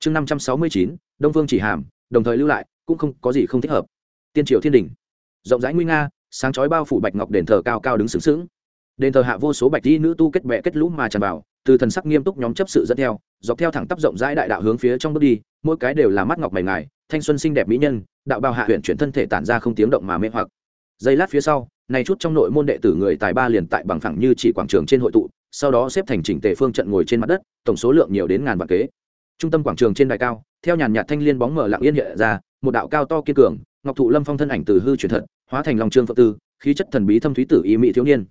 chương năm trăm sáu mươi chín, đông phương chỉ hàm, đồng thời lưu lại, cũng không có gì không thích hợp. Tiên triều thiên đình. Rộng rãi nguy nga, sáng chói bao phủ bạch ngọc đền thờ cao cao đứng sướng sướng đền thờ hạ vô số bạch di nữ tu kết bệ kết lũ mà tràn vào, từ thần sắc nghiêm túc nhóm chấp sự dẫn theo, dọc theo thẳng tắp rộng rãi đại đạo hướng phía trong bước đi, mỗi cái đều là mắt ngọc mày ngài, thanh xuân xinh đẹp mỹ nhân, đạo bào hạ huyện chuyển thân thể tản ra không tiếng động mà mê hoặc. Giây lát phía sau này chút trong nội môn đệ tử người tài ba liền tại bằng phẳng như chỉ quảng trường trên hội tụ, sau đó xếp thành chỉnh tề phương trận ngồi trên mặt đất, tổng số lượng nhiều đến ngàn vạn kế trung tâm quảng trường trên đài cao, theo nhàn nhạt thanh liên bóng mở lặng yên hiện ra, một đạo cao to kiên cường, ngọc thụ lâm phong thân ảnh từ hư truyền thật, hóa thành lòng trương phật tư, khí chất thần bí thâm thúy tử y mỹ thiếu niên.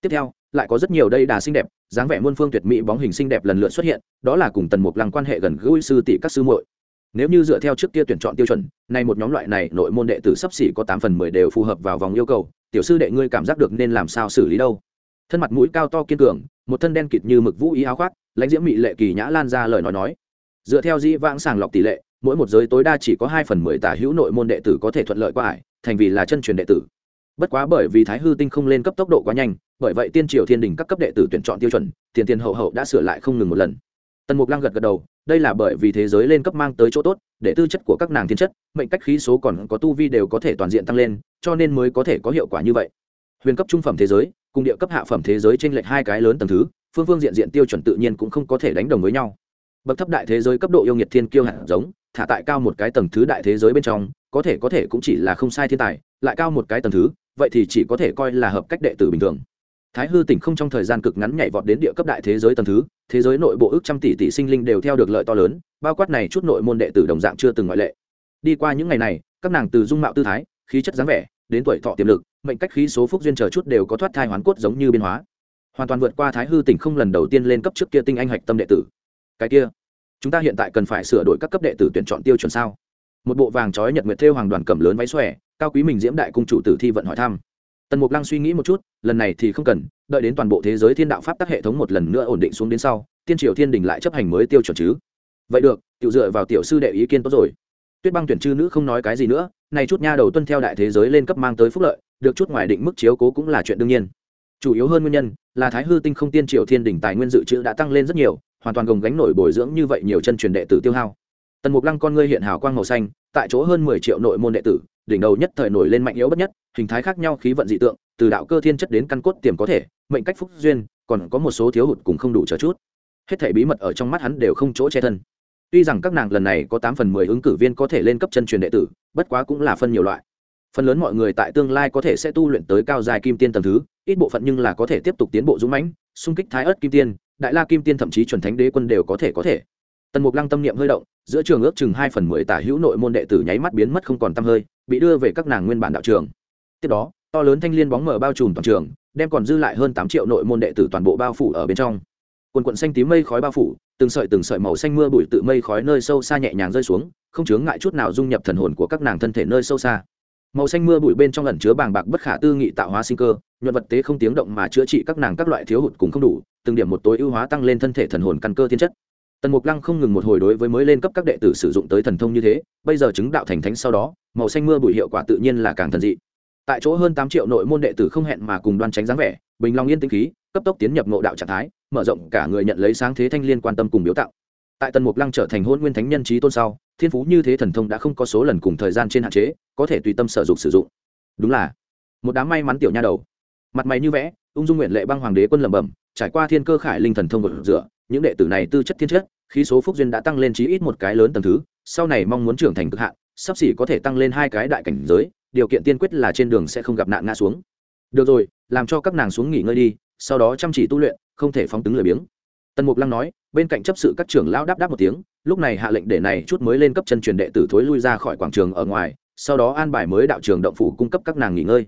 Tiếp theo, lại có rất nhiều đây đà xinh đẹp, dáng vẻ muôn phương tuyệt mỹ bóng hình xinh đẹp lần lượt xuất hiện, đó là cùng tần mục lăng quan hệ gần gũi sư tỷ các sư muội. Nếu như dựa theo trước kia tuyển chọn tiêu chuẩn, nay một nhóm loại này nội môn đệ tử sắp xỉ có tám phần mười đều phù hợp vào vòng yêu cầu, tiểu sư đệ ngươi cảm giác được nên làm sao xử lý đâu? Thân mặt mũi cao to kiên cường, một thân đen kịt như mực vũ ý áo khoác, lãnh diễm mị lệ kỳ nhã lan ra lời nói nói dựa theo dĩ vãng sàng lọc tỷ lệ, mỗi một giới tối đa chỉ có hai phần mười tả hữu nội môn đệ tử có thể thuận lợi qua ải, thành vì là chân truyền đệ tử. Bất quá bởi vì thái hư tinh không lên cấp tốc độ quá nhanh, bởi vậy tiên triều thiên đình các cấp đệ tử tuyển chọn tiêu chuẩn, tiền tiền hậu hậu đã sửa lại không ngừng một lần. Tần mục lăng gật gật đầu, đây là bởi vì thế giới lên cấp mang tới chỗ tốt, để tư chất của các nàng thiên chất, mệnh cách khí số còn có tu vi đều có thể toàn diện tăng lên, cho nên mới có thể có hiệu quả như vậy. Huyền cấp trung phẩm thế giới, cùng địa cấp hạ phẩm thế giới t r ê n lệch hai cái lớn tầng thứ, phương phương diện diện tiêu chuẩn tự nhiên cũng không có thể đánh đồng với nhau bậc thấp đại thế giới cấp độ yêu nghiệt thiên kiêu hạt giống, thả tại cao một cái tầng thứ đại thế giới bên trong, có thể có thể cũng chỉ là không sai thiên tài, lại cao một cái tầng thứ, vậy thì chỉ có thể coi là hợp cách đệ tử bình thường. Thái hư tỉnh không trong thời gian cực ngắn nhảy vọt đến địa cấp đại thế giới tầng thứ, thế giới nội bộ ước trăm tỷ tỷ sinh linh đều theo được lợi to lớn, bao quát này chút nội môn đệ tử đồng dạng chưa từng ngoại lệ. Đi qua những ngày này, các nàng từ dung mạo tư thái, khí chất dáng vẻ, đến tuổi thọ tiềm lực, mệnh cách khí số phúc duyên chờ chút đều có thoát thai hoán cốt giống như biên hóa. Hoàn toàn vượt qua thái hư tỉnh không lần đầu tiên lên cấp trước kia tinh anh hạch tâm đệ tử cái kia, chúng ta hiện tại cần phải sửa đổi các cấp đệ tử tuyển chọn tiêu chuẩn sao? Một bộ vàng trói nhật nguyệt thêu hoàng đoàn cẩm lớn váy xòe, cao quý mình diễm đại cung chủ tử thi vận hỏi thăm. Tần mục lăng suy nghĩ một chút, lần này thì không cần, đợi đến toàn bộ thế giới thiên đạo pháp tắc hệ thống một lần nữa ổn định xuống đến sau, tiên triều thiên đình lại chấp hành mới tiêu chuẩn chứ. Vậy được tự dựa vào tiểu sư đệ ý kiến tốt rồi. Tuyết băng tuyển chư nữ không nói cái gì nữa, này chút nha đầu tuân theo đại thế giới lên cấp mang tới phúc lợi, được chút ngoài định mức chiếu cố cũng là chuyện đương nhiên. Chủ yếu hơn nguyên nhân là thái hư tinh không tiên triều thiên đỉnh tài nguyên dự trữ đã tăng lên rất nhiều hoàn toàn gồng gánh nổi bồi dưỡng như vậy nhiều chân truyền đệ tử tiêu hao. Tần mục lăng con ngươi hiện hào quang màu xanh, tại chỗ hơn mười triệu nội môn đệ tử, đỉnh đầu nhất thời nổi lên mạnh yếu bất nhất, hình thái khác nhau, khí vận dị tượng, từ đạo cơ thiên chất đến căn cốt tiềm có thể, mệnh cách phúc duyên, còn có một số thiếu hụt cùng không đủ chờ chút. Hết thể bí mật ở trong mắt hắn đều không chỗ che thân. Tuy rằng các nàng lần này có tám phần mười ứng cử viên có thể lên cấp chân truyền đệ tử, bất quá cũng là phân nhiều loại. Phần lớn mọi người tại tương lai có thể sẽ tu luyện tới cao dài kim tiên tầm thứ, ít bộ phận nhưng là có thể tiếp tục tiến bộ dũng mãnh, xung kích thái ớt kim tiên đại la kim tiên thậm chí chuẩn thánh đế quân đều có thể có thể. Tần mục lăng tâm niệm hơi động, giữa trường ước chừng hai phần mười tả hữu nội môn đệ tử nháy mắt biến mất không còn tăm hơi, bị đưa về các nàng nguyên bản đạo trường. Tiếp đó, to lớn thanh liên bóng mở bao trùm toàn trường, đem còn dư lại hơn tám triệu nội môn đệ tử toàn bộ bao phủ ở bên trong. Quần quận xanh tím mây khói bao phủ, từng sợi từng sợi màu xanh mưa bụi tự mây khói nơi sâu xa nhẹ nhàng rơi xuống, không chướng ngại chút nào dung nhập thần hồn của các nàng thân thể nơi sâu xa màu xanh mưa bụi bên trong lẩn chứa bàng bạc bất khả tư nghị tạo hóa sinh cơ, nhuận vật tế không tiếng động mà chữa trị các nàng các loại thiếu hụt cùng không đủ, từng điểm một tối ưu hóa tăng lên thân thể thần hồn căn cơ thiên chất. Tần mục lăng không ngừng một hồi đối với mới lên cấp các đệ tử sử dụng tới thần thông như thế, bây giờ chứng đạo thành thánh sau đó, màu xanh mưa bụi hiệu quả tự nhiên là càng thần dị. Tại chỗ hơn tám triệu nội môn đệ tử không hẹn mà cùng đoan tránh dáng vẻ, bình long yên tĩnh khí, cấp tốc tiến nhập ngộ đạo trạng thái, mở rộng cả người nhận lấy sáng thế thanh liên quan tâm cùng biểu tạo. Tại tần mục lăng trở thành hôn nguyên thánh nhân trí tôn sau thiên phú như thế thần thông đã không có số lần cùng thời gian trên hạn chế, có thể tùy tâm sở dụng sử dụng. Đúng là, một đám may mắn tiểu nha đầu. Mặt mày như vẽ, ung dung nguyện lệ băng hoàng đế quân lẩm bẩm, trải qua thiên cơ khải linh thần thông vật rửa, những đệ tử này tư chất thiên chất, khí số phúc duyên đã tăng lên chí ít một cái lớn tầng thứ, sau này mong muốn trưởng thành cực hạn, sắp xỉ có thể tăng lên hai cái đại cảnh giới, điều kiện tiên quyết là trên đường sẽ không gặp nạn ngã xuống. Được rồi, làm cho các nàng xuống nghỉ ngơi đi, sau đó chăm chỉ tu luyện, không thể phóng túng lười biếng. Tần mục lăng nói bên cạnh chấp sự các trưởng lão đáp đáp một tiếng, lúc này hạ lệnh để này chút mới lên cấp chân truyền đệ tử thối lui ra khỏi quảng trường ở ngoài, sau đó an bài mới đạo trường động phủ cung cấp các nàng nghỉ ngơi.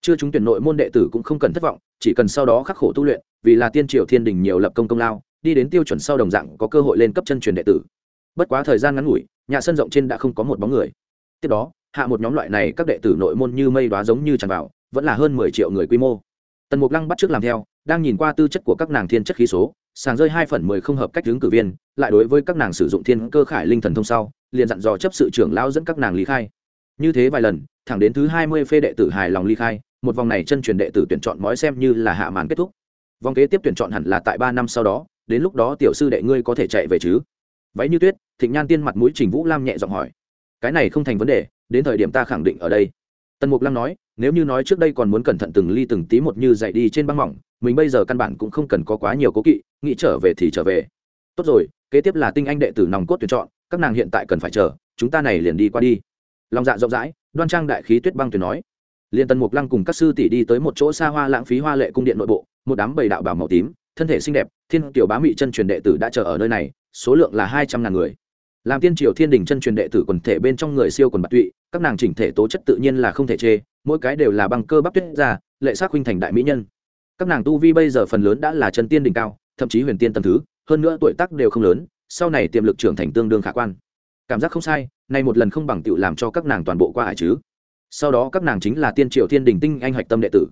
Chưa chúng tuyển nội môn đệ tử cũng không cần thất vọng, chỉ cần sau đó khắc khổ tu luyện, vì là tiên triều thiên đình nhiều lập công công lao, đi đến tiêu chuẩn sau đồng dạng có cơ hội lên cấp chân truyền đệ tử. Bất quá thời gian ngắn ngủi, nhà sân rộng trên đã không có một bóng người. Tiếp đó, hạ một nhóm loại này các đệ tử nội môn như mây đoá giống như tràn vào, vẫn là hơn mười triệu người quy mô tần mục lăng bắt trước làm theo, đang nhìn qua tư chất của các nàng thiên chất khí số, sàng rơi hai phần mười không hợp cách hướng cử viên, lại đối với các nàng sử dụng thiên cơ khải linh thần thông sau, liền dặn dò chấp sự trưởng lao dẫn các nàng lý khai. Như thế vài lần, thẳng đến thứ hai mươi phê đệ tử hài lòng ly khai, một vòng này chân truyền đệ tử tuyển chọn mói xem như là hạ màn kết thúc. Vòng kế tiếp tuyển chọn hẳn là tại ba năm sau đó, đến lúc đó tiểu sư đệ ngươi có thể chạy về chứ? Váy như tuyết, thịnh nhan tiên mặt mũi trình vũ lam nhẹ giọng hỏi. Cái này không thành vấn đề, đến thời điểm ta khẳng định ở đây. Tần mục lăng nói nếu như nói trước đây còn muốn cẩn thận từng ly từng tí một như dậy đi trên băng mỏng, mình bây giờ căn bản cũng không cần có quá nhiều cố kỵ, nghĩ trở về thì trở về. Tốt rồi, kế tiếp là tinh anh đệ tử nòng cốt tuyển chọn, các nàng hiện tại cần phải chờ, chúng ta này liền đi qua đi. Lòng dạ rộng rãi, đoan trang đại khí tuyết băng tuyển nói. Liền tần mục lăng cùng các sư tỷ đi tới một chỗ xa hoa lãng phí hoa lệ cung điện nội bộ, một đám bầy đạo bảo màu tím, thân thể xinh đẹp, thiên tiểu bá mị chân truyền đệ tử đã chờ ở nơi này, số lượng là hai trăm ngàn người. Làm tiên triều thiên đình chân truyền đệ tử quần thể bên trong người siêu quần bạc tụy các nàng chỉnh thể tố chất tự nhiên là không thể chê, mỗi cái đều là băng cơ bắp tuyết ra, lệ sắc huynh thành đại mỹ nhân. Các nàng tu vi bây giờ phần lớn đã là chân tiên đỉnh cao, thậm chí huyền tiên tầm thứ, hơn nữa tuổi tác đều không lớn, sau này tiềm lực trưởng thành tương đương khả quan. Cảm giác không sai, nay một lần không bằng tựu làm cho các nàng toàn bộ qua hải chứ. Sau đó các nàng chính là tiên triều thiên đình tinh anh hạch tâm đệ tử.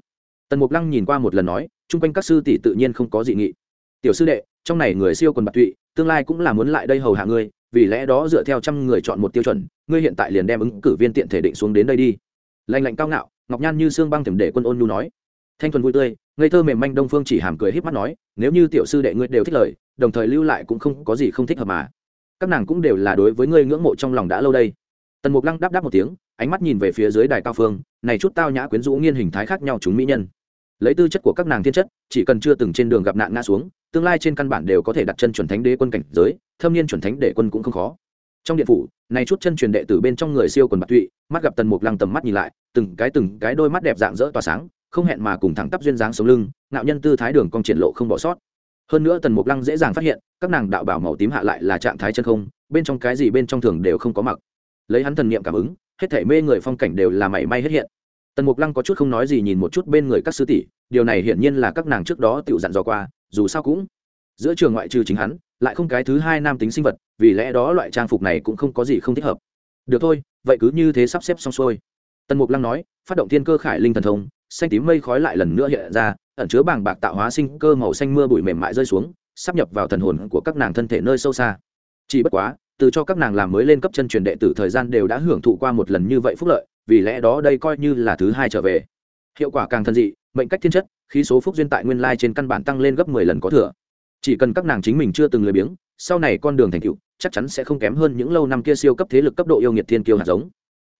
Tần mục lăng nhìn qua một lần nói, chung quanh các sư tỷ tự nhiên không có dị nghị. Tiểu sư đệ trong này người siêu quần bạc tụy, tương lai cũng là muốn lại đây hầu hạ ngươi, vì lẽ đó dựa theo trăm người chọn một tiêu chuẩn, ngươi hiện tại liền đem ứng cử viên tiện thể định xuống đến đây đi. Lành lạnh cao ngạo, ngọc nhan như xương băng thềm để quân ôn nhu nói. Thanh thuần vui tươi, ngây thơ mềm manh đông phương chỉ hàm cười híp mắt nói, nếu như tiểu sư đệ ngươi đều thích lời, đồng thời lưu lại cũng không có gì không thích hợp mà. Các nàng cũng đều là đối với ngươi ngưỡng mộ trong lòng đã lâu đây. Tần mục lăng đáp đáp một tiếng, ánh mắt nhìn về phía dưới đài cao phương, này chút tao nhã quyến rũ nghiên hình thái khác nhau chúng mỹ nhân. Lấy tư chất của các nàng thiên chất, chỉ cần chưa từng trên đường gặp nạn ngã xuống tương lai trên căn bản đều có thể đặt chân chuẩn thánh đế quân cảnh giới, thâm niên chuẩn thánh đế quân cũng không khó. Trong điện phủ, này chút chân truyền đệ tử bên trong người siêu quần bạc tụy, mắt gặp tần mục lăng tầm mắt nhìn lại, từng cái từng cái đôi mắt đẹp dạng dỡ tỏa sáng, không hẹn mà cùng thẳng tắp duyên dáng sống lưng nạo nhân tư thái đường cong triển lộ không bỏ sót. Hơn nữa tần mục lăng dễ dàng phát hiện, các nàng đạo bảo màu tím hạ lại là trạng thái chân không, bên trong cái gì bên trong thường đều không có mặc. Lấy hắn thần niệm cảm ứng, hết thể mê người phong cảnh đều là mảy may hết hiện. Tần mục lăng có chút không nói gì nhìn một chút bên người các sư tỷ, điều này hiển nhiên là các nàng trước đó tự dặn dò qua dù sao cũng, giữa trường ngoại trừ chính hắn, lại không cái thứ hai nam tính sinh vật, vì lẽ đó loại trang phục này cũng không có gì không thích hợp. Được thôi, vậy cứ như thế sắp xếp xong xuôi. Tần mục lăng nói, phát động thiên cơ khải linh thần thông, xanh tím mây khói lại lần nữa hiện ra, ẩn chứa bảng bạc tạo hóa sinh cơ màu xanh mưa bụi mềm mại rơi xuống, sắp nhập vào thần hồn của các nàng thân thể nơi sâu xa. Chỉ bất quá, từ cho các nàng làm mới lên cấp chân truyền đệ tử thời gian đều đã hưởng thụ qua một lần như vậy phúc lợi, vì lẽ đó đây coi như là thứ hai trở về hiệu quả càng thân dị, mệnh cách thiên chất, khí số phúc duyên tại nguyên lai trên căn bản tăng lên gấp mười lần có thừa. Chỉ cần các nàng chính mình chưa từng lười biếng, sau này con đường thành cựu chắc chắn sẽ không kém hơn những lâu năm kia siêu cấp thế lực cấp độ yêu nghiệt thiên kiêu hạt giống.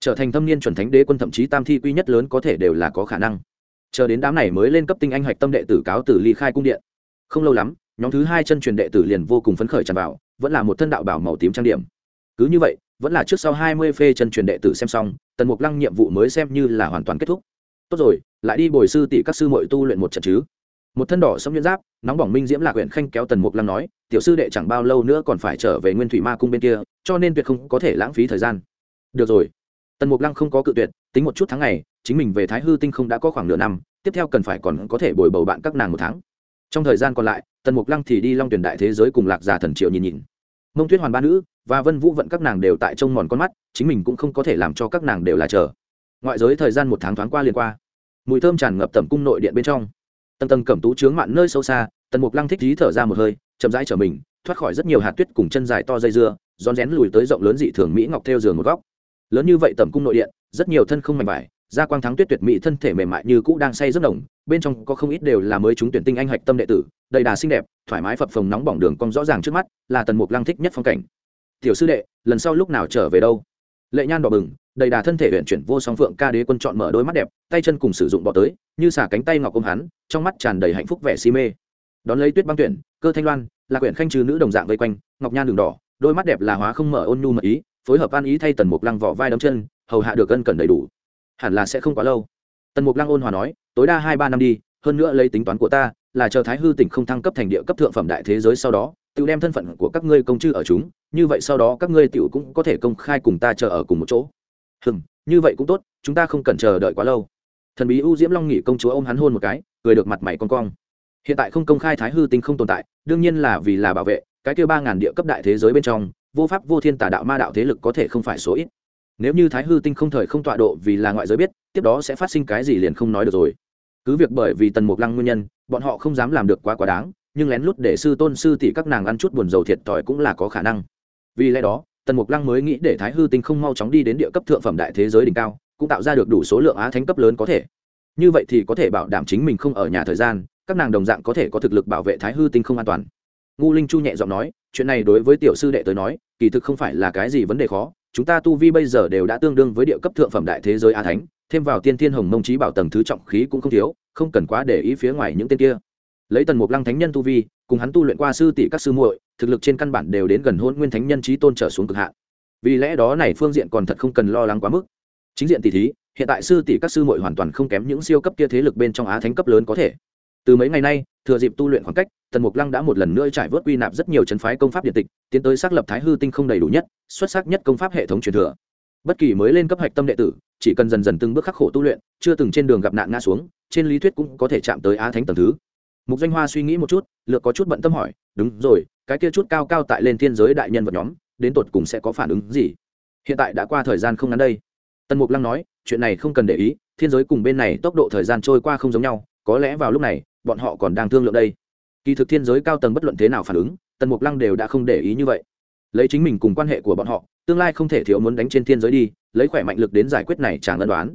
Trở thành thâm niên chuẩn thánh đế quân thậm chí tam thi quy nhất lớn có thể đều là có khả năng. Chờ đến đám này mới lên cấp tinh anh hạch tâm đệ tử cáo từ ly khai cung điện. Không lâu lắm, nhóm thứ hai chân truyền đệ tử liền vô cùng phấn khởi tràn vào, vẫn là một thân đạo bảo màu tím trang điểm. Cứ như vậy, vẫn là trước sau hai mươi phê chân truyền đệ tử xem xong, tần mục lăng nhiệm vụ mới xem như là hoàn toàn kết thúc tốt rồi, lại đi bồi sư tỷ các sư mội tu luyện một trận chứ. Một thân đỏ sông nhuyễn giáp, nóng bỏng minh diễm lạc huyện khanh kéo tần mục lăng nói, tiểu sư đệ chẳng bao lâu nữa còn phải trở về nguyên thủy ma cung bên kia, cho nên tuyệt không có thể lãng phí thời gian. Được rồi. Tần mục lăng không có cự tuyệt, tính một chút tháng ngày, chính mình về thái hư tinh không đã có khoảng nửa năm, tiếp theo cần phải còn có thể bồi bầu bạn các nàng một tháng. Trong thời gian còn lại, tần mục lăng thì đi long tuyển đại thế giới cùng lạc già thần triệu nhìn nhìn. Mông tuyết hoàn ba nữ và vân vũ vận các nàng đều tại trông mòn con mắt, chính mình cũng không có thể làm cho các nàng đều là chờ ngoại giới thời gian một tháng thoáng qua liền qua. Mùi thơm tràn ngập tầm cung nội điện bên trong. Tầng tầng cẩm tú trướng mạn nơi sâu xa, tần mục lăng thích dí thở ra một hơi, chậm rãi trở mình, thoát khỏi rất nhiều hạt tuyết cùng chân dài to dây dưa, rón rén lùi tới rộng lớn dị thường mỹ ngọc theo giường một góc. Lớn như vậy tầm cung nội điện, rất nhiều thân không mảnh vải, da quang thắng tuyết tuyệt mỹ, thân thể mềm mại như cũ đang say rất đồng bên trong có không ít đều là mới chúng tuyển tinh anh hạch tâm đệ tử, đầy đà xinh đẹp, thoải mái phập phồng nóng bỏng đường cong rõ ràng trước mắt, là tần mục lăng thích nhất phong cảnh. Tiểu sư đệ, lần sau lúc nào trở về đâu? Lệ nhan đỏ bừng đầy đà thân thể huyện chuyển vô song phượng ca đế quân chọn mở đôi mắt đẹp, tay chân cùng sử dụng bọ tới, như xả cánh tay ngọc ôm hắn, trong mắt tràn đầy hạnh phúc vẻ si mê. Đón lấy tuyết băng tuyển, cơ thanh loan, là quyển khanh trừ nữ đồng dạng vây quanh, ngọc nhan đường đỏ, đôi mắt đẹp là hóa không mở ôn nhu mật ý, phối hợp an ý thay tần mục lăng vỏ vai đấm chân, hầu hạ được ân cần đầy đủ. Hẳn là sẽ không quá lâu. Tần mục lăng ôn hòa nói, tối đa hai ba năm đi, hơn nữa lấy tính toán của ta, là chờ thái hư tỉnh không thăng cấp thành địa cấp thượng phẩm đại thế giới sau đó tự đem thân phận của các ngươi công chư ở chúng, như vậy sau đó các ngươi tiểu cũng có thể công khai cùng ta chờ ở cùng một chỗ hừm, như vậy cũng tốt, chúng ta không cần chờ đợi quá lâu. Thần bí u diễm long nghỉ công chúa ôm hắn hôn một cái, cười được mặt mày con cong. Hiện tại không công khai thái hư tinh không tồn tại, đương nhiên là vì là bảo vệ, cái kêu ba ngàn địa cấp đại thế giới bên trong, vô pháp vô thiên tả đạo ma đạo thế lực có thể không phải số ít. Nếu như thái hư tinh không thời không tọa độ vì là ngoại giới biết, tiếp đó sẽ phát sinh cái gì liền không nói được rồi. Cứ việc bởi vì tần mục lăng nguyên nhân, bọn họ không dám làm được quá quá đáng, nhưng lén lút để sư tôn sư tỷ các nàng ăn chút buồn dầu thiệt thòi cũng là có khả năng. Vì lẽ đó tần mục lăng mới nghĩ để thái hư tinh không mau chóng đi đến địa cấp thượng phẩm đại thế giới đỉnh cao, cũng tạo ra được đủ số lượng á thánh cấp lớn có thể. Như vậy thì có thể bảo đảm chính mình không ở nhà thời gian, các nàng đồng dạng có thể có thực lực bảo vệ thái hư tinh không an toàn. Ngu linh chu nhẹ giọng nói, chuyện này đối với tiểu sư đệ tới nói, kỳ thực không phải là cái gì vấn đề khó, chúng ta tu vi bây giờ đều đã tương đương với địa cấp thượng phẩm đại thế giới a thánh, thêm vào tiên thiên hồng mông trí bảo tầng thứ trọng khí cũng không thiếu, không cần quá để ý phía ngoài những tên kia lấy tần mục lăng thánh nhân tu vi, cùng hắn tu luyện qua sư tỷ các sư muội, thực lực trên căn bản đều đến gần hôn nguyên thánh nhân trí tôn trở xuống cực hạn. Vì lẽ đó này phương diện còn thật không cần lo lắng quá mức. Chính diện tỷ thí, hiện tại sư tỷ các sư muội hoàn toàn không kém những siêu cấp kia thế lực bên trong á thánh cấp lớn có thể. Từ mấy ngày nay, thừa dịp tu luyện khoảng cách, tần mục lăng đã một lần nữa trải vớt quy nạp rất nhiều chân phái công pháp điện tịch, tiến tới xác lập thái hư tinh không đầy đủ nhất, xuất sắc nhất công pháp hệ thống truyền thừa. Bất kỳ mới lên cấp hạch tâm đệ tử, chỉ cần dần dần từng bước khắc khổ tu luyện, chưa từng trên đường gặp nạn ngã xuống, trên lý thuyết cũng có thể chạm tới á thánh tầng thứ mục danh hoa suy nghĩ một chút, lược có chút bận tâm hỏi, đúng rồi, cái kia chút cao cao tại lên thiên giới đại nhân vật nhóm, đến tột cùng sẽ có phản ứng gì? Hiện tại đã qua thời gian không ngắn đây. Tần mục lăng nói, chuyện này không cần để ý, thiên giới cùng bên này tốc độ thời gian trôi qua không giống nhau, có lẽ vào lúc này, bọn họ còn đang thương lượng đây. Kỳ thực thiên giới cao tầng bất luận thế nào phản ứng, tần mục lăng đều đã không để ý như vậy. Lấy chính mình cùng quan hệ của bọn họ, tương lai không thể thiếu muốn đánh trên thiên giới đi, lấy khỏe mạnh lực đến giải quyết này chàng ân đoán.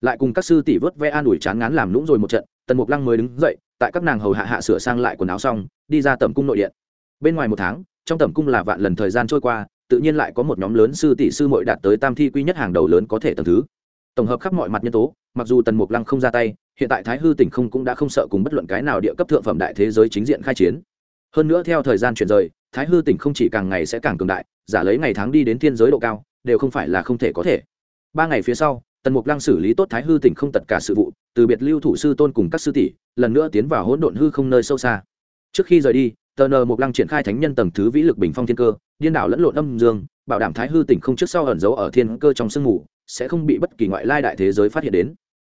Lại cùng các sư tỷ vớt ve an ủi chán ngán làm lũng rồi một trận, tần mục lăng mới đứng dậy tại các nàng hầu hạ hạ sửa sang lại quần áo xong, đi ra tẩm cung nội điện. Bên ngoài một tháng, trong tẩm cung là vạn lần thời gian trôi qua, tự nhiên lại có một nhóm lớn sư tỷ sư mội đạt tới tam thi quy nhất hàng đầu lớn có thể tầm thứ. Tổng hợp khắp mọi mặt nhân tố, mặc dù tần mục lăng không ra tay, hiện tại thái hư tỉnh không cũng đã không sợ cùng bất luận cái nào địa cấp thượng phẩm đại thế giới chính diện khai chiến. Hơn nữa theo thời gian chuyển rời, thái hư tỉnh không chỉ càng ngày sẽ càng cường đại, giả lấy ngày tháng đi đến thiên giới độ cao, đều không phải là không thể có thể. Ba ngày phía sau tần mục lăng xử lý tốt thái hư tỉnh không tất cả sự vụ, từ biệt lưu thủ sư tôn cùng các sư tỷ, lần nữa tiến vào hỗn độn hư không nơi sâu xa. Trước khi rời đi, tờ nờ mục lăng triển khai thánh nhân tầng thứ vĩ lực bình phong thiên cơ, điên đảo lẫn lộn âm dương, bảo đảm thái hư tỉnh không trước sau ẩn giấu ở thiên cơ trong sương mù, sẽ không bị bất kỳ ngoại lai đại thế giới phát hiện đến.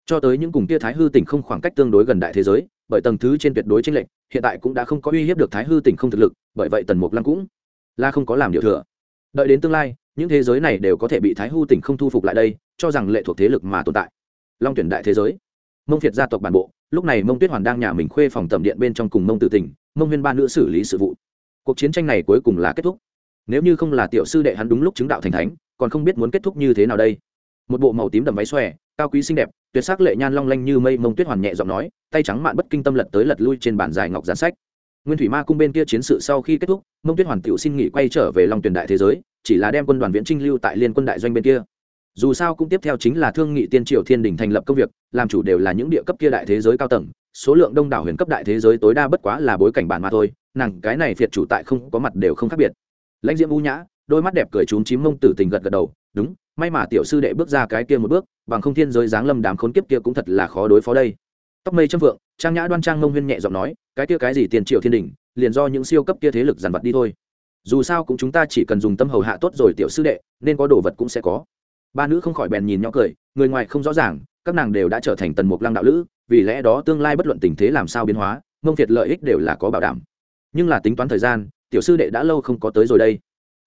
Cho tới những cùng kia thái hư tỉnh không khoảng cách tương đối gần đại thế giới, bởi tầng thứ trên tuyệt đối tranh lệch, hiện tại cũng đã không có uy hiếp được thái hư tỉnh không thực lực, bởi vậy tần mục lăng cũng là không có làm điều thừa. Đợi đến tương lai, những thế giới này đều có thể bị thái hư tỉnh không thu phục lại đây cho rằng lệ thuộc thế lực mà tồn tại. Long tuyển đại thế giới. Mông việt gia tộc bản bộ lúc này mông tuyết hoàn đang nhà mình khuê phòng tầm điện bên trong cùng mông tử tình, mông huyên ba nữ xử lý sự vụ. Cuộc chiến tranh này cuối cùng là kết thúc. Nếu như không là tiểu sư đệ hắn đúng lúc chứng đạo thành thánh còn không biết muốn kết thúc như thế nào đây. Một bộ màu tím đầm váy xòe cao quý xinh đẹp tuyệt sắc lệ nhan long lanh như mây mông tuyết hoàn nhẹ giọng nói tay trắng mạn bất kinh tâm lật tới lật lui trên bàn dài ngọc giản sách. Nguyên thủy ma cung bên kia chiến sự sau khi kết thúc mông tuyết hoàn tiểu xin nghỉ quay trở về long tuyển đại thế giới chỉ là đem quân đoàn viễn trinh lưu tại liên quân đại doanh bên kia dù sao cũng tiếp theo chính là thương nghị tiên triều thiên đình thành lập công việc, làm chủ đều là những địa cấp kia đại thế giới cao tầng, số lượng đông đảo huyền cấp đại thế giới tối đa bất quá là bối cảnh bản mà thôi, nàng cái này phiệt chủ tại không có mặt đều không khác biệt. Lãnh diễm u nhã, đôi mắt đẹp cười trúng chím mông tử tình gật gật đầu, đúng, may mà tiểu sư đệ bước ra cái kia một bước, bằng không thiên giới giáng lâm đám khốn kiếp kia cũng thật là khó đối phó đây. Tóc mây châm vượng, trang nhã đoan trang mông huyên nhẹ giọng nói, cái kia cái gì tiền triệu thiên đình, liền do những siêu cấp kia thế lực giàn vật đi thôi. Dù sao cũng chúng ta chỉ cần dùng tâm hầu hạ tốt rồi tiểu sư đệ, nên có đồ vật cũng sẽ có ba nữ không khỏi bèn nhìn nhỏ cười, người ngoài không rõ ràng, các nàng đều đã trở thành tần mục lăng đạo lữ, vì lẽ đó tương lai bất luận tình thế làm sao biến hóa, mông Thiệt lợi ích đều là có bảo đảm. Nhưng là tính toán thời gian, tiểu sư đệ đã lâu không có tới rồi đây.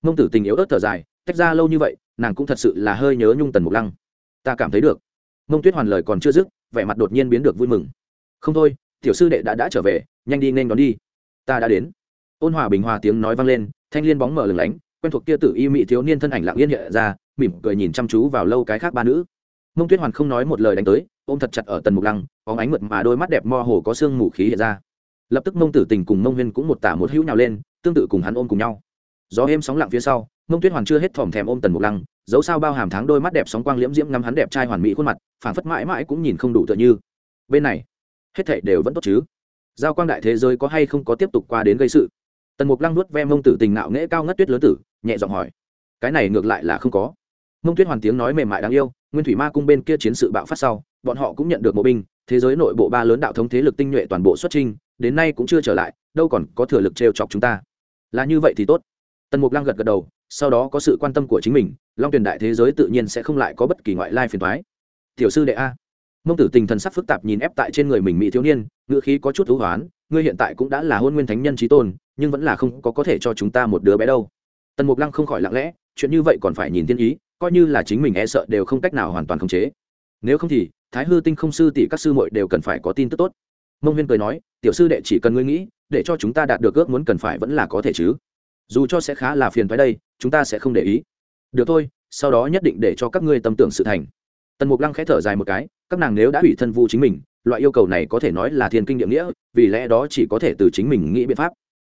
Mông tử tình yếu ớt thở dài, tách ra lâu như vậy, nàng cũng thật sự là hơi nhớ nhung tần mục lăng. Ta cảm thấy được. Mông tuyết hoàn lời còn chưa dứt, vẻ mặt đột nhiên biến được vui mừng. Không thôi, tiểu sư đệ đã đã trở về, nhanh đi nên đón đi. Ta đã đến. Ôn hòa bình hòa tiếng nói vang lên, thanh liên bóng mở lửng lánh, quen thuộc kia tử y mị thiếu niên thân ảnh lặng yên hiện ra mỉm cười nhìn chăm chú vào lâu cái khác ba nữ. Mông tuyết hoàn không nói một lời đánh tới, ôm thật chặt ở tần mục lăng có ánh mượt mà đôi mắt đẹp mo hồ có xương mù khí hiện ra. Lập tức mông tử tình cùng mông huyên cũng một tả một hữu nhào lên, tương tự cùng hắn ôm cùng nhau. Gió êm sóng lặng phía sau, mông tuyết hoàn chưa hết thòm thèm ôm tần mục lăng dẫu sao bao hàm tháng đôi mắt đẹp sóng quang liễm diễm ngắm hắn đẹp trai hoàn mỹ khuôn mặt, phảng phất mãi mãi cũng nhìn không đủ tựa như. Bên này, hết thảy đều vẫn tốt chứ? Giao quang đại thế giới có hay không có tiếp tục qua đến gây sự? Tần mục lăng nuốt ve mông tử tình nạo nghễ cao ngất tuyết lớn tử, nhẹ giọng hỏi. Cái này ngược lại là không có mông tuyết hoàn tiếng nói mềm mại đáng yêu, nguyên thủy ma cung bên kia chiến sự bạo phát sau, bọn họ cũng nhận được mộ binh, thế giới nội bộ ba lớn đạo thống thế lực tinh nhuệ toàn bộ xuất trinh đến nay cũng chưa trở lại, đâu còn có thừa lực trêu chọc chúng ta. Là như vậy thì tốt. Tần mục lăng gật gật đầu, sau đó có sự quan tâm của chính mình, long tuyển đại thế giới tự nhiên sẽ không lại có bất kỳ ngoại lai phiền thoái tiểu sư đệ a. Mông tử tình thần sắc phức tạp nhìn ép tại trên người mình mỹ thiếu niên, ngữ khí có chút thú hoán, ngươi hiện tại cũng đã là hôn nguyên thánh nhân trí tôn, nhưng vẫn là không có có thể cho chúng ta một đứa bé đâu. Tần mục lăng không khỏi lặng lẽ, chuyện như vậy còn phải nhìn tiên ý coi như là chính mình e sợ đều không cách nào hoàn toàn khống chế. Nếu không thì, thái hư tinh không sư tỷ các sư muội đều cần phải có tin tức tốt. Mông huyên cười nói, tiểu sư đệ chỉ cần ngươi nghĩ, để cho chúng ta đạt được ước muốn cần phải vẫn là có thể chứ. Dù cho sẽ khá là phiền thoái đây, chúng ta sẽ không để ý. Được thôi, sau đó nhất định để cho các ngươi tâm tưởng sự thành. Tần mục lăng khẽ thở dài một cái, các nàng nếu đã hủy thân vu chính mình, loại yêu cầu này có thể nói là thiên kinh địa nghĩa, vì lẽ đó chỉ có thể từ chính mình nghĩ biện pháp.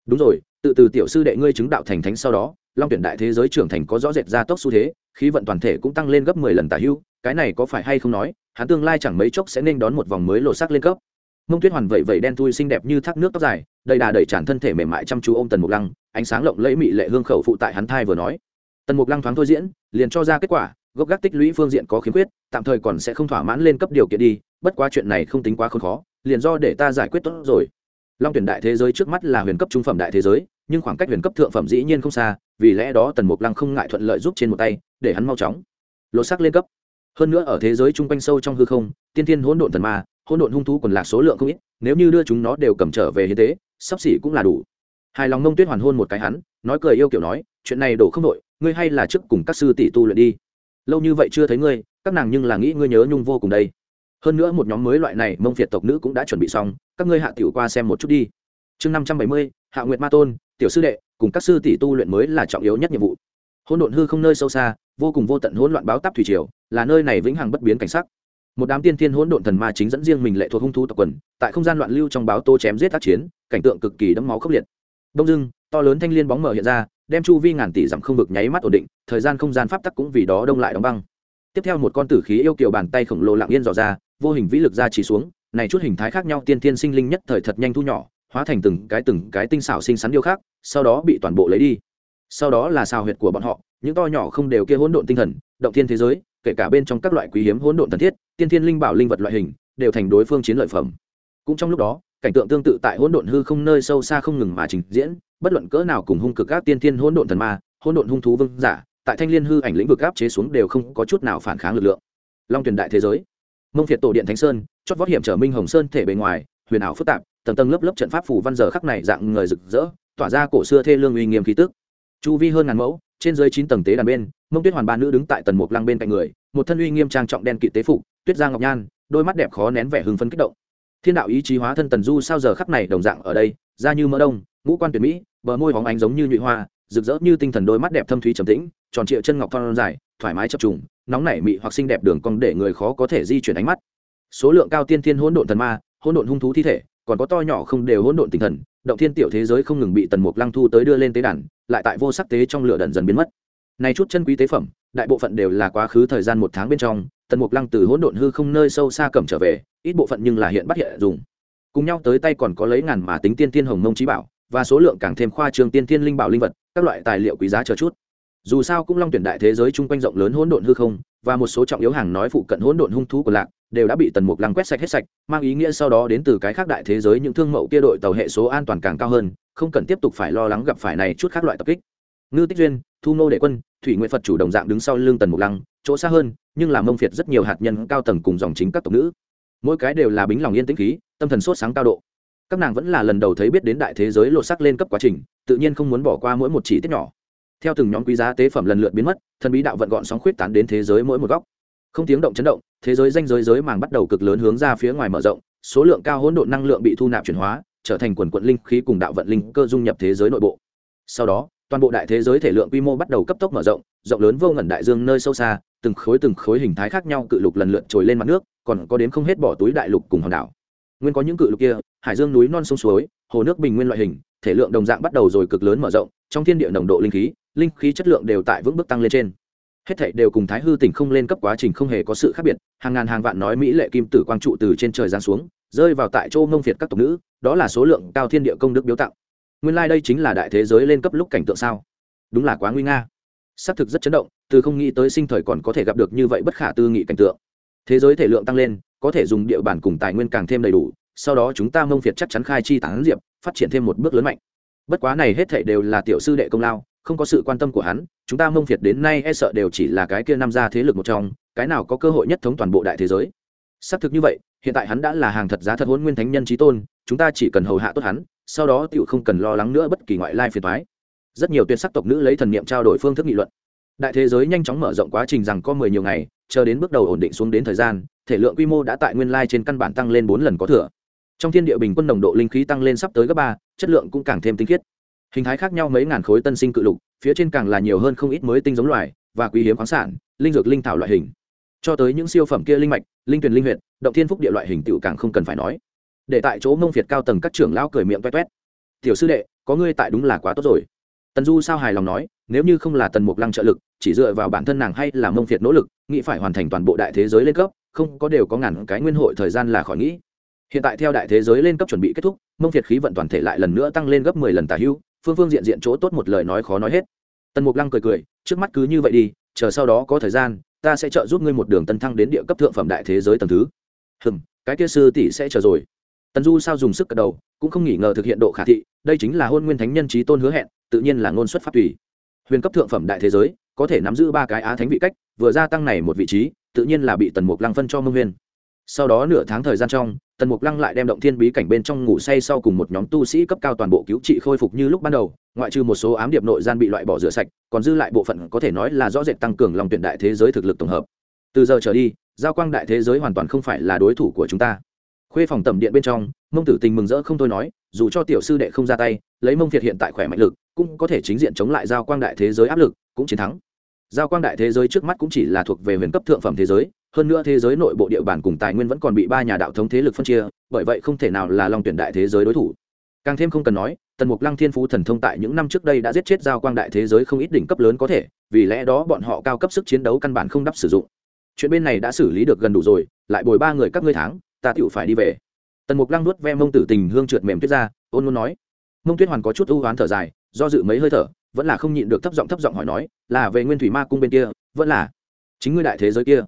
Đúng rồi, tự từ tiểu sư đệ ngươi chứng đạo thành thánh sau đó long tuyển đại thế giới trưởng thành có rõ rệt gia tốc xu thế, khí vận toàn thể cũng tăng lên gấp mười lần tả hưu, cái này có phải hay không nói, hắn tương lai chẳng mấy chốc sẽ nên đón một vòng mới lộ sắc lên cấp. Mông tuyết hoàn vẩy vẩy đen thui xinh đẹp như thác nước tóc dài, đầy đà đẩy tràn thân thể mềm mại chăm chú ôm tần mục lăng, ánh sáng lộng lẫy mị lệ hương khẩu phụ tại hắn thai vừa nói. Tần mục lăng thoáng thôi diễn, liền cho ra kết quả, gốc gác tích lũy phương diện có khiếm khuyết, tạm thời còn sẽ không thỏa mãn lên cấp điều kiện đi, bất quá chuyện này không tính quá không khó, liền do để ta giải quyết tốt rồi. Long tuyển đại thế giới trước mắt là huyền cấp trung phẩm đại thế giới nhưng khoảng cách huyền cấp thượng phẩm dĩ nhiên không xa, vì lẽ đó tần mục lăng không ngại thuận lợi giúp trên một tay, để hắn mau chóng. Lột sắc lên cấp. Hơn nữa ở thế giới chung quanh sâu trong hư không, tiên thiên hỗn độn thần ma, hỗn độn hung thú còn lạc số lượng không ít, nếu như đưa chúng nó đều cầm trở về hiến tế, sắp xỉ cũng là đủ. Hài lòng mông tuyết hoàn hôn một cái hắn, nói cười yêu kiểu nói, chuyện này đổ không đội ngươi hay là trước cùng các sư tỷ tu luyện đi. Lâu như vậy chưa thấy ngươi, các nàng nhưng là nghĩ ngươi nhớ nhung vô cùng đây. Hơn nữa một nhóm mới loại này, mông việt tộc nữ cũng đã chuẩn bị xong, các ngươi hạ tiểu qua xem một chút đi chương năm trăm bảy mươi, hạ nguyệt ma tôn, tiểu sư đệ, cùng các sư tỷ tu luyện mới là trọng yếu nhất nhiệm vụ. Hỗn độn hư không nơi sâu xa, vô cùng vô tận hỗn loạn báo táp thủy triều, là nơi này vĩnh hằng bất biến cảnh sắc. Một đám tiên thiên hỗn độn thần ma chính dẫn riêng mình lệ thuộc hung thú tộc quần, tại không gian loạn lưu trong báo tô chém giết tác chiến, cảnh tượng cực kỳ đẫm máu khốc liệt. Đông dưng to lớn thanh liên bóng mở hiện ra, đem chu vi ngàn tỷ dặm không vực nháy mắt ổn định, thời gian không gian pháp tắc cũng vì đó đông lại đóng băng. Tiếp theo một con tử khí yêu kiều bàn tay khổng lồ lặng yên dò ra, vô hình vĩ lực ra chỉ xuống, này chút hình thái khác nhau tiên thiên sinh linh nhất thời thật nhanh thu nhỏ hóa thành từng cái từng cái tinh xảo sinh sắn điêu khác sau đó bị toàn bộ lấy đi. Sau đó là xào huyệt của bọn họ, những to nhỏ không đều kia hỗn độn tinh thần, động thiên thế giới, kể cả bên trong các loại quý hiếm hỗn độn thần thiết, tiên thiên linh bảo linh vật loại hình, đều thành đối phương chiến lợi phẩm. Cũng trong lúc đó, cảnh tượng tương tự tại hỗn độn hư không nơi sâu xa không ngừng mà trình diễn, bất luận cỡ nào cùng hung cực các tiên thiên hỗn độn thần ma, hỗn độn hung thú vương giả, tại thanh liên hư ảnh lĩnh vực áp chế xuống đều không có chút nào phản kháng lực lượng. Long truyền đại thế giới. Mông phiệt tổ điện thánh sơn, chót vót hiểm trở minh hồng sơn thể bề ngoài, huyền ảo phức tạp tầng tầng lớp lớp trận pháp phủ văn giờ khắc này dạng người rực rỡ, tỏa ra cổ xưa thê lương uy nghiêm khí tức. Chu vi hơn ngàn mẫu, trên dưới chín tầng tế đàn bên, mông tuyết hoàn ba nữ đứng tại tần mục lăng bên cạnh người, một thân uy nghiêm trang trọng đen kỵ tế phục, tuyết giang ngọc nhan, đôi mắt đẹp khó nén vẻ hưng phấn kích động. Thiên đạo ý chí hóa thân tần du sao giờ khắc này đồng dạng ở đây, da như mỡ đông, ngũ quan tuyệt mỹ, bờ môi hóng ánh giống như nhụy hoa, rực rỡ như tinh thần đôi mắt đẹp thâm thúy trầm tĩnh, tròn trịa chân ngọc thon dài, thoải mái chập trùng, nóng nảy mị hoặc xinh đẹp đường cong để người khó có thể di chuyển ánh mắt. Số lượng cao tiên thiên hỗn độn thần ma, hỗn độn hung thú thi thể còn có to nhỏ không đều hỗn độn tinh thần, động thiên tiểu thế giới không ngừng bị tần mục lăng thu tới đưa lên tế đàn, lại tại vô sắc tế trong lửa đần dần biến mất. Này chút chân quý tế phẩm, đại bộ phận đều là quá khứ thời gian một tháng bên trong, tần mục lăng từ hỗn độn hư không nơi sâu xa cầm trở về, ít bộ phận nhưng là hiện bắt hiện dùng. Cùng nhau tới tay còn có lấy ngàn mà tính tiên tiên hồng mông trí bảo, và số lượng càng thêm khoa trương tiên tiên linh bảo linh vật, các loại tài liệu quý giá chờ chút. Dù sao cũng long tuyển đại thế giới chung quanh rộng lớn hỗn độn hư không và một số trọng yếu hàng nói phụ cận hỗn độn hung thú của lạc đều đã bị tần mục lăng quét sạch hết sạch, mang ý nghĩa sau đó đến từ cái khác đại thế giới những thương mẫu kia đội tàu hệ số an toàn càng cao hơn, không cần tiếp tục phải lo lắng gặp phải này chút khác loại tập kích. Ngư tích duyên, thu nô đệ quân, thủy nguyện phật chủ đồng dạng đứng sau lưng tần mục lăng, chỗ xa hơn, nhưng làm mông phiệt rất nhiều hạt nhân cao tầng cùng dòng chính các tộc nữ. Mỗi cái đều là bính lòng yên tĩnh khí, tâm thần sốt sáng cao độ. Các nàng vẫn là lần đầu thấy biết đến đại thế giới lột sắc lên cấp quá trình, tự nhiên không muốn bỏ qua mỗi một chi tiết nhỏ theo từng nhóm quý giá tế phẩm lần lượt biến mất, thần bí đạo vận gọn sóng khuyết tán đến thế giới mỗi một góc. Không tiếng động chấn động, thế giới danh giới giới màng bắt đầu cực lớn hướng ra phía ngoài mở rộng, số lượng cao hỗn độn năng lượng bị thu nạp chuyển hóa, trở thành quần quận linh khí cùng đạo vận linh cơ dung nhập thế giới nội bộ. Sau đó, toàn bộ đại thế giới thể lượng quy mô bắt đầu cấp tốc mở rộng rộng lớn vô ngần đại dương nơi sâu xa, từng khối từng khối hình thái khác nhau cự lục lần lượt trồi lên mặt nước, còn có đến không hết bỏ túi đại lục cùng hòn đảo. Nguyên có những cự lục kia, hải dương núi non sông suối, hồ nước bình nguyên loại hình, thể lượng đồng dạng bắt đầu rồi cực lớn mở rộng, trong thiên địa nồng độ linh khí linh khí chất lượng đều tại vững bước tăng lên trên. Hết thảy đều cùng thái hư tỉnh không lên cấp quá trình không hề có sự khác biệt, hàng ngàn hàng vạn nói mỹ lệ kim tử quang trụ từ trên trời giáng xuống, rơi vào tại châu ngông việt các tộc nữ, đó là số lượng cao thiên địa công đức biếu tặng. Nguyên lai、like、đây chính là đại thế giới lên cấp lúc cảnh tượng sao? Đúng là quá nguy nga. Xác thực rất chấn động, từ không nghĩ tới sinh thời còn có thể gặp được như vậy bất khả tư nghị cảnh tượng. Thế giới thể lượng tăng lên, có thể dùng địa bản cùng tài nguyên càng thêm đầy đủ, sau đó chúng ta mông việt chắc chắn khai chi tán diệp, phát triển thêm một bước lớn mạnh. Bất quá này hết thể đều là tiểu sư đệ công lao không có sự quan tâm của hắn, chúng ta mông việt đến nay e sợ đều chỉ là cái kia năm gia thế lực một trong, cái nào có cơ hội nhất thống toàn bộ đại thế giới. Xác thực như vậy, hiện tại hắn đã là hàng thật giá thật hôn nguyên thánh nhân trí tôn, chúng ta chỉ cần hầu hạ tốt hắn, sau đó tựu không cần lo lắng nữa bất kỳ ngoại lai phiền thoái rất nhiều tuyệt sắc tộc nữ lấy thần niệm trao đổi phương thức nghị luận. Đại thế giới nhanh chóng mở rộng quá trình rằng có mười nhiều ngày, chờ đến bước đầu ổn định xuống đến thời gian, thể lượng quy mô đã tại nguyên lai trên căn bản tăng lên bốn lần có thừa. Trong thiên địa bình quân nồng độ linh khí tăng lên sắp tới gấp ba, chất lượng cũng càng thêm tinh khiết hình thái khác nhau mấy ngàn khối tân sinh cự lục, phía trên càng là nhiều hơn không ít mới tinh giống loài và quý hiếm khoáng sản, linh dược linh thảo loại hình. Cho tới những siêu phẩm kia linh mạch, linh tuyển linh huyện động thiên phúc địa loại hình tựu càng không cần phải nói. Để tại chỗ mông việt cao tầng các trưởng lão cười miệng toét toét tiểu sư đệ, có ngươi tại đúng là quá tốt rồi. Tần du sao hài lòng nói, nếu như không là tần mục lăng trợ lực, chỉ dựa vào bản thân nàng hay là mông việt nỗ lực, nghĩ phải hoàn thành toàn bộ đại thế giới lên cấp, không có đều có ngàn cái nguyên hội thời gian là khỏi nghĩ. Hiện tại theo đại thế giới lên cấp chuẩn bị kết thúc, mông việt khí vận toàn thể lại lần nữa tăng lên gấp mười lần tả hưu phương phương diện diện chỗ tốt một lời nói khó nói hết. Tần mục lăng cười cười, trước mắt cứ như vậy đi, chờ sau đó có thời gian, ta sẽ trợ giúp ngươi một đường tân thăng đến địa cấp thượng phẩm đại thế giới tầng thứ. Hừm, cái kia sư tỷ sẽ chờ rồi. Tần du sao dùng sức cật đầu, cũng không nghỉ ngờ thực hiện độ khả thị, đây chính là hôn nguyên thánh nhân trí tôn hứa hẹn, tự nhiên là ngôn xuất pháp tùy. Huyền cấp thượng phẩm đại thế giới, có thể nắm giữ ba cái á thánh vị cách, vừa gia tăng này một vị trí, tự nhiên là bị tần mục lăng phân cho mông huyền sau đó nửa tháng thời gian trong, tần mục lăng lại đem động thiên bí cảnh bên trong ngủ say sau cùng một nhóm tu sĩ cấp cao toàn bộ cứu trị khôi phục như lúc ban đầu, ngoại trừ một số ám điệp nội gian bị loại bỏ rửa sạch, còn dư lại bộ phận có thể nói là rõ rệt tăng cường lòng tuyển đại thế giới thực lực tổng hợp. Từ giờ trở đi, giao quang đại thế giới hoàn toàn không phải là đối thủ của chúng ta. Khuê phòng tầm điện bên trong, mông tử tình mừng rỡ không thôi nói, dù cho tiểu sư đệ không ra tay, lấy mông thiệt hiện tại khỏe mạnh lực, cũng có thể chính diện chống lại giao quang đại thế giới áp lực, cũng chiến thắng. Giao quang đại thế giới trước mắt cũng chỉ là thuộc về huyền cấp thượng phẩm thế giới hơn nữa thế giới nội bộ địa bàn cùng tài nguyên vẫn còn bị ba nhà đạo thống thế lực phân chia, bởi vậy không thể nào là long tuyển đại thế giới đối thủ. Càng thêm không cần nói, tần mục lăng thiên phú thần thông tại những năm trước đây đã giết chết giao quang đại thế giới không ít đỉnh cấp lớn có thể, vì lẽ đó bọn họ cao cấp sức chiến đấu căn bản không đắp sử dụng. Chuyện bên này đã xử lý được gần đủ rồi, lại bồi ba người các ngươi tháng ta tựu phải đi về. Tần mục lăng nuốt ve mông tử tình hương trượt mềm tuyết ra, ôn luôn nói. Mông tuyết hoàn có chút ưu oán thở dài, do dự mấy hơi thở, vẫn là không nhịn được thấp giọng thấp giọng hỏi nói, là về nguyên thủy ma cung bên kia, vẫn là chính ngươi đại thế giới kia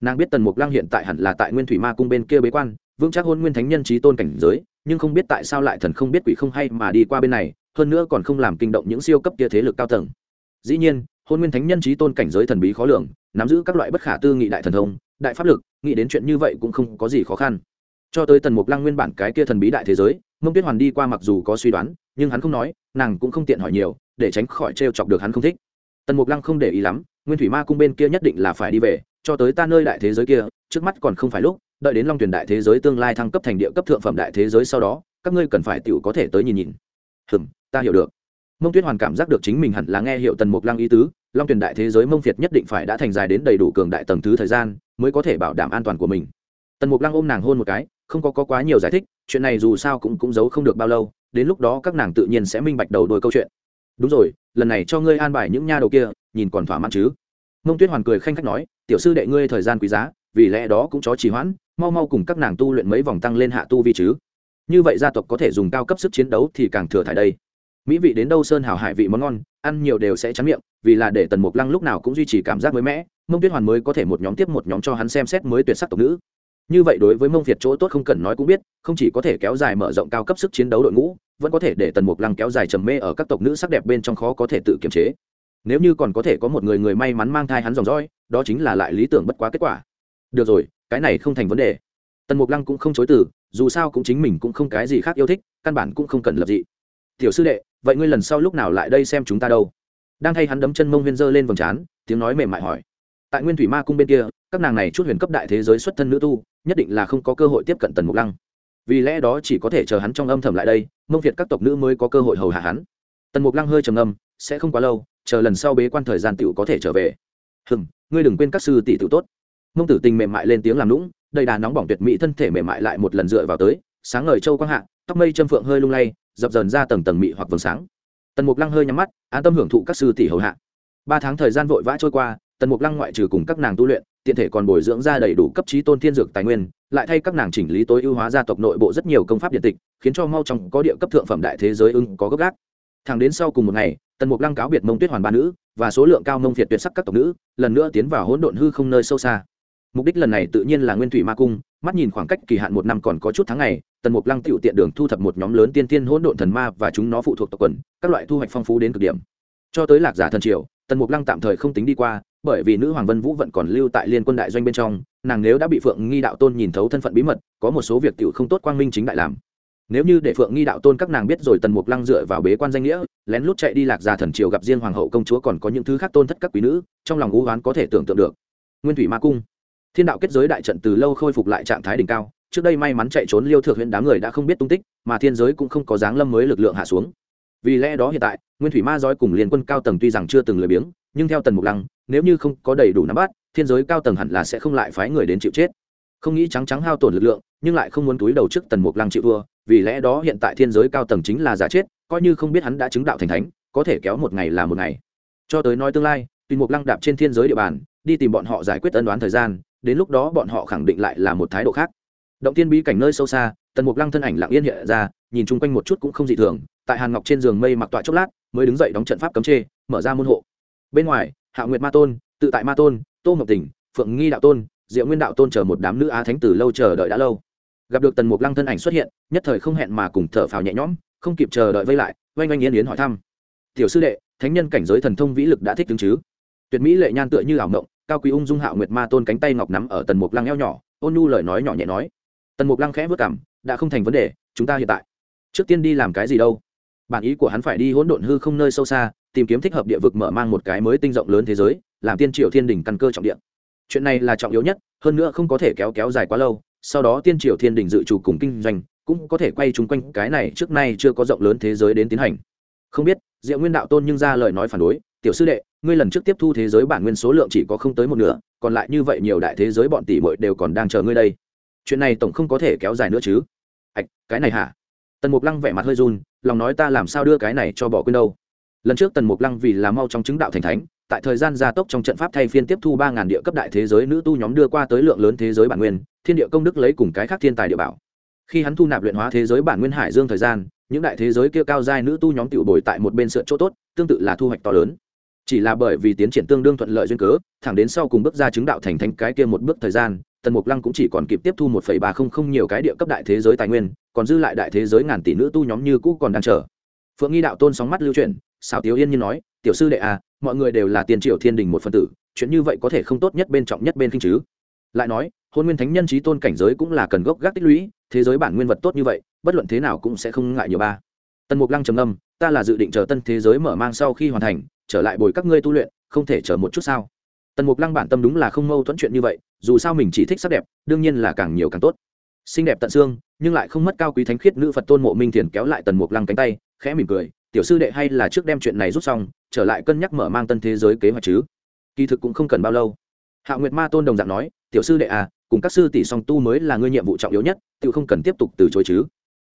nàng biết tần mục lăng hiện tại hẳn là tại nguyên thủy ma cung bên kia bế quan, vững chắc hôn nguyên thánh nhân trí tôn cảnh giới, nhưng không biết tại sao lại thần không biết quỷ không hay mà đi qua bên này, hơn nữa còn không làm kinh động những siêu cấp kia thế lực cao tầng. Dĩ nhiên, hôn nguyên thánh nhân trí tôn cảnh giới thần bí khó lường, nắm giữ các loại bất khả tư nghị đại thần thông, đại pháp lực, nghĩ đến chuyện như vậy cũng không có gì khó khăn. Cho tới tần mục lăng nguyên bản cái kia thần bí đại thế giới, mông tuyết hoàn đi qua mặc dù có suy đoán, nhưng hắn không nói, nàng cũng không tiện hỏi nhiều, để tránh khỏi t chọc được hắn không thích. Tần mục lăng không để ý lắm, nguyên thủy ma cung bên kia nhất định là phải đi về cho tới ta nơi đại thế giới kia trước mắt còn không phải lúc đợi đến long tuyển đại thế giới tương lai thăng cấp thành địa cấp thượng phẩm đại thế giới sau đó các ngươi cần phải t có thể tới nhìn nhìn. Hừm ta hiểu được. Mông tuyết hoàn cảm giác được chính mình hẳn là nghe hiệu tần mục lăng ý tứ long tuyển đại thế giới mông việt nhất định phải đã thành dài đến đầy đủ cường đại tầng thứ thời gian mới có thể bảo đảm an toàn của mình. Tần mục lăng ôm nàng hôn một cái không có, có quá nhiều giải thích chuyện này dù sao cũng cũng giấu không được bao lâu đến lúc đó các nàng tự nhiên sẽ minh bạch đầu đôi câu chuyện. Đúng rồi lần này cho ngươi an bài những nha đầu kia nhìn còn thỏa mãn chứ? Mông tuyết hoàn cười khanh khách nói, tiểu sư đệ ngươi thời gian quý giá, vì lẽ đó cũng chó trì hoãn, mau mau cùng các nàng tu luyện mấy vòng tăng lên hạ tu vi chứ. Như vậy gia tộc có thể dùng cao cấp sức chiến đấu thì càng thừa thải đây. Mỹ vị đến đâu sơn hào hải vị món ngon, ăn nhiều đều sẽ chán miệng, vì là để tần mục lăng lúc nào cũng duy trì cảm giác mới mẻ, mông tuyết hoàn mới có thể một nhóm tiếp một nhóm cho hắn xem xét mới tuyệt sắc tộc nữ. Như vậy đối với mông việt chỗ tốt không cần nói cũng biết, không chỉ có thể kéo dài mở rộng cao cấp sức chiến đấu đội ngũ, vẫn có thể để tần mục lăng kéo dài trầm mê ở các tộc nữ sắc đẹp bên trong khó có thể tự kiềm chế nếu như còn có thể có một người người may mắn mang thai hắn dòng dõi, đó chính là lại lý tưởng bất quá kết quả. Được rồi, cái này không thành vấn đề. Tần mục lăng cũng không chối từ, dù sao cũng chính mình cũng không cái gì khác yêu thích, căn bản cũng không cần lập dị. Tiểu sư đệ, vậy ngươi lần sau lúc nào lại đây xem chúng ta đâu? Đang thay hắn đấm chân mông viên dơ lên vòng trán, tiếng nói mềm mại hỏi. Tại nguyên thủy ma cung bên kia, các nàng này chút huyền cấp đại thế giới xuất thân nữ tu, nhất định là không có cơ hội tiếp cận tần mục lăng. Vì lẽ đó chỉ có thể chờ hắn trong âm thầm lại đây, mông việt các tộc nữ mới có cơ hội hầu hạ hắn. Tần mục lăng hơi trầm âm sẽ không quá lâu chờ lần sau bế quan thời gian tựu có thể trở về. Hừm, ngươi đừng quên các sư tỷ tựu tốt. Mông tử tình mềm mại lên tiếng làm lũng đầy đà nóng bỏng tuyệt mỹ thân thể mềm mại lại một lần dựa vào tới, sáng ngời châu quang hạ, tóc mây châm phượng hơi lung lay, dập dần ra tầng tầng mị hoặc vầng sáng. Tần mục lăng hơi nhắm mắt, an tâm hưởng thụ các sư tỷ hầu hạ. Ba tháng thời gian vội vã trôi qua, tần mục lăng ngoại trừ cùng các nàng tu luyện, tiện thể còn bồi dưỡng ra đầy đủ cấp trí tôn thiên dược tài nguyên, lại thay các nàng chỉnh lý tối ưu hóa gia tộc nội bộ rất nhiều công pháp điện tịch, khiến cho mau trong có địa cấp thượng phẩm đại thế giới ưng có gấp gác thẳng đến sau cùng một ngày tần mục lăng cáo biệt mông tuyết hoàn ba nữ và số lượng cao mông việt tuyệt sắc các tộc nữ, lần nữa tiến vào hỗn độn hư không nơi sâu xa. Mục đích lần này tự nhiên là nguyên thủy ma cung, mắt nhìn khoảng cách kỳ hạn một năm còn có chút tháng ngày, tần mục lăng tựu tiện đường thu thập một nhóm lớn tiên tiên hỗn độn thần ma và chúng nó phụ thuộc tộc quần, các loại thu hoạch phong phú đến cực điểm. Cho tới lạc giả thần triều, tần mục lăng tạm thời không tính đi qua, bởi vì nữ hoàng vân vũ vẫn còn lưu tại liên quân đại doanh bên trong, nàng nếu đã bị phượng nghi đạo tôn nhìn thấu thân phận bí mật, có một số việc tiểu không tốt quang minh chính đại làm nếu như để phượng nghi đạo tôn các nàng biết rồi tần mục lăng dựa vào bế quan danh nghĩa, lén lút chạy đi lạc già thần triều gặp riêng hoàng hậu công chúa còn có những thứ khác tôn thất các quý nữ, trong lòng ngũ hoán có thể tưởng tượng được. Nguyên thủy ma cung. Thiên đạo kết giới đại trận từ lâu khôi phục lại trạng thái đỉnh cao, trước đây may mắn chạy trốn liêu thượng huyện đám người đã không biết tung tích, mà thiên giới cũng không có dáng lâm mới lực lượng hạ xuống. Vì lẽ đó hiện tại, nguyên thủy ma giói cùng liên quân cao tầng tuy rằng chưa từng lười biếng, nhưng theo tần mục lăng, nếu như không có đầy đủ nắm bắt, thiên giới cao tầng hẳn là sẽ không lại phái người đến chịu chết không nghĩ trắng trắng hao tổn lực lượng, nhưng lại không muốn túi đầu trước tần mục lăng chịu thua, vì lẽ đó hiện tại thiên giới cao tầng chính là giả chết, coi như không biết hắn đã chứng đạo thành thánh, có thể kéo một ngày là một ngày. Cho tới nói tương lai tùy mục lăng đạp trên thiên giới địa bàn, đi tìm bọn họ giải quyết ân đoán thời gian, đến lúc đó bọn họ khẳng định lại là một thái độ khác. Động tiên bí cảnh nơi sâu xa, tần mục lăng thân ảnh lặng yên hiện ra, nhìn chung quanh một chút cũng không dị thường, tại hàn ngọc trên giường mây mặc tọa chốc lát, mới đứng dậy đóng trận pháp cấm chê, mở ra môn hộ. Bên ngoài, hạ nguyệt ma tôn, tự tại ma tôn, tô ngọc tỉnh, phượng nghi đạo tôn diệu nguyên đạo tôn chờ một đám nữ á thánh từ lâu chờ đợi đã lâu. Gặp được tần mục lăng thân ảnh xuất hiện, nhất thời không hẹn mà cùng thở phào nhẹ nhõm, không kịp chờ đợi vây lại, oanh oanh yên yến hỏi thăm. Tiểu sư đệ, thánh nhân cảnh giới thần thông vĩ lực đã thích ứng chứ? Tuyệt mỹ lệ nhan tựa như ảo mộng, cao quý ung dung hạo nguyệt ma tôn cánh tay ngọc nắm ở tần mục lăng eo nhỏ, ôn nhu lời nói nhỏ nhẹ nói. Tần mục lăng khẽ vất cảm, đã không thành vấn đề, chúng ta hiện tại, trước tiên đi làm cái gì đâu? Bản ý của hắn phải đi hỗn độn hư không nơi sâu xa, tìm kiếm thích hợp địa vực mở mang một cái mới tinh rộng lớn thế giới, làm tiên triệu thiên đình căn cơ trọng địa chuyện này là trọng yếu nhất, hơn nữa không có thể kéo kéo dài quá lâu, sau đó tiên triều thiên đình dự chủ cùng kinh doanh, cũng có thể quay chung quanh cái này trước nay chưa có rộng lớn thế giới đến tiến hành. Không biết, diệu nguyên đạo tôn nhưng ra lời nói phản đối, tiểu sư đệ, ngươi lần trước tiếp thu thế giới bản nguyên số lượng chỉ có không tới một nửa, còn lại như vậy nhiều đại thế giới bọn tỷ muội đều còn đang chờ ngươi đây. Chuyện này tổng không có thể kéo dài nữa chứ. Ạch cái này hả? Tần mục lăng vẻ mặt hơi run, lòng nói ta làm sao đưa cái này cho bỏ quên đâu? Lần trước tần mục lăng vì là mau trong chứng đạo thành thánh tại thời gian gia tốc trong trận pháp thay phiên tiếp thu ba ngàn địa cấp đại thế giới nữ tu nhóm đưa qua tới lượng lớn thế giới bản nguyên, thiên địa công đức lấy cùng cái khác thiên tài địa bảo. Khi hắn thu nạp luyện hóa thế giới bản nguyên hải dương thời gian, những đại thế giới kia cao giai nữ tu nhóm tiểu bồi tại một bên sượn chỗ tốt, tương tự là thu hoạch to lớn. Chỉ là bởi vì tiến triển tương đương thuận lợi duyên cớ, thẳng đến sau cùng bước ra chứng đạo thành thánh cái kia một bước thời gian, tần mục lăng cũng chỉ còn kịp tiếp thu một phẩy ba không không nhiều cái địa cấp đại thế giới tài nguyên, còn dư lại đại thế giới ngàn tỷ nữ tu nhóm như cũ còn đang chờ. Phượng nghi đạo tôn sóng mắt lưu chuyển xào tiếu yên như nói, tiểu sư đệ à mọi người đều là tiền triều thiên đình một phân tử, chuyện như vậy có thể không tốt nhất bên trọng nhất bên kinh chứ. Lại nói, hôn nguyên thánh nhân trí tôn cảnh giới cũng là cần gốc gác tích lũy, thế giới bản nguyên vật tốt như vậy, bất luận thế nào cũng sẽ không ngại nhiều ba. Tần mục lăng trầm âm ta là dự định chờ tân thế giới mở mang sau khi hoàn thành, trở lại bồi các ngươi tu luyện, không thể chờ một chút sao? Tần mục lăng bản tâm đúng là không mâu thuẫn chuyện như vậy, dù sao mình chỉ thích sắc đẹp, đương nhiên là càng nhiều càng tốt. Xinh đẹp tận xương, nhưng lại không mất cao quý thánh khiết nữ phật tôn mộ minh thiền kéo lại tần mục lăng cánh tay, khẽ mỉm cười, tiểu sư đệ hay là trước đem chuyện này rút xong trở lại cân nhắc mở mang tân thế giới kế hoạch chứ? Kỳ thực cũng không cần bao lâu. Hạ nguyệt ma tôn đồng dạng nói, tiểu sư đệ à cùng các sư tỷ song tu mới là ngươi nhiệm vụ trọng yếu nhất tự không cần tiếp tục từ chối chứ.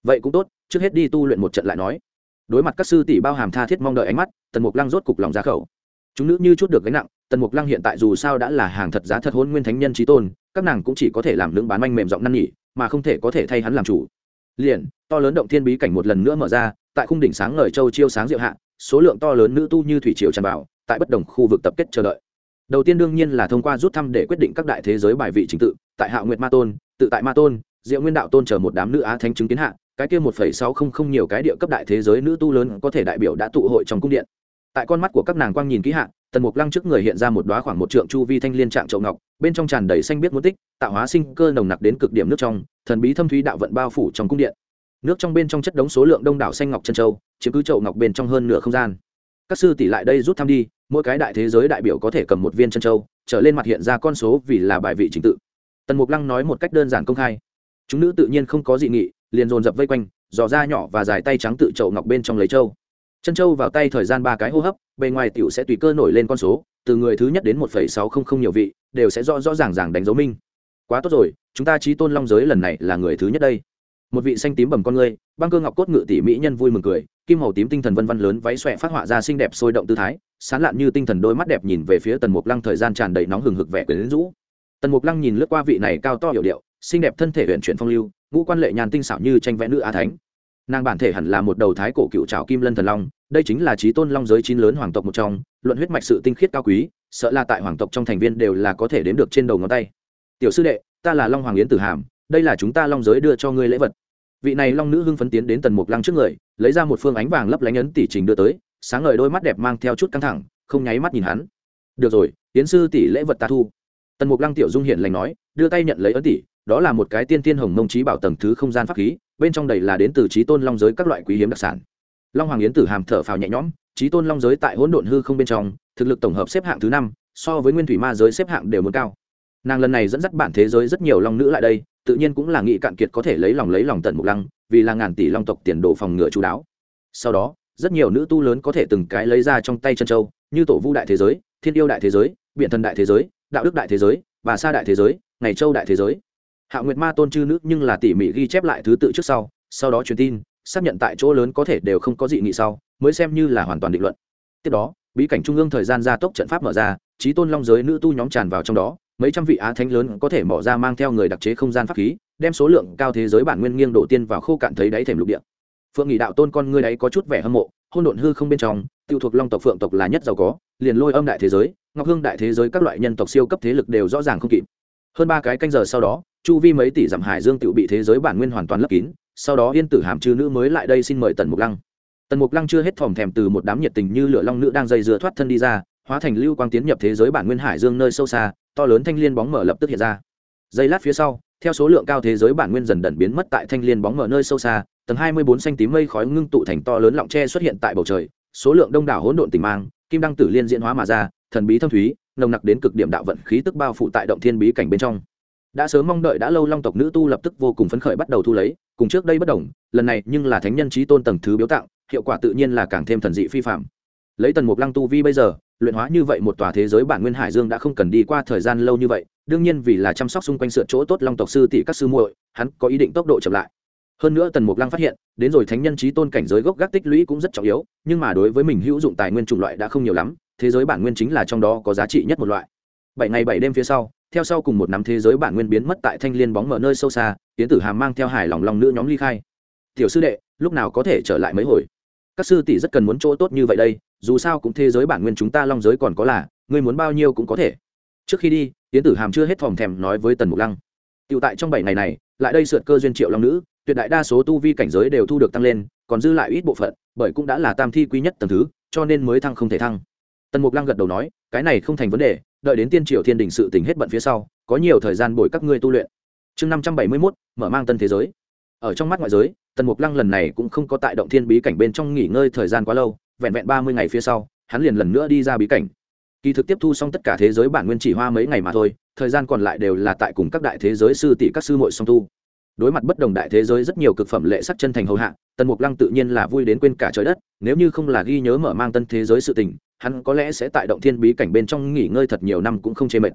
Vậy cũng tốt, trước hết đi tu luyện một trận lại nói. Đối mặt các sư tỷ bao hàm tha thiết mong đợi ánh mắt, tần mục lăng rốt cục lòng ra khẩu. Chúng nữ như chút được gánh nặng, tần mục lăng hiện tại dù sao đã là hàng thật giá thật hôn nguyên thánh nhân trí tôn, các nàng cũng chỉ có thể làm nướng bán manh mềm giọng năn nhỉ mà không thể có thể thay hắn làm chủ liền, to lớn động thiên bí cảnh một lần nữa mở ra, tại khung đỉnh sáng ngời châu chiêu sáng diệu hạ, số lượng to lớn nữ tu như thủy triều tràn vào, tại bất đồng khu vực tập kết chờ đợi. Đầu tiên đương nhiên là thông qua rút thăm để quyết định các đại thế giới bài vị trình tự, tại hạ nguyệt ma tôn, tự tại ma tôn, diệu nguyên đạo tôn chờ một đám nữ á thánh chứng kiến hạ, cái kia một phẩy sáu không không nhiều cái địa cấp đại thế giới nữ tu lớn có thể đại biểu đã tụ hội trong cung điện. Tại con mắt của các nàng quang nhìn kỹ hạ, tần mục lăng trước người hiện ra một đoá khoảng một trượng chu vi thanh liên trạng trậu ngọc, bên trong tràn đầy xanh biết muốn tích, tạo hóa sinh cơ nồng nặc đến cực điểm nước trong thần bí thâm thúy đạo vận bao phủ trong cung điện. Nước trong bên trong chất đống số lượng đông đảo xanh ngọc chân châu, chiếm cứ chậu ngọc bên trong hơn nửa không gian. Các sư tỷ lại đây rút thăm đi, mỗi cái đại thế giới đại biểu có thể cầm một viên chân châu, trở lên mặt hiện ra con số vì là bài vị trình tự. Tần mục lăng nói một cách đơn giản công khai. Chúng nữ tự nhiên không có dị nghị, liền dồn dập vây quanh, dò da nhỏ và dài tay trắng tự chậu ngọc bên trong lấy châu. Chân châu vào tay thời gian ba cái hô hấp, bề ngoài tiểu sẽ tùy cơ nổi lên con số, từ người thứ nhất đến một phẩy sáu không không nhiều vị, đều sẽ rõ rõ ràng ràng đánh dấu minh. Quá tốt rồi chúng ta trí tôn long giới lần này là người thứ nhất đây. Một vị xanh tím bầm con ngươi, băng cơ ngọc cốt ngự tỷ mỹ nhân vui mừng cười, kim màu tím tinh thần vân vân lớn váy xòe phát họa ra xinh đẹp sôi động tư thái, sán lạn như tinh thần đôi mắt đẹp nhìn về phía tần mục lăng thời gian tràn đầy nóng hừng hực vẻ quyến rũ. Tần mục lăng nhìn lướt qua vị này cao to hiểu điệu, xinh đẹp thân thể huyện chuyển phong lưu, ngũ quan lệ nhàn tinh xảo như tranh vẽ nữ a thánh. Nàng bản thể hẳn là một đầu thái cổ cựu trào kim lân thần long, đây chính là trí tôn long giới chín lớn hoàng tộc một trong, luận huyết mạch sự tinh khiết cao quý, sợ là tại hoàng tộc trong thành viên đều là có thể đếm được trên đầu ngón tay. Tiểu sư đệ ta là long hoàng yến tử hàm, đây là chúng ta long giới đưa cho ngươi lễ vật. Vị này long nữ hưng phấn tiến đến tần mục lăng trước người, lấy ra một phương ánh vàng lấp lánh ấn tỷ trình đưa tới, sáng ngời đôi mắt đẹp mang theo chút căng thẳng, không nháy mắt nhìn hắn. Được rồi tiến sư tỷ lễ vật ta thu. Tần mục lăng tiểu dung hiện lành nói, đưa tay nhận lấy ấn tỷ, đó là một cái tiên tiên hồng mông trí bảo tầng thứ không gian pháp khí, bên trong đầy là đến từ trí tôn long giới các loại quý hiếm đặc sản. Long hoàng yến tử hàm thở phào nhẹ nhõm trí tôn long giới tại hỗn độn hư không bên trong, thực lực tổng hợp xếp hạng thứ năm, so với nguyên thủy ma giới xếp hạng đều muốn cao nàng lần này dẫn dắt bản thế giới rất nhiều long nữ lại đây, tự nhiên cũng là nghị cạn kiệt có thể lấy lòng lấy lòng tận mục lăng, vì là ngàn tỷ long tộc tiền đồ phòng ngừa chú đáo. Sau đó, rất nhiều nữ tu lớn có thể từng cái lấy ra trong tay chân châu, như tổ vu đại thế giới, thiên yêu đại thế giới biện thần đại thế giới, đạo đức đại thế giới, bà sa đại thế giới, ngày châu đại thế giới. Hạ nguyệt ma tôn chư nữ nhưng là tỉ mỉ ghi chép lại thứ tự trước sau sau đó truyền tin, xác nhận tại chỗ lớn có thể đều không có dị nghị sau, mới xem như là hoàn toàn định luận. Tiếp đó, bí cảnh trung ương thời gian gia tốc trận pháp mở ra trí tôn long giới nữ tu nhóm tràn vào trong đó mấy trăm vị á thánh lớn có thể mở ra mang theo người đặc chế không gian pháp khí, đem số lượng cao thế giới bản nguyên nghiêng đổ tiên vào khô cạn thấy đáy thềm lục địa. Phượng nghị đạo tôn con ngươi đấy có chút vẻ hâm mộ, hôn độn hư không bên trong, tiêu thuộc long tộc phượng tộc là nhất giàu có, liền lôi âm đại thế giới, ngọc hương đại thế giới các loại nhân tộc siêu cấp thế lực đều rõ ràng không kịp. Hơn ba cái canh giờ sau đó, chu vi mấy tỷ dặm hải dương tự bị thế giới bản nguyên hoàn toàn lấp kín, sau đó yên tử hàm chư nữ mới lại đây xin mời tần mục lăng. Tần mục lăng chưa hết thòm thèm từ một đám nhiệt tình như lửa long nữ đang dây dưa thoát thân đi ra, hóa thành lưu quang tiến nhập thế giới bản nguyên hải dương nơi sâu xa to lớn thanh liên bóng mở lập tức hiện ra. Giây lát phía sau, theo số lượng cao thế giới bản nguyên dần dần biến mất tại thanh liên bóng mở nơi sâu xa, tầng hai mươi bốn xanh tím mây khói ngưng tụ thành to lớn lọng tre xuất hiện tại bầu trời, số lượng đông đảo hỗn độn tình mang, kim đăng tử liên diễn hóa mà ra, thần bí thâm thúy, nồng nặc đến cực điểm đạo vận khí tức bao phủ tại động thiên bí cảnh bên trong. Đã sớm mong đợi đã lâu long tộc nữ tu lập tức vô cùng phấn khởi bắt đầu thu lấy, cùng trước đây bất đồng, lần này nhưng là thánh nhân trí tôn tầng thứ biếu tặng, hiệu quả tự nhiên là càng thêm thần dị phi phạm lấy tần mục lăng tu vi bây giờ luyện hóa như vậy một tòa thế giới bản nguyên hải dương đã không cần đi qua thời gian lâu như vậy, đương nhiên vì là chăm sóc xung quanh sửa chỗ tốt long tộc sư tỷ các sư muội, hắn có ý định tốc độ chậm lại. Hơn nữa tần mục lăng phát hiện, đến rồi thánh nhân trí tôn cảnh giới gốc gác tích lũy cũng rất trọng yếu, nhưng mà đối với mình hữu dụng tài nguyên chủng loại đã không nhiều lắm, thế giới bản nguyên chính là trong đó có giá trị nhất một loại. Bảy ngày bảy đêm phía sau, theo sau cùng một năm thế giới bản nguyên biến mất tại thanh liên bóng mở nơi sâu xa tiến tử hàm mang theo hải lòng lòng nữ nhóm ly khai. Tiểu sư đệ, lúc nào có thể trở lại mấy hồi? Các sư tỷ rất cần muốn chỗ tốt như vậy đây, dù sao cũng thế giới bản nguyên chúng ta long giới còn có là, ngươi muốn bao nhiêu cũng có thể. Trước khi đi tiến tử hàm chưa hết phòng thèm nói với tần mục lăng. Tựu tại trong bảy ngày này, lại đây sượt cơ duyên triệu long nữ, tuyệt đại đa số tu vi cảnh giới đều thu được tăng lên, còn dư lại ít bộ phận, bởi cũng đã là tam thi quý nhất tầng thứ, cho nên mới thăng không thể thăng. Tần mục lăng gật đầu nói, cái này không thành vấn đề, đợi đến tiên triều thiên đình sự tình hết bận phía sau, có nhiều thời gian bồi các ngươi tu luyện. Chương năm trăm bảy mươi mốt, mở mang tân thế giới ở trong mắt ngoại giới, tần mục lăng lần này cũng không có tại động thiên bí cảnh bên trong nghỉ ngơi thời gian quá lâu, vẹn vẹn ba mươi ngày phía sau, hắn liền lần nữa đi ra bí cảnh. Kỳ thực tiếp thu xong tất cả thế giới bản nguyên chỉ hoa mấy ngày mà thôi, thời gian còn lại đều là tại cùng các đại thế giới sư tỷ các sư muội song tu. Đối mặt bất đồng đại thế giới rất nhiều cực phẩm lệ sắc chân thành hầu hạ, tần mục lăng tự nhiên là vui đến quên cả trời đất, nếu như không là ghi nhớ mở mang tân thế giới sự tình, hắn có lẽ sẽ tại động thiên bí cảnh bên trong nghỉ ngơi thật nhiều năm cũng không chê mệt.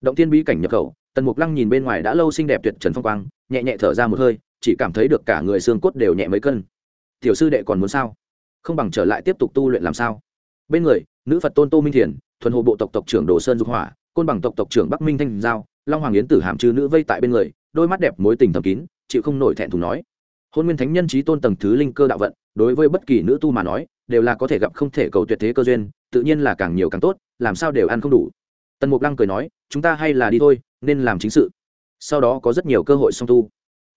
Động thiên bí cảnh nhập khẩu, tần mục lăng nhìn bên ngoài đã lâu xinh đẹp tuyệt trần phong quang, nhẹ nhẹ thở ra một hơi chỉ cảm thấy được cả người xương cốt đều nhẹ mấy cân. Tiểu sư đệ còn muốn sao? Không bằng trở lại tiếp tục tu luyện làm sao? Bên người, nữ phật tôn tô minh thiền, thuần Hồ bộ tộc tộc trưởng đồ sơn dục hỏa, côn bằng tộc tộc trưởng bắc minh thanh giao, long hoàng yến tử hàm chư nữ vây tại bên người, đôi mắt đẹp mối tình thầm kín, chịu không nổi thẹn thùng nói. Hôn nguyên thánh nhân trí tôn tầng thứ linh cơ đạo vận, đối với bất kỳ nữ tu mà nói, đều là có thể gặp không thể cầu tuyệt thế cơ duyên, tự nhiên là càng nhiều càng tốt, làm sao đều ăn không đủ. Tần mục lăng cười nói, chúng ta hay là đi thôi, nên làm chính sự. Sau đó có rất nhiều cơ hội song tu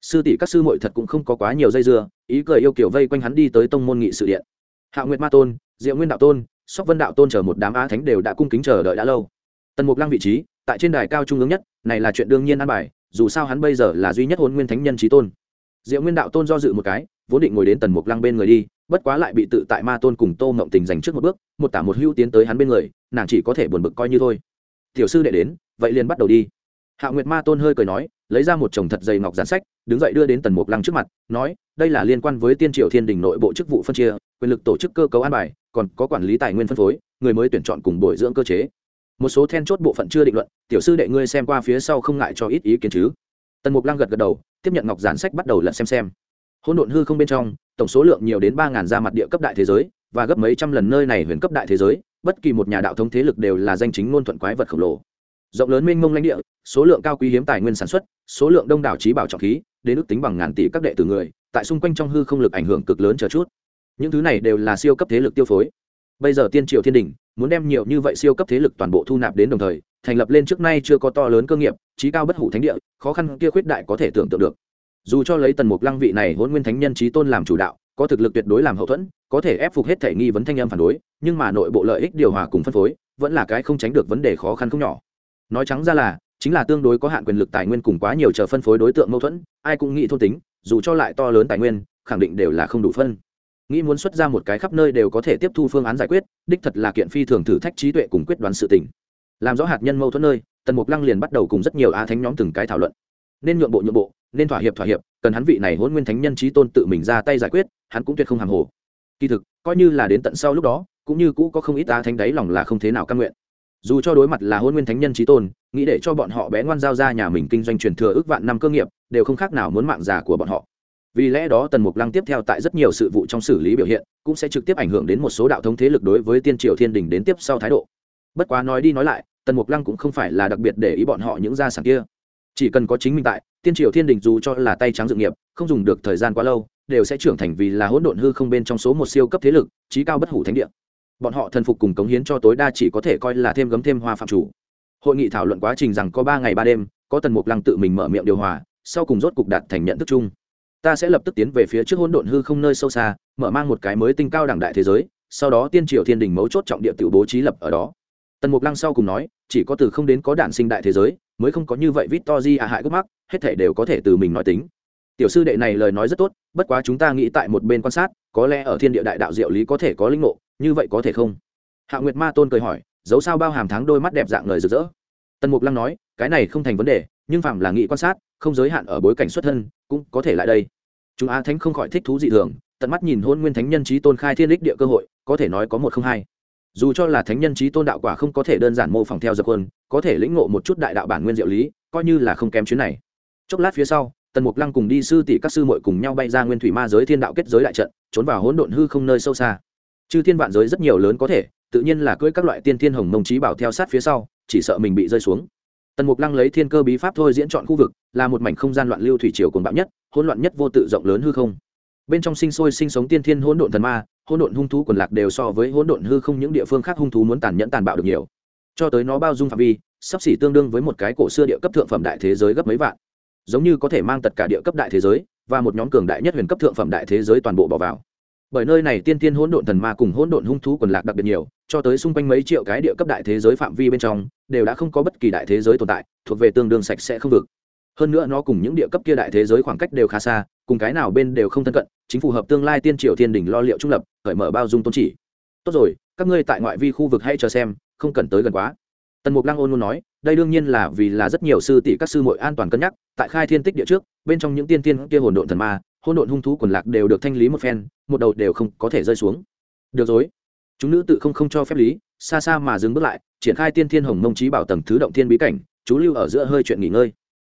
sư tỷ các sư muội thật cũng không có quá nhiều dây dưa, ý cười yêu kiểu vây quanh hắn đi tới tông môn nghị sự điện. Hạ nguyệt ma tôn, diệu nguyên đạo tôn, sóc vân đạo tôn chờ một đám á thánh đều đã cung kính chờ đợi đã lâu. Tần mục lăng vị trí, tại trên đài cao trung ương nhất, này là chuyện đương nhiên an bài, dù sao hắn bây giờ là duy nhất hôn nguyên thánh nhân trí tôn. Diệu nguyên đạo tôn do dự một cái, vốn định ngồi đến tần mục lăng bên người đi, bất quá lại bị tự tại ma tôn cùng tô ngộng tình dành trước một bước, một tả một hưu tiến tới hắn bên người, nàng chỉ có thể buồn bực coi như thôi. Tiểu sư đệ đến, vậy liền bắt đầu đi hạ nguyệt ma tôn hơi cười nói, lấy ra một chồng thật dày ngọc giản sách, đứng dậy đưa đến tần mục lăng trước mặt, nói, đây là liên quan với tiên triều thiên đình nội bộ chức vụ phân chia, quyền lực tổ chức cơ cấu an bài, còn có quản lý tài nguyên phân phối, người mới tuyển chọn cùng bồi dưỡng cơ chế. Một số then chốt bộ phận chưa định luận, tiểu sư đệ ngươi xem qua phía sau không ngại cho ít ý kiến chứ. Tần mục lăng gật gật đầu, tiếp nhận ngọc giản sách bắt đầu lật xem xem. Hỗn độn hư không bên trong, tổng số lượng nhiều đến ba ngàn gia mặt địa cấp đại thế giới, và gấp mấy trăm lần nơi này huyền cấp đại thế giới, bất kỳ một nhà đạo thống thế lực đều là danh chính ngôn thuận quái vật khổng lồ. Rộng lớn mênh mông lãnh địa số lượng cao quý hiếm tài nguyên sản xuất, số lượng đông đảo trí bảo trọng khí, đến ước tính bằng ngàn tỷ các đệ tử người, tại xung quanh trong hư không lực ảnh hưởng cực lớn chờ chút. Những thứ này đều là siêu cấp thế lực tiêu phối. Bây giờ tiên triều thiên đình, muốn đem nhiều như vậy siêu cấp thế lực toàn bộ thu nạp đến đồng thời, thành lập lên trước nay chưa có to lớn cơ nghiệp, trí cao bất hủ thánh địa, khó khăn kia khuyết đại có thể tưởng tượng được. Dù cho lấy tần mục lăng vị này hôn nguyên thánh nhân trí tôn làm chủ đạo, có thực lực tuyệt đối làm hậu thuẫn, có thể ép phục hết thể nghi vấn thanh âm phản đối, nhưng mà nội bộ lợi ích điều hòa cùng phân phối, vẫn là cái không tránh được vấn đề khó khăn không nhỏ. Nói trắng ra là chính là tương đối có hạn quyền lực tài nguyên cùng quá nhiều chờ phân phối đối tượng mâu thuẫn, ai cũng nghĩ thôn tính, dù cho lại to lớn tài nguyên, khẳng định đều là không đủ phân. Nghĩ muốn xuất ra một cái khắp nơi đều có thể tiếp thu phương án giải quyết, đích thật là kiện phi thường thử thách trí tuệ cùng quyết đoán sự tình. Làm rõ hạt nhân mâu thuẫn nơi, tần mục lăng liền bắt đầu cùng rất nhiều á thánh nhóm từng cái thảo luận. Nên nhượng bộ nhượng bộ, nên thỏa hiệp thỏa hiệp, cần hắn vị này hôn nguyên thánh nhân trí tôn tự mình ra tay giải quyết, hắn cũng tuyệt không hàng hồ. Kỳ thực, coi như là đến tận sau lúc đó, cũng như cũ có không ít a thánh đáy lòng là không thế nào căn nguyện. Dù cho đối mặt là hôn nguyên thánh nhân trí tôn nghĩ để cho bọn họ bé ngoan giao ra nhà mình kinh doanh truyền thừa ước vạn năm cơ nghiệp, đều không khác nào muốn mạng già của bọn họ. Vì lẽ đó tần mục lăng tiếp theo tại rất nhiều sự vụ trong xử lý biểu hiện, cũng sẽ trực tiếp ảnh hưởng đến một số đạo thống thế lực đối với tiên triều thiên đình đến tiếp sau thái độ. Bất quá nói đi nói lại, tần mục lăng cũng không phải là đặc biệt để ý bọn họ những gia sản kia. Chỉ cần có chính mình tại, tiên triều thiên đình dù cho là tay trắng dự nghiệp, không dùng được thời gian quá lâu, đều sẽ trưởng thành vì là hỗn độn hư không bên trong số một siêu cấp thế lực trí cao bất hủ thánh địa. Bọn họ thần phục cùng cống hiến cho tối đa chỉ có thể coi là thêm gấm thêm hoa phạm chủ hội nghị thảo luận quá trình rằng có ba ngày ba đêm, có tần mục lăng tự mình mở miệng điều hòa, sau cùng rốt cục đạt thành nhận thức chung. Ta sẽ lập tức tiến về phía trước hỗn độn hư không nơi sâu xa, mở mang một cái mới tinh cao đẳng đại thế giới, sau đó tiên triều thiên đình mấu chốt trọng địa tự bố trí lập ở đó. Tần mục lăng sau cùng nói, chỉ có từ không đến có đản sinh đại thế giới, mới không có như vậy vít to di à hại gốc mắc, hết thể đều có thể từ mình nói tính. Tiểu sư đệ này lời nói rất tốt, bất quá chúng ta nghĩ tại một bên quan sát, có lẽ ở thiên địa đại đạo diệu lý có thể có linh ngộ, như vậy có thể không? Hạ nguyệt ma tôn cười hỏi dấu sao bao hàm tháng đôi mắt đẹp dạng lời rực rỡ. Tần mục lăng nói, cái này không thành vấn đề, nhưng phạm là nghị quan sát, không giới hạn ở bối cảnh xuất thân, cũng có thể lại đây. Chúng á thánh không khỏi thích thú dị thường, tận mắt nhìn hôn nguyên thánh nhân trí tôn khai thiên đích địa cơ hội, có thể nói có một không hai. Dù cho là thánh nhân trí tôn đạo quả không có thể đơn giản mô phỏng theo dập quân có thể lĩnh ngộ một chút đại đạo bản nguyên diệu lý, coi như là không kém chuyến này. Chốc lát phía sau, tần mục lăng cùng đi sư tỷ các sư muội cùng nhau bay ra nguyên thủy ma giới thiên đạo kết giới đại trận, trốn vào hỗn độn hư không nơi sâu xa. Chư thiên vạn giới rất nhiều lớn có thể tự nhiên là cưỡi các loại tiên thiên hồng mông trí bảo theo sát phía sau, chỉ sợ mình bị rơi xuống. Tần mục lăng lấy thiên cơ bí pháp thôi diễn chọn khu vực, là một mảnh không gian loạn lưu thủy triều cồn bạo nhất, hỗn loạn nhất vô tự rộng lớn hư không. Bên trong sinh sôi sinh sống tiên thiên hỗn độn thần ma, hỗn độn hung thú quần lạc đều so với hỗn độn hư không những địa phương khác hung thú muốn tàn nhẫn tàn bạo được nhiều. Cho tới nó bao dung phạm vi, sắp xỉ tương đương với một cái cổ xưa địa cấp thượng phẩm đại thế giới gấp mấy vạn. Giống như có thể mang tất cả địa cấp đại thế giới, và một nhóm cường đại nhất huyền cấp thượng phẩm đại thế giới toàn bộ bỏ vào bởi nơi này tiên tiên hỗn độn thần ma cùng hỗn độn hung thú quần lạc đặc biệt nhiều, cho tới xung quanh mấy triệu cái địa cấp đại thế giới phạm vi bên trong, đều đã không có bất kỳ đại thế giới tồn tại, thuộc về tương đương sạch sẽ không vực. Hơn nữa nó cùng những địa cấp kia đại thế giới khoảng cách đều khá xa, cùng cái nào bên đều không thân cận, chính phù hợp tương lai tiên triều thiên đình lo liệu trung lập, khởi mở bao dung tôn chỉ. Tốt rồi, các ngươi tại ngoại vi khu vực hãy chờ xem, không cần tới gần quá. Tần mục lăng ôn luôn nói, đây đương nhiên là vì là rất nhiều sư tỷ các sư muội an toàn cân nhắc, tại khai thiên tích địa trước, bên trong những tiên tiên kia hồn độn thần ma hôn độn hung thú quần lạc đều được thanh lý một phen, một đầu đều không có thể rơi xuống. Được rồi. Chúng nữ tự không không cho phép lý, xa xa mà dừng bước lại, triển khai tiên thiên hồng mông trí bảo tầng thứ động thiên bí cảnh, chú lưu ở giữa hơi chuyện nghỉ ngơi.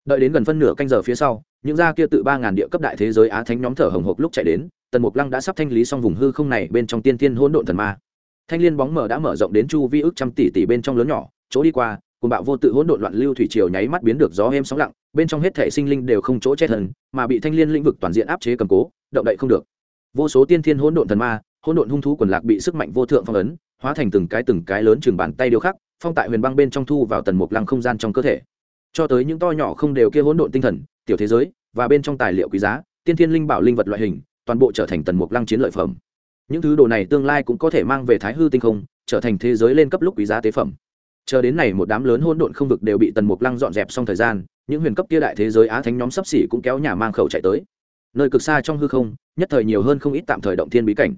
Đợi đến gần phân nửa canh giờ phía sau, những gia kia tự ba ngàn địa cấp đại thế giới á thánh nhóm thở hồng hộc lúc chạy đến, tần mục lăng đã sắp thanh lý xong vùng hư không này bên trong tiên thiên hỗn độn thần ma. Thanh liên bóng mở đã mở rộng đến chu vi ước trăm tỷ tỷ bên trong lớn nhỏ, chỗ đi qua cùng bạo vô tự hỗn độn loạn lưu thủy triều nháy mắt biến được gió êm sóng lặng, bên trong hết thể sinh linh đều không chỗ chết thần mà bị thanh liên lĩnh vực toàn diện áp chế cầm cố, động đậy không được. Vô số tiên thiên hỗn độn thần ma, hỗn độn hung thú quần lạc bị sức mạnh vô thượng phong ấn, hóa thành từng cái từng cái lớn chừng bàn tay điêu khắc, phong tại huyền băng bên trong thu vào tần mục lăng không gian trong cơ thể. Cho tới những to nhỏ không đều kia hỗn độn tinh thần, tiểu thế giới, và bên trong tài liệu quý giá, tiên thiên linh bảo linh vật loại hình, toàn bộ trở thành tần mục lăng chiến lợi phẩm. Những thứ đồ này tương lai cũng có thể mang về thái hư tinh không, trở thành thế giới lên cấp lúc quý giá tế phẩm chờ đến này một đám lớn hỗn độn không vực đều bị tần mục lăng dọn dẹp xong thời gian, những huyền cấp kia đại thế giới á thánh nhóm sắp xỉ cũng kéo nhà mang khẩu chạy tới. Nơi cực xa trong hư không, nhất thời nhiều hơn không ít tạm thời động thiên bí cảnh.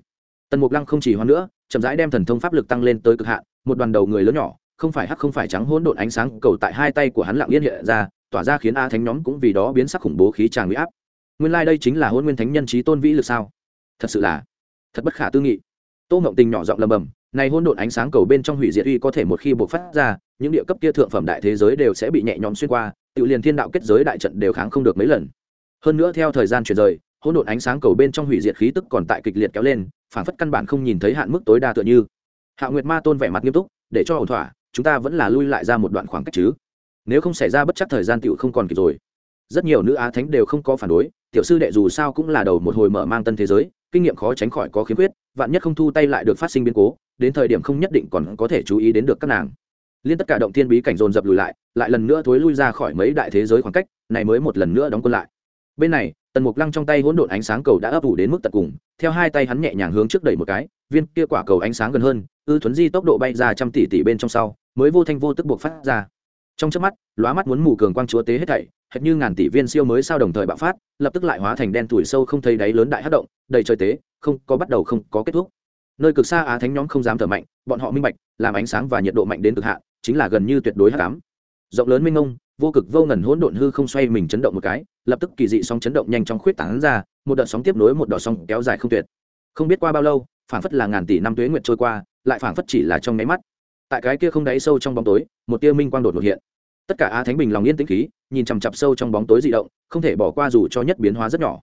Tần mục lăng không chỉ hoan nữa, chậm rãi đem thần thông pháp lực tăng lên tới cực hạn, một đoàn đầu người lớn nhỏ, không phải hắc không phải trắng hỗn độn ánh sáng cầu tại hai tay của hắn lặng yên hiện ra, tỏa ra khiến a thánh nhóm cũng vì đó biến sắc khủng bố khí tràng huy áp. Nguyên lai、like、đây chính là hôn nguyên thánh nhân trí tôn vĩ lực sao? Thật sự là, thật bất khả tư nghị. Tô ngộng tình nhỏ giọng lầm bầm này hôn độn ánh sáng cầu bên trong hủy diệt uy có thể một khi buộc phát ra, những địa cấp kia thượng phẩm đại thế giới đều sẽ bị nhẹ nhõm xuyên qua, tự liền thiên đạo kết giới đại trận đều kháng không được mấy lần. Hơn nữa theo thời gian chuyển rời, hỗn độn ánh sáng cầu bên trong hủy diệt khí tức còn tại kịch liệt kéo lên, phản phất căn bản không nhìn thấy hạn mức tối đa tựa như. Hạ nguyệt ma tôn vẻ mặt nghiêm túc, để cho ổn thỏa, chúng ta vẫn là lui lại ra một đoạn khoảng cách chứ. Nếu không xảy ra bất chắc thời gian tựu không còn kịp rồi. Rất nhiều nữ á thánh đều không có phản đối, tiểu sư đệ dù sao cũng là đầu một hồi mở mang tân thế giới kinh nghiệm khó tránh khỏi có khiếm khuyết, vạn nhất không thu tay lại được phát sinh biến cố, đến thời điểm không nhất định còn có thể chú ý đến được các nàng. Liên tất cả động thiên bí cảnh dồn dập lùi lại lại lần nữa thối lui ra khỏi mấy đại thế giới khoảng cách, này mới một lần nữa đóng quân lại. Bên này, tần mục lăng trong tay hỗn độn ánh sáng cầu đã ấp ủ đến mức tận cùng, theo hai tay hắn nhẹ nhàng hướng trước đẩy một cái, viên kia quả cầu ánh sáng gần hơn, ư thuấn di tốc độ bay ra trăm tỷ tỷ bên trong sau, mới vô thanh vô tức buộc phát ra. Trong trước mắt, lóa mắt muốn mù cường quang chúa tế hết thảy hệt như ngàn tỷ viên siêu mới sao đồng thời bạo phát, lập tức lại hóa thành đen tuổi sâu không thấy đáy lớn đại hát động, đầy trời tế, không, có bắt đầu không có kết thúc. Nơi cực xa á thánh nhóm không dám thở mạnh, bọn họ minh bạch, làm ánh sáng và nhiệt độ mạnh đến cực hạn, chính là gần như tuyệt đối hát cám rộng lớn minh ông vô cực vô ngần hỗn độn hư không xoay mình chấn động một cái, lập tức kỳ dị sóng chấn động nhanh chóng khuyết tảng ra, một đợt sóng tiếp nối một đợt sóng kéo dài không tuyệt. Không biết qua bao lâu phản phất là ngàn tỷ năm tuế nguyệt trôi qua, lại phản phất chỉ là trong nháy mắt. Tại cái kia không đáy sâu trong bóng tối, một tia minh quang đột ngột hiện tất cả á thánh bình lòng yên tĩnh khí, nhìn chằm chặp sâu trong bóng tối di động, không thể bỏ qua dù cho nhất biến hóa rất nhỏ.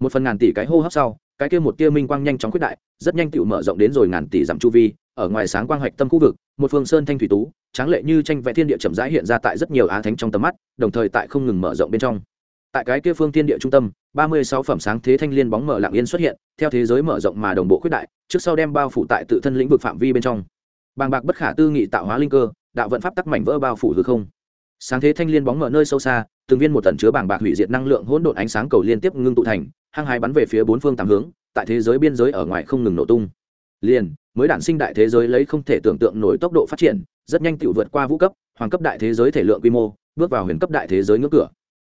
Một phần ngàn tỷ cái hô hấp sau, cái kia một tia minh quang nhanh chóng quyết đại, rất nhanh tựu mở rộng đến rồi ngàn tỷ dặm chu vi, ở ngoài sáng quang hoạch tâm khu vực, một phương sơn thanh thủy tú, tráng lệ như tranh vẽ thiên địa chậm rãi hiện ra tại rất nhiều á thánh trong tầm mắt, đồng thời tại không ngừng mở rộng bên trong. Tại cái kia phương thiên địa trung tâm, ba mươi sáu phẩm sáng thế thanh liên bóng mở lạng yên xuất hiện, theo thế giới mở rộng mà đồng bộ quyết đại, trước sau đem bao phủ tại tự thân lĩnh vực phạm vi bên trong. Bàng bạc bất khả tư nghị tạo hóa linh cơ, đạo vận pháp tắc mảnh vỡ bao phủ hư không sáng thế thanh liên bóng mở nơi sâu xa, từng viên một tần chứa bảng bạc hủy diệt năng lượng hỗn độn ánh sáng cầu liên tiếp ngưng tụ thành, hăng hai bắn về phía bốn phương tám hướng, tại thế giới biên giới ở ngoài không ngừng nổ tung. Liền, mới đản sinh đại thế giới lấy không thể tưởng tượng nổi tốc độ phát triển, rất nhanh tự vượt qua vũ cấp, hoàng cấp đại thế giới thể lượng quy mô, bước vào huyền cấp đại thế giới ngưỡng cửa.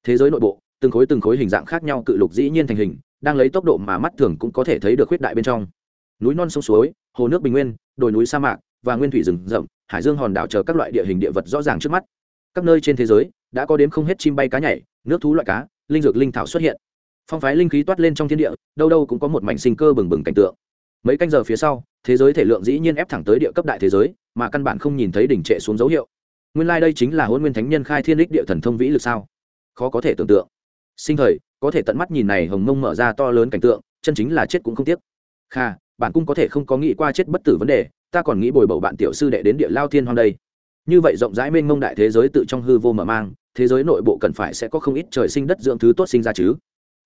Thế giới nội bộ, từng khối từng khối hình dạng khác nhau cự lục dĩ nhiên thành hình, đang lấy tốc độ mà mắt thường cũng có thể thấy được khuyết đại bên trong. Núi non sông suối, hồ nước bình nguyên, đồi núi sa mạc và nguyên thủy rừng rậm, hải dương hòn đảo chờ các loại địa hình địa vật rõ ràng trước mắt các nơi trên thế giới, đã có đến không hết chim bay cá nhảy, nước thú loại cá, linh dược linh thảo xuất hiện. Phong phái linh khí toát lên trong thiên địa, đâu đâu cũng có một mảnh sinh cơ bừng bừng cảnh tượng. Mấy canh giờ phía sau, thế giới thể lượng dĩ nhiên ép thẳng tới địa cấp đại thế giới, mà căn bản không nhìn thấy đỉnh trệ xuống dấu hiệu. Nguyên lai、like、đây chính là hôn nguyên thánh nhân khai thiên đích địa thần thông vĩ lực sao? Khó có thể tưởng tượng. Sinh thời, có thể tận mắt nhìn này hồng mông mở ra to lớn cảnh tượng, chân chính là chết cũng không tiếc. Kha bản cung có thể không có nghĩ qua chết bất tử vấn đề, ta còn nghĩ bồi bầu bạn tiểu sư đệ đến địa lao thiên hoang đây như vậy rộng rãi mênh mông đại thế giới tự trong hư vô mở mang, thế giới nội bộ cần phải sẽ có không ít trời sinh đất dưỡng thứ tốt sinh ra chứ.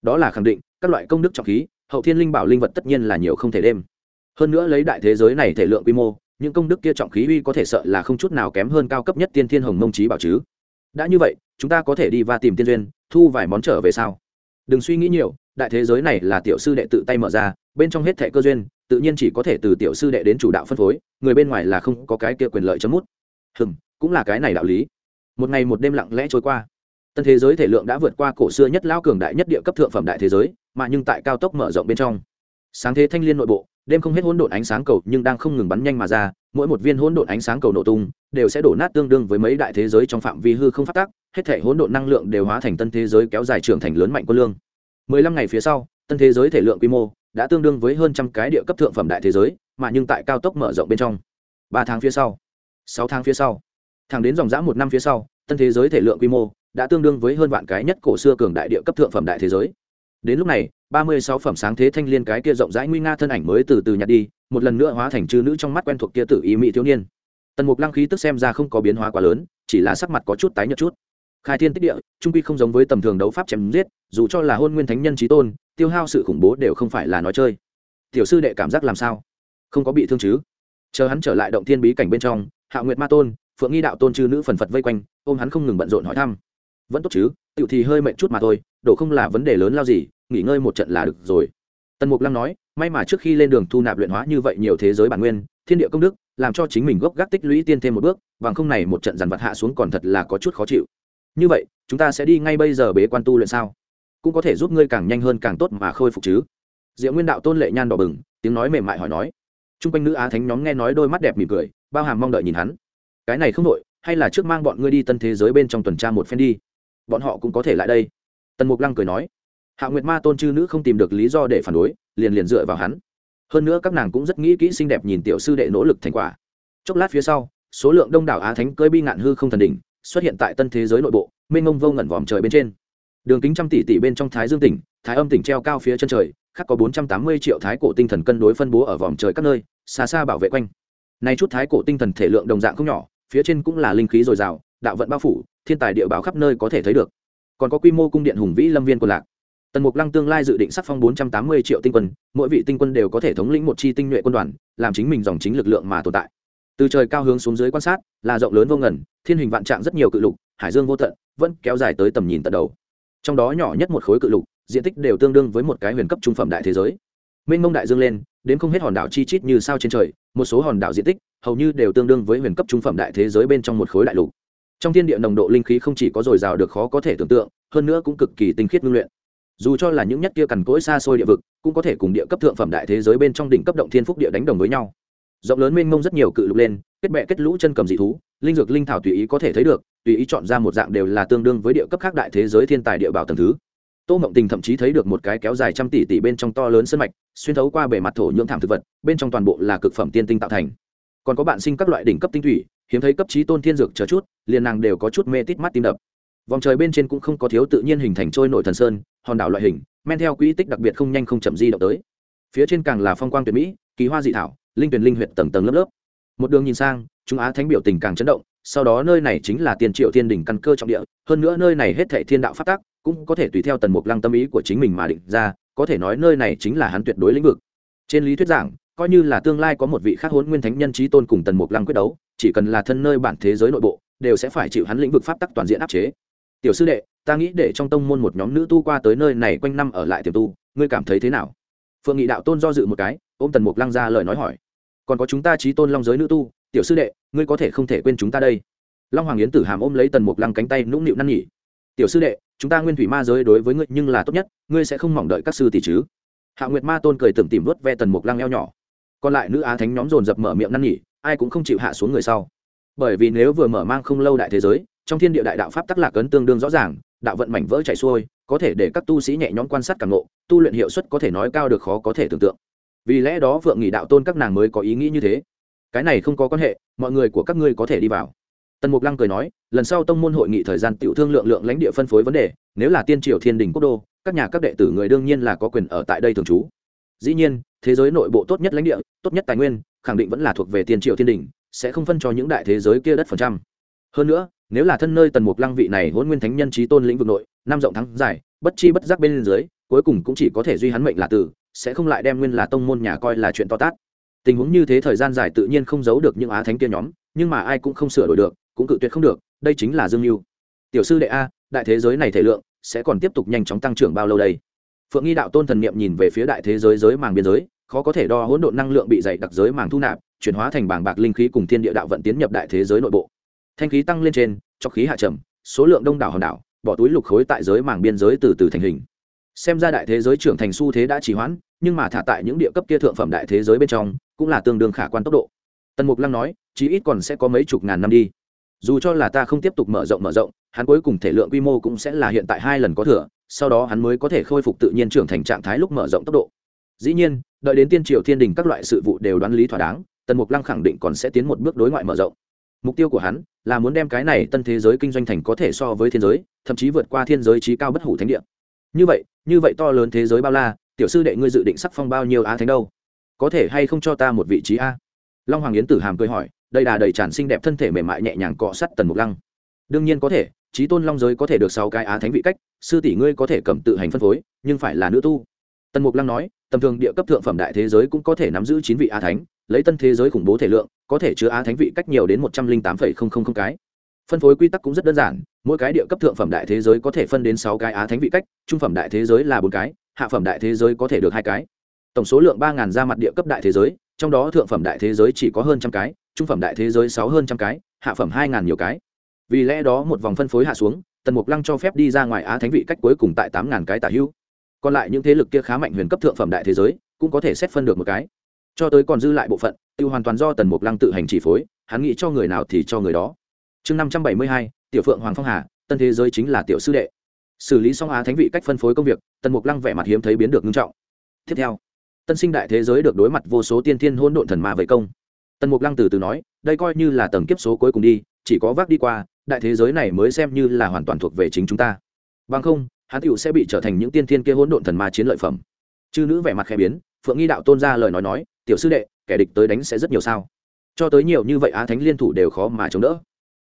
Đó là khẳng định, các loại công đức trọng khí, hậu thiên linh bảo linh vật tất nhiên là nhiều không thể đêm. Hơn nữa lấy đại thế giới này thể lượng quy mô, những công đức kia trọng khí uy có thể sợ là không chút nào kém hơn cao cấp nhất tiên thiên hồng mông trí bảo chứ. Đã như vậy, chúng ta có thể đi và tìm tiên duyên, thu vài món trở về sau đừng suy nghĩ nhiều, đại thế giới này là tiểu sư đệ tự tay mở ra, bên trong hết thẻ cơ duyên, tự nhiên chỉ có thể từ tiểu sư đệ đến chủ đạo phân phối, người bên ngoài là không có cái kia quyền lợi chấm mút hừng cũng là cái này đạo lý. Một ngày một đêm lặng lẽ trôi qua. Tân thế giới thể lượng đã vượt qua cổ xưa nhất lao cường đại nhất địa cấp thượng phẩm đại thế giới, mà nhưng tại cao tốc mở rộng bên trong. Sáng thế thanh liên nội bộ, đêm không hết hỗn độn ánh sáng cầu nhưng đang không ngừng bắn nhanh mà ra, mỗi một viên hỗn độn ánh sáng cầu nổ tung, đều sẽ đổ nát tương đương với mấy đại thế giới trong phạm vi hư không phát tác hết thể hỗn độn năng lượng đều hóa thành tân thế giới kéo dài trưởng thành lớn mạnh quân lương. Mười lăm ngày phía sau, tân thế giới thể lượng quy mô đã tương đương với hơn trăm cái địa cấp thượng phẩm đại thế giới, mà nhưng tại cao tốc mở rộng bên trong. Ba tháng phía sau sáu tháng phía sau. Thẳng đến dòng dã một năm phía sau, tân thế giới thể lượng quy mô đã tương đương với hơn vạn cái nhất cổ xưa cường đại địa cấp thượng phẩm đại thế giới. Đến lúc này, ba mươi sáu phẩm sáng thế thanh liên cái kia rộng rãi nguy nga thân ảnh mới từ từ nhặt đi, một lần nữa hóa thành chư nữ trong mắt quen thuộc kia tử ý mỹ thiếu niên. Tần mục lăng khí tức xem ra không có biến hóa quá lớn, chỉ là sắc mặt có chút tái nhợt chút. Khai thiên tích địa, trung quy không giống với tầm thường đấu pháp chém giết, dù cho là hôn nguyên thánh nhân trí tôn, tiêu hao sự khủng bố đều không phải là nói chơi. Tiểu sư đệ cảm giác làm sao? Không có bị thương chứ? Chờ hắn trở lại động thiên bí cảnh bên trong hạ nguyệt ma tôn, phượng nghi đạo tôn chư nữ phần phật vây quanh, ôm hắn không ngừng bận rộn hỏi thăm. Vẫn tốt chứ, tiểu thì hơi mệt chút mà thôi, đổ không là vấn đề lớn lao gì, nghỉ ngơi một trận là được rồi. Tần mục lăng nói, may mà trước khi lên đường thu nạp luyện hóa như vậy nhiều thế giới bản nguyên, thiên địa công đức, làm cho chính mình gốc gác tích lũy tiên thêm một bước, bằng không này một trận dằn vặt hạ xuống còn thật là có chút khó chịu. Như vậy, chúng ta sẽ đi ngay bây giờ bế quan tu luyện sao? Cũng có thể giúp ngươi càng nhanh hơn càng tốt mà khôi phục chứ. Diệu nguyên đạo tôn lệ nhan đỏ bừng, tiếng nói mềm mại hỏi nói. T r u n g quanh nữ á thánh nhóm nghe nói đôi mắt đẹp mỉm cười bao hàm mong đợi nhìn hắn. Cái này không đội hay là trước mang bọn ngươi đi tân thế giới bên trong tuần tra một phen đi. Bọn họ cũng có thể lại đây. Tần mục lăng cười nói. Hạ nguyệt ma tôn chư nữ không tìm được lý do để phản đối, liền liền dựa vào hắn. Hơn nữa các nàng cũng rất nghĩ kỹ xinh đẹp nhìn tiểu sư đệ nỗ lực thành quả. Chốc lát phía sau, số lượng đông đảo á thánh cơi bi ngạn hư không thần đỉnh xuất hiện tại tân thế giới nội bộ, mênh ngông vô ngẩn vòm trời bên trên. Đường kính trăm tỷ tỷ bên trong thái dương tỉnh, thái âm tỉnh treo cao phía chân trời, khắc có bốn trăm tám mươi triệu thái cổ tinh thần cân đối phân bố ở vòm trời các nơi, xa xa bảo vệ quanh nay chút thái cổ tinh thần thể lượng đồng dạng không nhỏ, phía trên cũng là linh khí dồi dào, đạo vận bao phủ, thiên tài địa bảo khắp nơi có thể thấy được. Còn có quy mô cung điện hùng vĩ lâm viên của lạc. Tần mục lăng tương lai dự định sắc phong bốn trăm tám mươi triệu tinh quân, mỗi vị tinh quân đều có thể thống lĩnh một chi tinh nhuệ quân đoàn, làm chính mình dòng chính lực lượng mà tồn tại. Từ trời cao hướng xuống dưới quan sát, là rộng lớn vô ngần, thiên hình vạn trạng rất nhiều cự lục, hải dương vô tận, vẫn kéo dài tới tầm nhìn tận đầu. Trong đó nhỏ nhất một khối cự lục, diện tích đều tương đương với một cái huyền cấp trung phẩm đại thế giới. Mênh mông đại dương lên đến không hết hòn đảo chi chít như sao trên trời, một số hòn đảo diện tích hầu như đều tương đương với huyền cấp trung phẩm đại thế giới bên trong một khối đại lục. Trong thiên địa nồng độ linh khí không chỉ có dồi dào được khó có thể tưởng tượng, hơn nữa cũng cực kỳ tinh khiết ngưng luyện. Dù cho là những nhất kia cằn cỗi xa xôi địa vực, cũng có thể cùng địa cấp thượng phẩm đại thế giới bên trong đỉnh cấp động thiên phúc địa đánh đồng với nhau. Rộng lớn mênh mông rất nhiều cự lục lên, kết bẹ kết lũ chân cầm dị thú, linh dược linh thảo tùy ý có thể thấy được, tùy ý chọn ra một dạng đều là tương đương với địa cấp khác đại thế giới thiên tài địa bảo tầng thứ tô mộng tình thậm chí thấy được một cái kéo dài trăm tỷ tỷ bên trong to lớn sân mạch, xuyên thấu qua bề mặt thổ nhưỡng thảm thực vật, bên trong toàn bộ là cực phẩm tiên tinh tạo thành. Còn có bạn sinh các loại đỉnh cấp tinh thủy, hiếm thấy cấp trí tôn thiên dược chờ chút, liền nàng đều có chút mê tít mắt tim đập. Vòng trời bên trên cũng không có thiếu tự nhiên hình thành trôi nổi thần sơn, hòn đảo loại hình, men theo quỹ tích đặc biệt không nhanh không chậm di động tới. Phía trên càng là phong quang tuyệt mỹ, kỳ hoa dị thảo, linh tuyển linh huyện tầng tầng lớp lớp. Một đường nhìn sang, Trung á thánh biểu tình càng chấn động, sau đó nơi này chính là tiền triệu thiên đỉnh căn cơ trọng địa, hơn nữa nơi này hết thệ thiên đạo phát tác cũng có thể tùy theo tần mục lăng tâm ý của chính mình mà định ra, có thể nói nơi này chính là hắn tuyệt đối lĩnh vực. Trên lý thuyết giảng, coi như là tương lai có một vị khác hôn nguyên thánh nhân trí tôn cùng tần mục lăng quyết đấu, chỉ cần là thân nơi bản thế giới nội bộ, đều sẽ phải chịu hắn lĩnh vực pháp tắc toàn diện áp chế. Tiểu sư đệ, ta nghĩ để trong tông môn một nhóm nữ tu qua tới nơi này quanh năm ở lại tiềm tu, ngươi cảm thấy thế nào? Phượng nghị đạo tôn do dự một cái, ôm tần mục lăng ra lời nói hỏi. Còn có chúng ta trí tôn long giới nữ tu, tiểu sư đệ, ngươi có thể không thể quên chúng ta đây. Long hoàng yến tử hàm ôm lấy tần mục lăng cánh tay nũng nịu năn nhỉ tiểu sư đệ chúng ta nguyên thủy ma giới đối với ngươi nhưng là tốt nhất, ngươi sẽ không mỏng đợi các sư tỷ chứ? Hạ nguyệt ma tôn cười tưởng tìm vớt ve tần mục lăng eo nhỏ. Còn lại nữ á thánh nhóm dồn dập mở miệng năn nỉ, ai cũng không chịu hạ xuống người sau. Bởi vì nếu vừa mở mang không lâu đại thế giới, trong thiên địa đại đạo pháp tắc lạc ấn tương đương rõ ràng, đạo vận mảnh vỡ chạy xuôi, có thể để các tu sĩ nhẹ nhõm quan sát càng ngộ, tu luyện hiệu suất có thể nói cao được khó có thể tưởng tượng. Vì lẽ đó vượng nghỉ đạo tôn các nàng mới có ý nghĩ như thế. Cái này không có quan hệ, mọi người của các ngươi có thể đi vào tần mục lăng cười nói, lần sau tông môn hội nghị thời gian tiểu thương lượng lượng lãnh địa phân phối vấn đề, nếu là tiên triều thiên đình quốc đô, các nhà các đệ tử người đương nhiên là có quyền ở tại đây thường trú. Dĩ nhiên, thế giới nội bộ tốt nhất lãnh địa, tốt nhất tài nguyên, khẳng định vẫn là thuộc về tiên triều thiên đình, sẽ không phân cho những đại thế giới kia đất phần trăm. Hơn nữa, nếu là thân nơi tần mục lăng vị này hôn nguyên thánh nhân trí tôn lĩnh vực nội, năm rộng thắng dài bất chi bất giác bên dưới, cuối cùng cũng chỉ có thể duy hắn mệnh là tử, sẽ không lại đem nguyên là tông môn nhà coi là chuyện to tát. Tình huống như thế thời gian dài tự nhiên không giấu được những á thánh kia nhóm, nhưng mà ai cũng không sửa đổi được cũng cự tuyệt không được, đây chính là dương mưu tiểu sư đệ a, đại thế giới này thể lượng sẽ còn tiếp tục nhanh chóng tăng trưởng bao lâu đây? Phượng nghi đạo tôn thần niệm nhìn về phía đại thế giới giới màng biên giới, khó có thể đo hỗn độn năng lượng bị dày đặc giới màng thu nạp, chuyển hóa thành bảng bạc linh khí cùng thiên địa đạo vận tiến nhập đại thế giới nội bộ. Thanh khí tăng lên trên, cho khí hạ trầm, số lượng đông đảo hòn đảo, bỏ túi lục khối tại giới màng biên giới từ từ thành hình. Xem ra đại thế giới trưởng thành xu thế đã trì hoãn, nhưng mà thả tại những địa cấp kia thượng phẩm đại thế giới bên trong cũng là tương đương khả quan tốc độ. Tần mục lăng nói, chí ít còn sẽ có mấy chục ngàn năm đi dù cho là ta không tiếp tục mở rộng mở rộng, hắn cuối cùng thể lượng quy mô cũng sẽ là hiện tại hai lần có thừa, sau đó hắn mới có thể khôi phục tự nhiên trưởng thành trạng thái lúc mở rộng tốc độ. Dĩ nhiên, đợi đến tiên triều thiên đình các loại sự vụ đều đoán lý thỏa đáng, tần mục lăng khẳng định còn sẽ tiến một bước đối ngoại mở rộng. Mục tiêu của hắn là muốn đem cái này tân thế giới kinh doanh thành có thể so với thiên giới, thậm chí vượt qua thiên giới trí cao bất hủ thánh địa. Như vậy như vậy to lớn thế giới bao la, tiểu sư đệ ngươi dự định sắc phong bao nhiêu á thánh đâu? Có thể hay không cho ta một vị trí a? Long hoàng yến tử hàm cười hỏi đây đà đầy tràn xinh đẹp thân thể mềm mại nhẹ nhàng cọ sắt tần mục lăng. Đương nhiên có thể trí tôn long giới có thể được sáu cái á thánh vị cách, sư tỷ ngươi có thể cầm tự hành phân phối, nhưng phải là nữ tu. Tần mục lăng nói, tầm thường địa cấp thượng phẩm đại thế giới cũng có thể nắm giữ chín vị á thánh, lấy tân thế giới khủng bố thể lượng, có thể chứa á thánh vị cách nhiều đến một trăm linh tám cái. Phân phối quy tắc cũng rất đơn giản, mỗi cái địa cấp thượng phẩm đại thế giới có thể phân đến sáu cái á thánh vị cách, trung phẩm đại thế giới là bốn cái, hạ phẩm đại thế giới có thể được hai cái. Tổng số lượng ba ngàn ra mặt địa cấp đại thế giới, trong đó thượng phẩm đại thế giới chỉ có hơn trăm cái trung phẩm đại thế giới sáu hơn trăm cái, hạ phẩm hai ngàn nhiều cái. Vì lẽ đó một vòng phân phối hạ xuống, tần mục lăng cho phép đi ra ngoài á thánh vị cách cuối cùng tại tám ngàn cái tả hữu còn lại những thế lực kia khá mạnh huyền cấp thượng phẩm đại thế giới, cũng có thể xét phân được một cái. Cho tới còn dư lại bộ phận tự hoàn toàn do tần mục lăng tự hành chỉ phối, hắn nghĩ cho người nào thì cho người đó. Chương năm trăm bảy mươi hai, tiểu phượng hoàng phong hà, tân thế giới chính là tiểu sư đệ. Xử lý xong á thánh vị cách phân phối công việc, tần mục lăng vẻ mặt hiếm thấy biến được nghiêm trọng. Tiếp theo, tân sinh đại thế giới được đối mặt vô số tiên thiên hôn độn thần ma vây công tần mục lăng từ từ nói, đây coi như là tầng kiếp số cuối cùng đi, chỉ có vác đi qua, đại thế giới này mới xem như là hoàn toàn thuộc về chính chúng ta. Bằng không, hắn tựu sẽ bị trở thành những tiên thiên kia hỗn độn thần ma chiến lợi phẩm. Chư nữ vẻ mặt khẽ biến, phượng nghi đạo tôn ra lời nói nói, tiểu sư đệ, kẻ địch tới đánh sẽ rất nhiều sao. Cho tới nhiều như vậy á thánh liên thủ đều khó mà chống đỡ.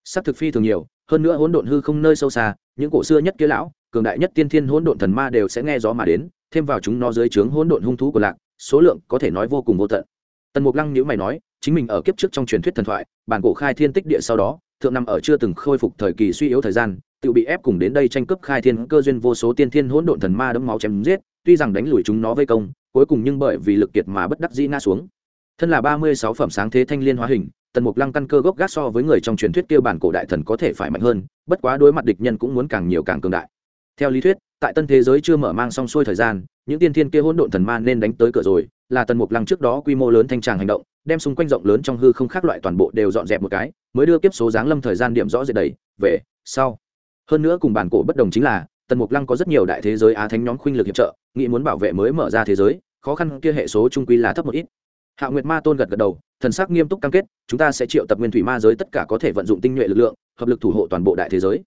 Sắc thực phi thường nhiều, hơn nữa hỗn độn hư không nơi sâu xa, những cổ xưa nhất kia lão, cường đại nhất tiên thiên hỗn độn thần ma đều sẽ nghe gió mà đến, thêm vào chúng nó dưới trướng hỗn độn hung thú của lạc, số lượng có thể nói vô cùng vô tận. Tần mục lăng nhữ mày nói chính mình ở kiếp trước trong truyền thuyết thần thoại, bản cổ khai thiên tích địa sau đó, thượng nằm ở chưa từng khôi phục thời kỳ suy yếu thời gian, tự bị ép cùng đến đây tranh cướp khai thiên cơ duyên vô số tiên thiên hỗn độn thần ma đấm máu chém giết, tuy rằng đánh lùi chúng nó vây công, cuối cùng nhưng bởi vì lực kiệt mà bất đắc dĩ ngã xuống. Thân là ba mươi sáu phẩm sáng thế thanh liên hóa hình, tần mục lăng căn cơ gốc gác so với người trong truyền thuyết kêu bản cổ đại thần có thể phải mạnh hơn, bất quá đối mặt địch nhân cũng muốn càng nhiều càng cường đại. Theo lý thuyết, tại tân thế giới chưa mở mang xong xuôi thời gian, những tiên thiên kia hỗn độn thần ma nên đánh tới cửa rồi, là tần mục lăng trước đó quy mô lớn thanh tràng hành động đem xung quanh rộng lớn trong hư không khác loại toàn bộ đều dọn dẹp một cái, mới đưa kiếp số giáng lâm thời gian điểm rõ rệt đầy, về, sau. Hơn nữa cùng bản cổ bất đồng chính là, tần mục lăng có rất nhiều đại thế giới á thánh nhóm khuynh lực hiệp trợ, nghĩ muốn bảo vệ mới mở ra thế giới, khó khăn kia hệ số trung quy là thấp một ít. Hạ nguyệt ma tôn gật gật đầu, thần sắc nghiêm túc cam kết, chúng ta sẽ triệu tập nguyên thủy ma giới tất cả có thể vận dụng tinh nhuệ lực lượng, hợp lực thủ hộ toàn bộ đại thế giới.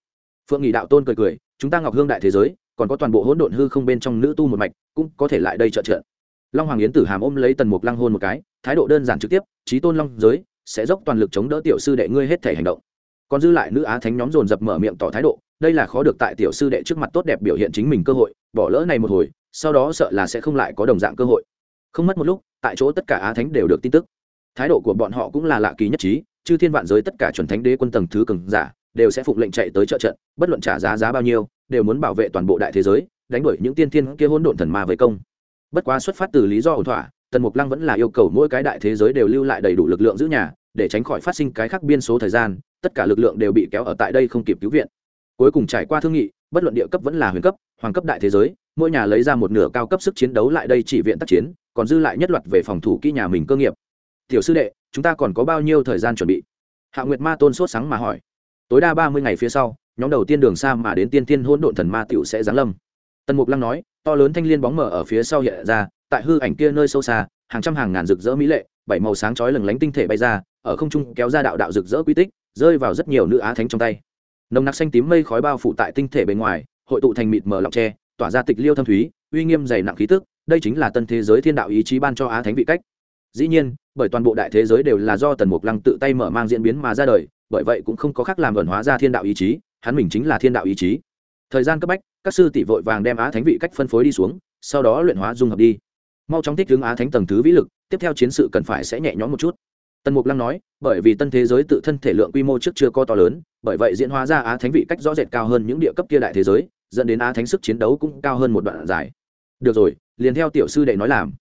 Phượng nghị đạo tôn cười cười, chúng ta ngọc hương đại thế giới, còn có toàn bộ hỗn độn hư không bên trong nữ tu một mạch, cũng có thể lại đây trợ trợ. Long hoàng yến tử hàm ôm lấy tần mục lăng hôn một cái thái độ đơn giản trực tiếp trí tôn long giới, sẽ dốc toàn lực chống đỡ tiểu sư đệ ngươi hết thể hành động. Còn dư lại nữ á thánh nhóm dồn dập mở miệng tỏ thái độ, đây là khó được tại tiểu sư đệ trước mặt tốt đẹp biểu hiện chính mình cơ hội, bỏ lỡ này một hồi, sau đó sợ là sẽ không lại có đồng dạng cơ hội. Không mất một lúc, tại chỗ tất cả á thánh đều được tin tức. Thái độ của bọn họ cũng là lạ kỳ nhất trí, chư thiên vạn giới tất cả chuẩn thánh đế quân tầng thứ cường giả đều sẽ phục lệnh chạy tới trợ trận, bất luận trả giá giá bao nhiêu, đều muốn bảo vệ toàn bộ đại thế giới, đánh đuổi những tiên thiên kia hỗn độn thần ma với công. Bất quá xuất phát từ lý do ổn thỏa tần mục lăng vẫn là yêu cầu mỗi cái đại thế giới đều lưu lại đầy đủ lực lượng giữ nhà, để tránh khỏi phát sinh cái khác biên số thời gian, tất cả lực lượng đều bị kéo ở tại đây không kịp cứu viện. Cuối cùng trải qua thương nghị, bất luận địa cấp vẫn là huyền cấp, hoàng cấp đại thế giới, mỗi nhà lấy ra một nửa cao cấp sức chiến đấu lại đây chỉ viện tác chiến, còn dư lại nhất loạt về phòng thủ kỹ nhà mình cơ nghiệp. Tiểu sư đệ, chúng ta còn có bao nhiêu thời gian chuẩn bị? Hạ nguyệt ma tôn sốt sáng mà hỏi. Tối đa ba mươi ngày phía sau, nhóm đầu tiên đường xa mà đến tiên tiên hôn độn thần ma tiểu sẽ giáng lâm. Tần mục lăng nói, to lớn thanh liên bóng mở ở phía sau hiện ra tại hư ảnh kia nơi sâu xa, hàng trăm hàng ngàn rực rỡ mỹ lệ, bảy màu sáng chói lừng lánh tinh thể bay ra, ở không trung kéo ra đạo đạo rực rỡ quy tích, rơi vào rất nhiều nữ á thánh trong tay. Nồng nặc xanh tím mây khói bao phủ tại tinh thể bên ngoài, hội tụ thành mịt mờ lọc tre, tỏa ra tịch liêu thâm thúy, uy nghiêm dày nặng khí tức, đây chính là tân thế giới thiên đạo ý chí ban cho á thánh vị cách. Dĩ nhiên, bởi toàn bộ đại thế giới đều là do tần mục lăng tự tay mở mang diễn biến mà ra đời, bởi vậy cũng không có khác làm ẩn hóa ra thiên đạo ý chí, hắn mình chính là thiên đạo ý chí. Thời gian cấp bách, các sư tỷ vội vàng đem á thánh vị cách phân phối đi xuống, sau đó luyện hóa dung hợp đi mau chóng thích hướng á thánh tầng thứ vĩ lực, tiếp theo chiến sự cần phải sẽ nhẹ nhõm một chút. Tần mục lăng nói, bởi vì tân thế giới tự thân thể lượng quy mô trước chưa có to lớn, bởi vậy diễn hóa ra á thánh vị cách rõ rệt cao hơn những địa cấp kia đại thế giới, dẫn đến á thánh sức chiến đấu cũng cao hơn một đoạn dài. Được rồi, liền theo tiểu sư đệ nói làm.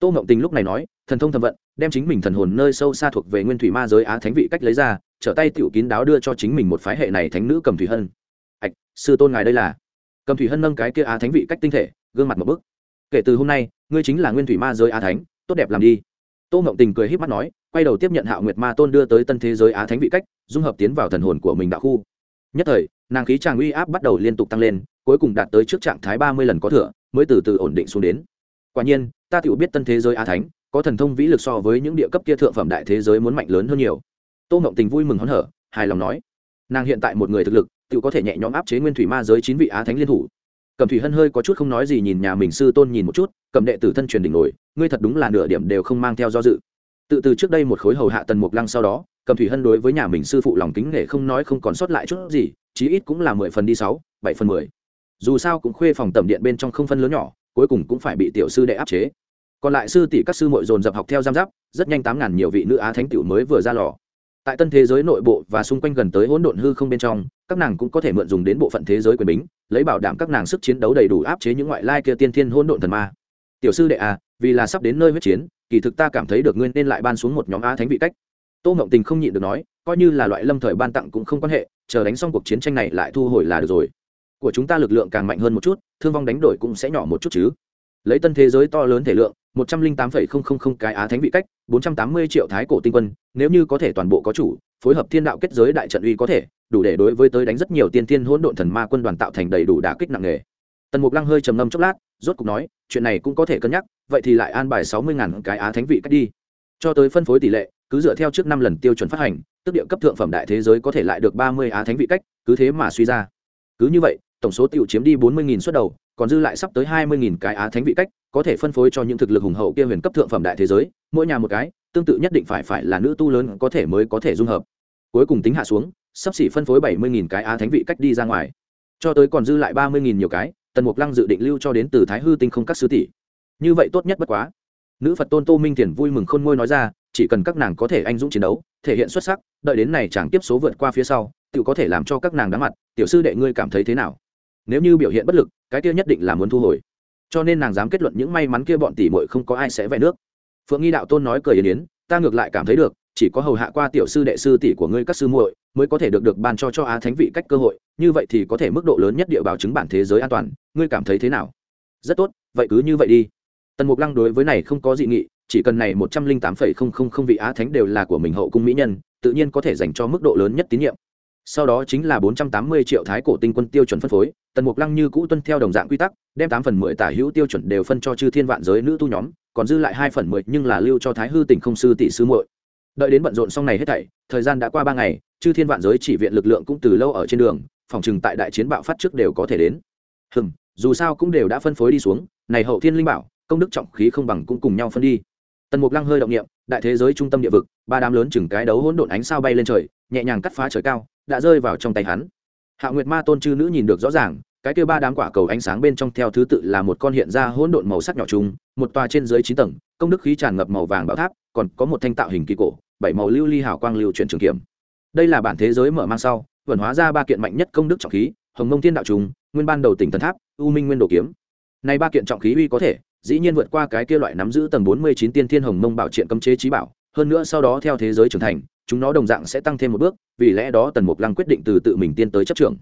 Tô mộng tình lúc này nói, thần thông thầm vận, đem chính mình thần hồn nơi sâu xa thuộc về nguyên thủy ma giới á thánh vị cách lấy ra, trở tay tiểu kín đáo đưa cho chính mình một phái hệ này thánh nữ cầm thủy hân. Ạch sư tôn ngài đây là. Cầm thủy hân nâng cái kia á thánh vị cách tinh thể, gương mặt một bức. Kể từ hôm nay ngươi chính là nguyên thủy ma giới á thánh, tốt đẹp làm đi. Tô ngộng tình cười h í p mắt nói, quay đầu tiếp nhận hạo nguyệt ma tôn đưa tới tân thế giới á thánh vị cách, dung hợp tiến vào thần hồn của mình đạo khu. Nhất thời, nàng khí tràng uy áp bắt đầu liên tục tăng lên, cuối cùng đạt tới trước trạng thái ba mươi lần có thừa, mới từ từ ổn định xuống đến. Quả nhiên, ta tự biết tân thế giới á thánh, có thần thông vĩ lực so với những địa cấp kia thượng phẩm đại thế giới muốn mạnh lớn hơn nhiều. Tô ngộng tình vui mừng hớn hở, hài lòng nói, nàng hiện tại một người thực lực tự có thể nhẹ nhõm áp chế nguyên thủy ma giới chín vị á thánh liên thủ cầm thủy hân hơi có chút không nói gì nhìn nhà mình sư tôn nhìn một chút cầm đệ tử thân truyền đỉnh nổi, ngươi thật đúng là nửa điểm đều không mang theo do dự. Tự từ trước đây một khối hầu hạ tần mục lăng sau đó cầm thủy hân đối với nhà mình sư phụ lòng kính nể không nói không còn sót lại chút gì, chí ít cũng là mười phần đi sáu, bảy phần mười. Dù sao cũng khuê phòng tầm điện bên trong không phân lớn nhỏ, cuối cùng cũng phải bị tiểu sư đệ áp chế. Còn lại sư tỷ các sư mội dồn dập học theo giam giáp, rất nhanh tám ngàn nhiều vị nữ á thánh tiểu mới vừa ra lò tại tân thế giới nội bộ và xung quanh gần tới hỗn độn hư không bên trong, các nàng cũng có thể mượn dùng đến bộ phận thế giới quyền bính, lấy bảo đảm các nàng sức chiến đấu đầy đủ áp chế những ngoại lai kia tiên thiên hỗn độn thần ma. Tiểu sư đệ à vì là sắp đến nơi huyết chiến, kỳ thực ta cảm thấy được nguyên nên lại ban xuống một nhóm á thánh vị cách. Tô ngộng tình không nhịn được nói, coi như là loại lâm thời ban tặng cũng không quan hệ, chờ đánh xong cuộc chiến tranh này lại thu hồi là được rồi. Của chúng ta lực lượng càng mạnh hơn một chút, thương vong đánh đổi cũng sẽ nhỏ một chút chứ. Lấy tân thế giới to lớn thể lượng một trăm linh tám phẩy không không không cái á thánh vị cách, bốn trăm tám mươi triệu thái cổ tinh quân, nếu như có thể toàn bộ có chủ, phối hợp thiên đạo kết giới đại trận uy có thể, đủ để đối với tới đánh rất nhiều tiên thiên hỗn độn thần ma quân đoàn tạo thành đầy đủ đả kích nặng nề. Tần mục lăng hơi trầm ngâm chốc lát, rốt cục nói, chuyện này cũng có thể cân nhắc, vậy thì lại an bài sáu mươi ngàn cái á thánh vị cách đi. Cho tới phân phối tỷ lệ, cứ dựa theo trước năm lần tiêu chuẩn phát hành, tức địa cấp thượng phẩm đại thế giới có thể lại được ba mươi á thánh vị cách, cứ thế mà suy ra. Cứ như vậy, tổng số tiêu chiếm đi bốn mươi nghìn suất đầu còn dư lại sắp tới hai mươi nghìn cái á thánh vị cách, có thể phân phối cho những thực lực hùng hậu kia huyền cấp thượng phẩm đại thế giới, mỗi nhà một cái, tương tự nhất định phải phải là nữ tu lớn có thể mới có thể dung hợp. Cuối cùng tính hạ xuống, sắp xỉ phân phối bảy mươi nghìn cái á thánh vị cách đi ra ngoài. Cho tới còn dư lại ba mươi nghìn nhiều cái, tần mục lăng dự định lưu cho đến từ thái hư tinh không các sứ tỷ. Như vậy tốt nhất bất quá. Nữ phật tôn tô minh thiền vui mừng khôn ngôi nói ra, chỉ cần các nàng có thể anh dũng chiến đấu, thể hiện xuất sắc, đợi đến này chẳng tiếp số vượt qua phía sau tự có thể làm cho các nàng đáng mặt, tiểu sư đệ ngươi cảm thấy thế nào? Nếu như biểu hiện bất lực, cái kia nhất định là muốn thu hồi. Cho nên nàng dám kết luận những may mắn kia bọn tỷ muội không có ai sẽ vẽ nước. Phượng nghi đạo tôn nói cười yến yến, ta ngược lại cảm thấy được, chỉ có hầu hạ qua tiểu sư đệ sư tỷ của ngươi các sư muội mới có thể được được ban cho cho á thánh vị cách cơ hội, như vậy thì có thể mức độ lớn nhất địa bảo chứng bản thế giới an toàn, ngươi cảm thấy thế nào? Rất tốt, vậy cứ như vậy đi. Tần mục lăng đối với này không có dị nghị, chỉ cần này một trăm linh tám phẩy không không không vị á thánh đều là của mình hậu cung mỹ nhân, tự nhiên có thể dành cho mức độ lớn nhất tín nhiệm sau đó chính là bốn trăm tám mươi triệu thái cổ tinh quân tiêu chuẩn phân phối tần mục lăng như cũ tuân theo đồng dạng quy tắc đem tám phần mười tả hữu tiêu chuẩn đều phân cho chư thiên vạn giới nữ tu nhóm còn dư lại hai phần mười nhưng là lưu cho thái hư tỉnh không sư tỷ sư muội. Đợi đến bận rộn xong này hết thảy thời gian đã qua ba ngày chư thiên vạn giới chỉ viện lực lượng cũng từ lâu ở trên đường phòng trường tại đại chiến bạo phát trước đều có thể đến. Hừm dù sao cũng đều đã phân phối đi xuống này hậu thiên linh bảo công đức trọng khí không bằng cũng cùng nhau phân đi. Tần mục lăng hơi động niệm, đại thế giới trung tâm địa vực ba đám lớn chừng cái đấu hỗn độn ánh sao bay lên trời nhẹ nhàng cắt phá trời cao đã rơi vào trong tay hắn hạ nguyệt ma tôn chư nữ nhìn được rõ ràng, cái kia ba đám quả cầu ánh sáng bên trong theo thứ tự là một con hiện ra hỗn độn màu sắc nhỏ trùng, một tòa trên dưới chín tầng, công đức khí tràn ngập màu vàng bảo tháp, còn có một thanh tạo hình kỳ cổ, bảy màu lưu ly hào quang lưu chuyển trường kiếm. đây là bản thế giới mở mang sau vận hóa ra ba kiện mạnh nhất công đức trọng khí, hồng mông thiên đạo trùng, nguyên ban đầu tỉnh thần tháp, u minh nguyên đồ kiếm này ba kiện trọng khí uy có thể, dĩ nhiên vượt qua cái kia loại nắm giữ tầng bốn mươi chín tiên thiên hồng mông bảo triện cấm chế trí bảo, hơn nữa sau đó theo thế giới trưởng thành chúng nó đồng dạng sẽ tăng thêm một bước, vì lẽ đó tần mục lăng quyết định từ tự mình tiên tới chấp trưởng.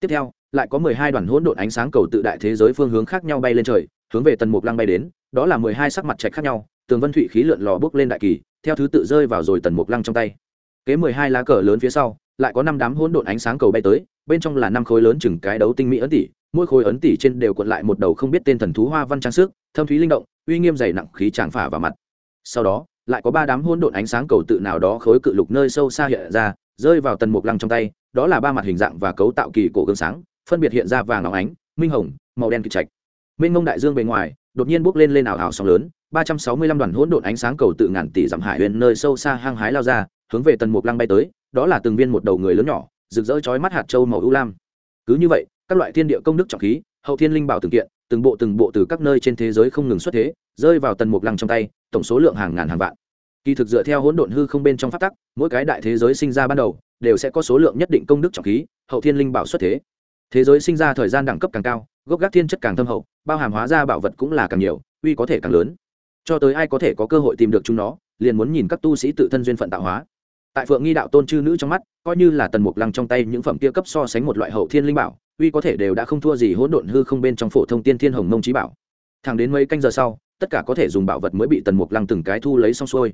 Tiếp theo, lại có mười hai đoàn hỗn độn ánh sáng cầu tự đại thế giới phương hướng khác nhau bay lên trời, hướng về tần mục lăng bay đến, đó là mười hai sắc mặt trạch khác nhau, tường vân thụy khí lượn lò bước lên đại kỳ, theo thứ tự rơi vào rồi tần mục lăng trong tay. Kế mười hai lá cờ lớn phía sau, lại có năm đám hỗn độn ánh sáng cầu bay tới, bên trong là năm khối lớn chừng cái đấu tinh mỹ ấn tỷ, mỗi khối ấn tỷ trên đều cuộn lại một đầu không biết tên thần thú hoa văn trang sức, thâm thúy linh động, uy nghiêm dày nặng khí tràn phả vào mặt. Sau đó lại có ba đám hỗn độn ánh sáng cầu tự nào đó khối cự lục nơi sâu xa hiện ra, rơi vào tần mục lăng trong tay, đó là ba mặt hình dạng và cấu tạo kỳ cổ gương sáng, phân biệt hiện ra vàng óng ánh, minh hồng, màu đen kịch trạch. Mênh ngông đại dương bề ngoài, đột nhiên bốc lên lên ảo ảo sóng lớn, ba trăm sáu mươi lăm đoàn hỗn độn ánh sáng cầu tự ngàn tỷ dặm hải huyền nơi sâu xa hang hái lao ra, hướng về tần mục lăng bay tới, đó là từng viên một đầu người lớn nhỏ, rực rỡ chói mắt hạt châu màu ưu lam. Cứ như vậy, các loại thiên địa công đức trọng khí, hậu thiên linh bảo từng kiện từng bộ từng bộ từ các nơi trên thế giới không ngừng xuất thế, rơi vào tần mục lăng trong tay, tổng số lượng hàng ngàn hàng vạn. Kỳ thực dựa theo hỗn độn hư không bên trong phát tắc, mỗi cái đại thế giới sinh ra ban đầu, đều sẽ có số lượng nhất định công đức trọng khí, hậu thiên linh bảo xuất thế. Thế giới sinh ra thời gian đẳng cấp càng cao, gốc gác thiên chất càng thâm hậu, bao hàm hóa ra bảo vật cũng là càng nhiều, uy có thể càng lớn. Cho tới ai có thể có cơ hội tìm được chúng nó, liền muốn nhìn các tu sĩ tự thân duyên phận tạo hóa. Tại phượng nghi đạo tôn chư nữ trong mắt, coi như là tần mục lăng trong tay những phẩm kia cấp so sánh một loại hậu thiên linh bảo uy có thể đều đã không thua gì hỗn độn hư không bên trong phổ thông tiên thiên hồng mông trí bảo. Thẳng đến mấy canh giờ sau, tất cả có thể dùng bảo vật mới bị tần mục lăng từng cái thu lấy xong xuôi.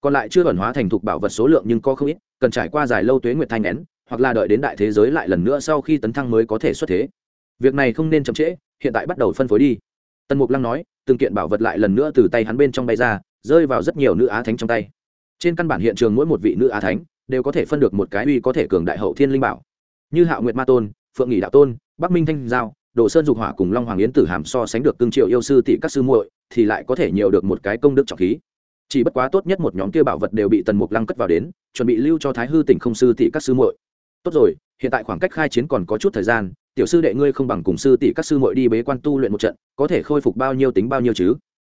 Còn lại chưa ẩn hóa thành thục bảo vật số lượng nhưng có không ít, cần trải qua dài lâu tuế nguyệt thanh nén, hoặc là đợi đến đại thế giới lại lần nữa sau khi tấn thăng mới có thể xuất thế. Việc này không nên chậm trễ, hiện tại bắt đầu phân phối đi. Tần mục lăng nói, từng kiện bảo vật lại lần nữa từ tay hắn bên trong bay ra, rơi vào rất nhiều nữ á thánh trong tay. Trên căn bản hiện trường mỗi một vị nữ á thánh đều có thể phân được một cái uy có thể cường đại hậu thiên linh bảo. Như hạo nguyệt ma tôn phượng nghỉ đạo tôn, bắc minh thanh giao, đồ sơn dục hỏa cùng long hoàng yến tử hàm so sánh được cương triệu yêu sư tỷ các sư muội, thì lại có thể nhiều được một cái công đức trọng khí. Chỉ bất quá tốt nhất một nhóm kia bảo vật đều bị tần mục lăng cất vào đến, chuẩn bị lưu cho thái hư tỉnh không sư tỷ các sư muội. Tốt rồi, hiện tại khoảng cách khai chiến còn có chút thời gian, tiểu sư đệ ngươi không bằng cùng sư tỷ các sư muội đi bế quan tu luyện một trận, có thể khôi phục bao nhiêu tính bao nhiêu chứ?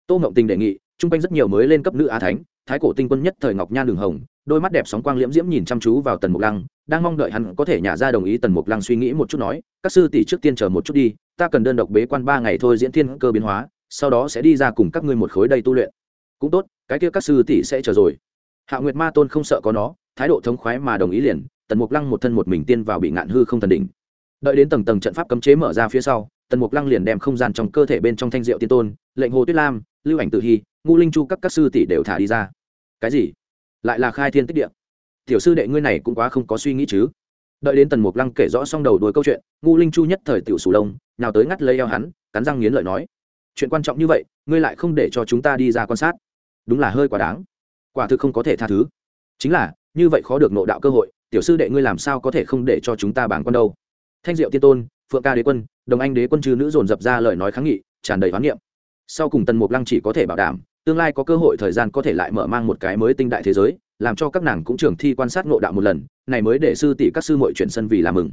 Tô mộng tình đề nghị chung quanh rất nhiều mới lên cấp nữ á thánh, thái cổ tinh quân nhất thời ngọc nhan đường hồng đôi mắt đẹp sóng quang liễm diễm nhìn chăm chú vào tần mục lăng, đang mong đợi hắn có thể nhả ra đồng ý. Tần mục lăng suy nghĩ một chút nói, các sư tỷ trước tiên chờ một chút đi, ta cần đơn độc bế quan ba ngày thôi diễn thiên cơ biến hóa, sau đó sẽ đi ra cùng các ngươi một khối đây tu luyện. Cũng tốt, cái kia các sư tỷ sẽ chờ rồi. Hạ nguyệt ma tôn không sợ có nó, thái độ thống khoái mà đồng ý liền, tần mục lăng một thân một mình tiên vào bị ngạn hư không thần đỉnh. Đợi đến tầng tầng trận pháp cấm chế mở ra phía sau, tần mục lăng liền đem không gian trong cơ thể bên trong thanh diệu tiên tôn, lệnh hồ tuyết lam, lưu ảnh tự hy ngu linh chu các các sư tỷ đều thả đi ra. Cái gì? Lại là khai thiên tích địa. Tiểu sư đệ ngươi này cũng quá không có suy nghĩ chứ. Đợi đến tần mục lăng kể rõ xong đầu đuôi câu chuyện, ngu linh chu nhất thời tiểu sù lông nào tới ngắt lấy eo hắn, cắn răng nghiến lợi nói, chuyện quan trọng như vậy, ngươi lại không để cho chúng ta đi ra quan sát. Đúng là hơi quá đáng. Quả thực không có thể tha thứ. Chính là, như vậy khó được nộ đạo cơ hội, tiểu sư đệ ngươi làm sao có thể không để cho chúng ta bảng quan đâu? Thanh diệu tiên tôn, phượng ca đế quân, đồng anh đế quân chư nữ dồn dập ra lời nói kháng nghị, tràn đầy hoán niệm. Sau cùng tần mục lăng chỉ có thể bảo đảm tương lai có cơ hội thời gian có thể lại mở mang một cái mới tinh đại thế giới, làm cho các nàng cũng trường thi quan sát ngộ đạo một lần, này mới để sư tỷ các sư muội chuyển sân vì làm mừng.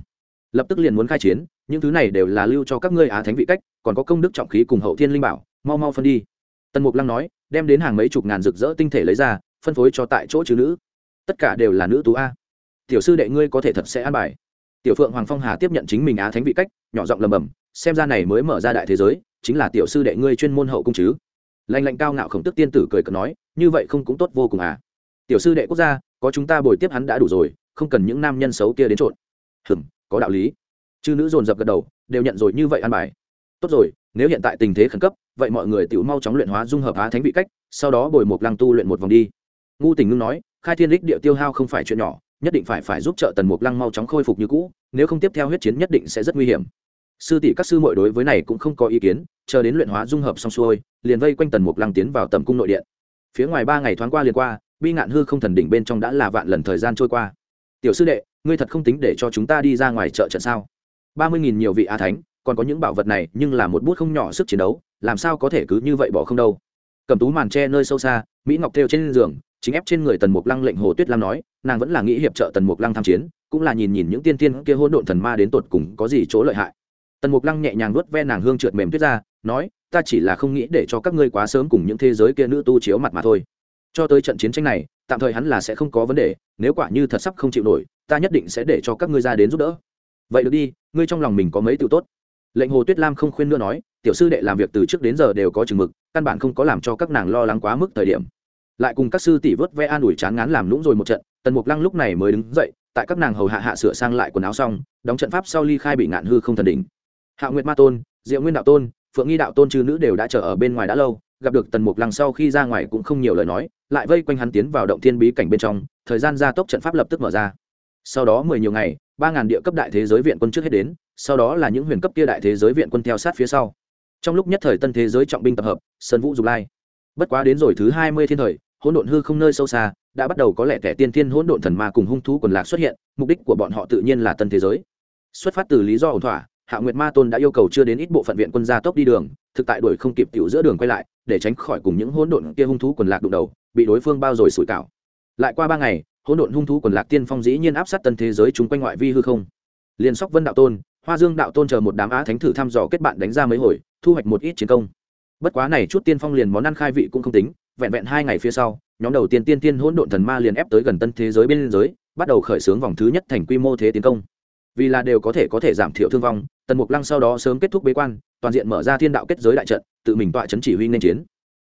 Lập tức liền muốn khai chiến, những thứ này đều là lưu cho các ngươi á thánh vị cách, còn có công đức trọng khí cùng hậu thiên linh bảo, mau mau phân đi. Tần mục lăng nói, đem đến hàng mấy chục ngàn rực rỡ tinh thể lấy ra, phân phối cho tại chỗ chứ nữ. Tất cả đều là nữ tú a. Tiểu sư đệ ngươi có thể thật sẽ an bài. Tiểu phượng hoàng phong hà tiếp nhận chính mình á thánh vị cách, nhỏ giọng lầm bầm, xem ra này mới mở ra đại thế giới, chính là tiểu sư đệ ngươi chuyên môn hậu cung chứ lành lạnh cao ngạo khổng tức tiên tử cười cợt nói, như vậy không cũng tốt vô cùng à. Tiểu sư đệ quốc gia, có chúng ta bồi tiếp hắn đã đủ rồi, không cần những nam nhân xấu kia đến trộn. Hừm, có đạo lý. Chư nữ dồn dập gật đầu, đều nhận rồi, như vậy ăn bài. Tốt rồi, nếu hiện tại tình thế khẩn cấp, vậy mọi người tự mau chóng luyện hóa dung hợp á thánh vị cách, sau đó bồi một lăng tu luyện một vòng đi. Ngu tình ngưng nói, khai thiên đích địa tiêu hao không phải chuyện nhỏ, nhất định phải phải giúp trợ tần mục lăng mau chóng khôi phục như cũ, nếu không tiếp theo huyết chiến nhất định sẽ rất nguy hiểm sư tỷ các sư muội đối với này cũng không có ý kiến, chờ đến luyện hóa dung hợp xong xuôi, liền vây quanh tần mục lăng tiến vào tầm cung nội điện. Phía ngoài ba ngày thoáng qua liền qua, bi ngạn hư không thần đỉnh bên trong đã là vạn lần thời gian trôi qua. Tiểu sư đệ, ngươi thật không tính để cho chúng ta đi ra ngoài chợ trận sao? Ba mươi nghìn nhiều vị a thánh, còn có những bảo vật này, nhưng là một bút không nhỏ sức chiến đấu, làm sao có thể cứ như vậy bỏ không đâu? Cầm tú màn tre nơi sâu xa, mỹ ngọc theo trên giường, chính ép trên người tần mục lăng lệnh hồ tuyết lam nói, nàng vẫn là nghĩ hiệp trợ tần mục lăng tham chiến, cũng là nhìn nhìn những tiên tiên kia hỗn độn thần ma đến tột cùng có gì chỗ lợi hại tần mục lăng nhẹ nhàng nuốt ve nàng hương trượt mềm tuyết ra, nói, ta chỉ là không nghĩ để cho các ngươi quá sớm cùng những thế giới kia nữ tu chiếu mặt mà thôi. Cho tới trận chiến tranh này, tạm thời hắn là sẽ không có vấn đề, nếu quả như thật sắp không chịu nổi, ta nhất định sẽ để cho các ngươi ra đến giúp đỡ. Vậy được đi, ngươi trong lòng mình có mấy tự tốt? Lệnh hồ tuyết lam không khuyên nữa nói, tiểu sư đệ làm việc từ trước đến giờ đều có chừng mực, căn bản không có làm cho các nàng lo lắng quá mức thời điểm. Lại cùng các sư tỷ vớt ve an ủi chán ngán làm lũng rồi một trận, tần mục lăng lúc này mới đứng dậy, tại các nàng hầu hạ hạ sửa sang lại quần áo xong, đóng trận pháp sau ly khai bị ngạn hư không thần đỉnh hạ nguyệt ma tôn, diệu nguyên đạo tôn, phượng nghi đạo tôn chư nữ đều đã chờ ở bên ngoài đã lâu, gặp được tần mục lăng sau khi ra ngoài cũng không nhiều lời nói, lại vây quanh hắn tiến vào động thiên bí cảnh bên trong, thời gian gia tốc trận pháp lập tức mở ra. Sau đó mười nhiều ngày, ba ngàn địa cấp đại thế giới viện quân trước hết đến, sau đó là những huyền cấp kia đại thế giới viện quân theo sát phía sau. Trong lúc nhất thời tân thế giới trọng binh tập hợp, sơn vũ dục lai. Bất quá đến rồi thứ hai mươi thiên thời, hỗn độn hư không nơi sâu xa, đã bắt đầu có lẽ kẻ tiên thiên hỗn độn thần ma cùng hung thú quần lạc xuất hiện, mục đích của bọn họ tự nhiên là tân thế giới. Xuất phát từ lý do ổn thỏa hạ nguyệt ma tôn đã yêu cầu chưa đến ít bộ phận viện quân gia tốc đi đường, thực tại đuổi không kịp tiểu giữa đường quay lại, để tránh khỏi cùng những hỗn độn kia hung thú quần lạc đụng đầu, bị đối phương bao rồi sủi cảo. Lại qua ba ngày, hỗn độn hung thú quần lạc tiên phong dĩ nhiên áp sát tân thế giới chúng quanh ngoại vi hư không. Liên sóc vân đạo tôn, hoa dương đạo tôn chờ một đám á thánh thử thăm dò kết bạn đánh ra mấy hồi, thu hoạch một ít chiến công. Bất quá này chút tiên phong liền món ăn khai vị cũng không tính, vẹn vẹn hai ngày phía sau, nhóm đầu tiên tiên tiên hỗn độn thần ma liền ép tới gần tân thế giới bên giới bắt đầu khởi xướng vòng thứ nhất thành quy mô thế tiến công vì là đều có thể có thể giảm thiểu thương vong, tần mục lăng sau đó sớm kết thúc bế quan, toàn diện mở ra thiên đạo kết giới đại trận, tự mình tọa chấn chỉ huy nên chiến.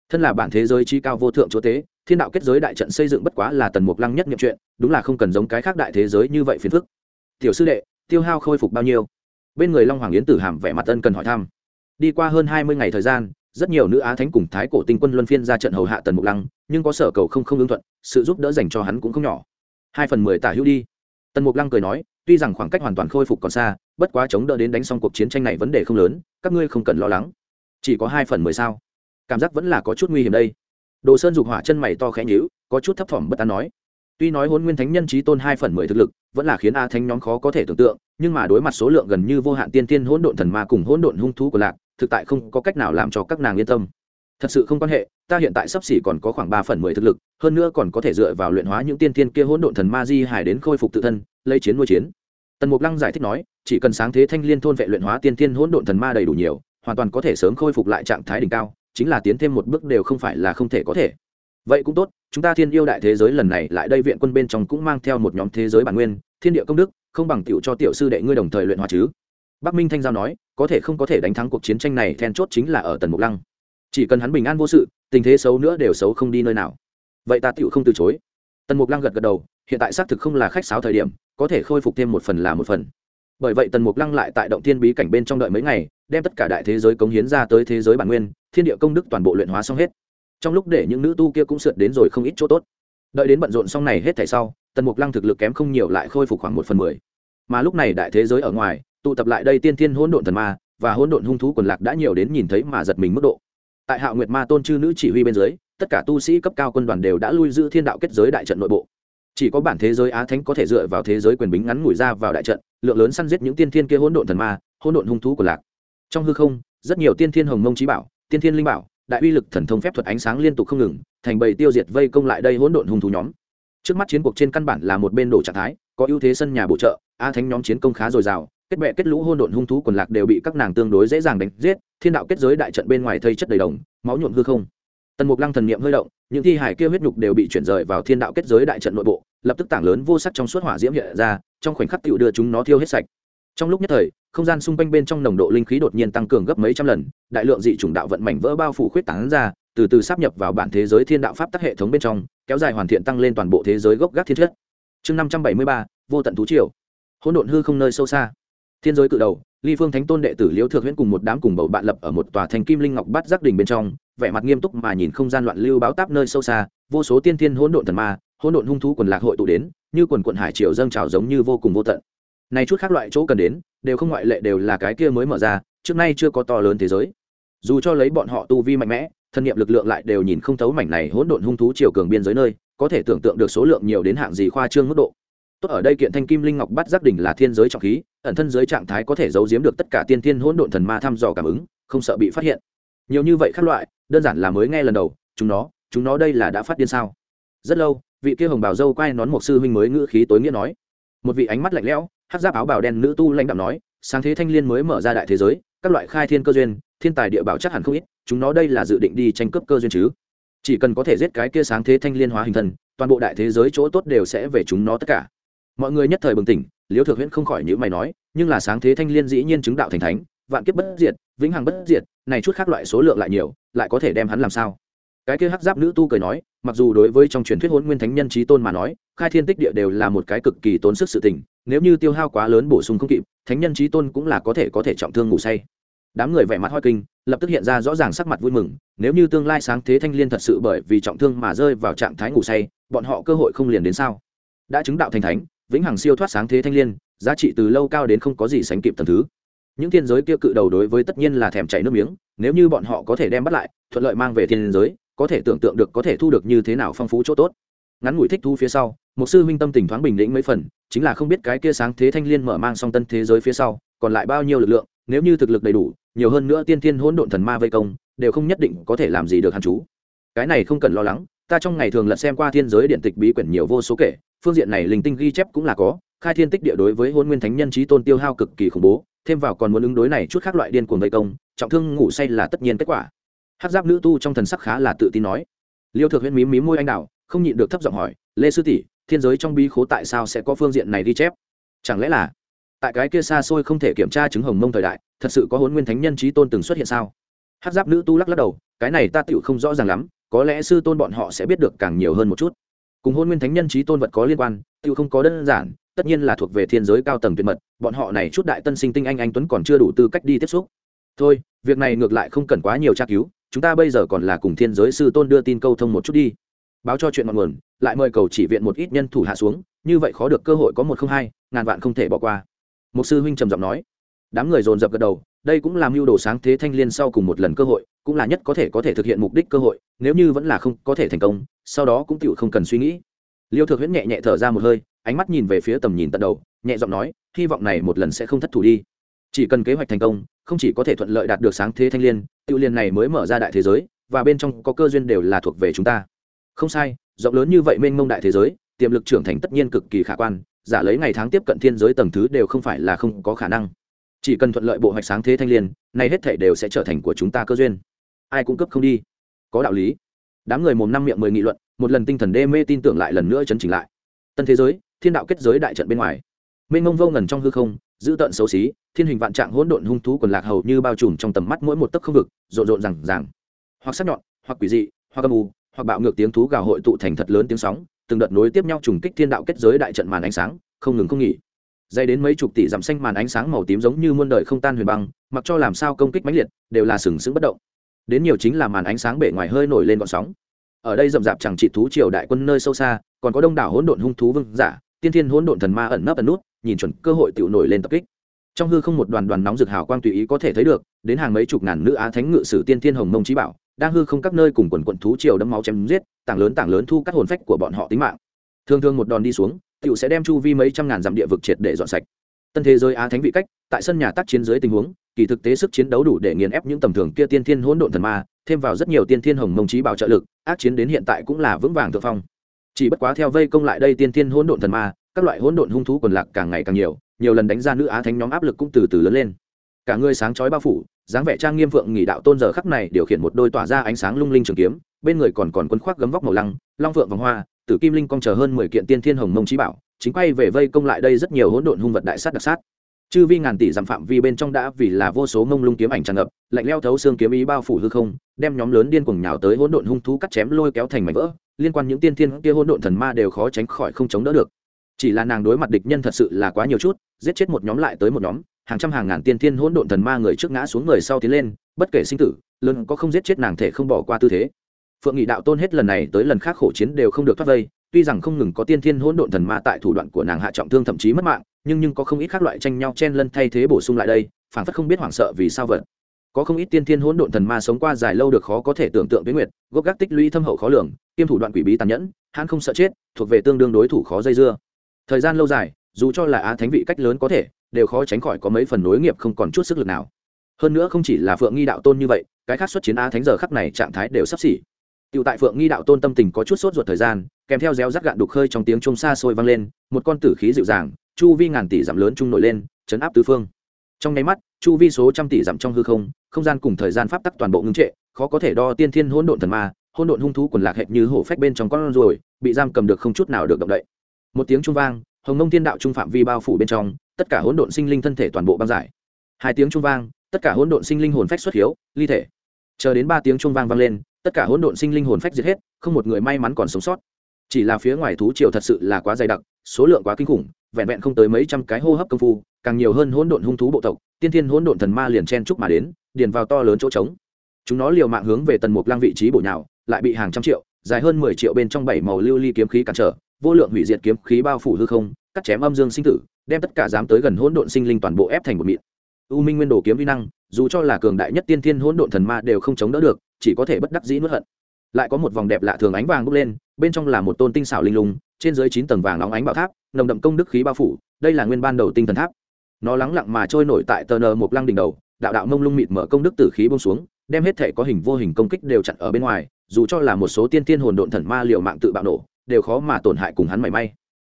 Thân là bản thế giới chi cao vô thượng chúa tế thiên đạo kết giới đại trận xây dựng bất quá là tần mục lăng nhất nhiệm chuyện, đúng là không cần giống cái khác đại thế giới như vậy phiền phức. Tiểu sư đệ, tiêu hao khôi phục bao nhiêu? Bên người long hoàng yến tử hàm vẻ mặt ân cần hỏi thăm. Đi qua hơn hai mươi ngày thời gian, rất nhiều nữ á thánh cùng thái cổ tinh quân luân phiên ra trận hầu hạ tần mục lăng, nhưng có sở cầu không không ưng thuận, sự giúp đỡ dành cho hắn cũng không nhỏ. Hai phần mười tả hữu đi. Tần mục lăng cười nói tuy rằng khoảng cách hoàn toàn khôi phục còn xa, bất quá chống đỡ đến đánh xong cuộc chiến tranh này vấn đề không lớn, các ngươi không cần lo lắng. Chỉ có hai phần mười sao? Cảm giác vẫn là có chút nguy hiểm đây. Đồ sơn dục hỏa chân mày to khẽ nhíu, có chút thấp thỏm bất an nói. Tuy nói hôn nguyên thánh nhân trí tôn hai phần mười thực lực, vẫn là khiến a thánh nhóm khó có thể tưởng tượng, nhưng mà đối mặt số lượng gần như vô hạn tiên tiên hỗn độn thần ma cùng hỗn độn hung thú của lạc, thực tại không có cách nào làm cho các nàng yên tâm thật sự không quan hệ, ta hiện tại sắp xỉ còn có khoảng ba phần mười thực lực, hơn nữa còn có thể dựa vào luyện hóa những tiên tiên kia hỗn độn thần ma di hải đến khôi phục tự thân, lấy chiến nuôi chiến. Tần mục lăng giải thích nói, chỉ cần sáng thế thanh liên thôn vệ luyện hóa tiên tiên hỗn độn thần ma đầy đủ nhiều, hoàn toàn có thể sớm khôi phục lại trạng thái đỉnh cao, chính là tiến thêm một bước đều không phải là không thể có thể. Vậy cũng tốt, chúng ta thiên yêu đại thế giới lần này lại đây viện quân bên trong cũng mang theo một nhóm thế giới bản nguyên, thiên địa công đức, không bằng tiểu cho tiểu sư đệ ngươi đồng thời luyện hóa chứ. Bắc minh thanh giao nói, có thể không có thể đánh thắng cuộc chiến tranh này then chốt chính là ở tần mục lăng chỉ cần hắn bình an vô sự, tình thế xấu nữa đều xấu không đi nơi nào. Vậy ta tựu không từ chối. Tần mục lăng gật gật đầu, hiện tại xác thực không là khách sáo thời điểm, có thể khôi phục thêm một phần là một phần. Bởi vậy tần mục lăng lại tại động thiên bí cảnh bên trong đợi mấy ngày, đem tất cả đại thế giới cống hiến ra tới thế giới bản nguyên, thiên địa công đức toàn bộ luyện hóa xong hết. Trong lúc để những nữ tu kia cũng sượt đến rồi không ít chỗ tốt. Đợi đến bận rộn xong này hết thảy sau, tần mục lăng thực lực kém không nhiều lại khôi phục khoảng một phần mười. Mà lúc này đại thế giới ở ngoài, tụ tập lại đây tiên thiên hỗn độn thần ma, và hỗn độn hung thú quần lạc đã nhiều đến nhìn thấy mà giật mình mức độ tại hạo nguyệt ma tôn chư nữ chỉ huy bên dưới, tất cả tu sĩ cấp cao quân đoàn đều đã lui giữ thiên đạo kết giới đại trận nội bộ. Chỉ có bản thế giới á thánh có thể dựa vào thế giới quyền bính ngắn ngủi ra vào đại trận, lượng lớn săn giết những tiên thiên kia hỗn độn thần ma, hỗn độn hung thú của lạc. Trong hư không, rất nhiều tiên thiên hồng mông trí bảo, tiên thiên linh bảo, đại uy lực thần thông phép thuật ánh sáng liên tục không ngừng, thành bầy tiêu diệt vây công lại đây hỗn độn hung thú nhóm. Trước mắt chiến cuộc trên căn bản là một bên đổ trạng thái, có ưu thế sân nhà bổ trợ a thánh nhóm chiến công khá dồi dào kết bệ kết lũ hôn độn hung thú quần lạc đều bị các nàng tương đối dễ dàng đánh giết, thiên đạo kết giới đại trận bên ngoài thây chất đầy đồng, máu nhuộm hư không. Tần mục lăng thần niệm hơi động, những thi hải kia huyết nhục đều bị chuyển rời vào thiên đạo kết giới đại trận nội bộ, lập tức tảng lớn vô sắc trong suốt hỏa diễm hiện ra, trong khoảnh khắc tựu đưa chúng nó thiêu hết sạch. Trong lúc nhất thời, không gian xung quanh bên trong nồng độ linh khí đột nhiên tăng cường gấp mấy trăm lần, đại lượng dị chủng đạo vận mảnh vỡ bao phủ khuyết tán ra, từ từ sắp nhập vào bản thế giới thiên đạo pháp tắc hệ thống bên trong, kéo dài hoàn thiện tăng lên toàn bộ thế giới gốc gác thiên chất. Chương năm trăm bảy mươi ba, vô tận thú triều. Hỗn độn hư không nơi sâu xa thiên giới cự đầu, ly phương thánh tôn đệ tử liễu thượng huyễn cùng một đám cùng bầu bạn lập ở một tòa thành kim linh ngọc bát giác đình bên trong, vẻ mặt nghiêm túc mà nhìn không gian loạn lưu báo táp nơi sâu xa, vô số tiên thiên hỗn độn thần ma, hỗn độn hung thú quần lạc hội tụ đến, như quần quận hải triều dâng trào giống như vô cùng vô tận. Này chút khác loại chỗ cần đến, đều không ngoại lệ đều là cái kia mới mở ra, trước nay chưa có to lớn thế giới. Dù cho lấy bọn họ tu vi mạnh mẽ, thân nhiệm lực lượng lại đều nhìn không thấu mảnh này hỗn độn hung thú chiều cường biên giới nơi, có thể tưởng tượng được số lượng nhiều đến hạng gì khoa trương mức độ tốt ở đây kiện thanh kim linh ngọc bắt giác đỉnh là thiên giới trọng khí, ẩn thân giới trạng thái có thể giấu giếm được tất cả tiên thiên hỗn độn thần ma thăm dò cảm ứng, không sợ bị phát hiện. Nhiều như vậy các loại, đơn giản là mới nghe lần đầu, chúng nó chúng nó đây là đã phát điên sao? Rất lâu, vị kia hồng bào dâu quay nón một sư huynh mới ngữ khí tối nghĩa nói. Một vị ánh mắt lạnh lẽo hát giáp áo bào đen nữ tu lãnh đạo nói, sáng thế thanh liên mới mở ra đại thế giới, các loại khai thiên cơ duyên, thiên tài địa bảo chắc hẳn không ít, chúng nó đây là dự định đi tranh cướp cơ duyên chứ. Chỉ cần có thể giết cái kia sáng thế thanh liên hóa hình thần, toàn bộ đại thế giới chỗ tốt đều sẽ về chúng nó tất cả mọi người nhất thời bừng tỉnh, liễu thượng huyễn không khỏi những mày nói, nhưng là sáng thế thanh liên dĩ nhiên chứng đạo thành thánh, vạn kiếp bất diệt, vĩnh hằng bất diệt, này chút khác loại số lượng lại nhiều, lại có thể đem hắn làm sao? Cái kia hắc giáp nữ tu cười nói, mặc dù đối với trong truyền thuyết hôn nguyên thánh nhân trí tôn mà nói, khai thiên tích địa đều là một cái cực kỳ tốn sức sự tình, nếu như tiêu hao quá lớn bổ sung không kịp, thánh nhân trí tôn cũng là có thể có thể trọng thương ngủ say. Đám người vẻ mặt hoi kinh, lập tức hiện ra rõ ràng sắc mặt vui mừng, nếu như tương lai sáng thế thanh liên thật sự bởi vì trọng thương mà rơi vào trạng thái ngủ say, bọn họ cơ hội không liền đến sao? Đã chứng đạo thành thánh vĩnh hằng siêu thoát sáng thế thanh liên, giá trị từ lâu cao đến không có gì sánh kịp tầm thứ. Những thiên giới kia cự đầu đối với tất nhiên là thèm chảy nước miếng, nếu như bọn họ có thể đem bắt lại, thuận lợi mang về thiên giới, có thể tưởng tượng được có thể thu được như thế nào phong phú chỗ tốt. Ngắn ngủi thích thu phía sau, một sư huynh tâm tình thoáng bình tĩnh mấy phần, chính là không biết cái kia sáng thế thanh liên mở mang song tân thế giới phía sau, còn lại bao nhiêu lực lượng, nếu như thực lực đầy đủ, nhiều hơn nữa tiên thiên hỗn độn thần ma vây công, đều không nhất định có thể làm gì được hàn chú. Cái này không cần lo lắng ta trong ngày thường lật xem qua thiên giới điện tịch bí quyển nhiều vô số kể, phương diện này linh tinh ghi chép cũng là có, khai thiên tích địa đối với hôn nguyên thánh nhân trí tôn tiêu hao cực kỳ khủng bố, thêm vào còn muốn ứng đối này chút khác loại điên cuồng vây công, trọng thương ngủ say là tất nhiên kết quả. Hát giáp nữ tu trong thần sắc khá là tự tin nói. Liêu thượng huyễn mím mím môi anh đạo không nhịn được thấp giọng hỏi, lê sư tỷ, thiên giới trong bí khố tại sao sẽ có phương diện này ghi chép? Chẳng lẽ là tại cái kia xa xôi không thể kiểm tra chứng hồng mông thời đại, thật sự có hôn nguyên thánh nhân trí tôn từng xuất hiện sao? Hát giáp nữ tu lắc lắc đầu, cái này ta tựu không rõ ràng lắm có lẽ sư tôn bọn họ sẽ biết được càng nhiều hơn một chút. Cùng hôn nguyên thánh nhân trí tôn vật có liên quan tự không có đơn giản, tất nhiên là thuộc về thiên giới cao tầng tuyệt mật, bọn họ này chút đại tân sinh tinh anh anh tuấn còn chưa đủ tư cách đi tiếp xúc. Thôi, việc này ngược lại không cần quá nhiều tra cứu, chúng ta bây giờ còn là cùng thiên giới sư tôn đưa tin câu thông một chút đi. Báo cho chuyện ngọn nguồn, lại mời cầu chỉ viện một ít nhân thủ hạ xuống, như vậy khó được cơ hội có một không hai, ngàn vạn không thể bỏ qua. Một sư huynh trầm giọng nói. Đám người dồn dập gật đầu, đây cũng làm mưu đồ sáng thế thanh liên sau cùng một lần cơ hội cũng là nhất có thể có thể thực hiện mục đích cơ hội, nếu như vẫn là không có thể thành công, sau đó cũng tựu không cần suy nghĩ. Liêu thượng huyễn nhẹ nhẹ thở ra một hơi, ánh mắt nhìn về phía tầm nhìn tận đầu, nhẹ giọng nói, hy vọng này một lần sẽ không thất thủ đi. Chỉ cần kế hoạch thành công, không chỉ có thể thuận lợi đạt được sáng thế thanh liên tự liên này mới mở ra đại thế giới, và bên trong có cơ duyên đều là thuộc về chúng ta. Không sai, rộng lớn như vậy mênh mông đại thế giới, tiềm lực trưởng thành tất nhiên cực kỳ khả quan, giả lấy ngày tháng tiếp cận thiên giới tầng thứ đều không phải là không có khả năng. Chỉ cần thuận lợi bộ hoạch sáng thế thanh liên nay hết thể đều sẽ trở thành của chúng ta cơ duyên ai cũng cấp không đi. Có đạo lý. Đám người mồm năm miệng mười nghị luận, một lần tinh thần đê mê tin tưởng lại lần nữa chấn chỉnh lại. Tân thế giới, thiên đạo kết giới đại trận bên ngoài. Mênh mông vô ngần trong hư không giữ tận xấu xí, thiên hình vạn trạng hỗn độn hung thú quần lạc hầu như bao trùm trong tầm mắt mỗi một tấc không vực, rộn rộn rằng rằng hoặc sắc nhọn, hoặc quỷ dị, hoặc âm u, hoặc bạo ngược tiếng thú gào hội tụ thành thật lớn tiếng sóng, từng đợt nối tiếp nhau trùng kích thiên đạo kết giới đại trận màn ánh sáng, không ngừng không nghỉ. Dây đến mấy chục tỷ dặm xanh màn ánh sáng màu tím giống như muôn đời không tan huyền băng, mặc cho làm sao công kích mãnh liệt, đều là sừng sững bất động đến nhiều chính là màn ánh sáng bể ngoài hơi nổi lên gọn sóng. Ở đây rậm rạp chẳng trị thú triều đại quân nơi sâu xa, còn có đông đảo hỗn độn hung thú vương giả, tiên thiên hỗn độn thần ma ẩn nấp ẩn nút, nhìn chuẩn cơ hội tiểu nổi lên tập kích. Trong hư không một đoàn đoàn nóng rực hào quang tùy ý có thể thấy được, đến hàng mấy chục ngàn nữ á thánh ngự sử tiên thiên hồng mông trí bảo, đang hư không các nơi cùng quần quận thú triều đấm máu chém giết, tảng lớn tảng lớn thu các hồn phách của bọn họ tính mạng. Thường thường một đòn đi xuống, tiểu sẽ đem chu vi mấy trăm ngàn dặm địa vực triệt để dọn sạch. Tân thế giới á thánh vị cách, tại sân nhà tác chiến dưới tình huống kỳ thực tế sức chiến đấu đủ để nghiền ép những tầm thường kia tiên thiên hỗn độn thần ma, thêm vào rất nhiều tiên thiên hồng mông trí bảo trợ lực, ác chiến đến hiện tại cũng là vững vàng thượng phong. Chỉ bất quá theo vây công lại đây tiên thiên hỗn độn thần ma, các loại hỗn độn hung thú quần lạc càng ngày càng nhiều nhiều lần đánh ra nữ á thánh nhóm áp lực cũng từ từ lớn lên. Cả người sáng chói bao phủ, dáng vẻ trang nghiêm vượng nghỉ đạo tôn giờ khắc này điều khiển một đôi tỏa ra ánh sáng lung linh trường kiếm, bên người còn còn quân khoác gấm vóc màu lăng, long vượng vòng hoa, tử kim linh cong chờ hơn mười kiện tiên thiên hồng mông trí bảo, chính quay về vây công lại đây rất nhiều hỗn độn hung vật đại sát đặc sát chư vi ngàn tỷ dặm phạm vi bên trong đã vì là vô số mông lung kiếm ảnh tràn ngập, lạnh leo thấu xương kiếm ý bao phủ hư không, đem nhóm lớn điên cuồng nhào tới hỗn độn hung thú cắt chém lôi kéo thành mảnh vỡ, liên quan những tiên thiên kia hỗn độn thần ma đều khó tránh khỏi không chống đỡ được. Chỉ là nàng đối mặt địch nhân thật sự là quá nhiều chút, giết chết một nhóm lại tới một nhóm, hàng trăm hàng ngàn tiên thiên hỗn độn thần ma người trước ngã xuống người sau tiến lên, bất kể sinh tử, lớn có không giết chết nàng thể không bỏ qua tư thế. Phượng nghị đạo tôn hết lần này tới lần khác khổ chiến đều không được thoát vây, tuy rằng không ngừng có tiên thiên hỗn độn thần ma tại thủ đoạn của nàng hạ trọng thương thậm chí mất mạng nhưng nhưng có không ít các loại tranh nhau chen lân thay thế bổ sung lại đây phản phất không biết hoảng sợ vì sao vật. Có không ít tiên thiên hỗn độn thần ma sống qua dài lâu được khó có thể tưởng tượng với nguyệt gốc gác tích lũy thâm hậu khó lường kiêm thủ đoạn quỷ bí tàn nhẫn hắn không sợ chết thuộc về tương đương đối thủ khó dây dưa. Thời gian lâu dài dù cho là á thánh vị cách lớn có thể đều khó tránh khỏi có mấy phần nối nghiệp không còn chút sức lực nào. Hơn nữa không chỉ là phượng nghi đạo tôn như vậy cái khác xuất chiến á thánh giờ khắc này trạng thái đều sắp xỉ. Tiểu tại Phượng Nghi đạo tôn tâm tình có chút sốt ruột thời gian, kèm theo réo rắt gạn đục khơi trong tiếng trung xa xôi vang lên, một con tử khí dịu dàng, chu vi ngàn tỷ giảm lớn trung nổi lên, chấn áp tứ phương. Trong nháy mắt, chu vi số trăm tỷ giảm trong hư không, không gian cùng thời gian pháp tắc toàn bộ ngưng trệ, khó có thể đo tiên thiên hỗn độn thần ma, hỗn độn hung thú quần lạc hệt như hổ phách bên trong con ruồi, bị giam cầm được không chút nào được động đậy. Một tiếng trung vang, hồng Nông thiên đạo trung phạm vi bao phủ bên trong, tất cả hỗn độn sinh linh thân thể toàn bộ băng giải. Hai tiếng trung vang, tất cả hỗn độn sinh linh hồn phách xuất hiếu, ly thể. Chờ đến ba tiếng trung vang vang lên, tất cả hỗn độn sinh linh hồn phách diệt hết không một người may mắn còn sống sót chỉ là phía ngoài thú triều thật sự là quá dày đặc số lượng quá kinh khủng, vẹn vẹn không tới mấy trăm cái hô hấp công phu, càng nhiều hơn hỗn độn hung thú bộ tộc, tiên thiên hỗn độn thần ma liền chen chúc mà đến, điền vào to lớn chỗ trống. Chúng nó liều mạng hướng về tần mục lang vị trí bổ nhào, lại bị hàng trăm triệu, dài hơn mười triệu bên trong bảy màu lưu ly kiếm khí cản trở, vô lượng hủy diệt kiếm khí bao phủ hư không, cắt chém âm dương sinh tử, đem tất cả dám tới gần hỗn độn sinh linh toàn bộ ép thành một mịn. U minh nguyên đồ kiếm vi năng, dù cho là cường đại nhất tiên thiên hỗn độn thần ma đều không chống đỡ được, chỉ có thể bất đắc dĩ nuốt hận. Lại có một vòng đẹp lạ thường ánh vàng bốc lên, bên trong là một tôn tinh xảo linh lung trên dưới chín tầng vàng óng ánh bảo tháp, nồng đậm công đức khí bao phủ, đây là nguyên ban đầu tinh thần tháp. Nó lắng lặng mà trôi nổi tại tờ nờ một lăng đỉnh đầu, đạo đạo mông lung mịt mở công đức tử khí bông xuống, đem hết thể có hình vô hình công kích đều chặn ở bên ngoài, dù cho là một số tiên tiên hồn độn thần ma liệu mạng tự bạo nổ, đều khó mà tổn hại cùng hắn mảy may.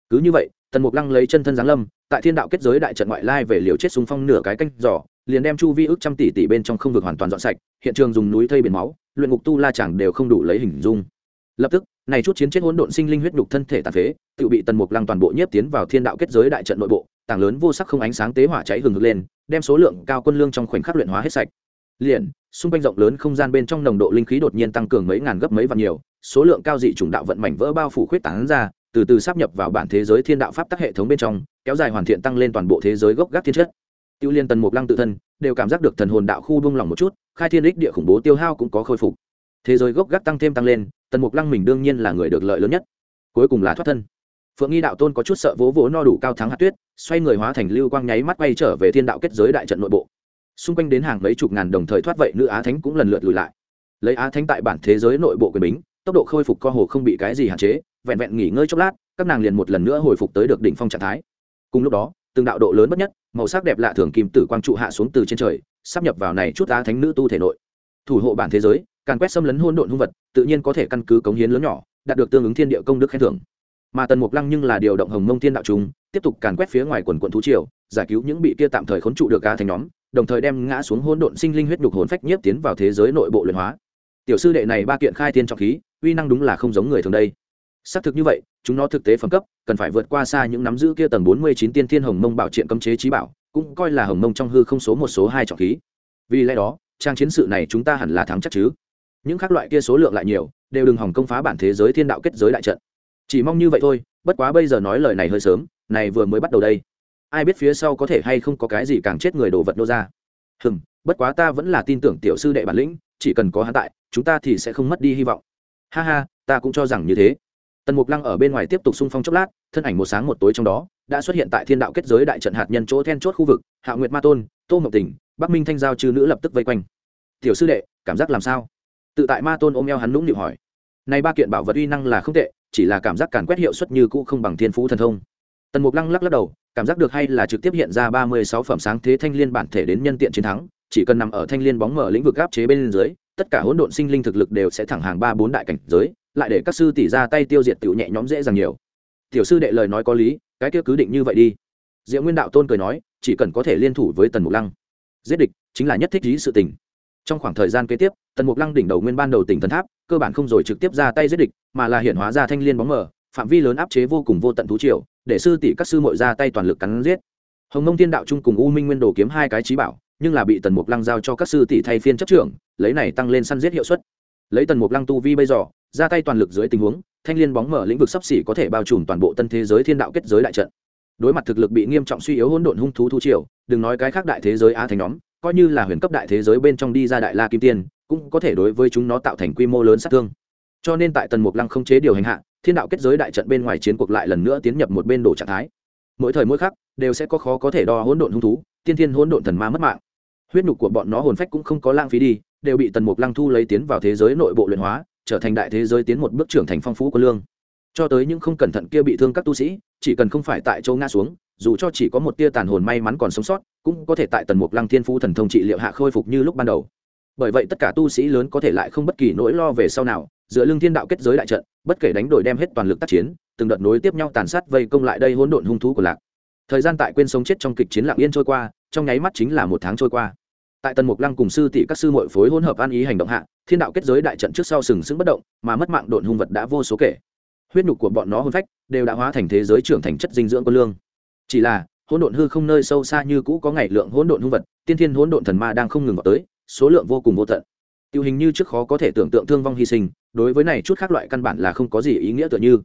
Cứ như vậy, tần mục lăng lấy chân thân giáng lâm, tại thiên đạo kết giới đại trận ngoại lai về liều chết xung phong nửa cái canh giỏ, liền đem chu vi ước trăm tỷ tỷ bên trong không vực hoàn toàn dọn sạch, hiện trường dùng núi thây biển máu, luyện ngục tu la chẳng đều không đủ lấy hình dung. Lập tức này chút chiến chết hỗn độn sinh linh huyết nhục thân thể tàn phế, tự bị tần mục lăng toàn bộ nhiếp tiến vào thiên đạo kết giới đại trận nội bộ, tảng lớn vô sắc không ánh sáng tế hỏa cháy hừng hực lên, đem số lượng cao quân lương trong khoảnh khắc luyện hóa hết sạch. Liền, xung quanh rộng lớn không gian bên trong nồng độ linh khí đột nhiên tăng cường mấy ngàn gấp mấy vạn nhiều, số lượng cao dị chủng đạo vận mảnh vỡ bao phủ khuyết tán ra, từ từ sắp nhập vào bản thế giới thiên đạo pháp tắc hệ thống bên trong, kéo dài hoàn thiện tăng lên toàn bộ thế giới gốc gác thiên chất. Tiêu liên tần mục lăng tự thân, đều cảm giác được thần hồn đạo khu buông lỏng một chút, khai thiên đích địa khủng bố tiêu hao cũng có khôi phục. Thế giới gốc gác tăng thêm tăng lên tần mục lăng mình đương nhiên là người được lợi lớn nhất. Cuối cùng là thoát thân. Phượng nghi đạo tôn có chút sợ vỗ vỗ no đủ cao thắng hạt tuyết, xoay người hóa thành lưu quang nháy mắt bay trở về thiên đạo kết giới đại trận nội bộ. Xung quanh đến hàng mấy chục ngàn đồng thời thoát vậy, nữ á thánh cũng lần lượt lùi lại. Lấy á thánh tại bản thế giới nội bộ quyền bính, tốc độ khôi phục co hồ không bị cái gì hạn chế, vẹn vẹn nghỉ ngơi chốc lát, các nàng liền một lần nữa hồi phục tới được đỉnh phong trạng thái. Cùng lúc đó, từng đạo độ lớn bất nhất, màu sắc đẹp lạ thường kim tử quang trụ hạ xuống từ trên trời, sắp nhập vào này chút á thánh nữ tu thể nội. Thủ hộ bản thế giới càn quét xâm lấn hôn độn hung vật, tự nhiên có thể căn cứ cống hiến lớn nhỏ, đạt được tương ứng thiên địa công đức khen thưởng. Mà tần mục lăng nhưng là điều động hồng mông thiên đạo chúng tiếp tục càn quét phía ngoài quần quận thú triều, giải cứu những bị kia tạm thời khốn trụ được ca thành nhóm, đồng thời đem ngã xuống hôn độn sinh linh huyết nhục hồn phách nhiếp tiến vào thế giới nội bộ luyện hóa. Tiểu sư đệ này ba kiện khai thiên trọng khí, uy năng đúng là không giống người thường đây. Xác thực như vậy, chúng nó thực tế phẩm cấp, cần phải vượt qua xa những nắm giữ kia tầng bốn mươi chín tiên thiên hồng mông bảo triện cấm chế trí bảo, cũng coi là hồng mông trong hư không số một số hai trọng khí. Vì lẽ đó, trang chiến sự này chúng ta hẳn là thắng chắc chứ những khác loại kia số lượng lại nhiều, đều đừng hỏng công phá bản thế giới thiên đạo kết giới đại trận. Chỉ mong như vậy thôi, bất quá bây giờ nói lời này hơi sớm, này vừa mới bắt đầu đây. Ai biết phía sau có thể hay không có cái gì càng chết người đồ vật nô ra. Hừm, bất quá ta vẫn là tin tưởng tiểu sư đệ bản lĩnh, chỉ cần có hắn tại, chúng ta thì sẽ không mất đi hy vọng. Ha ha, ta cũng cho rằng như thế. Tần mục lăng ở bên ngoài tiếp tục xung phong chốc lát, thân ảnh một sáng một tối trong đó, đã xuất hiện tại thiên đạo kết giới đại trận hạt nhân chỗ then chốt khu vực, hạ nguyệt ma tôn, tô mộc tỉnh bắc minh thanh giao chư nữ lập tức vây quanh. Tiểu sư đệ, cảm giác làm sao? Tự tại ma tôn ôm eo hắn nũng nịu hỏi. Này ba kiện bảo vật uy năng là không tệ, chỉ là cảm giác càn quét hiệu suất như cũ không bằng thiên phú thần thông. Tần mục lăng lắc lắc đầu, cảm giác được hay là trực tiếp hiện ra ba mươi sáu phẩm sáng thế thanh liên bản thể đến nhân tiện chiến thắng, chỉ cần nằm ở thanh liên bóng mở lĩnh vực áp chế bên dưới, tất cả hỗn độn sinh linh thực lực đều sẽ thẳng hàng ba bốn đại cảnh giới, lại để các sư tỷ ra tay tiêu diệt tiểu nhẹ nhõm dễ dàng nhiều. Tiểu sư đệ lời nói có lý, cái kia cứ định như vậy đi. Diệu nguyên đạo tôn cười nói, chỉ cần có thể liên thủ với tần mục lăng, giết địch chính là nhất thích lý sự tình trong khoảng thời gian kế tiếp, tần mục lăng đỉnh đầu nguyên ban đầu tỉnh thần tháp, cơ bản không rồi trực tiếp ra tay giết địch, mà là hiện hóa ra thanh liên bóng mờ, phạm vi lớn áp chế vô cùng vô tận thú triều, để sư tỷ các sư mội ra tay toàn lực cắn giết. Hồng mông thiên đạo trung cùng u minh nguyên đồ kiếm hai cái trí bảo, nhưng là bị tần mục lăng giao cho các sư tỷ thay phiên chấp trưởng, lấy này tăng lên săn giết hiệu suất. Lấy tần mục lăng tu vi bây giờ, ra tay toàn lực dưới tình huống, thanh liên bóng mở lĩnh vực sắp xỉ có thể bao trùm toàn bộ tân thế giới thiên đạo kết giới đại trận. Đối mặt thực lực bị nghiêm trọng suy yếu hỗn độn hung thú thú triều, đừng nói cái khác đại thế giới á thành nhóm coi như là huyền cấp đại thế giới bên trong đi ra đại la kim tiên, cũng có thể đối với chúng nó tạo thành quy mô lớn sát thương. Cho nên tại tần mục lăng không chế điều hành hạ, thiên đạo kết giới đại trận bên ngoài chiến cuộc lại lần nữa tiến nhập một bên đổ trạng thái. Mỗi thời mỗi khắc, đều sẽ có khó có thể đo hỗn độn hung thú, tiên thiên hỗn độn thần ma mất mạng. Huyết nhục của bọn nó hồn phách cũng không có lãng phí đi, đều bị tần mục lăng thu lấy tiến vào thế giới nội bộ luyện hóa, trở thành đại thế giới tiến một bước trưởng thành phong phú của lương. Cho tới những không cẩn thận kia bị thương các tu sĩ chỉ cần không phải tại châu nga xuống, dù cho chỉ có một tia tàn hồn may mắn còn sống sót, cũng có thể tại tần mục lăng thiên phú thần thông trị liệu hạ khôi phục như lúc ban đầu. Bởi vậy tất cả tu sĩ lớn có thể lại không bất kỳ nỗi lo về sau nào dựa lưng thiên đạo kết giới đại trận, bất kể đánh đổi đem hết toàn lực tác chiến, từng đợt nối tiếp nhau tàn sát vây công lại đây hỗn độn hung thú của lạc. Thời gian tại quên sống chết trong kịch chiến lạng yên trôi qua, trong nháy mắt chính là một tháng trôi qua. Tại tần mục lăng cùng sư tỷ các sư mội phối hỗn hợp an ý hành động hạ, thiên đạo kết giới đại trận trước sau sừng sững bất động, mà mất mạng độn hung vật đã vô số kể huyết nhục của bọn nó hôn phách, đều đã hóa thành thế giới trưởng thành chất dinh dưỡng quân lương. Chỉ là, hỗn độn hư không nơi sâu xa như cũ có ngày lượng hỗn độn hung vật, tiên thiên hỗn độn thần ma đang không ngừng vào tới, số lượng vô cùng vô tận. Tiêu hình như trước khó có thể tưởng tượng thương vong hy sinh, đối với này chút khác loại căn bản là không có gì ý nghĩa tựa như.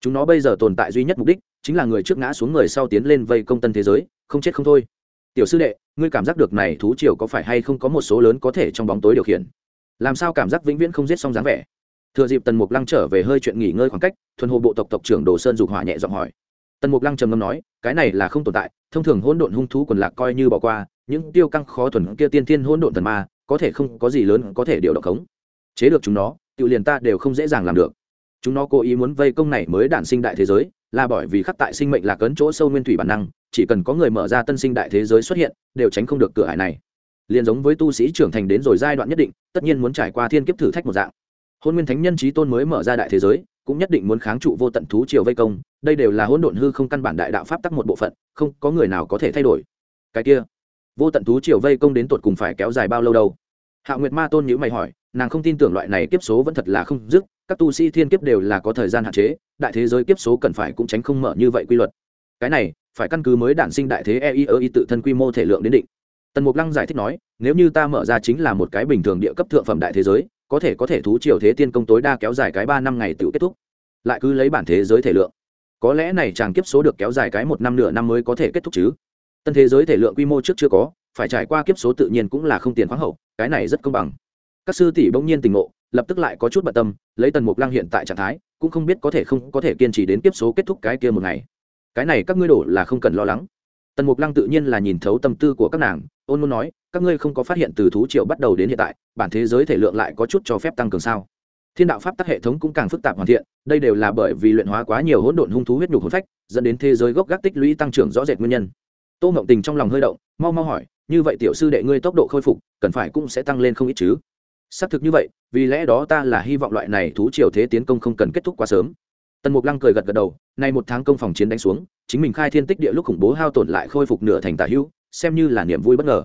Chúng nó bây giờ tồn tại duy nhất mục đích, chính là người trước ngã xuống người sau tiến lên vây công tân thế giới, không chết không thôi. Tiểu sư đệ, ngươi cảm giác được này thú triều có phải hay không có một số lớn có thể trong bóng tối điều khiển? Làm sao cảm giác vĩnh viễn không giết xong dáng vẻ? Thừa dịp tần mục lăng trở về hơi chuyện nghỉ ngơi khoảng cách, thuần hồ bộ tộc tộc trưởng đồ sơn dục hỏa nhẹ giọng hỏi. Tần mục lăng trầm ngâm nói, cái này là không tồn tại, thông thường hỗn độn hung thú quần lạc coi như bỏ qua, những tiêu căng khó thuần kia tiên thiên hỗn độn thần ma, có thể không có gì lớn có thể điều động khống. Chế được chúng nó, tự liền ta đều không dễ dàng làm được. Chúng nó cố ý muốn vây công này mới đản sinh đại thế giới, là bởi vì khắc tại sinh mệnh là cấn chỗ sâu nguyên thủy bản năng, chỉ cần có người mở ra tân sinh đại thế giới xuất hiện, đều tránh không được cửa hải này. Liền giống với tu sĩ trưởng thành đến rồi giai đoạn nhất định, tất nhiên muốn trải qua thiên kiếp thử thách một dạng hôn nguyên thánh nhân trí tôn mới mở ra đại thế giới, cũng nhất định muốn kháng trụ vô tận thú triều vây công, đây đều là hỗn độn hư không căn bản đại đạo pháp tắc một bộ phận, không có người nào có thể thay đổi. Cái kia, vô tận thú triều vây công đến tột cùng phải kéo dài bao lâu đâu? Hạ nguyệt ma tôn nhữ mày hỏi, nàng không tin tưởng loại này kiếp số vẫn thật là không dứt, các tu sĩ thiên kiếp đều là có thời gian hạn chế, đại thế giới kiếp số cần phải cũng tránh không mở như vậy quy luật. Cái này, phải căn cứ mới đản sinh đại thế e i ơ y tự thân quy mô thể lượng đến định. Tần mục lăng giải thích nói, nếu như ta mở ra chính là một cái bình thường địa cấp thượng phẩm đại thế giới có thể có thể thú triều thế tiên công tối đa kéo dài cái ba năm ngày tự kết thúc. Lại cứ lấy bản thế giới thể lượng. Có lẽ này chàng kiếp số được kéo dài cái một năm nửa năm mới có thể kết thúc chứ. Tân thế giới thể lượng quy mô trước chưa có, phải trải qua kiếp số tự nhiên cũng là không tiền khoáng hậu, cái này rất công bằng. Các sư tỷ bỗng nhiên tình ngộ, lập tức lại có chút bận tâm, lấy tần mục lăng hiện tại trạng thái, cũng không biết có thể không có thể kiên trì đến kiếp số kết thúc cái kia một ngày. Cái này các ngươi đổ là không cần lo lắng. Tần mục lăng tự nhiên là nhìn thấu tâm tư của các nàng ôn muốn nói, các ngươi không có phát hiện từ thú triệu bắt đầu đến hiện tại, bản thế giới thể lượng lại có chút cho phép tăng cường sao? Thiên đạo pháp tắc hệ thống cũng càng phức tạp hoàn thiện, đây đều là bởi vì luyện hóa quá nhiều hỗn độn hung thú huyết nhục hôn phách, dẫn đến thế giới gốc gác tích lũy tăng trưởng rõ rệt nguyên nhân. Tô mộng tình trong lòng hơi động, mau mau hỏi, như vậy tiểu sư đệ ngươi tốc độ khôi phục, cần phải cũng sẽ tăng lên không ít chứ? Xác thực như vậy, vì lẽ đó ta là hy vọng loại này thú triều thế tiến công không cần kết thúc quá sớm. Tần mục lăng cười gật gật đầu, nay một tháng công phòng chiến đánh xuống, chính mình khai thiên tích địa lúc khủng bố hao tổn lại khôi phục nửa thành tả hữu xem như là niềm vui bất ngờ.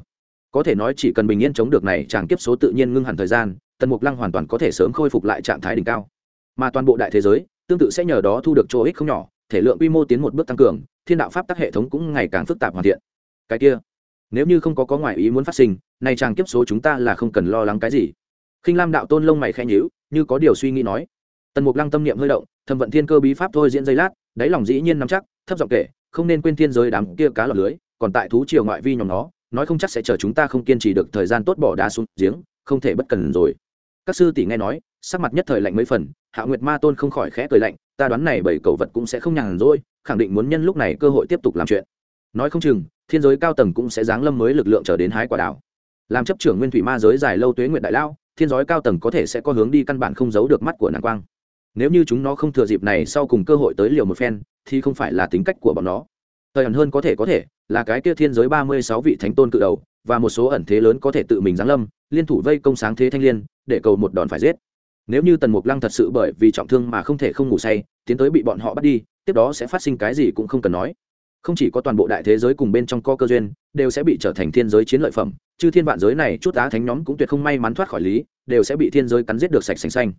Có thể nói chỉ cần bình yên chống được này chàng kiếp số tự nhiên ngưng hẳn thời gian, tần mục lăng hoàn toàn có thể sớm khôi phục lại trạng thái đỉnh cao. Mà toàn bộ đại thế giới, tương tự sẽ nhờ đó thu được chỗ ích không nhỏ, thể lượng quy mô tiến một bước tăng cường, thiên đạo pháp tắc hệ thống cũng ngày càng phức tạp hoàn thiện. Cái kia, nếu như không có có ngoại ý muốn phát sinh nay chàng kiếp số chúng ta là không cần lo lắng cái gì. Khinh lam đạo tôn lông mày khẽ nhíu, như có điều suy nghĩ nói. Tần mục lăng tâm niệm hơi động, thâm vận thiên cơ bí pháp thôi diễn giây lát, đáy lòng dĩ nhiên nắm chắc, thấp giọng kể, không nên quên thiên giới đám kia cá lọt lưới còn tại thú triều ngoại vi nhóm nó, nói không chắc sẽ chờ chúng ta không kiên trì được thời gian tốt bỏ đá xuống giếng, không thể bất cần rồi. Các sư tỷ nghe nói, sắc mặt nhất thời lạnh mấy phần, hạ nguyệt ma tôn không khỏi khẽ cười lạnh, ta đoán này bảy cầu vật cũng sẽ không nhàn rỗi, khẳng định muốn nhân lúc này cơ hội tiếp tục làm chuyện. Nói không chừng, thiên giới cao tầng cũng sẽ giáng lâm mới lực lượng trở đến hái quả đảo làm chấp trưởng nguyên thủy ma giới dài lâu tuế nguyện đại lao, thiên giới cao tầng có thể sẽ có hướng đi căn bản không giấu được mắt của nàng quang. Nếu như chúng nó không thừa dịp này sau cùng cơ hội tới liều một phen, thì không phải là tính cách của bọn nó thời ẩn hơn có thể có thể, là cái kia thiên giới ba mươi sáu vị thánh tôn cự đầu, và một số ẩn thế lớn có thể tự mình giáng lâm, liên thủ vây công sáng thế thanh liên, để cầu một đòn phải giết. Nếu như tần mục lăng thật sự bởi vì trọng thương mà không thể không ngủ say, tiến tới bị bọn họ bắt đi, tiếp đó sẽ phát sinh cái gì cũng không cần nói. Không chỉ có toàn bộ đại thế giới cùng bên trong co cơ duyên, đều sẽ bị trở thành thiên giới chiến lợi phẩm, chứ thiên vạn giới này chút á thánh nhóm cũng tuyệt không may mắn thoát khỏi lý, đều sẽ bị thiên giới cắn giết được sạch sành xanh.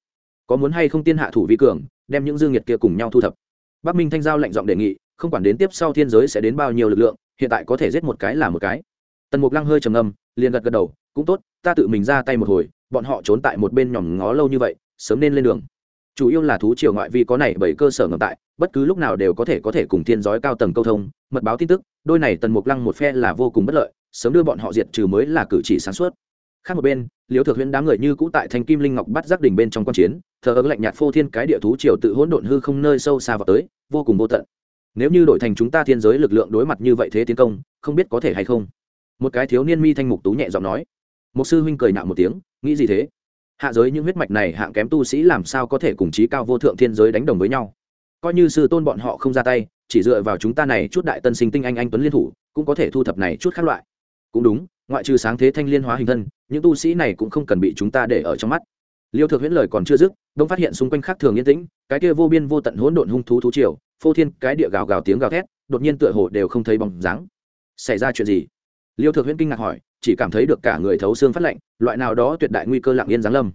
Có muốn hay không tiên hạ thủ vi cường, đem những dương nhiệt kia cùng nhau thu thập. Bắc minh thanh giao lệnh giọng đề nghị không quản đến tiếp sau thiên giới sẽ đến bao nhiêu lực lượng, hiện tại có thể giết một cái là một cái. Tần mục lăng hơi trầm ngâm, liền gật gật đầu, cũng tốt, ta tự mình ra tay một hồi, bọn họ trốn tại một bên nhòm ngó lâu như vậy, sớm nên lên đường. Chủ yếu là thú triều ngoại vi có này bởi cơ sở ngầm tại, bất cứ lúc nào đều có thể có thể cùng thiên giới cao tầng câu thông, mật báo tin tức, đôi này tần mục lăng một phe là vô cùng bất lợi, sớm đưa bọn họ diệt trừ mới là cử chỉ sáng suốt. Khác một bên, liễu thượng huyễn đám người như cũ tại thanh kim linh ngọc bắt giác đỉnh bên trong quan chiến, thờ ơ lạnh nhạt phô thiên cái địa thú triều tự hỗn độn hư không nơi sâu xa vào tới, vô cùng vô tận nếu như đội thành chúng ta thiên giới lực lượng đối mặt như vậy thế tiến công, không biết có thể hay không? Một cái thiếu niên mi thanh mục tú nhẹ giọng nói. Một sư huynh cười nạo một tiếng, nghĩ gì thế? Hạ giới những huyết mạch này hạng kém tu sĩ làm sao có thể cùng chí cao vô thượng thiên giới đánh đồng với nhau? Coi như sư tôn bọn họ không ra tay, chỉ dựa vào chúng ta này chút đại tân sinh tinh anh anh tuấn liên thủ, cũng có thể thu thập này chút khác loại. Cũng đúng, ngoại trừ sáng thế thanh liên hóa hình thân, những tu sĩ này cũng không cần bị chúng ta để ở trong mắt liêu thượng huyễn lời còn chưa dứt đông phát hiện xung quanh khác thường yên tĩnh, cái kia vô biên vô tận hỗn độn hung thú thú triều, phô thiên cái địa gào gào tiếng gào thét, đột nhiên tựa hồ đều không thấy bóng dáng. Xảy ra chuyện gì? Liêu thượng huyễn kinh ngạc hỏi, chỉ cảm thấy được cả người thấu xương phát lạnh, loại nào đó tuyệt đại nguy cơ lặng yên giáng lâm.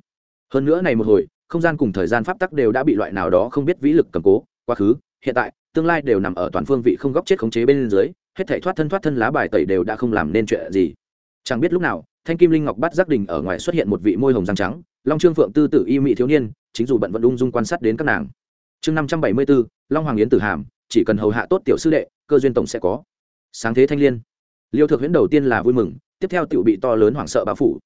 Hơn nữa này một hồi, không gian cùng thời gian pháp tắc đều đã bị loại nào đó không biết vĩ lực cầm cố, quá khứ, hiện tại, tương lai đều nằm ở toàn phương vị không góc chết khống chế bên dưới, hết thảy thoát thân thoát thân lá bài tẩy đều đã không làm nên chuyện gì. Chẳng biết lúc nào, thanh kim linh ngọc bắt giác đình ở ngoài xuất hiện một vị môi hồng răng trắng long trương phượng tư tử y mị thiếu niên, chính dù bận vận ung dung quan sát đến các nàng. Chương năm trăm bảy mươi bốn long hoàng yến tử hàm, chỉ cần hầu hạ tốt tiểu sư đệ, cơ duyên tổng sẽ có. Sáng thế thanh liên. Liêu thực huyễn đầu tiên là vui mừng, tiếp theo tiểu bị to lớn hoảng sợ bao phủ.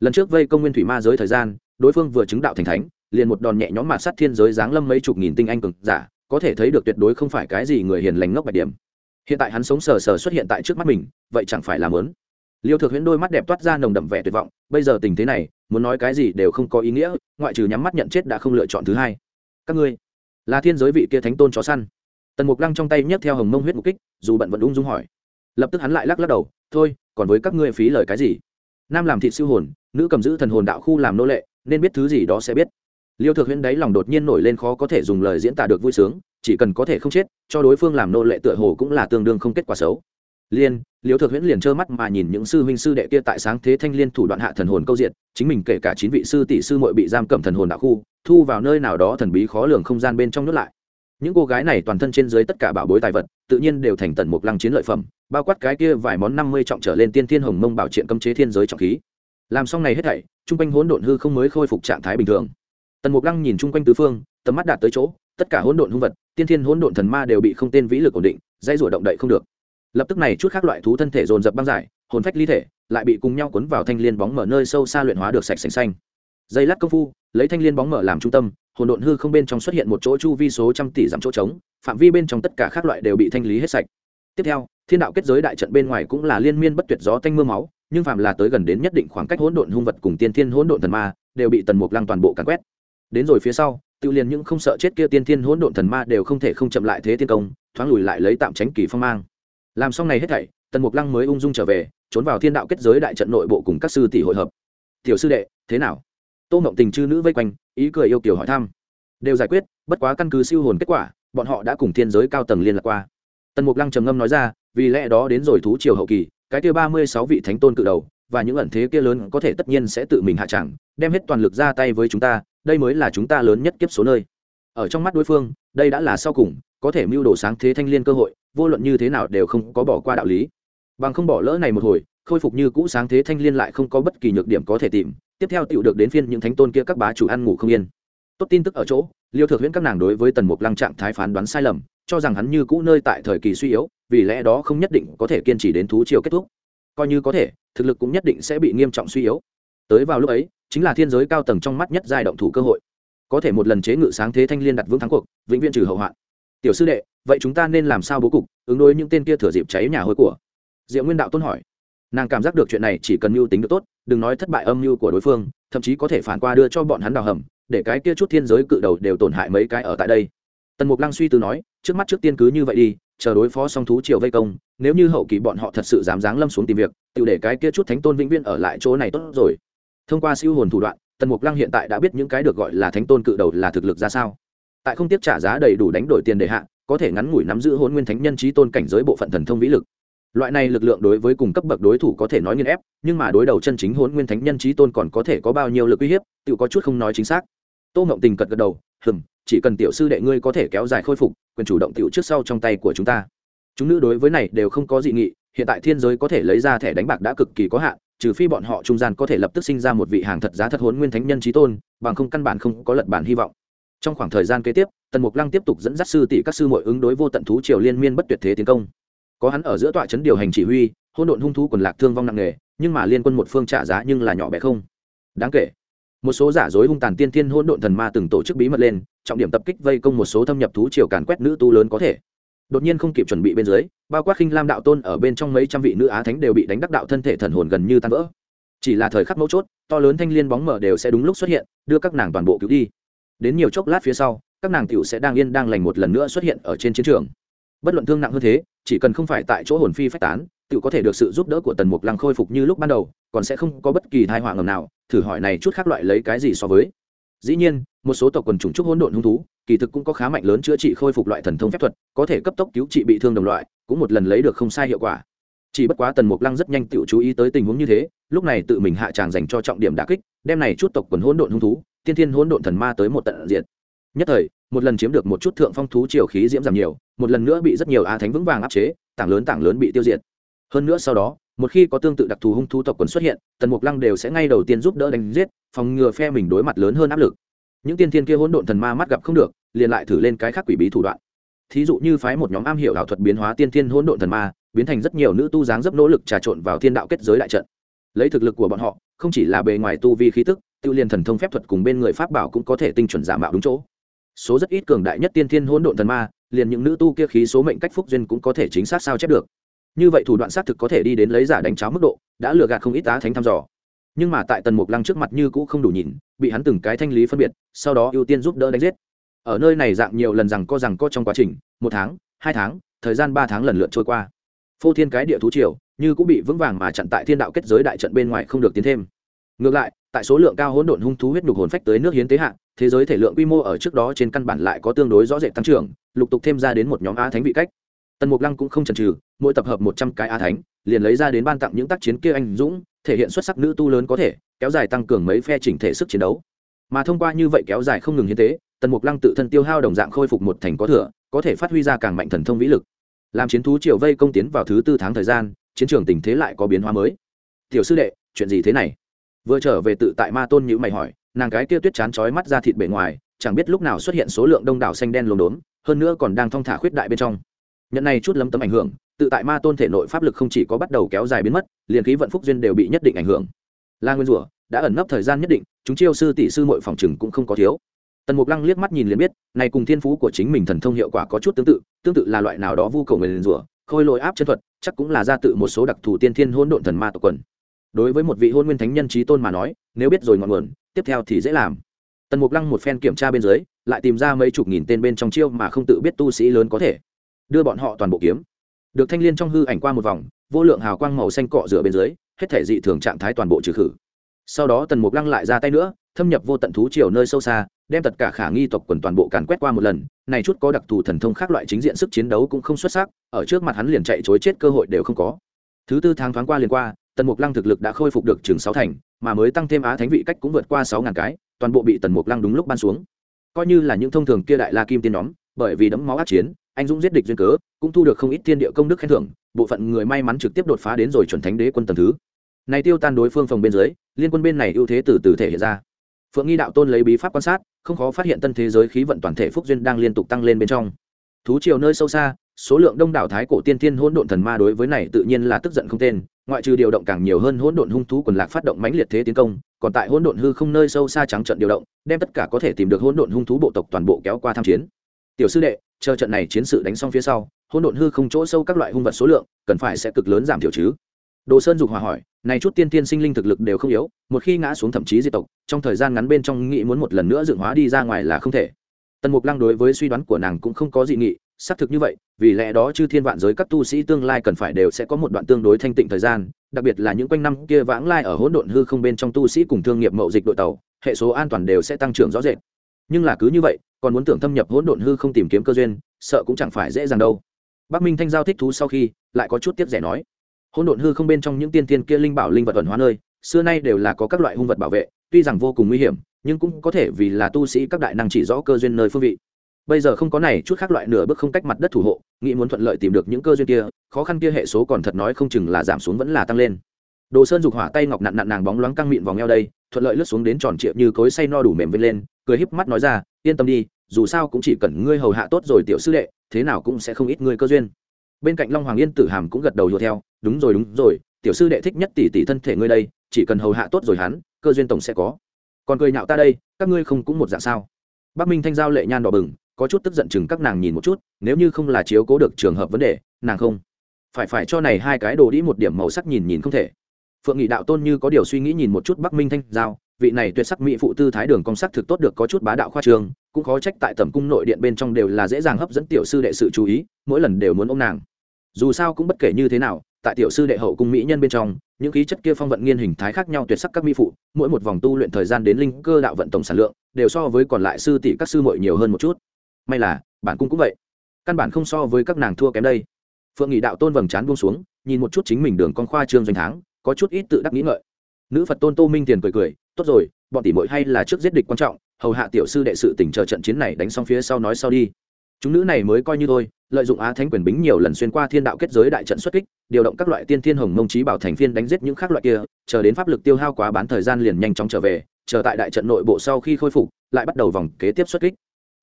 Lần trước vây công nguyên thủy ma giới thời gian, đối phương vừa chứng đạo thành thánh, liền một đòn nhẹ nhõm mạt sát thiên giới giáng lâm mấy chục nghìn tinh anh cực giả, có thể thấy được tuyệt đối không phải cái gì người hiền lành ngốc bạch điểm. Hiện tại hắn sống sờ sờ xuất hiện tại trước mắt mình, vậy chẳng phải là mớn liêu thực huyễn đôi mắt đẹp toát ra nồng đậm vẻ tuyệt vọng, bây giờ tình thế này, muốn nói cái gì đều không có ý nghĩa, ngoại trừ nhắm mắt nhận chết đã không lựa chọn thứ hai. Các ngươi, là thiên giới vị kia thánh tôn chó săn. Tần mục lăng trong tay nhấc theo hồng mông huyết mục kích, dù bận vẫn ung dung hỏi. Lập tức hắn lại lắc lắc đầu, thôi, còn với các ngươi phí lời cái gì? Nam làm thịt siêu hồn, nữ cầm giữ thần hồn đạo khu làm nô lệ, nên biết thứ gì đó sẽ biết. Liêu thực huyễn đáy lòng đột nhiên nổi lên khó có thể dùng lời diễn tả được vui sướng, chỉ cần có thể không chết, cho đối phương làm nô lệ tựa hồ cũng là tương đương không kết quả xấu liên liêu thực huyễn liền trơ mắt mà nhìn những sư huynh sư đệ kia tại sáng thế thanh liên thủ đoạn hạ thần hồn câu diện chính mình kể cả chín vị sư tỷ sư muội bị giam cầm thần hồn đạo khu, thu vào nơi nào đó thần bí khó lường không gian bên trong nuốt lại. Những cô gái này toàn thân trên dưới tất cả bảo bối tài vật, tự nhiên đều thành tần mục lăng chiến lợi phẩm, bao quát cái kia vài món năm mươi trọng trở lên tiên thiên hồng mông bảo triện cấm chế thiên giới trọng khí. Làm xong này hết thảy chung quanh hỗn độn hư không mới khôi phục trạng thái bình thường. Tần mục lăng nhìn chung quanh tứ phương, tầm mắt đạt tới chỗ, tất cả hỗn độn hung vật, tiên thiên hỗn độn thần ma đều bị không tên vĩ lực ổn định dây rủa động đậy không được lập tức này chút các loại thú thân thể dồn dập băng giải, hồn phách ly thể, lại bị cùng nhau cuốn vào thanh liên bóng mở nơi sâu xa luyện hóa được sạch sành xanh. Dây lát công phu, lấy thanh liên bóng mở làm trung tâm, hồn độn hư không bên trong xuất hiện một chỗ chu vi số trăm tỷ dặm chỗ trống, phạm vi bên trong tất cả các loại đều bị thanh lý hết sạch. Tiếp theo, thiên đạo kết giới đại trận bên ngoài cũng là liên miên bất tuyệt gió tanh mưa máu, nhưng phạm là tới gần đến nhất định khoảng cách hỗn độn hung vật cùng tiên thiên hỗn độn thần ma đều bị tần mục lăng toàn bộ càn quét. Đến rồi phía sau tự liền những không sợ chết kia tiên thiên hỗn độn thần ma đều không thể không chậm lại thế tiên công, thoáng lùi lại lấy tạm tránh kỳ phong mang làm xong này hết thảy, tần mục lăng mới ung dung trở về, trốn vào thiên đạo kết giới đại trận nội bộ cùng các sư tỷ hội hợp. Tiểu sư đệ, thế nào? Tô mộng tình chư nữ vây quanh, ý cười yêu kiều hỏi thăm. Đều giải quyết, bất quá căn cứ siêu hồn kết quả, bọn họ đã cùng thiên giới cao tầng liên lạc qua. Tần mục lăng trầm ngâm nói ra, vì lẽ đó đến rồi thú triều hậu kỳ, cái kia ba mươi sáu vị thánh tôn cự đầu, và những ẩn thế kia lớn có thể tất nhiên sẽ tự mình hạ chẳng, đem hết toàn lực ra tay với chúng ta, đây mới là chúng ta lớn nhất kiếp số nơi. Ở trong mắt đối phương, đây đã là sau cùng, có thể mưu đồ sáng thế thanh liên cơ hội vô luận như thế nào đều không có bỏ qua đạo lý. Bằng không bỏ lỡ này một hồi, khôi phục như cũ sáng thế thanh liên lại không có bất kỳ nhược điểm có thể tìm, tiếp theo tựu được đến phiên những thánh tôn kia các bá chủ ăn ngủ không yên. Tốt tin tức ở chỗ, liêu thực huyễn các nàng đối với tần mục lăng trạng thái phán đoán sai lầm, cho rằng hắn như cũ nơi tại thời kỳ suy yếu, vì lẽ đó không nhất định có thể kiên trì đến thú chiều kết thúc. Coi như có thể, thực lực cũng nhất định sẽ bị nghiêm trọng suy yếu. Tới vào lúc ấy, chính là thiên giới cao tầng trong mắt nhất giai động thủ cơ hội. Có thể một lần chế ngự sáng thế thanh liên đặt vững thắng cuộc, vĩnh viễn trừ hậu hoạn. Tiểu sư đệ vậy chúng ta nên làm sao bố cục, ứng đối những tên kia thừa dịp cháy nhà hôi của? Diệu nguyên đạo tôn hỏi. Nàng cảm giác được chuyện này chỉ cần mưu tính được tốt, đừng nói thất bại âm mưu của đối phương, thậm chí có thể phản qua đưa cho bọn hắn đào hầm, để cái kia chút thiên giới cự đầu đều tổn hại mấy cái ở tại đây. Tần mục lăng suy tư nói, trước mắt trước tiên cứ như vậy đi, chờ đối phó song thú triều vây công, nếu như hậu kỳ bọn họ thật sự dám dáng lâm xuống tìm việc tự để cái kia chút thánh tôn vĩnh viên ở lại chỗ này tốt rồi. Thông qua siêu hồn thủ đoạn, tần mục lăng hiện tại đã biết những cái được gọi là thánh tôn cự đầu là thực lực ra sao. Tại không tiếp trả giá đầy đủ đánh đổi tiền để hạ có thể ngắn ngủi nắm giữ hôn nguyên thánh nhân trí tôn cảnh giới bộ phận thần thông vĩ lực. Loại này lực lượng đối với cùng cấp bậc đối thủ có thể nói nghiên ép, nhưng mà đối đầu chân chính hôn nguyên thánh nhân trí tôn còn có thể có bao nhiêu lực uy hiếp tự có chút không nói chính xác. Tô mộng tình cật gật đầu hừng chỉ cần tiểu sư đệ ngươi có thể kéo dài khôi phục, quyền chủ động tiểu trước sau trong tay của chúng ta. Chúng nữ đối với này đều không có dị nghị, hiện tại thiên giới có thể lấy ra thẻ đánh bạc đã cực kỳ có hạn, trừ phi bọn họ trung gian có thể lập tức sinh ra một vị hàng thật giá thật hốn nguyên thánh nhân trí tôn, bằng không căn bản không có lật bản hy vọng trong khoảng thời gian kế tiếp, tần mục lăng tiếp tục dẫn dắt sư tỷ các sư mọi ứng đối vô tận thú triều liên miên bất tuyệt thế tiến công. Có hắn ở giữa tọa chấn điều hành chỉ huy hôn độn hung thú quần lạc thương vong nặng nề, nhưng mà liên quân một phương trả giá nhưng là nhỏ bé không. Đáng kể. Một số giả dối hung tàn tiên thiên hôn độn thần ma từng tổ chức bí mật lên, trọng điểm tập kích vây công một số thâm nhập thú triều càn quét nữ tu lớn có thể. Đột nhiên không kịp chuẩn bị bên dưới, bao quát khinh lam đạo tôn ở bên trong mấy trăm vị nữ á thánh đều bị đánh đắc đạo thân thể thần hồn gần như tan vỡ. Chỉ là thời khắc mấu chốt, to lớn thanh liên bóng mở đều sẽ đúng lúc xuất hiện, đưa các nàng toàn bộ cứu đi đến nhiều chốc lát phía sau, các nàng tiểu sẽ đang yên đang lành một lần nữa xuất hiện ở trên chiến trường. Bất luận thương nặng hơn thế, chỉ cần không phải tại chỗ hồn phi phách tán, tiểu có thể được sự giúp đỡ của tần mục lăng khôi phục như lúc ban đầu, còn sẽ không có bất kỳ thai họa ngầm nào, thử hỏi này chút khác loại lấy cái gì so với. Dĩ nhiên, một số tộc quần chủng trúc hỗn độn hung thú, kỳ thực cũng có khá mạnh lớn chữa trị khôi phục loại thần thông phép thuật, có thể cấp tốc cứu trị bị thương đồng loại, cũng một lần lấy được không sai hiệu quả. Chỉ bất quá tần mục lăng rất nhanh tự chú ý tới tình huống như thế, lúc này tự mình hạ tràng dành cho trọng điểm đà kích, đem này chút tộc quần hỗn độn hung thú tiên thiên hỗn độn thần ma tới một tận diện nhất thời, một lần chiếm được một chút thượng phong thú triều khí diễm giảm nhiều, một lần nữa bị rất nhiều a thánh vững vàng áp chế, tảng lớn tảng lớn bị tiêu diệt. Hơn nữa sau đó, một khi có tương tự đặc thù hung thú tộc quần xuất hiện, tần mục lăng đều sẽ ngay đầu tiên giúp đỡ đánh giết, phòng ngừa phe mình đối mặt lớn hơn áp lực. Những tiên thiên kia hỗn độn thần ma mắt gặp không được, liền lại thử lên cái khác quỷ bí thủ đoạn. Thí dụ như phái một nhóm am hiểu ảo thuật biến hóa tiên thiên hỗn độn thần ma, biến thành rất nhiều nữ tu dáng dấp nỗ lực trà trộn vào thiên đạo kết giới đại trận. Lấy thực lực của bọn họ, không chỉ là bề ngoài tu vi khí tức tiêu liên thần thông phép thuật cùng bên người pháp bảo cũng có thể tinh chuẩn giả mạo đúng chỗ. Số rất ít cường đại nhất tiên thiên hỗn độn thần ma, liền những nữ tu kia khí số mệnh cách phúc duyên cũng có thể chính xác sao chép được. Như vậy thủ đoạn xác thực có thể đi đến lấy giả đánh cháo mức độ, đã lừa gạt không ít tá thánh thăm dò. Nhưng mà tại tần mục lăng trước mặt như cũ không đủ nhìn, bị hắn từng cái thanh lý phân biệt, sau đó ưu tiên giúp đỡ đánh giết. Ở nơi này dạng nhiều lần rằng co rằng co trong quá trình, một tháng, hai tháng, thời gian ba tháng lần lượt trôi qua. Phô thiên cái địa thú triều, như cũng bị vững vàng mà chặn tại thiên đạo kết giới đại trận bên ngoài không được tiến thêm ngược lại, tại số lượng cao hỗn độn hung thú huyết nhục hồn phách tới nước hiến tế hạn thế giới thể lượng quy mô ở trước đó trên căn bản lại có tương đối rõ rệt tăng trưởng, lục tục thêm ra đến một nhóm á thánh vị cách. Tần mục lăng cũng không chần trừ mỗi tập hợp một trăm cái á thánh, liền lấy ra đến ban tặng những tác chiến kia anh dũng, thể hiện xuất sắc nữ tu lớn có thể, kéo dài tăng cường mấy phe chỉnh thể sức chiến đấu. Mà thông qua như vậy kéo dài không ngừng hiến tế, tần mục lăng tự thân tiêu hao đồng dạng khôi phục một thành có thừa, có thể phát huy ra càng mạnh thần thông vĩ lực. Làm chiến thú triều vây công tiến vào thứ tư tháng thời gian, chiến trường tình thế lại có biến hóa mới. Tiểu sư đệ, chuyện gì thế này? Vừa trở về tự tại ma tôn nhữ mày hỏi, nàng cái kia tuyết chán chói mắt ra thịt bề ngoài, chẳng biết lúc nào xuất hiện số lượng đông đảo xanh đen lồn đốn hơn nữa còn đang thong thả khuyết đại bên trong. Nhận này chút lấm tấm ảnh hưởng, tự tại ma tôn thể nội pháp lực không chỉ có bắt đầu kéo dài biến mất, liền khí vận phúc duyên đều bị nhất định ảnh hưởng. La nguyên rủa, đã ẩn nấp thời gian nhất định, chúng chiêu sư tỷ sư mội phòng chừng cũng không có thiếu. Tần mục lăng liếc mắt nhìn liền biết, này cùng thiên phú của chính mình thần thông hiệu quả có chút tương tự tương tự là loại nào đó vu cầu người liền rủa, khôi lỗi áp chân thuật, chắc cũng là ra tự một số đặc thù tiên thiên hôn độn thần ma tộc quần đối với một vị hôn nguyên thánh nhân trí tôn mà nói, nếu biết rồi ngọn nguồn, tiếp theo thì dễ làm. Tần mục lăng một phen kiểm tra bên dưới, lại tìm ra mấy chục nghìn tên bên trong chiêu mà không tự biết tu sĩ lớn có thể. Đưa bọn họ toàn bộ kiếm. Được thanh l i ê n trong hư ảnh qua một vòng, vô lượng hào quang màu xanh cọ rửa bên dưới, hết thể dị thường trạng thái toàn bộ trừ khử. Sau đó tần mục lăng lại ra tay nữa, thâm nhập vô tận thú chiều nơi sâu xa, đem tất cả khả nghi tộc quần toàn bộ càn quét qua một lần, này chút có đặc thù thần thông khác loại chính diện sức chiến đấu cũng không xuất sắc, ở trước mặt hắn liền chạy chối chết cơ hội đều không có. Thứ tư tháng thoáng qua liền qua tần mục lăng thực lực đã khôi phục được chừng sáu thành, mà mới tăng thêm á thánh vị cách cũng vượt qua sáu ngàn cái, toàn bộ bị tần mục lăng đúng lúc ban xuống. Coi như là những thông thường kia đại la kim tiên nhóm, bởi vì đấm máu át chiến, anh dũng giết địch duyên cớ, cũng thu được không ít thiên địa công đức khen thưởng, bộ phận người may mắn trực tiếp đột phá đến rồi chuẩn thánh đế quân tầm thứ. Này tiêu tan đối phương phòng bên dưới, liên quân bên này ưu thế từ từ thể hiện ra. Phượng nghi đạo tôn lấy bí pháp quan sát, không khó phát hiện tân thế giới khí vận toàn thể phúc duyên đang liên tục tăng lên bên trong. Thú triều nơi sâu xa, số lượng đông đảo thái cổ tiên thiên hỗn độn thần ma đối với này tự nhiên là tức giận không tên ngoại trừ điều động càng nhiều hơn hỗn độn hung thú quần lạc phát động mãnh liệt thế tiến công, còn tại hỗn độn hư không nơi sâu xa trắng trận điều động, đem tất cả có thể tìm được hỗn độn hung thú bộ tộc toàn bộ kéo qua tham chiến. Tiểu sư đệ, chờ trận này chiến sự đánh xong phía sau, hỗn độn hư không chỗ sâu các loại hung vật số lượng, cần phải sẽ cực lớn giảm thiểu chứ. Đồ sơn dục hòa hỏi, này chút tiên tiên sinh linh thực lực đều không yếu, một khi ngã xuống thậm chí di tộc, trong thời gian ngắn bên trong nghĩ muốn một lần nữa dựng hóa đi ra ngoài là không thể. Tần mục lăng đối với suy đoán của nàng cũng không có dị nghị xác thực như vậy, vì lẽ đó chư thiên vạn giới các tu sĩ tương lai cần phải đều sẽ có một đoạn tương đối thanh tịnh thời gian, đặc biệt là những quanh năm kia vãng lai ở hỗn độn hư không bên trong tu sĩ cùng thương nghiệp mậu dịch đội tàu, hệ số an toàn đều sẽ tăng trưởng rõ rệt. Nhưng là cứ như vậy, còn muốn tưởng thâm nhập hỗn độn hư không tìm kiếm cơ duyên, sợ cũng chẳng phải dễ dàng đâu. Bắc minh thanh giao thích thú sau khi, lại có chút tiếp rẻ nói. Hỗn độn hư không bên trong những tiên tiên kia linh bảo linh vật ẩn hóa nơi, xưa nay đều là có các loại hung vật bảo vệ, tuy rằng vô cùng nguy hiểm, nhưng cũng có thể vì là tu sĩ các đại năng chỉ rõ cơ duyên nơi phương vị bây giờ không có này chút khác loại nửa bước không cách mặt đất thủ hộ, nghĩ muốn thuận lợi tìm được những cơ duyên kia, khó khăn kia hệ số còn thật nói không chừng là giảm xuống vẫn là tăng lên. Đồ sơn dục hỏa tay ngọc nặn nặn nàng bóng loáng căng mịn vòng eo đây, thuận lợi lướt xuống đến tròn trịa như cối say no đủ mềm vên lên, cười híp mắt nói ra, yên tâm đi, dù sao cũng chỉ cần ngươi hầu hạ tốt rồi tiểu sư đệ, thế nào cũng sẽ không ít ngươi cơ duyên. Bên cạnh long hoàng yên tử hàm cũng gật đầu hùa theo, đúng rồi đúng rồi, tiểu sư đệ thích nhất tỷ tỷ thân thể ngươi đây, chỉ cần hầu hạ tốt rồi hắn, cơ duyên tổng sẽ có. Còn cười nhạo ta đây, các ngươi không cũng một dạng sao? Bắc minh thanh giao lệ nhan đỏ bừng có chút tức giận chừng các nàng nhìn một chút, nếu như không là chiếu cố được trường hợp vấn đề, nàng không phải phải cho này hai cái đồ đĩ một điểm màu sắc nhìn nhìn không thể. Phượng nghị đạo tôn như có điều suy nghĩ nhìn một chút bắc minh thanh giao, vị này tuyệt sắc mỹ phụ tư thái đường công sắc thực tốt được có chút bá đạo khoa trường cũng khó trách tại tầm cung nội điện bên trong đều là dễ dàng hấp dẫn tiểu sư đệ sự chú ý, mỗi lần đều muốn ôm nàng. Dù sao cũng bất kể như thế nào, tại tiểu sư đệ hậu cung mỹ nhân bên trong, những khí chất kia phong vận nghiên hình thái khác nhau tuyệt sắc các mỹ phụ, mỗi một vòng tu luyện thời gian đến linh cơ đạo vận tổng sản lượng, đều so với còn lại sư tỷ các sư muội nhiều hơn một chút may là, bản cung cũng vậy. Căn bản không so với các nàng thua kém đây. Phượng nghị đạo tôn vầng trán buông xuống, nhìn một chút chính mình đường con khoa trương doanh tháng có chút ít tự đắc nghĩ ngợi. Nữ phật tôn tô minh tiền cười cười, tốt rồi, bọn tỷ muội hay là trước giết địch quan trọng, hầu hạ tiểu sư đệ sự tỉnh chờ trận chiến này đánh xong phía sau nói sau đi. Chúng nữ này mới coi như thôi, lợi dụng á thánh quyền bính nhiều lần xuyên qua thiên đạo kết giới đại trận xuất kích, điều động các loại tiên thiên hồng mông trí bảo thành phiên đánh giết những khác loại kia, chờ đến pháp lực tiêu hao quá bán thời gian liền nhanh chóng trở về, chờ tại đại trận nội bộ sau khi khôi phục, lại bắt đầu vòng kế tiếp xuất kích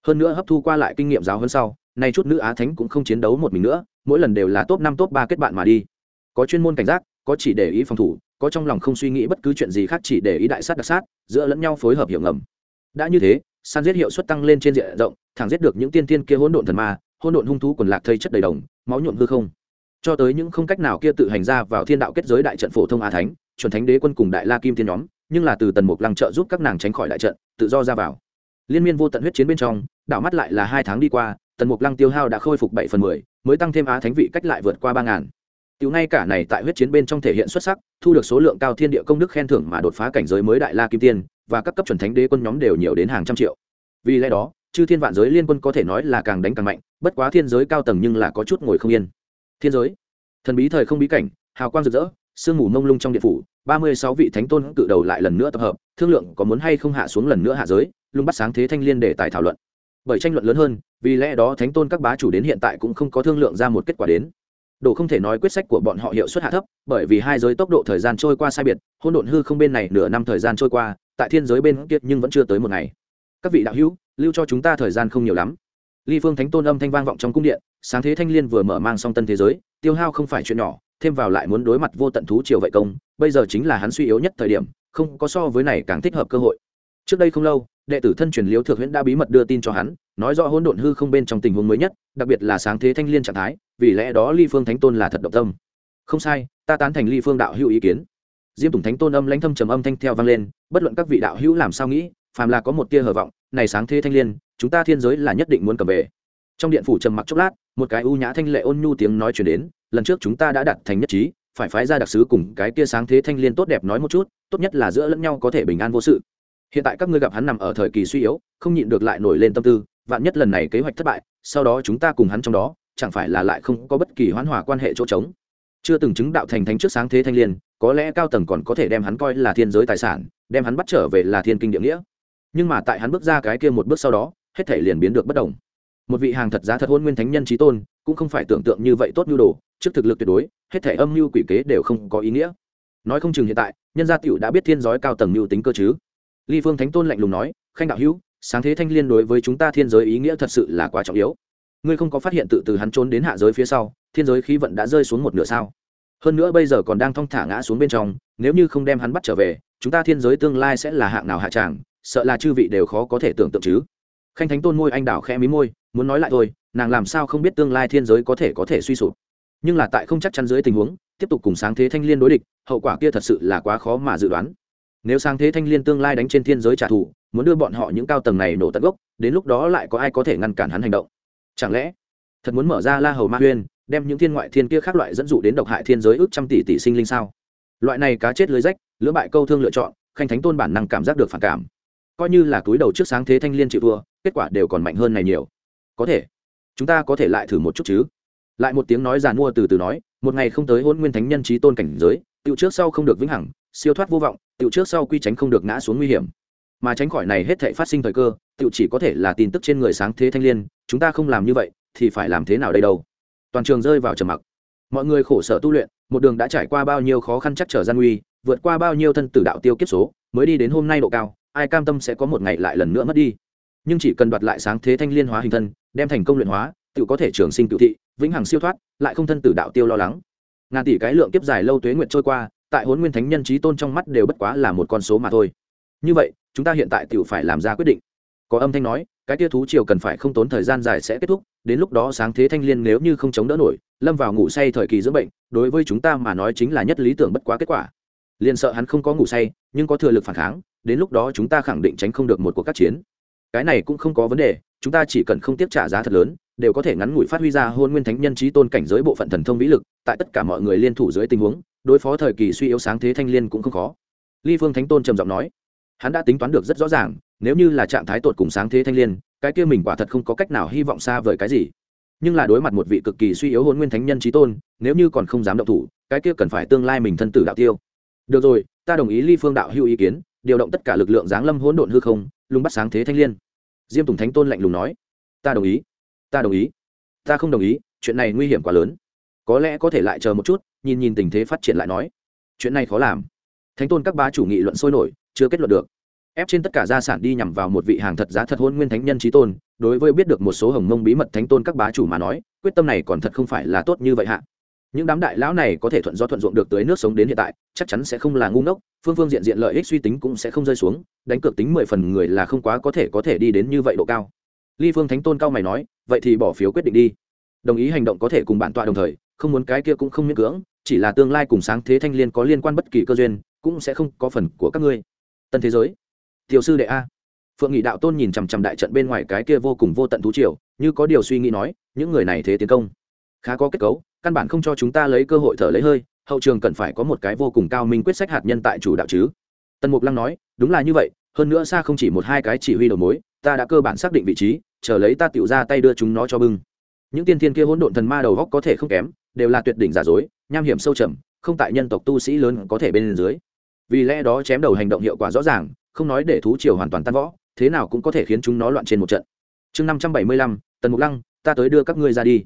hơn nữa hấp thu qua lại kinh nghiệm giáo hơn sau, nay chút nữ á thánh cũng không chiến đấu một mình nữa, mỗi lần đều là top năm, top ba kết bạn mà đi. Có chuyên môn cảnh giác, có chỉ để ý phòng thủ, có trong lòng không suy nghĩ bất cứ chuyện gì khác chỉ để ý đại sát đặc sát, giữa lẫn nhau phối hợp hiệu ngầm. Đã như thế, san giết hiệu suất tăng lên trên diện rộng, thẳng giết được những tiên tiên kia hỗn độn thần ma, hỗn độn hung thú quần lạc thây chất đầy đồng, máu nhuộm hư không. Cho tới những không cách nào kia tự hành ra vào thiên đạo kết giới đại trận phổ thông a thánh, chuẩn thánh đế quân cùng đại la kim thiên nhóm, nhưng là từ tần mục lăng trợ giúp các nàng tránh khỏi đại trận, tự do ra vào liên miên vô tận huyết chiến bên trong, đảo mắt lại là hai tháng đi qua, tần mục lăng tiêu hao đã khôi phục bảy phần mười, mới tăng thêm á thánh vị cách lại vượt qua ba ngàn. Tiểu ngay cả này tại huyết chiến bên trong thể hiện xuất sắc, thu được số lượng cao thiên địa công đức khen thưởng mà đột phá cảnh giới mới đại la kim tiên, và các cấp chuẩn thánh đế quân nhóm đều nhiều đến hàng trăm triệu. Vì lẽ đó, chư thiên vạn giới liên quân có thể nói là càng đánh càng mạnh, bất quá thiên giới cao tầng nhưng là có chút ngồi không yên. Thiên giới, thần bí thời không bí cảnh, hào quang rực rỡ, sương mù mông lung trong điện phủ ba mươi sáu vị thánh tôn cự đầu lại lần nữa tập hợp, thương lượng có muốn hay không hạ xuống lần nữa hạ giới, lung bắt sáng thế thanh liên để tài thảo luận. Bởi tranh luận lớn hơn, vì lẽ đó thánh tôn các bá chủ đến hiện tại cũng không có thương lượng ra một kết quả đến. Đồ không thể nói quyết sách của bọn họ hiệu suất hạ thấp, bởi vì hai giới tốc độ thời gian trôi qua sai biệt hôn độn hư không bên này nửa năm thời gian trôi qua, tại thiên giới bên kia nhưng vẫn chưa tới một ngày. Các vị đạo hữu, lưu cho chúng ta thời gian không nhiều lắm. Ly phương thánh tôn âm thanh vang vọng trong cung điện, sáng thế thanh liên vừa mở mang song tân thế giới, tiêu hao không phải chuyện nhỏ thêm vào lại muốn đối mặt vô tận thú triều vậy công, bây giờ chính là hắn suy yếu nhất thời điểm, không có so với này càng thích hợp cơ hội. Trước đây không lâu, đệ tử thân truyền liếu thượng huyễn đã bí mật đưa tin cho hắn, nói rõ hỗn độn hư không bên trong tình huống mới nhất, đặc biệt là sáng thế thanh liên trạng thái, vì lẽ đó ly phương thánh tôn là thật động tâm. Không sai, ta tán thành ly phương đạo hữu ý kiến. Diêm tùng thánh tôn âm lãnh thâm trầm âm thanh theo vang lên, bất luận các vị đạo hữu làm sao nghĩ, phàm là có một tia hờ vọng, này sáng thế thanh liên, chúng ta thiên giới là nhất định muốn cầm về. Trong điện phủ trầm mặc chốc lát, một cái u nhã thanh lệ ôn nhu tiếng nói chuyển đến lần trước chúng ta đã đặt thành nhất trí, phải phái ra đặc sứ cùng cái kia sáng thế thanh liên tốt đẹp nói một chút, tốt nhất là giữa lẫn nhau có thể bình an vô sự. Hiện tại các ngươi gặp hắn nằm ở thời kỳ suy yếu, không nhịn được lại nổi lên tâm tư, vạn nhất lần này kế hoạch thất bại, sau đó chúng ta cùng hắn trong đó, chẳng phải là lại không có bất kỳ hoán hòa quan hệ chỗ trống. Chưa từng chứng đạo thành thánh trước sáng thế thanh liên, có lẽ cao tầng còn có thể đem hắn coi là thiên giới tài sản, đem hắn bắt trở về là thiên kinh địa nghĩa. Nhưng mà tại hắn bước ra cái kia một bước sau đó, hết thể liền biến được bất đồng. Một vị hàng thật giá thật hôn nguyên thánh nhân trí tôn, cũng không phải tưởng tượng như vậy tốt nhu đồ trước thực lực tuyệt đối, hết thể âm mưu quỷ kế đều không có ý nghĩa. Nói không chừng hiện tại, nhân gia tiểu đã biết thiên giới cao tầng mưu tính cơ chứ. Ly phương thánh tôn lạnh lùng nói, khanh đạo hữu, sáng thế thanh liên đối với chúng ta thiên giới ý nghĩa thật sự là quá trọng yếu. Ngươi không có phát hiện tự từ hắn trốn đến hạ giới phía sau, thiên giới khí vận đã rơi xuống một nửa sao? Hơn nữa bây giờ còn đang thong thả ngã xuống bên trong, nếu như không đem hắn bắt trở về, chúng ta thiên giới tương lai sẽ là hạng nào hạ tràng, sợ là chư vị đều khó có thể tưởng tượng chứ. Khanh thánh tôn môi anh đảo khẽ mí môi, muốn nói lại thôi, nàng làm sao không biết tương lai thiên giới có thể có thể suy sụp nhưng là tại không chắc chắn dưới tình huống, tiếp tục cùng sáng thế thanh liên đối địch, hậu quả kia thật sự là quá khó mà dự đoán. Nếu sáng thế thanh liên tương lai đánh trên thiên giới trả thù, muốn đưa bọn họ những cao tầng này nổ tận gốc, đến lúc đó lại có ai có thể ngăn cản hắn hành động? Chẳng lẽ, thật muốn mở ra la hầu ma huyên, đem những thiên ngoại thiên kia khác loại dẫn dụ đến độc hại thiên giới ước trăm tỷ tỷ sinh linh sao? Loại này cá chết lưới rách, lưỡng bại câu thương lựa chọn, khanh thánh tôn bản năng cảm giác được phản cảm. Coi như là túi đầu trước sáng thế thanh liên chịu thua, kết quả đều còn mạnh hơn này nhiều. Có thể, chúng ta có thể lại thử một chút chứ? Lại một tiếng nói giàn mua từ từ nói, một ngày không tới hôn nguyên thánh nhân trí tôn cảnh giới tựu trước sau không được vĩnh hằng, siêu thoát vô vọng tựu trước sau quy tránh không được ngã xuống nguy hiểm. Mà tránh khỏi này hết thể phát sinh thời cơ tựu chỉ có thể là tin tức trên người sáng thế thanh liên, chúng ta không làm như vậy, thì phải làm thế nào đây đâu? Toàn trường rơi vào trầm mặc. Mọi người khổ sở tu luyện, một đường đã trải qua bao nhiêu khó khăn chắc trở gian nguy, vượt qua bao nhiêu thân tử đạo tiêu kiếp số, mới đi đến hôm nay độ cao, ai cam tâm sẽ có một ngày lại lần nữa mất đi. Nhưng chỉ cần đoạt lại sáng thế thanh liên hóa hình thân, đem thành công luyện hóa tự có thể trường sinh cựu thị, vĩnh hằng siêu thoát, lại không thân tử đạo tiêu lo lắng. Ngàn tỷ cái lượng kiếp dài lâu tuế nguyện trôi qua, tại hôn nguyên thánh nhân trí tôn trong mắt đều bất quá là một con số mà thôi. Như vậy, chúng ta hiện tại tự phải làm ra quyết định. Có âm thanh nói, cái tia thú triều cần phải không tốn thời gian dài sẽ kết thúc, đến lúc đó sáng thế thanh liên nếu như không chống đỡ nổi, lâm vào ngủ say thời kỳ dưỡng bệnh, đối với chúng ta mà nói chính là nhất lý tưởng bất quá kết quả. Liền sợ hắn không có ngủ say, nhưng có thừa lực phản kháng, đến lúc đó chúng ta khẳng định tránh không được một cuộc các chiến. Cái này cũng không có vấn đề, chúng ta chỉ cần không tiếp trả giá thật lớn đều có thể ngắn ngủi phát huy ra hôn nguyên thánh nhân trí tôn cảnh giới bộ phận thần thông vĩ lực, tại tất cả mọi người liên thủ dưới tình huống, đối phó thời kỳ suy yếu sáng thế thanh liên cũng không khó. Ly phương thánh tôn trầm giọng nói, hắn đã tính toán được rất rõ ràng, nếu như là trạng thái tột cùng sáng thế thanh liên, cái kia mình quả thật không có cách nào hy vọng xa vời cái gì. Nhưng là đối mặt một vị cực kỳ suy yếu hôn nguyên thánh nhân trí tôn, nếu như còn không dám động thủ, cái kia cần phải tương lai mình thân tử đạo tiêu. Được rồi, ta đồng ý ly phương đạo hữu ý kiến, điều động tất cả lực lượng giáng lâm hỗn độn hư không, lùng bắt sáng thế thanh liên. Diêm tùng thánh tôn lạnh lùng nói, ta đồng ý ta đồng ý. Ta không đồng ý, chuyện này nguy hiểm quá lớn. Có lẽ có thể lại chờ một chút, nhìn nhìn tình thế phát triển lại nói. Chuyện này khó làm. Thánh tôn các ba chủ nghị luận sôi nổi, chưa kết luận được. Ép trên tất cả gia sản đi nhằm vào một vị hàng thật giá thật hôn nguyên thánh nhân trí tôn, đối với biết được một số hồng mông bí mật thánh tôn các bá chủ mà nói, quyết tâm này còn thật không phải là tốt như vậy hạ. Những đám đại lão này có thể thuận do thuận ruộng được tới nước sống đến hiện tại, chắc chắn sẽ không là ngu ngốc, phương phương diện diện lợi ích suy tính cũng sẽ không rơi xuống, đánh cược tính mười phần người là không quá có thể có thể đi đến như vậy độ cao ly phương thánh tôn cao mày nói, vậy thì bỏ phiếu quyết định đi. Đồng ý hành động có thể cùng bản tọa đồng thời, không muốn cái kia cũng không miễn cưỡng, chỉ là tương lai cùng sáng thế thanh liên có liên quan bất kỳ cơ duyên, cũng sẽ không có phần của các ngươi. Tân thế giới. Tiểu sư đệ a. Phượng nghị đạo tôn nhìn chằm chằm đại trận bên ngoài cái kia vô cùng vô tận thú triều, như có điều suy nghĩ nói, những người này thế tiến công. Khá có kết cấu, căn bản không cho chúng ta lấy cơ hội thở lấy hơi, hậu trường cần phải có một cái vô cùng cao minh quyết sách hạt nhân tại chủ đạo chứ. Tần mục lăng nói, đúng là như vậy, hơn nữa xa không chỉ một hai cái chỉ huy đầu mối ta đã cơ bản xác định vị trí, chờ lấy ta tiểu ra tay đưa chúng nó cho bưng. Những tiên thiên kia hỗn độn thần ma đầu góc có thể không kém, đều là tuyệt đỉnh giả dối, nham hiểm sâu trầm, không tại nhân tộc tu sĩ lớn có thể bên dưới. Vì lẽ đó chém đầu hành động hiệu quả rõ ràng, không nói để thú triều hoàn toàn tan võ thế nào cũng có thể khiến chúng nó loạn trên một trận. Chương năm trăm bảy mươi lăm, tần mục lăng, ta tới đưa các ngươi ra đi.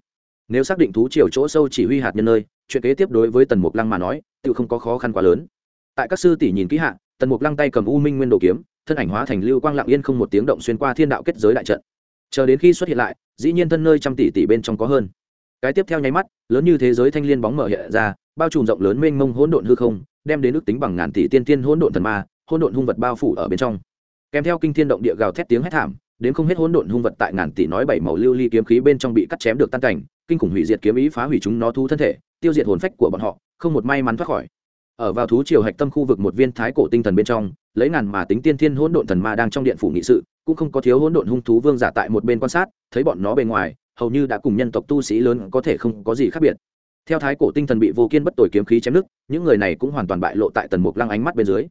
Nếu xác định thú triều chỗ sâu chỉ huy hạt nhân nơi, chuyện kế tiếp đối với tần mục lăng mà nói tự không có khó khăn quá lớn. Tại các sư tỷ nhìn kỹ hạ, tần mục lăng tay cầm u minh nguyên đồ kiếm thân ảnh hóa thành lưu quang lặng yên không một tiếng động xuyên qua thiên đạo kết giới đại trận. Chờ đến khi xuất hiện lại, dĩ nhiên thân nơi trăm tỷ tỷ bên trong có hơn. Cái tiếp theo nháy mắt, lớn như thế giới thanh liên bóng mở hiện ra, bao trùm rộng lớn mênh mông hỗn độn hư không, đem đến ước tính bằng ngàn tỷ tiên tiên hỗn độn thần ma, hỗn độn hung vật bao phủ ở bên trong. Kèm theo kinh thiên động địa gào thét tiếng hét thảm, đến không hết hỗn độn hung vật tại ngàn tỷ nói bảy màu lưu ly kiếm khí bên trong bị cắt chém được tan cảnh, kinh khủng hủy diệt kiếm ý phá hủy chúng nó thu thân thể, tiêu diệt hồn phách của bọn họ, không một may mắn thoát khỏi ở vào thú triều hạch tâm khu vực một viên thái cổ tinh thần bên trong, lấy ngàn mà tính tiên thiên hỗn độn thần ma đang trong điện phủ nghị sự, cũng không có thiếu hỗn độn hung thú vương giả tại một bên quan sát, thấy bọn nó bên ngoài, hầu như đã cùng nhân tộc tu sĩ lớn có thể không có gì khác biệt. Theo thái cổ tinh thần bị vô kiên bất tội kiếm khí chém nước những người này cũng hoàn toàn bại lộ tại tần mục lăng ánh mắt bên dưới.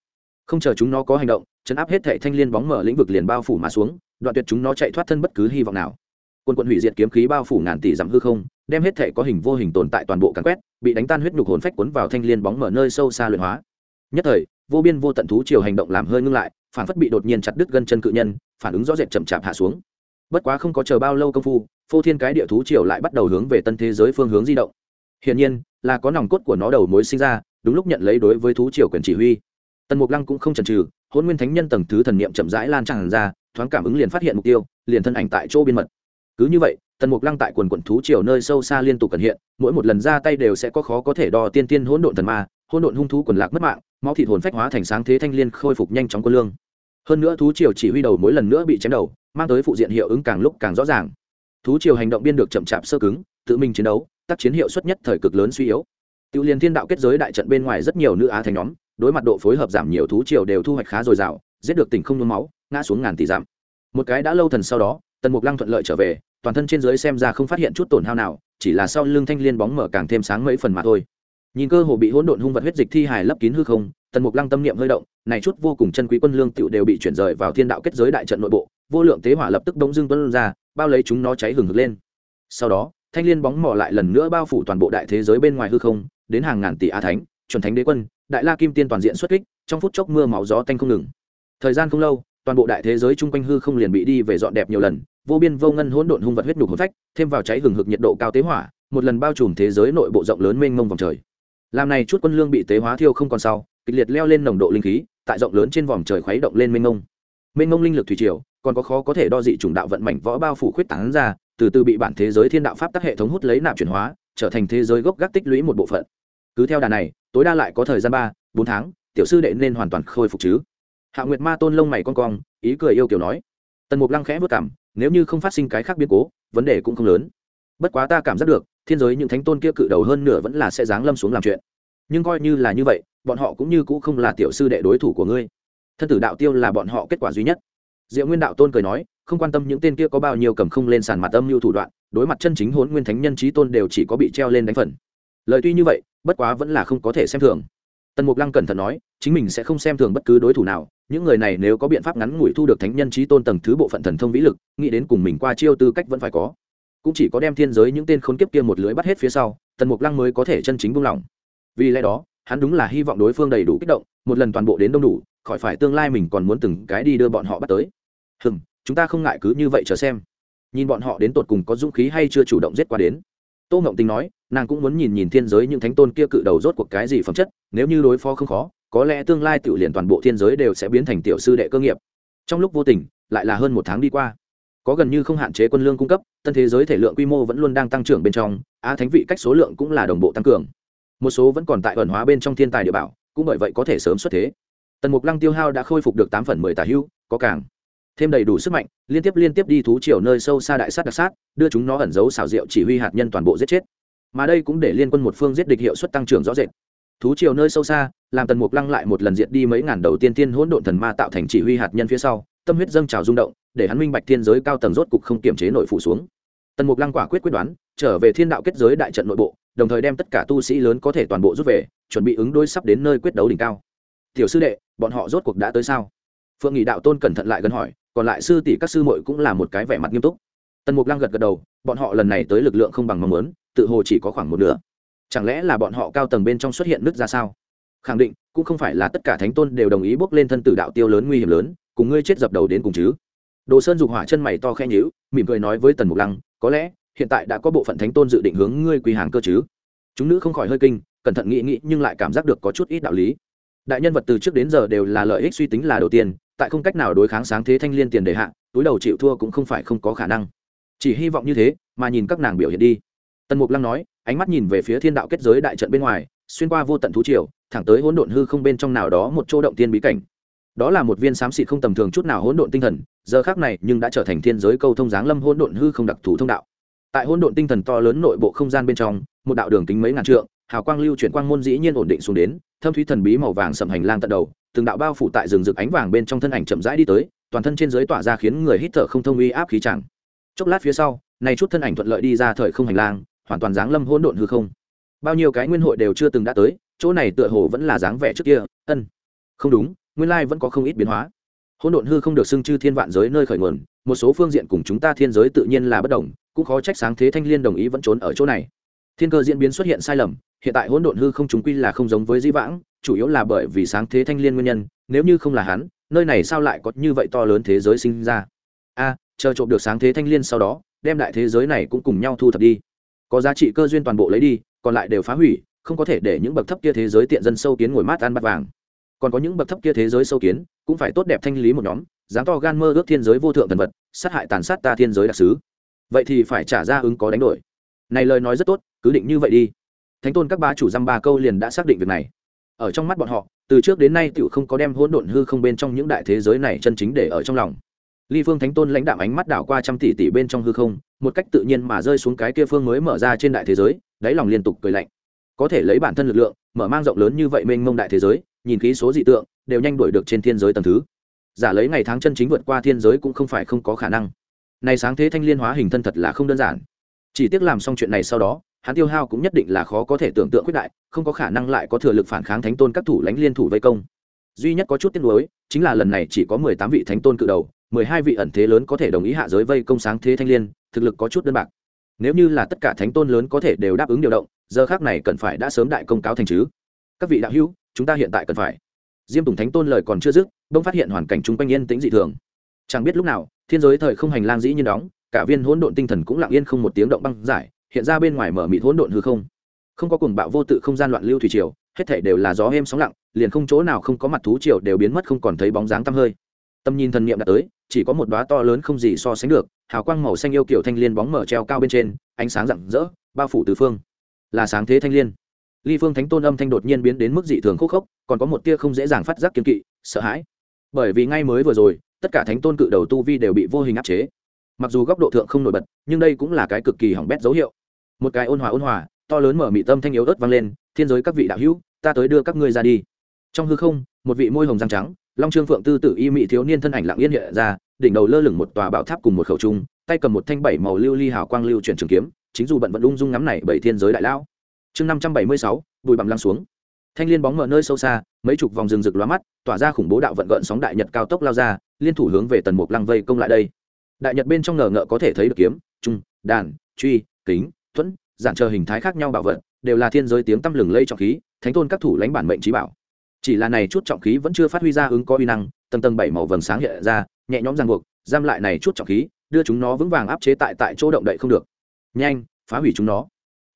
Không chờ chúng nó có hành động, chấn áp hết thệ thanh liên bóng mở lĩnh vực liền bao phủ mà xuống, đoạn tuyệt chúng nó chạy thoát thân bất cứ hy vọng nào. Quân quận hủy diệt kiếm khí bao phủ ngàn tỷ dặm hư không đem hết thể có hình vô hình tồn tại toàn bộ càn quét, bị đánh tan huyết nhục hồn phách cuốn vào thanh liên bóng mở nơi sâu xa luyện hóa. Nhất thời, vô biên vô tận thú chiều hành động làm hơi ngưng lại, phản phất bị đột nhiên chặt đứt gân chân cự nhân, phản ứng rõ rệt chậm chạp hạ xuống. Bất quá không có chờ bao lâu công phu, phô thiên cái địa thú triều lại bắt đầu hướng về tân thế giới phương hướng di động. Hiển nhiên, là có nòng cốt của nó đầu mối sinh ra, đúng lúc nhận lấy đối với thú triều quyền chỉ huy. Tần mục lăng cũng không chần trừ hôn nguyên thánh nhân tầng thứ thần niệm chậm rãi lan tràn ra, thoáng cảm ứng liền phát hiện mục tiêu, liền thân ảnh tại chỗ biên mật. Cứ như vậy tần mục lăng tại quần quận thú triều nơi sâu xa liên tục cần hiện mỗi một lần ra tay đều sẽ có khó có thể đo tiên tiên hỗn độn thần ma hỗn độn hung thú quần lạc mất mạng máu thịt hồn phách hóa thành sáng thế thanh liên khôi phục nhanh chóng quân lương. Hơn nữa thú triều chỉ huy đầu mỗi lần nữa bị chém đầu mang tới phụ diện hiệu ứng càng lúc càng rõ ràng. Thú triều hành động biên được chậm chạp sơ cứng tự mình chiến đấu tác chiến hiệu suất nhất thời cực lớn suy yếu. Tiêu liên thiên đạo kết giới đại trận bên ngoài rất nhiều nữ á thành nhóm, đối mặt độ phối hợp giảm nhiều thú triều đều thu hoạch khá dồi dào, giết được tỉnh không nôn máu, ngã xuống ngàn tỷ giảm. Một cái đã lâu thần sau đó, Tần Mục Lăng thuận lợi trở về, toàn thân trên dưới xem ra không phát hiện chút tổn hao nào, chỉ là sau lưng thanh liên bóng mở càng thêm sáng mấy phần mà thôi. Nhìn cơ hồ bị hỗn độn hung vật huyết dịch thi hài lấp kín hư không, Tần Mục Lăng tâm niệm hơi động, này chút vô cùng chân quý quân lương tựu đều bị chuyển rời vào thiên đạo kết giới đại trận nội bộ, vô lượng tế hỏa lập tức bỗng dưng tuân ra, bao lấy chúng nó cháy hừng hực lên. Sau đó, thanh liên bóng mỏ lại lần nữa bao phủ toàn bộ đại thế giới bên ngoài hư không, đến hàng ngàn tỷ a thánh chuẩn thánh đế quân đại la kim tiên toàn diện xuất kích trong phút chốc mưa máu gió tanh không ngừng thời gian không lâu toàn bộ đại thế giới chung quanh hư không liền bị đi về dọn đẹp nhiều lần vô biên vô ngân hỗn độn hung vật huyết nhục hồn phách, thêm vào cháy hừng hực nhiệt độ cao tế hỏa, một lần bao trùm thế giới nội bộ rộng lớn mênh mông vòng trời. Làm này chút quân lương bị tế hóa thiêu không còn sau, kịch liệt leo lên nồng độ linh khí, tại rộng lớn trên vòng trời khuấy động lên mênh mông. Mênh mông linh lực thủy triều, còn có khó có thể đo dị chủng đạo vận mảnh võ bao phủ khuyết tán ra, từ từ bị bản thế giới thiên đạo pháp tác hệ thống hút lấy nạp chuyển hóa, trở thành thế giới gốc gác tích lũy một bộ phận. Cứ theo đà này, tối đa lại có thời gian ba, bốn tháng, tiểu sư đệ nên hoàn toàn khôi phục chứ. Hạ nguyệt ma tôn lông mày con cong, ý cười yêu kiểu nói. Tần mục lăng khẽ vất cảm nếu như không phát sinh cái khác biến cố, vấn đề cũng không lớn. Bất quá ta cảm giác được, thiên giới những thánh tôn kia cự đầu hơn nửa vẫn là sẽ giáng lâm xuống làm chuyện. Nhưng coi như là như vậy, bọn họ cũng như cũ không là tiểu sư đệ đối thủ của ngươi. Thân tử đạo tiêu là bọn họ kết quả duy nhất. Diệu nguyên đạo tôn cười nói, không quan tâm những tên kia có bao nhiêu cầm không lên sàn mặt âm mưu thủ đoạn, đối mặt chân chính hốn nguyên thánh nhân trí tôn đều chỉ có bị treo lên đánh phần. Lời tuy như vậy, bất quá vẫn là không có thể xem thường. Tần mục lăng cẩn thận nói chính mình sẽ không xem thường bất cứ đối thủ nào. Những người này nếu có biện pháp ngắn ngủi thu được thánh nhân trí tôn tầng thứ bộ phận thần thông vĩ lực, nghĩ đến cùng mình qua chiêu tư cách vẫn phải có. Cũng chỉ có đem thiên giới những tên khốn kiếp kia một lưới bắt hết phía sau, tần mục lăng mới có thể chân chính buông lỏng. Vì lẽ đó, hắn đúng là hy vọng đối phương đầy đủ kích động, một lần toàn bộ đến đông đủ, khỏi phải tương lai mình còn muốn từng cái đi đưa bọn họ bắt tới. Hừng chúng ta không ngại cứ như vậy chờ xem. Nhìn bọn họ đến tột cùng có dũng khí hay chưa chủ động giết qua đến. Tô ngộng tình nói, nàng cũng muốn nhìn nhìn thiên giới những thánh tôn kia cự đầu rốt cuộc cái gì phẩm chất, nếu như đối phó không khó có lẽ tương lai tiểu liền toàn bộ thiên giới đều sẽ biến thành tiểu sư đệ cơ nghiệp. Trong lúc vô tình, lại là hơn một tháng đi qua. Có gần như không hạn chế quân lương cung cấp, tân thế giới thể lượng quy mô vẫn luôn đang tăng trưởng bên trong, á thánh vị cách số lượng cũng là đồng bộ tăng cường. Một số vẫn còn tại ẩn hóa bên trong thiên tài địa bảo, cũng bởi vậy có thể sớm xuất thế. Tần mục lăng tiêu hao đã khôi phục được tám phần mười tà hưu, có càng thêm đầy đủ sức mạnh, liên tiếp liên tiếp đi thú triều nơi sâu xa đại sát đặc sát, đưa chúng nó ẩn giấu xảo diệu chỉ huy hạt nhân toàn bộ giết chết. Mà đây cũng để liên quân một phương giết địch hiệu suất tăng trưởng rõ rệt thú triều nơi sâu xa, làm tần mục lăng lại một lần diệt đi mấy ngàn đầu tiên tiên hỗn độn thần ma tạo thành chỉ huy hạt nhân phía sau, tâm huyết dâng trào rung động, để hắn minh bạch thiên giới cao tầng rốt cục không kiềm chế nội phủ xuống. Tần mục lăng quả quyết quyết đoán, trở về thiên đạo kết giới đại trận nội bộ, đồng thời đem tất cả tu sĩ lớn có thể toàn bộ rút về, chuẩn bị ứng đối sắp đến nơi quyết đấu đỉnh cao. Tiểu sư đệ, bọn họ rốt cuộc đã tới sao? Phượng nghị đạo tôn cẩn thận lại gần hỏi, còn lại sư tỷ các sư muội cũng là một cái vẻ mặt nghiêm túc. Tần mục lăng gật gật đầu, bọn họ lần này tới lực lượng không bằng mong muốn, tự hồ chỉ có khoảng một nửa chẳng lẽ là bọn họ cao tầng bên trong xuất hiện nứt ra sao? Khẳng định, cũng không phải là tất cả thánh tôn đều đồng ý bước lên thân tử đạo tiêu lớn nguy hiểm lớn, cùng ngươi chết dập đầu đến cùng chứ. Đồ sơn dục hỏa chân mày to khe nhíu, mỉm cười nói với tần mục lăng, có lẽ, hiện tại đã có bộ phận thánh tôn dự định hướng ngươi quy hàng cơ chứ. Chúng nữ không khỏi hơi kinh, cẩn thận nghĩ nghĩ nhưng lại cảm giác được có chút ít đạo lý. Đại nhân vật từ trước đến giờ đều là lợi ích suy tính là đầu tiên, tại không cách nào đối kháng sáng thế thanh liên tiền đề hạ, túi đầu chịu thua cũng không phải không có khả năng. Chỉ hy vọng như thế, mà nhìn các nàng biểu hiện đi. Tần mục lăng nói ánh mắt nhìn về phía thiên đạo kết giới đại trận bên ngoài, xuyên qua vô tận thú triều, thẳng tới hỗn độn hư không bên trong nào đó một chỗ động tiên bí cảnh. Đó là một viên xám xịt không tầm thường chút nào hỗn độn tinh thần, giờ khác này nhưng đã trở thành thiên giới câu thông giáng lâm hỗn độn hư không đặc thù thông đạo. Tại hỗn độn tinh thần to lớn nội bộ không gian bên trong, một đạo đường kính mấy ngàn trượng, hào quang lưu chuyển quang môn dĩ nhiên ổn định xuống đến, thâm thúy thần bí màu vàng sầm hành lang tận đầu, từng đạo bao phủ tại rừng rực ánh vàng bên trong thân ảnh chậm rãi đi tới, toàn thân trên dưới tỏa ra khiến người hít thở không thông uy áp khí chẳng. Chốc lát phía sau, này chút thân ảnh thuận lợi đi ra thời không hành lang hoàn toàn dáng lâm hỗn độn hư không. Bao nhiêu cái nguyên hội đều chưa từng đã tới, chỗ này tựa hồ vẫn là dáng vẻ trước kia, ân. Không đúng, nguyên lai vẫn có không ít biến hóa. Hỗn độn hư không được xưng chư thiên vạn giới nơi khởi nguồn, một số phương diện cùng chúng ta thiên giới tự nhiên là bất đồng, cũng khó trách sáng thế thanh liên đồng ý vẫn trốn ở chỗ này. Thiên cơ diễn biến xuất hiện sai lầm, hiện tại hỗn độn hư không chúng quy là không giống với di vãng, chủ yếu là bởi vì sáng thế thanh liên nguyên nhân, nếu như không là hắn, nơi này sao lại có như vậy to lớn thế giới sinh ra? A, chờ trộm được sáng thế thanh liên sau đó, đem đại thế giới này cũng cùng nhau thu thập đi có giá trị cơ duyên toàn bộ lấy đi, còn lại đều phá hủy, không có thể để những bậc thấp kia thế giới tiện dân sâu kiến ngồi mát ăn bát vàng. Còn có những bậc thấp kia thế giới sâu kiến, cũng phải tốt đẹp thanh lý một nhóm, dám to gan mơ ước thiên giới vô thượng thần vật, sát hại tàn sát ta thiên giới đặc sứ. Vậy thì phải trả ra ứng có đánh đổi. Này lời nói rất tốt, cứ định như vậy đi. Thánh tôn các ba chủ dăm ba câu liền đã xác định việc này. Ở trong mắt bọn họ, từ trước đến nay tựu không có đem hỗn độn hư không bên trong những đại thế giới này chân chính để ở trong lòng ly phương thánh tôn lãnh đạm ánh mắt đảo qua trăm tỷ tỷ bên trong hư không, một cách tự nhiên mà rơi xuống cái kia phương mới mở ra trên đại thế giới, đáy lòng liên tục cười lạnh. Có thể lấy bản thân lực lượng, mở mang rộng lớn như vậy mênh mông đại thế giới, nhìn khí số dị tượng, đều nhanh đuổi được trên thiên giới tầng thứ. Giả lấy ngày tháng chân chính vượt qua thiên giới cũng không phải không có khả năng. Này sáng thế thanh liên hóa hình thân thật là không đơn giản. Chỉ tiếc làm xong chuyện này sau đó, hắn tiêu hao cũng nhất định là khó có thể tưởng tượng quyết đại, không có khả năng lại có thừa lực phản kháng thánh tôn các thủ lãnh liên thủ vây công duy nhất có chút tiếc nuối, chính là lần này chỉ có mười tám vị thánh tôn cự đầu, mười hai vị ẩn thế lớn có thể đồng ý hạ giới vây công sáng thế thanh liên, thực lực có chút đơn bạc. Nếu như là tất cả thánh tôn lớn có thể đều đáp ứng điều động, giờ khác này cần phải đã sớm đại công cáo thành chứ. Các vị đạo hữu, chúng ta hiện tại cần phải. Diêm tùng thánh tôn lời còn chưa dứt, bỗng phát hiện hoàn cảnh chung quanh yên tĩnh dị thường. Chẳng biết lúc nào, thiên giới thời không hành lang dĩ nhiên đóng, cả viên hỗn độn tinh thần cũng lặng yên không một tiếng động băng giải, hiện ra bên ngoài mở mịt hỗn độn hư không. Không có cuồng bạo vô tự không gian loạn lưu thủy triều hết thể đều là gió êm sóng lặng, liền không chỗ nào không có mặt thú triều đều biến mất không còn thấy bóng dáng tăm hơi. Tâm nhìn thần niệm đã tới, chỉ có một đóa to lớn không gì so sánh được, hào quang màu xanh yêu kiểu thanh liên bóng mở treo cao bên trên, ánh sáng rạng rỡ, bao phủ tứ phương. Là sáng thế thanh liên. Ly phương thánh tôn âm thanh đột nhiên biến đến mức dị thường khúc khốc, còn có một tia không dễ dàng phát giác kiên kỵ, sợ hãi. Bởi vì ngay mới vừa rồi, tất cả thánh tôn cự đầu tu vi đều bị vô hình áp chế. Mặc dù góc độ thượng không nổi bật, nhưng đây cũng là cái cực kỳ hỏng bét dấu hiệu. Một cái ôn hòa ôn hòa, to lớn mở mị tâm thanh yếu ớt vang lên thiên giới các vị đạo hữu, ta tới đưa các ngươi ra đi. Trong hư không, một vị môi hồng răng trắng, long trương phượng tư tự y mị thiếu niên thân ảnh lặng yên hiện ra, đỉnh đầu lơ lửng một tòa bảo tháp cùng một khẩu trung, tay cầm một thanh bảy màu lưu ly hào quang lưu chuyển trường kiếm, chính dù bận vận ung dung ngắm này bảy thiên giới đại lão chương năm trăm bảy mươi sáu, bụi bặm lăng xuống. Thanh liên bóng mở nơi sâu xa, mấy chục vòng rừng rực lóa mắt, tỏa ra khủng bố đạo vận gợn sóng đại nhật cao tốc lao ra, liên thủ hướng về tần mục lăng vây công lại đây. Đại nhật bên trong ngờ ngợ có thể thấy được kiếm, trung, đàn, truy, kính, thuẫn giản chờ hình thái khác nhau bảo vật, đều là thiên giới tiếng tăm lừng lây trọng khí, thánh tôn các thủ lãnh bản mệnh trí bảo. Chỉ là này chút trọng khí vẫn chưa phát huy ra ứng có uy năng, tầng tầng bảy màu vầng sáng hiện ra, nhẹ nhõm ràng buộc, giam lại này chút trọng khí, đưa chúng nó vững vàng áp chế tại tại chỗ động đậy không được. Nhanh, phá hủy chúng nó.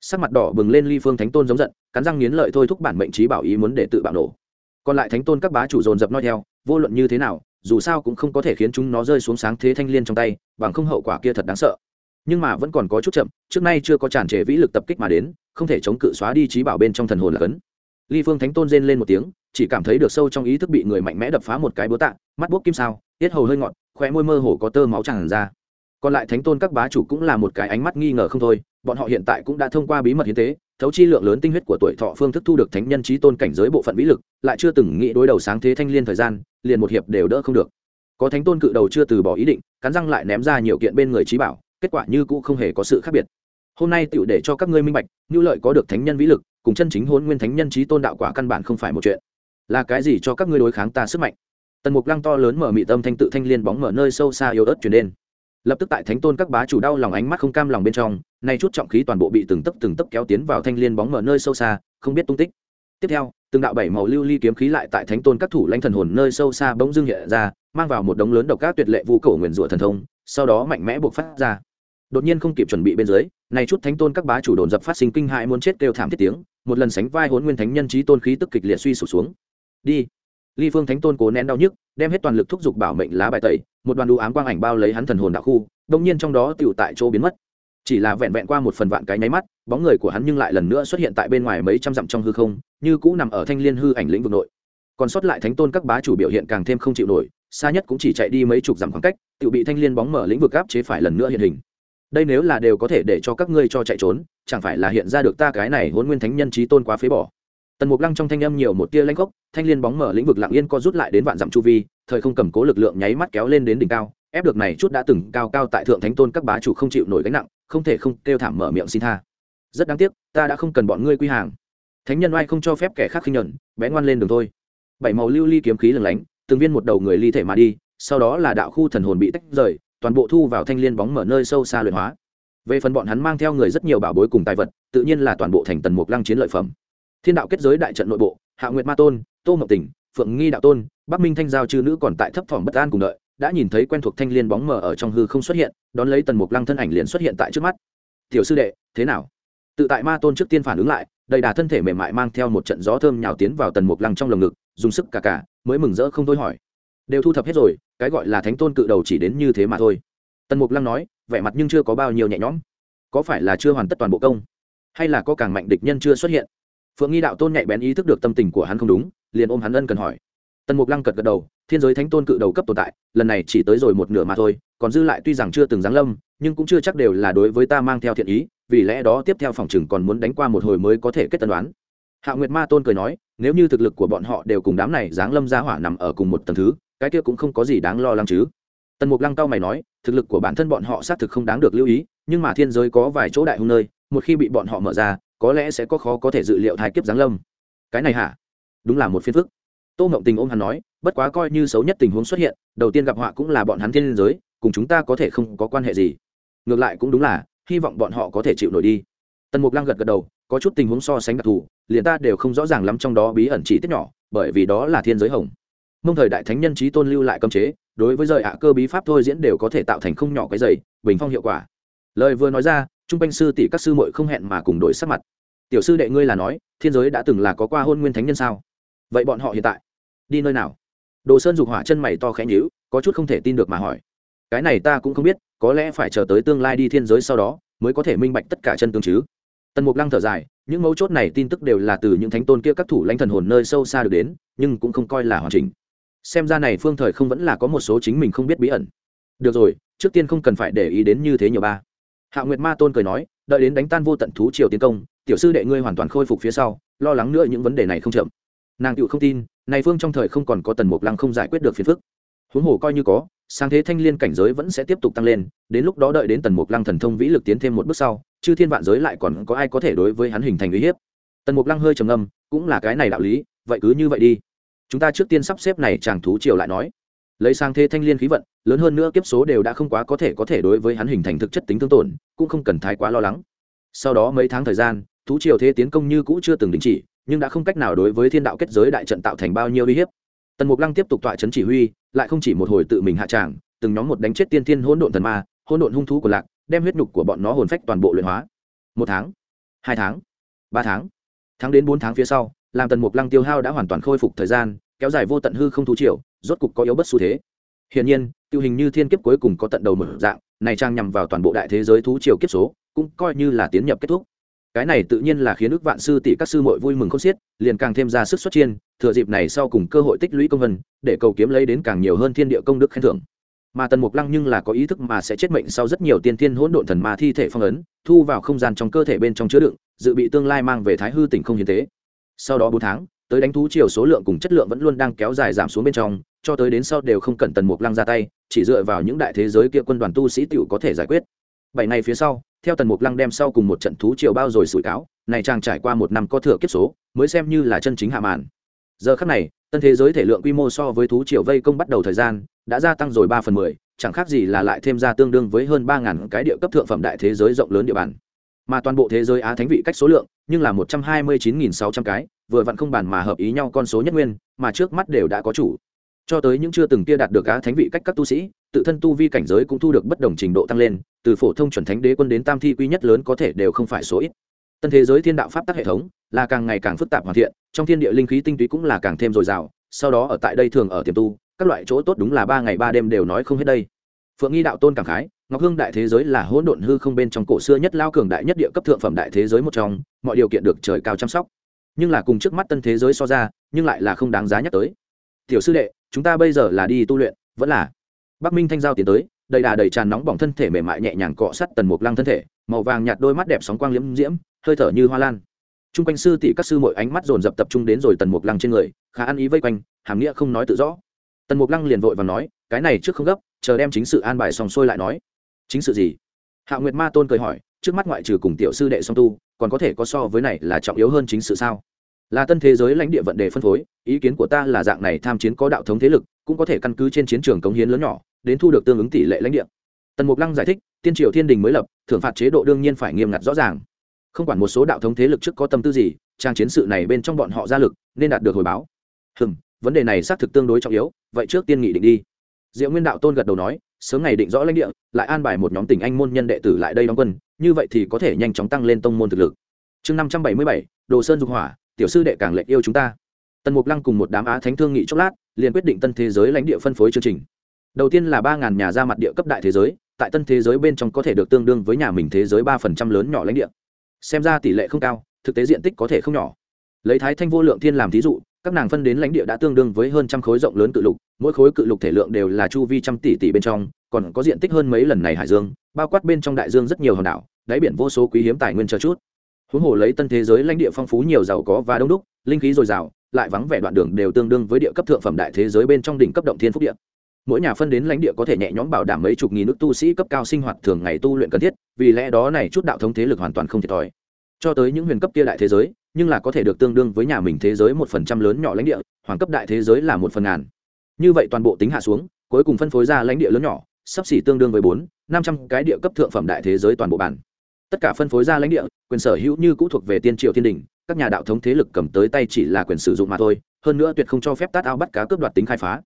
Sắc mặt đỏ bừng lên ly phương thánh tôn giống giận, cắn răng nghiến lợi thôi thúc bản mệnh trí bảo ý muốn để tự bạo nổ. Còn lại thánh tôn các bá chủ dồn dập nói theo, vô luận như thế nào, dù sao cũng không có thể khiến chúng nó rơi xuống sáng thế thanh liên trong tay, bằng không hậu quả kia thật đáng sợ nhưng mà vẫn còn có chút chậm trước nay chưa có tràn trề vĩ lực tập kích mà đến không thể chống cự xóa đi trí bảo bên trong thần hồn là cấn. Ly phương thánh tôn rên lên một tiếng chỉ cảm thấy được sâu trong ý thức bị người mạnh mẽ đập phá một cái búa tạ mắt bốc kim sao tiết hầu hơi ngọn, khoe môi mơ hồ có tơ máu tràn ra. Còn lại thánh tôn các bá chủ cũng là một cái ánh mắt nghi ngờ không thôi bọn họ hiện tại cũng đã thông qua bí mật hiến tế thấu chi lượng lớn tinh huyết của tuổi thọ phương thức thu được thánh nhân trí tôn cảnh giới bộ phận vĩ lực lại chưa từng nghĩ đối đầu sáng thế thanh liên thời gian liền một hiệp đều đỡ không được. Có thánh tôn cự đầu chưa từ bỏ ý định cắn răng lại ném ra nhiều kiện bên người trí bảo kết quả như cũ không hề có sự khác biệt. Hôm nay tựu để cho các ngươi minh bạch nhu lợi có được thánh nhân vĩ lực, cùng chân chính hôn nguyên thánh nhân trí tôn đạo quả căn bản không phải một chuyện. Là cái gì cho các ngươi đối kháng ta sức mạnh? Tần mục lăng to lớn mở mị tâm thanh tự thanh liên bóng mở nơi sâu xa yếu ớt chuyển đến. Lập tức tại thánh tôn các bá chủ đau lòng ánh mắt không cam lòng bên trong, nay chút trọng khí toàn bộ bị từng tấc từng tấc kéo tiến vào thanh liên bóng mở nơi sâu xa, không biết tung tích. Tiếp theo, từng đạo bảy màu lưu ly kiếm khí lại tại thánh tôn các thủ lãnh thần hồn nơi sâu xa bỗng dưng hiện ra, mang vào một đống lớn độc các tuyệt lệ vu cổ nguyền rủa thần thông sau đó mạnh mẽ buộc phát ra. Đột nhiên không kịp chuẩn bị bên dưới, này chút thánh tôn các bá chủ đồn dập phát sinh kinh hại muốn chết kêu thảm thiết tiếng, một lần sánh vai hốn nguyên thánh nhân trí tôn khí tức kịch liệt suy sụp xuống. Đi. Ly phương thánh tôn cố nén đau nhức, đem hết toàn lực thúc giục bảo mệnh lá bài tẩy, một đoàn đũ ám quang ảnh bao lấy hắn thần hồn đạo khu đông nhiên trong đó tựu tại chỗ biến mất. Chỉ là vẹn vẹn qua một phần vạn cái nháy mắt, bóng người của hắn nhưng lại lần nữa xuất hiện tại bên ngoài mấy trăm dặm trong hư không, như cũ nằm ở thanh liên hư ảnh lĩnh vực nội. Còn sót lại thánh tôn các bá chủ biểu hiện càng thêm không chịu nổi, xa nhất cũng chỉ chạy đi mấy chục dặm khoảng cách tự bị thanh liên bóng mở lĩnh vực áp chế phải lần nữa hiện hình. Đây nếu là đều có thể để cho các ngươi cho chạy trốn, chẳng phải là hiện ra được ta cái này hôn nguyên thánh nhân trí tôn quá phế bỏ. Tần mục lăng trong thanh âm nhiều một tia lanh gốc thanh liên bóng mở lĩnh vực lặng yên co rút lại đến vạn dặm chu vi, thời không cầm cố lực lượng nháy mắt kéo lên đến đỉnh cao, ép được này chút đã từng cao cao tại thượng thánh tôn các bá chủ không chịu nổi gánh nặng, không thể không kêu thảm mở miệng xin tha. Rất đáng tiếc, ta đã không cần bọn ngươi quy hàng. Thánh nhân oai không cho phép kẻ khác khinh nhuận bé ngoan lên đường thôi. Bảy màu lưu ly kiếm khí lừng lánh, từng viên một đầu người ly thể mà đi sau đó là đạo khu thần hồn bị tách rời, toàn bộ thu vào thanh liên bóng mở nơi sâu xa luyện hóa. Về phần bọn hắn mang theo người rất nhiều bảo bối cùng tài vật, tự nhiên là toàn bộ thành tần mục lăng chiến lợi phẩm. Thiên đạo kết giới đại trận nội bộ, hạ nguyệt ma tôn, tô mậu tỉnh, phượng nghi đạo tôn, bắc minh thanh giao chư nữ còn tại thấp thỏm bất an cùng đợi, đã nhìn thấy quen thuộc thanh liên bóng mở ở trong hư không xuất hiện, đón lấy tần mục lăng thân ảnh liền xuất hiện tại trước mắt. Tiểu sư đệ, thế nào? Tự tại ma tôn trước tiên phản ứng lại, đầy đà thân thể mềm mại mang theo một trận gió thơm nhào tiến vào tần mục lăng trong lồng ngực, dùng sức cả cả mới mừng rỡ không thôi hỏi đều thu thập hết rồi, cái gọi là thánh tôn cự đầu chỉ đến như thế mà thôi. Tần mục lăng nói, vẻ mặt nhưng chưa có bao nhiêu nhẹ nhõm. Có phải là chưa hoàn tất toàn bộ công? Hay là có càng mạnh địch nhân chưa xuất hiện? Phượng nghi đạo tôn nhạy bén ý thức được tâm tình của hắn không đúng, liền ôm hắn ân cần hỏi. Tần mục lăng cật gật đầu, thiên giới thánh tôn cự đầu cấp tồn tại, lần này chỉ tới rồi một nửa mà thôi, còn dư lại tuy rằng chưa từng giáng lâm, nhưng cũng chưa chắc đều là đối với ta mang theo thiện ý, vì lẽ đó tiếp theo phòng chừng còn muốn đánh qua một hồi mới có thể kết tân đoán. Hạ nguyệt ma tôn cười nói, nếu như thực lực của bọn họ đều cùng đám này giáng lâm ra hỏa nằm ở cùng một tầng thứ cái kia cũng không có gì đáng lo lắng chứ. Tần mục lăng cao mày nói, thực lực của bản thân bọn họ xác thực không đáng được lưu ý, nhưng mà thiên giới có vài chỗ đại hung nơi, một khi bị bọn họ mở ra, có lẽ sẽ có khó có thể dự liệu thai kiếp giáng lâm. Cái này hả? Đúng là một phiên phức. Tô mộng tình ôm hắn nói, bất quá coi như xấu nhất tình huống xuất hiện, đầu tiên gặp họa cũng là bọn hắn thiên giới, cùng chúng ta có thể không có quan hệ gì. Ngược lại cũng đúng là, hy vọng bọn họ có thể chịu nổi đi. Tần mục lăng gật gật đầu, có chút tình huống so sánh đặc thù, liền ta đều không rõ ràng lắm trong đó bí ẩn chỉ tiết nhỏ, bởi vì đó là thiên giới hồng mông thời đại thánh nhân trí tôn lưu lại cấm chế, đối với rời ạ cơ bí pháp thôi diễn đều có thể tạo thành không nhỏ cái dày, bình phong hiệu quả. Lời vừa nói ra, trung quanh sư tỷ các sư muội không hẹn mà cùng đổi sắc mặt. Tiểu sư đệ ngươi là nói, thiên giới đã từng là có qua hôn nguyên thánh nhân sao? Vậy bọn họ hiện tại, đi nơi nào? Đồ sơn dục hỏa chân mày to khẽ nhíu, có chút không thể tin được mà hỏi. Cái này ta cũng không biết, có lẽ phải chờ tới tương lai đi thiên giới sau đó, mới có thể minh bạch tất cả chân tương chứ. Tần mục lăng thở dài, những mấu chốt này tin tức đều là từ những thánh tôn kia các thủ lãnh thần hồn nơi sâu xa được đến, nhưng cũng không coi là hoàn chỉnh xem ra này phương thời không vẫn là có một số chính mình không biết bí ẩn. Được rồi, trước tiên không cần phải để ý đến như thế nhiều ba. Hạ nguyệt ma tôn cười nói, đợi đến đánh tan vô tận thú triều tiến công, tiểu sư đệ ngươi hoàn toàn khôi phục phía sau, lo lắng nữa những vấn đề này không chậm. Nàng tựu không tin, này phương trong thời không còn có tần mục lăng không giải quyết được phiền phức. Huống hồ coi như có, sáng thế thanh liên cảnh giới vẫn sẽ tiếp tục tăng lên, đến lúc đó đợi đến tần mục lăng thần thông vĩ lực tiến thêm một bước sau, chư thiên vạn giới lại còn có ai có thể đối với hắn hình thành uy hiếp. Tần mục lăng hơi trầm ngâm, cũng là cái này đạo lý, vậy cứ như vậy đi chúng ta trước tiên sắp xếp này chàng thú triều lại nói. Lấy sang thế thanh liên khí vận, lớn hơn nữa kiếp số đều đã không quá có thể có thể đối với hắn hình thành thực chất tính thương tổn, cũng không cần thái quá lo lắng. Sau đó mấy tháng thời gian, thú triều thế tiến công như cũ chưa từng đình chỉ, nhưng đã không cách nào đối với thiên đạo kết giới đại trận tạo thành bao nhiêu uy hiếp. Tần mục lăng tiếp tục tọa chấn chỉ huy, lại không chỉ một hồi tự mình hạ tràng, từng nhóm một đánh chết tiên thiên hỗn độn thần ma, hỗn độn hung thú của lạc, đem huyết nhục của bọn nó hồn phách toàn bộ luyện hóa. Một tháng, hai tháng, ba tháng tháng đến bốn tháng phía sau làm tần mục lăng tiêu hao đã hoàn toàn khôi phục thời gian, kéo dài vô tận hư không thú triều, rốt cục có yếu bất xu thế. Hiển nhiên, tiêu hình như thiên kiếp cuối cùng có tận đầu mở dạng, này trang nhằm vào toàn bộ đại thế giới thú triều kiếp số, cũng coi như là tiến nhập kết thúc. Cái này tự nhiên là khiến ước vạn sư tỷ các sư muội vui mừng không xiết, liền càng thêm ra sức xuất chiên, thừa dịp này sau cùng cơ hội tích lũy công vân, để cầu kiếm lấy đến càng nhiều hơn thiên địa công đức khen thưởng. Mà tần mục lăng nhưng là có ý thức mà sẽ chết mệnh sau rất nhiều tiên thiên hỗn độn thần ma thi thể phong ấn, thu vào không gian trong cơ thể bên trong chứa đựng, dự bị tương lai mang về thái hư tỉnh không hiến tế sau đó bốn tháng, tới đánh thú chiều số lượng cùng chất lượng vẫn luôn đang kéo dài giảm xuống bên trong, cho tới đến sau đều không cần tần mục lăng ra tay, chỉ dựa vào những đại thế giới kia quân đoàn tu sĩ t có thể giải quyết. Bảy ngày phía sau, theo tần mục lăng đem sau cùng một trận thú chiều bao rồi sủi cáo, này chàng trải qua một năm có thừa kiếp số, mới xem như là chân chính hạ màn. Giờ khắc này, tân thế giới thể lượng quy mô so với thú triều vây công bắt đầu thời gian, đã gia tăng rồi ba phần mười, chẳng khác gì là lại thêm ra tương đương với hơn ba ngàn cái địa cấp thượng phẩm đại thế giới rộng lớn địa bàn mà toàn bộ thế giới á thánh vị cách số lượng, nhưng là một trăm hai mươi chín nghìn sáu trăm cái, vừa vặn không bàn mà hợp ý nhau con số nhất nguyên, mà trước mắt đều đã có chủ. Cho tới những chưa từng kia đạt được á thánh vị cách các tu sĩ, tự thân tu vi cảnh giới cũng thu được bất đồng trình độ tăng lên, từ phổ thông chuẩn thánh đế quân đến tam thi quy nhất lớn có thể đều không phải số ít. Tân thế giới thiên đạo pháp tắc hệ thống là càng ngày càng phức tạp hoàn thiện, trong thiên địa linh khí tinh túy cũng là càng thêm dồi dào, sau đó ở tại đây thường ở tiềm tu, các loại chỗ tốt đúng là ba ngày ba đêm đều nói không hết đây phượng nghi đạo tôn cảm khái, ngọc hương đại thế giới là hỗn độn hư không bên trong cổ xưa nhất lao cường đại nhất địa cấp thượng phẩm đại thế giới một trong, mọi điều kiện được trời cao chăm sóc. Nhưng là cùng trước mắt tân thế giới so ra, nhưng lại là không đáng giá nhắc tới. Tiểu sư đệ, chúng ta bây giờ là đi tu luyện, vẫn là. Bắc minh thanh giao tiến tới, đầy đà đầy tràn nóng bỏng thân thể mềm mại nhẹ nhàng cọ sắt tần mục lăng thân thể, màu vàng nhạt đôi mắt đẹp sóng quang liễm diễm, hơi thở như hoa lan. T r u n g quanh sư tỷ các sư mọi ánh mắt dồn dập tập trung đến rồi tần mục lăng trên người, khá ăn ý vây quanh, hàm nghĩa không nói tự rõ. Tần mục lăng liền vội và nói cái này trước không gấp, chờ đem chính sự an bài xong xuôi lại nói. Chính sự gì? Hạ nguyệt ma tôn cười hỏi, trước mắt ngoại trừ cùng tiểu sư đệ song tu, còn có thể có so với này là trọng yếu hơn chính sự sao? Là tân thế giới lãnh địa vận đề phân phối, ý kiến của ta là dạng này tham chiến có đạo thống thế lực, cũng có thể căn cứ trên chiến trường cống hiến lớn nhỏ, đến thu được tương ứng tỷ lệ lãnh địa. Tần mục lăng giải thích, tiên triều thiên đình mới lập, thưởng phạt chế độ đương nhiên phải nghiêm ngặt rõ ràng. Không quản một số đạo thống thế lực trước có tâm tư gì, trang chiến sự này bên trong bọn họ ra lực, nên đạt được hồi báo. Hừm, vấn đề này xác thực tương đối trọng yếu, vậy trước tiên nghị định đi diệu nguyên đạo tôn gật đầu nói, sớm ngày định rõ lãnh địa, lại an bài một nhóm tình anh môn nhân đệ tử lại đây đóng quân, như vậy thì có thể nhanh chóng tăng lên tông môn thực lực. Chương năm trăm bảy mươi bảy, đồ sơn dục hỏa, tiểu sư đệ càng lệnh yêu chúng ta. Tần mục lăng cùng một đám á thánh thương nghị chốc lát, liền quyết định tân thế giới lãnh địa phân phối chương trình. Đầu tiên là ba ngàn nhà ra mặt địa cấp đại thế giới, tại tân thế giới bên trong có thể được tương đương với nhà mình thế giới ba phần trăm lớn nhỏ lãnh địa. Xem ra tỷ lệ không cao, thực tế diện tích có thể không nhỏ. Lấy thái thanh vô lượng thiên làm thí dụ, các nàng phân đến lãnh địa đã tương đương với hơn trăm khối rộng lớn tự lục mỗi khối cự lục thể lượng đều là chu vi trăm tỷ tỷ bên trong, còn có diện tích hơn mấy lần này hải dương, bao quát bên trong đại dương rất nhiều hòn đảo, đáy biển vô số quý hiếm tài nguyên chờ chút. Huống hồ lấy tân thế giới lãnh địa phong phú nhiều giàu có và đông đúc, linh khí dồi dào, lại vắng vẻ đoạn đường đều tương đương với địa cấp thượng phẩm đại thế giới bên trong đỉnh cấp động thiên phúc địa. Mỗi nhà phân đến lãnh địa có thể nhẹ nhõm bảo đảm mấy chục nghìn nước tu sĩ cấp cao sinh hoạt thường ngày tu luyện cần thiết, vì lẽ đó này chút đạo thống thế lực hoàn toàn không thiệt thòi. Cho tới những huyền cấp kia đại thế giới, nhưng là có thể được tương đương với nhà mình thế giới một phần trăm lớn nhỏ lãnh địa, hoàng cấp đại thế giới là một phần ngàn như vậy toàn bộ tính hạ xuống, cuối cùng phân phối ra lãnh địa lớn nhỏ, sắp xỉ tương đương với bốn, năm trăm cái địa cấp thượng phẩm đại thế giới toàn bộ bản. Tất cả phân phối ra lãnh địa, quyền sở hữu như cũ thuộc về tiên triệu thiên đình, các nhà đạo thống thế lực cầm tới tay chỉ là quyền sử dụng mà thôi, hơn nữa tuyệt không cho phép tát ao bắt cá cướp đoạt tính khai phá.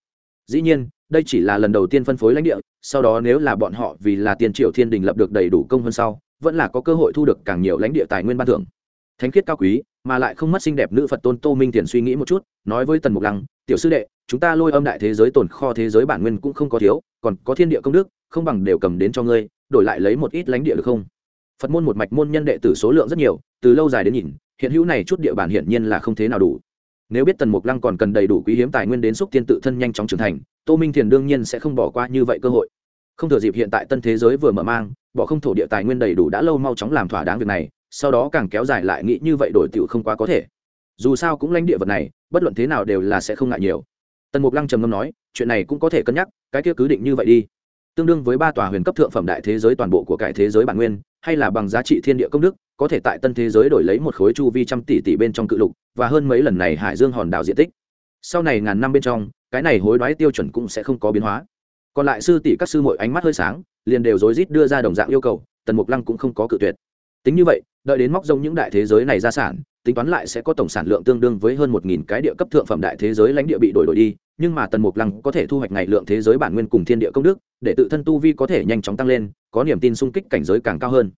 Dĩ nhiên, đây chỉ là lần đầu tiên phân phối lãnh địa, sau đó nếu là bọn họ vì là tiền triệu thiên đình lập được đầy đủ công hơn sau, vẫn là có cơ hội thu được càng nhiều lãnh địa tài nguyên ban thưởng. Thánh khiết cao quý, mà lại không mất xinh đẹp nữ phật tôn tô minh thiền suy nghĩ một chút, nói với tần mục lăng, tiểu sư đệ chúng ta lôi âm đại thế giới tồn kho thế giới bản nguyên cũng không có thiếu, còn có thiên địa công đức, không bằng đều cầm đến cho ngươi, đổi lại lấy một ít lãnh địa được không? Phật môn một mạch môn nhân đệ tử số lượng rất nhiều, từ lâu dài đến nhìn, hiện hữu này chút địa bản hiển nhiên là không thế nào đủ. Nếu biết tần mục lăng còn cần đầy đủ quý hiếm tài nguyên đến xúc tiên tự thân nhanh chóng trưởng thành, tô minh thiền đương nhiên sẽ không bỏ qua như vậy cơ hội. Không thừa dịp hiện tại tân thế giới vừa mở mang, bỏ không thổ địa tài nguyên đầy đủ đã lâu mau chóng làm thỏa đáng việc này, sau đó càng kéo dài lại nghĩ như vậy đổi tựu không quá có thể. Dù sao cũng lãnh địa vật này, bất luận thế nào đều là sẽ không ngại nhiều tần mục lăng trầm ngâm nói, chuyện này cũng có thể cân nhắc, cái kia cứ định như vậy đi. Tương đương với ba tòa huyền cấp thượng phẩm đại thế giới toàn bộ của cải thế giới bản nguyên, hay là bằng giá trị thiên địa công đức, có thể tại tân thế giới đổi lấy một khối chu vi trăm tỷ tỷ bên trong cự lục, và hơn mấy lần này hải dương hòn đảo diện tích. Sau này ngàn năm bên trong, cái này hối đoái tiêu chuẩn cũng sẽ không có biến hóa. Còn lại sư tỷ các sư mội ánh mắt hơi sáng, liền đều rối rít đưa ra đồng dạng yêu cầu, tần mục lăng cũng không có cự tuyệt. Tính như vậy, đợi đến móc rông những đại thế giới này ra sản, tính toán lại sẽ có tổng sản lượng tương đương với hơn một nghìn cái địa cấp thượng phẩm đại thế giới lãnh địa bị đổi đổi đi nhưng mà tần mục lăng có thể thu hoạch ngày lượng thế giới bản nguyên cùng thiên địa công đức, để tự thân tu vi có thể nhanh chóng tăng lên, có niềm tin sung kích cảnh giới càng cao hơn.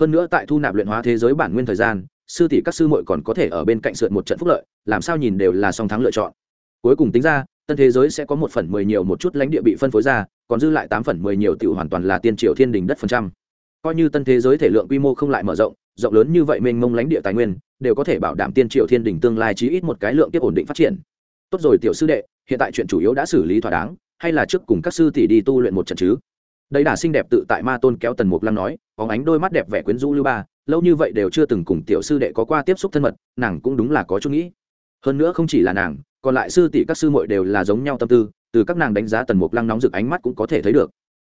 Hơn nữa tại thu nạp luyện hóa thế giới bản nguyên thời gian, sư tỷ các sư muội còn có thể ở bên cạnh sượt một trận phúc lợi, làm sao nhìn đều là song thắng lựa chọn. Cuối cùng tính ra, tân thế giới sẽ có một phần mười nhiều một chút lãnh địa bị phân phối ra, còn dư lại tám phần mười nhiều tiểu hoàn toàn là tiên triều thiên đình đất phần trăm. Coi như tân thế giới thể lượng quy mô không lại mở rộng rộng lớn như vậy mênh mông lãnh địa tài nguyên, đều có thể bảo đảm tiên triều thiên đình tương lai chí ít một cái lượng tiếp ổn định phát triển tốt rồi tiểu sư đệ, hiện tại chuyện chủ yếu đã xử lý thỏa đáng, hay là trước cùng các sư tỷ đi tu luyện một trận chứ? Đây đà xinh đẹp tự tại ma tôn kéo tần mục lăng nói có ánh đôi mắt đẹp vẻ quyến rũ lưu ba, lâu như vậy đều chưa từng cùng tiểu sư đệ có qua tiếp xúc thân mật, nàng cũng đúng là có chút nghĩ. Hơn nữa không chỉ là nàng, còn lại sư tỷ các sư muội đều là giống nhau tâm tư, từ các nàng đánh giá tần mục lăng nóng rực ánh mắt cũng có thể thấy được.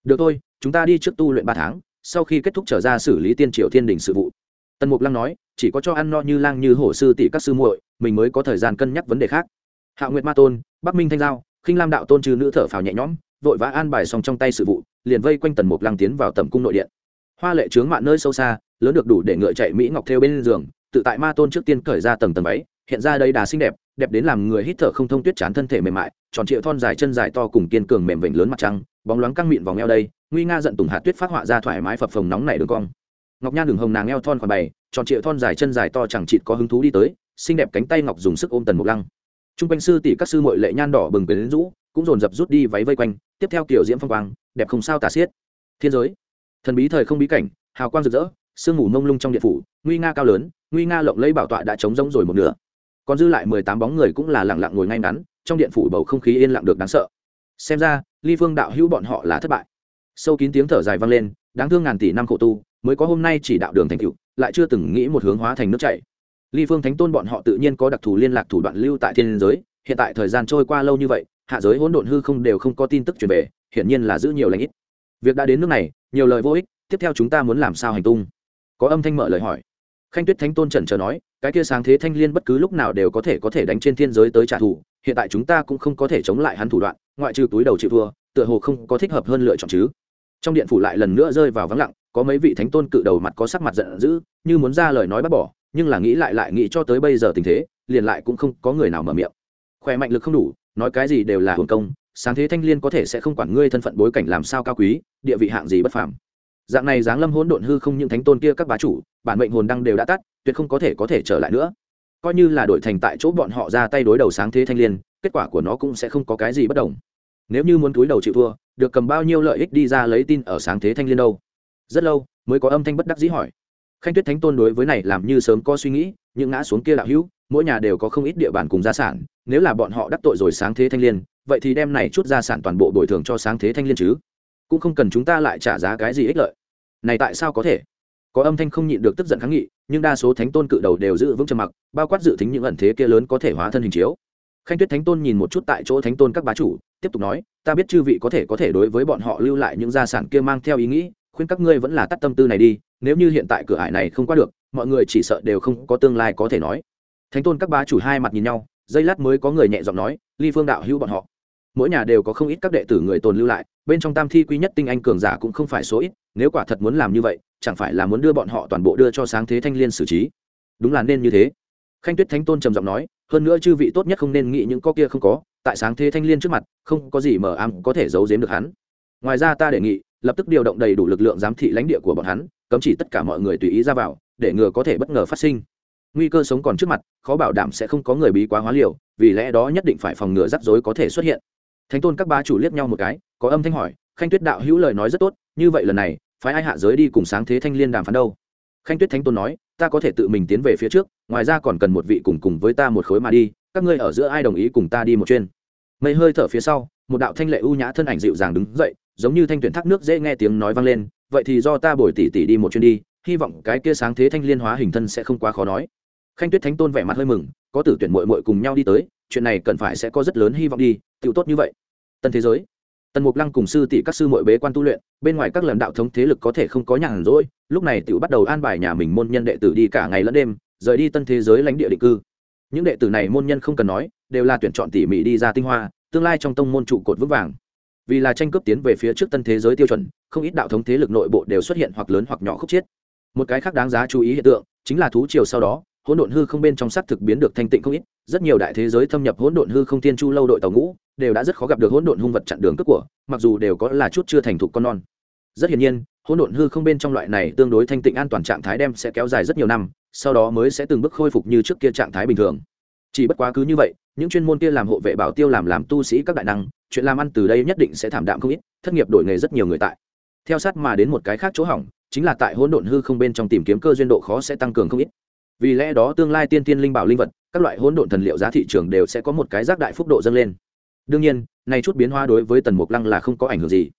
Được thôi, chúng ta đi trước tu luyện ba tháng, sau khi kết thúc trở ra xử lý tiên triệu thiên đình sự vụ. Tần mục lăng nói, chỉ có cho ăn no như lang như hổ sư tỷ các sư muội, mình mới có thời gian cân nhắc vấn đề khác hạ nguyệt ma tôn, bắc minh thanh giao, khinh lam đạo tôn trừ nữ thở phào nhẹ nhõm, vội vã an bài xong trong tay sự vụ, liền vây quanh tần mục lăng tiến vào tầm cung nội điện. Hoa lệ trướng mạn nơi sâu xa, lớn được đủ để ngựa chạy mỹ ngọc theo bên giường, tự tại ma tôn trước tiên cởi ra tầng tầng váy, hiện ra đây đà xinh đẹp đẹp đến làm người hít thở không thông tuyết chán thân thể mềm mại, tròn trịa thon dài chân dài to cùng kiên cường mềm vểnh lớn mặt trăng, bóng loáng căng mịn vòng eo đây, nguy nga giận tùng hạt tuyết phát họa ra thoải mái phập phồng nóng nảy đường cong. Ngọc nhan đường hồng nàng eo thon khoảng bày, tròn trịa thon dài chân dài to chẳng chịt có hứng thú đi tới, xinh đẹp cánh tay ngọc dùng sức ôm tần mục lăng t r u n g quanh sư tỷ các sư mội lệ nhan đỏ bừng quyến rũ, cũng dồn dập rút đi váy vây quanh, tiếp theo kiểu diễm phong quang, đẹp không sao tả xiết. Thiên giới. Thần bí thời không bí cảnh, hào quang rực rỡ, sương mù mông lung trong điện phủ, nguy nga cao lớn, nguy nga lộng lẫy bảo tọa đã trống rỗng rồi một nửa. Còn dư lại mười tám bóng người cũng là lẳng lặng ngồi ngay ngắn, trong điện phủ bầu không khí yên lặng được đáng sợ. Xem ra, ly phương đạo hữu bọn họ là thất bại. Sâu kín tiếng thở dài vang lên, đáng thương ngàn tỷ năm khổ tu, mới có hôm nay chỉ đạo đường thành cựu lại chưa từng nghĩ một hướng hóa thành nước chảy ly phương thánh tôn bọn họ tự nhiên có đặc thù liên lạc thủ đoạn lưu tại thiên giới, hiện tại thời gian trôi qua lâu như vậy, hạ giới hỗn độn hư không đều không có tin tức truyền về, hiển nhiên là giữ nhiều lãnh ít. Việc đã đến nước này, nhiều lời vô ích, tiếp theo chúng ta muốn làm sao hành tung? Có âm thanh mở lời hỏi. Khanh tuyết thánh tôn trần chờ nói, cái kia sáng thế thanh liên bất cứ lúc nào đều có thể có thể đánh trên thiên giới tới trả thù, hiện tại chúng ta cũng không có thể chống lại hắn thủ đoạn, ngoại trừ túi đầu chịu thua, tựa hồ không có thích hợp hơn lựa chọn chứ. Trong điện phủ lại lần nữa rơi vào vắng lặng, có mấy vị thánh tôn cự đầu mặt có sắc mặt giận dữ, như muốn ra lời nói bác bỏ nhưng là nghĩ lại lại nghĩ cho tới bây giờ tình thế, liền lại cũng không có người nào mở miệng. Khỏe mạnh lực không đủ, nói cái gì đều là hưởng công, sáng thế thanh liên có thể sẽ không quản ngươi thân phận bối cảnh làm sao cao quý, địa vị hạng gì bất phàm. Dạng này dáng lâm hỗn độn hư không những thánh tôn kia các bá chủ, bản mệnh hồn đăng đều đã tắt, tuyệt không có thể có thể trở lại nữa. Coi như là đổi thành tại chỗ bọn họ ra tay đối đầu sáng thế thanh liên, kết quả của nó cũng sẽ không có cái gì bất đồng. Nếu như muốn túi đầu chịu thua, được cầm bao nhiêu lợi ích đi ra lấy tin ở sáng thế thanh liên đâu? Rất lâu, mới có âm thanh bất đắc dĩ hỏi khanh tuyết thánh tôn đối với này làm như sớm có suy nghĩ, những ngã xuống kia đạo hữu, mỗi nhà đều có không ít địa bàn cùng gia sản, nếu là bọn họ đắc tội rồi sáng thế thanh liên, vậy thì đem này chút gia sản toàn bộ bồi thường cho sáng thế thanh liên chứ? Cũng không cần chúng ta lại trả giá cái gì ích lợi. Này tại sao có thể? Có âm thanh không nhịn được tức giận kháng nghị, nhưng đa số thánh tôn cự đầu đều giữ vững trầm mặc, bao quát dự tính những ẩn thế kia lớn có thể hóa thân hình chiếu. Khanh tuyết thánh tôn nhìn một chút tại chỗ thánh tôn các bá chủ, tiếp tục nói, ta biết chư vị có thể có thể đối với bọn họ lưu lại những gia sản kia mang theo ý nghĩ, khuyên các ngươi vẫn là tắt tâm tư này đi nếu như hiện tại cửa ải này không qua được, mọi người chỉ sợ đều không có tương lai có thể nói. Thánh tôn các bá chủ hai mặt nhìn nhau, giây lát mới có người nhẹ giọng nói, ly phương đạo hữu bọn họ. Mỗi nhà đều có không ít các đệ tử người tồn lưu lại, bên trong tam thi quý nhất tinh anh cường giả cũng không phải số ít, nếu quả thật muốn làm như vậy, chẳng phải là muốn đưa bọn họ toàn bộ đưa cho sáng thế thanh liên xử trí. Đúng là nên như thế. Khanh tuyết thánh tôn trầm giọng nói, hơn nữa chư vị tốt nhất không nên nghĩ những có kia không có, tại sáng thế thanh liên trước mặt, không có gì mờ ám có thể giấu giếm được hắn. Ngoài ra ta đề nghị, lập tức điều động đầy đủ lực lượng giám thị lãnh địa của bọn hắn cấm chỉ tất cả mọi người tùy ý ra vào, để ngừa có thể bất ngờ phát sinh. Nguy cơ sống còn trước mặt, khó bảo đảm sẽ không có người bí quá hóa liều, vì lẽ đó nhất định phải phòng ngừa rắc rối có thể xuất hiện. Thánh tôn các ba chủ liếc nhau một cái, có âm thanh hỏi, khanh tuyết đạo hữu lời nói rất tốt, như vậy lần này, phái ai hạ giới đi cùng sáng thế thanh liên đàm phán đâu? Khanh tuyết thánh tôn nói, ta có thể tự mình tiến về phía trước, ngoài ra còn cần một vị cùng cùng với ta một khối mà đi, các ngươi ở giữa ai đồng ý cùng ta đi một chuyên mây hơi thở phía sau, một đạo thanh lệ ưu nhã thân ảnh dịu dàng đứng dậy, giống như thanh tuyển thác nước dễ nghe tiếng nói vang lên vậy thì do ta bồi tỷ tỷ đi một chuyến đi, hy vọng cái kia sáng thế thanh liên hóa hình thân sẽ không quá khó nói. Khanh tuyết thánh tôn vẻ mặt hơi mừng, có tử tuyển mội mội cùng nhau đi tới, chuyện này cần phải sẽ có rất lớn hy vọng đi tự tốt như vậy. Tân thế giới. Tần mục lăng cùng sư tỷ các sư mội bế quan tu luyện, bên ngoài các lần đạo thống thế lực có thể không có nhàn rỗi, lúc này tựu bắt đầu an bài nhà mình môn nhân đệ tử đi cả ngày lẫn đêm, rời đi tân thế giới lãnh địa định cư. Những đệ tử này môn nhân không cần nói, đều là tuyển chọn tỉ mỉ đi ra tinh hoa, tương lai trong tông môn trụ cột vững vàng vì là tranh cướp tiến về phía trước tân thế giới tiêu chuẩn, không ít đạo thống thế lực nội bộ đều xuất hiện hoặc lớn hoặc nhỏ khúc chiết. Một cái khác đáng giá chú ý hiện tượng, chính là thú triều sau đó, hỗn độn hư không bên trong sắc thực biến được thanh tịnh không ít, rất nhiều đại thế giới thâm nhập hỗn độn hư không tiên chu lâu đội tàu ngũ, đều đã rất khó gặp được hỗn độn hung vật chặn đường cướp của, mặc dù đều có là chút chưa thành thục con non. Rất hiển nhiên, hỗn độn hư không bên trong loại này tương đối thanh tịnh an toàn trạng thái đem sẽ kéo dài rất nhiều năm, sau đó mới sẽ từng bước khôi phục như trước kia trạng thái bình thường. Chỉ bất quá cứ như vậy những chuyên môn kia làm hộ vệ bảo tiêu làm làm tu sĩ các đại năng, chuyện làm ăn từ đây nhất định sẽ thảm đạm không ít, thất nghiệp đổi nghề rất nhiều người tại. Theo sát mà đến một cái khác chỗ hỏng, chính là tại hỗn độn hư không bên trong tìm kiếm cơ duyên độ khó sẽ tăng cường không ít. Vì lẽ đó tương lai tiên tiên linh bảo linh vật, các loại hỗn độn thần liệu giá thị trường đều sẽ có một cái giác đại phúc độ dâng lên. Đương nhiên, nay chút biến hóa đối với tần mục lăng là không có ảnh hưởng gì.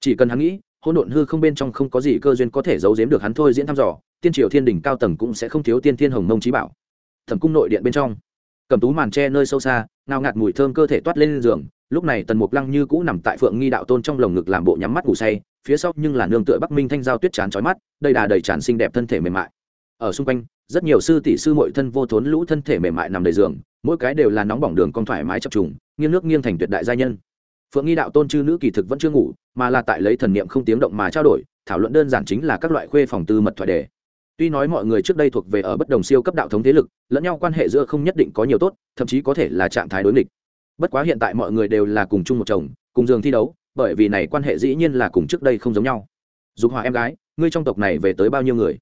Chỉ cần hắn nghĩ, hỗn độn hư không bên trong không có gì cơ duyên có thể giấu giếm được hắn thôi diễn thăm dò, tiên triều thiên đỉnh cao tầng cũng sẽ không thiếu tiên thiên hồng mông trí bảo. Thẩm cung nội điện bên trong cầm tú màn tre nơi sâu xa, ngao ngạt mùi thơm cơ thể toát lên giường. Lúc này tần mục lăng như cũ nằm tại phượng nghi đạo tôn trong lồng ngực làm bộ nhắm mắt ngủ say, phía sau nhưng là nương tựa bắc minh thanh giao tuyết chán trói mắt, đầy đà đầy tràn xinh đẹp thân thể mềm mại. Ở xung quanh, rất nhiều sư tỷ sư mội thân vô thốn lũ thân thể mềm mại nằm đầy giường, mỗi cái đều là nóng bỏng đường con thoải mái chập trùng, nghiêng nước nghiêng thành tuyệt đại gia nhân. Phượng nghi đạo tôn chư nữ kỳ thực vẫn chưa ngủ, mà là tại lấy thần niệm không tiếng động mà trao đổi, thảo luận đơn giản chính là các loại khuê phòng tư mật thoại đề tuy nói mọi người trước đây thuộc về ở bất đồng siêu cấp đạo thống thế lực, lẫn nhau quan hệ giữa không nhất định có nhiều tốt, thậm chí có thể là trạng thái đối nghịch. Bất quá hiện tại mọi người đều là cùng chung một chồng, cùng giường thi đấu, bởi vì này quan hệ dĩ nhiên là cùng trước đây không giống nhau. Dục hòa em gái, ngươi trong tộc này về tới bao nhiêu người?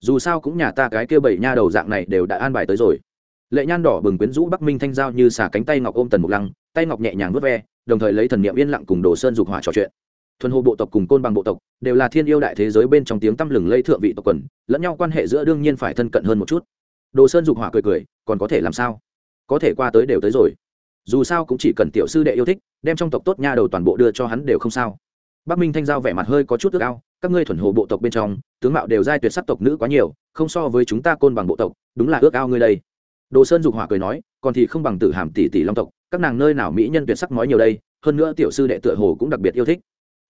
Dù sao cũng nhà ta cái kia bảy nha đầu dạng này đều đã an bài tới rồi. Lệ nhan đỏ bừng quyến rũ bắc minh thanh giao như xả cánh tay ngọc ôm tần mục lăng, tay ngọc nhẹ nhàng vớt ve, đồng thời lấy thần niệm yên lặng cùng đồ sơn dục hỏa trò chuyện thuần hồ bộ tộc cùng côn bằng bộ tộc, đều là thiên yêu đại thế giới bên trong tiếng tăm lừng lây thượng vị tộc quần, lẫn nhau quan hệ giữa đương nhiên phải thân cận hơn một chút. Đồ sơn dục hỏa cười cười, còn có thể làm sao? Có thể qua tới đều tới rồi. Dù sao cũng chỉ cần tiểu sư đệ yêu thích, đem trong tộc tốt nha đầu toàn bộ đưa cho hắn đều không sao. Bắc minh thanh giao vẻ mặt hơi có chút ước ao, các ngươi thuần hồ bộ tộc bên trong, tướng mạo đều giai tuyệt sắc tộc nữ quá nhiều, không so với chúng ta côn bằng bộ tộc, đúng là ước ao ngươi đây. Đồ sơn dục hỏa cười nói, còn thì không bằng tử hàm tỷ tỷ long tộc, các nàng nơi nào mỹ nhân tuyệt sắc nói nhiều đây, hơn nữa tiểu sư đệ tựa hồ cũng đặc biệt yêu thích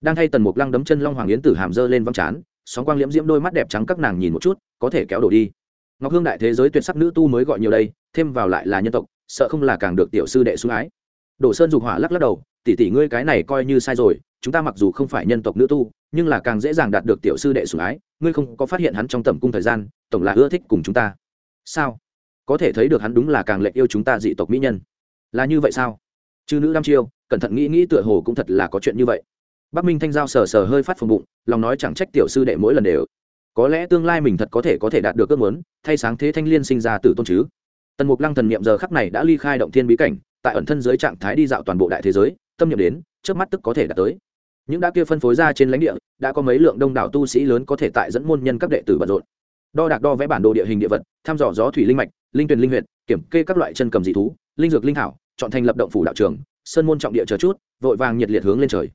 đang thay tần mục lăng đấm chân long hoàng yến tử hàm dơ lên văng chán, sóng quang liễm diễm đôi mắt đẹp trắng các nàng nhìn một chút, có thể kéo đổ đi. Ngọc hương đại thế giới tuyệt sắc nữ tu mới gọi nhiều đây, thêm vào lại là nhân tộc, sợ không là càng được tiểu sư đệ sủng ái. Đồ sơn dục hỏa lắc lắc đầu, tỷ tỷ ngươi cái này coi như sai rồi, chúng ta mặc dù không phải nhân tộc nữ tu, nhưng là càng dễ dàng đạt được tiểu sư đệ sủng ái, ngươi không có phát hiện hắn trong tầm cung thời gian, tổng là ưa thích cùng chúng ta. Sao? Có thể thấy được hắn đúng là càng lệ yêu chúng ta dị tộc mỹ nhân. Là như vậy sao? Chư nữ đăm chiêu, cẩn thận nghĩ nghĩ tựa hồ cũng thật là có chuyện như vậy bắc minh thanh giao sờ sờ hơi phát phồng bụng, lòng nói chẳng trách tiểu sư đệ mỗi lần đều. Có lẽ tương lai mình thật có thể có thể đạt được ước muốn, thay sáng thế thanh liên sinh ra tử tôn chứ. Tần mục lăng thần niệm giờ khắc này đã ly khai động thiên bí cảnh, tại ẩn thân dưới trạng thái đi dạo toàn bộ đại thế giới, tâm niệm đến, trước mắt tức có thể đạt tới. Những đã kia phân phối ra trên lãnh địa, đã có mấy lượng đông đảo tu sĩ lớn có thể tại dẫn môn nhân các đệ tử bận rộn. Đo đạc đo vẽ bản đồ địa hình địa vật, thăm dò gió thủy linh mạch, linh tuyền linh huyện kiểm kê các loại chân cầm dị thú, linh dược linh thảo, chọn thành lập động phủ đạo trường, sơn môn trọng địa chờ chút, vội vàng nhiệt liệt hướng lên trời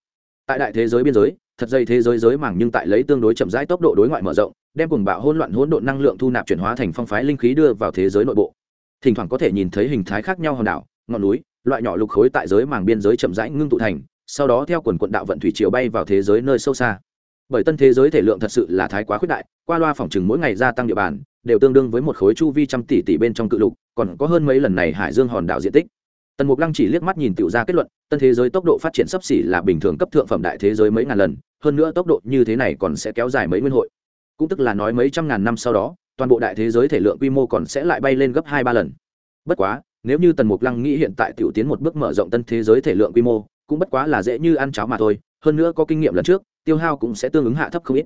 tại đại thế giới biên giới, thật dây thế giới giới mảng nhưng tại lấy tương đối chậm rãi tốc độ đối ngoại mở rộng, đem cùng bạo hỗn loạn hỗn độn năng lượng thu nạp chuyển hóa thành phong phái linh khí đưa vào thế giới nội bộ. Thỉnh thoảng có thể nhìn thấy hình thái khác nhau hòn đảo, ngọn núi, loại nhỏ lục khối tại giới mảng biên giới chậm rãi ngưng tụ thành, sau đó theo quần quận đạo vận thủy triều bay vào thế giới nơi sâu xa. Bởi tân thế giới thể lượng thật sự là thái quá khuyết đại, qua loa phòng chừng mỗi ngày gia tăng địa bàn, đều tương đương với một khối chu vi trăm tỷ tỷ bên trong cự lục, còn có hơn mấy lần này hải dương hòn đảo diện tích tần mục lăng chỉ liếc mắt nhìn tiểu ra kết luận, tân thế giới tốc độ phát triển sấp xỉ là bình thường cấp thượng phẩm đại thế giới mấy ngàn lần, hơn nữa tốc độ như thế này còn sẽ kéo dài mấy nguyên hội. Cũng tức là nói mấy trăm ngàn năm sau đó, toàn bộ đại thế giới thể lượng quy mô còn sẽ lại bay lên gấp hai ba lần. Bất quá, nếu như tần mục lăng nghĩ hiện tại tiểu tiến một bước mở rộng tân thế giới thể lượng quy mô, cũng bất quá là dễ như ăn cháo mà thôi, hơn nữa có kinh nghiệm lần trước, tiêu hao cũng sẽ tương ứng hạ thấp không ít.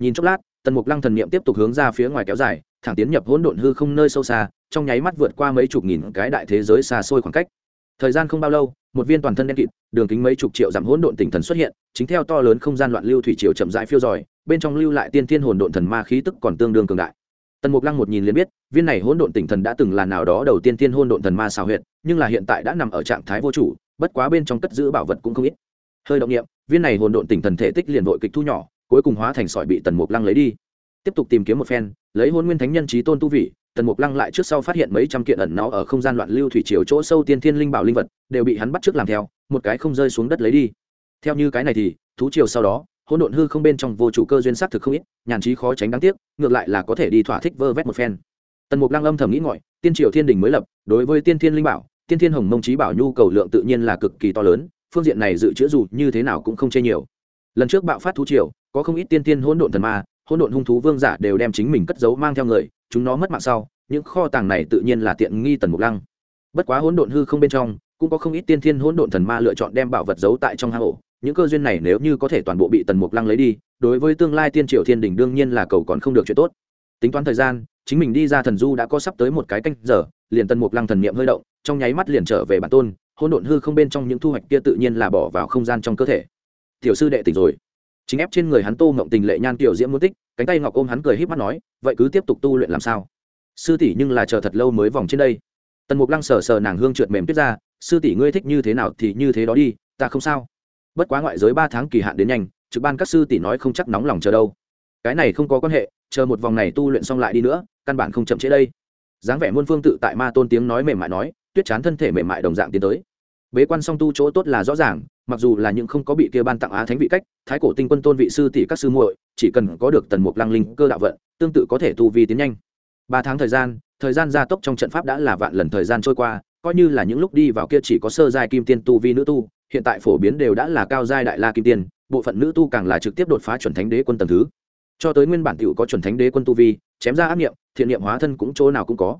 Nhìn chốc lát, tần mục lăng thần niệm tiếp tục hướng ra phía ngoài kéo dài, thẳng tiến nhập hỗn độn hư không nơi sâu xa, trong nháy mắt vượt qua mấy chục nghìn cái đại thế giới xa xôi khoảng cách thời gian không bao lâu, một viên toàn thân đen kịt, đường kính mấy chục triệu dặm hỗn độn tinh thần xuất hiện, chính theo to lớn không gian loạn lưu thủy triều chậm rãi phiêu dòi bên trong lưu lại tiên thiên hồn độn thần ma khí tức còn tương đương cường đại. Tần mục lăng một nhìn liền biết, viên này hỗn độn tỉnh thần đã từng là nào đó đầu tiên thiên hỗn độn thần ma xào huyệt, nhưng là hiện tại đã nằm ở trạng thái vô chủ, bất quá bên trong cất giữ bảo vật cũng không ít. Hơi động nghiệm, viên này hỗn độn tỉnh thần thể tích liền vội kịch thu nhỏ, cuối cùng hóa thành sỏi bị tần mục lăng lấy đi. Tiếp tục tìm kiếm một phen, lấy hôn nguyên thánh nhân trí tôn tu vị tần mục lăng lại trước sau phát hiện mấy trăm kiện ẩn nó ở không gian loạn lưu thủy triều chỗ sâu tiên thiên linh bảo linh vật, đều bị hắn bắt trước làm theo, một cái không rơi xuống đất lấy đi. Theo như cái này thì, thú triều sau đó, hỗn độn hư không bên trong vô chủ cơ duyên sắc thực không ít, nhàn trí khó tránh đáng tiếc, ngược lại là có thể đi thỏa thích vơ vét một phen. Tần mục lăng âm thầm nghĩ ngọi tiên triều thiên đình mới lập, đối với tiên thiên linh bảo, tiên thiên hồng mông trí bảo nhu cầu lượng tự nhiên là cực kỳ to lớn, phương diện này dự trữ dù như thế nào cũng không chê nhiều. Lần trước bạo phát thú triều, có không ít tiên thiên hỗn độn thần ma, hỗn độn hung thú vương giả đều đem chính mình cất giấu mang theo người chúng nó mất mạng sau, những kho tàng này tự nhiên là tiện nghi tần mục lăng. Bất quá hỗn độn hư không bên trong, cũng có không ít tiên thiên hỗn độn thần ma lựa chọn đem bảo vật giấu tại trong hang ổ. Những cơ duyên này nếu như có thể toàn bộ bị tần mục lăng lấy đi, đối với tương lai tiên triều thiên đình đương nhiên là cầu còn không được chuyện tốt. Tính toán thời gian, chính mình đi ra thần du đã có sắp tới một cái canh giờ, liền tần mục lăng thần niệm hơi động, trong nháy mắt liền trở về bản tôn, hỗn độn hư không bên trong những thu hoạch kia tự nhiên là bỏ vào không gian trong cơ thể. Tiểu sư đệ tỉnh rồi chính ép trên người hắn tô ngộng tình lệ nhan kiểu diễm muốn tích, cánh tay ngọc ôm hắn cười híp mắt nói, vậy cứ tiếp tục tu luyện làm sao? Sư tỷ nhưng là chờ thật lâu mới vòng trên đây. Tần mục lăng sờ sờ nàng hương trượt mềm tuyết ra, sư tỷ ngươi thích như thế nào thì như thế đó đi, ta không sao. Bất quá ngoại giới ba tháng kỳ hạn đến nhanh, trực ban các sư tỷ nói không chắc nóng lòng chờ đâu. Cái này không có quan hệ, chờ một vòng này tu luyện xong lại đi nữa, căn bản không chậm trễ đây. Dáng vẻ muôn phương tự tại ma tôn tiếng nói mềm mại nói, tuyết chán thân thể mềm mại đồng dạng tiến tới. Bế quan song tu chỗ tốt là rõ ràng mặc dù là những không có bị kia ban tặng á thánh vị cách, thái cổ tinh quân tôn vị sư tỷ các sư muội, chỉ cần có được tần mục lăng linh cơ đạo vận, tương tự có thể tu vi tiến nhanh. Ba tháng thời gian thời gian gia tốc trong trận pháp đã là vạn lần thời gian trôi qua, coi như là những lúc đi vào kia chỉ có sơ giai kim tiên tu vi nữ tu, hiện tại phổ biến đều đã là cao giai đại la kim tiên, bộ phận nữ tu càng là trực tiếp đột phá chuẩn thánh đế quân tầng thứ. Cho tới nguyên bản t có chuẩn thánh đế quân tu vi, chém ra ác nghiệm thiện nghiệm hóa thân cũng chỗ nào cũng có.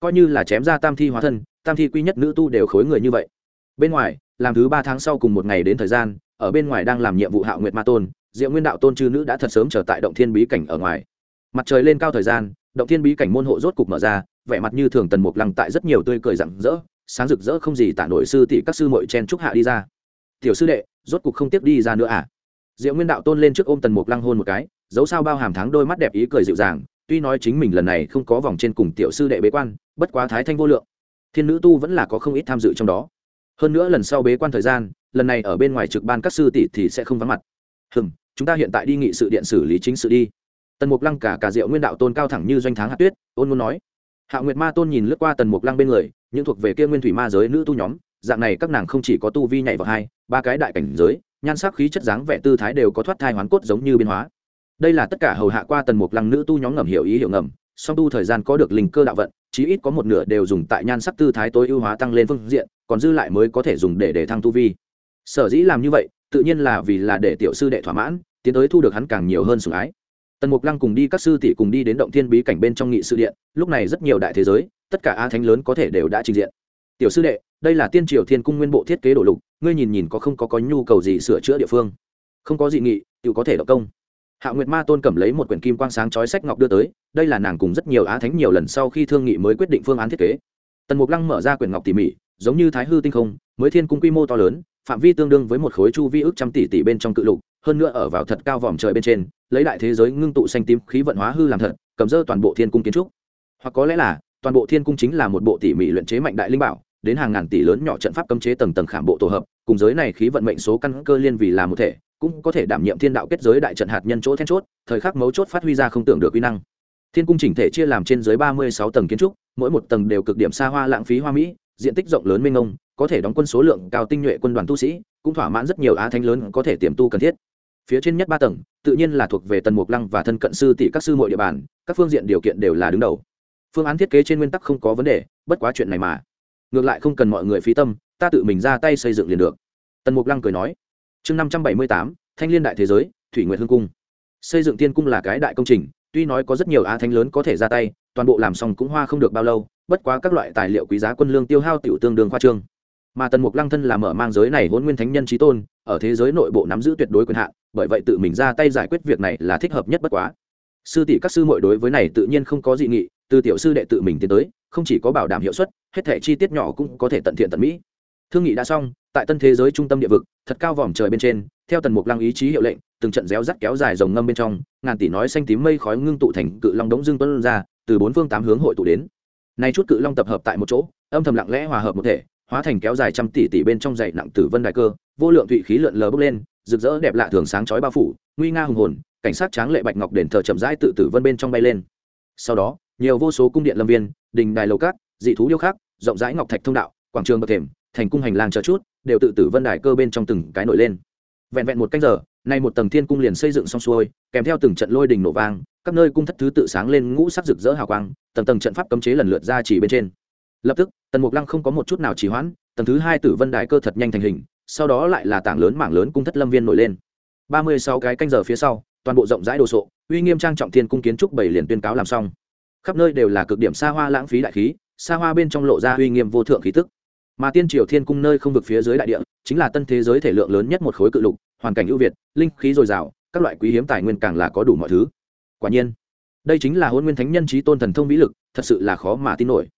Coi như là chém ra tam thi hóa thân, tam thi quy nhất nữ tu đều khối người như vậy. Bên ngoài làm thứ ba tháng sau cùng một ngày đến thời gian, ở bên ngoài đang làm nhiệm vụ hạo nguyệt ma tôn, diệu nguyên đạo tôn chư nữ đã thật sớm trở tại động thiên bí cảnh ở ngoài. Mặt trời lên cao thời gian, động thiên bí cảnh môn hộ rốt cục mở ra, vẻ mặt như thường tần mục lăng tại rất nhiều tươi cười rặng rỡ, sáng rực rỡ không gì tả nổi sư tỷ các sư mội chen trúc hạ đi ra. Tiểu sư đệ, rốt cục không tiếp đi ra nữa à? Diệu nguyên đạo tôn lên trước ôm tần mục lăng hôn một cái dấu sao bao hàm tháng đôi mắt đẹp ý cười dịu dàng, tuy nói chính mình lần này không có vòng trên cùng tiểu sư đệ bế quan, bất quá thái thanh vô lượng. Thiên nữ tu vẫn là có không ít tham dự trong đó hơn nữa lần sau bế quan thời gian, lần này ở bên ngoài trực ban các sư tỷ thì sẽ không vắng mặt. Hừm, chúng ta hiện tại đi nghị sự điện xử lý chính sự đi. Tần mục lăng cả cả diệu nguyên đạo tôn cao thẳng như doanh tháng hạt tuyết, ôn muốn nói. Hạ nguyệt ma tôn nhìn lướt qua tần mục lăng bên người, những thuộc về kia nguyên thủy ma giới nữ tu nhóm, dạng này các nàng không chỉ có tu vi nhảy vào hai, ba cái đại cảnh giới, nhan sắc khí chất dáng vẻ tư thái đều có thoát thai hoán cốt giống như biến hóa. Đây là tất cả hầu hạ qua tần mục lăng nữ tu nhóm ngầm hiểu ý hiểu ngầm, song tu thời gian có được linh cơ đạo vận, chí ít có một nửa đều dùng tại nhan sắc tư thái tối ưu hóa tăng lên phương diện còn dư lại mới có thể dùng để để thăng tu vi. Sở dĩ làm như vậy, tự nhiên là vì là để tiểu sư đệ thỏa mãn, tiến tới thu được hắn càng nhiều hơn sủng ái. Tần mục lăng cùng đi các sư tỷ cùng đi đến động thiên bí cảnh bên trong nghị sự điện, lúc này rất nhiều đại thế giới, tất cả a thánh lớn có thể đều đã trình diện. Tiểu sư đệ, đây là tiên triều thiên cung nguyên bộ thiết kế đổ lục, ngươi nhìn nhìn có không có có nhu cầu gì sửa chữa địa phương? Không có dị nghị tự có thể độc công. Hạ nguyệt ma tôn cầm lấy một quyển kim quang sáng chói sách ngọc đưa tới, đây là nàng cùng rất nhiều á thánh nhiều lần sau khi thương nghị mới quyết định phương án thiết kế. Tần mục lăng mở ra quyển ngọc tỉ mỉ giống như thái hư tinh không, mới thiên cung quy mô to lớn, phạm vi tương đương với một khối chu vi ước trăm tỷ tỷ bên trong cự lục, hơn nữa ở vào thật cao vòm trời bên trên, lấy đại thế giới ngưng tụ xanh tím khí vận hóa hư làm thật, cầm dơ toàn bộ thiên cung kiến trúc. Hoặc có lẽ là, toàn bộ thiên cung chính là một bộ tỉ mỉ luyện chế mạnh đại linh bảo, đến hàng ngàn tỷ lớn nhỏ trận pháp cấm chế tầng tầng khảm bộ tổ hợp, cùng giới này khí vận mệnh số căn cơ liên vì là một thể, cũng có thể đảm nhiệm thiên đạo kết giới đại trận hạt nhân chỗ then chốt, thời khắc mấu chốt phát huy ra không tưởng được uy năng. Thiên cung chỉnh thể chia làm trên dưới ba mươi sáu tầng kiến trúc, mỗi một tầng đều cực điểm xa hoa lãng phí hoa mỹ diện tích rộng lớn mênh mông, có thể đóng quân số lượng cao tinh nhuệ quân đoàn tu sĩ, cũng thỏa mãn rất nhiều á thánh lớn có thể tiềm tu cần thiết. Phía trên nhất ba tầng, tự nhiên là thuộc về tần mục lăng và thân cận sư tỷ các sư mọi địa bàn, các phương diện điều kiện đều là đứng đầu. Phương án thiết kế trên nguyên tắc không có vấn đề, bất quá chuyện này mà. Ngược lại không cần mọi người phí tâm, ta tự mình ra tay xây dựng liền được. Tần mục lăng cười nói. Chương năm trăm bảy mươi tám, thanh liên đại thế giới, thủy nguyện hương cung. Xây dựng tiên cung là cái đại công trình, tuy nói có rất nhiều á thánh lớn có thể ra tay toàn bộ làm xong cũng hoa không được bao lâu, bất quá các loại tài liệu quý giá quân lương tiêu hao tiểu tương đương khoa trương. Mà tần mục lăng thân là mở mang giới này hôn nguyên thánh nhân trí tôn, ở thế giới nội bộ nắm giữ tuyệt đối quyền hạn, bởi vậy tự mình ra tay giải quyết việc này là thích hợp nhất bất quá. Sư tỷ các sư mội đối với này tự nhiên không có dị nghị, từ tiểu sư đệ tự mình tiến tới, không chỉ có bảo đảm hiệu suất, hết thể chi tiết nhỏ cũng có thể tận thiện tận mỹ. Thương nghị đã xong, tại tân thế giới trung tâm địa vực, thật cao vòm trời bên trên, theo tần mục lăng ý chí hiệu lệnh, từng trận réo rắt kéo dài dòng ngâm bên trong, ngàn tỷ nói xanh tím mây khói ngưng tụ thành cự long đống dương tuân ra từ bốn phương tám hướng hội tụ đến. Nay chút cự long tập hợp tại một chỗ, âm thầm lặng lẽ hòa hợp một thể, hóa thành kéo dài trăm tỷ tỷ bên trong dày nặng tử vân đại cơ, vô lượng thụy khí lượn lờ bốc lên, rực rỡ đẹp lạ thường sáng chói bao phủ, nguy nga hùng hồn, cảnh sát tráng lệ bạch ngọc đền thờ chậm rãi tự tử vân bên trong bay lên. Sau đó, nhiều vô số cung điện lâm viên, đình đài lầu cát, dị thú điêu khắc, rộng rãi ngọc thạch thông đạo, quảng trường bậc thềm, thành cung hành lang chờ chút, đều tự tử vân đài cơ bên trong từng cái nổi lên. Vẹn vẹn một canh giờ nay một tầng thiên cung liền xây dựng xong xuôi, kèm theo từng trận lôi đình nổ vang, các nơi cung thất thứ tự sáng lên ngũ sắc rực rỡ hào quang, tầng tầng trận pháp cấm chế lần lượt ra chỉ bên trên. Lập tức, tần mục lăng không có một chút nào trì hoãn, tầng thứ hai tử vân đại cơ thật nhanh thành hình, sau đó lại là tảng lớn mảng lớn cung thất lâm viên nổi lên. Ba mươi sáu cái canh giờ phía sau, toàn bộ rộng rãi đồ sộ, uy nghiêm trang trọng thiên cung kiến trúc bảy liền tuyên cáo làm xong. Khắp nơi đều là cực điểm xa hoa lãng phí đại khí, xa hoa bên trong lộ ra uy nghiêm vô thượng khí tức. Mà tiên triều thiên cung nơi không vực phía dưới đại địa, chính là tân thế giới thể lượng lớn nhất một khối cự lục hoàn cảnh ưu việt, linh khí dồi dào, các loại quý hiếm tài nguyên càng là có đủ mọi thứ. Quả nhiên, đây chính là hôn nguyên thánh nhân trí tôn thần thông vĩ lực, thật sự là khó mà tin nổi.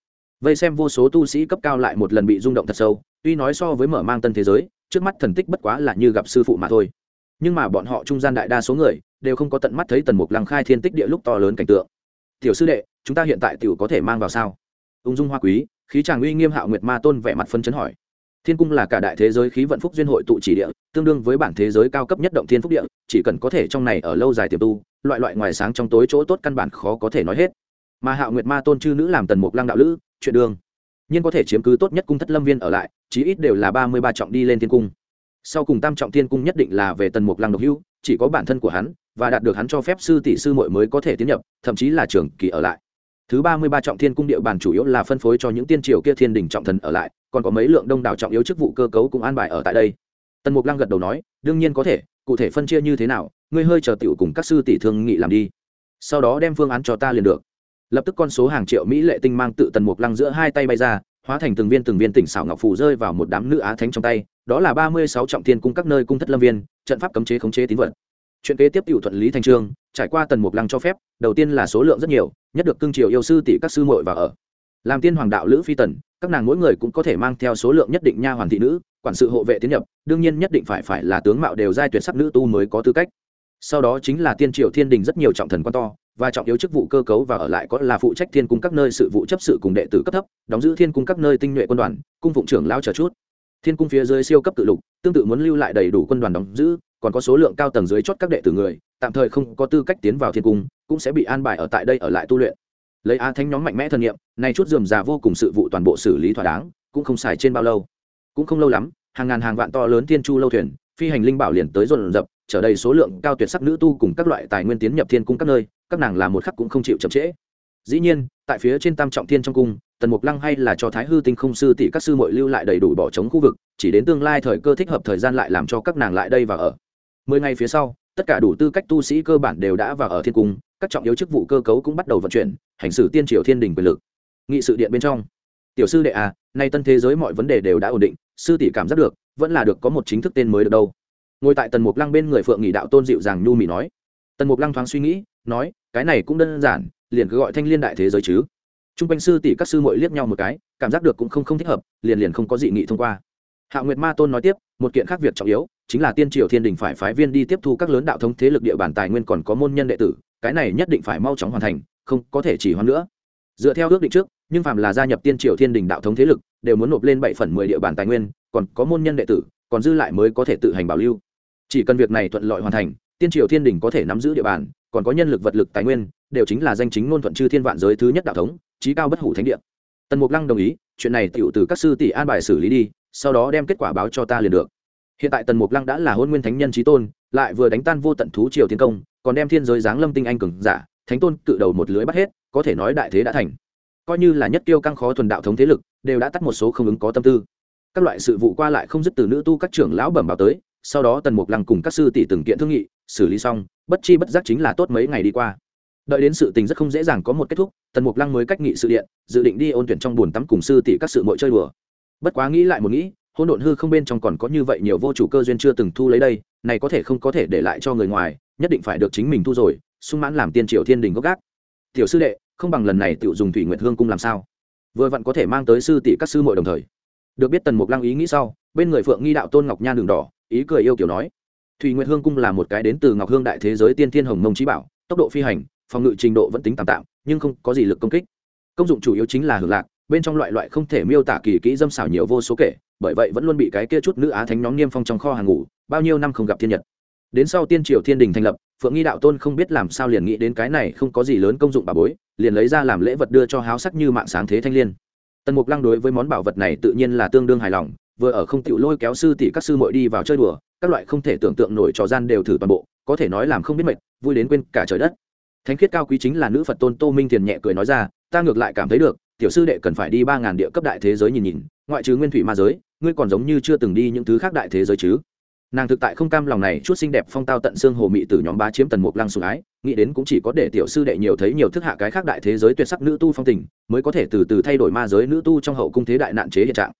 Vây xem vô số tu sĩ cấp cao lại một lần bị rung động thật sâu, tuy nói so với mở mang tân thế giới, trước mắt thần tích bất quá là như gặp sư phụ mà thôi. Nhưng mà bọn họ trung gian đại đa số người, đều không có tận mắt thấy tần mục lăng khai thiên tích địa lúc to lớn cảnh tượng. Tiểu sư đệ, chúng ta hiện tại tiểu có thể mang vào sao? Ung dung hoa quý, khí tràng uy nghiêm hạo nguyệt ma tôn vẻ mặt phân chấn hỏi thiên cung là cả đại thế giới khí vận phúc duyên hội tụ chỉ địa, tương đương với bản thế giới cao cấp nhất động thiên phúc địa, chỉ cần có thể trong này ở lâu dài tiềm tu, loại loại ngoài sáng trong tối chỗ tốt căn bản khó có thể nói hết. Mà hạo nguyệt ma tôn chư nữ làm tần mục lăng đạo lữ, chuyện đường nhưng có thể chiếm cứ tốt nhất cung thất lâm viên ở lại, chí ít đều là ba mươi ba trọng đi lên thiên cung. Sau cùng tam trọng thiên cung nhất định là về tần mục lăng độc hữu, chỉ có bản thân của hắn, và đạt được hắn cho phép sư tỷ sư muội mới có thể tiến nhập, thậm chí là trường kỳ ở lại. Thứ ba mươi ba trọng thiên cung địa bàn chủ yếu là phân phối cho những tiên triều kia thiên đình trọng thần ở lại còn có mấy lượng đông đảo trọng yếu chức vụ cơ cấu cũng an bài ở tại đây. Tần mục lăng gật đầu nói, đương nhiên có thể, cụ thể phân chia như thế nào, ngươi hơi chờ tiểu cùng các sư tỷ thương nghị làm đi. Sau đó đem phương án cho ta liền được. Lập tức con số hàng triệu mỹ lệ tinh mang tự tần mục lăng giữa hai tay bay ra, hóa thành từng viên từng viên tỉnh xảo ngọc phù rơi vào một đám nữ á thánh trong tay, đó là ba mươi sáu trọng thiên cung các nơi cung thất lâm viên, trận pháp cấm chế khống chế tín vật. Chuyện kế tiếp tiểu thuận lý thành trương, trải qua tần mục lăng cho phép, đầu tiên là số lượng rất nhiều, nhất được cưng triều yêu sư tỷ các sư muội và ở. Làm tiên hoàng đạo lữ phi tần các nàng mỗi người cũng có thể mang theo số lượng nhất định nha hoàn thị nữ, quản sự hộ vệ tiến nhập, đương nhiên nhất định phải phải là tướng mạo đều giai tuyệt sắc nữ tu mới có tư cách. Sau đó chính là tiên triều thiên đình rất nhiều trọng thần quan to, và trọng yếu chức vụ cơ cấu và ở lại có là phụ trách thiên cung các nơi sự vụ chấp sự cùng đệ tử cấp thấp, đóng giữ thiên cung các nơi tinh nhuệ quân đoàn, cung phụng trưởng lao chờ chút. Thiên cung phía dưới siêu cấp tự lục, tương tự muốn lưu lại đầy đủ quân đoàn đóng giữ, còn có số lượng cao tầng dưới chót các đệ tử người, tạm thời không có tư cách tiến vào thiên cung, cũng sẽ bị an bài ở tại đây ở lại tu luyện lấy á thánh nhóm mạnh mẽ thân nhiệm nay chút dườm già vô cùng sự vụ toàn bộ xử lý thỏa đáng, cũng không xài trên bao lâu. Cũng không lâu lắm, hàng ngàn hàng vạn to lớn thiên chu lâu thuyền, phi hành linh bảo liền tới dồn dập trở đầy số lượng cao tuyệt sắc nữ tu cùng các loại tài nguyên tiến nhập thiên cung các nơi, các nàng làm một khắc cũng không chịu chậm trễ. Dĩ nhiên, tại phía trên tam trọng thiên trong cung, tần mục lăng hay là cho thái hư tinh không sư tỷ các sư mội lưu lại đầy đủ bỏ trống khu vực, chỉ đến tương lai thời cơ thích hợp thời gian lại làm cho các nàng lại đây và ở. Mười ngày phía sau tất cả đủ tư cách tu sĩ cơ bản đều đã vào ở thiên cung, các trọng yếu chức vụ cơ cấu cũng bắt đầu vận chuyển, hành xử tiên triều thiên đình quyền lực. Nghị sự điện bên trong. Tiểu sư đệ à nay tân thế giới mọi vấn đề đều đã ổn định, sư tỷ cảm giác được, vẫn là được có một chính thức tên mới được đâu. Ngồi tại tần mục lăng bên người phượng nghị đạo tôn dịu dàng nhu mỹ nói. Tần mục lăng thoáng suy nghĩ, nói, cái này cũng đơn giản, liền cứ gọi thanh liên đại thế giới chứ. T r u n g quanh sư tỷ các sư mội liếc nhau một cái, cảm giác được cũng không không thích hợp, liền liền không có dị nghị thông qua. Hạ nguyệt ma tôn nói tiếp, một kiện khác việc trọng yếu chính là tiên triều thiên đình phải phái viên đi tiếp thu các lớn đạo thống thế lực địa bàn tài nguyên còn có môn nhân đệ tử, cái này nhất định phải mau chóng hoàn thành, không có thể chỉ hoãn nữa. Dựa theo ước định trước, nhưng phạm là gia nhập tiên triều thiên đình đạo thống thế lực, đều muốn nộp lên bảy phần mười địa bàn tài nguyên, còn có môn nhân đệ tử, còn dư lại mới có thể tự hành bảo lưu. Chỉ cần việc này thuận lợi hoàn thành, tiên triều thiên đình có thể nắm giữ địa bàn, còn có nhân lực vật lực tài nguyên, đều chính là danh chính ngôn thuận chư thiên vạn giới thứ nhất đạo thống trí cao bất hủ thánh địa. Tần mục lăng đồng ý, chuyện này tựu từ các sư tỷ an bài xử lý đi, sau đó đem kết quả báo cho ta liền được hiện tại tần mục lăng đã là hôn nguyên thánh nhân trí tôn, lại vừa đánh tan vô tận thú triều tiến công, còn đem thiên giới giáng lâm tinh anh cường giả, thánh tôn cự đầu một lưới bắt hết, có thể nói đại thế đã thành. Coi như là nhất tiêu căng khó thuần đạo thống thế lực, đều đã tắt một số không ứng có tâm tư. Các loại sự vụ qua lại không dứt từ nữ tu các trưởng lão bẩm báo tới, sau đó tần mục lăng cùng các sư tỷ từng kiện thương nghị, xử lý xong, bất chi bất giác chính là tốt mấy ngày đi qua. Đợi đến sự tình rất không dễ dàng có một kết thúc, tần mục lăng mới cách nghị sự điện, dự định đi ôn tuyển trong buồn tắm cùng sư tỷ các sự mội chơi đùa. Bất quá nghĩ lại một nghĩ Hỗn độn hư không bên trong còn có như vậy nhiều vô chủ cơ duyên chưa từng thu lấy đây, này có thể không có thể để lại cho người ngoài, nhất định phải được chính mình thu rồi, sung mãn làm tiên triều thiên đình gốc gác. Tiểu sư đệ, không bằng lần này tự dùng thủy nguyệt hương cung làm sao? Vừa vặn có thể mang tới sư tỷ các sư muội đồng thời. Được biết tần mục lăng ý nghĩ sau, bên người phượng nghi đạo tôn ngọc nhan đường đỏ, ý cười yêu kiểu nói, thủy nguyệt hương cung là một cái đến từ ngọc hương đại thế giới tiên thiên hồng mông trí bảo, tốc độ phi hành, phòng ngự trình độ vẫn tính tạm tạm, nhưng không có gì lực công kích. Công dụng chủ yếu chính là hưởng lạc bên trong loại loại không thể miêu tả kỳ kỹ dâm xảo nhiều vô số kể, bởi vậy vẫn luôn bị cái kia chút nữ á thánh nhóm niêm phong trong kho hàng ngủ, bao nhiêu năm không gặp thiên nhật. Đến sau tiên triều thiên đình thành lập, phượng nghi đạo tôn không biết làm sao liền nghĩ đến cái này không có gì lớn công dụng bà bối, liền lấy ra làm lễ vật đưa cho háo sắc như mạng sáng thế thanh liên. Tần mục lăng đối với món bảo vật này tự nhiên là tương đương hài lòng, vừa ở không tiểu lôi kéo sư tỷ các sư mội đi vào chơi đùa, các loại không thể tưởng tượng nổi trò gian đều thử toàn bộ, có thể nói làm không biết mệt, vui đến quên cả trời đất. Thánh khiết cao quý chính là nữ phật tôn tô minh thiền nhẹ cười nói ra, ta ngược lại cảm thấy được tiểu sư đệ cần phải đi ba ngàn địa cấp đại thế giới nhìn nhìn, ngoại trừ nguyên thủy ma giới, ngươi còn giống như chưa từng đi những thứ khác đại thế giới chứ. Nàng thực tại không cam lòng này, chút xinh đẹp phong tao tận xương hồ mị từ nhóm ba chiếm tần mục lăng sủng ái, nghĩ đến cũng chỉ có để tiểu sư đệ nhiều thấy nhiều thức hạ cái khác đại thế giới tuyệt sắc nữ tu phong tình, mới có thể từ từ thay đổi ma giới nữ tu trong hậu cung thế đại nạn chế hiện trạng.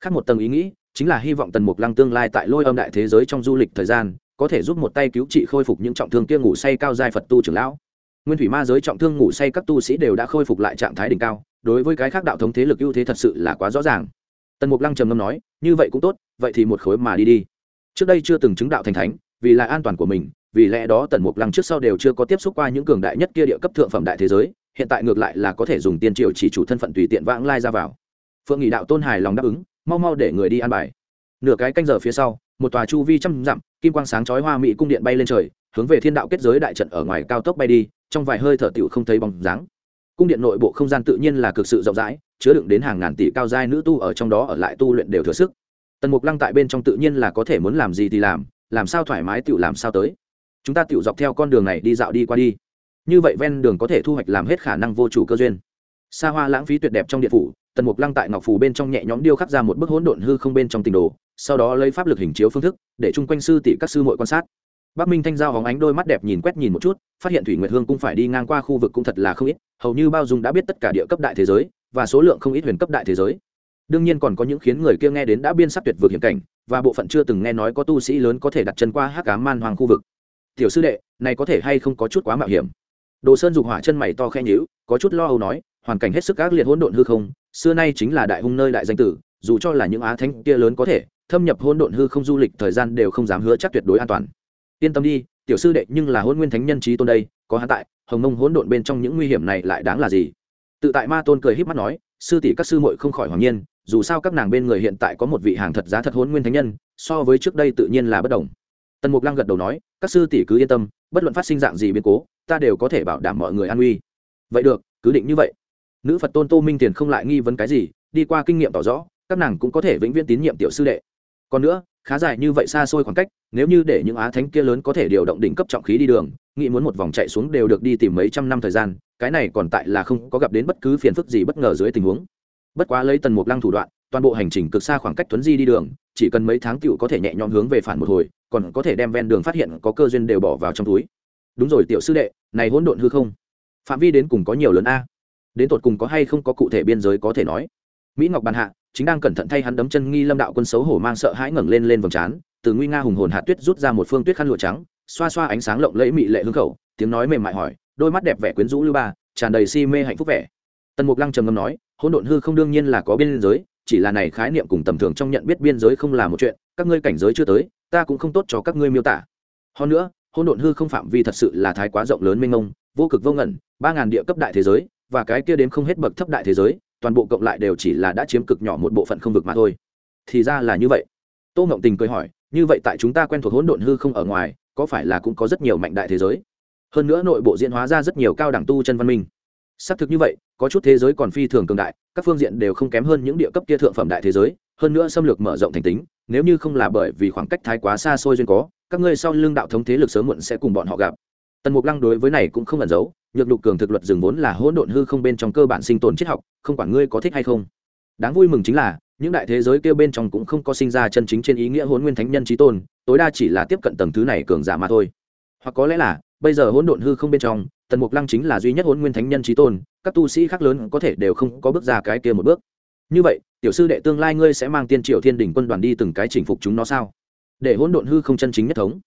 Khác một tầng ý nghĩ, chính là hy vọng tần mục lăng tương lai tại lôi âm đại thế giới trong du lịch thời gian, có thể giúp một tay cứu trị khôi phục những trọng thương kia ngủ say cao giai phật tu trưởng lão. Nguyên thủy ma giới trọng thương ngủ say các tu sĩ đều đã khôi phục lại trạng thái đỉnh cao đối với cái khác đạo thống thế lực ưu thế thật sự là quá rõ ràng. Tần mục lăng trầm ngâm nói, như vậy cũng tốt, vậy thì một khối mà đi đi. Trước đây chưa từng chứng đạo thành thánh, vì là an toàn của mình, vì lẽ đó tần mục lăng trước sau đều chưa có tiếp xúc qua những cường đại nhất kia địa cấp thượng phẩm đại thế giới, hiện tại ngược lại là có thể dùng tiên triều chỉ chủ thân phận tùy tiện vãng lai ra vào. Phượng nghị đạo tôn hài lòng đáp ứng, mau mau để người đi an bài. Nửa cái canh giờ phía sau, một tòa chu vi trăm dặm, kim quang sáng chói hoa mỹ cung điện bay lên trời, hướng về thiên đạo kết giới đại trận ở ngoài cao tốc bay đi, trong vài hơi thở tiểu không thấy bóng dáng cung điện nội bộ không gian tự nhiên là cực sự rộng rãi, chứa đựng đến hàng ngàn tỷ cao giai nữ tu ở trong đó ở lại tu luyện đều thừa sức. Tần mục lăng tại bên trong tự nhiên là có thể muốn làm gì thì làm làm sao thoải mái tự làm sao tới. Chúng ta tự dọc theo con đường này đi dạo đi qua đi. Như vậy ven đường có thể thu hoạch làm hết khả năng vô chủ cơ duyên. Xa hoa lãng phí tuyệt đẹp trong điện phủ, tần mục lăng tại ngọc phủ bên trong nhẹ nhõm điêu khắc ra một bức hỗn độn hư không bên trong tình đồ, sau đó lấy pháp lực hình chiếu phương thức, để chung quanh sư tỷ các sư mội quan sát bắc minh thanh giao hóng ánh đôi mắt đẹp nhìn quét nhìn một chút, phát hiện thủy nguyệt hương cũng phải đi ngang qua khu vực cũng thật là không ít, hầu như bao dung đã biết tất cả địa cấp đại thế giới, và số lượng không ít huyền cấp đại thế giới. Đương nhiên còn có những khiến người kia nghe đến đã biên sắc tuyệt vực hiểm cảnh, và bộ phận chưa từng nghe nói có tu sĩ lớn có thể đặt chân qua hắc Ám man hoàng khu vực. Tiểu sư đệ, này có thể hay không có chút quá mạo hiểm? Đồ sơn dục hỏa chân mày to khẽ nhíu, có chút lo âu nói, hoàn cảnh hết sức ác liệt hỗn độn hư không, xưa nay chính là đại hung nơi đại danh tử, dù cho là những á thánh kia lớn có thể, thâm nhập hỗn độn hư không du lịch thời gian đều không dám hứa chắc tuyệt đối an toàn yên tâm đi, tiểu sư đệ, nhưng là hôn nguyên thánh nhân trí tôn đây, có hắn tại, hồng mông hỗn độn bên trong những nguy hiểm này lại đáng là gì? Tự tại ma tôn cười híp mắt nói, sư tỷ các sư muội không khỏi hoàng nhiên, dù sao các nàng bên người hiện tại có một vị hàng thật giá thật hôn nguyên thánh nhân, so với trước đây tự nhiên là bất đồng. Tần mục lăng gật đầu nói, các sư tỷ cứ yên tâm, bất luận phát sinh dạng gì biến cố, ta đều có thể bảo đảm mọi người an uy vậy được, cứ định như vậy. Nữ phật tôn tô minh tiền không lại nghi vấn cái gì, đi qua kinh nghiệm tỏ rõ, các nàng cũng có thể vĩnh viễn tín nhiệm tiểu sư đệ. Còn nữa khá dài như vậy xa xôi khoảng cách, nếu như để những á thánh kia lớn có thể điều động đỉnh cấp trọng khí đi đường, nghĩ muốn một vòng chạy xuống đều được đi tìm mấy trăm năm thời gian, cái này còn tại là không có gặp đến bất cứ phiền phức gì bất ngờ dưới tình huống. Bất quá lấy tần mục lăng thủ đoạn, toàn bộ hành trình cực xa khoảng cách tuấn di đi đường, chỉ cần mấy tháng tựu có thể nhẹ nhõm hướng về phản một hồi, còn có thể đem ven đường phát hiện có cơ duyên đều bỏ vào trong túi. Đúng rồi, tiểu sư đệ, này hỗn độn hư không? Phạm vi đến cùng có nhiều lớn a? Đến tột cùng có hay không có cụ thể biên giới có thể nói? Mỹ ngọc bàn hạ chính đang cẩn thận thay hắn đấm chân nghi lâm đạo quân xấu hổ mang sợ hãi ngẩng lên lên vòng trán, từ nguy nga hùng hồn hạt tuyết rút ra một phương tuyết khăn lụa trắng, xoa xoa ánh sáng lộng lẫy mị lệ hương khẩu, tiếng nói mềm mại hỏi, đôi mắt đẹp vẻ quyến rũ lưu ba, tràn đầy si mê hạnh phúc vẻ. Tần mục lăng trầm ngâm nói, hỗn độn hư không đương nhiên là có biên giới, chỉ là này khái niệm cùng tầm thường trong nhận biết biên giới không là một chuyện, các ngươi cảnh giới chưa tới, ta cũng không tốt cho các ngươi miêu tả. Hơn nữa, hỗn độn hư không phạm vi thật sự là thái quá rộng lớn mênh mông, vô cực vô ngẩn ba ngàn địa cấp đại thế giới, và cái kia đến không hết bậc thấp đại thế giới toàn bộ cộng lại đều chỉ là đã chiếm cực nhỏ một bộ phận không vực mà thôi. Thì ra là như vậy. Tô ngộng tình cười hỏi, như vậy tại chúng ta quen thuộc hỗn độn hư không ở ngoài, có phải là cũng có rất nhiều mạnh đại thế giới? Hơn nữa nội bộ diễn hóa ra rất nhiều cao đẳng tu chân văn minh. Xác thực như vậy, có chút thế giới còn phi thường cường đại, các phương diện đều không kém hơn những địa cấp kia thượng phẩm đại thế giới, hơn nữa xâm lược mở rộng thành tính, nếu như không là bởi vì khoảng cách thái quá xa xôi duyên có, các ngươi sau lưng đạo thống thế lực sớm muộn sẽ cùng bọn họ gặp. Tần mục lăng đối với này cũng không ẩn giấu nhược lục cường thực luật rừng vốn là hỗn độn hư không bên trong cơ bản sinh tồn triết học, không quản ngươi có thích hay không. Đáng vui mừng chính là, những đại thế giới kêu bên trong cũng không có sinh ra chân chính trên ý nghĩa hôn nguyên thánh nhân trí tôn, tối đa chỉ là tiếp cận tầng thứ này cường giả mà thôi. Hoặc có lẽ là, bây giờ hỗn độn hư không bên trong, tần mục lăng chính là duy nhất hôn nguyên thánh nhân trí tôn, các tu sĩ khác lớn có thể đều không có bước ra cái kia một bước. Như vậy, tiểu sư đệ tương lai ngươi sẽ mang tiên triệu thiên đỉnh quân đoàn đi từng cái chinh phục chúng nó sao? Để hỗn độn hư không chân chính nhất thống.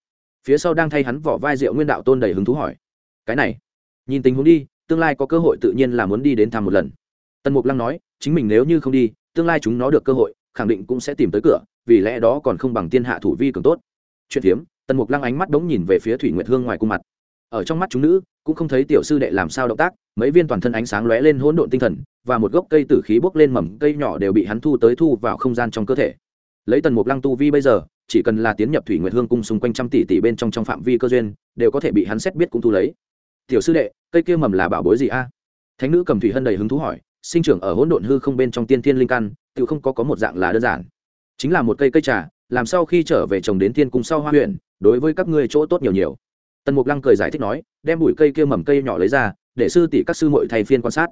Phía sau đang thay hắn vỏ vai rượu nguyên đạo tôn đầy hứng thú hỏi. Cái này nhìn tình huống đi, tương lai có cơ hội tự nhiên là muốn đi đến thăm một lần. Tần mục lăng nói, chính mình nếu như không đi, tương lai chúng nó được cơ hội, khẳng định cũng sẽ tìm tới cửa, vì lẽ đó còn không bằng tiên hạ thủ vi cường tốt. Chuyện phiếm tần mục lăng ánh mắt đống nhìn về phía thủy nguyệt hương ngoài cung mặt. Ở trong mắt chúng nữ, cũng không thấy tiểu sư đệ làm sao động tác, mấy viên toàn thân ánh sáng lóe lên hỗn độn tinh thần, và một gốc cây tử khí bốc lên mầm cây nhỏ đều bị hắn thu tới thu vào không gian trong cơ thể. Lấy tần mục lăng tu vi bây giờ, chỉ cần là tiến nhập thủy nguyệt hương cung xung quanh trăm tỷ tỷ bên trong trong phạm vi cơ duyên, đều có thể bị hắn xét biết cũng thu lấy tiểu sư đệ, cây kia mầm là bảo bối gì a? Thánh nữ cầm thủy hân đầy hứng thú hỏi, sinh trưởng ở hỗn độn hư không bên trong tiên thiên linh căn tự không có có một dạng là đơn giản. Chính là một cây cây trà, làm sau khi trở về trồng đến thiên cung sau hoa huyện, đối với các ngươi chỗ tốt nhiều nhiều. Tần mục lăng cười giải thích nói, đem bụi cây kia mầm cây nhỏ lấy ra, để sư tỷ các sư muội thay phiên quan sát.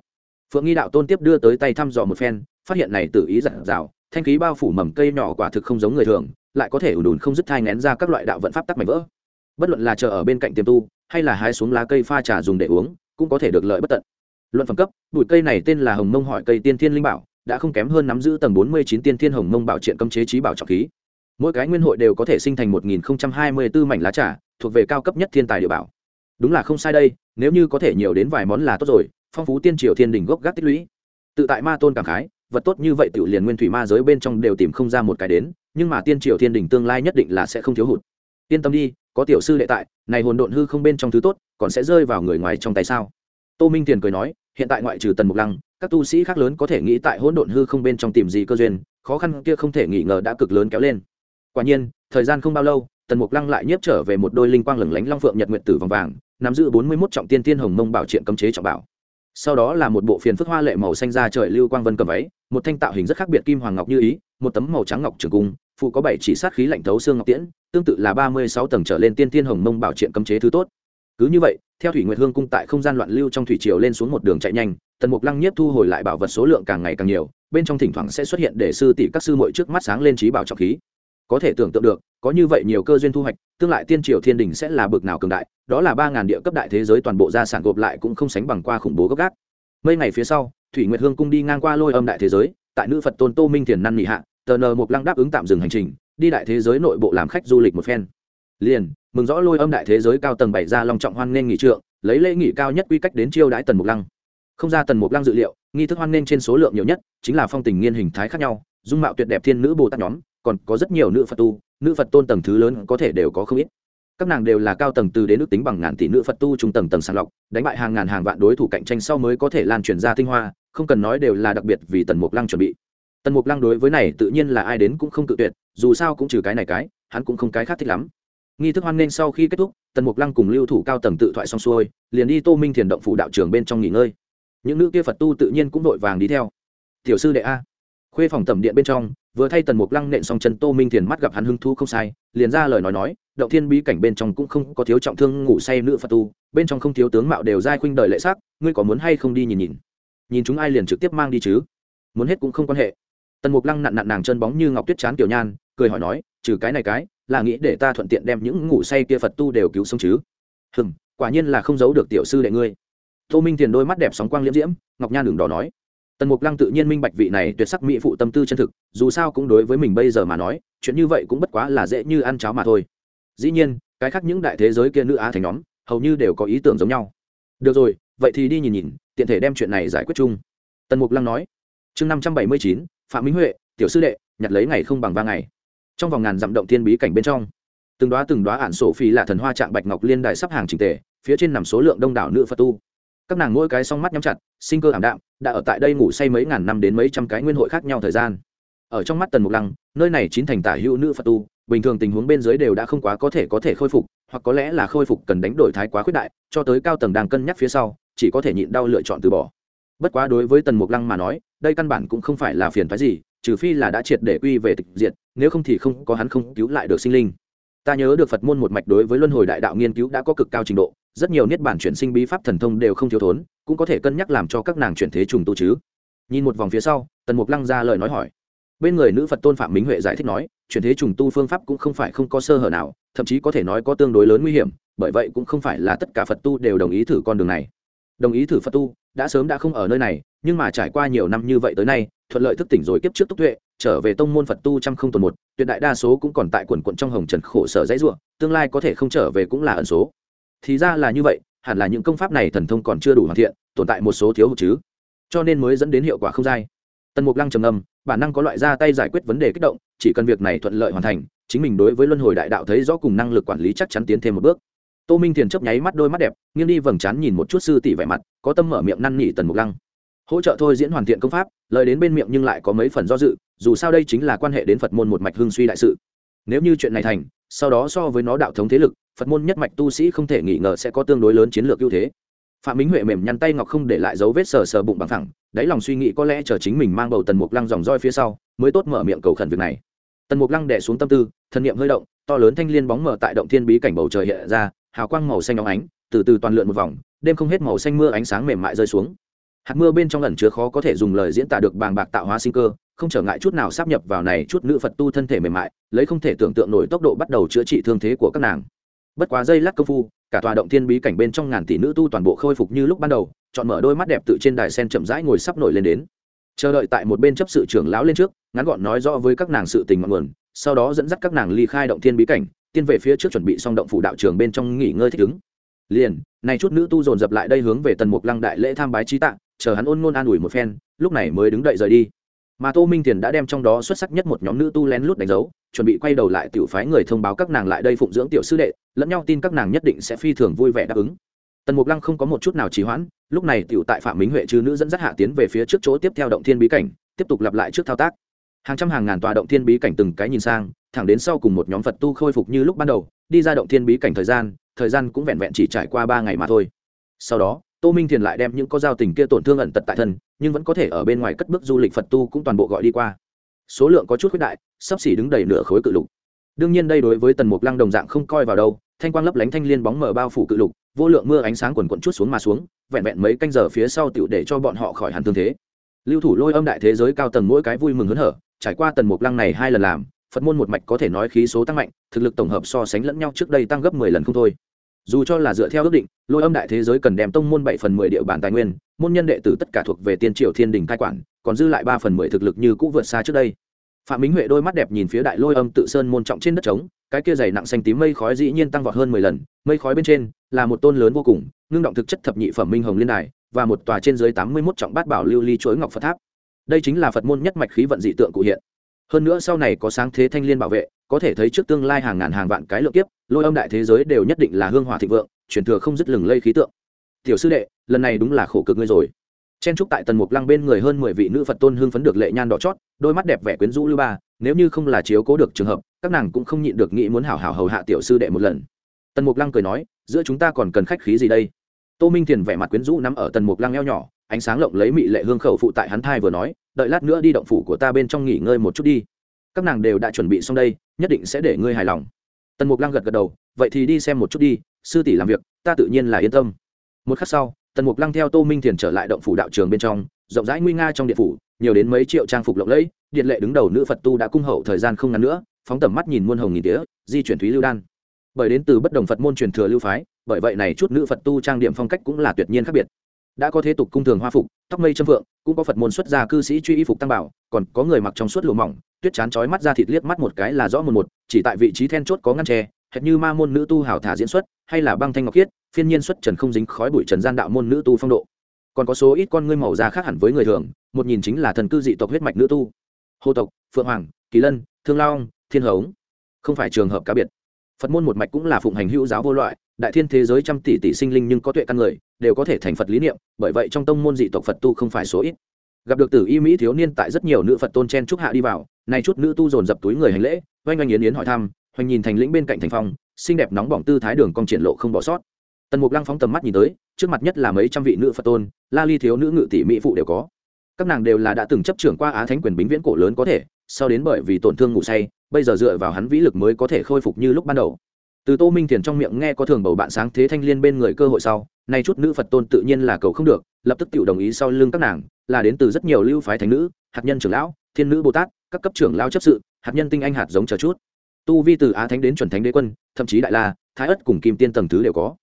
Phượng nghi đạo tôn tiếp đưa tới tay thăm dò một phen, phát hiện này tự ý dặn dào, thanh khí bao phủ mầm cây nhỏ quả thực không giống người thường, lại có thể ủ đùn không dứt thai ngén ra các loại đạo vận pháp tắc mảnh vỡ. Bất luận là chờ ở bên cạnh tiềm tu hay là hái xuống lá cây pha trà dùng để uống, cũng có thể được lợi bất tận. Luận phẩm cấp, bụi cây này tên là hồng mông hỏi cây tiên thiên linh bảo, đã không kém hơn nắm giữ tầng bốn mươi chín tiên thiên hồng mông bảo triện cấm chế trí bảo trọng khí. Mỗi cái nguyên hội đều có thể sinh thành một nghìn hai mươi bốn mảnh lá trà, thuộc về cao cấp nhất thiên tài địa bảo. Đúng là không sai đây, nếu như có thể nhiều đến vài món là tốt rồi, phong phú tiên triều thiên đình gốc gác tích lũy. Tự tại ma tôn cảm khái, vật tốt như vậy tự liền nguyên thủy ma giới bên trong đều tìm không ra một cái đến, nhưng mà tiên triều thiên đình tương lai nhất định là sẽ không thiếu hụt. Yên tâm đi có tiểu sư đệ tại, này hồn độn hư không bên trong thứ tốt, còn sẽ rơi vào người ngoài trong tay sao? Tô minh tiền cười nói, hiện tại ngoại trừ tần mục lăng, các tu sĩ khác lớn có thể nghĩ tại hỗn độn hư không bên trong tìm gì cơ duyên, khó khăn kia không thể nghi ngờ đã cực lớn kéo lên. Quả nhiên, thời gian không bao lâu, tần mục lăng lại nhiếp trở về một đôi linh quang lửng lánh long phượng nhật nguyện tử vòng vàng, nắm giữ bốn mươi mốt trọng tiên tiên hồng mông bảo triện cấm chế trọng bảo. Sau đó là một bộ phiền phức hoa lệ màu xanh da trời lưu quang vân cầm váy, một thanh tạo hình rất khác biệt kim hoàng ngọc như ý, một tấm màu trắng ngọc trường cung phụ có bảy chỉ sát khí lạnh thấu xương ngọc tiễn, tương tự là ba mươi sáu tầng trở lên tiên thiên hồng mông bảo triện cấm chế thứ tốt. Cứ như vậy, theo thủy nguyệt hương cung tại không gian loạn lưu trong thủy triều lên xuống một đường chạy nhanh, tần mục lăng nhiếp thu hồi lại bảo vật số lượng càng ngày càng nhiều, bên trong thỉnh thoảng sẽ xuất hiện để sư tỷ các sư mội trước mắt sáng lên trí bảo trọng khí. Có thể tưởng tượng được, có như vậy nhiều cơ duyên thu hoạch, tương lại tiên triều thiên đình sẽ là bực nào cường đại, đó là ba ngàn địa cấp đại thế giới toàn bộ gia sản gộp lại cũng không sánh bằng qua khủng bố gốc gác. Mấy ngày phía sau, thủy nguyệt hương cung đi ngang qua lôi âm đại thế giới, tại nữ phật tôn tô minh thiền năn nị hạ tờ nờ mục lăng đáp ứng tạm dừng hành trình, đi đại thế giới nội bộ làm khách du lịch một phen. Liền, mừng rõ lôi âm đại thế giới cao tầng bảy ra long trọng hoan nghênh nghị trượng, lấy lễ nghị cao nhất quy cách đến chiêu đãi tần mục lăng. Không ra tần mục lăng dự liệu, nghi thức hoan nghênh trên số lượng nhiều nhất chính là phong tình nghiên hình thái khác nhau, dung mạo tuyệt đẹp thiên nữ bồ tát nhóm, còn có rất nhiều nữ phật tu, nữ phật tôn tầng thứ lớn có thể đều có không ít. Các nàng đều là cao tầng từ đến ước tính bằng ngàn tỷ nữ phật tu trung tầng tầng sàng lọc, đánh bại hàng ngàn hàng vạn đối thủ cạnh tranh sau mới có thể lan truyền ra tinh hoa, không cần nói đều là đặc biệt vì tần mục lăng chuẩn bị tần mục lăng đối với này tự nhiên là ai đến cũng không cự tuyệt, dù sao cũng trừ cái này cái, hắn cũng không cái khác thích lắm. Nghi thức hoan nghênh sau khi kết thúc, tần mục lăng cùng lưu thủ cao tầng tự thoại xong xuôi, liền đi tô minh thiền động phủ đạo trường bên trong nghỉ ngơi. Những nữ kia phật tu tự nhiên cũng vội vàng đi theo. Tiểu sư đệ a. Khuê phòng tẩm điện bên trong, vừa thay tần mục lăng nện xong chân, tô minh thiền mắt gặp hắn hưng thu không sai, liền ra lời nói nói đậu thiên bí cảnh bên trong cũng không có thiếu trọng thương ngủ say nữ phật tu, bên trong không thiếu tướng mạo đều dai khuynh đời lệ sắc, ngươi có muốn hay không đi nhìn nhìn? Nhìn chúng ai liền trực tiếp mang đi chứ? Muốn hết cũng không quan hệ tần mục lăng nặn nặn nàng chân bóng như ngọc tuyết chán kiểu nhan, cười hỏi nói, trừ cái này cái, là nghĩ để ta thuận tiện đem những ngủ say kia phật tu đều cứu sống chứ? Hừm, quả nhiên là không giấu được tiểu sư đệ ngươi. Tô minh thiền đôi mắt đẹp sóng quang liễm diễm, ngọc nhan đường đỏ nói. Tần mục lăng tự nhiên minh bạch vị này tuyệt sắc mỹ phụ tâm tư chân thực, dù sao cũng đối với mình bây giờ mà nói, chuyện như vậy cũng bất quá là dễ như ăn cháo mà thôi. Dĩ nhiên, cái khác những đại thế giới kia nữ á thành nhóm, hầu như đều có ý tưởng giống nhau. Được rồi, vậy thì đi nhìn nhìn, tiện thể đem chuyện này giải quyết chung. Tần mục lăng nói. Chương năm trăm bảy mươi chín phạm minh huệ, tiểu sư đệ, nhặt lấy ngày không bằng ba ngày. Trong vòng ngàn dặm động thiên bí cảnh bên trong, từng đoá từng đoá ản sổ phi là thần hoa trạng bạch ngọc liên đài sắp hàng trình tề, phía trên nằm số lượng đông đảo nữ phật tu. Các nàng mỗi cái song mắt nhắm chặt, sinh cơ ảm đạm, đã ở tại đây ngủ say mấy ngàn năm đến mấy trăm cái nguyên hội khác nhau thời gian. Ở trong mắt tần mục lăng, nơi này chín thành tả hữu nữ phật tu, bình thường tình huống bên dưới đều đã không quá có thể có thể khôi phục, hoặc có lẽ là khôi phục cần đánh đổi thái quá khuyết đại, cho tới cao tầng đang cân nhắc phía sau, chỉ có thể nhịn đau lựa chọn từ bỏ bất quá đối với tần mục lăng mà nói, đây căn bản cũng không phải là phiền phái gì, trừ phi là đã triệt để quy về tịch diệt, nếu không thì không có hắn không cứu lại được sinh linh. Ta nhớ được phật môn một mạch đối với luân hồi đại đạo nghiên cứu đã có cực cao trình độ, rất nhiều niết bản chuyển sinh bí pháp thần thông đều không thiếu thốn, cũng có thể cân nhắc làm cho các nàng chuyển thế trùng tu chứ. Nhìn một vòng phía sau, tần mục lăng ra lời nói hỏi. Bên người nữ phật tôn phạm minh huệ giải thích nói, chuyển thế trùng tu phương pháp cũng không phải không có sơ hở nào, thậm chí có thể nói có tương đối lớn nguy hiểm, bởi vậy cũng không phải là tất cả phật tu đều đồng ý thử con đường này. Đồng ý thử phật tu đã sớm đã không ở nơi này, nhưng mà trải qua nhiều năm như vậy tới nay, thuận lợi thức tỉnh rồi kiếp trước túc tuệ, trở về tông môn phật tu trăm không tuần một, tuyệt đại đa số cũng còn tại quần quận trong hồng trần khổ sở dãy ruộng, tương lai có thể không trở về cũng là ẩn số. Thì ra là như vậy, hẳn là những công pháp này thần thông còn chưa đủ hoàn thiện, tồn tại một số thiếu hụt chứ. Cho nên mới dẫn đến hiệu quả không dai. Tần mục lăng trầm âm bản năng có loại ra tay giải quyết vấn đề kích động, chỉ cần việc này thuận lợi hoàn thành, chính mình đối với luân hồi đại đạo thấy rõ cùng năng lực quản lý chắc chắn tiến thêm một bước tô minh thiền chấp nháy mắt đôi mắt đẹp, nghiêng đi vầng trán nhìn một chút sư tỷ vẻ mặt, có tâm mở miệng năn nỉ tần mục lăng. Hỗ trợ thôi diễn hoàn thiện công pháp, lời đến bên miệng nhưng lại có mấy phần do dự, dù sao đây chính là quan hệ đến phật môn một mạch hưng suy đại sự. Nếu như chuyện này thành, sau đó so với nó đạo thống thế lực, phật môn nhất mạch tu sĩ không thể nghi ngờ sẽ có tương đối lớn chiến lược ưu thế. Phạm minh huệ mềm nhăn tay ngọc không để lại dấu vết sờ sờ bụng bằng thẳng, đáy lòng suy nghĩ có lẽ chờ chính mình mang bầu tần mục lăng dòng roi phía sau, mới tốt mở miệng cầu khẩn việc này. Tần mục lăng đẻ xuống tâm tư, thân niệm hơi động, to lớn thanh liên bóng mở tại động thiên bí cảnh bầu trời hiện ra hào quang màu xanh óng ánh, từ từ toàn lượn một vòng, đêm không hết màu xanh mưa ánh sáng mềm mại rơi xuống. Hạt mưa bên trong ẩn chứa khó có thể dùng lời diễn tả được bàng bạc tạo hóa sinh cơ, không trở ngại chút nào sắp nhập vào này chút nữ phật tu thân thể mềm mại, lấy không thể tưởng tượng nổi tốc độ bắt đầu chữa trị thương thế của các nàng. Bất quá dây lắc công phu, cả tòa động thiên bí cảnh bên trong ngàn tỷ nữ tu toàn bộ khôi phục như lúc ban đầu, chọn mở đôi mắt đẹp tự trên đài sen chậm rãi ngồi sắp nổi lên đến. Chờ đợi tại một bên chấp sự trưởng lão lên trước, ngắn gọn nói rõ với các nàng sự tình ngọn nguồn, sau đó dẫn dắt các nàng ly khai động thiên bí cảnh tiên về phía trước chuẩn bị xong động phủ đạo trường bên trong nghỉ ngơi thích ứng. Liền, này chút nữ tu dồn dập lại đây hướng về tần mục lăng đại lễ tham bái trí tạng chờ hắn ôn ngôn an ủi một phen, lúc này mới đứng đậy rời đi. Mà tô minh tiền đã đem trong đó xuất sắc nhất một nhóm nữ tu lén lút đánh dấu, chuẩn bị quay đầu lại tiểu phái người thông báo các nàng lại đây phụng dưỡng tiểu sư đệ, lẫn nhau tin các nàng nhất định sẽ phi thường vui vẻ đáp ứng. Tần mục lăng không có một chút nào trì hoãn, lúc này tiểu tại phạm minh huệ chư nữ dẫn dắt hạ tiến về phía trước chỗ tiếp theo động thiên bí cảnh, tiếp tục lặp lại trước thao tác. Hàng trăm hàng ngàn tòa động thiên bí cảnh từng cái nhìn sang thẳng đến sau cùng một nhóm phật tu khôi phục như lúc ban đầu, đi ra động thiên bí cảnh thời gian thời gian cũng vẹn vẹn chỉ trải qua ba ngày mà thôi. Sau đó, tô minh thiền lại đem những có giao tình kia tổn thương ẩn tật tại thân, nhưng vẫn có thể ở bên ngoài cất bước du lịch phật tu cũng toàn bộ gọi đi qua. Số lượng có chút khuyết đại, sắp xỉ đứng đầy nửa khối cự lục. Đương nhiên đây đối với tần mục lăng đồng dạng không coi vào đâu, thanh quang lấp lánh thanh liên bóng mở bao phủ cự lục, vô lượng mưa ánh sáng quần quận chút xuống mà xuống, vẹn vẹn mấy canh giờ phía sau tựu để cho bọn họ khỏi hẳn tương thế. Lưu thủ lôi âm đại thế giới cao tầng mỗi cái vui mừng hớn hở, trải qua tần mục lăng này hai lần làm phật môn một mạch có thể nói khí số tăng mạnh, thực lực tổng hợp so sánh lẫn nhau trước đây tăng gấp mười lần không thôi. Dù cho là dựa theo ước định, lôi âm đại thế giới cần đem tông môn bảy phần mười địa bàn tài nguyên, môn nhân đệ tử tất cả thuộc về tiên triều thiên đình cai quản, còn dư lại ba phần mười thực lực như cũ vượt xa trước đây. Phạm minh huệ đôi mắt đẹp nhìn phía đại lôi âm tự sơn môn trọng trên đất trống, cái kia dày nặng xanh tím mây khói dĩ nhiên tăng vọt hơn mười lần, mây khói bên trên là một tôn lớn vô cùng, ngưng động thực chất thập nhị phẩm minh hồng liên đài và một tòa trên dưới tám mươi mốt trọng bát bảo lưu ly chuỗi ngọc phật tháp. Đây chính là phật môn nhất mạch khí vận dị tượng cụ hiện hơn nữa sau này có sáng thế thanh liên bảo vệ, có thể thấy trước tương lai hàng ngàn hàng vạn cái lượng kiếp, lôi âm đại thế giới đều nhất định là hương hỏa thịnh vượng, truyền thừa không dứt lừng lây khí tượng. Tiểu sư đệ, lần này đúng là khổ cực ngươi rồi. Chen trúc tại tần mục lăng bên người hơn mười vị nữ phật tôn hương phấn được lệ nhan đỏ chót, đôi mắt đẹp vẻ quyến rũ lưu ba, nếu như không là chiếu cố được trường hợp, các nàng cũng không nhịn được nghĩ muốn hảo hảo hầu hạ tiểu sư đệ một lần. Tần mục lăng cười nói, giữa chúng ta còn cần khách khí gì đây? Tô minh thiền vẻ mặt quyến rũ nắm ở tần mục lăng eo nhỏ, ánh sáng lộng lấy mị lệ hương khẩu phụ tại hắn thai vừa nói đợi lát nữa đi động phủ của ta bên trong nghỉ ngơi một chút đi. Các nàng đều đã chuẩn bị xong đây, nhất định sẽ để ngươi hài lòng. Tần mục lăng gật gật đầu, vậy thì đi xem một chút đi, sư tỷ làm việc, ta tự nhiên là yên tâm. Một khắc sau, tần mục lăng theo tô minh thiền trở lại động phủ đạo trường bên trong, rộng rãi nguy nga trong điện phủ, nhiều đến mấy triệu trang phục lộng lẫy, điện lệ đứng đầu nữ phật tu đã cung hậu thời gian không ngắn nữa, phóng tầm mắt nhìn muôn hồng nghìn tía, di chuyển thúy lưu đan. Bởi đến từ bất đồng phật môn truyền thừa lưu phái, bởi vậy này chút nữ phật tu trang điểm phong cách cũng là tuyệt nhiên khác biệt. Đã có thế tục cung thường hoa phục, tóc mây châm phượng cũng có phật môn xuất gia cư sĩ truy y phục tăng bảo, còn có người mặc trong suốt lụa mỏng, tuyết chán chói mắt ra thịt liếc mắt một cái là rõ một một, chỉ tại vị trí then chốt có ngăn tre, hệt như ma môn nữ tu hảo thả diễn xuất, hay là băng thanh ngọc khiết, phiên nhiên xuất trần không dính khói bụi trần gian đạo môn nữ tu phong độ. Còn có số ít con ngươi màu da khác hẳn với người thường, một nhìn chính là thần cư dị tộc huyết mạch nữ tu. Hồ tộc, phượng hoàng, kỳ lân, thương long, thiên hống. Không phải trường hợp cá biệt phật môn một mạch cũng là phụng hành hữu giáo vô loại, đại thiên thế giới trăm tỷ tỷ sinh linh nhưng có tuệ căn người, đều có thể thành phật lý niệm, bởi vậy trong tông môn dị tộc phật tu không phải số ít. Gặp được tử y mỹ thiếu niên tại rất nhiều nữ phật tôn chen trúc hạ đi vào, nay chút nữ tu dồn dập túi người hành lễ, oanh oanh yến yến hỏi thăm, hoành nhìn thành lĩnh bên cạnh thành phong xinh đẹp nóng bỏng tư thái đường cong triển lộ không bỏ sót. Tần mục lăng phóng tầm mắt nhìn tới, trước mặt nhất là mấy trăm vị nữ phật tôn, la ly thiếu nữ ngự tỷ mỹ phụ đều có. Các nàng đều là đã từng chấp trưởng qua á thánh quyền bính viễn cổ lớn có thể, sau đến bởi vì tổn thương ngủ say bây giờ dựa vào hắn vĩ lực mới có thể khôi phục như lúc ban đầu. Từ tô minh thiền trong miệng nghe có thường bầu bạn sáng thế thanh liên bên người cơ hội sau, nay chút nữ phật tôn tự nhiên là cầu không được, lập tức tự đồng ý sau lưng các nàng, là đến từ rất nhiều lưu phái thánh nữ, hạt nhân trưởng lão, thiên nữ bồ tát, các cấp trưởng lao chấp sự, hạt nhân tinh anh hạt giống chờ chút. Tu vi từ á thánh đến chuẩn thánh đế quân, thậm chí đại la, thái ất cùng kim tiên tầng thứ đều có.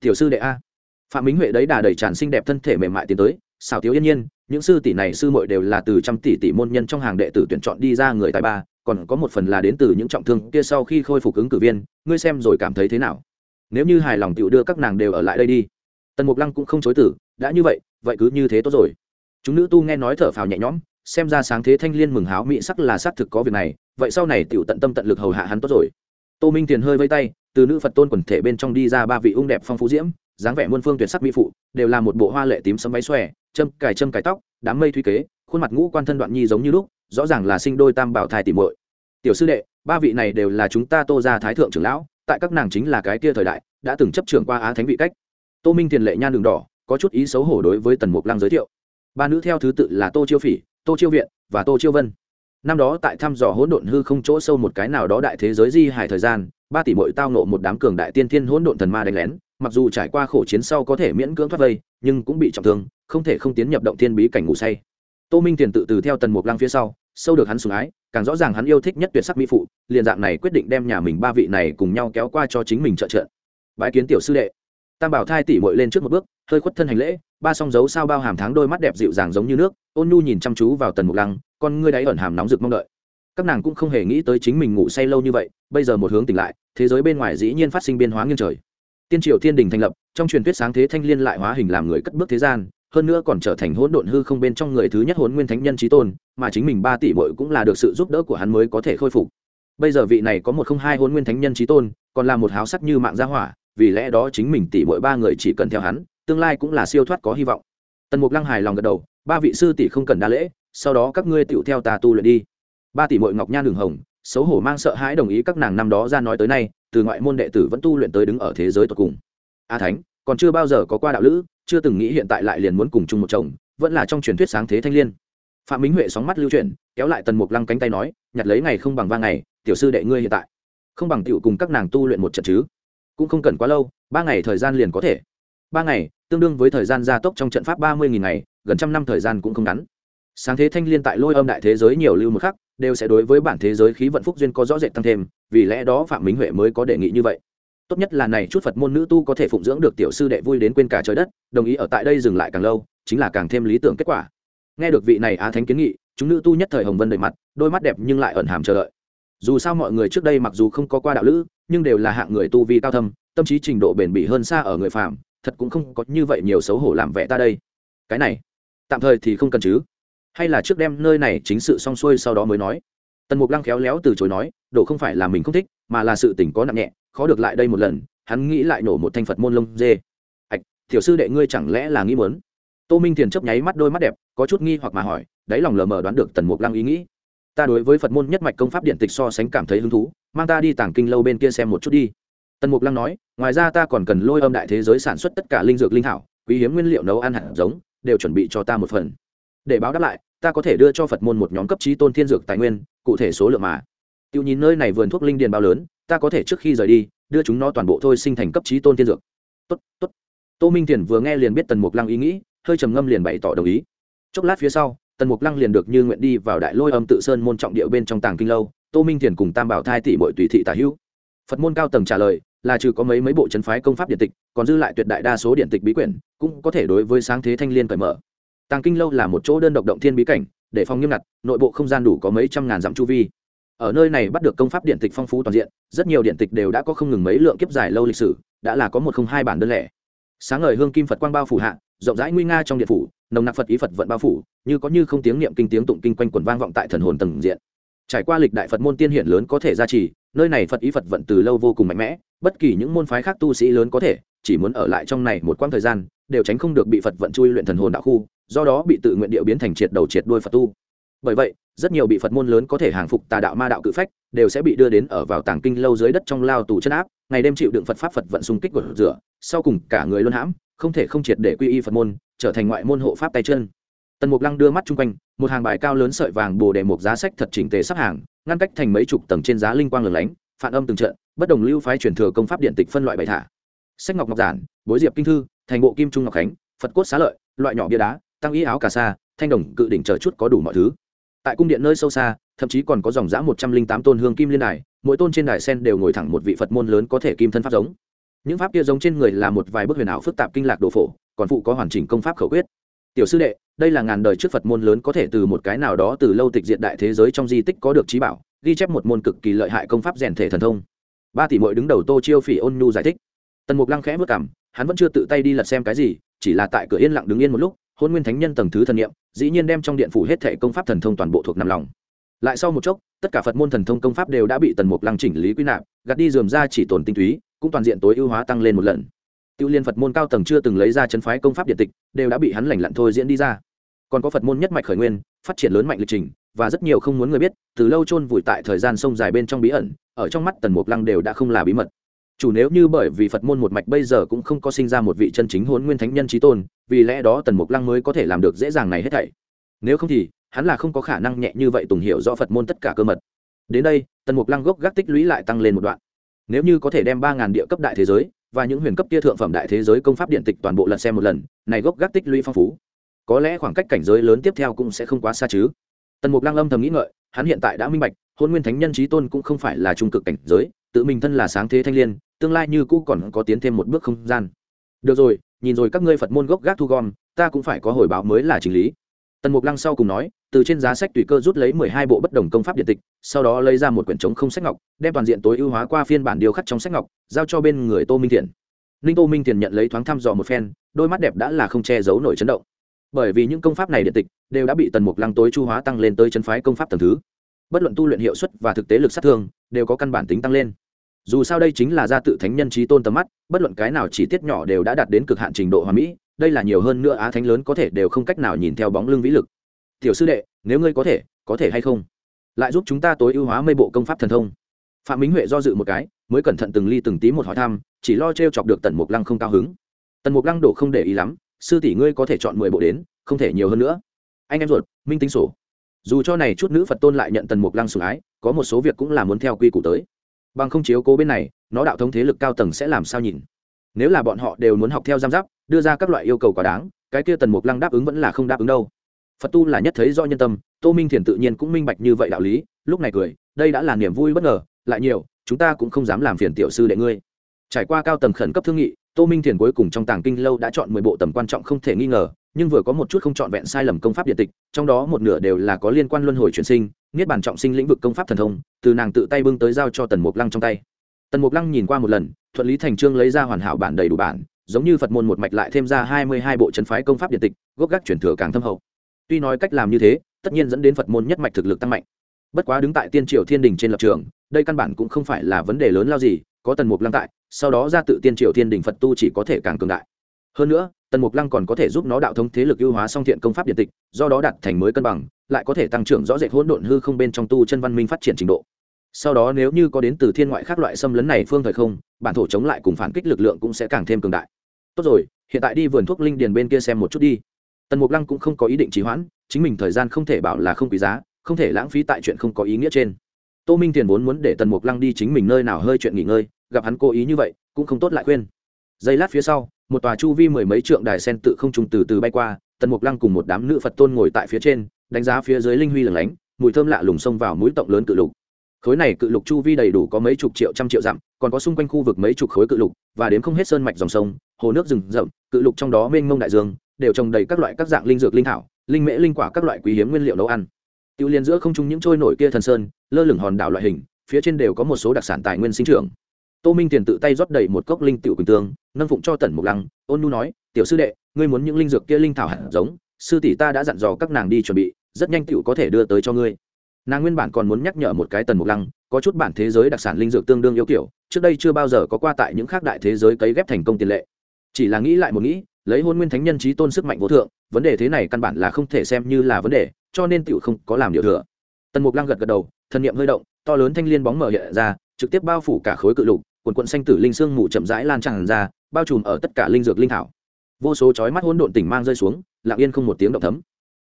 Tiểu sư đệ a. Phạm minh huệ đấy đà đầy tràn xinh đẹp thân thể mềm mại tiến tới xào tiếu yên nhiên, những sư tỷ này sư muội đều là từ trăm tỷ tỷ môn nhân trong hàng đệ tử tuyển chọn đi ra người tài ba còn có một phần là đến từ những trọng thương kia sau khi khôi phục ứng cử viên, ngươi xem rồi cảm thấy thế nào? Nếu như hài lòng tiểu đưa các nàng đều ở lại đây đi. Tần mục lăng cũng không chối tử đã như vậy vậy cứ như thế tốt rồi. Chúng nữ tu nghe nói thở phào nhẹ nhõm, xem ra sáng thế thanh liên mừng háo mỹ sắc là xác thực có việc này, vậy sau này tiểu tận tâm tận lực hầu hạ hắn tốt rồi. Tô minh tiền hơi vây tay, từ nữ phật tôn quần thể bên trong đi ra ba vị ung đẹp phong phú diễm, dáng vẻ muôn phương tuyệt sắc mỹ phụ, đều là một bộ hoa lệ tím sấm váy xòe, châm cài châm cài tóc, đám mây thuy kế, khuôn mặt ngũ quan thân đoạn nhi giống như lúc rõ ràng là sinh đôi tam bảo thai tỉ muội. Tiểu sư đệ, ba vị này đều là chúng ta tô ra thái thượng trưởng lão, tại các nàng chính là cái kia thời đại, đã từng chấp trưởng qua á thánh vị cách. Tô minh tiền lệ nhan đường đỏ, có chút ý xấu hổ đối với tần mục lăng giới thiệu. Ba nữ theo thứ tự là tô chiêu phỉ, tô chiêu viện và tô chiêu vân. Năm đó tại thăm dò hỗn độn hư không chỗ sâu một cái nào đó đại thế giới di hải thời gian, ba tỷ mội tao nộ một đám cường đại tiên thiên hỗn độn thần ma đánh lén, mặc dù trải qua khổ chiến sau có thể miễn cưỡng thoát vây, nhưng cũng bị trọng thương, không thể không tiến nhập động thiên bí cảnh ngủ say tô minh tiền tự từ theo tần mục lăng phía sau, sâu được hắn sủng ái, càng rõ ràng hắn yêu thích nhất tuyệt sắc mỹ phụ, liền dạng này quyết định đem nhà mình ba vị này cùng nhau kéo qua cho chính mình trợ trợ bái kiến tiểu sư đệ. Tam bảo thai tỷ mội lên trước một bước, hơi khuất thân hành lễ, ba song dấu sao bao hàm tháng đôi mắt đẹp dịu dàng giống như nước, ôn nhu nhìn chăm chú vào tần mục lăng, con ngươi đáy ẩn hàm nóng rực mong đợi. Các nàng cũng không hề nghĩ tới chính mình ngủ say lâu như vậy, bây giờ một hướng tỉnh lại, thế giới bên ngoài dĩ nhiên phát sinh biên hóa nghiêng trời. Tiên triều thiên đình thành lập, trong truyền thuyết sáng thế thanh liên lại hóa hình làm người cất bước thế gian hơn nữa còn trở thành hỗn độn hư không bên trong người thứ nhất hỗn nguyên thánh nhân trí tôn, mà chính mình ba tỷ bội cũng là được sự giúp đỡ của hắn mới có thể khôi phục. Bây giờ vị này có một không hai hỗn nguyên thánh nhân trí tôn, còn là một háo sắc như mạng gia hỏa, vì lẽ đó chính mình tỷ bội ba người chỉ cần theo hắn, tương lai cũng là siêu thoát có hy vọng. Tần mục lăng hài lòng gật đầu, ba vị sư tỷ không cần đa lễ, sau đó các ngươi tựu theo ta tu luyện đi. Ba tỷ mội ngọc nha đường hồng, xấu hổ mang sợ hãi đồng ý các nàng năm đó ra nói tới nay, từ ngoại môn đệ tử vẫn tu luyện tới đứng ở thế giới tột cùng. A thánh, còn chưa bao giờ có qua đạo lữ chưa từng nghĩ hiện tại lại liền muốn cùng chung một chồng, vẫn là trong truyền thuyết sáng thế thanh liên. Phạm minh huệ sóng mắt lưu chuyển, kéo lại tần mục lăng cánh tay nói, nhặt lấy ngày không bằng ba ngày, tiểu sư đệ ngươi hiện tại, không bằng tiểu cùng các nàng tu luyện một trận chứ. Cũng không cần quá lâu, ba ngày thời gian liền có thể. Ba ngày, tương đương với thời gian gia tốc trong trận pháp ba mươi nghìn ngày, gần trăm năm thời gian cũng không ngắn. Sáng thế thanh liên tại lôi âm đại thế giới nhiều lưu một khắc, đều sẽ đối với bản thế giới khí vận phúc duyên có rõ rệt tăng thêm, vì lẽ đó phạm minh huệ mới có đề nghị như vậy tốt nhất là này chút phật môn nữ tu có thể phụng dưỡng được tiểu sư đệ vui đến quên cả trời đất, đồng ý ở tại đây dừng lại càng lâu, chính là càng thêm lý tưởng kết quả. Nghe được vị này á thánh kiến nghị, chúng nữ tu nhất thời hồng vân đầy mặt, đôi mắt đẹp nhưng lại ẩn hàm chờ đợi. Dù sao mọi người trước đây mặc dù không có qua đạo lữ, nhưng đều là hạng người tu vi cao thâm, tâm trí trình độ bền bỉ hơn xa ở người phạm thật cũng không có như vậy nhiều xấu hổ làm vẻ ta đây. Cái này, tạm thời thì không cần chứ. Hay là trước đem nơi này chính sự xong xuôi sau đó mới nói tần mục lăng khéo léo từ chối nói đổ không phải là mình không thích, mà là sự tỉnh có nặng nhẹ, khó được lại đây một lần. Hắn nghĩ lại nổ một thanh phật môn lông dê. Ạch, tiểu sư đệ ngươi chẳng lẽ là nghĩ muốn? Tô minh thiền chấp nháy mắt đôi mắt đẹp, có chút nghi hoặc mà hỏi, đáy lòng lờ mờ đoán được tần mục lăng ý nghĩ. Ta đối với phật môn nhất mạch công pháp điện tịch so sánh cảm thấy hứng thú, mang ta đi tàng kinh lâu bên kia xem một chút đi. Tần mục lăng nói, ngoài ra ta còn cần lôi âm đại thế giới sản xuất tất cả linh dược linh thảo, quý hiếm nguyên liệu nấu ăn hạt giống, đều chuẩn bị cho ta một phần. Để báo đáp lại ta có thể đưa cho phật môn một nhóm cấp trí tôn thiên dược tài nguyên, cụ thể số lượng mà. Tiêu nhìn nơi này vườn thuốc linh điền bao lớn, ta có thể trước khi rời đi, đưa chúng nó toàn bộ thôi sinh thành cấp trí tôn thiên dược. Tốt tốt. Tô minh thiền vừa nghe liền biết tần mục lăng ý nghĩ, hơi trầm ngâm liền bày tỏ đồng ý. Chốc lát phía sau, tần mục lăng liền được như nguyện đi vào đại lôi âm tự sơn môn trọng địa bên trong tàng kinh lâu, tô minh thiền cùng tam bảo thai tỷ bội tùy thị tả hữu. Phật môn cao tầng trả lời, là trừ có mấy mấy bộ chân phái công pháp điện tịch, còn dư lại tuyệt đại đa số điện tịch bí quyển, cũng có thể đối với sáng thế thanh liên cởi mở tàng kinh lâu là một chỗ đơn độc động thiên bí cảnh, để phòng nghiêm ngặt, nội bộ không gian đủ có mấy trăm ngàn dặm chu vi. Ở nơi này bắt được công pháp điện tịch phong phú toàn diện, rất nhiều điện tịch đều đã có không ngừng mấy lượng kiếp dài lâu lịch sử, đã là có một không hai bản đơn lẻ. Sáng ngời hương kim phật quang bao phủ hạ, rộng rãi nguy nga trong điện phủ, nồng nặc phật ý phật vận bao phủ, như có như không tiếng niệm kinh tiếng tụng kinh quanh quần vang vọng tại thần hồn tầng diện. Trải qua lịch đại phật môn tiên hiển lớn có thể gia trì, nơi này phật ý phật vận từ lâu vô cùng mạnh mẽ, bất kỳ những môn phái khác tu sĩ lớn có thể, chỉ muốn ở lại trong này một quãng thời gian đều tránh không được bị phật vận chui luyện thần hồn đạo khu, do đó bị tự nguyện điệu biến thành triệt đầu triệt đuôi phật tu. Bởi vậy, rất nhiều bị phật môn lớn có thể hàng phục tà đạo ma đạo cự phách, đều sẽ bị đưa đến ở vào tàng kinh lâu dưới đất trong lao tù chân áp, ngày đêm chịu đựng phật pháp phật vận xung kích gột rửa, sau cùng cả người luân hãm, không thể không triệt để quy y phật môn, trở thành ngoại môn hộ pháp tay chân. Tần mục lăng đưa mắt chung quanh, một hàng bài cao lớn sợi vàng bồ đề một giá sách thật chỉnh tề sắp hàng, ngăn cách thành mấy chục tầng trên giá linh quang lửng lánh, phản âm từng trận, bất đồng lưu phái truyền thừa công pháp điện tịch phân loại bày thả. Sách ngọc ngọc giản, bối diệp kinh thư thành bộ kim trung ngọc khánh, phật cốt xá lợi, loại nhỏ bia đá, tăng ý áo cà sa, thanh đồng, cự đỉnh chờ chút có đủ mọi thứ. Tại cung điện nơi sâu xa, thậm chí còn có dòng giã một trăm linh tám tôn hương kim liên đài, mỗi tôn trên đài sen đều ngồi thẳng một vị phật môn lớn có thể kim thân pháp giống. Những pháp kia giống trên người là một vài bức huyền ảo phức tạp kinh lạc đồ phổ, còn phụ có hoàn chỉnh công pháp khẩu quyết. Tiểu sư đệ, đây là ngàn đời trước phật môn lớn có thể từ một cái nào đó từ lâu tịch diện đại thế giới trong di tích có được trí bảo, ghi chép một môn cực kỳ lợi hại công pháp rèn thể thần thông. Ba tỷ mội đứng đầu tô chiêu phỉ ôn nhu giải thích. Tần mục lăng khẽ vất cảm hắn vẫn chưa tự tay đi lật xem cái gì, chỉ là tại cửa yên lặng đứng yên một lúc, hôn nguyên thánh nhân tầng thứ thần nghiệm dĩ nhiên đem trong điện phủ hết thệ công pháp thần thông toàn bộ thuộc nằm lòng. Lại sau một chốc, tất cả phật môn thần thông công pháp đều đã bị tần mục lăng chỉnh lý quy nạp, gạt đi dườm ra chỉ tồn tinh túy, cũng toàn diện tối ưu hóa tăng lên một lần. Tiêu liên phật môn cao tầng chưa từng lấy ra chân phái công pháp điện tịch, đều đã bị hắn lành lặn thôi diễn đi ra. Còn có phật môn nhất mạch khởi nguyên, phát triển lớn mạnh lịch trình, và rất nhiều không muốn người biết, từ lâu chôn vùi tại thời gian sông dài bên trong bí ẩn, ở trong mắt tần mục lăng đều đã không là bí mật chủ nếu như bởi vì phật môn một mạch bây giờ cũng không có sinh ra một vị chân chính hôn nguyên thánh nhân trí tôn, vì lẽ đó tần mục lăng mới có thể làm được dễ dàng này hết thảy. Nếu không thì, hắn là không có khả năng nhẹ như vậy tùng hiểu rõ phật môn tất cả cơ mật. Đến đây, tần mục lăng gốc gác tích lũy lại tăng lên một đoạn. Nếu như có thể đem ba ngàn địa cấp đại thế giới và những huyền cấp tia thượng phẩm đại thế giới công pháp điện tịch toàn bộ lật xem một lần, này gốc gác tích lũy phong phú. Có lẽ khoảng cách cảnh giới lớn tiếp theo cũng sẽ không quá xa chứ. Tần mục lăng âm thầm nghĩ ngợi, hắn hiện tại đã minh bạch hôn nguyên thánh nhân trí tôn cũng không phải là trung cực cảnh giới, tự mình thân là sáng thế thanh l i ê n tương lai như cũ còn có tiến thêm một bước không gian. Được rồi, nhìn rồi các ngươi phật môn gốc gác thu gom, ta cũng phải có hồi báo mới là chính lý. Tần mục lăng sau cùng nói, từ trên giá sách tùy cơ rút lấy mười hai bộ bất đồng công pháp điện tịch, sau đó lấy ra một quyển trống không sách ngọc, đem toàn diện tối ưu hóa qua phiên bản điều khắc trong sách ngọc, giao cho bên người tô minh thiện. Ninh tô minh thiện nhận lấy thoáng thăm dò một phen, đôi mắt đẹp đã là không che giấu nổi chấn động. Bởi vì những công pháp này điện tịch đều đã bị tần mục lăng tối chu hóa tăng lên tới chân phái công pháp tầng thứ. Bất luận tu luyện hiệu suất và thực tế lực sát thương, đều có căn bản tính tăng lên dù sao đây chính là gia tự thánh nhân trí tôn tầm mắt, bất luận cái nào chỉ tiết nhỏ đều đã đạt đến cực hạn trình độ hòa mỹ, đây là nhiều hơn nữa á thánh lớn có thể đều không cách nào nhìn theo bóng lưng vĩ lực. Tiểu sư đệ, nếu ngươi có thể có thể hay không? Lại giúp chúng ta tối ưu hóa mây bộ công pháp thần thông. Phạm minh huệ do dự một cái, mới cẩn thận từng ly từng tí một hỏi thăm, chỉ lo t r e o chọc được tần mục lăng không cao hứng. Tần mục lăng đổ không để ý lắm, sư tỷ ngươi có thể chọn mười bộ đến, không thể nhiều hơn nữa. Anh em ruột, minh tính sổ. Dù cho này chút nữ phật tôn lại nhận tần mục lăng sủng ái, có một số việc cũng là muốn theo quy củ tới bằng không chiếu cố bên này, nó đạo thống thế lực cao tầng sẽ làm sao nhìn? Nếu là bọn họ đều muốn học theo giam giáp, đưa ra các loại yêu cầu quá đáng, cái kia tần mục lăng đáp ứng vẫn là không đáp ứng đâu. Phật tu là nhất thấy do nhân tâm, tô minh thiền tự nhiên cũng minh bạch như vậy đạo lý, lúc này cười, đây đã là niềm vui bất ngờ, lại nhiều, chúng ta cũng không dám làm phiền tiểu sư đệ ngươi. Trải qua cao tầng khẩn cấp thương nghị, tô minh thiền cuối cùng trong tàng kinh lâu đã chọn mười bộ tầm quan trọng không thể nghi ngờ, nhưng vừa có một chút không trọn vẹn sai lầm công pháp điện tịch, trong đó một nửa đều là có liên quan luân hồi chuyển sinh niết bản trọng sinh lĩnh vực công pháp thần thông, từ nàng tự tay bưng tới giao cho tần mục lăng trong tay. Tần mục lăng nhìn qua một lần, thuận lý thành trương lấy ra hoàn hảo bản đầy đủ bản, giống như phật môn một mạch lại thêm ra hai mươi hai bộ chân phái công pháp điện tịch, gốc gác chuyển thừa càng thâm hậu. Tuy nói cách làm như thế, tất nhiên dẫn đến phật môn nhất mạch thực lực tăng mạnh. Bất quá đứng tại tiên triều thiên đình trên lập trường, đây căn bản cũng không phải là vấn đề lớn lao gì, có tần mục lăng tại, sau đó ra tự tiên triều thiên đình phật tu chỉ có thể càng cường đại. Hơn nữa tần mục lăng còn có thể giúp nó đạo thống thế lực ưu hóa song thiện công pháp điện tịch, do đó đạt thành mới cân bằng, lại có thể tăng trưởng rõ rệt hỗn độn hư không bên trong tu chân văn minh phát triển trình độ. Sau đó nếu như có đến từ thiên ngoại khác loại xâm lấn này phương thời không, bản thổ chống lại cùng phản kích lực lượng cũng sẽ càng thêm cường đại. Tốt rồi, hiện tại đi vườn thuốc linh điền bên kia xem một chút đi. Tần mục lăng cũng không có ý định trì hoãn, chính mình thời gian không thể bảo là không quý giá, không thể lãng phí tại chuyện không có ý nghĩa trên. Tô minh tiền vốn muốn để tần mục lăng đi chính mình nơi nào hơi chuyện nghỉ ngơi, gặp hắn cố ý như vậy, cũng không tốt lại khuyên. Giây lát phía sau một tòa chu vi mười mấy trượng đài sen tự không trung từ từ bay qua, tần mục lăng cùng một đám nữ phật tôn ngồi tại phía trên, đánh giá phía dưới linh huy lửng lánh, mùi thơm lạ lùng xông vào mũi tổng lớn cự lục. Khối này cự lục chu vi đầy đủ có mấy chục triệu trăm triệu dặm, còn có xung quanh khu vực mấy chục khối cự lục, và đến không hết sơn mạch dòng sông, hồ nước rừng rậm, cự lục trong đó mênh mông đại dương, đều trồng đầy các loại các dạng linh dược linh thảo, linh mễ linh quả các loại quý hiếm nguyên liệu nấu ăn. Tiêu liên giữa không trung những trôi nổi kia thần sơn, lơ lửng hòn đảo loại hình, phía trên đều có một số đặc sản tài nguyên sinh trưởng tô minh tiền tự tay rót đầy một cốc linh tiểu quỳnh tương, nâng phụng cho tần mục lăng, ôn nu nói, tiểu sư đệ, ngươi muốn những linh dược kia linh thảo hạt giống, sư tỷ ta đã dặn dò các nàng đi chuẩn bị, rất nhanh tiểu có thể đưa tới cho ngươi. Nàng nguyên bản còn muốn nhắc nhở một cái tần mục lăng, có chút bản thế giới đặc sản linh dược tương đương yêu kiểu, trước đây chưa bao giờ có qua tại những khác đại thế giới cấy ghép thành công tiền lệ. Chỉ là nghĩ lại một nghĩ, lấy hôn nguyên thánh nhân trí tôn sức mạnh vô thượng, vấn đề thế này căn bản là không thể xem như là vấn đề, cho nên tiểu không có làm điều thừa. Tần mục lăng gật gật đầu thân nhiệm hơi động, to lớn thanh liên bóng mở hiện ra, trực tiếp bao phủ cả khối cự lục quần quận xanh tử linh xương mù chậm rãi lan tràn ra, bao trùm ở tất cả linh dược linh thảo. Vô số chói mắt hỗn độn tỉnh mang rơi xuống, lặng yên không một tiếng động thấm.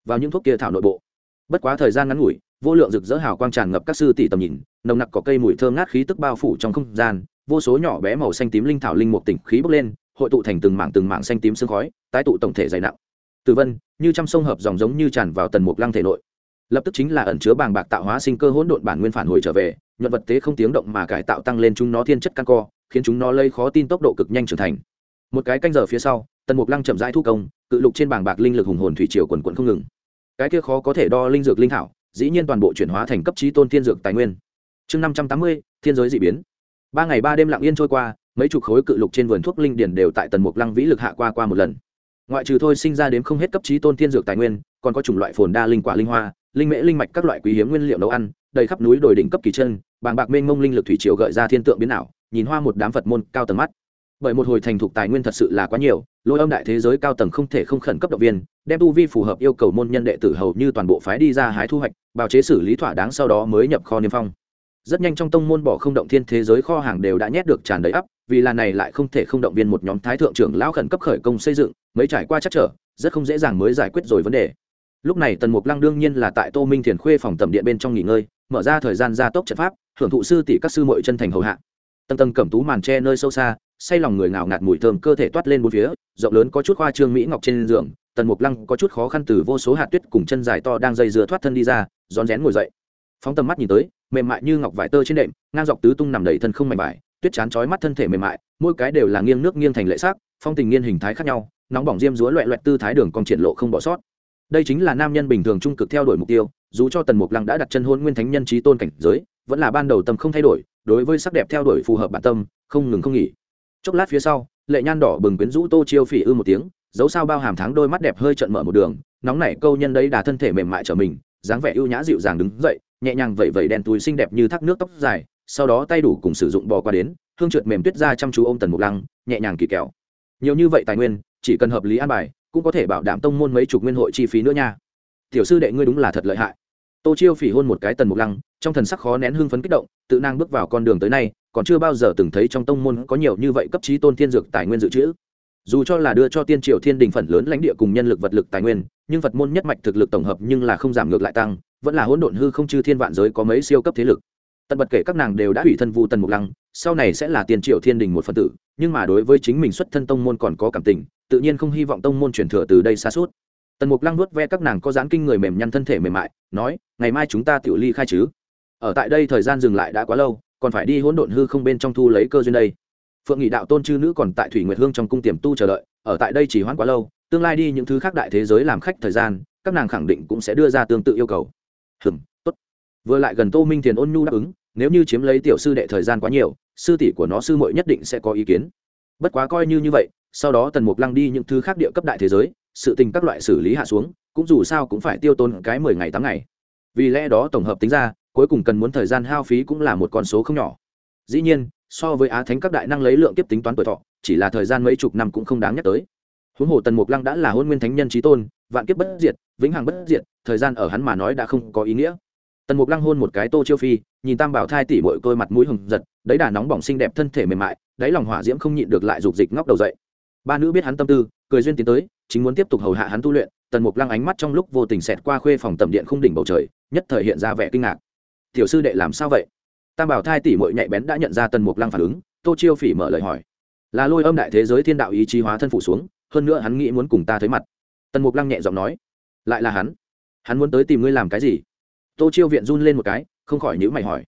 Vào những thuốc kia thảo nội bộ, bất quá thời gian ngắn ngủi, vô lượng rực rỡ hào quang tràn ngập các sư tỷ tầm nhìn, nồng nặc có cây mùi thơm ngát khí tức bao phủ trong không gian, vô số nhỏ bé màu xanh tím linh thảo linh mục tỉnh khí bốc lên, hội tụ thành từng mảng từng mảng xanh tím sương khói, tái tụ tổng thể dày nặng. Từ vân, như trăm sông hợp dòng giống như tràn vào tần mục lăng thể nội. Lập tức chính là ẩn chứa bàng bạc tạo hóa sinh cơ hỗn độn bản nguyên phản hồi trở về nhuận vật tế không tiếng động mà cải tạo tăng lên chúng nó thiên chất căn co, khiến chúng nó lây khó tin tốc độ cực nhanh trưởng thành. Một cái canh giờ phía sau, tần mục lăng chậm rãi thu công, cự lục trên bảng bạc linh lực hùng hồn thủy triều quần quận không ngừng. Cái kia khó có thể đo linh dược linh thảo, dĩ nhiên toàn bộ chuyển hóa thành cấp trí tôn thiên dược tài nguyên. Chương năm trăm tám mươi, thiên giới d ị biến. Ba ngày ba đêm lặng yên trôi qua, mấy chục khối cự lục trên vườn thuốc linh điển đều tại tần mục lăng vĩ lực hạ qua qua một lần. Ngoại trừ thôi sinh ra đến không hết cấp trí tôn thiên dược tài nguyên, còn có chủng loại phồn đa linh quả linh hoa, linh mễ linh mạch các loại quý hiếm nguyên liệu nấu ăn đầy khắp núi đồi đỉnh cấp kỳ chân, bàng bạc mênh mông linh lực thủy triều gợi ra thiên tượng biến ảo, nhìn hoa một đám phật môn cao tầng mắt. Bởi một hồi thành thục tài nguyên thật sự là quá nhiều, lôi âm đại thế giới cao tầng không thể không khẩn cấp động viên, đem tu vi phù hợp yêu cầu môn nhân đệ tử hầu như toàn bộ phái đi ra hái thu hoạch, bào chế xử lý thỏa đáng sau đó mới nhập kho niêm phong. Rất nhanh trong tông môn bỏ không động thiên thế giới kho hàng đều đã nhét được tràn đầy ắp, vì là này lại không thể không động viên một nhóm thái thượng trưởng lão khẩn cấp khởi công xây dựng mới trải qua chắc trở, rất không dễ dàng mới giải quyết rồi vấn đề lúc này tần mục lăng đương nhiên là tại tô minh thiền khuê phòng tầm điện bên trong nghỉ ngơi, mở ra thời gian gia tốc trận pháp hưởng thụ sư tỷ các sư mội chân thành hầu hạ. Tầng tầng cẩm tú màn tre nơi sâu xa, say lòng người ngào ngạt mùi thơm cơ thể toát lên bốn phía, rộng lớn có chút khoa trương mỹ ngọc trên giường, tần mục lăng có chút khó khăn từ vô số hạt tuyết cùng chân dài to đang dây dừa thoát thân đi ra, rón rén ngồi dậy. Phóng tầm mắt nhìn tới, mềm mại như ngọc vải tơ trên đệm, ngang dọc tứ tung nằm đầy thân không mảnh vải, tuyết chán chói mắt thân thể mềm mại, mỗi cái đều là nghiêng nước nghiêng thành lệ sắc, phong tình nghiên hình thái khác nhau, nóng bỏng diêm dúa loẹ loẹt tư thái đường còn triển lộ không bỏ sót đây chính là nam nhân bình thường trung cực theo đuổi mục tiêu, dù cho tần mục lăng đã đặt chân hôn nguyên thánh nhân trí tôn cảnh giới, vẫn là ban đầu tâm không thay đổi, đối với sắc đẹp theo đuổi phù hợp bản tâm, không ngừng không nghỉ. Chốc lát phía sau, lệ nhan đỏ bừng quyến rũ tô chiêu phỉ ư một tiếng, dấu sao bao hàm tháng đôi mắt đẹp hơi trận mở một đường, nóng nảy câu nhân đấy đà thân thể mềm mại trở mình, dáng vẻ ưu nhã dịu dàng đứng dậy, nhẹ nhàng vẩy vẩy đèn túi xinh đẹp như thác nước tóc dài, sau đó tay đủ cùng sử dụng bò qua đến, hương trượt mềm tuyết ra chăm chú ô m tần mục lăng, nhẹ nhàng kỳ kẹo. Nhiều như vậy tài nguyên, chỉ cần hợp lý an bài cũng có thể bảo đảm tông môn mấy chục nguyên hội chi phí nữa nha. Tiểu sư đệ ngươi đúng là thật lợi hại. Tô chiêu phỉ hôn một cái tần mục lăng, trong thần sắc khó nén hưng phấn kích động, tự năng bước vào con đường tới nay, còn chưa bao giờ từng thấy trong tông môn có nhiều như vậy cấp trí tôn thiên dược tài nguyên dự trữ. Dù cho là đưa cho tiên triều thiên đình phần lớn lãnh địa cùng nhân lực vật lực tài nguyên, nhưng phật môn nhất mạch thực lực tổng hợp nhưng là không giảm ngược lại tăng, vẫn là hỗn độn hư không chư thiên vạn giới có mấy siêu cấp thế lực. Tận bật kể các nàng đều đã ủy thân vu tần mục lăng, sau này sẽ là tiên triều thiên đình một phần tử, nhưng mà đối với chính mình xuất thân tông môn còn có cảm tình tự nhiên không hy vọng tông môn truyền thừa từ đây xa suốt. Tần mục lăng nuốt ve các nàng có dán kinh người mềm nhăn thân thể mềm mại, nói, ngày mai chúng ta tự ly khai chứ? Ở tại đây thời gian dừng lại đã quá lâu, còn phải đi hỗn độn hư không bên trong thu lấy cơ duyên đây. Phượng nghị đạo tôn chư nữ còn tại thủy nguyệt hương trong cung tiềm tu chờ đợi, ở tại đây chỉ hoãn quá lâu, tương lai đi những thứ khác đại thế giới làm khách thời gian, các nàng khẳng định cũng sẽ đưa ra tương tự yêu cầu. Hừm, tốt. Vừa lại gần tô minh thiền ôn nhu đáp ứng, nếu như chiếm lấy tiểu sư đệ thời gian quá nhiều, sư tỷ của nó sư muội nhất định sẽ có ý kiến. Bất quá coi như như vậy sau đó tần mục lăng đi những thứ khác địa cấp đại thế giới, sự tình các loại xử lý hạ xuống, cũng dù sao cũng phải tiêu tốn cái mười ngày tám ngày. Vì lẽ đó tổng hợp tính ra, cuối cùng cần muốn thời gian hao phí cũng là một con số không nhỏ. Dĩ nhiên, so với á thánh các đại năng lấy lượng kiếp tính toán tuổi thọ, chỉ là thời gian mấy chục năm cũng không đáng nhắc tới. Huống hồ tần mục lăng đã là hôn nguyên thánh nhân trí tôn, vạn kiếp bất diệt, vĩnh hằng bất diệt, thời gian ở hắn mà nói đã không có ý nghĩa. Tần mục lăng hôn một cái tô chiêu phi, nhìn tam bảo thai tỉ bội tôi mặt mũi hừng giật đấy đà nóng bỏng xinh đẹp thân thể mềm mại, đáy lòng hỏa diễm không nhịn được lại dục dịch ngóc đầu dậy ba nữ biết hắn tâm tư, cười duyên tiến tới, chính muốn tiếp tục hầu hạ hắn tu luyện, tần mục lăng ánh mắt trong lúc vô tình xẹt qua khuê phòng tầm điện khung đỉnh bầu trời, nhất thời hiện ra vẻ kinh ngạc. Tiểu sư đệ làm sao vậy? Tam bảo thai tỷ mội nhạy bén đã nhận ra tần mục lăng phản ứng, tô chiêu phỉ mở lời hỏi. Là lôi âm đại thế giới thiên đạo ý chí hóa thân phủ xuống, hơn nữa hắn nghĩ muốn cùng ta thấy mặt. Tần mục lăng nhẹ giọng nói. Lại là hắn? Hắn muốn tới tìm ngươi làm cái gì? Tô chiêu viện run lên một cái, không khỏi nhữ mày hỏi.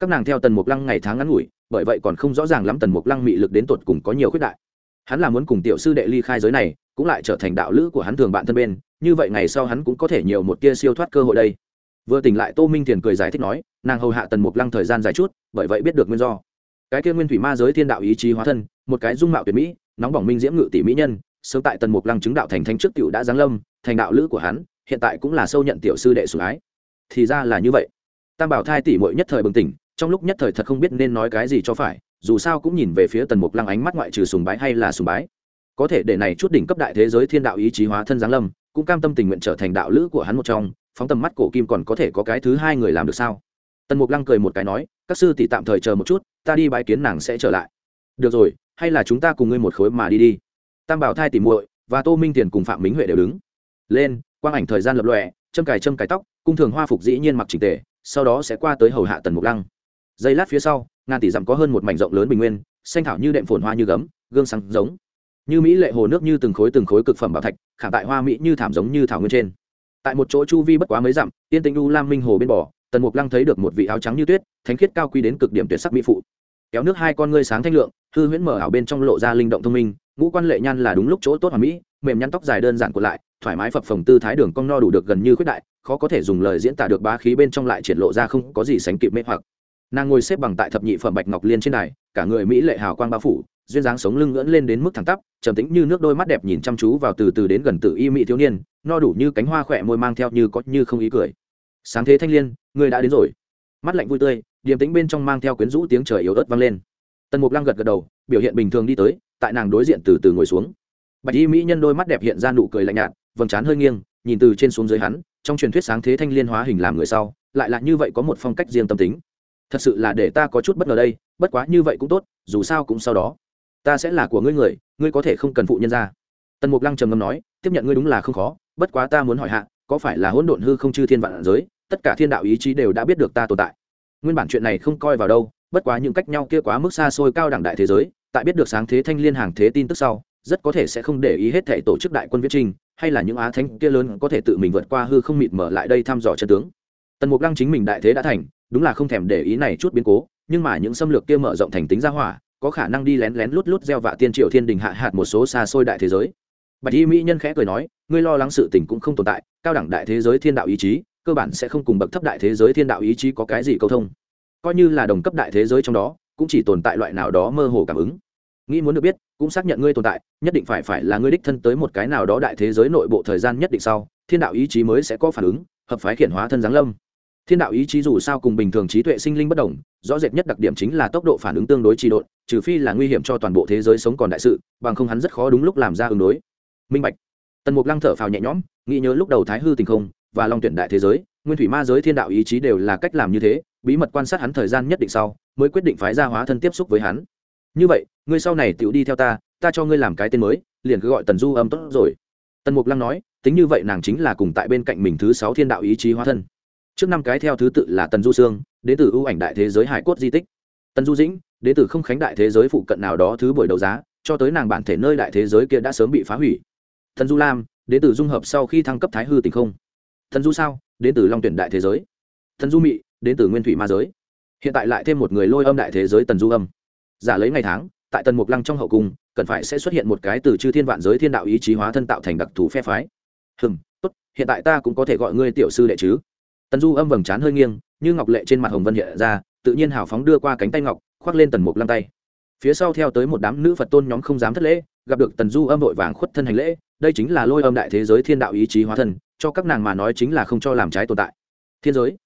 Các nàng theo tần mục lăng ngày tháng ngắn ngủi, bởi vậy còn không rõ ràng lắm tần mục lăng mị lực đến tột cùng có nhiều khuyết đại hắn là muốn cùng tiểu sư đệ ly khai giới này, cũng lại trở thành đạo lữ của hắn thường bạn thân bên, như vậy ngày sau hắn cũng có thể nhiều một tia siêu thoát cơ hội đây. Vừa tỉnh lại tô minh thiền cười giải thích nói, nàng hầu hạ tần mục lăng thời gian dài chút, bởi vậy biết được nguyên do. Cái kia nguyên thủy ma giới thiên đạo ý chí hóa thân, một cái dung mạo tuyệt mỹ, nóng bỏng minh diễm ngự tỷ mỹ nhân, sớm tại tần mục lăng chứng đạo thành thánh trước tiểu đã giáng lâm, thành đạo lữ của hắn, hiện tại cũng là sâu nhận tiểu sư đệ sủng ái. Thì ra là như vậy. Tam bảo thai tỷ muội nhất thời bừng tỉnh trong lúc nhất thời thật không biết nên nói cái gì cho phải, dù sao cũng nhìn về phía tần mục lăng ánh mắt ngoại trừ sùng bái hay là sùng bái. Có thể để này chút đỉnh cấp đại thế giới thiên đạo ý chí hóa thân giáng lâm, cũng cam tâm tình nguyện trở thành đạo lữ của hắn một trong, phóng tầm mắt cổ kim còn có thể có cái thứ hai người làm được sao? Tần mục lăng cười một cái nói, các sư tỷ tạm thời chờ một chút, ta đi bãi kiến nàng sẽ trở lại. Được rồi, hay là chúng ta cùng ngươi một khối mà đi đi. Tam bảo thai tỉ muội và tô minh tiền cùng phạm minh huệ đều đứng. Lên, quang ảnh thời gian lập lòe, châm cài châm cài tóc, cung thường hoa phục dĩ nhiên mặc trình tề, sau đó sẽ qua tới hầu hạ tần mục lăng giây lát phía sau, ngàn tỷ dặm có hơn một mảnh rộng lớn bình nguyên, xanh thảo như đệm phồn hoa như gấm, gương sáng giống. Như mỹ lệ hồ nước như từng khối từng khối cực phẩm bảo thạch khả tại hoa mỹ như thảm giống như thảo nguyên trên. Tại một chỗ chu vi bất quá mấy dặm tiên tĩnh u lam minh hồ bên bờ, tần mục lăng thấy được một vị áo trắng như tuyết, thánh khiết cao quý đến cực điểm tuyệt sắc mỹ phụ. Kéo nước hai con ngươi sáng thanh lượng, hư huyễn mở ảo bên trong lộ ra linh động thông minh, ngũ quan lệ nhan là đúng lúc chỗ tốt hoàn mỹ, mềm nhăn tóc dài đơn giản của lại, thoải mái phập phồng tư thái đường cong no đủ được gần như khuyết đại, khó có thể dùng lời diễn tả được bá khí bên trong lại triển lộ ra không có gì sánh kịp mê hoặc nàng ngồi xếp bằng tại thập nhị phẩm bạch ngọc liên trên này, cả người mỹ lệ hào quang bao phủ duyên dáng sống lưng ngưỡn lên đến mức thẳng tắp trầm tĩnh như nước đôi mắt đẹp nhìn chăm chú vào từ từ đến gần tự y mỹ thiếu niên no đủ như cánh hoa khỏe môi mang theo như có như không ý cười. Sáng thế thanh liên, người ngươi đã đến rồi. Mắt lạnh vui tươi điềm tĩnh bên trong mang theo quyến rũ tiếng trời yếu ớt vang lên. Tần mục lăng gật gật đầu biểu hiện bình thường đi tới tại nàng đối diện từ từ ngồi xuống. Bạch y mỹ nhân đôi mắt đẹp hiện ra nụ cười lạnh nhạt vầng trán hơi nghiêng nhìn từ trên xuống dưới hắn trong truyền thuyết sáng thế thanh liên hóa hình làm người sau lại là như vậy có một phong cách riêng tâm tính thật sự là để ta có chút bất ngờ đây bất quá như vậy cũng tốt dù sao cũng sau đó. Ta sẽ là của ngươi người ngươi có thể không cần phụ nhân ra. Tần mục lăng trầm ngâm nói tiếp nhận ngươi đúng là không khó bất quá ta muốn hỏi hạ có phải là hỗn độn hư không chư thiên vạn giới tất cả thiên đạo ý chí đều đã biết được ta tồn tại? Nguyên bản chuyện này không coi vào đâu bất quá những cách nhau kia quá mức xa xôi cao đẳng đại thế giới tại biết được sáng thế thanh liên hàng thế tin tức sau rất có thể sẽ không để ý hết thể tổ chức đại quân viết trình, hay là những á thánh kia lớn có thể tự mình vượt qua hư không mịt mở lại đây thăm dò chân tướng. Tần mục lăng chính mình đại thế đã thành đúng là không thèm để ý này chút biến cố, nhưng mà những xâm lược kia mở rộng thành tính ra hỏa, có khả năng đi lén lén lút lút gieo vạ tiên triệu thiên đình hạ hạt một số xa xôi đại thế giới. Bạch y mỹ nhân khẽ cười nói, ngươi lo lắng sự tình cũng không tồn tại, cao đẳng đại thế giới thiên đạo ý chí, cơ bản sẽ không cùng bậc thấp đại thế giới thiên đạo ý chí có cái gì câu thông. Coi như là đồng cấp đại thế giới trong đó, cũng chỉ tồn tại loại nào đó mơ hồ cảm ứng. Nghĩ muốn được biết, cũng xác nhận ngươi tồn tại, nhất định phải phải là ngươi đích thân tới một cái nào đó đại thế giới nội bộ thời gian nhất định sau, thiên đạo ý chí mới sẽ có phản ứng, hợp phái khiển hóa thân giáng lâm thiên đạo ý chí dù sao cùng bình thường trí tuệ sinh linh bất đồng, rõ rệt nhất đặc điểm chính là tốc độ phản ứng tương đối trì độn, trừ phi là nguy hiểm cho toàn bộ thế giới sống còn đại sự, bằng không hắn rất khó đúng lúc làm ra ứng đối. Minh bạch. Tần mục lăng thở phào nhẹ nhõm, nghĩ nhớ lúc đầu thái hư tình không và long tuyển đại thế giới, nguyên thủy ma giới thiên đạo ý chí đều là cách làm như thế, bí mật quan sát hắn thời gian nhất định sau, mới quyết định phái ra hóa thân tiếp xúc với hắn. Như vậy, ngươi sau này tựu đi theo ta ta cho ngươi làm cái tên mới, liền cứ gọi tần du âm tốt rồi. Tần mục lăng nói, tính như vậy nàng chính là cùng tại bên cạnh mình thứ sáu thiên đạo ý chí hóa thân trước năm cái theo thứ tự là tần du sương, đến từ ưu ảnh đại thế giới hải cốt di tích. Tần du dĩnh, đến từ không khánh đại thế giới phụ cận nào đó thứ buổi đấu giá, cho tới nàng bản thể nơi đại thế giới kia đã sớm bị phá hủy. Thần du lam, đến từ dung hợp sau khi thăng cấp thái hư tình không. Thần du sao, đến từ long tuyển đại thế giới. Thần du mị, đến từ nguyên thủy ma giới. Hiện tại lại thêm một người lôi âm đại thế giới tần du âm. Giả lấy ngày tháng, tại tần mục lăng trong hậu cung, cần phải sẽ xuất hiện một cái từ chư thiên vạn giới thiên đạo ý chí hóa thân tạo thành đặc thù phe phái. Hừm, tốt, hiện tại ta cũng có thể gọi ngươi tiểu sư đệ chứ tần du âm vầng trán hơi nghiêng, như ngọc lệ trên mặt hồng vân hiện ra, tự nhiên hào phóng đưa qua cánh tay ngọc, khoác lên tần mục lăng tay. Phía sau theo tới một đám nữ phật tôn nhóm không dám thất lễ, gặp được tần du âm vội vàng khuất thân hành lễ, đây chính là lôi âm đại thế giới thiên đạo ý chí hóa thân, cho các nàng mà nói chính là không cho làm trái tồn tại. Thiên giới.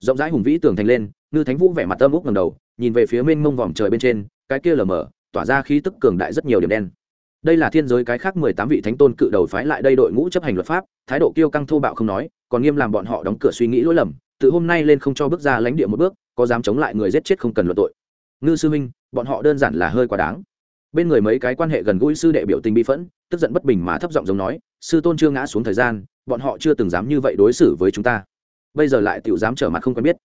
Rộng rãi hùng vĩ tường thành lên, ngư thánh vũ vẻ mặt âm úc ngầm đầu, nhìn về phía mênh mông vòm trời bên trên, cái kia lờ mờ, tỏa ra khí tức cường đại rất nhiều điểm đen đây là thiên giới cái khác mười tám vị thánh tôn cự đầu phái lại đây đội ngũ chấp hành luật pháp, thái độ kiêu căng thô bạo không nói, còn nghiêm làm bọn họ đóng cửa suy nghĩ lỗi lầm, từ hôm nay lên không cho bước ra lãnh địa một bước, có dám chống lại người giết chết không cần luận tội. Ngư sư minh bọn họ đơn giản là hơi quá đáng. Bên người mấy cái quan hệ gần gũi sư đệ biểu tình bi phẫn, tức giận bất bình mà thấp giọng giống nói, sư tôn chưa ngã xuống thời gian, bọn họ chưa từng dám như vậy đối xử với chúng ta. Bây giờ lại tự dám trở mặt không quen biết.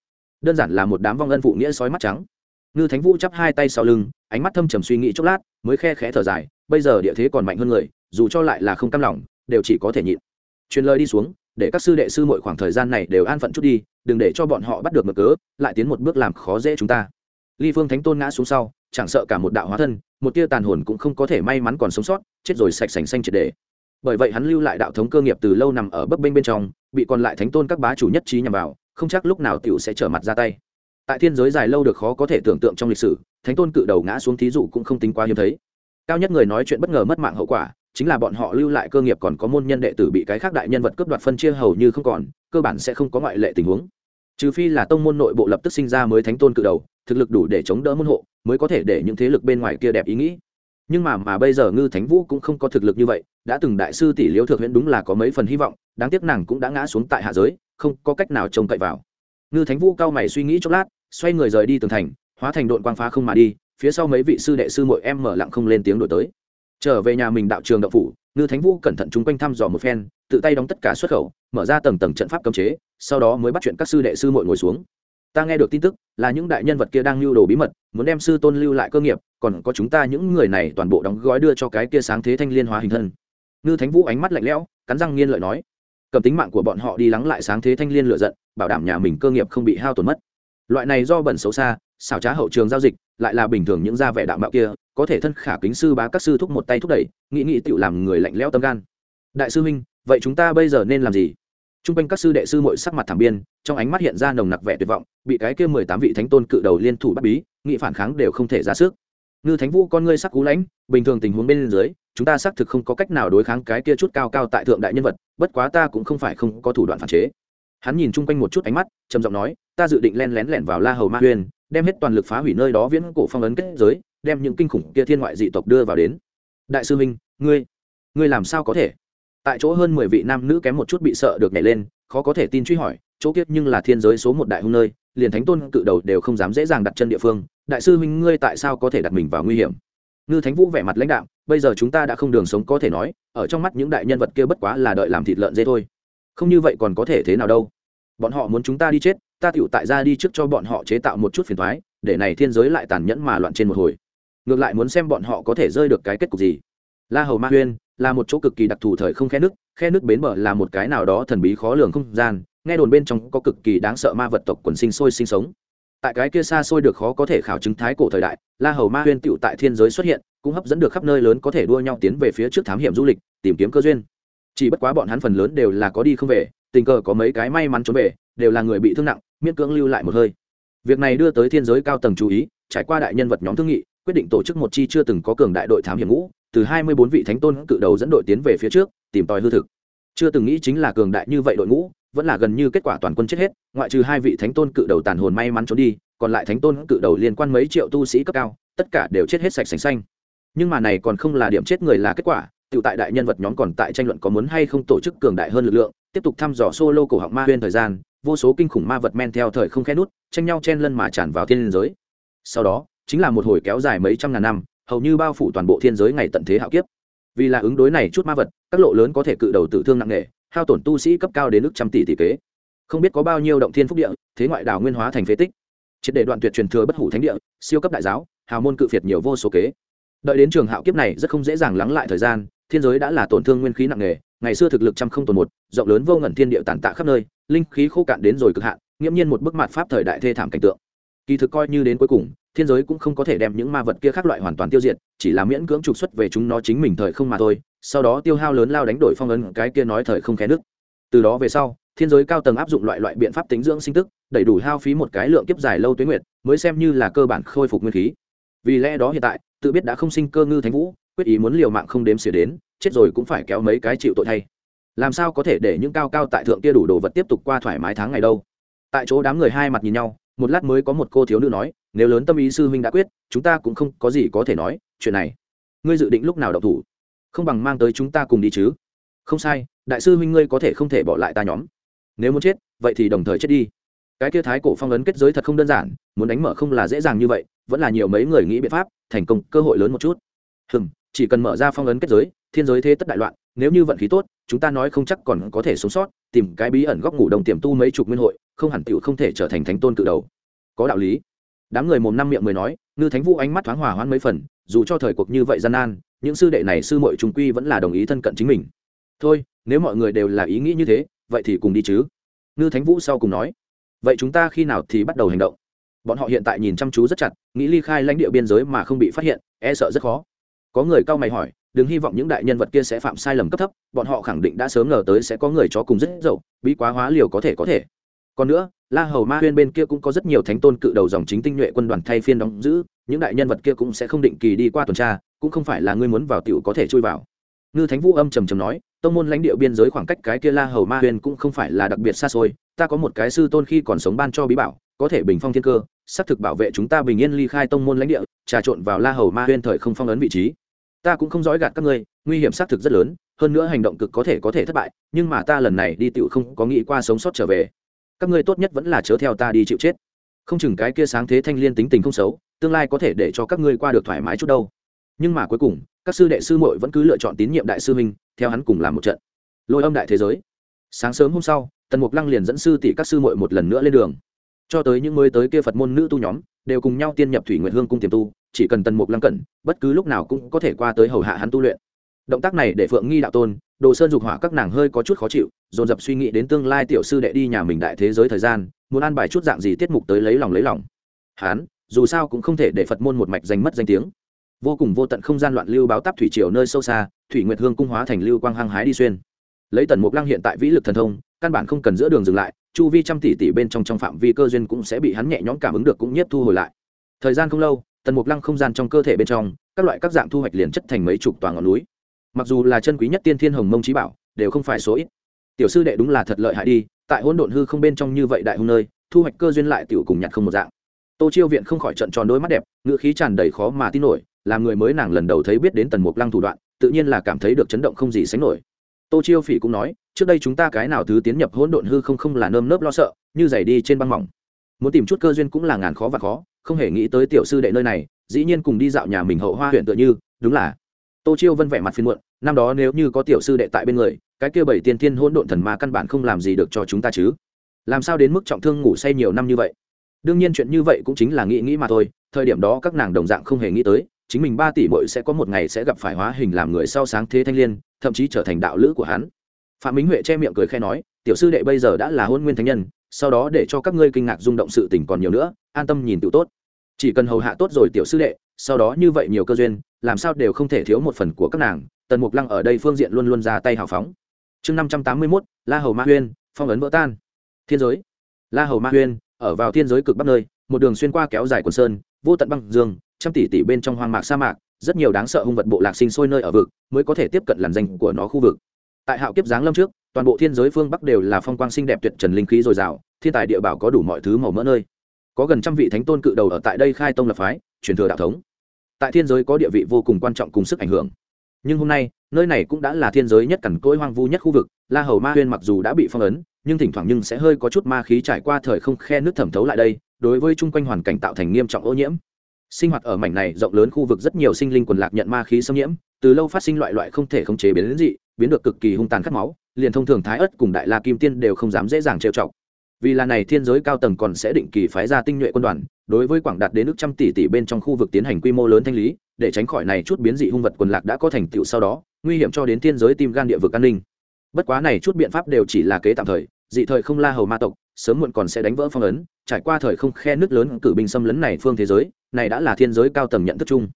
Đơn giản là một đám vong ân phụ nghĩa sói mắt trắng. Ngư thánh vũ chắp hai tay sau lưng, ánh mắt thâm trầm suy nghĩ chốc lát, mới khe khẽ thở dài bây giờ địa thế còn mạnh hơn người, dù cho lại là không cam lòng, đều chỉ có thể nhịn. Truyền lời đi xuống, để các sư đệ sư mọi khoảng thời gian này đều an phận chút đi, đừng để cho bọn họ bắt được mực cớ, lại tiến một bước làm khó dễ chúng ta. Ly phương thánh tôn ngã xuống sau, chẳng sợ cả một đạo hóa thân, một tia tàn hồn cũng không có thể may mắn còn sống sót, chết rồi sạch sành xanh triệt để. Bởi vậy hắn lưu lại đạo thống cơ nghiệp từ lâu nằm ở bấp bênh bên trong, bị còn lại thánh tôn các bá chủ nhất trí nhằm vào, không chắc lúc nào tiểu sẽ trở mặt ra tay. Tại thiên giới dài lâu được khó có thể tưởng tượng trong lịch sử, thánh tôn cự đầu ngã xuống thí dụ cũng không tính quá hiếm thấy cao nhất người nói chuyện bất ngờ mất mạng hậu quả, chính là bọn họ lưu lại cơ nghiệp còn có môn nhân đệ tử bị cái khác đại nhân vật cướp đoạt phân chia hầu như không còn, cơ bản sẽ không có ngoại lệ tình huống. Trừ phi là tông môn nội bộ lập tức sinh ra mới thánh tôn cự đầu, thực lực đủ để chống đỡ môn hộ, mới có thể để những thế lực bên ngoài kia đẹp ý nghĩ. Nhưng mà mà bây giờ ngư thánh vũ cũng không có thực lực như vậy, đã từng đại sư tỷ liễu thượng huyễn đúng là có mấy phần hy vọng, đáng tiếc nàng cũng đã ngã xuống tại hạ giới, không có cách nào trông cậy vào. Ngư thánh vũ cao mày suy nghĩ chốc lát, xoay người rời đi tường thành, hóa thành đội quang phá không mà đi phía sau mấy vị sư đệ sư mội em mở lặng không lên tiếng đổi tới. Trở về nhà mình đạo trường đạo phủ, ngư thánh vũ cẩn thận chung quanh thăm dò một phen, tự tay đóng tất cả xuất khẩu, mở ra tầng tầng trận pháp cấm chế, sau đó mới bắt chuyện các sư đệ sư mội ngồi xuống. Ta nghe được tin tức, là những đại nhân vật kia đang lưu đồ bí mật, muốn đem sư tôn lưu lại cơ nghiệp, còn có chúng ta những người này toàn bộ đóng gói đưa cho cái kia sáng thế thanh liên hóa hình thân. Ngư thánh vũ ánh mắt lạnh lẽo, cắn răng nghiên lợi nói, cầm tính mạng của bọn họ đi lắng lại sáng thế thanh liên lựa giận, bảo đảm nhà mình cơ nghiệp không bị hao tổn mất. Loại này do bẩn xấu xa, xảo trá hậu trường giao dịch lại là bình thường những gia vẻ đạo mạo kia, có thể thân khả kính sư bá các sư thúc một tay thúc đẩy, nghĩ nghĩ tự làm người lạnh lẽo tâm gan. Đại sư huynh, vậy chúng ta bây giờ nên làm gì? T r u n g quanh các sư đệ sư mội sắc mặt thảm biên, trong ánh mắt hiện ra nồng nặc vẻ tuyệt vọng, bị cái kia mười tám vị thánh tôn cự đầu liên thủ bắt bí, nghị phản kháng đều không thể ra sức. Ngư thánh vũ con ngươi sắc cú lãnh, bình thường tình huống bên dưới, chúng ta xác thực không có cách nào đối kháng cái kia chút cao cao tại thượng đại nhân vật, bất quá ta cũng không phải không có thủ đoạn phản chế. Hắn nhìn chung quanh một chút ánh mắt, trầm giọng nói, ta dự định len lén lẻn vào la hầu ma huyên đem hết toàn lực phá hủy nơi đó viễn cổ phong ấn kết giới, đem những kinh khủng kia thiên ngoại dị tộc đưa vào đến. Đại sư minh, ngươi ngươi làm sao có thể? Tại chỗ hơn mười vị nam nữ kém một chút bị sợ được nhảy lên, khó có thể tin truy hỏi, chỗ kiếp nhưng là thiên giới số một đại hung nơi, liền thánh tôn cự đầu đều không dám dễ dàng đặt chân địa phương. Đại sư minh, ngươi tại sao có thể đặt mình vào nguy hiểm? Ngư thánh vũ vẻ mặt lãnh đạo bây giờ chúng ta đã không đường sống có thể nói, ở trong mắt những đại nhân vật kia bất quá là đợi làm thịt lợn dê thôi. Không như vậy còn có thể thế nào đâu? Bọn họ muốn chúng ta đi chết ta tựu tại ra đi trước cho bọn họ chế tạo một chút phiền thoái, để này thiên giới lại tàn nhẫn mà loạn trên một hồi. Ngược lại muốn xem bọn họ có thể rơi được cái kết cục gì. La hầu ma huyên là một chỗ cực kỳ đặc thù thời không khe nước khe nước bến bờ là một cái nào đó thần bí khó lường không gian, nghe đồn bên trong có cực kỳ đáng sợ ma vật tộc quần sinh sôi sinh sống. Tại cái kia xa xôi được khó có thể khảo chứng thái cổ thời đại, la hầu ma huyên tựu tại thiên giới xuất hiện, cũng hấp dẫn được khắp nơi lớn có thể đua nhau tiến về phía trước thám hiểm du lịch, tìm kiếm cơ duyên. Chỉ bất quá bọn hắn phần lớn đều là có đi không về, tình cờ có mấy cái may mắn trốn về đều là người bị thương nặng, miễn cưỡng lưu lại một hơi. Việc này đưa tới thiên giới cao tầng chú ý, trải qua đại nhân vật nhóm thương nghị, quyết định tổ chức một chi chưa từng có cường đại đội thám hiểm ngũ, từ hai mươi bốn vị thánh tôn cự đầu dẫn đội tiến về phía trước, tìm tòi hư thực. Chưa từng nghĩ chính là cường đại như vậy đội ngũ, vẫn là gần như kết quả toàn quân chết hết, ngoại trừ hai vị thánh tôn cự đầu tàn hồn may mắn trốn đi, còn lại thánh tôn cự đầu liên quan mấy triệu tu sĩ cấp cao, tất cả đều chết hết sạch sành xanh. Nhưng mà này còn không là điểm chết người là kết quả tự tại đại nhân vật nhóm còn tại tranh luận có muốn hay không tổ chức cường đại hơn lực lượng, tiếp tục thăm dò solo cổ họng ma huyên thời gian vô số kinh khủng ma vật men theo thời không khe nút, tranh nhau chen lân mà tràn vào thiên liên giới. Sau đó, chính là một hồi kéo dài mấy trăm ngàn năm, hầu như bao phủ toàn bộ thiên giới ngày tận thế hạo kiếp. Vì là ứng đối này chút ma vật, các lộ lớn có thể cự đầu tử thương nặng nề, hao tổn tu sĩ cấp cao đến ước trăm tỷ tỷ kế. Không biết có bao nhiêu động thiên phúc địa, thế ngoại đảo nguyên hóa thành phế tích. Triệt để đoạn tuyệt truyền thừa bất hủ thánh địa, siêu cấp đại giáo, hào môn cự phiệt nhiều vô số kế. Đợi đến trường hạo kiếp này rất không dễ dàng lắng lại thời gian, thiên giới đã là tổn thương nguyên khí nặng nề ngày xưa thực lực trăm không tồn một, rộng lớn vô ngẩn thiên địa tàn tạ khắp nơi, linh khí khô cạn đến rồi cực hạn, nghiễm nhiên một bức mặt pháp thời đại thê thảm cảnh tượng. Kỳ thực coi như đến cuối cùng, thiên giới cũng không có thể đem những ma vật kia khác loại hoàn toàn tiêu diệt, chỉ là miễn cưỡng trục xuất về chúng nó chính mình thời không mà thôi, sau đó tiêu hao lớn lao đánh đổi phong ấn cái kia nói thời không khé nước từ đó về sau, thiên giới cao tầng áp dụng loại loại biện pháp tính dưỡng sinh tức đầy đủ hao phí một cái lượng kiếp dài lâu tuyến nguyệt, mới xem như là cơ bản khôi phục nguyên khí. Vì lẽ đó hiện tại, tự biết đã không sinh cơ ngư thánh vũ quyết ý muốn liều mạng không đếm xỉa đến, chết rồi cũng phải kéo mấy cái chịu tội thay. Làm sao có thể để những cao cao tại thượng kia đủ đồ vật tiếp tục qua thoải mái tháng ngày đâu? Tại chỗ đám người hai mặt nhìn nhau, một lát mới có một cô thiếu nữ nói, nếu lớn tâm ý sư huynh đã quyết, chúng ta cũng không có gì có thể nói, chuyện này, ngươi dự định lúc nào đậu thủ? Không bằng mang tới chúng ta cùng đi chứ. Không sai, đại sư huynh ngươi có thể không thể bỏ lại ta nhóm. Nếu muốn chết, vậy thì đồng thời chết đi. Cái kia thái cổ phong ấn kết giới thật không đơn giản, muốn đánh mở không là dễ dàng như vậy, vẫn là nhiều mấy người nghĩ biện pháp, thành công, cơ hội lớn một chút. Hừm chỉ cần mở ra phong ấn kết giới, thiên giới thế tất đại loạn, nếu như vận khí tốt, chúng ta nói không chắc còn có thể sống sót, tìm cái bí ẩn góc ngủ đồng tiềm tu mấy chục nguyên hội, không hẳn tựu không thể trở thành thánh tôn cự đầu. Có đạo lý. Đám người mồm năm miệng mười nói, ngư thánh vũ ánh mắt thoáng hòa hoãn mấy phần, dù cho thời cuộc như vậy gian nan, những sư đệ này sư muội trung quy vẫn là đồng ý thân cận chính mình. Thôi, nếu mọi người đều là ý nghĩ như thế, vậy thì cùng đi chứ. Ngư thánh vũ sau cùng nói, vậy chúng ta khi nào thì bắt đầu hành động? Bọn họ hiện tại nhìn chăm chú rất chặt, nghĩ ly khai lãnh địa biên giới mà không bị phát hiện e sợ rất khó có người cao mày hỏi, đừng hy vọng những đại nhân vật kia sẽ phạm sai lầm cấp thấp, bọn họ khẳng định đã sớm ngờ tới sẽ có người cho cùng rất dậu, bí quá hóa liều có thể có thể. Còn nữa, la hầu ma huyên bên kia cũng có rất nhiều thánh tôn cự đầu dòng chính tinh nhuệ quân đoàn thay phiên đóng giữ, những đại nhân vật kia cũng sẽ không định kỳ đi qua tuần tra, cũng không phải là ngươi muốn vào tiểu có thể chui vào. Ngư thánh vũ âm trầm trầm nói, tông môn lãnh địa biên giới khoảng cách cái kia la hầu ma huyên cũng không phải là đặc biệt xa xôi, ta có một cái sư tôn khi còn sống ban cho bí bảo, có thể bình phong thiên cơ xác thực bảo vệ chúng ta bình yên ly khai tông môn lãnh địa, trà trộn vào la hầu ma huyên thời không phong ấn vị trí. Ta cũng không dõi gạt các ngươi, nguy hiểm xác thực rất lớn, hơn nữa hành động cực có thể có thể thất bại, nhưng mà ta lần này đi tựu không có nghĩ qua sống sót trở về. Các ngươi tốt nhất vẫn là chớ theo ta đi chịu chết. Không chừng cái kia sáng thế thanh liên tính tình không xấu, tương lai có thể để cho các ngươi qua được thoải mái chút đâu. Nhưng mà cuối cùng, các sư đệ sư muội vẫn cứ lựa chọn tín nhiệm đại sư huynh, theo hắn cùng làm một trận. Lôi âm đại thế giới. Sáng sớm hôm sau, tần mục lăng liền dẫn sư tỷ các sư muội một lần nữa lên đường cho tới những mới tới kia phật môn nữ tu nhóm, đều cùng nhau tiên nhập thủy nguyện hương cung tiềm tu, chỉ cần tần mục lăng cẩn, bất cứ lúc nào cũng có thể qua tới hầu hạ hắn tu luyện. Động tác này để phượng nghi đạo tôn, đồ sơn dục hỏa các nàng hơi có chút khó chịu, dồn dập suy nghĩ đến tương lai tiểu sư đệ đi nhà mình đại thế giới thời gian, muốn ăn bài chút dạng gì tiết mục tới lấy lòng lấy lòng. Hán, dù sao cũng không thể để phật môn một mạch danh mất danh tiếng. Vô cùng vô tận không gian loạn lưu báo tắp thủy triều nơi sâu xa, thủy nguyệt hương cung hóa thành lưu quang hăng hái đi xuyên. Lấy tần mục lăng hiện tại vĩ lực thần thông, căn bản không cần giữa đường dừng lại chu vi trăm tỷ tỷ bên trong trong phạm vi cơ duyên cũng sẽ bị hắn nhẹ nhõm cảm ứng được cũng nhiếp thu hồi lại. Thời gian không lâu, tần mục lăng không gian trong cơ thể bên trong, các loại các dạng thu hoạch liền chất thành mấy chục toàn ngọn núi. Mặc dù là chân quý nhất tiên thiên hồng mông trí bảo, đều không phải số ít. Tiểu sư đệ đúng là thật lợi hại đi, tại hỗn độn hư không bên trong như vậy đại hung nơi, thu hoạch cơ duyên lại tiểu cùng nhặt không một dạng. Tô chiêu viện không khỏi trận tròn đôi mắt đẹp, ngữ khí tràn đầy khó mà tin nổi, làm người mới nàng lần đầu thấy biết đến tần mục lăng thủ đoạn, tự nhiên là cảm thấy được chấn động không gì sánh nổi tô chiêu phỉ cũng nói, trước đây chúng ta cái nào thứ tiến nhập hỗn độn hư không không là nơm nớp lo sợ, như giày đi trên băng mỏng. Muốn tìm chút cơ duyên cũng là ngàn khó và khó, không hề nghĩ tới tiểu sư đệ nơi này, dĩ nhiên cùng đi dạo nhà mình hậu hoa huyện tựa như, đúng là. Tô chiêu vân vẻ mặt phiền muộn, năm đó nếu như có tiểu sư đệ tại bên người, cái kia bảy tiên thiên hỗn độn thần ma căn bản không làm gì được cho chúng ta chứ. Làm sao đến mức trọng thương ngủ say nhiều năm như vậy? Đương nhiên chuyện như vậy cũng chính là nghĩ nghĩ mà thôi, thời điểm đó các nàng đồng dạng không hề nghĩ tới, chính mình ba tỷ muội sẽ có một ngày sẽ gặp phải hóa hình làm người sau sáng thế thanh liên thậm chí trở thành đạo lữ của hắn. Phạm minh huệ che miệng cười khẽ nói, tiểu sư đệ bây giờ đã là hôn nguyên thánh nhân, sau đó để cho các ngươi kinh ngạc rung động sự tình còn nhiều nữa, an tâm nhìn tự tốt. Chỉ cần hầu hạ tốt rồi tiểu sư đệ, sau đó như vậy nhiều cơ duyên, làm sao đều không thể thiếu một phần của các nàng. Tần mục lăng ở đây phương diện luôn luôn ra tay hào phóng. Chương năm trăm tám mươi mốt, la hầu ma huyên, phong ấn vỡ tan. Thiên giới. La hầu ma huyên, ở vào thiên giới cực bắc nơi, một đường xuyên qua kéo dài quần sơn, vô tận băng dương, trăm tỷ tỷ bên trong hoang mạc sa mạc rất nhiều đáng sợ hung vật bộ lạc sinh sôi nơi ở vực mới có thể tiếp cận làn danh của nó khu vực. Tại hạo kiếp giáng lâm trước, toàn bộ thiên giới phương bắc đều là phong quang xinh đẹp tuyệt trần linh khí dồi dào, thiên tài địa bảo có đủ mọi thứ màu mỡ nơi. Có gần trăm vị thánh tôn cự đầu ở tại đây khai tông lập phái, truyền thừa đạo thống. Tại thiên giới có địa vị vô cùng quan trọng cùng sức ảnh hưởng. Nhưng hôm nay, nơi này cũng đã là thiên giới nhất cằn cỗi hoang vu nhất khu vực, la hầu ma huyên mặc dù đã bị phong ấn, nhưng thỉnh thoảng nhưng sẽ hơi có chút ma khí trải qua thời không khe nước thẩm thấu lại đây, đối với chung quanh hoàn cảnh tạo thành nghiêm trọng ô nhiễm sinh hoạt ở mảnh này rộng lớn khu vực rất nhiều sinh linh quần lạc nhận ma khí xâm nhiễm, từ lâu phát sinh loại loại không thể khống chế biến dị, biến được cực kỳ hung tàn cắt máu, liền thông thường thái ất cùng đại la kim tiên đều không dám dễ dàng trêu chọc. Vì là này thiên giới cao tầng còn sẽ định kỳ phái ra tinh nhuệ quân đoàn, đối với quảng đạt đến nước trăm tỷ tỷ bên trong khu vực tiến hành quy mô lớn thanh lý, để tránh khỏi này chút biến dị hung vật quần lạc đã có thành tựu sau đó, nguy hiểm cho đến thiên giới tim gan địa vực an ninh. Bất quá này chút biện pháp đều chỉ là kế tạm thời, dị thời không la hầu ma tộc sớm muộn còn sẽ đánh vỡ phong ấn, trải qua thời không khe nước lớn cử binh xâm lấn này phương thế giới, này đã là thiên giới cao tầng nhận thức chung.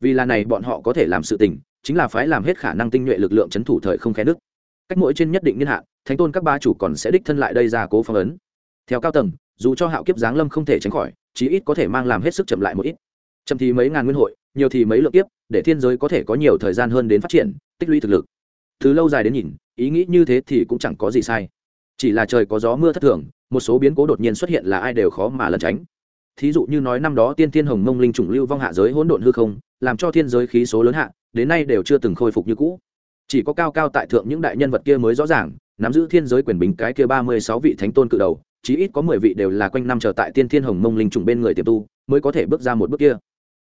Vì là này bọn họ có thể làm sự tình, chính là phái làm hết khả năng tinh nhuệ lực lượng chấn thủ thời không khe nước. Cách mỗi trên nhất định niên hạn, thánh tôn các ba chủ còn sẽ đích thân lại đây ra cố phong ấn. Theo cao tầng, dù cho hạo kiếp giáng lâm không thể tránh khỏi, chí ít có thể mang làm hết sức chậm lại một ít. Chậm thì mấy ngàn nguyên hội, nhiều thì mấy lượng kiếp, để thiên giới có thể có nhiều thời gian hơn đến phát triển, tích lũy thực lực. Thứ lâu dài đến nhìn, ý nghĩ như thế thì cũng chẳng có gì sai. Chỉ là trời có gió mưa thất thường một số biến cố đột nhiên xuất hiện là ai đều khó mà lẩn tránh. Thí dụ như nói năm đó tiên thiên hồng mông linh chủng lưu vong hạ giới hỗn độn hư không, làm cho thiên giới khí số lớn hạ, đến nay đều chưa từng khôi phục như cũ. Chỉ có cao cao tại thượng những đại nhân vật kia mới rõ ràng, nắm giữ thiên giới quyền bính cái kia ba mươi sáu vị thánh tôn cự đầu, chí ít có mười vị đều là quanh năm chờ tại tiên thiên hồng mông linh trùng bên người tiềm tu, mới có thể bước ra một bước kia.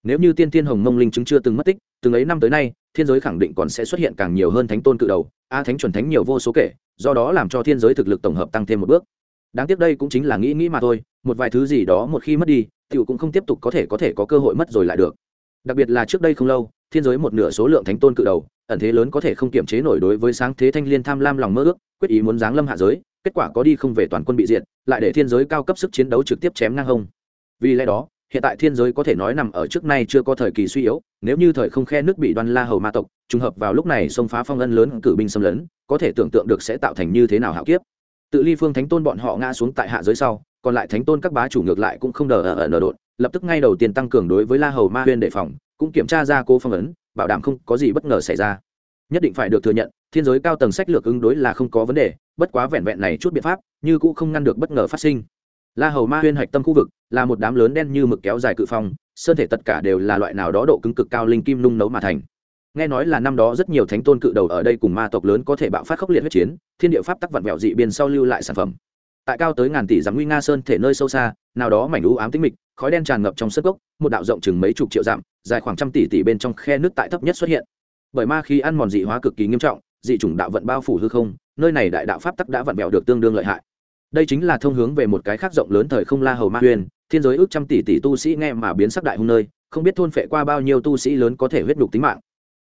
Nếu như tiên thiên hồng mông linh chứng chưa từng mất tích, từng ấy năm tới nay, thiên giới khẳng định còn sẽ xuất hiện càng nhiều hơn thánh tôn cự đầu, a thánh chuẩn thánh nhiều vô số kể, do đó làm cho thiên giới thực lực tổng hợp tăng thêm một bước đáng tiếc đây cũng chính là nghĩ nghĩ mà thôi, một vài thứ gì đó một khi mất đi, tiểu cũng không tiếp tục có thể có thể có cơ hội mất rồi lại được. Đặc biệt là trước đây không lâu, thiên giới một nửa số lượng thánh tôn cự đầu, ẩn thế lớn có thể không kiềm chế nổi đối với sáng thế thanh liên tham lam lòng mơ ước, quyết ý muốn giáng lâm hạ giới, kết quả có đi không về toàn quân bị diệt, lại để thiên giới cao cấp sức chiến đấu trực tiếp chém ngang hông. Vì lẽ đó, hiện tại thiên giới có thể nói nằm ở trước nay chưa có thời kỳ suy yếu, nếu như thời không khe nước bị đoan la hầu ma tộc trùng hợp vào lúc này xông phá phong ân lớn, cử binh xâm lấn, có thể tưởng tượng được sẽ tạo thành như thế nào hạo kiếp tự ly phương thánh tôn bọn họ ngã xuống tại hạ giới sau, còn lại thánh tôn các bá chủ ngược lại cũng không đờ ở ở nở đột lập tức ngay đầu tiên tăng cường đối với la hầu ma huyên đề phòng, cũng kiểm tra ra cô phong ấn, bảo đảm không có gì bất ngờ xảy ra. Nhất định phải được thừa nhận, thiên giới cao tầng sách lược ứng đối là không có vấn đề, bất quá vẹn vẹn này chút biện pháp, như cũng không ngăn được bất ngờ phát sinh. La hầu ma huyên hạch tâm khu vực, là một đám lớn đen như mực kéo dài cự phong, sơn thể tất cả đều là loại nào đó độ cứng cực cao linh kim nung nấu mà thành nghe nói là năm đó rất nhiều thánh tôn cự đầu ở đây cùng ma tộc lớn có thể bạo phát khốc liệt huyết chiến, thiên địa pháp tắc vặn vẹo dị biên sau lưu lại sản phẩm. Tại cao tới ngàn tỷ dặm nguy nga sơn thể nơi sâu xa, nào đó mảnh u ám tĩnh mịch, khói đen tràn ngập trong sân gốc một đạo rộng chừng mấy chục triệu dặm, dài khoảng trăm tỷ tỷ bên trong khe nước tại thấp nhất xuất hiện. Bởi ma khí ăn mòn dị hóa cực kỳ nghiêm trọng, dị chủng đạo vận bao phủ hư không, nơi này đại đạo pháp tắc đã vặn vẹo được tương đương lợi hại. Đây chính là thông hướng về một cái khác rộng lớn thời không la hầu ma huyền, thiên giới ước trăm tỷ tỷ tu sĩ nghe mà biến sắc đại hung nơi, không biết thôn phệ qua bao nhiêu tu sĩ lớn có thể huyết nhục tính mạng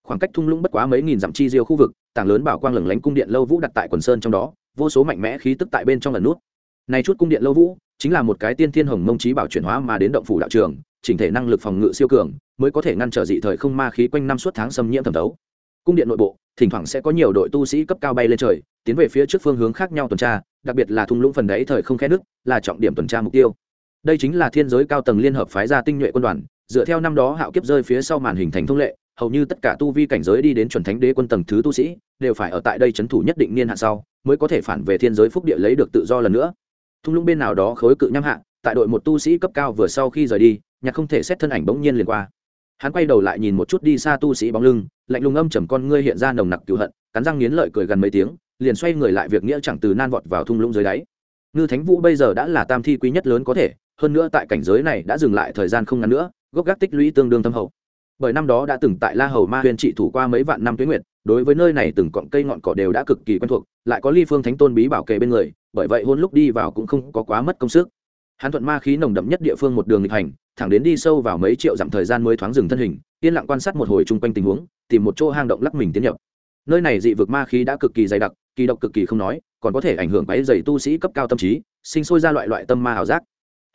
khoảng cách thung lũng bất quá mấy nghìn dặm chi diêu khu vực, tảng lớn bảo quang lửng lánh cung điện lâu vũ đặt tại quần sơn trong đó, vô số mạnh mẽ khí tức tại bên trong lần nút. Này chút cung điện lâu vũ, chính là một cái tiên thiên hồng mông trí bảo chuyển hóa mà đến động phủ đạo trường, chỉnh thể năng lực phòng ngự siêu cường, mới có thể ngăn trở dị thời không ma khí quanh năm suốt tháng xâm nhiễm thẩm thấu. Cung điện nội bộ, thỉnh thoảng sẽ có nhiều đội tu sĩ cấp cao bay lên trời, tiến về phía trước phương hướng khác nhau tuần tra, đặc biệt là thung lũng phần đáy thời không khe nước, là trọng điểm tuần tra mục tiêu. Đây chính là thiên giới cao tầng liên hợp phái gia tinh nhuệ quân đoàn, dựa theo năm đó hạo kiếp rơi phía sau màn hình thành thông lệ hầu như tất cả tu vi cảnh giới đi đến chuẩn thánh đế quân tầng thứ tu sĩ, đều phải ở tại đây c thủ nhất định niên hạn sau, mới có thể phản về thiên giới phúc địa lấy được tự do lần nữa. Thung lũng bên nào đó khối cự nham hạ, tại đội một tu sĩ cấp cao vừa sau khi rời đi, nhạc không thể xét thân ảnh bỗng nhiên liền qua. Hắn quay đầu lại nhìn một chút đi xa tu sĩ bóng lưng, lạnh lùng âm chầm con ngươi hiện ra nồng nặc cựu hận, cắn răng nghiến lợi cười gần mấy tiếng, liền xoay người lại việc nghĩa chẳng từ nan vọt vào thung lũng dưới đáy. Ngư thánh vũ bây giờ đã là tam thi quý nhất lớn có thể, hơn nữa tại cảnh giới này đã dừng lại thời gian không ngắn nữa, gốc gác tích lũy tương đương thâm hậu bởi năm đó đã từng tại la hầu ma huyền trị thủ qua mấy vạn năm tuyến nguyệt, đối với nơi này từng cọng cây ngọn cỏ đều đã cực kỳ quen thuộc, lại có ly phương thánh tôn bí bảo kề bên người, bởi vậy hôn lúc đi vào cũng không có quá mất công sức. Hắn thuận ma khí nồng đậm nhất địa phương một đường lịch hành, thẳng đến đi sâu vào mấy triệu dặm thời gian mới thoáng dừng thân hình, yên lặng quan sát một hồi chung quanh tình huống, tìm một chỗ hang động lắc mình tiến nhập. Nơi này dị vực ma khí đã cực kỳ dày đặc, kỳ độc cực kỳ không nói, còn có thể ảnh hưởng bấy dày tu sĩ cấp cao tâm trí, sinh sôi ra loại loại tâm ma ảo giác.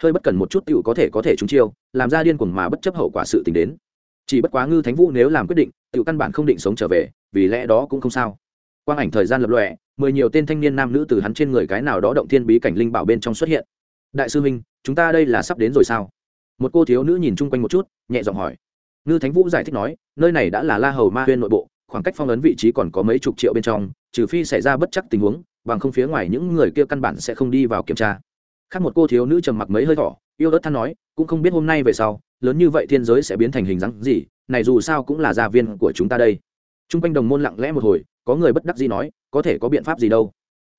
Hơi bất cần một chút tựu có thể có thể trúng chiêu, làm ra điên cuồng mà bất chấp hậu quả sự tình đến chỉ bất quá ngư thánh vũ nếu làm quyết định tự căn bản không định sống trở về, vì lẽ đó cũng không sao. Quang ảnh thời gian lập lọe mười nhiều tên thanh niên nam nữ từ hắn trên người cái nào đó động thiên bí cảnh linh bảo bên trong xuất hiện. Đại sư huynh, chúng ta đây là sắp đến rồi sao? Một cô thiếu nữ nhìn chung quanh một chút, nhẹ giọng hỏi. Ngư thánh vũ giải thích nói, nơi này đã là la hầu ma huyên nội bộ, khoảng cách phong ấn vị trí còn có mấy chục triệu bên trong, trừ phi xảy ra bất chắc tình huống, bằng không phía ngoài những người kia căn bản sẽ không đi vào kiểm tra. Khác một cô thiếu nữ trầm mặc mấy hơi thỏ yêu ớt than nói, cũng không biết hôm nay về sau, lớn như vậy thiên giới sẽ biến thành hình dáng gì, này dù sao cũng là gia viên của chúng ta đây. T r u n g quanh đồng môn lặng lẽ một hồi, có người bất đắc gì nói, có thể có biện pháp gì đâu.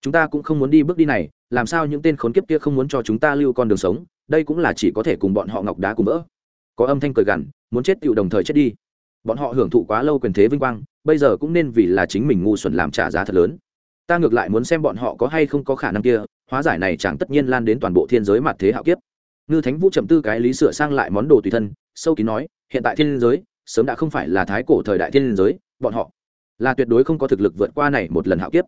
Chúng ta cũng không muốn đi bước đi này, làm sao những tên khốn kiếp kia không muốn cho chúng ta lưu con đường sống, đây cũng là chỉ có thể cùng bọn họ ngọc đá cùng vỡ. Có âm thanh cười gằn, muốn chết tựu đồng thời chết đi. Bọn họ hưởng thụ quá lâu quyền thế vinh quang, bây giờ cũng nên vì là chính mình ngu xuẩn làm trả giá thật lớn. Ta ngược lại muốn xem bọn họ có hay không có khả năng kia, hóa giải này chẳng tất nhiên lan đến toàn bộ thiên giới mặt thế hạo kiếp ngư thánh vũ chậm tư cái lý sửa sang lại món đồ tùy thân, sâu kín nói, hiện tại thiên giới, sớm đã không phải là thái cổ thời đại thiên giới, bọn họ là tuyệt đối không có thực lực vượt qua này một lần hạo kiếp.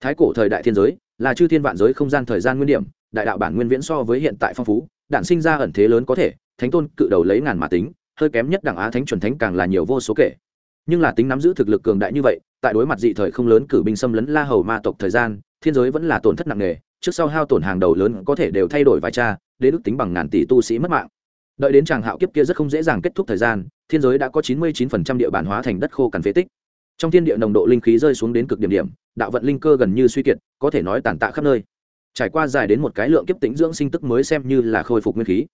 Thái cổ thời đại thiên giới, là chư thiên vạn giới không gian thời gian nguyên điểm, đại đạo bản nguyên viễn so với hiện tại phong phú, đản sinh ra ẩn thế lớn có thể, thánh tôn cự đầu lấy ngàn mà tính, hơi kém nhất đẳng á thánh chuẩn thánh càng là nhiều vô số kể. Nhưng là tính nắm giữ thực lực cường đại như vậy, tại đối mặt dị thời không lớn cử binh xâm lấn la hầu ma tộc thời gian, thiên giới vẫn là tổn thất nặng nề trước sau hao tổn hàng đầu lớn có thể đều thay đổi vài cha, đến ước tính bằng ngàn tỷ tu sĩ mất mạng. Đợi đến tràng hạo kiếp kia rất không dễ dàng kết thúc thời gian, thiên giới đã có chín mươi 99% địa bản hóa thành đất khô cằn phế tích. Trong thiên địa nồng độ linh khí rơi xuống đến cực điểm điểm, đạo vận linh cơ gần như suy kiệt, có thể nói tàn tạ khắp nơi. Trải qua dài đến một cái lượng kiếp tĩnh dưỡng sinh tức mới xem như là khôi phục nguyên khí.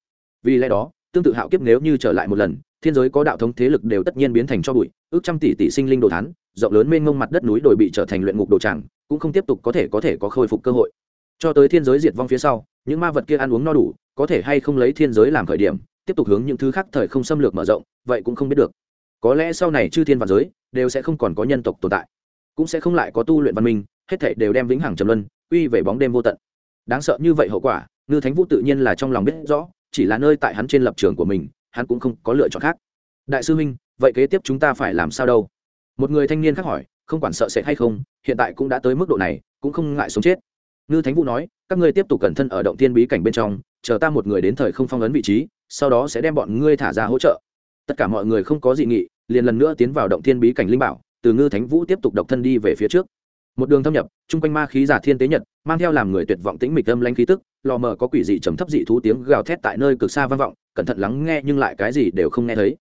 Vì lẽ đó, tương tự hạo kiếp nếu như trở lại một lần, thiên giới có đạo thống thế lực đều tất nhiên biến thành cho bụi, ước trăm tỷ tỷ sinh linh đồ thán, rộng lớn mênh mông mặt đất núi đồi bị trở thành luyện ngục đồ tràng, cũng không tiếp tục có thể có thể có khôi phục cơ hội cho tới thiên giới diệt vong phía sau, những ma vật kia ăn uống no đủ, có thể hay không lấy thiên giới làm khởi điểm, tiếp tục hướng những thứ khác thời không xâm lược mở rộng, vậy cũng không biết được. Có lẽ sau này chư thiên và giới đều sẽ không còn có nhân tộc tồn tại, cũng sẽ không lại có tu luyện văn minh, hết thảy đều đem vĩnh hằng trầm luân uy về bóng đêm vô tận. Đáng sợ như vậy hậu quả, ngư thánh vũ tự nhiên là trong lòng biết rõ, chỉ là nơi tại hắn trên lập trường của mình, hắn cũng không có lựa chọn khác. Đại sư huynh, vậy kế tiếp chúng ta phải làm sao đâu? Một người thanh niên khác hỏi, không quản sợ sẽ hay không, hiện tại cũng đã tới mức độ này, cũng không ngại sống chết ngư thánh vũ nói, các ngươi tiếp tục cẩn thân ở động Thiên bí cảnh bên trong, chờ ta một người đến thời không phong ấn vị trí, sau đó sẽ đem bọn ngươi thả ra hỗ trợ. Tất cả mọi người không có dị nghị, liền lần nữa tiến vào động thiên bí cảnh linh bảo, từ ngư thánh vũ tiếp tục độc thân đi về phía trước. Một đường thâm nhập, chung quanh ma khí giả thiên tế nhật, mang theo làm người tuyệt vọng tĩnh mịch âm lanh khí tức, lò mờ có quỷ dị trầm thấp dị thú tiếng gào thét tại nơi cực xa vang vọng, cẩn thận lắng nghe nhưng lại cái gì đều không nghe thấy.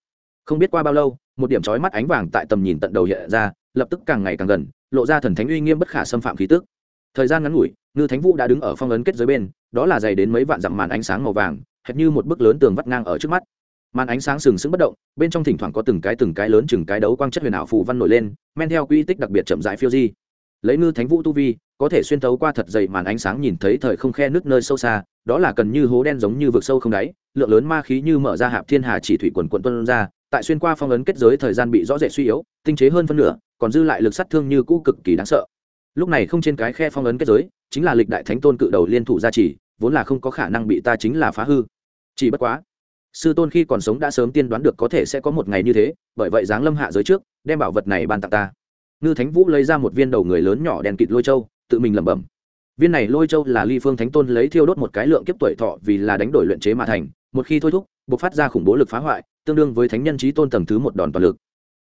Không biết qua bao lâu, một điểm trói mắt ánh vàng tại tầm nhìn tận đầu hiện ra, lập tức càng ngày càng gần, lộ ra thần thánh uy nghiêm bất khả xâm phạm khí tức thời gian ngắn ngủi, ngư thánh vũ đã đứng ở phong ấn kết giới bên, đó là dày đến mấy vạn dặm màn ánh sáng màu vàng, hệt như một bức lớn tường vắt ngang ở trước mắt. Màn ánh sáng sừng sững bất động, bên trong thỉnh thoảng có từng cái từng cái lớn chừng cái đấu quang chất huyền ảo phù văn nổi lên, men theo quy tích đặc biệt chậm rãi phiêu di. Lấy ngư thánh vũ tu vi, có thể xuyên thấu qua thật dày màn ánh sáng nhìn thấy thời không khe nước nơi sâu xa, đó là cần như hố đen giống như vực sâu không đáy, lượng lớn ma khí như mở ra hạp thiên hà chỉ thủy quần quận tuân ra, tại xuyên qua phong ấn kết giới thời gian bị rõ rệt suy yếu, tinh chế hơn phân nửa, còn dư lại lực sát thương như cũ cực kỳ đáng sợ lúc này không trên cái khe phong ấn kết giới, chính là lịch đại thánh tôn cự đầu liên thủ gia trì, vốn là không có khả năng bị ta chính là phá hư. Chỉ bất quá, sư tôn khi còn sống đã sớm tiên đoán được có thể sẽ có một ngày như thế, bởi vậy giáng lâm hạ giới trước, đem bảo vật này ban tặng ta. Ngư thánh vũ lấy ra một viên đầu người lớn nhỏ đèn kịt lôi châu, tự mình lẩm bẩm. Viên này lôi châu là ly phương thánh tôn lấy thiêu đốt một cái lượng kiếp tuổi thọ vì là đánh đổi luyện chế mà thành, một khi thôi thúc buộc phát ra khủng bố lực phá hoại, tương đương với thánh nhân trí tôn tầng thứ một đòn toàn lực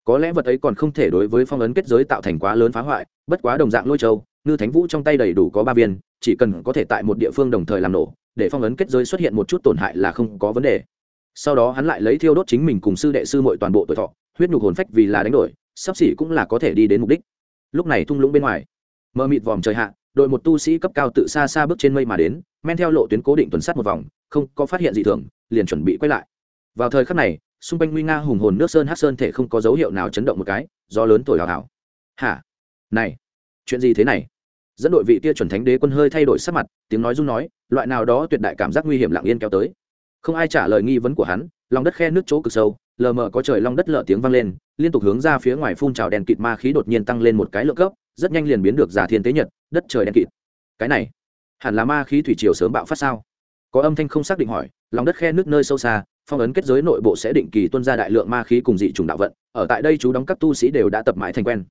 có lẽ vật ấy còn không thể đối với phong ấn kết giới tạo thành quá lớn phá hoại, bất quá đồng dạng lôi châu, ngư thánh vũ trong tay đầy đủ có ba viên, chỉ cần có thể tại một địa phương đồng thời làm nổ, để phong ấn kết giới xuất hiện một chút tổn hại là không có vấn đề. Sau đó hắn lại lấy thiêu đốt chính mình cùng sư đệ sư mội toàn bộ tuổi thọ, huyết nhục hồn phách vì là đánh đổi, sắp xỉ cũng là có thể đi đến mục đích. Lúc này thung lũng bên ngoài, mờ mịt vòm trời hạ, đội một tu sĩ cấp cao tự xa xa bước trên mây mà đến, men theo lộ tuyến cố định tuần sát một vòng, không có phát hiện gì thường, liền chuẩn bị quay lại. Vào thời khắc này xung quanh nguy nga hùng hồn nước sơn hát sơn thể không có dấu hiệu nào chấn động một cái, do lớn tuổi hào hào. Hả? Này, chuyện gì thế này? Dẫn đội vị kia chuẩn thánh đế quân hơi thay đổi sắc mặt, tiếng nói rung nói, loại nào đó tuyệt đại cảm giác nguy hiểm lặng yên kéo tới. Không ai trả lời nghi vấn của hắn, lòng đất khe nước chỗ cực sâu, lờ mờ có trời long đất lợ tiếng vang lên, liên tục hướng ra phía ngoài phun trào đèn kịt ma khí đột nhiên tăng lên một cái lượng cấp, rất nhanh liền biến được giả thiên tế nhật, đất trời đen kịt. Cái này, hẳn là ma khí thủy triều sớm bạo phát sao? Có âm thanh không xác định hỏi, lòng đất khe nước nơi sâu xa, phong ấn kết giới nội bộ sẽ định kỳ tuân ra đại lượng ma khí cùng dị trùng đạo vận, ở tại đây chú đóng các tu sĩ đều đã tập mãi thành quen.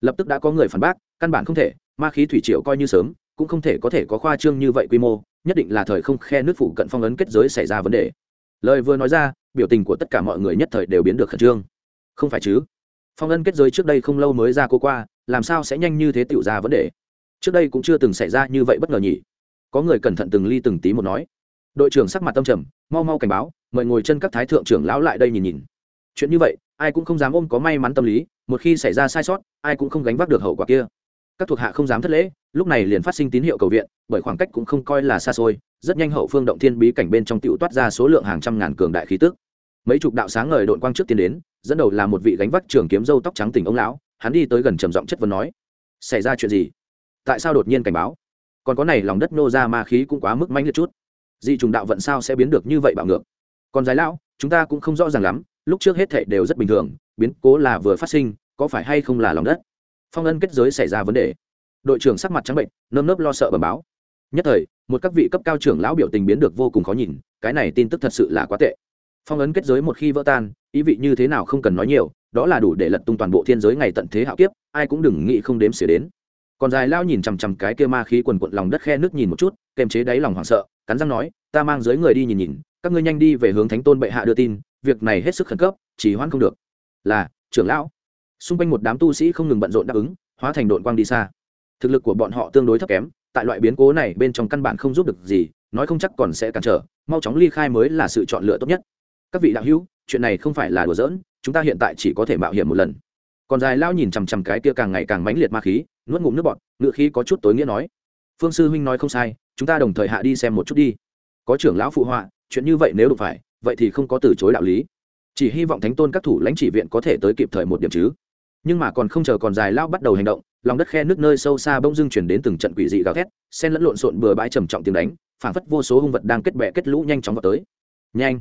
Lập tức đã có người phản bác, căn bản không thể, ma khí thủy triều coi như sớm, cũng không thể có thể có khoa trương như vậy quy mô, nhất định là thời không khe nước phủ cận phong ấn kết giới xảy ra vấn đề. Lời vừa nói ra, biểu tình của tất cả mọi người nhất thời đều biến được khẩn trương. Không phải chứ? Phong ấn kết giới trước đây không lâu mới ra cô qua, làm sao sẽ nhanh như thế tiểu ra vấn đề? Trước đây cũng chưa từng xảy ra như vậy bất ngờ nhỉ? Có người cẩn thận từng ly từng tí một nói đội trưởng sắc mặt tâm trầm, mau mau cảnh báo, mời ngồi chân các thái thượng trưởng lão lại đây nhìn nhìn. Chuyện như vậy, ai cũng không dám ôm có may mắn tâm lý, một khi xảy ra sai sót, ai cũng không gánh vác được hậu quả kia. Các thuộc hạ không dám thất lễ, lúc này liền phát sinh tín hiệu cầu viện, bởi khoảng cách cũng không coi là xa xôi, rất nhanh hậu phương động thiên bí cảnh bên trong tựu toát ra số lượng hàng trăm ngàn cường đại khí tức. Mấy chục đạo sáng ngời đội quang trước tiên đến, dẫn đầu là một vị gánh vác trường kiếm dâu tóc trắng tỉnh ông lão, hắn đi tới gần trầm giọng chất vấn nói, xảy ra chuyện gì? Tại sao đột nhiên cảnh báo? Còn có này lòng đất nô ra ma khí cũng quá mức manh liệt chút dị trùng đạo vận sao sẽ biến được như vậy bạo ngược? Còn dài lão, chúng ta cũng không rõ ràng lắm, lúc trước hết thệ đều rất bình thường, biến cố là vừa phát sinh, có phải hay không là lòng đất? Phong ân kết giới xảy ra vấn đề. Đội trưởng sắc mặt trắng bệnh, nơm nớp lo sợ bẩm báo. Nhất thời, một các vị cấp cao trưởng lão biểu tình biến được vô cùng khó nhìn, cái này tin tức thật sự là quá tệ. Phong ấn kết giới một khi vỡ tan, ý vị như thế nào không cần nói nhiều, đó là đủ để lật tung toàn bộ thiên giới ngày tận thế hạo kiếp, ai cũng đừng nghĩ không đếm xỉa đến. Còn dài lao nhìn chằm chằm cái kia ma khí quần quận lòng đất khe nước nhìn một chút, kềm chế đáy lòng hoảng sợ cắn răng nói, ta mang giới người đi nhìn nhìn, các ngươi nhanh đi về hướng thánh tôn bệ hạ đưa tin, việc này hết sức khẩn cấp, chỉ hoãn không được. Là, trưởng lão. Xung quanh một đám tu sĩ không ngừng bận rộn đáp ứng, hóa thành đội quang đi xa. Thực lực của bọn họ tương đối thấp kém, tại loại biến cố này bên trong căn bản không giúp được gì, nói không chắc còn sẽ cản trở, mau chóng ly khai mới là sự chọn lựa tốt nhất. Các vị đạo hữu, chuyện này không phải là đùa giỡn, chúng ta hiện tại chỉ có thể mạo hiểm một lần. Còn dài lao nhìn chằm chằm cái kia càng ngày càng mãnh liệt ma khí, nuốt ngụm nước bọt, ngựa khí có chút tối nghĩa nói. Phương sư huynh nói không sai chúng ta đồng thời hạ đi xem một chút đi. Có trưởng lão phụ họa, chuyện như vậy nếu được phải, vậy thì không có từ chối đạo lý. Chỉ hy vọng thánh tôn các thủ lãnh chỉ viện có thể tới kịp thời một điểm chứ. Nhưng mà còn không chờ còn dài lao bắt đầu hành động, lòng đất khe nước nơi sâu xa bỗng dưng chuyển đến từng trận quỷ dị gào thét sen lẫn lộn xộn bừa bãi trầm trọng tiếng đánh, phảng phất vô số hung vật đang kết bẹ kết lũ nhanh chóng vào tới. Nhanh!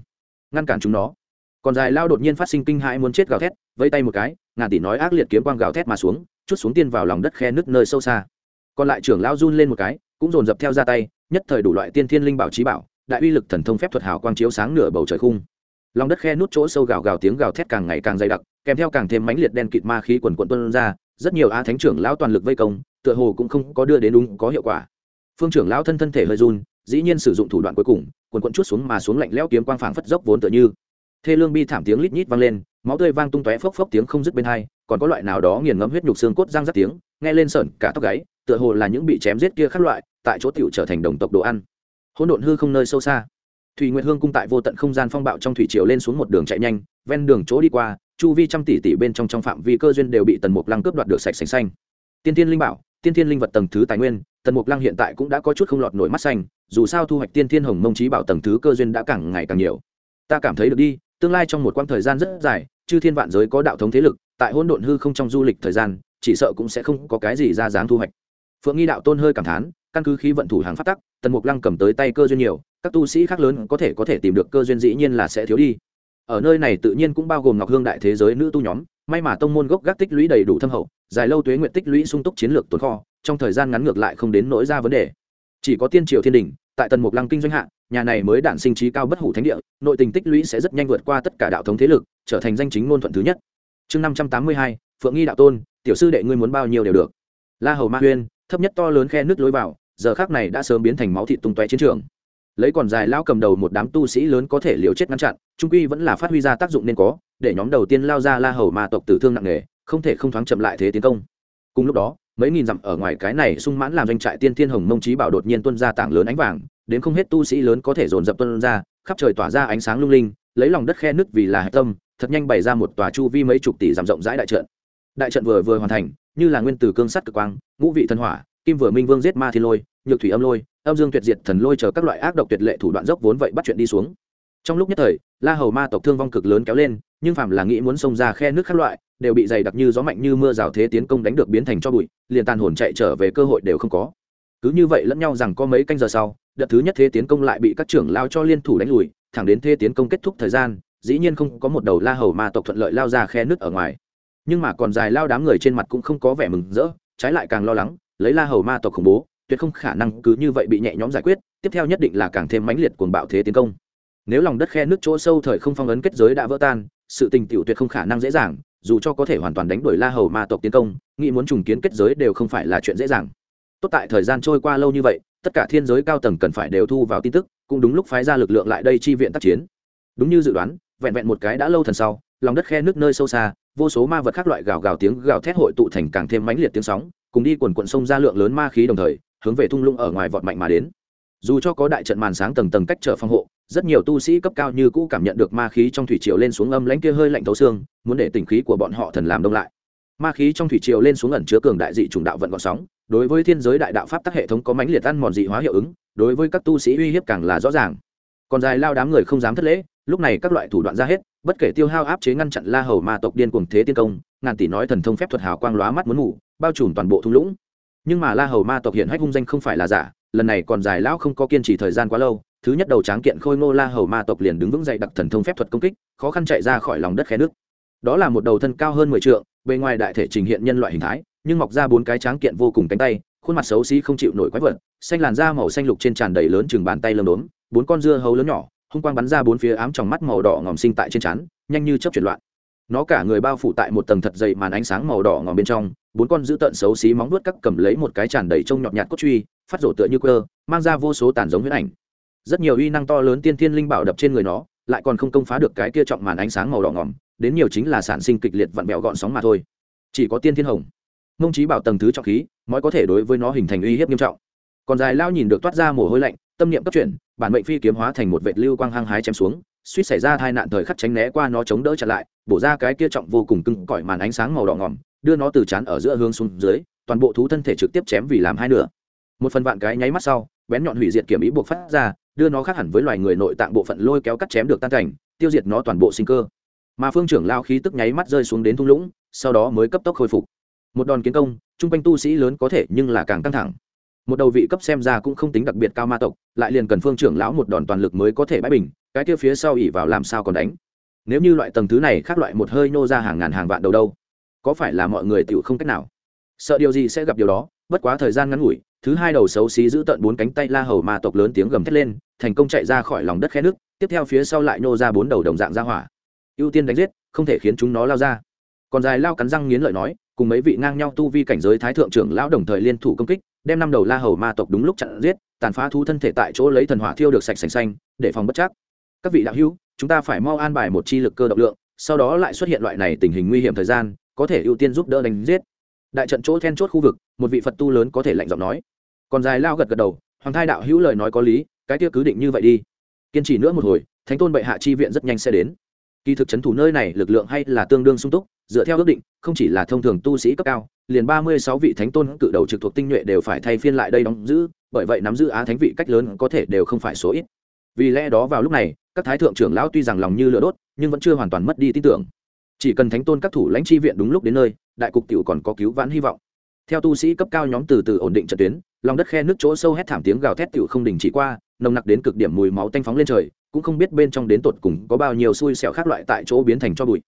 Ngăn cản chúng nó. Còn dài lao đột nhiên phát sinh kinh hãi muốn chết gào thét vây tay một cái, ngàn tỷ nói ác liệt kiếm quang gào thét mà xuống, chút xuống tiên vào lòng đất khe nước nơi sâu xa còn lại trưởng lao run lên một cái, cũng dồn dập theo ra tay, nhất thời đủ loại tiên thiên linh bảo trí bảo, đại uy lực thần thông phép thuật hào quang chiếu sáng nửa bầu trời khung. Lòng đất khe nút chỗ sâu gào gào tiếng gào thét càng ngày càng dày đặc, kèm theo càng thêm mãnh liệt đen kịt ma khí quần quận tuân ra, rất nhiều a thánh trưởng lão toàn lực vây công, tựa hồ cũng không có đưa đến đúng, có hiệu quả. Phương trưởng lão thân thân thể hơi run, dĩ nhiên sử dụng thủ đoạn cuối cùng, quần quận chút xuống mà xuống lạnh lẽo kiếm quang phảng phất dốc vốn tựa như. Thê lương bi thảm tiếng lít nhít vang lên, máu tươi vang tung tóe phốc phốc tiếng không dứt bên hai còn có loại nào đó nghiền ngẫm huyết nhục xương cốt răng rắc tiếng, nghe lên sởn cả tóc gáy, tựa hồ là những bị chém giết kia khác loại, tại chỗ tiểu trở thành đồng tộc đồ ăn. Hỗn độn hư không nơi sâu xa. Thủy nguyệt hương cung tại vô tận không gian phong bạo trong thủy triều lên xuống một đường chạy nhanh, ven đường chỗ đi qua, chu vi trăm tỷ tỷ bên trong trong phạm vi cơ duyên đều bị tần mục lăng cướp đoạt được sạch sành xanh. Tiên tiên linh bảo, tiên tiên linh vật tầng thứ tài nguyên, tần mục lăng hiện tại cũng đã có chút không lọt nổi mắt xanh, dù sao thu hoạch tiên tiên hồng mông trí bảo tầng thứ cơ duyên đã càng ngày càng nhiều. Ta cảm thấy được đi, tương lai trong một quãng thời gian rất dài, chư thiên vạn giới có đạo thống thế lực tại hỗn độn hư không trong du lịch thời gian, chỉ sợ cũng sẽ không có cái gì ra dáng thu hoạch. Phượng nghi đạo tôn hơi cảm thán, căn cứ khí vận thủ hàng phát tắc, tần mục lăng cầm tới tay cơ duyên nhiều, các tu sĩ khác lớn có thể có thể tìm được cơ duyên dĩ nhiên là sẽ thiếu đi. Ở nơi này tự nhiên cũng bao gồm ngọc hương đại thế giới nữ tu nhóm, may mà tông môn gốc gác tích lũy đầy đủ thâm hậu, dài lâu tuế nguyện tích lũy sung túc chiến lược tồn kho, trong thời gian ngắn ngược lại không đến nỗi ra vấn đề. Chỉ có tiên triều thiên đình, tại tần mục lăng kinh doanh hạ, nhà này mới đản sinh trí cao bất hủ thánh địa, nội tình tích lũy sẽ rất nhanh vượt qua tất cả đạo thống thế lực, trở thành danh chính ngôn thuận thứ nhất chương năm trăm tám mươi hai, phượng nghi đạo tôn, tiểu sư đệ ngươi muốn bao nhiêu đều được. La hầu ma huyên, thấp nhất to lớn khe nước lối vào, giờ khác này đã sớm biến thành máu thịt tung tóe chiến trường. Lấy còn dài lao cầm đầu một đám tu sĩ lớn có thể liều chết ngăn chặn, trung quy vẫn là phát huy ra tác dụng nên có, để nhóm đầu tiên lao ra la hầu ma tộc tử thương nặng nề, không thể không thoáng chậm lại thế tiến công. Cùng lúc đó, mấy nghìn dặm ở ngoài cái này sung mãn làm doanh trại tiên thiên hồng mông trí bảo đột nhiên tuân ra tảng lớn ánh vàng, đến không hết tu sĩ lớn có thể dồn dập tuân ra, khắp trời tỏa ra ánh sáng lung linh, lấy lòng đất khe nứt vì là hạch tâm thật nhanh bày ra một tòa chu vi mấy chục tỷ dặm rộng rãi đại trận. Đại trận vừa vừa hoàn thành, như là nguyên tử cương sắt cực quang, ngũ vị thần hỏa, kim vừa minh vương giết ma thiên lôi, nhược thủy âm lôi, âm dương tuyệt diệt thần lôi chờ các loại ác độc tuyệt lệ thủ đoạn dốc vốn vậy bắt chuyện đi xuống. Trong lúc nhất thời, la hầu ma tộc thương vong cực lớn kéo lên, nhưng phàm là nghĩ muốn xông ra khe nước các loại, đều bị dày đặc như gió mạnh như mưa rào thế tiến công đánh được biến thành cho bụi, liền tàn hồn chạy trở về cơ hội đều không có. Cứ như vậy lẫn nhau rằng có mấy canh giờ sau, đợt thứ nhất thế tiến công lại bị các trưởng lao cho liên thủ đánh lùi, thẳng đến thế tiến công kết thúc thời gian dĩ nhiên không có một đầu la hầu ma tộc thuận lợi lao ra khe nước ở ngoài. Nhưng mà còn dài lao đám người trên mặt cũng không có vẻ mừng rỡ, trái lại càng lo lắng, lấy la hầu ma tộc khủng bố, tuyệt không khả năng cứ như vậy bị nhẹ nhõm giải quyết, tiếp theo nhất định là càng thêm mãnh liệt cuồng bạo thế tiến công. Nếu lòng đất khe nước chỗ sâu thời không phong ấn kết giới đã vỡ tan, sự tình tiểu tuyệt không khả năng dễ dàng, dù cho có thể hoàn toàn đánh đuổi la hầu ma tộc tiến công, nghĩ muốn trùng kiến kết giới đều không phải là chuyện dễ dàng. Tốt tại thời gian trôi qua lâu như vậy, tất cả thiên giới cao tầng cần phải đều thu vào tin tức, cũng đúng lúc phái ra lực lượng lại đây chi viện tác chiến. Đúng như dự đoán vẹn vẹn một cái đã lâu thần sau, lòng đất khe nước nơi sâu xa, vô số ma vật khác loại gào gào tiếng gào thét hội tụ thành càng thêm mãnh liệt tiếng sóng, cùng đi quần quận sông ra lượng lớn ma khí đồng thời, hướng về thung lũng ở ngoài vọt mạnh mà đến. Dù cho có đại trận màn sáng tầng tầng cách trở phòng hộ, rất nhiều tu sĩ cấp cao như cũ cảm nhận được ma khí trong thủy triều lên xuống âm lãnh kia hơi lạnh thấu xương, muốn để tình khí của bọn họ thần làm đông lại. Ma khí trong thủy triều lên xuống ẩn chứa cường đại dị chủng đạo vận gọn sóng, đối với thiên giới đại đạo pháp tắc hệ thống có mãnh liệt ăn mòn dị hóa hiệu ứng, đối với các tu sĩ uy hiếp càng là rõ ràng. Còn dài lao đám người không dám thất lễ lúc này các loại thủ đoạn ra hết, bất kể tiêu hao áp chế ngăn chặn la hầu ma tộc điên cuồng thế tiên công, ngàn tỷ nói thần thông phép thuật hào quang lóa mắt muốn ngủ, bao trùm toàn bộ thung lũng. Nhưng mà la hầu ma tộc hiện hách hung danh không phải là giả, lần này còn dài lão không có kiên trì thời gian quá lâu, thứ nhất đầu tráng kiện khôi ngô la hầu ma tộc liền đứng vững dậy đặc thần thông phép thuật công kích, khó khăn chạy ra khỏi lòng đất khe nước. Đó là một đầu thân cao hơn mười t bề ngoài đại thể trình hiện nhân loại hình thái, nhưng mọc ra bốn cái tráng kiện vô cùng cánh tay, khuôn mặt xấu xí không chịu nổi quái vật, xanh làn da màu xanh lục trên tràn đầy lớn chừng bàn tay lấm đốm, bốn con dưa hấu lớn nhỏ hung quang bắn ra bốn phía ám trong mắt màu đỏ ngòm sinh tại trên trán, nhanh như chớp chuyển loạn. Nó cả người bao phủ tại một tầng thật dày màn ánh sáng màu đỏ ngòm bên trong, bốn con dữ tợn xấu xí móng vuốt cắt cầm lấy một cái tràn đầy trông nhọt nhạt cốt truy, phát rổ tựa như cơ mang ra vô số tàn giống huyết ảnh. Rất nhiều uy năng to lớn tiên thiên linh bảo đập trên người nó, lại còn không công phá được cái kia trọng màn ánh sáng màu đỏ ngòm, đến nhiều chính là sản sinh kịch liệt vặn bẹo gọn sóng mà thôi. Chỉ có tiên thiên hồng. Mông trí bảo tầng thứ trọng khí, mới có thể đối với nó hình thành uy hiếp nghiêm trọng. Còn dài lao nhìn được toát ra mồ hôi lạnh tâm niệm cấp chuyển, bản mệnh phi kiếm hóa thành một vệt lưu quang hăng hái chém xuống, suýt xảy ra tai nạn thời khắc tránh né qua nó chống đỡ chặn lại, bổ ra cái kia trọng vô cùng cưng cỏi màn ánh sáng màu đỏ ngỏm, đưa nó từ chán ở giữa hướng xuống dưới, toàn bộ thú thân thể trực tiếp chém vì làm hai nửa. Một phần vạn cái nháy mắt sau, bén nhọn hủy diệt kiểm ý buộc phát ra, đưa nó khác hẳn với loài người nội tạng bộ phận lôi kéo cắt chém được tan cảnh, tiêu diệt nó toàn bộ sinh cơ. Mà phương trưởng lao khí tức nháy mắt rơi xuống đến thung lũng, sau đó mới cấp tốc khôi phục. Một đòn kiến công chung quanh tu sĩ lớn có thể nhưng là càng căng thẳng một đầu vị cấp xem ra cũng không tính đặc biệt cao ma tộc, lại liền cần phương trưởng lão một đòn toàn lực mới có thể bãi bình, cái kia phía sau ỉ vào làm sao còn đánh? Nếu như loại tầng thứ này khác loại một hơi nô ra hàng ngàn hàng vạn đầu đâu, có phải là mọi người tựu không cách nào? Sợ điều gì sẽ gặp điều đó, bất quá thời gian ngắn ngủi, thứ hai đầu xấu xí giữ tận bốn cánh tay la hầu ma tộc lớn tiếng gầm thét lên, thành công chạy ra khỏi lòng đất khe nước, tiếp theo phía sau lại nô ra bốn đầu đồng dạng ra hỏa. Ưu tiên đánh giết, không thể khiến chúng nó lao ra. Còn dài lao cắn răng nghiến lợi nói cùng mấy vị ngang nhau tu vi cảnh giới thái thượng trưởng lão đồng thời liên thủ công kích, đem năm đầu la hầu ma tộc đúng lúc chặn giết, tàn phá thú thân thể tại chỗ lấy thần hỏa thiêu được sạch sành xanh, để phòng bất chắc. Các vị đạo hữu, chúng ta phải mau an bài một chi lực cơ động lượng, sau đó lại xuất hiện loại này tình hình nguy hiểm thời gian, có thể ưu tiên giúp đỡ đánh giết. Đại trận chỗ then chốt khu vực, một vị phật tu lớn có thể lạnh giọng nói. Còn dài lao gật gật đầu, hoàng thai đạo hữu lời nói có lý, cái kia cứ định như vậy đi. Kiên trì nữa một hồi, thánh tôn bệ hạ chi viện rất nhanh sẽ đến. Kỳ thực c h ấ n thủ nơi này lực lượng hay là tương đương sung túc dựa theo ước định, không chỉ là thông thường tu sĩ cấp cao, liền ba mươi sáu vị thánh tôn cự đầu trực thuộc tinh nhuệ đều phải thay phiên lại đây đóng giữ, bởi vậy nắm giữ á thánh vị cách lớn có thể đều không phải số ít. Vì lẽ đó vào lúc này, các thái thượng trưởng lão tuy rằng lòng như lửa đốt, nhưng vẫn chưa hoàn toàn mất đi tin tưởng. Chỉ cần thánh tôn các thủ lãnh chi viện đúng lúc đến nơi, đại cục tiểu còn có cứu vãn hy vọng. Theo tu sĩ cấp cao nhóm từ từ ổn định trận tuyến, lòng đất khe nước chỗ sâu hét thảm tiếng gào thét tiểu không đình chỉ qua, nồng nặc đến cực điểm mùi máu tanh phóng lên trời, cũng không biết bên trong đến tột cùng có bao nhiêu xui xẻo khác loại tại chỗ biến thành cho bụi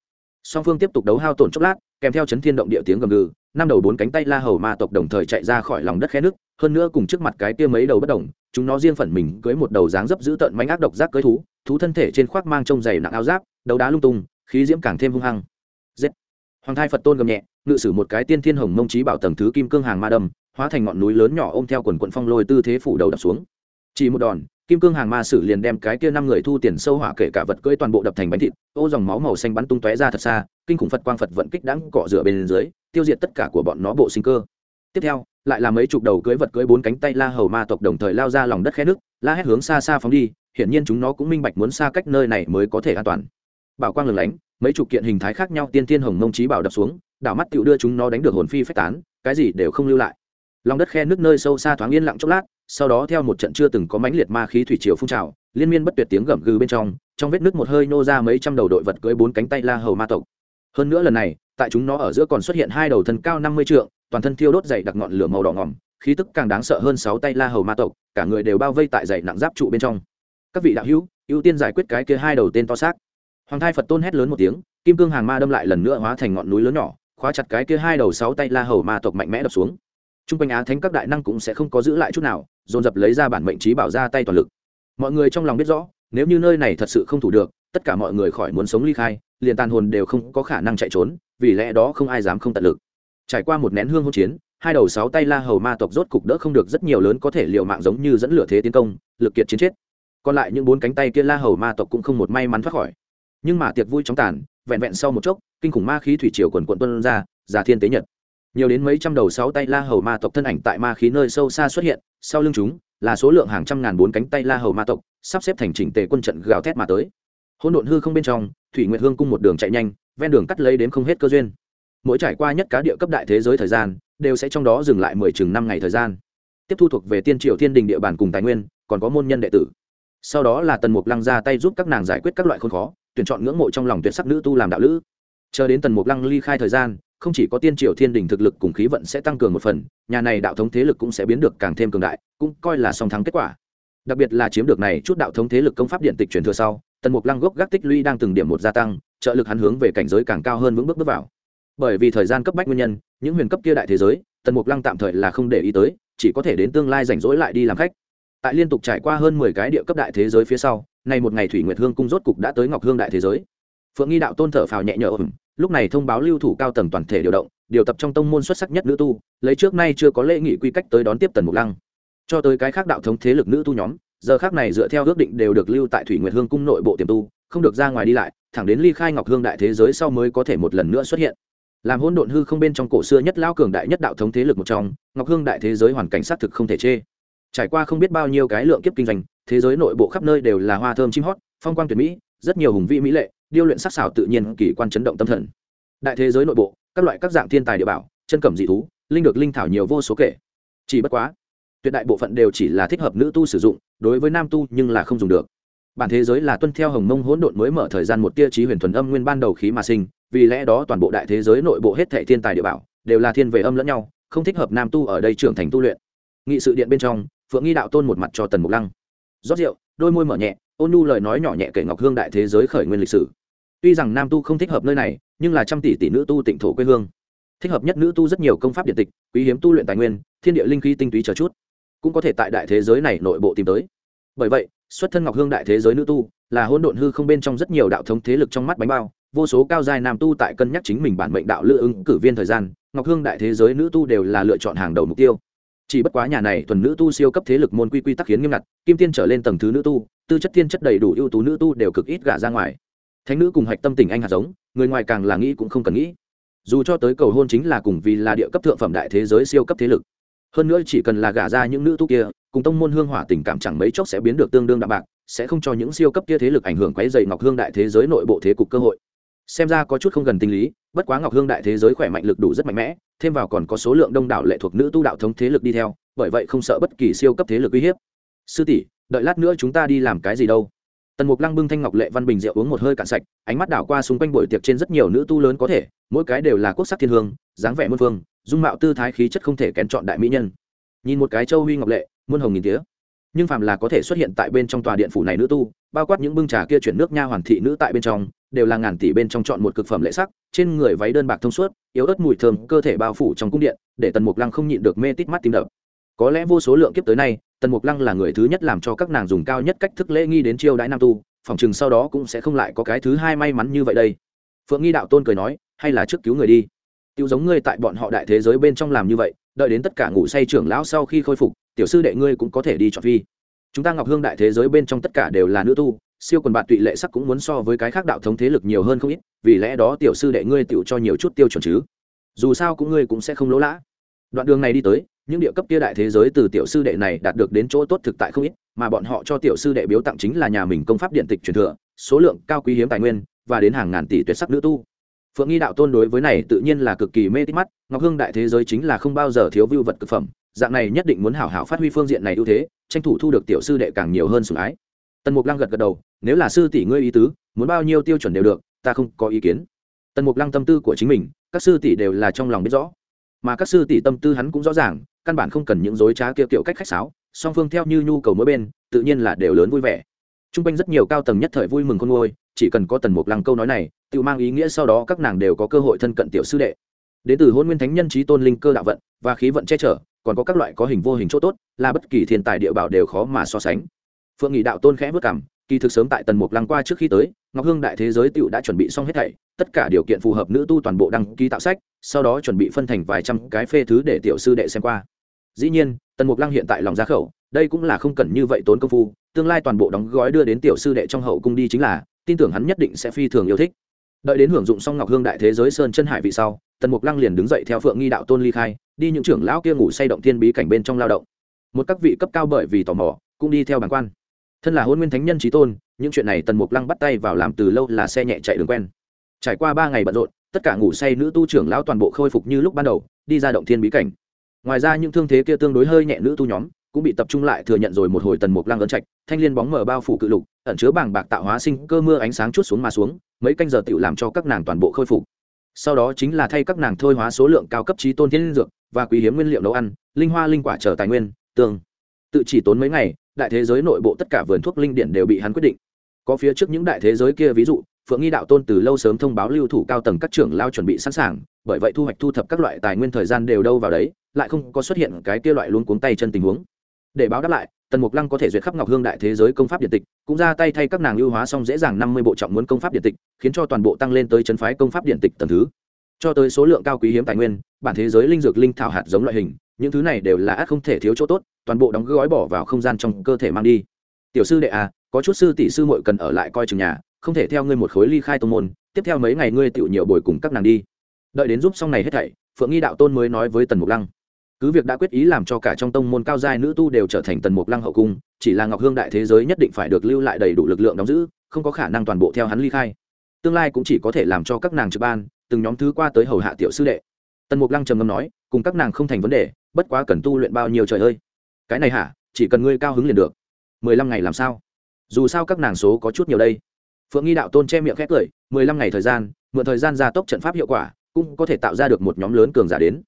song phương tiếp tục đấu hao tổn chốc lát, kèm theo chấn thiên động địa tiếng gầm gừ, năm đầu bốn cánh tay la hầu ma tộc đồng thời chạy ra khỏi lòng đất khe nước hơn nữa cùng trước mặt cái kia mấy đầu bất đồng chúng nó riêng phần mình cưới một đầu dáng dấp dữ tợn mánh ác độc giác cưới thú thú thân thể trên khoác mang trông dày nặng áo giáp, đấu đá lung tung, khí diễm càng thêm hung hăng. Giết! Hoàng thai phật tôn gầm nhẹ, ngự sử một cái tiên thiên hồng mông trí bảo tầng thứ kim cương hàng ma đâm, hóa thành ngọn núi lớn nhỏ ôm theo quần quận phong lôi tư thế phủ đầu đập xuống. Chỉ một đòn kim cương hàng ma sử liền đem cái kia năm người thu tiền sâu hỏa kể cả vật cưỡi toàn bộ đập thành bánh thịt, ô dòng máu màu xanh bắn tung tóe ra thật xa, kinh khủng phật quang phật vận kích đắng cọ rửa bên dưới, tiêu diệt tất cả của bọn nó bộ sinh cơ. Tiếp theo, lại là mấy chục đầu cưỡi vật cưỡi bốn cánh tay la hầu ma tộc đồng thời lao ra lòng đất khe nước, la hét hướng xa xa phóng đi, hiển nhiên chúng nó cũng minh bạch muốn xa cách nơi này mới có thể an toàn. Bảo quang lừng lánh, mấy chục kiện hình thái khác nhau tiên tiên hồng mông trí bảo đập xuống, đảo mắt tựu đưa chúng nó đánh được hồn phi phách tán, cái gì đều không lưu lại. Lòng đất khe nước nơi sâu xa thoáng yên lặng chốc lát sau đó theo một trận chưa từng có mãnh liệt ma khí thủy triều phun trào, liên miên bất tuyệt tiếng gầm gừ bên trong trong vết nước một hơi nô ra mấy trăm đầu đội vật cưỡi bốn cánh tay la hầu ma tộc. Hơn nữa lần này, tại chúng nó ở giữa còn xuất hiện hai đầu thân cao năm mươi trượng, toàn thân thiêu đốt dày đặc ngọn lửa màu đỏ ngỏm khí tức càng đáng sợ hơn sáu tay la hầu ma tộc, cả người đều bao vây tại dày nặng giáp trụ bên trong. Các vị đạo hữu, ưu tiên giải quyết cái kia hai đầu tên to xác. Hoàng thai phật tôn hét lớn một tiếng, kim cương hàng ma đâm lại lần nữa hóa thành ngọn núi lớn nhỏ, khóa chặt cái kia hai đầu sáu tay la hầu ma tộc mạnh mẽ đập xuống. T r u n g quanh á thánh các đại năng cũng sẽ không có giữ lại chút nào dồn dập lấy ra bản mệnh trí bảo ra tay toàn lực. Mọi người trong lòng biết rõ, nếu như nơi này thật sự không thủ được, tất cả mọi người khỏi muốn sống ly khai, liền tàn hồn đều không có khả năng chạy trốn, vì lẽ đó không ai dám không tận lực. Trải qua một nén hương hỗn chiến, hai đầu sáu tay la hầu ma tộc rốt cục đỡ không được rất nhiều lớn có thể liệu mạng giống như dẫn lửa thế tiến công, lực kiệt chiến chết. Còn lại những bốn cánh tay kia la hầu ma tộc cũng không một may mắn thoát khỏi. Nhưng mà tiệc vui chóng tàn, vẹn vẹn sau một chốc, kinh khủng ma khí thủy triều quần quận tuân ra, giả thiên tế nhật nhiều đến mấy trăm đầu sáu tay la hầu ma tộc thân ảnh tại ma khí nơi sâu xa xuất hiện, sau lưng chúng là số lượng hàng trăm ngàn bốn cánh tay la hầu ma tộc, sắp xếp thành chỉnh tề quân trận gào thét mà tới. Hỗn độn hư không bên trong, thủy nguyệt hương cung một đường chạy nhanh, ven đường cắt lấy đến không hết cơ duyên. Mỗi trải qua nhất cá địa cấp đại thế giới thời gian, đều sẽ trong đó dừng lại mười chừng năm ngày thời gian. Tiếp thu thuộc về tiên triều thiên đình địa bàn cùng tài nguyên, còn có môn nhân đệ tử. Sau đó là tần mục lăng ra tay giúp các nàng giải quyết các loại khốn khó, tuyển chọn ngưỡng mộ trong lòng tuyệt sắc nữ tu làm đạo lữ. Chờ đến tần mục lăng ly khai thời gian không chỉ có tiên triều thiên đình thực lực cùng khí vận sẽ tăng cường một phần, nhà này đạo thống thế lực cũng sẽ biến được càng thêm cường đại, cũng coi là song thắng kết quả. Đặc biệt là chiếm được này chút đạo thống thế lực công pháp điện tịch truyền thừa sau, tần mục lăng gốc gác tích lũy đang từng điểm một gia tăng, trợ lực hắn hướng về cảnh giới càng cao hơn vững bước bước vào. Bởi vì thời gian cấp bách nguyên nhân, những huyền cấp kia đại thế giới, tần mục lăng tạm thời là không để ý tới, chỉ có thể đến tương lai rảnh rỗi lại đi làm khách. Tại liên tục trải qua hơn mười cái địa cấp đại thế giới phía sau, nay một ngày thủy nguyệt hương cung rốt cục đã tới ngọc hương đại thế giới. Phượng nghi đạo tôn thở phào nhẹ nhõm lúc này thông báo lưu thủ cao tầng toàn thể điều động, điều tập trong tông môn xuất sắc nhất nữ tu, lấy trước nay chưa có lễ nghị quy cách tới đón tiếp tần mục lăng. Cho tới cái khác đạo thống thế lực nữ tu nhóm, giờ khác này dựa theo ước định đều được lưu tại thủy nguyệt hương cung nội bộ tiềm tu, không được ra ngoài đi lại, thẳng đến ly khai ngọc hương đại thế giới sau mới có thể một lần nữa xuất hiện. Làm hôn độn hư không bên trong cổ xưa nhất lao cường đại nhất đạo thống thế lực một trong, ngọc hương đại thế giới hoàn cảnh xác thực không thể chê. Trải qua không biết bao nhiêu cái lượng kiếp kinh doanh, thế giới nội bộ khắp nơi đều là hoa thơm chim hót, phong quang tuyệt mỹ, rất nhiều hùng vĩ mỹ lệ điêu luyện sắc xảo tự nhiên kỳ quan chấn động tâm thần. Đại thế giới nội bộ, các loại các dạng thiên tài địa bảo, chân cẩm dị thú, linh được linh thảo nhiều vô số kể. Chỉ bất quá, tuyệt đại bộ phận đều chỉ là thích hợp nữ tu sử dụng, đối với nam tu nhưng là không dùng được. Bản thế giới là tuân theo hồng mông hỗn độn mới mở thời gian một tia trí huyền thuần âm nguyên ban đầu khí mà sinh, vì lẽ đó toàn bộ đại thế giới nội bộ hết thệ thiên tài địa bảo đều là thiên về âm lẫn nhau, không thích hợp nam tu ở đây trưởng thành tu luyện. Nghị sự điện bên trong, phượng nghi đạo tôn một mặt cho tần mục lăng. Rót rượu, đôi môi mở nhẹ, ôn nhu lời nói nhỏ nhẹ kể ngọc hương đại thế giới khởi nguyên lịch sử tuy rằng nam tu không thích hợp nơi này, nhưng là trăm tỷ tỷ nữ tu tịnh thổ quê hương. Thích hợp nhất nữ tu rất nhiều công pháp điện tịch, quý hiếm tu luyện tài nguyên, thiên địa linh khí tinh túy chờ chút. Cũng có thể tại đại thế giới này nội bộ tìm tới. Bởi vậy, xuất thân ngọc hương đại thế giới nữ tu, là hôn độn hư không bên trong rất nhiều đạo thống thế lực trong mắt bánh bao, vô số cao giai nam tu tại cân nhắc chính mình bản mệnh đạo lựa ứng cử viên thời gian, ngọc hương đại thế giới nữ tu đều là lựa chọn hàng đầu mục tiêu. Chỉ bất quá nhà này thuần nữ tu siêu cấp thế lực môn quy quy tắc khiến nghiêm ngặt, kim tiên trở lên tầng thứ nữ tu, tư chất thiên chất đầy đủ ưu tú nữ tu đều cực ít gả ra ngoài thánh nữ cùng hạch tâm tình anh hạt giống, người ngoài càng là nghĩ cũng không cần nghĩ. Dù cho tới cầu hôn chính là cùng vì là địa cấp thượng phẩm đại thế giới siêu cấp thế lực. Hơn nữa chỉ cần là gả ra những nữ tu kia, cùng tông môn hương hỏa tình cảm chẳng mấy chốc sẽ biến được tương đương đạm bạc, sẽ không cho những siêu cấp kia thế lực ảnh hưởng quấy dày ngọc hương đại thế giới nội bộ thế cục cơ hội. Xem ra có chút không gần tinh lý, bất quá ngọc hương đại thế giới khỏe mạnh lực đủ rất mạnh mẽ, thêm vào còn có số lượng đông đảo lệ thuộc nữ tu đạo thống thế lực đi theo, bởi vậy không sợ bất kỳ siêu cấp thế lực uy hiếp. Sư tỷ, đợi lát nữa chúng ta đi làm cái gì đâu? Tần mục lăng bưng thanh ngọc lệ văn bình rượu uống một hơi cạn sạch, ánh mắt đảo qua xung quanh buổi tiệc trên rất nhiều nữ tu lớn có thể, mỗi cái đều là quốc sắc thiên hương, dáng vẻ muôn phương, dung mạo tư thái khí chất không thể kén chọn đại mỹ nhân. Nhìn một cái châu huy ngọc lệ, muôn hồng nghìn tía. Nhưng phàm là có thể xuất hiện tại bên trong tòa điện phủ này nữ tu, bao quát những bưng trà kia chuyển nước nha hoàn thị nữ tại bên trong, đều là ngàn tỷ bên trong chọn một cực phẩm lệ sắc, trên người váy đơn bạc thông suốt, yếu ớt mùi thơm, cơ thể bao phủ trong cung điện, để tần mục lăng không nhịn được mê tít mắt tim đập. Có lẽ vô số lượng kiếp tới nay tần mục lăng là người thứ nhất làm cho các nàng dùng cao nhất cách thức lễ nghi đến chiêu đãi nam tu, phòng chừng sau đó cũng sẽ không lại có cái thứ hai may mắn như vậy đây. Phượng nghi đạo tôn cười nói, hay là trước cứu người đi. Tiêu giống ngươi tại bọn họ đại thế giới bên trong làm như vậy, đợi đến tất cả ngủ say trưởng lão sau khi khôi phục, tiểu sư đệ ngươi cũng có thể đi chọn phi. Chúng ta ngọc hương đại thế giới bên trong tất cả đều là nữ tu, siêu quần bạn tụy lệ sắc cũng muốn so với cái khác đạo thống thế lực nhiều hơn không ít, vì lẽ đó tiểu sư đệ ngươi tựu cho nhiều chút tiêu chuẩn chứ. Dù sao cũng ngươi cũng sẽ không lỗ lã. Đoạn đường này đi tới những địa cấp kia đại thế giới từ tiểu sư đệ này đạt được đến chỗ tốt thực tại không ít, mà bọn họ cho tiểu sư đệ biếu tặng chính là nhà mình công pháp điện tịch truyền thừa, số lượng cao quý hiếm tài nguyên, và đến hàng ngàn tỷ tuyệt sắc nữ tu. Phượng nghi đạo tôn đối với này tự nhiên là cực kỳ mê tích mắt, ngọc hương đại thế giới chính là không bao giờ thiếu vưu vật cực phẩm, dạng này nhất định muốn hảo hảo phát huy phương diện này ưu thế, tranh thủ thu được tiểu sư đệ càng nhiều hơn sủng ái. Tần mục lăng gật gật đầu, nếu là sư tỷ ngươi ý tứ, muốn bao nhiêu tiêu chuẩn đều được, ta không có ý kiến. Tần mục lăng tâm tư của chính mình, các sư tỷ đều là trong lòng biết rõ, mà các sư tỷ tâm tư hắn cũng rõ ràng căn bản không cần những dối trá kia kiểu cách khách sáo, song phương theo như nhu cầu mỗi bên, tự nhiên là đều lớn vui vẻ. T r u n g quanh rất nhiều cao tầng nhất thời vui mừng con ngôi chỉ cần có tần mục lăng câu nói này, tự mang ý nghĩa sau đó các nàng đều có cơ hội thân cận tiểu sư đệ. Đến từ hôn nguyên thánh nhân trí tôn linh cơ đạo vận, và khí vận che chở, còn có các loại có hình vô hình chỗ tốt, là bất kỳ thiên tài địa bảo đều khó mà so sánh. Phượng nghị đạo tôn khẽ vất cảm kỳ thực sớm tại tần mục lăng qua trước khi tới, ngọc hương đại thế giới tựu đã chuẩn bị xong hết thảy, tất cả điều kiện phù hợp nữ tu toàn bộ đăng ký tạo sách, sau đó chuẩn bị phân thành vài trăm cái phê thứ để tiểu sư đệ xem qua dĩ nhiên, tần mục lăng hiện tại lòng ra khẩu, đây cũng là không cần như vậy tốn công phu, tương lai toàn bộ đóng gói đưa đến tiểu sư đệ trong hậu cung đi chính là, tin tưởng hắn nhất định sẽ phi thường yêu thích. Đợi đến hưởng dụng xong ngọc hương đại thế giới sơn chân hải vị sau, tần mục lăng liền đứng dậy theo phượng nghi đạo tôn ly khai, đi những trưởng lão kia ngủ say động thiên bí cảnh bên trong lao động. Một các vị cấp cao bởi vì tò mò, cũng đi theo bàn quan. Thân là hôn nguyên thánh nhân trí tôn, những chuyện này tần mục lăng bắt tay vào làm từ lâu là xe nhẹ chạy đường quen. Trải qua ba ngày bận rộn, tất cả ngủ say nữ tu trưởng lão toàn bộ khôi phục như lúc ban đầu, đi ra động thiên bí cảnh ngoài ra những thương thế kia tương đối hơi nhẹ nữ tu nhóm, cũng bị tập trung lại thừa nhận rồi một hồi tần mục lăng ấn trạch, thanh liên bóng mở bao phủ cự lục, ẩn chứa bảng bạc tạo hóa sinh cơ mưa ánh sáng chút xuống mà xuống, mấy canh giờ tự làm cho các nàng toàn bộ khôi phục. Sau đó chính là thay các nàng thôi hóa số lượng cao cấp trí tôn thiên dược và quý hiếm nguyên liệu nấu ăn, linh hoa linh quả trở tài nguyên, tương. Tự chỉ tốn mấy ngày, đại thế giới nội bộ tất cả vườn thuốc linh điển đều bị hắn quyết định. Có phía trước những đại thế giới kia, ví dụ, phượng nghi đạo tôn từ lâu sớm thông báo lưu thủ cao tầng các trưởng lao chuẩn bị sẵn sàng, bởi vậy thu hoạch thu thập các loại tài nguyên thời gian đều đâu vào đấy lại không có xuất hiện cái kia loại luôn cuống tay chân tình huống. Để báo đáp lại, tần mục lăng có thể duyệt khắp ngọc hương đại thế giới công pháp điện tịch, cũng ra tay thay các nàng ưu hóa xong dễ dàng năm mươi bộ trọng muốn công pháp điện tịch, khiến cho toàn bộ tăng lên tới chân phái công pháp điện tịch tầng thứ. Cho tới số lượng cao quý hiếm tài nguyên, bản thế giới linh dược linh thảo hạt giống loại hình, những thứ này đều là ác không thể thiếu chỗ tốt, toàn bộ đóng gói bỏ vào không gian trong cơ thể mang đi. Tiểu sư đệ à có chút sư tỷ sư muội cần ở lại coi chừng nhà, không thể theo ngươi một khối ly khai tông môn, tiếp theo mấy ngày ngươi tiểu nhiều bồi cùng các nàng đi. Đợi đến giúp xong này hết thảy, phượng nghi đạo tôn mới nói với tần mục lăng cứ việc đã quyết ý làm cho cả trong tông môn cao giai nữ tu đều trở thành tần mục lăng hậu cung, chỉ là ngọc hương đại thế giới nhất định phải được lưu lại đầy đủ lực lượng đóng giữ, không có khả năng toàn bộ theo hắn ly khai. Tương lai cũng chỉ có thể làm cho các nàng trực ban, từng nhóm thứ qua tới hầu hạ tiểu sư đệ. Tần mục lăng trầm ngâm nói, cùng các nàng không thành vấn đề, bất quá cần tu luyện bao nhiêu trời ơi. Cái này hả? Chỉ cần ngươi cao hứng liền được. Mười lăm ngày làm sao? Dù sao các nàng số có chút nhiều đây. Phượng nghi đạo tôn che miệng khét cười, mười lăm ngày thời gian, mượn thời gian gia tốc trận pháp hiệu quả, cũng có thể tạo ra được một nhóm lớn cường giả đến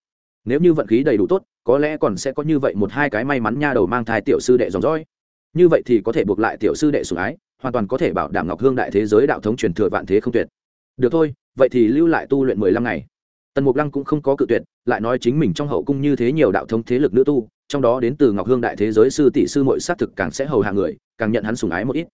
nếu như vận khí đầy đủ tốt, có lẽ còn sẽ có như vậy một hai cái may mắn nha đầu mang thai tiểu sư đệ dòng dõi. Như vậy thì có thể buộc lại tiểu sư đệ sủng ái, hoàn toàn có thể bảo đảm ngọc hương đại thế giới đạo thống truyền thừa vạn thế không tuyệt. Được thôi, vậy thì lưu lại tu luyện mười lăm ngày. Tần mục lăng cũng không có cự tuyệt, lại nói chính mình trong hậu cung như thế nhiều đạo thống thế lực nữ tu, trong đó đến từ ngọc hương đại thế giới sư tỷ sư mội s á t thực càng sẽ hầu hạ người, càng nhận hắn sùng ái một ít.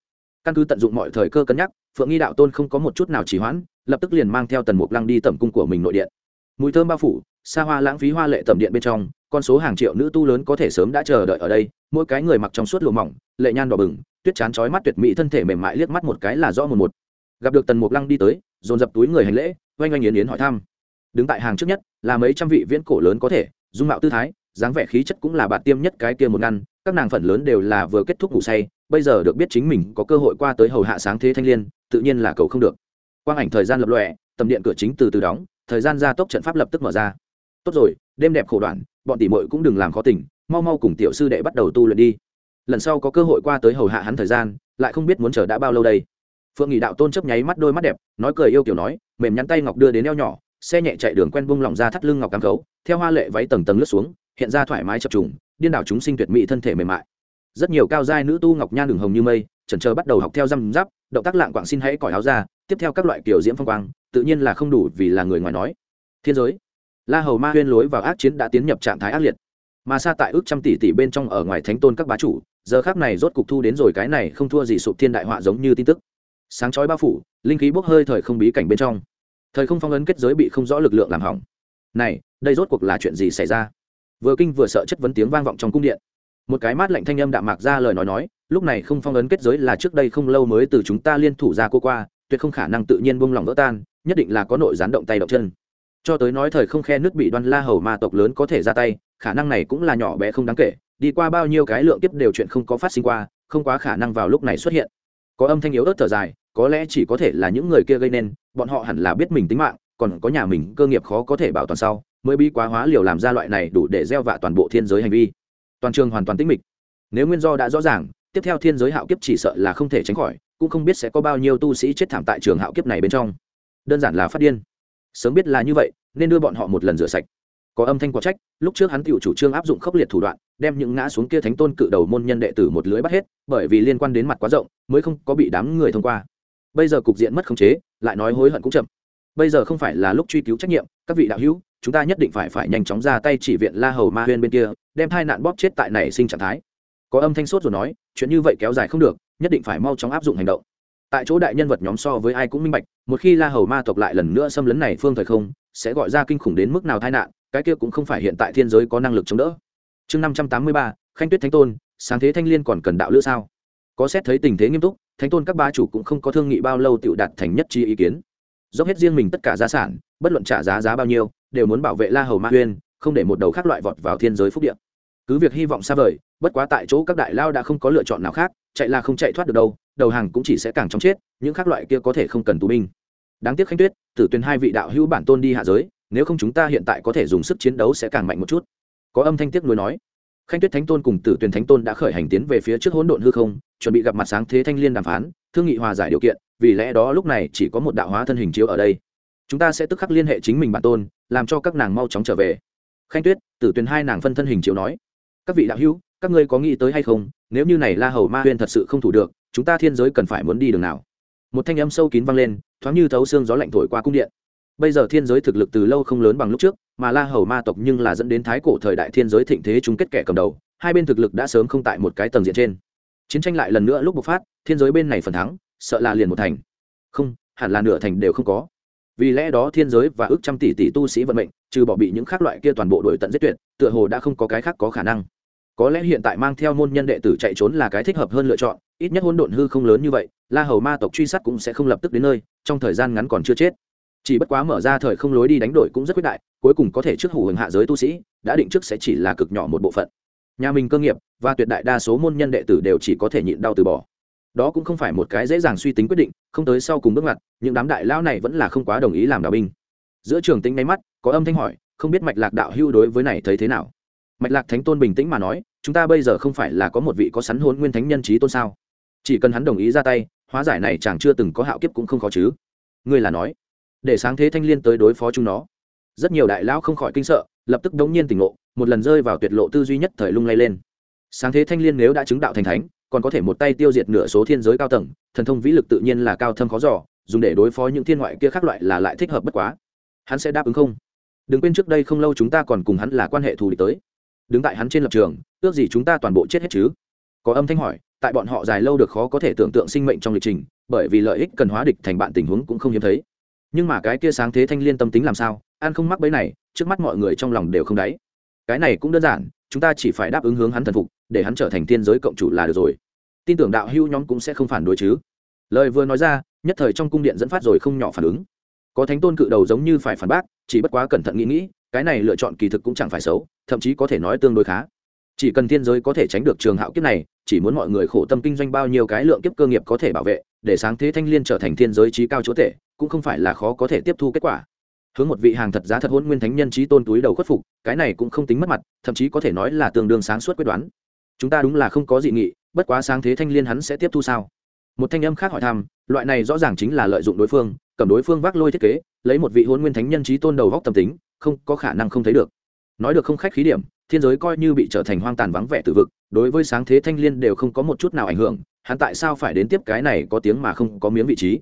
Căn cứ tận dụng mọi thời cơ cân nhắc, phượng nghi đạo tôn không có một chút nào chỉ hoãn, lập tức liền mang theo tần mục lăng đi tẩm cung của mình nội điện. Mùi thơm bao phủ xa hoa lãng phí hoa lệ tẩm điện bên trong, con số hàng triệu nữ tu lớn có thể sớm đã chờ đợi ở đây, mỗi cái người mặc trong suốt lụa mỏng, lệ nhan đỏ bừng, tuyết chán trói mắt tuyệt mỹ thân thể mềm mại liếc mắt một cái là rõ một một. Gặp được tần mục lăng đi tới, dồn dập túi người hành lễ, oanh oanh yến yến hỏi thăm. Đứng tại hàng trước nhất, là mấy trăm vị viễn cổ lớn có thể, dung mạo tư thái, dáng vẻ khí chất cũng là bạt tiêm nhất cái kia một ngăn, các nàng phần lớn đều là vừa kết thúc ngủ say, bây giờ được biết chính mình có cơ hội qua tới hầu hạ sáng thế thanh liên, tự nhiên là cầu không được. Quang ảnh thời gian lập lọe tầm điện cửa chính từ từ đóng, thời gian gia tốc trận pháp lập tức mở ra tốt rồi, đêm đẹp khổ đoạn, bọn tỷ muội cũng đừng làm khó tình, mau mau cùng tiểu sư đệ bắt đầu tu luyện đi. Lần sau có cơ hội qua tới hầu hạ hắn thời gian, lại không biết muốn chờ đã bao lâu đây. Phượng nghị đạo tôn chấp nháy mắt đôi mắt đẹp, nói cười yêu kiểu nói, mềm nhắn tay ngọc đưa đến eo nhỏ, xe nhẹ chạy đường quen bung lỏng ra thắt lưng ngọc cam khấu theo hoa lệ váy tầng tầng lướt xuống, hiện ra thoải mái chập trùng, điên đảo chúng sinh tuyệt mỹ thân thể mềm mại. Rất nhiều cao giai nữ tu ngọc nhan đường hồng như mây, chần chờ bắt đầu học theo răm giáp, động tác lạng quạng xin hãy cỏi áo ra, tiếp theo các loại kiểu diễm phong quang, tự nhiên là không đủ vì là người ngoài nói. Thiên giới la hầu ma huyên lối vào ác chiến đã tiến nhập trạng thái ác liệt. Mà xa tại ước trăm tỷ tỷ bên trong ở ngoài thánh tôn các bá chủ, giờ khác này rốt cục thu đến rồi cái này không thua gì sụp thiên đại họa giống như tin tức. Sáng chói bao phủ, linh khí bốc hơi thời không bí cảnh bên trong. Thời không phong ấn kết giới bị không rõ lực lượng làm hỏng. Này, đây rốt cuộc là chuyện gì xảy ra? Vừa kinh vừa sợ chất vấn tiếng vang vọng trong cung điện. Một cái mát lạnh thanh âm đạm mạc ra lời nói nói, lúc này không phong ấn kết giới là trước đây không lâu mới từ chúng ta liên thủ ra cô qua, tuyệt không khả năng tự nhiên buông lỏng vỡ tan, nhất định là có nội gián động tay động chân cho tới nói thời không khe nước bị đoan la hầu ma tộc lớn có thể ra tay, khả năng này cũng là nhỏ bé không đáng kể, đi qua bao nhiêu cái lượng tiếp đều chuyện không có phát sinh qua, không quá khả năng vào lúc này xuất hiện. Có âm thanh yếu ớt thở dài, có lẽ chỉ có thể là những người kia gây nên, bọn họ hẳn là biết mình tính mạng, còn có nhà mình cơ nghiệp khó có thể bảo toàn sau, mới bi quá hóa liều làm ra loại này đủ để gieo vạ toàn bộ thiên giới hành vi. Toàn trường hoàn toàn tĩnh mịch. Nếu nguyên do đã rõ ràng, tiếp theo thiên giới hạo kiếp chỉ sợ là không thể tránh khỏi, cũng không biết sẽ có bao nhiêu tu sĩ chết thảm tại trường hạo kiếp này bên trong. Đơn giản là phát điên sớm biết là như vậy, nên đưa bọn họ một lần rửa sạch. Có âm thanh quả trách, lúc trước hắn tự chủ trương áp dụng khốc liệt thủ đoạn, đem những ngã xuống kia thánh tôn cự đầu môn nhân đệ tử một lưới bắt hết, bởi vì liên quan đến mặt quá rộng, mới không có bị đám người thông qua. Bây giờ cục diện mất khống chế, lại nói hối hận cũng chậm. Bây giờ không phải là lúc truy cứu trách nhiệm, các vị đạo hữu, chúng ta nhất định phải phải nhanh chóng ra tay chỉ viện la hầu ma huyên bên kia, đem hai nạn bóp chết tại này sinh trạng thái. Có âm thanh sốt rồi nói, chuyện như vậy kéo dài không được, nhất định phải mau chóng áp dụng hành động tại chỗ đại nhân vật nhóm so với ai cũng minh bạch, một khi la hầu ma tộc lại lần nữa xâm lấn này phương thời không, sẽ gọi ra kinh khủng đến mức nào tai nạn, cái kia cũng không phải hiện tại thiên giới có năng lực chống đỡ. Chương năm trăm tám mươi ba, khanh tuyết thánh tôn, sáng thế thanh liên còn cần đạo lữ sao? Có xét thấy tình thế nghiêm túc, thánh tôn các ba chủ cũng không có thương nghị bao lâu tựu đạt thành nhất chi ý kiến. Dốc hết riêng mình tất cả gia sản, bất luận trả giá giá bao nhiêu, đều muốn bảo vệ la hầu ma huyên không để một đầu khác loại vọt vào thiên giới phúc điện cứ việc hy vọng xa vời, bất quá tại chỗ các đại lao đã không có lựa chọn nào khác, chạy là không chạy thoát được đâu đầu hàng cũng chỉ sẽ càng chóng chết, những khác loại kia có thể không cần tù binh. Đáng tiếc khánh tuyết, tử tuyền hai vị đạo hữu bản tôn đi hạ giới, nếu không chúng ta hiện tại có thể dùng sức chiến đấu sẽ càng mạnh một chút. Có âm thanh tiếc nuối nói. Khanh tuyết thánh tôn cùng tử tuyền thánh tôn đã khởi hành tiến về phía trước hỗn độn hư không, chuẩn bị gặp mặt sáng thế thanh liên đàm phán, thương nghị hòa giải điều kiện, vì lẽ đó lúc này chỉ có một đạo hóa thân hình chiếu ở đây. Chúng ta sẽ tức khắc liên hệ chính mình bản tôn, làm cho các nàng mau chóng trở về. Khanh tuyết, tử tuyền hai nàng phân thân hình chiếu nói. Các vị đạo hữu, các ngươi có nghĩ tới hay không? Nếu như này la hầu ma huyên thật sự không thủ được chúng ta thiên giới cần phải muốn đi đường nào? Một thanh âm sâu kín vang lên, thoáng như thấu xương gió lạnh thổi qua cung điện. Bây giờ thiên giới thực lực từ lâu không lớn bằng lúc trước, mà la hầu ma tộc nhưng là dẫn đến thái cổ thời đại thiên giới thịnh thế chung kết kẻ cầm đầu, hai bên thực lực đã sớm không tại một cái tầng diện trên. Chiến tranh lại lần nữa lúc bộc phát, thiên giới bên này phần thắng, sợ là liền một thành. Không, hẳn là nửa thành đều không có. Vì lẽ đó thiên giới và ước trăm tỷ tỷ tu sĩ vận mệnh, trừ bỏ bị những khác loại kia toàn bộ đội tận giết tuyệt, tựa hồ đã không có cái khác có khả năng. Có lẽ hiện tại mang theo môn nhân đệ tử chạy trốn là cái thích hợp hơn lựa chọn ít nhất hỗn độn hư không lớn như vậy, la hầu ma tộc truy sát cũng sẽ không lập tức đến nơi, trong thời gian ngắn còn chưa chết. Chỉ bất quá mở ra thời không lối đi đánh đổi cũng rất quyết đại, cuối cùng có thể trước hủ hưởng hạ giới tu sĩ, đã định trước sẽ chỉ là cực nhỏ một bộ phận. Nhà mình cơ nghiệp và tuyệt đại đa số môn nhân đệ tử đều chỉ có thể nhịn đau từ bỏ. Đó cũng không phải một cái dễ dàng suy tính quyết định, không tới sau cùng bước ngoặt, những đám đại lão này vẫn là không quá đồng ý làm đạo binh. Giữa trường tính máy mắt, có âm thanh hỏi, không biết mạch lạc đạo hưu đối với này thấy thế nào? Mạch lạc thánh tôn bình tĩnh mà nói, chúng ta bây giờ không phải là có một vị có sắn hôn nguyên thánh nhân trí tôn sao? Chỉ cần hắn đồng ý ra tay, hóa giải này chẳng chưa từng có hạo kiếp cũng không khó chứ. Ngươi là nói, để sáng thế thanh liên tới đối phó chúng nó. Rất nhiều đại lão không khỏi kinh sợ, lập tức đống nhiên tỉnh ngộ, một lần rơi vào tuyệt lộ tư duy nhất thời lung lay lên. Sáng thế thanh liên nếu đã chứng đạo thành thánh, còn có thể một tay tiêu diệt nửa số thiên giới cao tầng, thần thông vĩ lực tự nhiên là cao thâm khó giỏ dùng để đối phó những thiên ngoại kia khác loại là lại thích hợp bất quá. Hắn sẽ đáp ứng không? Đừng quên trước đây không lâu chúng ta còn cùng hắn là quan hệ thù địch tới. Đứng tại hắn trên lập trường, ước gì chúng ta toàn bộ chết hết chứ? Có âm thanh hỏi tại bọn họ dài lâu được khó có thể tưởng tượng sinh mệnh trong lịch trình, bởi vì lợi ích cần hóa địch thành bạn tình huống cũng không hiếm thấy. Nhưng mà cái kia sáng thế thanh liên tâm tính làm sao? An không mắc bấy này, trước mắt mọi người trong lòng đều không đáy. Cái này cũng đơn giản, chúng ta chỉ phải đáp ứng hướng hắn thần phục, để hắn trở thành thiên giới cộng chủ là được rồi. Tin tưởng đạo hưu nhóm cũng sẽ không phản đối chứ. Lời vừa nói ra, nhất thời trong cung điện dẫn phát rồi không nhỏ phản ứng. Có thánh tôn cự đầu giống như phải phản bác, chỉ bất quá cẩn thận nghĩ nghĩ, cái này lựa chọn kỳ thực cũng chẳng phải xấu, thậm chí có thể nói tương đối khá chỉ cần thiên giới có thể tránh được trường hạo kiếp này, chỉ muốn mọi người khổ tâm kinh doanh bao nhiêu cái lượng kiếp cơ nghiệp có thể bảo vệ, để sáng thế thanh liên trở thành thiên giới trí cao chúa tể, cũng không phải là khó có thể tiếp thu kết quả. Hướng một vị hàng thật giá thật hôn nguyên thánh nhân trí tôn túi đầu khuất phục, cái này cũng không tính mất mặt, thậm chí có thể nói là tương đương sáng suốt quyết đoán. Chúng ta đúng là không có dị nghị, bất quá sáng thế thanh liên hắn sẽ tiếp thu sao? Một thanh âm khác hỏi thăm, loại này rõ ràng chính là lợi dụng đối phương, cầm đối phương vác lôi thiết kế, lấy một vị hôn nguyên thánh nhân trí tôn đầu góc tâm tính, không có khả năng không thấy được nói được không khách khí điểm, thiên giới coi như bị trở thành hoang tàn vắng vẻ từ vực, đối với sáng thế thanh liên đều không có một chút nào ảnh hưởng, hắn tại sao phải đến tiếp cái này có tiếng mà không có miếng vị trí?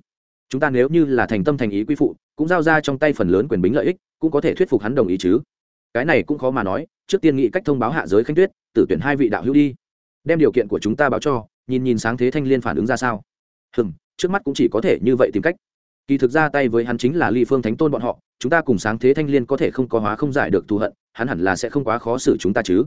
Chúng ta nếu như là thành tâm thành ý quy phụ, cũng giao ra trong tay phần lớn quyền bính lợi ích, cũng có thể thuyết phục hắn đồng ý chứ. Cái này cũng khó mà nói, trước tiên nghĩ cách thông báo hạ giới khanh tuyết, tử tuyển hai vị đạo hữu đi. Đem điều kiện của chúng ta báo cho, nhìn nhìn sáng thế thanh liên phản ứng ra sao. Hừm, trước mắt cũng chỉ có thể như vậy tìm cách kỳ thực ra tay với hắn chính là ly phương thánh tôn bọn họ, chúng ta cùng sáng thế thanh liên có thể không có hóa không giải được thù hận, hắn hẳn là sẽ không quá khó xử chúng ta chứ.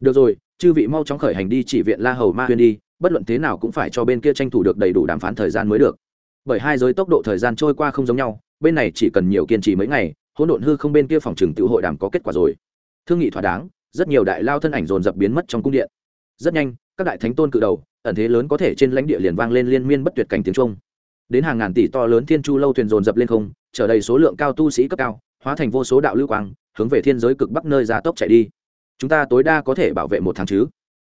Được rồi, chư vị mau chóng khởi hành đi chỉ viện la hầu ma huyên đi, bất luận thế nào cũng phải cho bên kia tranh thủ được đầy đủ đàm phán thời gian mới được. Bởi hai giới tốc độ thời gian trôi qua không giống nhau, bên này chỉ cần nhiều kiên trì mấy ngày, hỗn độn hư không bên kia phòng trừng tự hội đàm có kết quả rồi. Thương nghị thỏa đáng, rất nhiều đại lao thân ảnh dồn dập biến mất trong cung điện. Rất nhanh, các đại thánh tôn cự đầu, ẩn thế lớn có thể trên lãnh địa liền vang lên liên miên bất tuyệt cảnh tiếng trung đến hàng ngàn tỷ to lớn thiên chu lâu thuyền dồn dập lên không chở đầy số lượng cao tu sĩ cấp cao, hóa thành vô số đạo lưu quang, hướng về thiên giới cực bắc nơi ra tốc chạy đi. Chúng ta tối đa có thể bảo vệ một tháng chứ?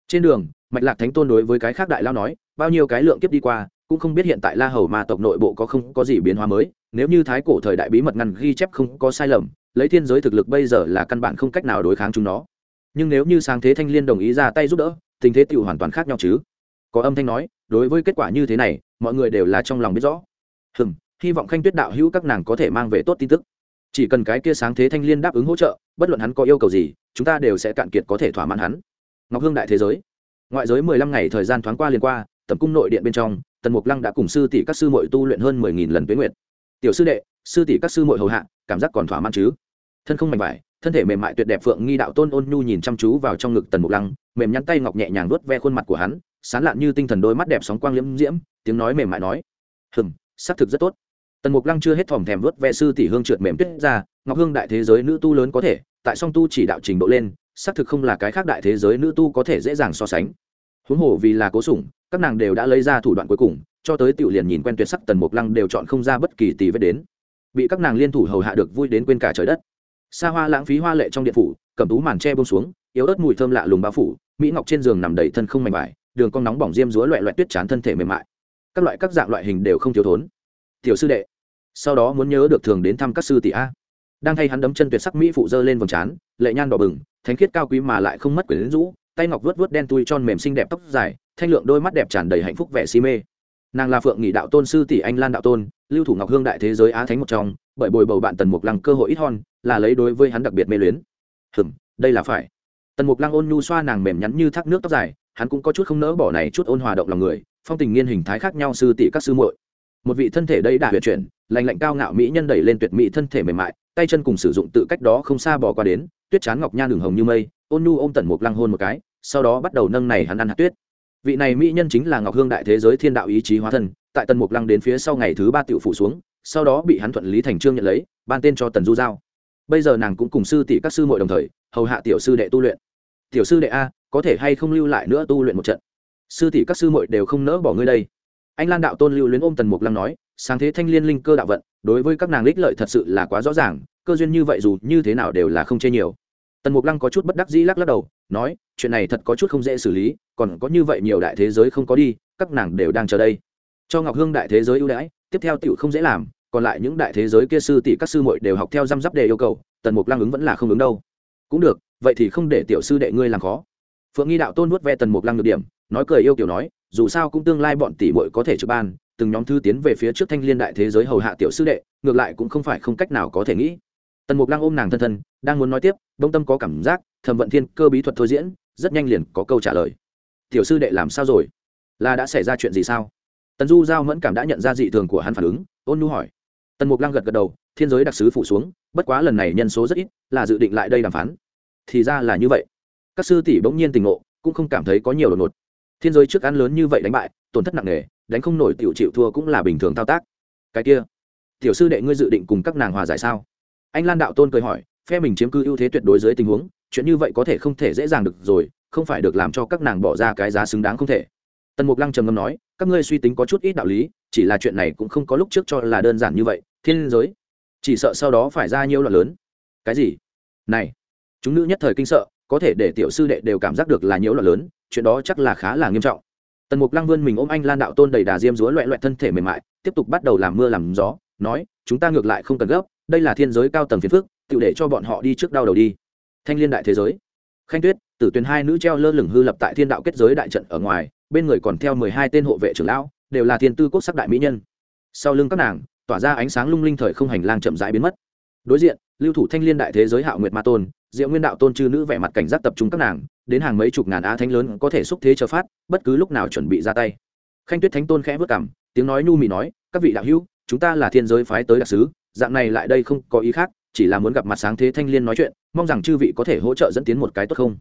Trên đường, mạch lạc thánh tôn đối với cái khác đại lao nói, bao nhiêu cái lượng kiếp đi qua, cũng không biết hiện tại la hầu ma tộc nội bộ có không có gì biến hóa mới, nếu như thái cổ thời đại bí mật ngăn ghi chép không có sai lầm, lấy thiên giới thực lực bây giờ là căn bản không cách nào đối kháng chúng nó. Nhưng nếu như sáng thế thanh liên đồng ý ra tay giúp đỡ, tình thế tựu hoàn toàn khác nhau chứ? Có âm thanh nói, đối với kết quả như thế này, mọi người đều là trong lòng biết rõ. Hừm, hy vọng khanh tuyết đạo hữu các nàng có thể mang về tốt tin tức. Chỉ cần cái kia sáng thế thanh liên đáp ứng hỗ trợ, bất luận hắn có yêu cầu gì, chúng ta đều sẽ cạn kiệt có thể thỏa mãn hắn. Ngọc hương đại thế giới. Ngoại giới mười lăm ngày thời gian thoáng qua liền qua, tầm cung nội điện bên trong, tần mục lăng đã cùng sư tỷ các sư mội tu luyện hơn mười nghìn lần tuyến nguyện tiểu sư đệ, sư tỷ các sư mội hầu hạ, cảm giác còn thỏa mãn chứ? Thân không mảnh vải, thân thể mềm mại tuyệt đẹp phượng nghi đạo tôn ôn nhu nhìn chăm chú vào trong ngực tần mục lăng, mềm nhắn tay ngọc nhẹ nhàng vuốt ve khuôn mặt của hắn sán lạn như tinh thần đôi mắt đẹp sóng quang liễm diễm, tiếng nói mềm mại nói, hừm, xác thực rất tốt. Tần mục lăng chưa hết thòm thèm vuốt ve sư tỷ hương trượt mềm tuyết ra, ngọc hương đại thế giới nữ tu lớn có thể, tại song tu chỉ đạo trình độ lên, xác thực không là cái khác đại thế giới nữ tu có thể dễ dàng so sánh. Huống hồ vì là cố sủng, các nàng đều đã lấy ra thủ đoạn cuối cùng, cho tới tiểu liền nhìn quen tuyệt sắc tần mục lăng đều chọn không ra bất kỳ tỷ vết đến. Bị các nàng liên thủ hầu hạ được vui đến quên cả trời đất. Xa hoa lãng phí hoa lệ trong điện phủ cầm tú màn tre bông xuống, yếu ớt mùi thơm lạ lùng bao phủ, mỹ ngọc trên giường nằm đầy thân không mảnh vải đường cong nóng bỏng diêm dúa loại loại tuyết chán thân thể mềm mại. Các loại các dạng loại hình đều không thiếu thốn. Tiểu sư đệ, sau đó muốn nhớ được thường đến thăm các sư tỷ a. Đang thay hắn đấm chân tuyệt sắc mỹ phụ dơ lên vòng trán, lệ nhan đỏ bừng, thánh khiết cao quý mà lại không mất quyền rũ tay ngọc vớt vớt đen tui tròn mềm xinh đẹp tóc dài, thanh lượng đôi mắt đẹp tràn đầy hạnh phúc vẻ si mê. Nàng là phượng nghị đạo tôn sư tỷ anh lan đạo tôn, lưu thủ ngọc hương đại thế giới á thánh một trong, bởi bồi bầu bạn tần mục lăng cơ hội ít hon, là lấy đối với hắn đặc biệt mê luyến. Hừm, đây là phải. Tần mục lăng ôn nhu xoa nàng mềm nhắn như thác nước tóc dài hắn cũng có chút không nỡ bỏ này chút ôn hòa động lòng người, phong tình nghiên hình thái khác nhau sư tỷ các sư muội. Một vị thân thể đây đã huyền chuyển lành lạnh cao ngạo mỹ nhân đẩy lên tuyệt mỹ thân thể mềm mại, tay chân cùng sử dụng tự cách đó không xa bỏ qua đến, tuyết chán ngọc nhan đường hồng như mây, ôn nhu ôm tần mục lăng hôn một cái, sau đó bắt đầu nâng này hắn ăn hạt tuyết. Vị này mỹ nhân chính là ngọc hương đại thế giới thiên đạo ý chí hóa thân, tại tần mục lăng đến phía sau ngày thứ ba tiểu phủ xuống, sau đó bị hắn thuận lý thành trương nhận lấy, ban tên cho tần du giao. Bây giờ nàng cũng cùng sư tỷ các sư muội đồng thời, hầu hạ tiểu sư đệ tu luyện. Tiểu sư đệ a có thể hay không lưu lại nữa tu luyện một trận? Sư tỷ các sư muội đều không nỡ bỏ ngươi đây. Anh lan đạo tôn lưu luyến ôm tần mục lăng nói, sáng thế thanh liên linh cơ đạo vận, đối với các nàng ích lợi thật sự là quá rõ ràng, cơ duyên như vậy dù như thế nào đều là không chê nhiều. Tần mục lăng có chút bất đắc dĩ lắc lắc đầu, nói, chuyện này thật có chút không dễ xử lý, còn có như vậy nhiều đại thế giới không có đi, các nàng đều đang chờ đây. Cho ngọc hương đại thế giới ưu đãi, tiếp theo tựu không dễ làm, còn lại những đại thế giới kia sư tỷ các sư muội đều học theo răm rắp đề yêu cầu, tần mục lăng ứng vẫn là không ứng đâu. Cũng được, vậy thì không để tiểu sư đệ ngươi làm khó phượng nghi đạo tôn nuốt ve tần mục lăng được điểm, nói cười yêu kiểu nói, dù sao cũng tương lai bọn tỷ muội có thể trực ban, từng nhóm thư tiến về phía trước thanh liên đại thế giới hầu hạ tiểu sư đệ, ngược lại cũng không phải không cách nào có thể nghĩ. Tần mục lăng ôm nàng thân thân, đang muốn nói tiếp, đông tâm có cảm giác thẩm vận thiên cơ bí thuật thôi diễn, rất nhanh liền có câu trả lời. Tiểu sư đệ làm sao rồi? Là đã xảy ra chuyện gì sao? Tần du giao mẫn cảm đã nhận ra dị thường của hắn phản ứng, ôn nu hỏi. Tần mục lăng gật gật đầu, thiên giới đặc sứ phủ xuống, bất quá lần này nhân số rất ít, là dự định lại đây đàm phán. Thì ra là như vậy các sư tỷ bỗng nhiên tình ngộ, cũng không cảm thấy có nhiều đột ngột. Thiên giới trước ăn lớn như vậy đánh bại, tổn thất nặng nề, đánh không nổi tiểu chịu thua cũng là bình thường thao tác. Cái kia, tiểu sư đệ ngươi dự định cùng các nàng hòa giải sao? Anh lan đạo tôn cười hỏi, phe mình chiếm cứ ưu thế tuyệt đối dưới tình huống, chuyện như vậy có thể không thể dễ dàng được rồi, không phải được làm cho các nàng bỏ ra cái giá xứng đáng không thể. Tần mục lăng trầm ngâm nói, các ngươi suy tính có chút ít đạo lý, chỉ là chuyện này cũng không có lúc trước cho là đơn giản như vậy, thiên giới. Chỉ sợ sau đó phải ra nhiều loạn lớn. Cái gì? Này, chúng nữ nhất thời kinh sợ có thể để tiểu sư đệ đều cảm giác được là nhiễu loạn lớn, chuyện đó chắc là khá là nghiêm trọng. Tần mục lăng vươn mình ôm anh lan đạo tôn đầy đà diêm dúa loẹ loẹ thân thể mềm mại, tiếp tục bắt đầu làm mưa làm gió, nói, chúng ta ngược lại không cần gấp, đây là thiên giới cao tầng phiền phước tự để cho bọn họ đi trước đau đầu đi. Thanh liên đại thế giới. Khanh tuyết, tử tuyền hai nữ treo lơ lửng hư lập tại thiên đạo kết giới đại trận ở ngoài, bên người còn theo mười hai tên hộ vệ trưởng lão, đều là thiên tư quốc sắc đại mỹ nhân. Sau lưng các nàng, tỏa ra ánh sáng lung linh thời không hành lang chậm rãi biến mất. Đối diện lưu thủ thanh liên đại thế giới hạo nguyệt ma tôn, diệu nguyên đạo tôn chư nữ vẻ mặt cảnh giác tập trung các nàng, đến hàng mấy chục ngàn á thánh lớn có thể xúc thế chờ phát, bất cứ lúc nào chuẩn bị ra tay. Khanh tuyết thánh tôn khẽ vất cảm tiếng nói nhu mì nói, các vị đạo hữu, chúng ta là thiên giới phái tới đặc sứ, dạng này lại đây không có ý khác, chỉ là muốn gặp mặt sáng thế thanh liên nói chuyện, mong rằng chư vị có thể hỗ trợ dẫn tiến một cái tốt không?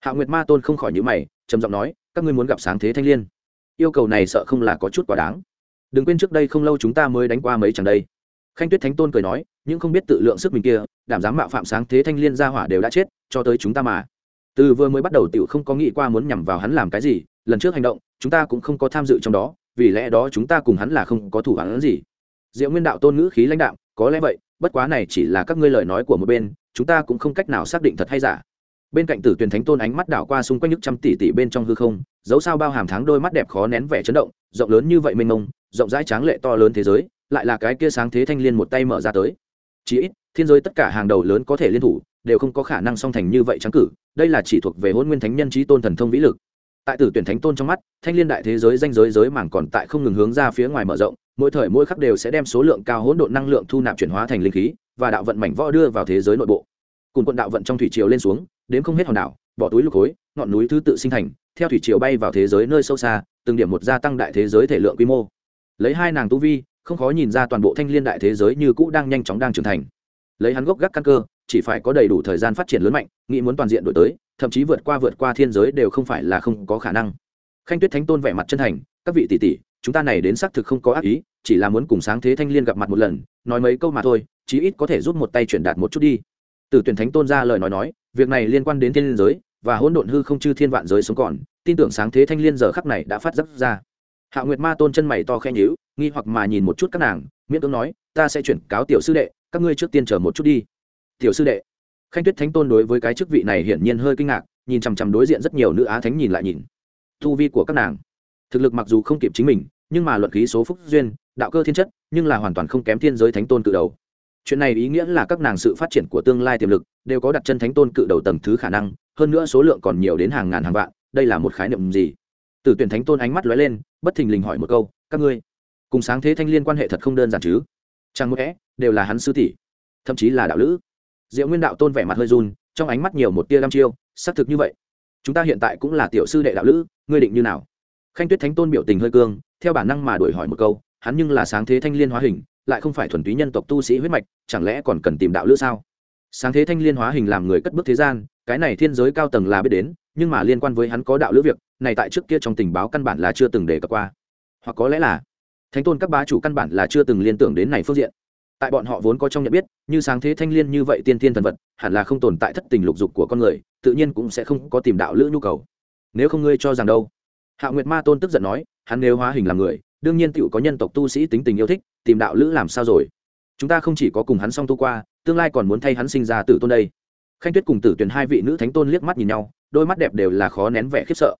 Hạ nguyệt ma tôn không khỏi nhữ mày, trầm giọng nói, các ngươi muốn gặp sáng thế thanh liên? Yêu cầu này sợ không là có chút quá đáng. Đừng quên trước đây không lâu chúng ta mới đánh qua mấy chẳng đây khanh tuyết thánh tôn cười nói nhưng không biết tự lượng sức mình kia, đảm dám mạo phạm sáng thế thanh liên gia hỏa đều đã chết, cho tới chúng ta mà. Từ vừa mới bắt đầu tiểu không có nghĩ qua muốn nhằm vào hắn làm cái gì, lần trước hành động, chúng ta cũng không có tham dự trong đó, vì lẽ đó chúng ta cùng hắn là không có thủ hắn gì. Diệu nguyên đạo tôn ngữ khí lãnh đạo có lẽ vậy, bất quá này chỉ là các ngươi lời nói của một bên, chúng ta cũng không cách nào xác định thật hay giả. Bên cạnh tử tuyển thánh tôn ánh mắt đảo qua xung quanh nước trăm tỷ tỷ bên trong hư không, dấu sao bao hàm tháng đôi mắt đẹp khó nén vẻ chấn động, rộng lớn như vậy mênh mông, rộng rãi tráng lệ to lớn thế giới lại là cái kia sáng thế thanh liên một tay mở ra tới. Chí ít, thiên giới tất cả hàng đầu lớn có thể liên thủ, đều không có khả năng song thành như vậy trắng cử, đây là chỉ thuộc về hôn nguyên thánh nhân trí tôn thần thông vĩ lực. Tại tử tuyển thánh tôn trong mắt, thanh liên đại thế giới danh giới giới mảng còn tại không ngừng hướng ra phía ngoài mở rộng, mỗi thời mỗi khắc đều sẽ đem số lượng cao hỗn độn năng lượng thu nạp chuyển hóa thành linh khí, và đạo vận mảnh võ đưa vào thế giới nội bộ. Cùng quận đạo vận trong thủy triều lên xuống đến không hết hòn đảo, bỏ túi lục khối, ngọn núi thứ tự sinh thành, theo thủy triều bay vào thế giới nơi sâu xa, từng điểm một gia tăng đại thế giới thể lượng quy mô. Lấy hai nàng tu vi không khó nhìn ra toàn bộ thanh liên đại thế giới như cũ đang nhanh chóng đang trưởng thành. Lấy hắn gốc gác căn cơ, chỉ phải có đầy đủ thời gian phát triển lớn mạnh, nghĩ muốn toàn diện đổi tới, thậm chí vượt qua vượt qua thiên giới đều không phải là không có khả năng. Khanh tuyết thánh tôn vẻ mặt chân thành, các vị tỷ tỷ, chúng ta này đến xác thực không có ác ý, chỉ là muốn cùng sáng thế thanh liên gặp mặt một lần, nói mấy câu mà thôi, chí ít có thể giúp một tay chuyển đạt một chút đi. Từ tuyển thánh tôn ra lời nói nói, việc này liên quan đến thiên liên giới, và hỗn độn hư không chư thiên vạn giới sống còn, tin tưởng sáng thế thanh liên giờ khắc này đã phát giác ra hạ nguyệt ma tôn chân mày to khen nhữ nghi hoặc mà nhìn một chút các nàng, miễn cưỡng nói, ta sẽ chuyển cáo tiểu sư đệ, các ngươi trước tiên chờ một chút đi. Tiểu sư đệ? Khanh tuyết thánh tôn đối với cái chức vị này hiển nhiên hơi kinh ngạc, nhìn chằm chằm đối diện rất nhiều nữ á thánh nhìn lại nhìn. Thu vi của các nàng, thực lực mặc dù không kịp chính mình, nhưng mà luận khí số phúc duyên, đạo cơ thiên chất, nhưng là hoàn toàn không kém thiên giới thánh tôn cự đầu. Chuyện này ý nghĩa là các nàng sự phát triển của tương lai tiềm lực đều có đặt chân thánh tôn cự đầu tầng thứ khả năng, hơn nữa số lượng còn nhiều đến hàng ngàn hàng vạn, đây là một khái niệm gì? Từ tuyển thánh tôn ánh mắt lóe lên bất thình lình hỏi một câu, các ngươi, cùng sáng thế thanh liên quan hệ thật không đơn giản chứ? Chẳng lẽ đều là hắn sư tỷ, thậm chí là đạo lữ. Diệu nguyên đạo tôn vẻ mặt hơi run, trong ánh mắt nhiều một tia đăm chiêu, xác thực như vậy. Chúng ta hiện tại cũng là tiểu sư đệ đạo lữ, ngươi định như nào? Khanh tuyết thánh tôn biểu tình hơi cương, theo bản năng mà đổi hỏi một câu, hắn nhưng là sáng thế thanh liên hóa hình, lại không phải thuần túy nhân tộc tu sĩ huyết mạch, chẳng lẽ còn cần tìm đạo lữ sao? Sáng thế thanh liên hóa hình làm người cất bước thế gian, cái này thiên giới cao tầng là biết đến, nhưng mà liên quan với hắn có đạo lữ việc này tại trước kia trong tình báo căn bản là chưa từng đề cập qua. Hoặc có lẽ là, thánh tôn các bá chủ căn bản là chưa từng liên tưởng đến này phương diện. Tại bọn họ vốn có trong nhận biết, như sáng thế thanh liên như vậy tiên tiên thần vật, hẳn là không tồn tại thất tình lục dục của con người, tự nhiên cũng sẽ không có tìm đạo lữ nhu cầu. Nếu không ngươi cho rằng đâu? Hạ nguyệt ma tôn tức giận nói, hắn nếu hóa hình làm người, đương nhiên tựu có nhân tộc tu sĩ tính tình yêu thích, tìm đạo lữ làm sao rồi? Chúng ta không chỉ có cùng hắn song tu qua, tương lai còn muốn thay hắn sinh ra tử tôn đây. Khanh tuyết cùng tử tuyển hai vị nữ thánh tôn liếc mắt nhìn nhau, đôi mắt đẹp đều là khó nén vẻ khiếp sợ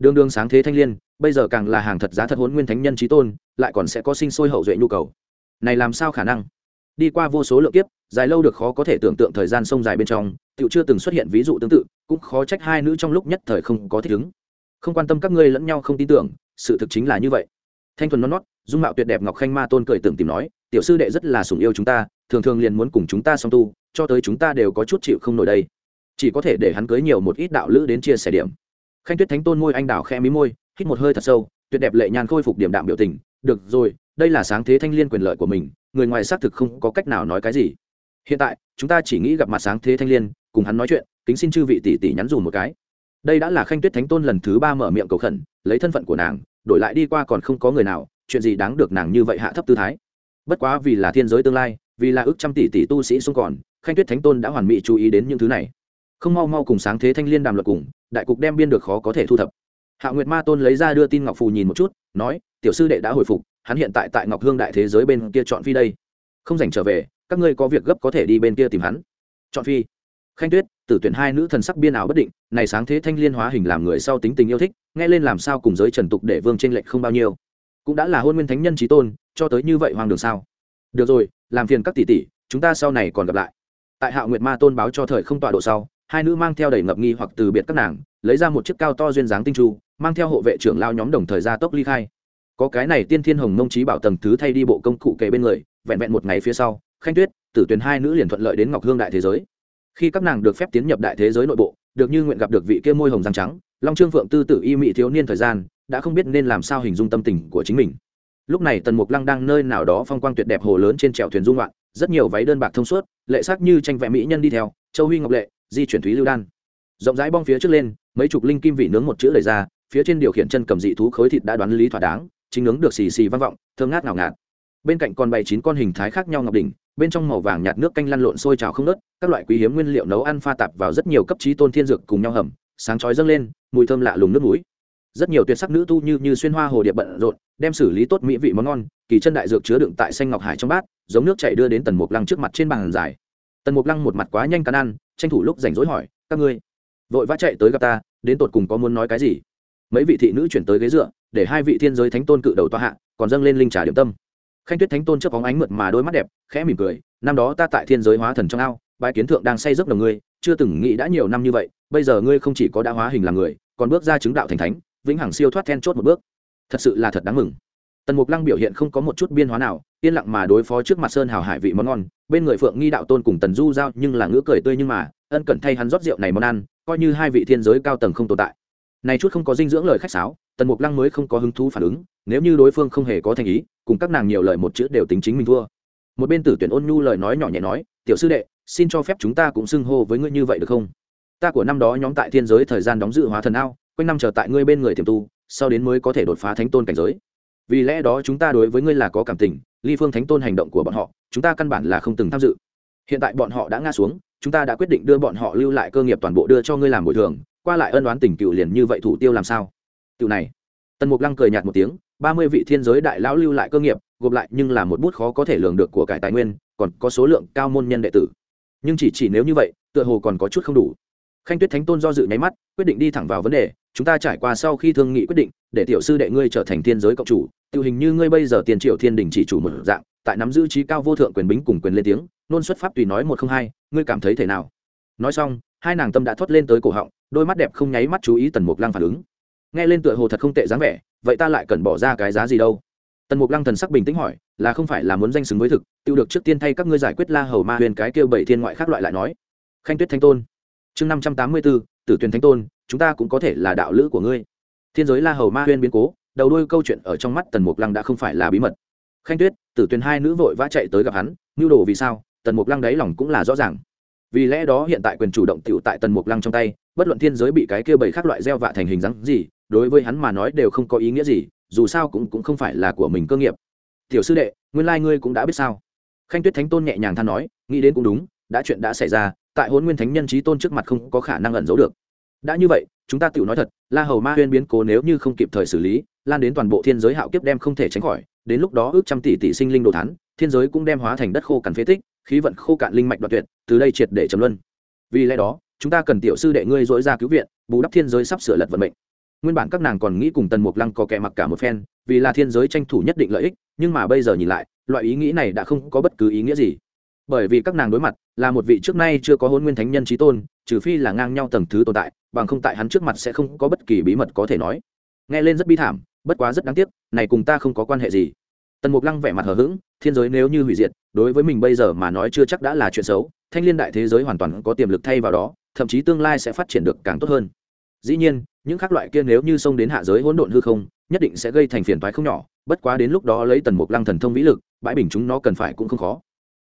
đương đương sáng thế thanh liên, bây giờ càng là hàng thật giá thật huấn nguyên thánh nhân trí tôn, lại còn sẽ có sinh sôi hậu duệ nhu cầu. Này làm sao khả năng? Đi qua vô số lượng kiếp, dài lâu được khó có thể tưởng tượng thời gian sông dài bên trong, tựu chưa từng xuất hiện ví dụ tương tự, cũng khó trách hai nữ trong lúc nhất thời không có thích ứng. Không quan tâm các ngươi lẫn nhau không tin tưởng, sự thực chính là như vậy. Thanh thuần non nót dung mạo tuyệt đẹp ngọc khanh ma tôn cười tưởng tìm nói, tiểu sư đệ rất là sủng yêu chúng ta, thường thường liền muốn cùng chúng ta song tu, cho tới chúng ta đều có chút chịu không nổi đây. Chỉ có thể để hắn cưới nhiều một ít đạo lữ đến chia sẻ điểm khanh tuyết thánh tôn môi anh đào khẽ mí môi, hít một hơi thật sâu, tuyệt đẹp lệ nhàn khôi phục điểm đạm biểu tình. Được rồi, đây là sáng thế thanh liên quyền lợi của mình, người ngoài xác thực không có cách nào nói cái gì. Hiện tại, chúng ta chỉ nghĩ gặp mặt sáng thế thanh liên, cùng hắn nói chuyện, kính xin chư vị tỷ tỷ nhắn dùm một cái. Đây đã là khanh tuyết thánh tôn lần thứ ba mở miệng cầu khẩn, lấy thân phận của nàng, đổi lại đi qua còn không có người nào, chuyện gì đáng được nàng như vậy hạ thấp tư thái. Bất quá vì là thiên giới tương lai, vì là ước trăm tỷ tỷ tu sĩ xuống còn, khanh tuyết thánh tôn đã hoàn mỹ chú ý đến những thứ này không mau mau cùng sáng thế thanh liên đàm luật cùng, đại cục đem biên được khó có thể thu thập. Hạ nguyệt ma tôn lấy ra đưa tin ngọc phù nhìn một chút, nói, tiểu sư đệ đã hồi phục, hắn hiện tại tại ngọc hương đại thế giới bên kia chọn phi đây. Không dành trở về, các ngươi có việc gấp có thể đi bên kia tìm hắn. Chọn phi. Khanh tuyết, tử tuyển hai nữ thần sắc biên ảo bất định, này sáng thế thanh liên hóa hình làm người sau tính tình yêu thích, nghe lên làm sao cùng giới trần tục để vương tranh lệch không bao nhiêu. Cũng đã là hôn nguyên thánh nhân trí tôn, cho tới như vậy hoàng đường sao? Được rồi, làm phiền các tỷ tỷ, chúng ta sau này còn gặp lại. Tại hạ nguyệt ma tôn báo cho thời không tọa độ sau hai nữ mang theo đầy ngập nghi hoặc từ biệt các nàng, lấy ra một chiếc cao to duyên dáng tinh tru mang theo hộ vệ trưởng lao nhóm đồng thời ra tốc ly khai. Có cái này tiên thiên hồng mông trí bảo tầng thứ thay đi bộ công cụ kề bên người, vẹn vẹn một ngày phía sau, khanh tuyết, tử tuyến hai nữ liền thuận lợi đến ngọc hương đại thế giới. Khi các nàng được phép tiến nhập đại thế giới nội bộ, được như nguyện gặp được vị kia môi hồng răng trắng, long trương phượng tư tử y mị thiếu niên thời gian, đã không biết nên làm sao hình dung tâm tình của chính mình. Lúc này tần mục lăng đang nơi nào đó phong quang tuyệt đẹp hồ lớn trên trèo thuyền dung loạn, rất nhiều váy đơn bạc thông suốt, lệ sắc như tranh vẽ mỹ nhân đi theo, châu huy ngọc lệ di chuyển thúy lưu đan. Rộng rãi bong phía trước lên, mấy chục linh kim vị nướng một chữ đầy ra, phía trên điều khiển chân cầm dị thú khối thịt đã đoán lý thỏa đáng, chính nướng được xì xì vang vọng, thơm ngát ngào ngạt. Bên cạnh còn bày chín con hình thái khác nhau ngọc đỉnh, bên trong màu vàng nhạt nước canh lăn lộn sôi trào không nớt các loại quý hiếm nguyên liệu nấu ăn pha tạp vào rất nhiều cấp trí tôn thiên dược cùng nhau hầm, sáng chói dâng lên, mùi thơm lạ lùng nước mũi. Rất nhiều tuyệt sắc nữ tu như như xuyên hoa hồ điệp bận rộn, đem xử lý tốt mỹ vị món ngon, kỳ chân đại dược chứa đựng tại xanh ngọc hải trong bát, giống nước chảy đưa đến tần mục lăng trước mặt trên bàn dài tần mục lăng một mặt quá nhanh cắn ăn, tranh thủ lúc rảnh rỗi hỏi, các ngươi, vội vã chạy tới gặp ta, đến tột cùng có muốn nói cái gì? Mấy vị thị nữ chuyển tới ghế dựa, để hai vị thiên giới thánh tôn cự đầu tọa hạ, còn dâng lên linh trà điểm tâm. Khanh tuyết thánh tôn chấp bóng ánh mượt mà đôi mắt đẹp, khẽ mỉm cười, năm đó ta tại thiên giới hóa thần trong ao bãi kiến thượng đang say giấc đồng ngươi, chưa từng nghĩ đã nhiều năm như vậy, bây giờ ngươi không chỉ có đã hóa hình làm người, còn bước ra chứng đạo thành thánh, vĩnh hằng siêu thoát then chốt một bước. Thật sự là thật đáng mừng tần mục lăng biểu hiện không có một chút biên hóa nào, yên lặng mà đối phó trước mặt sơn hào hải vị món ngon, bên người phượng nghi đạo tôn cùng tần du giao nhưng là ngữ cười tươi nhưng mà, ân cần thay hắn rót rượu này món ăn, coi như hai vị thiên giới cao tầng không tồn tại. Này chút không có dinh dưỡng lời khách sáo, tần mục lăng mới không có hứng thú phản ứng, nếu như đối phương không hề có thành ý, cùng các nàng nhiều lời một chữ đều tính chính mình thua. Một bên tử tuyển ôn nhu lời nói nhỏ nhẹ nói, tiểu sư đệ, xin cho phép chúng ta cũng xưng hô với ngươi như vậy được không? Ta của năm đó nhóm tại thiên giới thời gian đóng dự hóa thần ao, quanh năm chờ tại ngươi bên người tiềm tu, sau đến mới có thể đột phá thánh tôn cảnh giới vì lẽ đó chúng ta đối với ngươi là có cảm tình, ly phương thánh tôn hành động của bọn họ, chúng ta căn bản là không từng tham dự. Hiện tại bọn họ đã ngã xuống, chúng ta đã quyết định đưa bọn họ lưu lại cơ nghiệp toàn bộ đưa cho ngươi làm bồi thường, qua lại ân đoán tình cựu liền như vậy thủ tiêu làm sao? Cựu này, tần mục lăng cười nhạt một tiếng, ba mươi vị thiên giới đại lão lưu lại cơ nghiệp, gộp lại nhưng là một bút khó có thể lường được của cải tài nguyên, còn có số lượng cao môn nhân đệ tử. Nhưng chỉ chỉ nếu như vậy, tựa hồ còn có chút không đủ. Khanh tuyết thánh tôn do dự nháy mắt, quyết định đi thẳng vào vấn đề chúng ta trải qua sau khi thương nghị quyết định, để tiểu sư đệ ngươi trở thành thiên giới cộng chủ tự hình như ngươi bây giờ tiền triệu thiên đình chỉ chủ một dạng, tại nắm giữ trí cao vô thượng quyền bính cùng quyền lên tiếng, nôn xuất pháp tùy nói một không hai, ngươi cảm thấy thế nào? Nói xong, hai nàng tâm đã thoát lên tới cổ họng, đôi mắt đẹp không nháy mắt chú ý tần mục lăng phản ứng. Nghe lên tựa hồ thật không tệ dáng vẻ, vậy ta lại cần bỏ ra cái giá gì đâu? Tần mục lăng thần sắc bình tĩnh hỏi, là không phải là muốn danh xứng với thực, tiêu được trước tiên thay các ngươi giải quyết la hầu ma huyền cái kêu bảy thiên ngoại khác loại lại nói. Khanh tuyết thánh tôn. Chương năm trăm tám mươi bốn tử tuyển thánh tôn chúng ta cũng có thể là đạo lữ của ngươi. Thiên giới la hầu ma huyên biến cố, đầu đuôi câu chuyện ở trong mắt tần mục lăng đã không phải là bí mật. Khanh tuyết, tử tuyền hai nữ vội vã chạy tới gặp hắn nhu đồ vì sao? Tần mục lăng đáy lòng cũng là rõ ràng. Vì lẽ đó hiện tại quyền chủ động tựu tại tần mục lăng trong tay, bất luận thiên giới bị cái kia bảy khác loại gieo vạ thành hình dáng gì, đối với hắn mà nói đều không có ý nghĩa gì, dù sao cũng cũng không phải là của mình cơ nghiệp. Tiểu sư đệ, nguyên lai ngươi cũng đã biết sao? Khanh tuyết thánh tôn nhẹ nhàng than nói, nghĩ đến cũng đúng, đã chuyện đã xảy ra, tại hôn nguyên thánh nhân trí tôn trước mặt không có khả năng ẩn giấu được đã như vậy chúng ta tự nói thật la hầu ma huyên biến cố nếu như không kịp thời xử lý lan đến toàn bộ thiên giới hạo kiếp đem không thể tránh khỏi đến lúc đó ước trăm tỷ tỷ sinh linh đồ thán, thiên giới cũng đem hóa thành đất khô cằn phế tích khí vận khô cạn linh mạch đoạt tuyệt từ đây triệt để trầm luân. Vì lẽ đó chúng ta cần tiểu sư đệ ngươi dỗi ra cứu viện bù đắp thiên giới sắp sửa lật vận mệnh. Nguyên bản các nàng còn nghĩ cùng tần mục lăng có kẻ mặc cả một phen vì là thiên giới tranh thủ nhất định lợi ích nhưng mà bây giờ nhìn lại loại ý nghĩ này đã không có bất cứ ý nghĩa gì bởi vì các nàng đối mặt là một vị trước nay chưa có hôn nguyên thánh nhân trí tôn, trừ phi là ngang nhau tầng thứ tồn tại, bằng không tại hắn trước mặt sẽ không có bất kỳ bí mật có thể nói. Nghe lên rất bi thảm, bất quá rất đáng tiếc, này cùng ta không có quan hệ gì. Tần mục lăng vẻ mặt hờ hững, thiên giới nếu như hủy diệt, đối với mình bây giờ mà nói chưa chắc đã là chuyện xấu, thanh liên đại thế giới hoàn toàn có tiềm lực thay vào đó, thậm chí tương lai sẽ phát triển được càng tốt hơn. Dĩ nhiên, những khác loại kia nếu như xông đến hạ giới hỗn độn hư không, nhất định sẽ gây thành phiền toái không nhỏ, bất quá đến lúc đó lấy tần mục lăng thần thông vĩ lực, bãi bình chúng nó cần phải cũng không khó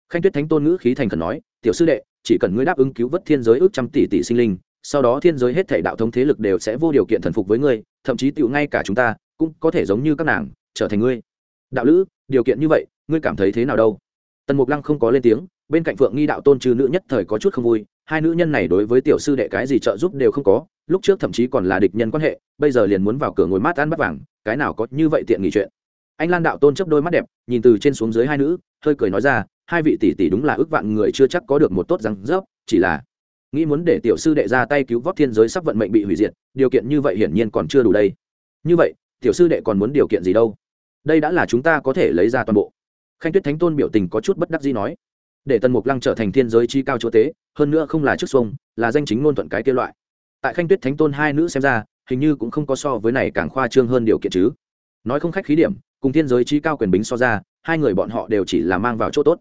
khanh tuyết thánh tôn ngữ khí thành khẩn nói, tiểu sư đệ, chỉ cần ngươi đáp ứng cứu vớt thiên giới ước trăm tỷ tỷ sinh linh, sau đó thiên giới hết thể đạo thống thế lực đều sẽ vô điều kiện thần phục với ngươi, thậm chí tựu ngay cả chúng ta cũng có thể giống như các nàng, trở thành ngươi. Đạo lữ, điều kiện như vậy, ngươi cảm thấy thế nào đâu? Tần mục lăng không có lên tiếng, bên cạnh phượng nghi đạo tôn trừ nữ nhất thời có chút không vui, hai nữ nhân này đối với tiểu sư đệ cái gì trợ giúp đều không có, lúc trước thậm chí còn là địch nhân quan hệ, bây giờ liền muốn vào cửa ngồi mát ăn bắt vàng, cái nào có như vậy tiện nghỉ chuyện. Anh lan đạo tôn chấp đôi mắt đẹp, nhìn từ trên xuống dưới hai nữ, hơi cười nói ra hai vị tỷ tỷ đúng là ước vạn người chưa chắc có được một tốt răng rớp, chỉ là nghĩ muốn để tiểu sư đệ ra tay cứu vớt thiên giới sắp vận mệnh bị hủy diệt, điều kiện như vậy hiển nhiên còn chưa đủ đây. Như vậy, tiểu sư đệ còn muốn điều kiện gì đâu? Đây đã là chúng ta có thể lấy ra toàn bộ. Khanh tuyết thánh tôn biểu tình có chút bất đắc gì nói. Để tần mục lăng trở thành thiên giới chi cao chúa tế, hơn nữa không là chức xuông, là danh chính ngôn thuận cái kêu loại. Tại khanh tuyết thánh tôn hai nữ xem ra, hình như cũng không có so với này càng khoa trương hơn điều kiện chứ. Nói không khách khí điểm, cùng thiên giới chi cao quyền bính so ra, hai người bọn họ đều chỉ là mang vào chỗ tốt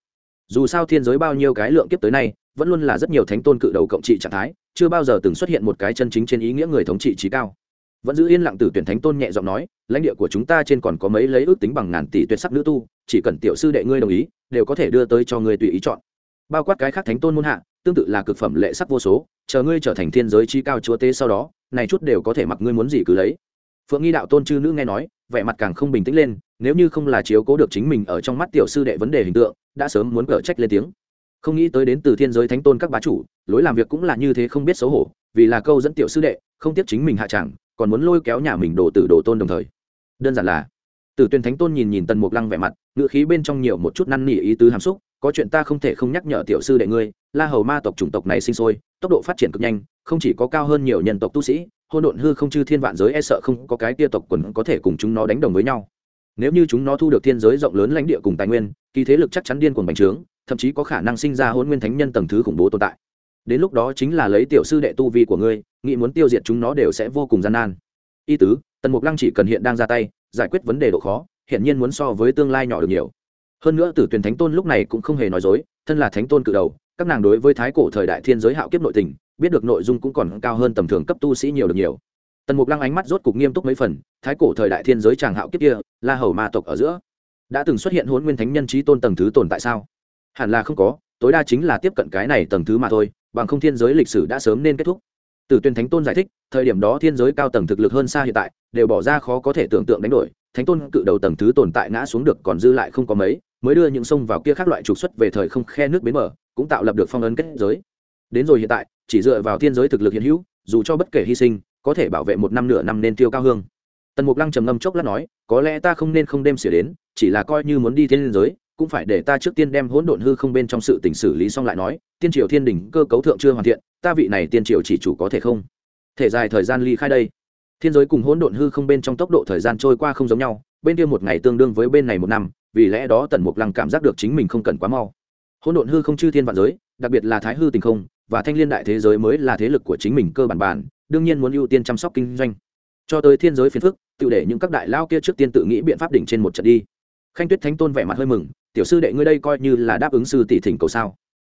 dù sao thiên giới bao nhiêu cái lượng kiếp tới nay, vẫn luôn là rất nhiều thánh tôn cự đầu cộng trị trạng thái, chưa bao giờ từng xuất hiện một cái chân chính trên ý nghĩa người thống trị trí cao. Vẫn giữ yên lặng tử tuyển thánh tôn nhẹ giọng nói, lãnh địa của chúng ta trên còn có mấy lấy ước tính bằng ngàn tỷ tuyệt sắc nữ tu, chỉ cần tiểu sư đệ ngươi đồng ý, đều có thể đưa tới cho ngươi tùy ý chọn. Bao quát cái khác thánh tôn muôn hạ, tương tự là cực phẩm lệ sắc vô số, chờ ngươi trở thành thiên giới trí cao chúa tế sau đó, này chút đều có thể mặc ngươi muốn gì cứ lấy phượng nghi đạo tôn chư nữ nghe nói, vẻ mặt càng không bình tĩnh lên, nếu như không là chiếu cố được chính mình ở trong mắt tiểu sư đệ vấn đề hình tượng, đã sớm muốn cở trách lên tiếng. Không nghĩ tới đến từ thiên giới thánh tôn các bá chủ, lối làm việc cũng là như thế không biết xấu hổ, vì là câu dẫn tiểu sư đệ, không tiếp chính mình hạ chẳng, còn muốn lôi kéo nhà mình đồ tử đồ tôn đồng thời. Đơn giản là, tử Tuyên thánh tôn nhìn nhìn tần mục lăng vẻ mặt ngự khí bên trong nhiều một chút năn nỉ ý tứ hàm xúc, có chuyện ta không thể không nhắc nhở tiểu sư đệ ngươi, la hầu ma tộc chủng tộc này sinh sôi, tốc độ phát triển cực nhanh, không chỉ có cao hơn nhiều nhân tộc tu sĩ hôn độn hư không chư thiên vạn giới e sợ không có cái tia tộc quần có thể cùng chúng nó đánh đồng với nhau. Nếu như chúng nó thu được thiên giới rộng lớn lãnh địa cùng tài nguyên, kỳ thế lực chắc chắn điên cuồng bành trướng, thậm chí có khả năng sinh ra hôn nguyên thánh nhân tầng thứ khủng bố tồn tại. Đến lúc đó chính là lấy tiểu sư đệ tu vi của ngươi, nghĩ muốn tiêu diệt chúng nó đều sẽ vô cùng gian nan. Y tứ, tần mục lăng chỉ cần hiện đang ra tay, giải quyết vấn đề độ khó hiện nhiên muốn so với tương lai nhỏ được nhiều. Hơn nữa tử tuyển thánh tôn lúc này cũng không hề nói dối, thân là thánh tôn cự đầu, các nàng đối với thái cổ thời đại thiên giới hạo kiếp nội tình biết được nội dung cũng còn cao hơn tầm thường cấp tu sĩ nhiều được nhiều. Tần mục lăng ánh mắt rốt cục nghiêm túc mấy phần, thái cổ thời đại thiên giới tràng hạo kiếp kia, la hầu ma tộc ở giữa, đã từng xuất hiện hôn nguyên thánh nhân trí tôn tầng thứ tồn tại sao? Hẳn là không có, tối đa chính là tiếp cận cái này tầng thứ mà thôi, bằng không thiên giới lịch sử đã sớm nên kết thúc. Từ tuyên thánh tôn giải thích, thời điểm đó thiên giới cao tầng thực lực hơn xa hiện tại, đều bỏ ra khó có thể tưởng tượng đánh đổi, thánh tôn cự đầu tầng thứ tồn tại ngã xuống được còn dư lại không có mấy, mới đưa những sông vào kia các loại trục xuất về thời không khe nước bến mở cũng tạo lập được phong ấn kết giới. Đến rồi hiện tại chỉ dựa vào thiên giới thực lực hiện hữu, dù cho bất kể hy sinh, có thể bảo vệ một năm nửa năm nên tiêu cao hương. Tần mục lăng trầm ngâm chốc lát nói, có lẽ ta không nên không đem xỉa đến, chỉ là coi như muốn đi thiên giới, cũng phải để ta trước tiên đem hỗn độn hư không bên trong sự tình xử lý xong lại nói, tiên triều thiên đỉnh cơ cấu thượng chưa hoàn thiện, ta vị này tiên triều chỉ chủ có thể không? Thể dài thời gian ly khai đây. Thiên giới cùng hỗn độn hư không bên trong tốc độ thời gian trôi qua không giống nhau, bên kia một ngày tương đương với bên này một năm, vì lẽ đó tần mục lăng cảm giác được chính mình không cần quá mau. Hỗn độn hư không chư thiên vạn giới, đặc biệt là thái hư tình không và thanh liên đại thế giới mới là thế lực của chính mình cơ bản bản, đương nhiên muốn ưu tiên chăm sóc kinh doanh. Cho tới thiên giới phiền phức, tự để những các đại lao kia trước tiên tự nghĩ biện pháp đỉnh trên một trận đi. Khanh tuyết thánh tôn vẻ mặt hơi mừng, tiểu sư đệ ngươi đây coi như là đáp ứng sư tỷ thỉnh cầu sao?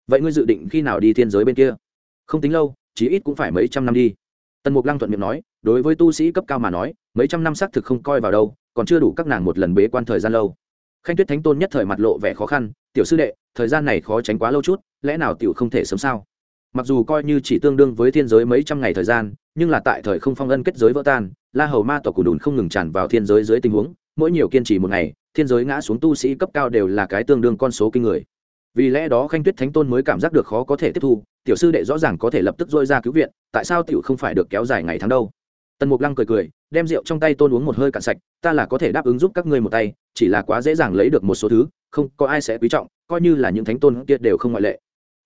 Vậy ngươi dự định khi nào đi thiên giới bên kia? Không tính lâu, chí ít cũng phải mấy trăm năm đi. Tần mục lăng thuận miệng nói, đối với tu sĩ cấp cao mà nói, mấy trăm năm xác thực không coi vào đâu, còn chưa đủ các nàng một lần bế quan thời gian lâu. Khanh tuyết thánh tôn nhất thời mặt lộ vẻ khó khăn, tiểu sư đệ, thời gian này khó tránh quá lâu chút, lẽ nào tiểu không thể sớm sao? Mặc dù coi như chỉ tương đương với thiên giới mấy trăm ngày thời gian, nhưng là tại thời không phong ân kết giới vỡ tan, la hầu ma tộc cù đùn không ngừng tràn vào thiên giới dưới tình huống, mỗi nhiều kiên trì một ngày, thiên giới ngã xuống tu sĩ cấp cao đều là cái tương đương con số kinh người. Vì lẽ đó khanh tuyết thánh tôn mới cảm giác được khó có thể tiếp thu, tiểu sư đệ rõ ràng có thể lập tức dôi ra cứu viện, tại sao tiểu không phải được kéo dài ngày tháng đâu? Tần mục lăng cười cười, đem rượu trong tay tôn uống một hơi cạn sạch, ta là có thể đáp ứng giúp các ngươi một tay, chỉ là quá dễ dàng lấy được một số thứ, không có ai sẽ quý trọng, coi như là những thánh tôn kia đều không ngoại lệ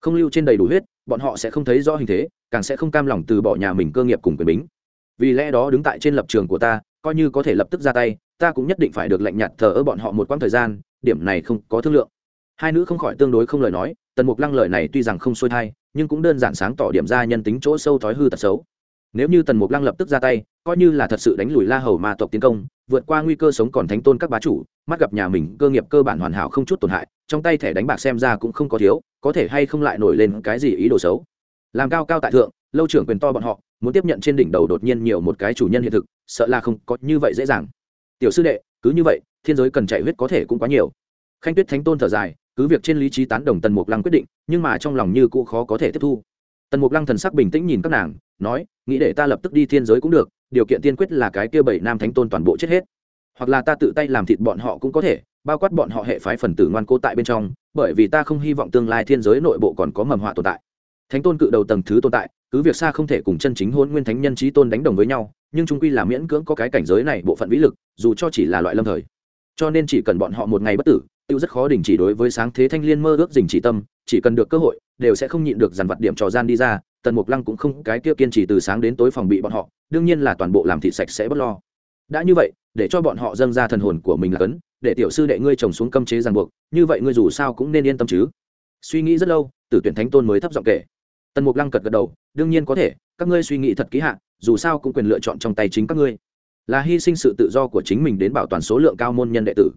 không lưu trên đầy đủ huyết, bọn họ sẽ không thấy rõ hình thế, càng sẽ không cam lòng từ bỏ nhà mình cơ nghiệp cùng quyền bính. Vì lẽ đó đứng tại trên lập trường của ta, coi như có thể lập tức ra tay, ta cũng nhất định phải được lạnh nhạt thờ ơ bọn họ một quãng thời gian, điểm này không có thương lượng. Hai nữ không khỏi tương đối không lời nói, tần mục lăng lời này tuy rằng không xuôi thai, nhưng cũng đơn giản sáng tỏ điểm ra nhân tính chỗ sâu thói hư tật xấu nếu như tần mục lăng lập tức ra tay, coi như là thật sự đánh lùi la hầu ma tộc tiến công, vượt qua nguy cơ sống còn thánh tôn các bá chủ, mắt gặp nhà mình cơ nghiệp cơ bản hoàn hảo không chút tổn hại, trong tay thẻ đánh bạc xem ra cũng không có thiếu, có thể hay không lại nổi lên cái gì ý đồ xấu. Làm cao cao tại thượng, lâu trưởng quyền to bọn họ, muốn tiếp nhận trên đỉnh đầu đột nhiên nhiều một cái chủ nhân hiện thực, sợ là không có như vậy dễ dàng. Tiểu sư đệ, cứ như vậy, thiên giới cần chạy huyết có thể cũng quá nhiều. Khanh tuyết thánh tôn thở dài, cứ việc trên lý trí tán đồng tần mục lăng quyết định, nhưng mà trong lòng như cũ khó có thể tiếp thu tần mục lăng thần sắc bình tĩnh nhìn các nàng, nói, nghĩ để ta lập tức đi thiên giới cũng được, điều kiện tiên quyết là cái kia bảy nam thánh tôn toàn bộ chết hết. Hoặc là ta tự tay làm thịt bọn họ cũng có thể, bao quát bọn họ hệ phái phần tử ngoan cố tại bên trong, bởi vì ta không hy vọng tương lai thiên giới nội bộ còn có mầm họa tồn tại. Thánh tôn cự đầu tầng thứ tồn tại, cứ việc xa không thể cùng chân chính hôn nguyên thánh nhân trí tôn đánh đồng với nhau, nhưng trung quy là miễn cưỡng có cái cảnh giới này bộ phận vĩ lực, dù cho chỉ là loại lâm thời. Cho nên chỉ cần bọn họ một ngày bất tử, tiêu rất khó đình chỉ đối với sáng thế thanh liên mơ ước dình chỉ tâm chỉ cần được cơ hội, đều sẽ không nhịn được dàn vặt điểm trò gian đi ra, tần mục lăng cũng không cái kia kiên trì từ sáng đến tối phòng bị bọn họ, đương nhiên là toàn bộ làm thị sạch sẽ bất lo. Đã như vậy, để cho bọn họ dâng ra thần hồn của mình là cấn, để tiểu sư đệ ngươi trồng xuống cấm chế ràng buộc, như vậy ngươi dù sao cũng nên yên tâm chứ. Suy nghĩ rất lâu, tử tuyển thánh tôn mới thấp giọng kể. Tần mục lăng cật gật đầu, đương nhiên có thể, các ngươi suy nghĩ thật kỹ hạn dù sao cũng quyền lựa chọn trong tay chính các ngươi. Là hy sinh sự tự do của chính mình đến bảo toàn số lượng cao môn nhân đệ tử.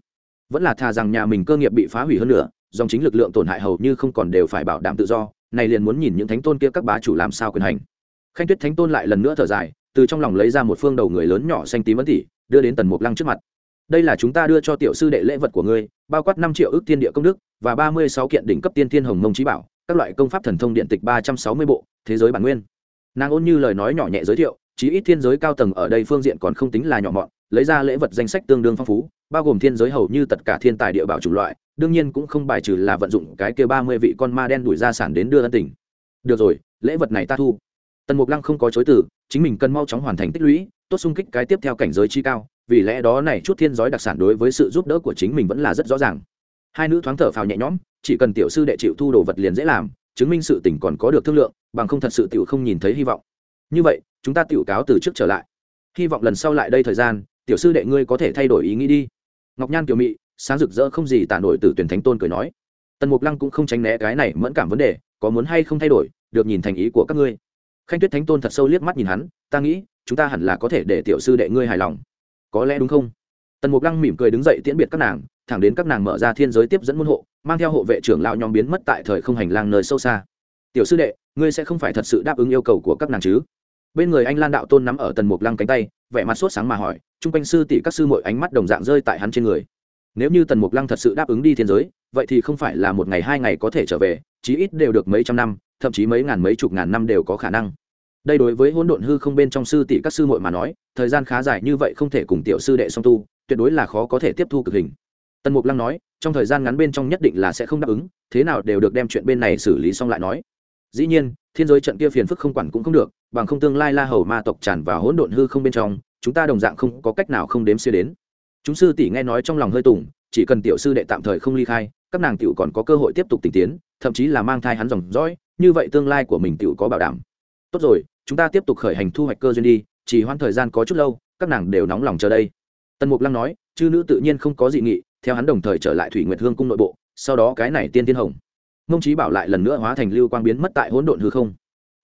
Vẫn là thà rằng nhà mình cơ nghiệp bị phá hủy hơn nữa dòng chính lực lượng tổn hại hầu như không còn đều phải bảo đảm tự do này liền muốn nhìn những thánh tôn kia các bá chủ làm sao quyền hành. Khanh tuyết thánh tôn lại lần nữa thở dài từ trong lòng lấy ra một phương đầu người lớn nhỏ xanh tím ấn tỉ, đưa đến tần mục lăng trước mặt. Đây là chúng ta đưa cho tiểu sư đệ lễ vật của ngươi bao quát năm triệu ước tiên địa công đức và ba mươi sáu kiện đỉnh cấp tiên thiên hồng mông trí bảo các loại công pháp thần thông điện tịch ba trăm sáu mươi bộ thế giới bản nguyên. Nàng ôn như lời nói nhỏ nhẹ giới thiệu chí ít thiên giới cao tầng ở đây phương diện còn không tính là nhỏ mọn lấy ra lễ vật danh sách tương đương phong phú bao gồm thiên giới hầu như tất cả thiên tài địa bảo chủng loại đương nhiên cũng không bài trừ là vận dụng cái kia ba mươi vị con ma đen đuổi ra sản đến đưa ân tình. Được rồi, lễ vật này ta thu. Tần mục lăng không có chối từ, chính mình cần mau chóng hoàn thành tích lũy, tốt xung kích cái tiếp theo cảnh giới chi cao, vì lẽ đó này chút thiên giới đặc sản đối với sự giúp đỡ của chính mình vẫn là rất rõ ràng. Hai nữ thoáng thở phào nhẹ nhõm, chỉ cần tiểu sư đệ chịu thu đồ vật liền dễ làm, chứng minh sự tỉnh còn có được thương lượng, bằng không thật sự tiểu không nhìn thấy hy vọng. Như vậy, chúng ta tiểu cáo từ trước trở lại. Hy vọng lần sau lại đây thời gian, tiểu sư đệ ngươi có thể thay đổi ý nghĩ đi. Ngọc nhan tiểu mị sáng rực rỡ không gì tả nổi từ tuyển thánh tôn cười nói. Tần mục lăng cũng không tránh né cái này mẫn cảm vấn đề, có muốn hay không thay đổi, được nhìn thành ý của các ngươi. Khanh tuyết thánh tôn thật sâu liếc mắt nhìn hắn, ta nghĩ, chúng ta hẳn là có thể để tiểu sư đệ ngươi hài lòng. Có lẽ đúng không? Tần mục lăng mỉm cười đứng dậy tiễn biệt các nàng, thẳng đến các nàng mở ra thiên giới tiếp dẫn môn hộ, mang theo hộ vệ trưởng lão nhóm biến mất tại thời không hành lang nơi sâu xa. Tiểu sư đệ, ngươi sẽ không phải thật sự đáp ứng yêu cầu của các nàng chứ? Bên người anh lan đạo tôn nắm ở tần mục lăng cánh tay, vẻ mặt sốt sáng mà hỏi chung quanh sư tỷ các sư mọi ánh mắt đồng dạng rơi tại hắn trên người nếu như tần mục lăng thật sự đáp ứng đi thiên giới, vậy thì không phải là một ngày hai ngày có thể trở về, chí ít đều được mấy trăm năm, thậm chí mấy ngàn mấy chục ngàn năm đều có khả năng. Đây đối với hỗn độn hư không bên trong sư tỷ các sư muội mà nói, thời gian khá dài như vậy không thể cùng tiểu sư đệ song tu, tuyệt đối là khó có thể tiếp thu cực hình. Tần mục lăng nói, trong thời gian ngắn bên trong nhất định là sẽ không đáp ứng, thế nào đều được đem chuyện bên này xử lý xong lại nói. Dĩ nhiên, thiên giới trận kia phiền phức không quản cũng không được, bằng không tương lai la hầu ma tộc tràn vào hỗn độn hư không bên trong, chúng ta đồng dạng không có cách nào không đếm xưa đến chúng sư tỷ nghe nói trong lòng hơi tùng, chỉ cần tiểu sư đệ tạm thời không ly khai, các nàng tiểu còn có cơ hội tiếp tục tình tiến, thậm chí là mang thai hắn dòng dõi, như vậy tương lai của mình tiểu có bảo đảm. Tốt rồi, chúng ta tiếp tục khởi hành thu hoạch cơ duyên đi, chỉ hoãn thời gian có chút lâu, các nàng đều nóng lòng chờ đây. Tần mục lăng nói, chư nữ tự nhiên không có dị nghị, theo hắn đồng thời trở lại thủy nguyệt hương cung nội bộ, sau đó cái này tiên tiên hồng. Mông trí bảo lại lần nữa hóa thành lưu quang biến mất tại hỗn độn hư không.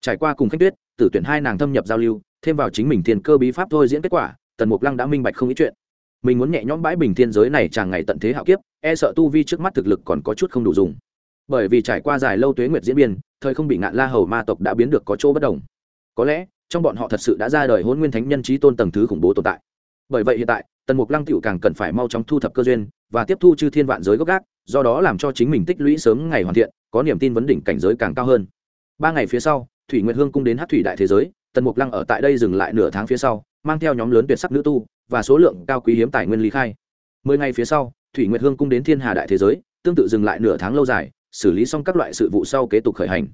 Trải qua cùng khách tuyết, tử tuyển hai nàng thâm nhập giao lưu, thêm vào chính mình tiền cơ bí pháp thôi diễn kết quả, tần mục lăng đã minh bạch không ý chuyện mình muốn nhẹ nhõm bãi bình thiên giới này chàng ngày tận thế hạo kiếp e sợ tu vi trước mắt thực lực còn có chút không đủ dùng. Bởi vì trải qua dài lâu tuế nguyệt diễn biến, thời không bị ngạn la hầu ma tộc đã biến được có chỗ bất đồng. Có lẽ, trong bọn họ thật sự đã ra đời hôn nguyên thánh nhân trí tôn tầng thứ khủng bố tồn tại. Bởi vậy hiện tại, tần mục lăng t càng cần phải mau chóng thu thập cơ duyên và tiếp thu chư thiên vạn giới gốc gác, do đó làm cho chính mình tích lũy sớm ngày hoàn thiện, có niềm tin vấn đỉnh cảnh giới càng cao hơn. Ba ngày phía sau, thủy nguyệt hương cung đến hát thủy đại thế giới, tần mục lăng ở tại đây dừng lại nửa tháng phía sau, mang theo nhóm lớn tuyệt sắc nữ tu và số lượng cao quý hiếm tài nguyên lý khai. Mười ngày phía sau, thủy nguyệt hương cung đến thiên hà đại thế giới, tương tự dừng lại nửa tháng lâu dài, xử lý xong các loại sự vụ sau kế tục khởi hành.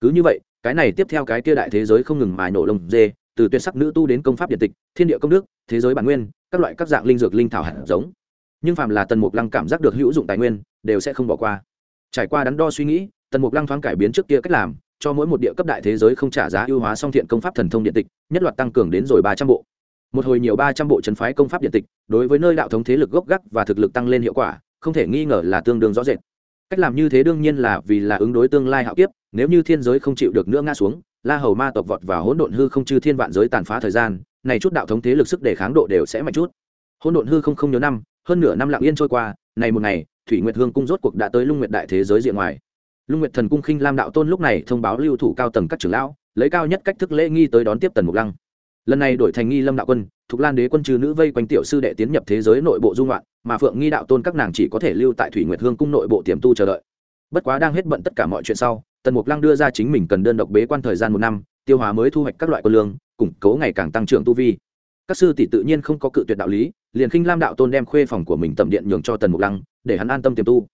Cứ như vậy, cái này tiếp theo cái kia đại thế giới không ngừng mài nổ lông dê, từ tuyệt sắc nữ tu đến công pháp điện tịch, thiên địa công đức, thế giới bản nguyên, các loại các dạng linh dược linh thảo hạt giống. Nhưng phàm là tần mục lăng cảm giác được hữu dụng tài nguyên, đều sẽ không bỏ qua. Trải qua đắn đo suy nghĩ, tần mục lăng thoáng cải biến trước kia cách làm, cho mỗi một địa cấp đại thế giới không trả giá ưu hóa song thiện công pháp thần thông điện tịch, nhất loạt tăng cường đến rồi ba trăm bộ một hồi nhiều ba trăm bộ trấn phái công pháp điện tịch, đối với nơi đạo thống thế lực gốc gác và thực lực tăng lên hiệu quả, không thể nghi ngờ là tương đương rõ rệt. Cách làm như thế đương nhiên là vì là ứng đối tương lai hạo kiếp, nếu như thiên giới không chịu được nữa ngã xuống, la hầu ma tộc vọt và hỗn độn hư không chư thiên vạn giới tàn phá thời gian, này chút đạo thống thế lực sức đề kháng độ đều sẽ mạnh chút. Hỗn độn hư không không nhớ năm, hơn nửa năm lặng yên trôi qua, này một ngày, thủy nguyệt hương cung rốt cuộc đã tới lung nguyệt đại thế giới diện ngoài. Lung nguyệt thần cung khinh lam đạo tôn lúc này thông báo lưu thủ cao tầng các trưởng lão, lấy cao nhất cách thức lễ nghi tới đón tiếp tần mục lăng lần này đổi thành nghi lâm đạo quân, thục lan đế quân trừ nữ vây quanh tiểu sư đệ tiến nhập thế giới nội bộ dung loạn, mà phượng nghi đạo tôn các nàng chỉ có thể lưu tại thủy nguyệt hương cung nội bộ tiềm tu chờ đợi. Bất quá đang hết bận tất cả mọi chuyện sau, tần mục lăng đưa ra chính mình cần đơn độc bế quan thời gian một năm, tiêu hóa mới thu hoạch các loại quân lương, củng cố ngày càng tăng trưởng tu vi. Các sư tỷ tự nhiên không có cự tuyệt đạo lý, liền khinh lam đạo tôn đem khuê phòng của mình tầm điện nhường cho tần mục lăng, để hắn an tâm tiềm tu.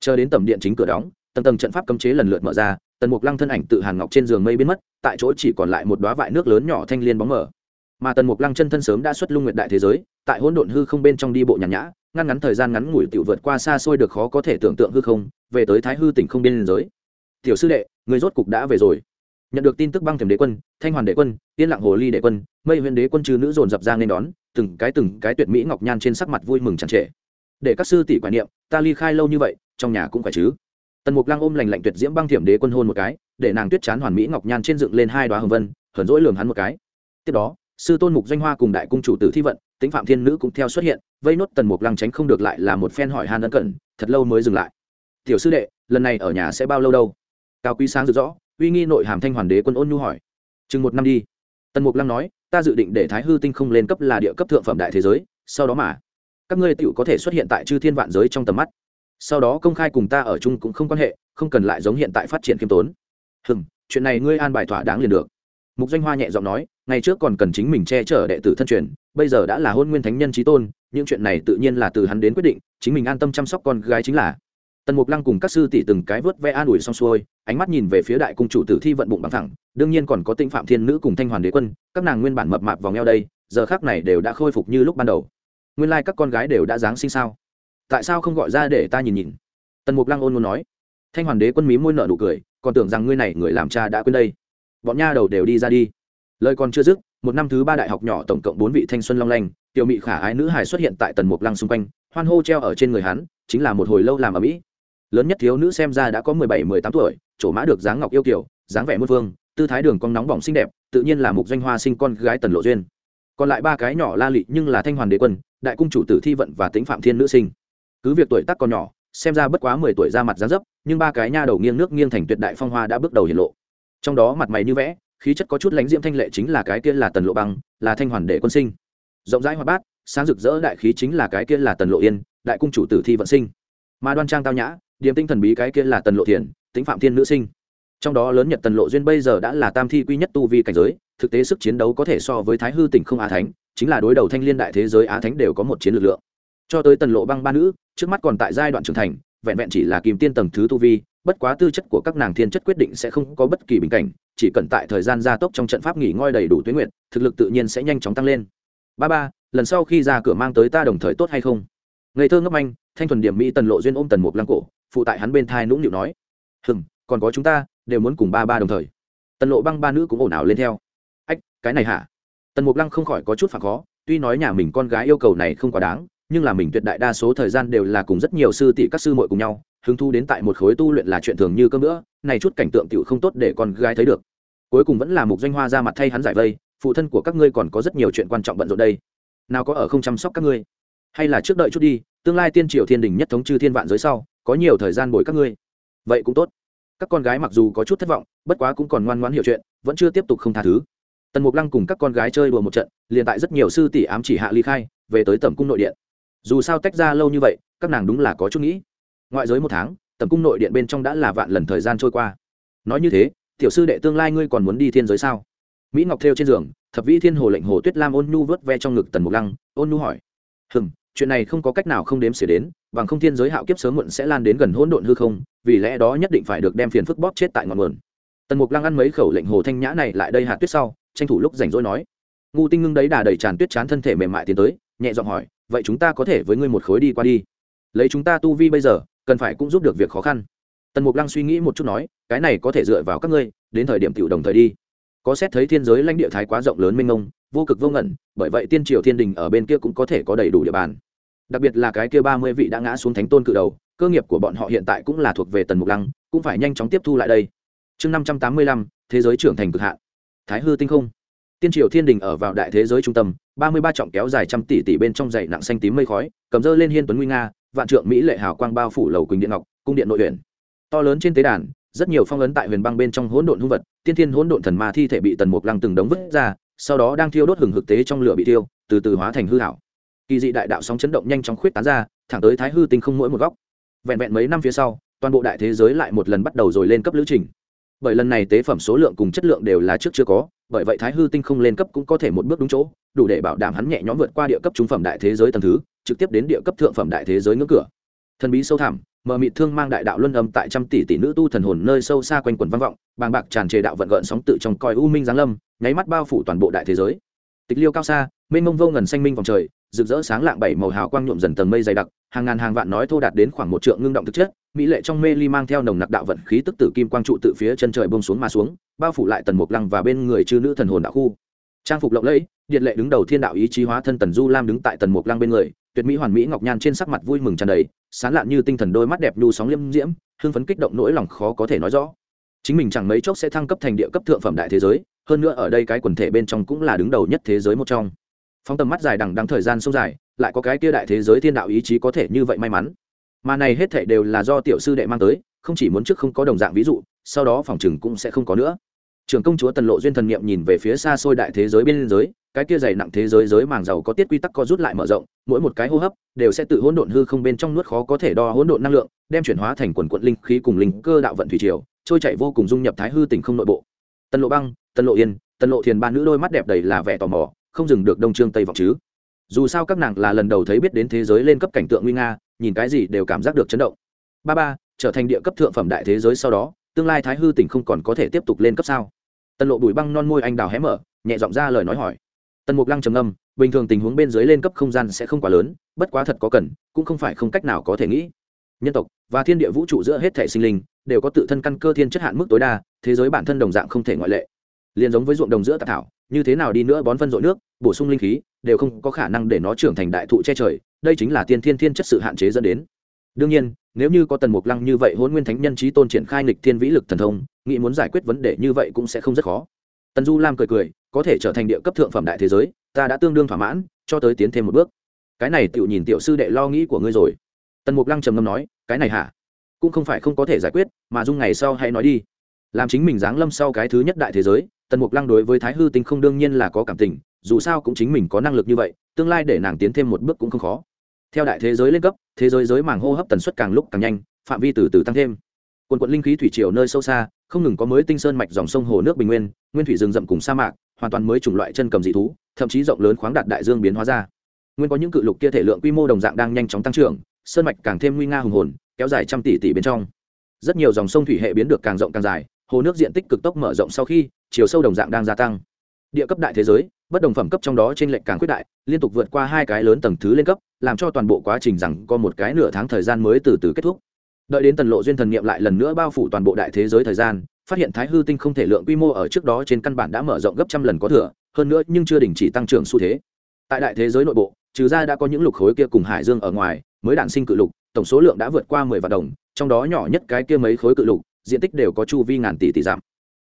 Chờ đến tầm điện chính cửa đóng, tầng tầng trận pháp cấm chế lần lượt mở ra, tần mục lăng thân ảnh tự hàn ngọc trên giường mây biến mất, tại chỗ chỉ còn lại một đoá vại nước lớn nhỏ thanh liên bóng mở mà tần mục lăng chân thân sớm đã xuất lung nguyện đại thế giới, tại hỗn độn hư không bên trong đi bộ nhàn nhã, ngăn ngắn thời gian ngắn ngủi tiểu vượt qua xa xôi được khó có thể tưởng tượng hư không, về tới thái hư tỉnh không biên giới. Tiểu sư đệ, người rốt cục đã về rồi. Nhận được tin tức băng thiểm đế quân, thanh hoàn đế quân, yên lặng hồ ly đế quân, mây huyền đế quân chư nữ dồn dập ra nên đón, từng cái từng cái tuyệt mỹ ngọc nhan trên sắc mặt vui mừng chẳng trễ. để các sư tỷ quả niệm, ta ly khai lâu như vậy, trong nhà cũng phải chứ? Tần mục lăng ôm lành lạnh tuyệt diễm băng thiểm đế quân hôn một cái, để nàng tuyết chán hoàn mỹ ngọc nhan trên dựng lên hai đoá hồng vân, hờn rỗi lường hắn một cái. Tiếp đó sư tôn mục doanh hoa cùng đại cung chủ tử thi vận tính phạm thiên nữ cũng theo xuất hiện, vây nốt tần mục lăng tránh không được lại là một phen hỏi han ân cận thật lâu mới dừng lại. Tiểu sư đệ, lần này ở nhà sẽ bao lâu đâu? Cao quý sáng rực rõ, uy nghi nội hàm thanh hoàn đế quân ôn nhu hỏi. Chừng một năm đi. Tần mục lăng nói, ta dự định để thái hư tinh không lên cấp là địa cấp thượng phẩm đại thế giới, sau đó mà, các ngươi tựu có thể xuất hiện tại chư thiên vạn giới trong tầm mắt. Sau đó công khai cùng ta ở chung cũng không quan hệ, không cần lại giống hiện tại phát triển khiêm tốn. Hừm, chuyện này ngươi an bài thỏa đáng liền được mục doanh hoa nhẹ giọng nói, ngày trước còn cần chính mình che chở đệ tử thân truyền, bây giờ đã là hôn nguyên thánh nhân trí tôn, những chuyện này tự nhiên là từ hắn đến quyết định, chính mình an tâm chăm sóc con gái chính là. Tần mục lăng cùng các sư tỷ từng cái vớt ve an ủi xong xuôi, ánh mắt nhìn về phía đại cung chủ tử thi vận bụng bằng thẳng, đương nhiên còn có tinh phạm thiên nữ cùng thanh hoàn đế quân, các nàng nguyên bản mập mạp vòng eo đây, giờ khác này đều đã khôi phục như lúc ban đầu. Nguyên lai、like、các con gái đều đã giáng sinh sao? Tại sao không gọi ra để ta nhìn nhìn? Tần mục lăng ôn muốn nói. Thanh hoàn đế quân mí môi nợ nụ cười, còn tưởng rằng ngươi này người làm cha đã quên đây bọn nha đầu đều đi ra đi. Lời còn chưa dứt, một năm thứ ba đại học nhỏ tổng cộng bốn vị thanh xuân long lanh, tiểu mị khả ái nữ hài xuất hiện tại tần mục lăng xung quanh, hoan hô treo ở trên người hắn, chính là một hồi lâu làm ở mỹ. Lớn nhất thiếu nữ xem ra đã có mười bảy, mười tám tuổi, chỗ mã được dáng ngọc yêu kiểu dáng vẻ muôn vương, tư thái đường cong nóng bỏng xinh đẹp, tự nhiên là mục doanh hoa sinh con gái tần lộ duyên. Còn lại ba cái nhỏ la lị nhưng là thanh hoàn đế quân, đại cung chủ tử thi vận và tính phạm thiên nữ sinh. Cứ việc tuổi tác còn nhỏ, xem ra bất quá mười tuổi ra mặt dáng dấp, nhưng ba cái nha đầu nghiêng nước nghiêng thành tuyệt đại phong hoa đã bước đầu hiện lộ trong đó mặt mày như vẽ, khí chất có chút lãnh diễm thanh lệ chính là cái kia là tần lộ băng, là thanh hoàn đệ quân sinh. Rộng rãi hoạt bát, sáng rực rỡ đại khí chính là cái kia là tần lộ yên, đại cung chủ tử thi vận sinh. Mà đoan trang tao nhã, điềm tinh thần bí cái kia là tần lộ thiền tính phạm thiên nữ sinh. Trong đó lớn nhật tần lộ duyên bây giờ đã là tam thi quy nhất tu vi cảnh giới, thực tế sức chiến đấu có thể so với thái hư tỉnh không á thánh, chính là đối đầu thanh liên đại thế giới á thánh đều có một chiến lực lượng. Cho tới tần lộ băng ba nữ, trước mắt còn tại giai đoạn trưởng thành, vẹn vẹn chỉ là kìm tiên tầng thứ tu vi bất quá tư chất của các nàng thiên chất quyết định sẽ không có bất kỳ bình cảnh, chỉ cần tại thời gian gia tốc trong trận pháp nghỉ ngơi đầy đủ tuyến nguyện thực lực tự nhiên sẽ nhanh chóng tăng lên. Ba ba, lần sau khi ra cửa mang tới ta đồng thời tốt hay không? Ngây thơ ngốc anh thanh thuần điểm mỹ tần lộ duyên ôm tần một lăng cổ, phụ tại hắn bên thai nũng nịu nói. Hừng còn có chúng ta, đều muốn cùng ba ba đồng thời. Tần lộ băng ba nữ cũng ồn ào lên theo. Ách, cái này hả? Tần mục lăng không khỏi có chút phản khó, tuy nói nhà mình con gái yêu cầu này không quá đáng, nhưng là mình tuyệt đại đa số thời gian đều là cùng rất nhiều sư tỷ các sư muội cùng nhau hứng thu đến tại một khối tu luyện là chuyện thường như cơm nữa này chút cảnh tượng tựu không tốt để con gái thấy được. Cuối cùng vẫn là mục doanh hoa ra mặt thay hắn giải vây, phụ thân của các ngươi còn có rất nhiều chuyện quan trọng bận rộn đây. Nào có ở không chăm sóc các ngươi? Hay là trước đợi chút đi, tương lai tiên triều thiên đình nhất thống chư thiên vạn giới sau, có nhiều thời gian bồi các ngươi. Vậy cũng tốt. Các con gái mặc dù có chút thất vọng, bất quá cũng còn ngoan ngoãn hiểu chuyện, vẫn chưa tiếp tục không tha thứ. Tần mục lăng cùng các con gái chơi đùa một trận, liền tại rất nhiều sư tỷ ám chỉ hạ ly khai, về tới tầm cung nội điện. Dù sao tách ra lâu như vậy, các nàng đúng là có chút nghĩ ngoại giới một tháng, tầm cung nội điện bên trong đã là vạn lần thời gian trôi qua. Nói như thế, tiểu sư đệ tương lai ngươi còn muốn đi thiên giới sao? Mỹ ngọc theo trên giường, thập vĩ thiên hồ lệnh hồ tuyết lam ôn nhu vớt ve trong ngực tần mục lăng, ôn nhu hỏi. Hừng chuyện này không có cách nào không đếm xỉa đến, bằng không thiên giới hạo kiếp sớm muộn sẽ lan đến gần hỗn độn hư không, vì lẽ đó nhất định phải được đem phiền phức bóp chết tại ngọn nguồn. Tần mục lăng ăn mấy khẩu lệnh hồ thanh nhã này lại đây hạ tuyết sau, tranh thủ lúc rảnh rỗi nói. Ngu tinh ngưng đấy đà đầy tràn tuyết chán thân thể mềm mại tiến tới, nhẹ giọng hỏi, vậy chúng ta có thể với ngươi một khối đi qua đi. Lấy chúng ta tu vi bây giờ cần phải cũng giúp được việc khó khăn. Tần mục lăng suy nghĩ một chút nói, cái này có thể dựa vào các ngươi, đến thời điểm tiểu đồng thời đi. Có xét thấy thiên giới lãnh địa thái quá rộng lớn mênh mông, vô cực vô ngẩn, bởi vậy tiên triều thiên đình ở bên kia cũng có thể có đầy đủ địa bàn. Đặc biệt là cái kia ba mươi vị đã ngã xuống thánh tôn cự đầu, cơ nghiệp của bọn họ hiện tại cũng là thuộc về tần mục lăng, cũng phải nhanh chóng tiếp thu lại đây. Chương năm trăm tám mươi lăm, thế giới trưởng thành cực hạn. Thái hư tinh không. Tiên triều thiên đình ở vào đại thế giới trung tâm, ba mươi ba trọng kéo dài trăm tỷ tỷ bên trong dày nặng xanh tím mây khói, cầm dơ lên hiên tuấn nguy nga vạn trượng mỹ lệ hào quang bao phủ lầu quỳnh điện ngọc, cung điện nội huyện to lớn trên tế đàn, rất nhiều phong ấn tại huyền băng bên trong hỗn độn hung vật, tiên thiên hỗn độn thần ma thi thể bị tần mục lăng từng đống vứt ra, sau đó đang thiêu đốt hừng thực tế trong lửa bị tiêu từ từ hóa thành hư hảo kỳ dị đại đạo sóng chấn động nhanh chóng khuyết tán ra, thẳng tới thái hư tinh không mỗi một góc. Vẹn vẹn mấy năm phía sau, toàn bộ đại thế giới lại một lần bắt đầu rồi lên cấp lữ trình. Bởi lần này tế phẩm số lượng cùng chất lượng đều là trước chưa có bởi vậy thái hư tinh không lên cấp cũng có thể một bước đúng chỗ, đủ để bảo đảm hắn nhẹ nhõm vượt qua địa cấp trung phẩm đại thế giới tầng thứ, trực tiếp đến địa cấp thượng phẩm đại thế giới ngưỡng cửa. Thần bí sâu thẳm, mờ mịt thương mang đại đạo luân âm tại trăm tỷ tỷ nữ tu thần hồn nơi sâu xa quanh quần vang vọng, bàng bạc tràn trề đạo vận gợn sóng tự trong coi u minh giáng lâm, nháy mắt bao phủ toàn bộ đại thế giới. Tịch liêu cao xa, mênh mông vô ngần xanh minh vòng trời rực rỡ sáng lạng bảy màu hào quang nhuộm dần tầng mây dày đặc, hàng ngàn hàng vạn nói thô đạt đến khoảng một trượng ngưng động thực chất, mỹ lệ trong mê ly mang theo nồng nặc đạo vận khí tức tử kim quang trụ tự phía chân trời bông xuống mà xuống, bao phủ lại tần mục lăng và bên người chư nữ thần hồn đạo khu. Trang phục lộng lẫy, điện lệ đứng đầu thiên đạo ý chí hóa thân tần du lam đứng tại tần mục lăng bên người, tuyệt mỹ hoàn mỹ ngọc nhan trên sắc mặt vui mừng tràn đầy sán lạn như tinh thần đôi mắt đẹp nhu sóng liêm diễm, hưng phấn kích động nỗi lòng khó có thể nói rõ. Chính mình chẳng mấy chốc sẽ thăng cấp thành địa cấp thượng phẩm đại thế giới, hơn nữa ở đây cái quần thể bên trong cũng là đứng đầu nhất thế giới một trong phóng tầm mắt dài đằng đằng thời gian sâu dài, lại có cái kia đại thế giới thiên đạo ý chí có thể như vậy may mắn. Mà này hết thể đều là do tiểu sư đệ mang tới, không chỉ muốn trước không có đồng dạng ví dụ, sau đó phòng chừng cũng sẽ không có nữa. Trưởng công chúa tần lộ duyên thần niệm nhìn về phía xa xôi đại thế giới bên giới cái kia dày nặng thế giới giới màng giàu có tiết quy tắc có rút lại mở rộng, mỗi một cái hô hấp đều sẽ tự hỗn độn hư không bên trong nuốt khó có thể đo hỗn độn năng lượng, đem chuyển hóa thành quần quận linh khí cùng linh cơ đạo vận thủy triều, trôi chảy vô cùng dung nhập thái hư tình không nội bộ. Tần lộ băng, tần lộ yên, tần lộ thiền ba nữ đôi mắt đẹp đầy là vẻ tò mò không dừng được đông trương tây vọng chứ. Dù sao các nàng là lần đầu thấy biết đến thế giới lên cấp cảnh tượng nguy nga, nhìn cái gì đều cảm giác được chấn động. Ba ba, trở thành địa cấp thượng phẩm đại thế giới sau đó, tương lai thái hư tỉnh không còn có thể tiếp tục lên cấp sao? Tần lộ bùi băng non môi anh đào hé mở, nhẹ giọng ra lời nói hỏi. Tần mục lăng trầm âm bình thường tình huống bên dưới lên cấp không gian sẽ không quá lớn, bất quá thật có cần, cũng không phải không cách nào có thể nghĩ. Nhân tộc và thiên địa vũ trụ giữa hết thể sinh linh đều có tự thân căn cơ thiên chất hạn mức tối đa, thế giới bản thân đồng dạng không thể ngoại lệ. Liền giống với ruộng đồng giữa tạp thảo như thế nào đi nữa bón phân dội nước, bổ sung linh khí, đều không có khả năng để nó trưởng thành đại thụ che trời, đây chính là tiên thiên thiên chất sự hạn chế dẫn đến. Đương nhiên, nếu như có tần mục lăng như vậy hôn nguyên thánh nhân trí tôn triển khai nghịch thiên vĩ lực thần thông, nghĩ muốn giải quyết vấn đề như vậy cũng sẽ không rất khó. Tần du lam cười cười, có thể trở thành địa cấp thượng phẩm đại thế giới, ta đã tương đương thỏa mãn, cho tới tiến thêm một bước. Cái này tự nhìn tiểu sư đệ lo nghĩ của ngươi rồi. Tần mục lăng trầm ngâm nói, cái này hả? Cũng không phải không có thể giải quyết, mà dung ngày sau hãy nói đi. Làm chính mình giáng lâm sau cái thứ nhất đại thế giới tần mục lăng đối với thái hư tinh không đương nhiên là có cảm tình, dù sao cũng chính mình có năng lực như vậy, tương lai để nàng tiến thêm một bước cũng không khó. Theo đại thế giới lên cấp, thế giới giới màng hô hấp tần suất càng lúc càng nhanh, phạm vi từ từ tăng thêm. Quần quận linh khí thủy triều nơi sâu xa, không ngừng có mới tinh sơn mạch dòng sông hồ nước bình nguyên nguyên thủy rừng rậm cùng sa mạc, hoàn toàn mới chủng loại chân cầm dị thú, thậm chí rộng lớn khoáng đạt đại dương biến hóa ra. Nguyên có những cự lục kia thể lượng quy mô đồng dạng đang nhanh chóng tăng trưởng, sơn mạch càng thêm nguy nga hùng hồn, kéo dài trăm tỷ tỷ bên trong. Rất nhiều dòng sông thủy hệ biến được càng rộng càng dài, hồ nước diện tích cực tốc mở rộng sau khi chiều sâu đồng dạng đang gia tăng. Địa cấp đại thế giới, bất đồng phẩm cấp trong đó trên lệnh càng quyết đại, liên tục vượt qua hai cái lớn tầng thứ lên cấp, làm cho toàn bộ quá trình rằng có một cái nửa tháng thời gian mới từ từ kết thúc. Đợi đến tần lộ duyên thần nghiệm lại lần nữa bao phủ toàn bộ đại thế giới thời gian, phát hiện thái hư tinh không thể lượng quy mô ở trước đó trên căn bản đã mở rộng gấp trăm lần có thừa, hơn nữa nhưng chưa đình chỉ tăng trưởng xu thế. Tại đại thế giới nội bộ, trừ ra đã có những lục khối kia cùng hải dương ở ngoài, mới đản sinh cự lục, tổng số lượng đã vượt qua mười vạn đồng, trong đó nhỏ nhất cái kia mấy khối cự lục, diện tích đều có chu vi ngàn tỷ tỷ giảm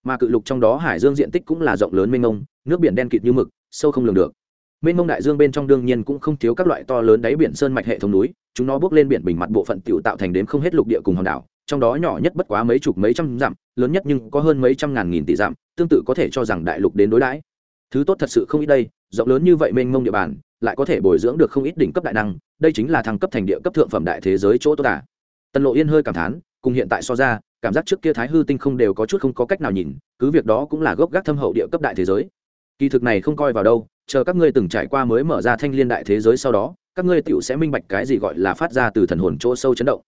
mà cự lục trong đó hải dương diện tích cũng là rộng lớn mênh mông, nước biển đen kịt như mực, sâu không lường được. Mênh mông đại dương bên trong đương nhiên cũng không thiếu các loại to lớn đáy biển sơn mạch hệ thống núi, chúng nó bước lên biển bình mặt bộ phận tiểu tạo thành đến không hết lục địa cùng hòn đảo, trong đó nhỏ nhất bất quá mấy chục mấy trăm dặm, lớn nhất nhưng có hơn mấy trăm ngàn nghìn tỷ dặm, tương tự có thể cho rằng đại lục đến đối đãi. Thứ tốt thật sự không ít đây, rộng lớn như vậy mênh mông địa bàn, lại có thể bồi dưỡng được không ít đỉnh cấp đại năng, đây chính là thăng cấp thành địa cấp thượng phẩm đại thế giới chỗ tốt cả tần lộ yên hơi cảm thán, cùng hiện tại so ra cảm giác trước kia thái hư tinh không đều có chút không có cách nào nhìn, cứ việc đó cũng là gốc gác thâm hậu địa cấp đại thế giới. Kỳ thực này không coi vào đâu, chờ các ngươi từng trải qua mới mở ra thanh liên đại thế giới sau đó, các ngươi tựu sẽ minh bạch cái gì gọi là phát ra từ thần hồn chỗ sâu chấn động.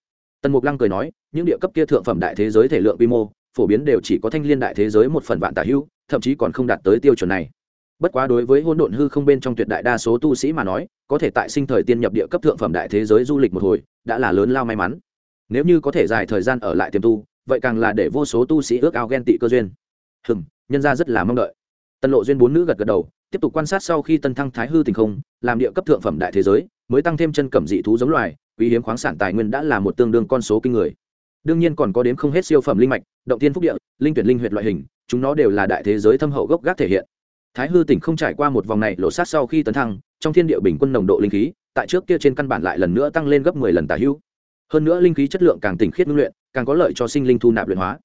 Tần mục lăng cười nói, những địa cấp kia thượng phẩm đại thế giới thể lượng quy mô, phổ biến đều chỉ có thanh liên đại thế giới một phần vạn tả hữu thậm chí còn không đạt tới tiêu chuẩn này. Bất quá đối với hôn độn hư không bên trong tuyệt đại đa số tu sĩ mà nói, có thể tại sinh thời tiên nhập địa cấp thượng phẩm đại thế giới du lịch một hồi, đã là lớn lao may mắn. Nếu như có thể dài thời gian ở lại tiềm tu vậy càng là để vô số tu sĩ ước ao ghen tị cơ duyên. Hừm, nhân ra rất là mong đợi. Tân lộ duyên bốn nữ gật gật đầu, tiếp tục quan sát sau khi tân thăng thái hư tình không, làm địa cấp thượng phẩm đại thế giới, mới tăng thêm chân cẩm dị thú giống loài, quý hiếm khoáng sản tài nguyên đã là một tương đương con số kinh người. Đương nhiên còn có đếm không hết siêu phẩm linh mạch, động tiên phúc địa, linh tuyển linh huyệt loại hình, chúng nó đều là đại thế giới thâm hậu gốc gác thể hiện. Thái hư tỉnh không trải qua một vòng này lộ sát sau khi tấn thăng, trong thiên địa bình quân nồng độ linh khí, tại trước kia trên căn bản lại lần nữa tăng lên gấp mười lần tả hữu hơn nữa linh khí chất lượng càng tỉnh khiết ngưng luyện, càng có lợi cho sinh linh thu nạp luyện hóa.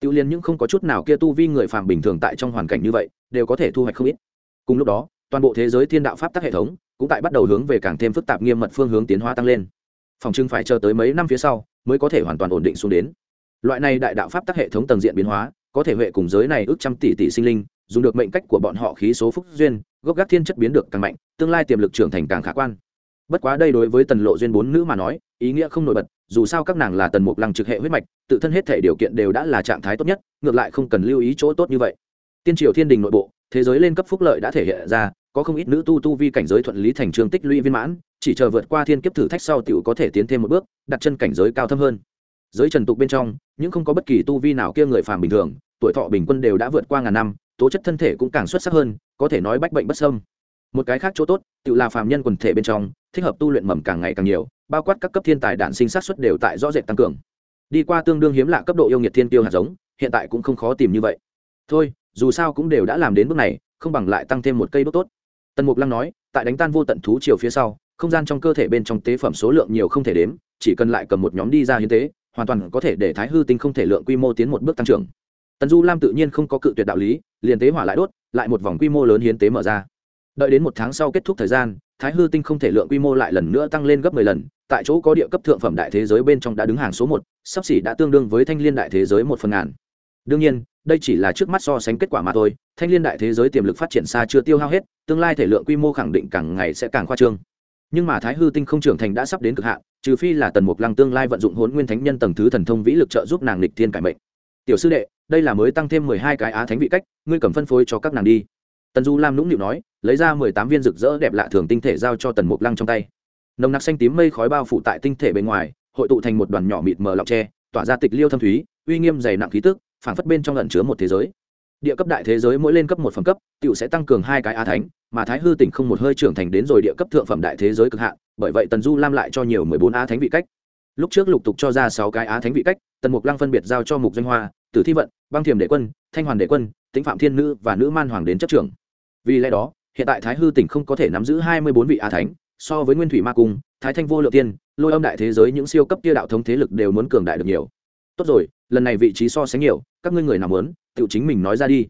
Tiêu liên những không có chút nào kia tu vi người phàm bình thường tại trong hoàn cảnh như vậy, đều có thể thu hoạch không ít. Cùng lúc đó, toàn bộ thế giới thiên đạo pháp tắc hệ thống cũng tại bắt đầu hướng về càng thêm phức tạp nghiêm mật phương hướng tiến hóa tăng lên. Phòng trưng phải chờ tới mấy năm phía sau mới có thể hoàn toàn ổn định xuống đến. Loại này đại đạo pháp tắc hệ thống tầng diện biến hóa, có thể huệ cùng giới này ước trăm tỷ tỷ sinh linh, dùng được mệnh cách của bọn họ khí số phúc duyên, gốc gác thiên chất biến được càng mạnh, tương lai tiềm lực trưởng thành càng khả quan. Bất quá đây đối với tần lộ duyên bốn nữ mà nói, ý nghĩa không nổi bật dù sao các nàng là tần mục lăng trực hệ huyết mạch, tự thân hết thể điều kiện đều đã là trạng thái tốt nhất, ngược lại không cần lưu ý chỗ tốt như vậy. Tiên triều thiên đình nội bộ, thế giới lên cấp phúc lợi đã thể hiện ra, có không ít nữ tu tu vi cảnh giới thuận lý thành trường tích lũy viên mãn, chỉ chờ vượt qua thiên kiếp thử thách sau t có thể tiến thêm một bước, đặt chân cảnh giới cao thâm hơn. Giới trần tục bên trong, những không có bất kỳ tu vi nào kia người phàm bình thường, tuổi thọ bình quân đều đã vượt qua ngàn năm, tố chất thân thể cũng càng xuất sắc hơn, có thể nói bách bệnh bất sâm một cái khác chỗ tốt, tự là phàm nhân quần thể bên trong thích hợp tu luyện mầm càng ngày càng nhiều, bao quát các cấp thiên tài đạn sinh sát xuất đều tại rõ rệt tăng cường. Đi qua tương đương hiếm lạ cấp độ yêu nghiệt thiên tiêu hạt giống, hiện tại cũng không khó tìm như vậy. Thôi, dù sao cũng đều đã làm đến bước này, không bằng lại tăng thêm một cây đốt tốt. Tần mục lăng nói, tại đánh tan vô tận thú chiều phía sau, không gian trong cơ thể bên trong tế phẩm số lượng nhiều không thể đếm, chỉ cần lại cầm một nhóm đi ra hiến tế, hoàn toàn có thể để thái hư tinh không thể lượng quy mô tiến một bước tăng trưởng. Tần du lam tự nhiên không có cự tuyệt đạo lý, liền tế hỏa lại đốt, lại một vòng quy mô lớn hiến tế mở ra. Đợi đến một tháng sau kết thúc thời gian thái hư tinh không thể lượng quy mô lại lần nữa tăng lên gấp mười lần, tại chỗ có địa cấp thượng phẩm đại thế giới bên trong đã đứng hàng số một, sắp xỉ đã tương đương với thanh liên đại thế giới một phần ngàn. Đương nhiên, đây chỉ là trước mắt so sánh kết quả mà thôi, thanh liên đại thế giới tiềm lực phát triển xa chưa tiêu hao hết, tương lai thể lượng quy mô khẳng định càng ngày sẽ càng khoa trương. Nhưng mà thái hư tinh không trưởng thành đã sắp đến cực hạn, trừ phi là tần mục lăng tương lai vận dụng hốn nguyên thánh nhân tầng thứ thần thông vĩ lực trợ giúp nàng lịch thiên cải mệnh. Tiểu sư đệ, đây là mới tăng thêm mười hai cái á thánh vị cách, ngươi cầm phân phối cho các nàng đi. Tần du lam nũng nịu nói lấy ra mười tám viên rực rỡ đẹp lạ thường tinh thể giao cho tần mục lăng trong tay. Nồng nặc xanh tím mây khói bao phủ tại tinh thể bên ngoài, hội tụ thành một đoàn nhỏ mịt mờ lọc tre, tỏa ra tịch liêu thâm thúy, uy nghiêm dày nặng khí tức, phảng phất bên trong lẩn chứa một thế giới. Địa cấp đại thế giới mỗi lên cấp một phẩm cấp tựu sẽ tăng cường hai cái á thánh, mà thái hư tỉnh không một hơi trưởng thành đến rồi địa cấp thượng phẩm đại thế giới cực hạn, bởi vậy tần du lam lại cho nhiều mười bốn á thánh vị cách. Lúc trước lục tục cho ra sáu cái á thánh vị cách, tần mục lăng phân biệt giao cho mục danh hoa, tử thi vận, băng thiềm đệ quân, thanh hoàn đệ quân, tĩnh phạm thiên nữ và nữ man hoàng đến chấp trưởng. Vì lẽ đó hiện tại thái hư tỉnh không có thể nắm giữ hai mươi bốn vị a thánh, so với nguyên thủy ma cung, thái thanh vô lượng tiên, lôi âm đại thế giới những siêu cấp kia đạo thống thế lực đều muốn cường đại được nhiều. Tốt rồi, lần này vị trí so sánh nhiều, các ngươi người nào muốn, tự chính mình nói ra đi.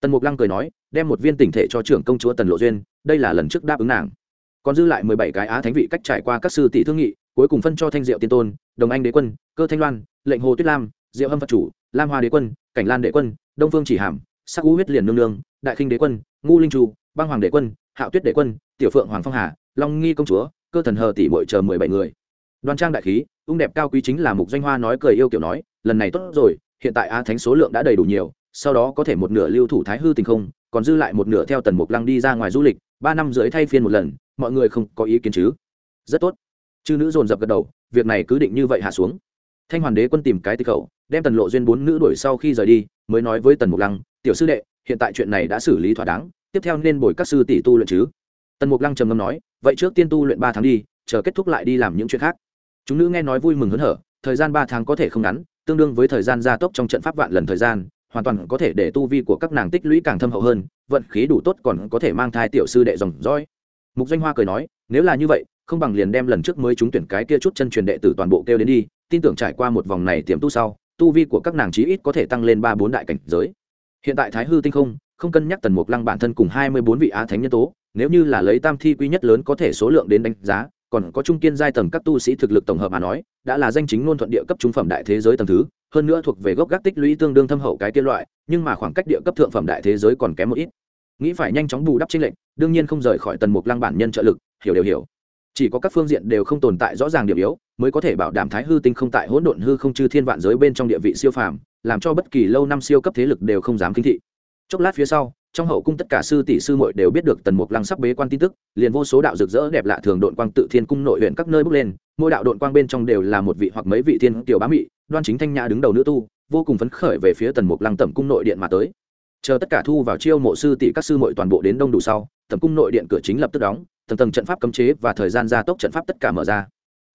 Tần mục lăng cười nói, đem một viên tỉnh thể cho trưởng công chúa tần lộ duyên, đây là lần trước đáp ứng nàng. Còn dư lại mười bảy cái á thánh vị cách trải qua các sư tỷ thương nghị, cuối cùng phân cho thanh diệu tiên tôn, đồng anh đế quân, cơ thanh loan, lệnh hồ tuyết lam, diệu hâm phật chủ, lam hoa đế quân, cảnh lan đế quân, đông phương chỉ hàm, sắc u huyết liền nương nương, đại khinh đế quân, ngu linh tru băng hoàng đệ quân, hạo tuyết đệ quân, tiểu phượng hoàng phong hà, long nghi công chúa, cơ thần hờ tỷ bội chờ mười bảy người. Đoàn trang đại khí, ung đẹp cao quý chính là mục danh hoa nói cười yêu kiểu nói, lần này tốt rồi, hiện tại a thánh số lượng đã đầy đủ nhiều, sau đó có thể một nửa lưu thủ thái hư tình không, còn dư lại một nửa theo tần mục lăng đi ra ngoài du lịch, ba năm rưỡi thay phiên một lần, mọi người không có ý kiến chứ? Rất tốt. Chư nữ dồn dập gật đầu, việc này cứ định như vậy hạ xuống. Thanh hoàn đế quân tìm cái tịch khẩu đem tần lộ duyên bốn nữ đuổi sau khi rời đi, mới nói với tần mục lăng, tiểu sư đệ, hiện tại chuyện này đã xử lý thỏa đáng tiếp theo nên bồi các sư tỷ tu luyện chứ? Tần mục lăng trầm ngâm nói, vậy trước tiên tu luyện ba tháng đi, chờ kết thúc lại đi làm những chuyện khác. Chúng nữ nghe nói vui mừng hớn hở, thời gian ba tháng có thể không ngắn, tương đương với thời gian gia tốc trong trận pháp vạn lần thời gian, hoàn toàn có thể để tu vi của các nàng tích lũy càng thâm hậu hơn, vận khí đủ tốt còn có thể mang thai tiểu sư đệ dòng dõi mục danh hoa cười nói, nếu là như vậy, không bằng liền đem lần trước mới trúng tuyển cái kia chút chân truyền đệ tử toàn bộ kêu đến đi, tin tưởng trải qua một vòng này tiềm tu sau, tu vi của các nàng chí ít có thể tăng lên ba bốn đại cảnh giới. Hiện tại thái hư tinh không không cân nhắc tần mục lăng bản thân cùng hai mươi bốn vị á thánh nhân tố, nếu như là lấy tam thi quy nhất lớn có thể số lượng đến đánh giá, còn có trung kiên giai tầng các tu sĩ thực lực tổng hợp mà nói, đã là danh chính ngôn thuận địa cấp trung phẩm đại thế giới tầng thứ, hơn nữa thuộc về gốc gác tích lũy tương đương thâm hậu cái kia loại, nhưng mà khoảng cách địa cấp thượng phẩm đại thế giới còn kém một ít. Nghĩ phải nhanh chóng bù đắp tranh lệnh đương nhiên không rời khỏi tần mục lăng bản nhân trợ lực, hiểu đều hiểu. Chỉ có các phương diện đều không tồn tại rõ ràng điểm yếu, mới có thể bảo đảm thái hư tinh không tại hỗn độn hư không chư thiên vạn giới bên trong địa vị siêu phàm, làm cho bất kỳ lâu năm siêu cấp thế lực đều không dám kinh thị chốc lát phía sau, trong hậu cung tất cả sư tỷ sư muội đều biết được tần mục lăng sắp bế quan tin tức, liền vô số đạo rực rỡ đẹp lạ thường đội quang tự thiên cung nội huyện các nơi bước lên, mỗi đạo đội quang bên trong đều là một vị hoặc mấy vị thiên tiểu bá mị, đoan chính thanh nhã đứng đầu nữ tu, vô cùng phấn khởi về phía tần mục lăng tẩm cung nội điện mà tới. Chờ tất cả thu vào chiêu mộ sư tỷ các sư muội toàn bộ đến đông đủ sau, tẩm cung nội điện cửa chính lập tức đóng, tầng tầng trận pháp cấm chế và thời gian gia tốc trận pháp tất cả mở ra.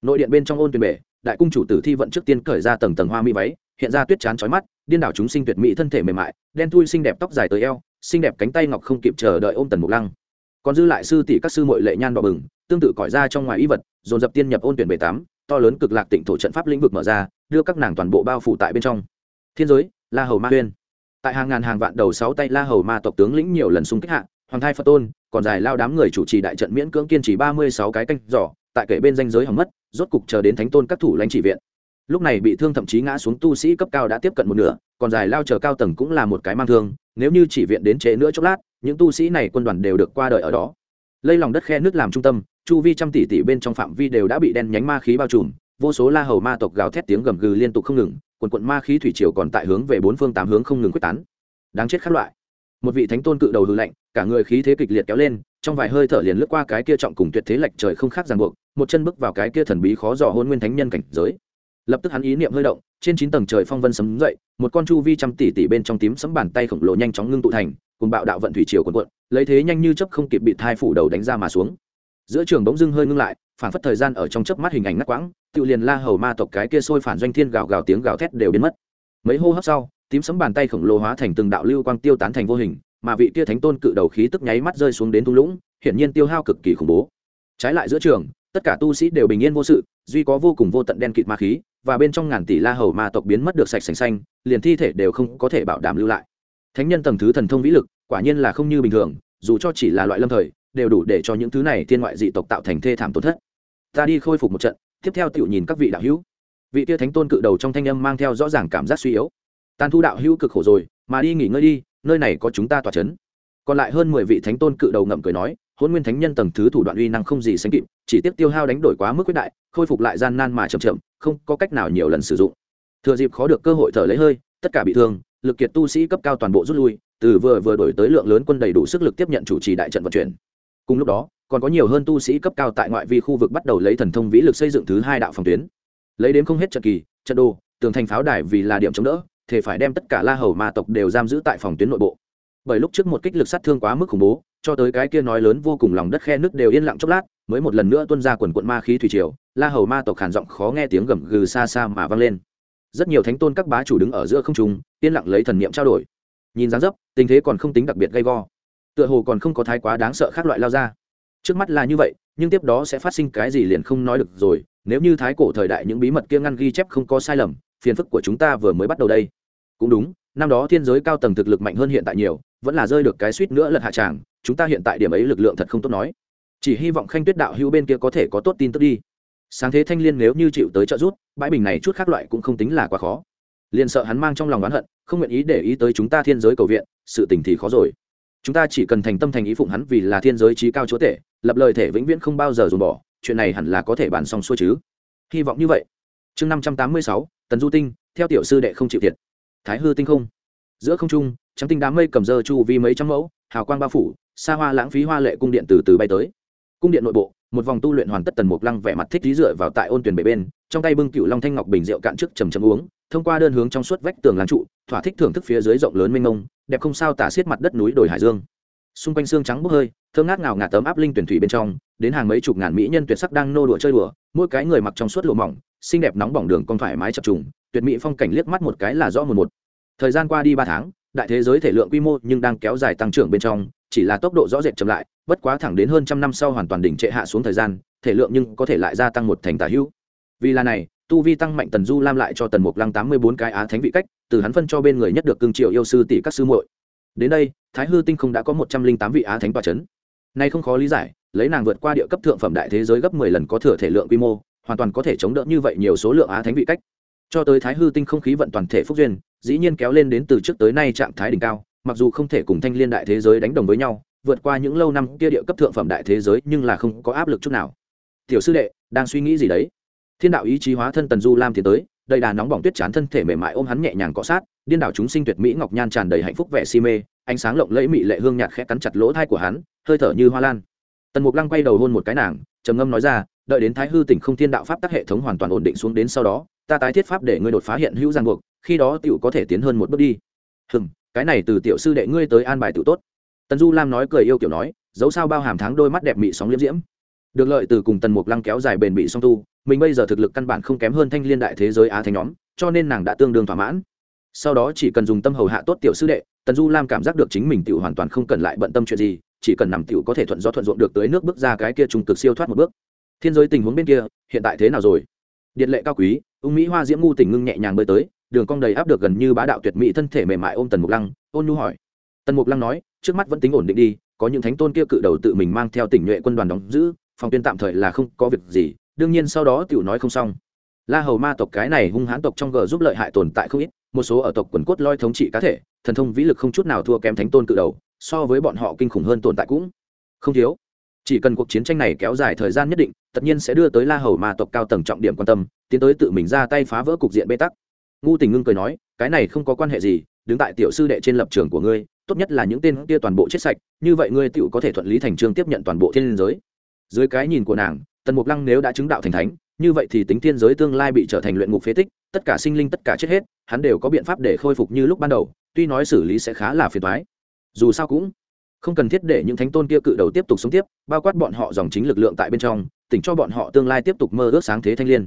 Nội điện bên trong ôn tuyển bể, đại cung chủ tử thi vận trước tiên cởi ra tầng tầng hoa mi váy, hiện ra tuyết chán chói mắt điên đảo chúng sinh tuyệt mỹ thân thể mềm mại, đen thui xinh đẹp tóc dài tới eo, xinh đẹp cánh tay ngọc không kịp chờ đợi ôm tần mục lăng. Còn dư lại sư tỷ các sư muội lệ nhan đỏ bừng, tương tự cõi ra trong ngoài y vật, dồn dập tiên nhập ôn tuyển bể tám, to lớn cực lạc tịnh thổ trận pháp lĩnh vực mở ra, đưa các nàng toàn bộ bao phủ tại bên trong. Thiên giới, la hầu ma huyên tại hàng ngàn hàng vạn đầu sáu tay la hầu ma tộc tướng lĩnh nhiều lần xung kích hạ, hoàng thai phật tôn, còn dài lao đám người chủ trì đại trận miễn cưỡng kiên trì ba mươi sáu cái canh giỏ, tại kể bên danh giới hỏng mất, rốt cục chờ đến thánh tôn các thủ lãnh chỉ viện lúc này bị thương thậm chí ngã xuống tu sĩ cấp cao đã tiếp cận một nửa, còn dài lao chờ cao tầng cũng là một cái mang thương, nếu như chỉ viện đến trễ nữa chốc lát, những tu sĩ này quân đoàn đều được qua đời ở đó. Lây lòng đất khe nước làm trung tâm, chu vi trăm tỷ tỷ bên trong phạm vi đều đã bị đen nhánh ma khí bao trùm, vô số la hầu ma tộc gào thét tiếng gầm gừ liên tục không ngừng, quần quận ma khí thủy triều còn tại hướng về bốn phương tám hướng không ngừng quyết tán. Đáng chết khắc loại. Một vị thánh tôn cự đầu hư lạnh, cả người khí thế kịch liệt kéo lên, trong vài hơi thở liền lướt qua cái kia trọng cùng tuyệt thế lệch trời không khác ràng buộc, một chân bước vào cái kia thần bí khó dò hôn nguyên thánh nhân cảnh giới lập tức hắn ý niệm hơi động, trên chín tầng trời phong vân sấm dậy, một con chu vi trăm tỷ tỷ bên trong tím sấm bàn tay khổng lồ nhanh chóng ngưng tụ thành, cùng bạo đạo vận thủy triều quần quận lấy thế nhanh như chấp không kịp bị thai phủ đầu đánh ra mà xuống. Giữa trường bỗng dưng hơi ngưng lại, phản phất thời gian ở trong chớp mắt hình ảnh ngắt quãng, tự liền la hầu ma tộc cái kia sôi phản doanh thiên gào gào tiếng gào thét đều biến mất. Mấy hô hấp sau, tím sấm bàn tay khổng lồ hóa thành từng đạo lưu quang tiêu tán thành vô hình, mà vị kia thánh tôn cự đầu khí tức nháy mắt rơi xuống đến thung lũng, hiển nhiên tiêu hao cực kỳ khủng bố. Trái lại giữa trường, tất cả tu sĩ đều bình yên vô sự, duy có vô cùng vô tận đen kịt ma khí và bên trong ngàn tỷ la hầu ma tộc biến mất được sạch sành xanh, liền thi thể đều không có thể bảo đảm lưu lại. Thánh nhân tầng thứ thần thông vĩ lực, quả nhiên là không như bình thường, dù cho chỉ là loại lâm thời, đều đủ để cho những thứ này thiên ngoại dị tộc tạo thành thê thảm tổn thất. Ta đi khôi phục một trận, tiếp theo tiểu nhìn các vị đạo hữu. Vị tia thánh tôn cự đầu trong thanh âm mang theo rõ ràng cảm giác suy yếu. Tàn thu đạo hữu cực khổ rồi, mà đi nghỉ ngơi đi, nơi này có chúng ta tỏa chấn. Còn lại hơn mười vị thánh tôn cự đầu ngậm cười nói, hôn nguyên thánh nhân tầng thứ thủ đoạn uy năng không gì sánh kịp chỉ tiếp tiêu hao đánh đổi quá mức quyết đại, khôi phục lại gian nan mà chậm chậm, không có cách nào nhiều lần sử dụng. Thừa dịp khó được cơ hội thở lấy hơi, tất cả bị thương, lực kiệt tu sĩ cấp cao toàn bộ rút lui, từ vừa vừa đổi tới lượng lớn quân đầy đủ sức lực tiếp nhận chủ trì đại trận vận chuyển. Cùng lúc đó, còn có nhiều hơn tu sĩ cấp cao tại ngoại vi khu vực bắt đầu lấy thần thông vĩ lực xây dựng thứ hai đạo phòng tuyến. Lấy đến không hết trận kỳ, trận đồ, tường thành pháo đài vì là điểm chống đỡ thể phải đem tất cả la hầu ma tộc đều giam giữ tại phòng tuyến nội bộ. Bởi lúc trước một kích lực sát thương quá mức khủng bố, cho tới cái kia nói lớn vô cùng lòng đất khe nước đều yên lặng chốc lát mới một lần nữa tuân ra quần quận ma khí thủy triều, la hầu ma tộc khản giọng khó nghe tiếng gầm gừ xa xa mà vang lên. Rất nhiều thánh tôn các bá chủ đứng ở giữa không trung, yên lặng lấy thần niệm trao đổi. Nhìn dáng dấp, tình thế còn không tính đặc biệt gay go. Tựa hồ còn không có thái quá đáng sợ khác loại lao ra. Trước mắt là như vậy, nhưng tiếp đó sẽ phát sinh cái gì liền không nói được rồi, nếu như thái cổ thời đại những bí mật kia ngăn ghi chép không có sai lầm, phiền phức của chúng ta vừa mới bắt đầu đây. Cũng đúng, năm đó thiên giới cao tầng thực lực mạnh hơn hiện tại nhiều, vẫn là rơi được cái suýt nữa lật hạ tràng, chúng ta hiện tại điểm ấy lực lượng thật không tốt nói chỉ hy vọng khanh tuyết đạo hữu bên kia có thể có tốt tin tức đi. Sáng thế thanh liên nếu như chịu tới trợ rút bãi bình này chút khác loại cũng không tính là quá khó. Liền sợ hắn mang trong lòng oán hận, không nguyện ý để ý tới chúng ta thiên giới cầu viện, sự tình thì khó rồi. Chúng ta chỉ cần thành tâm thành ý phụng hắn vì là thiên giới trí cao chúa tể, lập lời thể vĩnh viễn không bao giờ dồn bỏ, chuyện này hẳn là có thể bàn xong xuôi chứ. Hy vọng như vậy. Chương năm trăm tám mươi sáu, tần du tinh, theo tiểu sư đệ không chịu thiệt. Thái hư tinh không? Giữa không trung, trắng tinh đám mây cầm dơ chu vi mấy trăm mẫu, hào quang bao phủ, xa hoa lãng phí hoa lệ cung điện từ từ bay tới cung điện nội bộ, một vòng tu luyện hoàn tất tần mục lăng vẻ mặt thích lý dựa vào tại ôn tuyển bề bên, trong tay bưng cựu long thanh ngọc bình rượu cạn trước chầm chầm uống, thông qua đơn hướng trong suốt vách tường làng trụ, thỏa thích thưởng thức phía dưới rộng lớn mênh mông, đẹp không sao tả xiết mặt đất núi đồi hải dương. Xung quanh xương trắng bốc hơi, thơm ngát ngào ngạt tấm áp linh tuyển thủy bên trong, đến hàng mấy chục ngàn mỹ nhân tuyệt sắc đang nô đùa chơi đùa, mỗi cái người mặc trong suốt lụa mỏng, xinh đẹp nóng bỏng đường con thoải mái chập trùng, tuyệt mỹ phong cảnh liếc mắt một cái là rõ một một. Thời gian qua đi ba tháng, đại thế giới thể lượng quy mô nhưng đang kéo dài tăng trưởng bên trong chỉ là tốc độ rõ rệt chậm lại, bất quá thẳng đến hơn trăm năm sau hoàn toàn đỉnh trệ hạ xuống thời gian, thể lượng nhưng có thể lại gia tăng một thành tả hữu. Vì là này, tu vi tăng mạnh tần du lam lại cho tần mục lăng tám mươi bốn cái á thánh vị cách, từ hắn phân cho bên người nhất được cương triệu yêu sư tỷ các sư muội. Đến đây, thái hư tinh không đã có một trăm linh tám vị á thánh tòa c h ấ n nay không khó lý giải, lấy nàng vượt qua địa cấp thượng phẩm đại thế giới gấp mười lần có thừa thể lượng quy mô, hoàn toàn có thể chống đỡ như vậy nhiều số lượng á thánh vị cách. Cho tới thái hư tinh không khí vận toàn thể phúc duyên dĩ nhiên kéo lên đến từ trước tới nay trạng thái đỉnh cao, mặc dù không thể cùng thanh liên đại thế giới đánh đồng với nhau, vượt qua những lâu năm kia địa cấp thượng phẩm đại thế giới nhưng là không có áp lực chút nào. Tiểu sư đệ, đang suy nghĩ gì đấy? Thiên đạo ý chí hóa thân tần du lam tiến tới, đầy đà nóng bỏng tuyết chán thân thể mềm mại ôm hắn nhẹ nhàng cọ sát, điên đảo chúng sinh tuyệt mỹ ngọc nhan tràn đầy hạnh phúc vẻ si mê, ánh sáng lộng lẫy mị lệ hương nhạt khẽ cắn chặt lỗ thai của hắn, hơi thở như hoa lan. Tần mục lăng quay đầu hôn một cái nàng, trầm ngâm nói ra, đợi đến thái hư tỉnh không thiên đạo pháp tắc hệ thống hoàn toàn ổn định xuống đến sau đó, ta tái thiết pháp để ngươi đột phá hiện hữu giang buộc khi đó tiểu có thể tiến hơn một bước đi. Hừm, cái này từ tiểu sư đệ ngươi tới an bài tự tốt. Tần du lam nói cười yêu kiểu nói dẫu sao bao hàm tháng đôi mắt đẹp mị sóng liếm diễm. Được lợi từ cùng tần mục lăng kéo dài bền bị song tu mình bây giờ thực lực căn bản không kém hơn thanh liên đại thế giới á thánh nhóm cho nên nàng đã tương đương thỏa mãn. Sau đó chỉ cần dùng tâm hầu hạ tốt tiểu sư đệ tần du lam cảm giác được chính mình tiểu hoàn toàn không cần lại bận tâm chuyện gì chỉ cần nằm tiểu có thể thuận gió thuận ruộng được tới nước bước ra cái kia trùng cực siêu thoát một bước. Thiên giới tình huống bên kia hiện tại thế nào rồi? Điện lệ cao quý ung mỹ hoa diễm ngu tỉnh ngưng nhẹ nhàng bơi tới đường cong đầy áp được gần như bá đạo tuyệt mỹ thân thể mềm mại ôm tần mục lăng, ôn nhu hỏi. Tần mục lăng nói, trước mắt vẫn tính ổn định đi, có những thánh tôn kia cự đầu tự mình mang theo tỉnh nhuệ quân đoàn đóng giữ, phòng tuyên tạm thời là không có việc gì, đương nhiên sau đó tiểu nói không xong. La hầu ma tộc cái này hung hãn tộc trong g giúp lợi hại tồn tại không ít, một số ở tộc quần cốt loi thống trị cá thể, thần thông vĩ lực không chút nào thua kém thánh tôn cự đầu, so với bọn họ kinh khủng hơn tồn tại cũng không thiếu. Chỉ cần cuộc chiến tranh này kéo dài thời gian nhất định, tất nhiên sẽ đưa tới la hầu ma tộc cao tầng trọng điểm quan tâm, tiến tới tự mình ra tay phá vỡ cục diện bê tắc ngu tình ngưng cười nói, cái này không có quan hệ gì, đứng tại tiểu sư đệ trên lập trường của ngươi, tốt nhất là những tên kia toàn bộ chết sạch, như vậy ngươi tựu có thể thuận lý thành trương tiếp nhận toàn bộ thiên giới. Dưới cái nhìn của nàng, tần mục lăng nếu đã chứng đạo thành thánh, như vậy thì tính thiên giới tương lai bị trở thành luyện ngục phế tích, tất cả sinh linh, tất cả chết hết, hắn đều có biện pháp để khôi phục như lúc ban đầu, tuy nói xử lý sẽ khá là phiền thoái dù sao cũng không cần thiết để những thánh tôn kia cự đầu tiếp tục sống tiếp, bao quát bọn họ dòng chính lực lượng tại bên trong, tỉnh cho bọn họ tương lai tiếp tục mơ ước sáng thế thanh l i ê n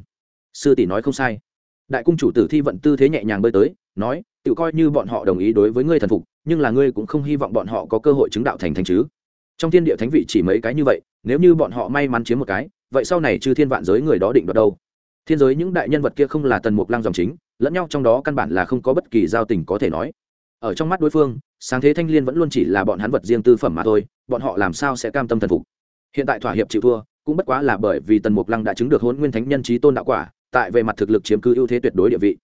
sư tỷ nói không sai đại cung chủ tử thi vận tư thế nhẹ nhàng bơi tới, nói tự coi như bọn họ đồng ý đối với ngươi thần phục, nhưng là ngươi cũng không hy vọng bọn họ có cơ hội chứng đạo thành thành chứ. Trong thiên địa thánh vị chỉ mấy cái như vậy, nếu như bọn họ may mắn chiếm một cái, vậy sau này chư thiên vạn giới người đó định đoạt đâu? Thiên giới những đại nhân vật kia không là tần mục lăng dòng chính, lẫn nhau trong đó căn bản là không có bất kỳ giao tình có thể nói. Ở trong mắt đối phương, sáng thế thanh l i ê n vẫn luôn chỉ là bọn hắn vật riêng tư phẩm mà thôi, bọn họ làm sao sẽ cam tâm thần phục? Hiện tại thỏa hiệp chịu thua, cũng bất quá là bởi vì tần mục lăng đã chứng được hôn nguyên thánh nhân trí tôn đạo quả tại về mặt thực lực chiếm cứ ưu thế tuyệt đối địa vị.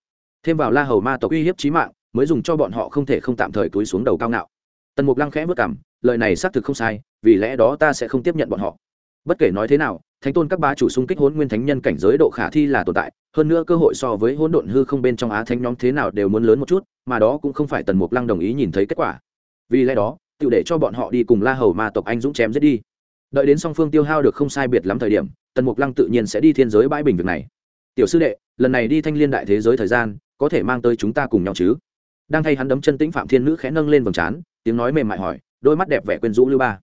Thêm vào la hầu ma tộc uy hiếp trí mạng, mới dùng cho bọn họ không thể không tạm thời túi xuống đầu cao ngạo. Tần mục lăng khẽ vất cảm lời này xác thực không sai, vì lẽ đó ta sẽ không tiếp nhận bọn họ. Bất kể nói thế nào, thánh tôn các bá chủ xung kích hôn nguyên thánh nhân cảnh giới độ khả thi là tồn tại, hơn nữa cơ hội so với hỗn độn hư không bên trong á thánh nhóm thế nào đều muốn lớn một chút, mà đó cũng không phải tần mục lăng đồng ý nhìn thấy kết quả. Vì lẽ đó, tự để cho bọn họ đi cùng la hầu ma tộc anh dũng chém giết đi. Đợi đến song phương tiêu hao được không sai biệt lắm thời điểm, tần mục lăng tự nhiên sẽ đi thiên giới bãi bình việc này tiểu sư đệ, lần này đi thanh liên đại thế giới thời gian, có thể mang tới chúng ta cùng nhau chứ? Đang thay hắn đấm chân tĩnh phạm thiên nữ khẽ nâng lên vầng trán, tiếng nói mềm mại hỏi, đôi mắt đẹp vẻ quyến rũ lưu ba.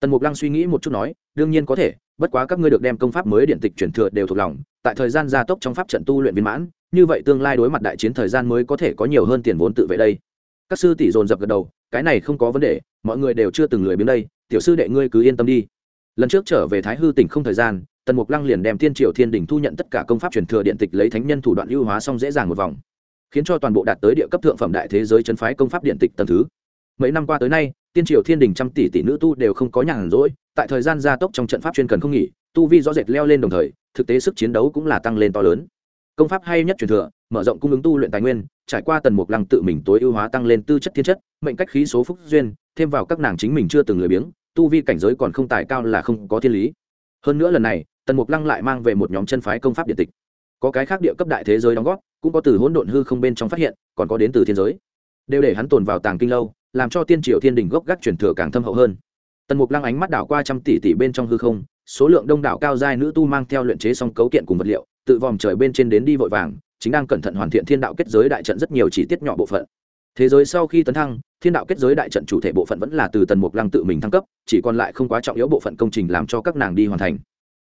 Tần mục lăng suy nghĩ một chút nói, đương nhiên có thể, bất quá các ngươi được đem công pháp mới điện tịch chuyển thừa đều thuộc lòng, tại thời gian gia tốc trong pháp trận tu luyện viên mãn, như vậy tương lai đối mặt đại chiến thời gian mới có thể có nhiều hơn tiền vốn tự vệ đây. Các sư tỷ dồn dập gật đầu, cái này không có vấn đề, mọi người đều chưa từng lười biếng đây, tiểu sư đệ ngươi cứ yên tâm đi. Lần trước trở về thái hư tỉnh không thời gian tần mục lăng liền đem thiên triệu thiên đình thu nhận tất cả công pháp truyền thừa điện tịch lấy thánh nhân thủ đoạn ưu hóa xong dễ dàng một vòng, khiến cho toàn bộ đạt tới địa cấp thượng phẩm đại thế giới chân phái công pháp điện tịch tầng thứ. Mấy năm qua tới nay, tiên triều thiên đình trăm tỷ tỷ nữ tu đều không có nhàn rỗi, tại thời gian gia tốc trong trận pháp chuyên cần không nghỉ, tu vi rõ rệt leo lên đồng thời, thực tế sức chiến đấu cũng là tăng lên to lớn. Công pháp hay nhất truyền thừa, mở rộng cung ứng tu luyện tài nguyên, trải qua tần mục lăng tự mình tối ưu hóa tăng lên tư chất thiên chất, mệnh cách khí số phúc duyên, thêm vào các nàng chính mình chưa từng lười biếng, tu vi cảnh giới còn không tài cao là không có thiên lý. Hơn nữa lần này tần mục lăng lại mang về một nhóm chân phái công pháp điện tịch. Có cái khác địa cấp đại thế giới đóng góp, cũng có từ hỗn độn hư không bên trong phát hiện, còn có đến từ thiên giới. Đều để hắn tồn vào tàng kinh lâu, làm cho tiên triều thiên đình gốc gác truyền thừa càng thâm hậu hơn. Tần mục lăng ánh mắt đảo qua trăm tỷ tỷ bên trong hư không, số lượng đông đảo cao giai nữ tu mang theo luyện chế xong cấu kiện cùng vật liệu, tự vòm trời bên trên đến đi vội vàng, chính đang cẩn thận hoàn thiện thiên đạo kết giới đại trận rất nhiều chi tiết nhỏ bộ phận. Thế giới sau khi tấn thăng, thiên đạo kết giới đại trận chủ thể bộ phận vẫn là từ tần mục lăng tự mình thăng cấp, chỉ còn lại không quá trọng yếu bộ phận công trình làm cho các nàng đi hoàn thành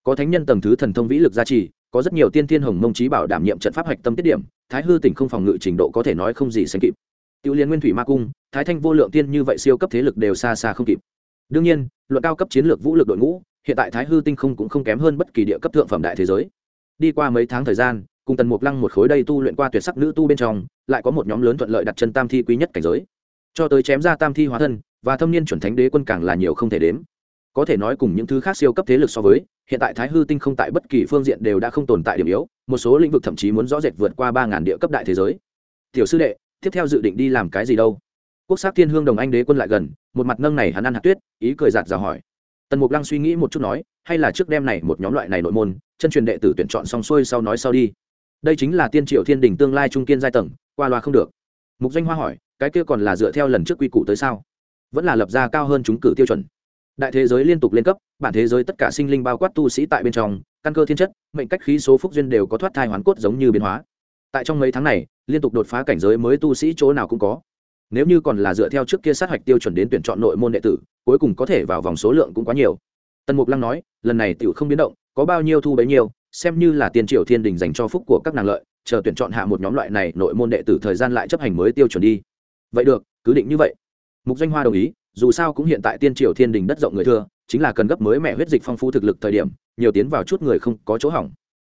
có thánh nhân tầng thứ thần thông vĩ lực gia trì, có rất nhiều tiên thiên hồng mông trí bảo đảm nhiệm trận pháp hạch tâm tiết điểm, thái hư tỉnh không phòng ngự trình độ có thể nói không gì sánh kịp. Tiêu liên nguyên thủy ma cung, thái thanh vô lượng tiên như vậy siêu cấp thế lực đều xa xa không kịp. Đương nhiên, luận cao cấp chiến lược vũ lực đội ngũ, hiện tại thái hư tinh không cũng không kém hơn bất kỳ địa cấp thượng phẩm đại thế giới. Đi qua mấy tháng thời gian, cùng tần mục lăng một khối đây tu luyện qua tuyệt sắc nữ tu bên trong, lại có một nhóm lớn thuận lợi đặt chân tam thi quý nhất cảnh giới. Cho tới chém ra tam thi hóa thân, và thâm niên chuẩn thánh đế quân càng là nhiều không thể đếm có thể nói cùng những thứ khác siêu cấp thế lực so với, hiện tại thái hư tinh không tại bất kỳ phương diện đều đã không tồn tại điểm yếu, một số lĩnh vực thậm chí muốn rõ rệt vượt qua ba ngàn địa cấp đại thế giới. Tiểu sư đệ, tiếp theo dự định đi làm cái gì đâu? Quốc sắc thiên hương đồng anh đế quân lại gần, một mặt nâng này hắn ăn hạt tuyết, ý cười giạt rào hỏi. Tần mục lăng suy nghĩ một chút nói, hay là trước đêm này một nhóm loại này nội môn, chân truyền đệ tử tuyển chọn xong xuôi sau nói sau đi. Đây chính là tiên triệu thiên đình tương lai trung kiên giai tầng, qua loa không được. Mục danh hoa hỏi, cái kia còn là dựa theo lần trước quy củ tới sao? Vẫn là lập ra cao hơn chúng cử tiêu chuẩn đại thế giới liên tục lên cấp, bản thế giới tất cả sinh linh bao quát tu sĩ tại bên trong, căn cơ thiên chất, mệnh cách khí số phúc duyên đều có thoát thai hoán cốt giống như biến hóa. Tại trong mấy tháng này, liên tục đột phá cảnh giới mới tu sĩ chỗ nào cũng có. Nếu như còn là dựa theo trước kia sát hạch tiêu chuẩn đến tuyển chọn nội môn đệ tử, cuối cùng có thể vào vòng số lượng cũng quá nhiều. Tần mục lăng nói, lần này tiểu không biến động, có bao nhiêu thu bấy nhiêu, xem như là tiền triệu thiên đình dành cho phúc của các nàng lợi, chờ tuyển chọn hạ một nhóm loại này, nội môn đệ tử thời gian lại chấp hành mới tiêu chuẩn đi. Vậy được, cứ định như vậy. Mục danh hoa đồng ý dù sao cũng hiện tại tiên triều thiên đình đất rộng người thưa, chính là cần gấp mới mẹ huyết dịch phong phú thực lực thời điểm, nhiều tiến vào chút người không có chỗ hỏng.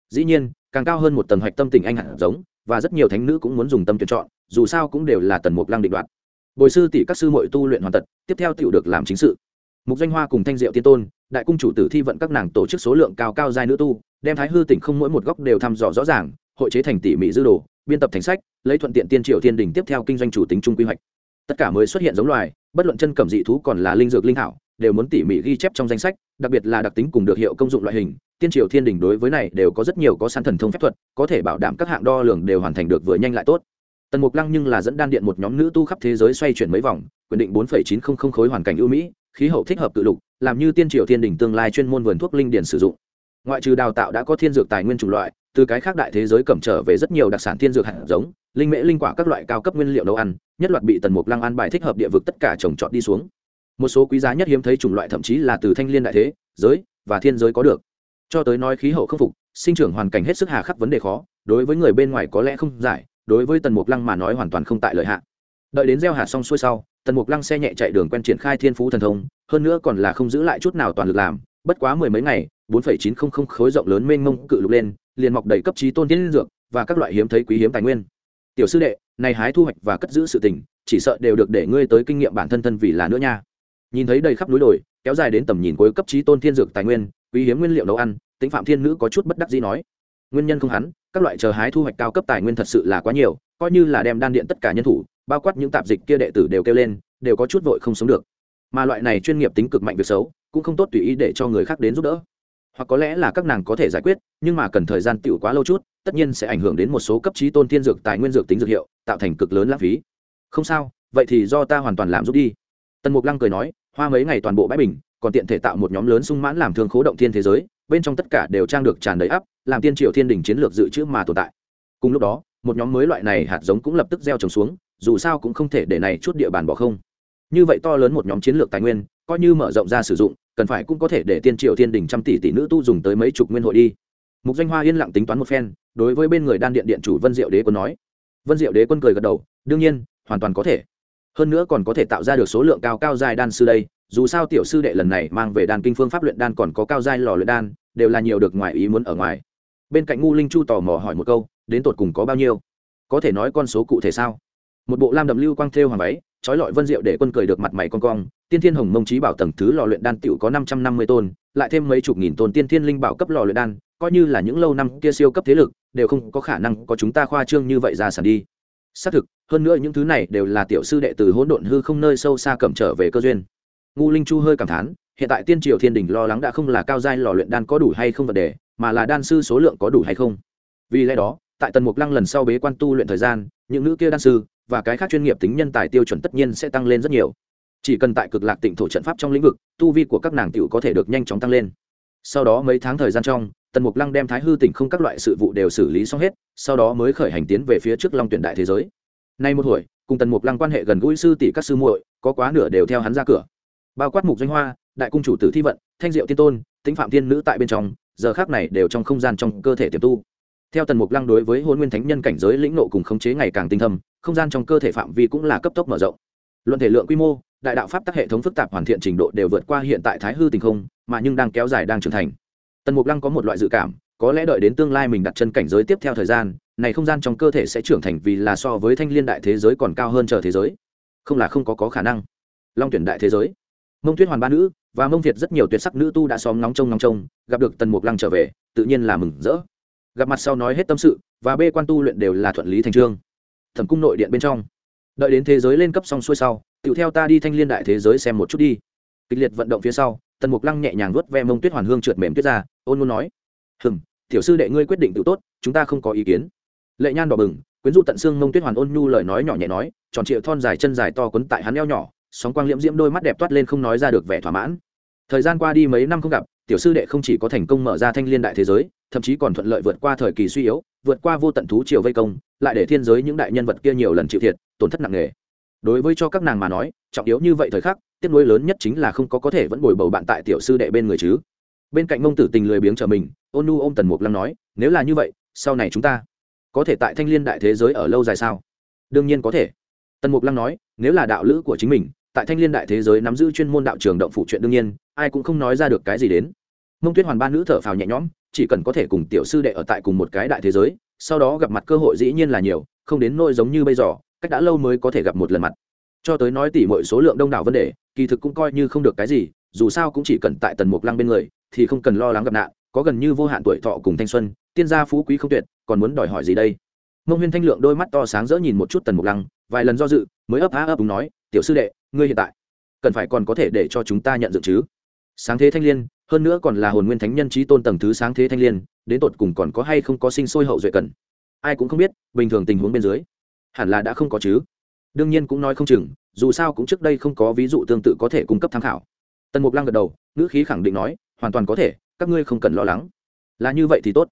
Dĩ nhiên, càng cao hơn một tầng hoạch tâm tình anh hẳn giống, và rất nhiều thánh nữ cũng muốn dùng tâm tuyển chọn, dù sao cũng đều là tần mục lăng định đoạt. Bồi sư tỷ các sư mội tu luyện hoàn tật, tiếp theo tựu được làm chính sự. Mục danh hoa cùng thanh diệu tiên tôn, đại cung chủ tử thi vận các nàng tổ chức số lượng cao cao giai nữ tu, đem thái hư tỉnh không mỗi một góc đều thăm dò rõ ràng, hội chế thành tỉ mỉ dư đồ, biên tập thành sách, lấy thuận tiện tiên triệu thiên đình tiếp theo kinh doanh chủ tính chung quy hoạch. Tất cả mới xuất hiện giống loài bất luận chân cẩm dị thú còn là linh dược linh hảo đều muốn tỉ mỉ ghi chép trong danh sách, đặc biệt là đặc tính cùng được hiệu công dụng loại hình, tiên triều thiên đình đối với này đều có rất nhiều có sẵn thần thông phép thuật, có thể bảo đảm các hạng đo lường đều hoàn thành được vừa nhanh lại tốt. Tần mục lăng nhưng là dẫn đan điện một nhóm nữ tu khắp thế giới xoay chuyển mấy vòng, quyết định bốn chín trăm linh khối hoàn cảnh ưu mỹ, khí hậu thích hợp tự lục, làm như tiên triều thiên đình tương lai chuyên môn vườn thuốc linh điển sử dụng. Ngoại trừ đào tạo đã có thiên dược tài nguyên chủng loại từ cái khác đại thế giới cầm trở về rất nhiều đặc sản thiên dược hạt giống, linh mễ linh quả các loại cao cấp nguyên liệu nấu ăn, nhất loạt bị tần mục lăng ăn bài thích hợp địa vực tất cả trồng trọt đi xuống. Một số quý giá nhất hiếm thấy chủng loại thậm chí là từ thanh liên đại thế, giới và thiên giới có được. Cho tới nói khí hậu khắc phục, sinh trưởng hoàn cảnh hết sức hà khắc vấn đề khó, đối với người bên ngoài có lẽ không giải, đối với tần mục lăng mà nói hoàn toàn không tại lợi hạn đợi đến gieo hạt xong xuôi sau, tần mục lăng xe nhẹ chạy đường quen triển khai thiên phú thần thông, hơn nữa còn là không giữ lại chút nào toàn lực làm, bất quá mười mấy ngày, bốn phẩy chín không không khối rộng lớn mênh mông cự lục lên liền mọc đầy cấp trí tôn tiến dược và các loại hiếm thấy quý hiếm tài nguyên. Tiểu sư đệ, này hái thu hoạch và cất giữ sự tình, chỉ sợ đều được để ngươi tới kinh nghiệm bản thân thân vì là nữa nha. Nhìn thấy đầy khắp núi đồi, kéo dài đến tầm nhìn cuối cấp trí tôn thiên dược tài nguyên, quý hiếm nguyên liệu nấu ăn tính phạm thiên nữ có chút bất đắc dĩ nói. Nguyên nhân không hắn, các loại chờ hái thu hoạch cao cấp tài nguyên thật sự là quá nhiều, coi như là đem đan điện tất cả nhân thủ, bao quát những tạp dịch kia đệ tử đều kêu lên, đều có chút vội không sống được. Mà loại này chuyên nghiệp tính cực mạnh việc xấu, cũng không tốt tùy ý để cho người khác đến giúp đỡ hoặc có lẽ là các nàng có thể giải quyết, nhưng mà cần thời gian tiểu quá lâu chút, tất nhiên sẽ ảnh hưởng đến một số cấp trí tôn thiên dược, tài nguyên dược tính dược hiệu, tạo thành cực lớn lãng phí. Không sao, vậy thì do ta hoàn toàn làm giúp đi. Tần mục lăng cười nói, hoa mấy ngày toàn bộ bãi bình, còn tiện thể tạo một nhóm lớn sung mãn làm thương khố động thiên thế giới, bên trong tất cả đều trang được tràn đầy ắp làm tiên triều thiên đình chiến lược dự trữ mà tồn tại. Cùng lúc đó, một nhóm mới loại này hạt giống cũng lập tức gieo trồng xuống, dù sao cũng không thể để này chút địa bàn bỏ không như vậy to lớn một nhóm chiến lược tài nguyên, coi như mở rộng ra sử dụng, cần phải cũng có thể để tiên triều thiên đình trăm tỷ tỷ nữ tu dùng tới mấy chục nguyên hội đi. Mục danh hoa yên lặng tính toán một phen, đối với bên người đan điện điện chủ vân diệu đế quân nói. Vân diệu đế quân cười gật đầu, đương nhiên, hoàn toàn có thể. Hơn nữa còn có thể tạo ra được số lượng cao cao dài đan sư đây, dù sao tiểu sư đệ lần này mang về đan kinh phương pháp luyện đan còn có cao giai lò luyện đan, đều là nhiều được ngoài ý muốn ở ngoài. Bên cạnh ngu linh chu tò mò hỏi một câu, đến tột cùng có bao nhiêu? Có thể nói con số cụ thể sao? Một bộ lam đậm lưu quang thêu hoàng váy trói lọi vân diệu để quân cười được mặt mày con cong, tiên thiên hồng mông trí bảo tầng thứ lò luyện đan tiểu có năm trăm năm mươi tôn, lại thêm mấy chục nghìn tôn tiên thiên linh bảo cấp lò luyện đan, coi như là những lâu năm kia siêu cấp thế lực, đều không có khả năng có chúng ta khoa trương như vậy ra sàn đi. Xác thực, hơn nữa những thứ này đều là tiểu sư đệ từ hỗn độn hư không nơi sâu xa cầm trở về cơ duyên. Ngu linh chu hơi cảm thán, hiện tại tiên triều thiên đình lo lắng đã không là cao giai lò luyện đan có đủ hay không vấn đề, mà là đan sư số lượng có đủ hay không. Vì lẽ đó, tại tần mục lăng lần sau bế quan tu luyện thời gian những nữ kia đan sư và cái khác chuyên nghiệp tính nhân tài tiêu chuẩn tất nhiên sẽ tăng lên rất nhiều. Chỉ cần tại cực lạc tịnh thổ trận pháp trong lĩnh vực, tu vi của các nàng tiểu có thể được nhanh chóng tăng lên. Sau đó mấy tháng thời gian trong, tần mục lăng đem thái hư tỉnh không các loại sự vụ đều xử lý xong hết, sau đó mới khởi hành tiến về phía trước long tuyển đại thế giới. Nay một hồi, cùng tần mục lăng quan hệ gần gũi sư tỷ các sư muội, có quá nửa đều theo hắn ra cửa. Bao quát mục doanh hoa, đại cung chủ tử thi vận, thanh diệu tiên tôn tính phạm tiên nữ tại bên trong, giờ khác này đều trong không gian trong cơ thể tiềm tu theo tần mục lăng đối với hôn nguyên thánh nhân cảnh giới lĩnh nộ cùng khống chế ngày càng tinh thâm, không gian trong cơ thể phạm vi cũng là cấp tốc mở rộng. Luận thể lượng quy mô, đại đạo pháp tắc hệ thống phức tạp hoàn thiện trình độ đều vượt qua hiện tại thái hư tình không, mà nhưng đang kéo dài đang trưởng thành. Tần mục lăng có một loại dự cảm, có lẽ đợi đến tương lai mình đặt chân cảnh giới tiếp theo thời gian, này không gian trong cơ thể sẽ trưởng thành vì là so với thanh liên đại thế giới còn cao hơn chờ thế giới. Không là không có có khả năng. Long tuyển đại thế giới. Mông tuyết hoàn ba nữ và mông việt rất nhiều tuyệt sắc nữ tu đã xóm nóng trông nóng trông, gặp được tần mục lăng trở về, tự nhiên là mừng rỡ gặp mặt sau nói hết tâm sự, và bê quan tu luyện đều là thuận lý thành trương. Thẩm cung nội điện bên trong. Đợi đến thế giới lên cấp xong xuôi sau tự theo ta đi thanh liên đại thế giới xem một chút đi. Kịch liệt vận động phía sau, tần mục lăng nhẹ nhàng vớt ve mông tuyết hoàn hương trượt mềm tuyết ra, ôn luôn nói, hừm, tiểu sư đệ ngươi quyết định tự tốt, chúng ta không có ý kiến. Lệ nhan đỏ bừng, quyến dụ tận xương mông tuyết hoàn ôn nhu lời nói nhỏ nhẹ nói, tròn triệu thon dài chân dài to quấn tại hắn eo nhỏ, sóng quang liễm diễm đôi mắt đẹp toát lên không nói ra được vẻ thỏa mãn. Thời gian qua đi mấy năm không gặp, tiểu sư đệ không chỉ có thành công mở ra thanh liên đại thế giới thậm chí còn thuận lợi vượt qua thời kỳ suy yếu, vượt qua vô tận thú triều vây công, lại để thiên giới những đại nhân vật kia nhiều lần chịu thiệt, tổn thất nặng nề. Đối với cho các nàng mà nói, trọng yếu như vậy thời khắc, tiếc nuối lớn nhất chính là không có có thể vẫn bồi bầu bạn tại tiểu sư đệ bên người chứ. Bên cạnh mông tử tình lười biếng trở mình, ôn nu ôm tần mục lăng nói, nếu là như vậy, sau này chúng ta có thể tại thanh liên đại thế giới ở lâu dài sao? Đương nhiên có thể. Tần mục lăng nói, nếu là đạo lữ của chính mình, tại thanh liên đại thế giới nắm giữ chuyên môn đạo trường động phụ chuyện đương nhiên, ai cũng không nói ra được cái gì đến mông tuyết hoàn ba nữ thở phào nhẹ nhõm, chỉ cần có thể cùng tiểu sư đệ ở tại cùng một cái đại thế giới, sau đó gặp mặt cơ hội dĩ nhiên là nhiều, không đến nỗi giống như bây giờ, cách đã lâu mới có thể gặp một lần mặt. Cho tới nói tỉ mọi số lượng đông đảo vấn đề, kỳ thực cũng coi như không được cái gì, dù sao cũng chỉ cần tại tần mục lăng bên người, thì không cần lo lắng gặp nạn, có gần như vô hạn tuổi thọ cùng thanh xuân, tiên gia phú quý không tuyệt, còn muốn đòi hỏi gì đây? Mông huyên thanh lượng đôi mắt to sáng rỡ nhìn một chút tần mục lăng, vài lần do dự, mới ấp á ấp đúng nói, tiểu sư đệ, ngươi hiện tại cần phải còn có thể để cho chúng ta nhận dự chứ? Sáng thế thanh l i ê n hơn nữa còn là hồn nguyên thánh nhân trí tôn tầng thứ sáng thế thanh l i ê n đến tột cùng còn có hay không có sinh sôi hậu duệ cần? Ai cũng không biết, bình thường tình huống bên dưới, hẳn là đã không có chứ. Đương nhiên cũng nói không chừng, dù sao cũng trước đây không có ví dụ tương tự có thể cung cấp tham khảo. Tần mục lăng gật đầu, ngữ khí khẳng định nói, hoàn toàn có thể, các ngươi không cần lo lắng. Là như vậy thì tốt.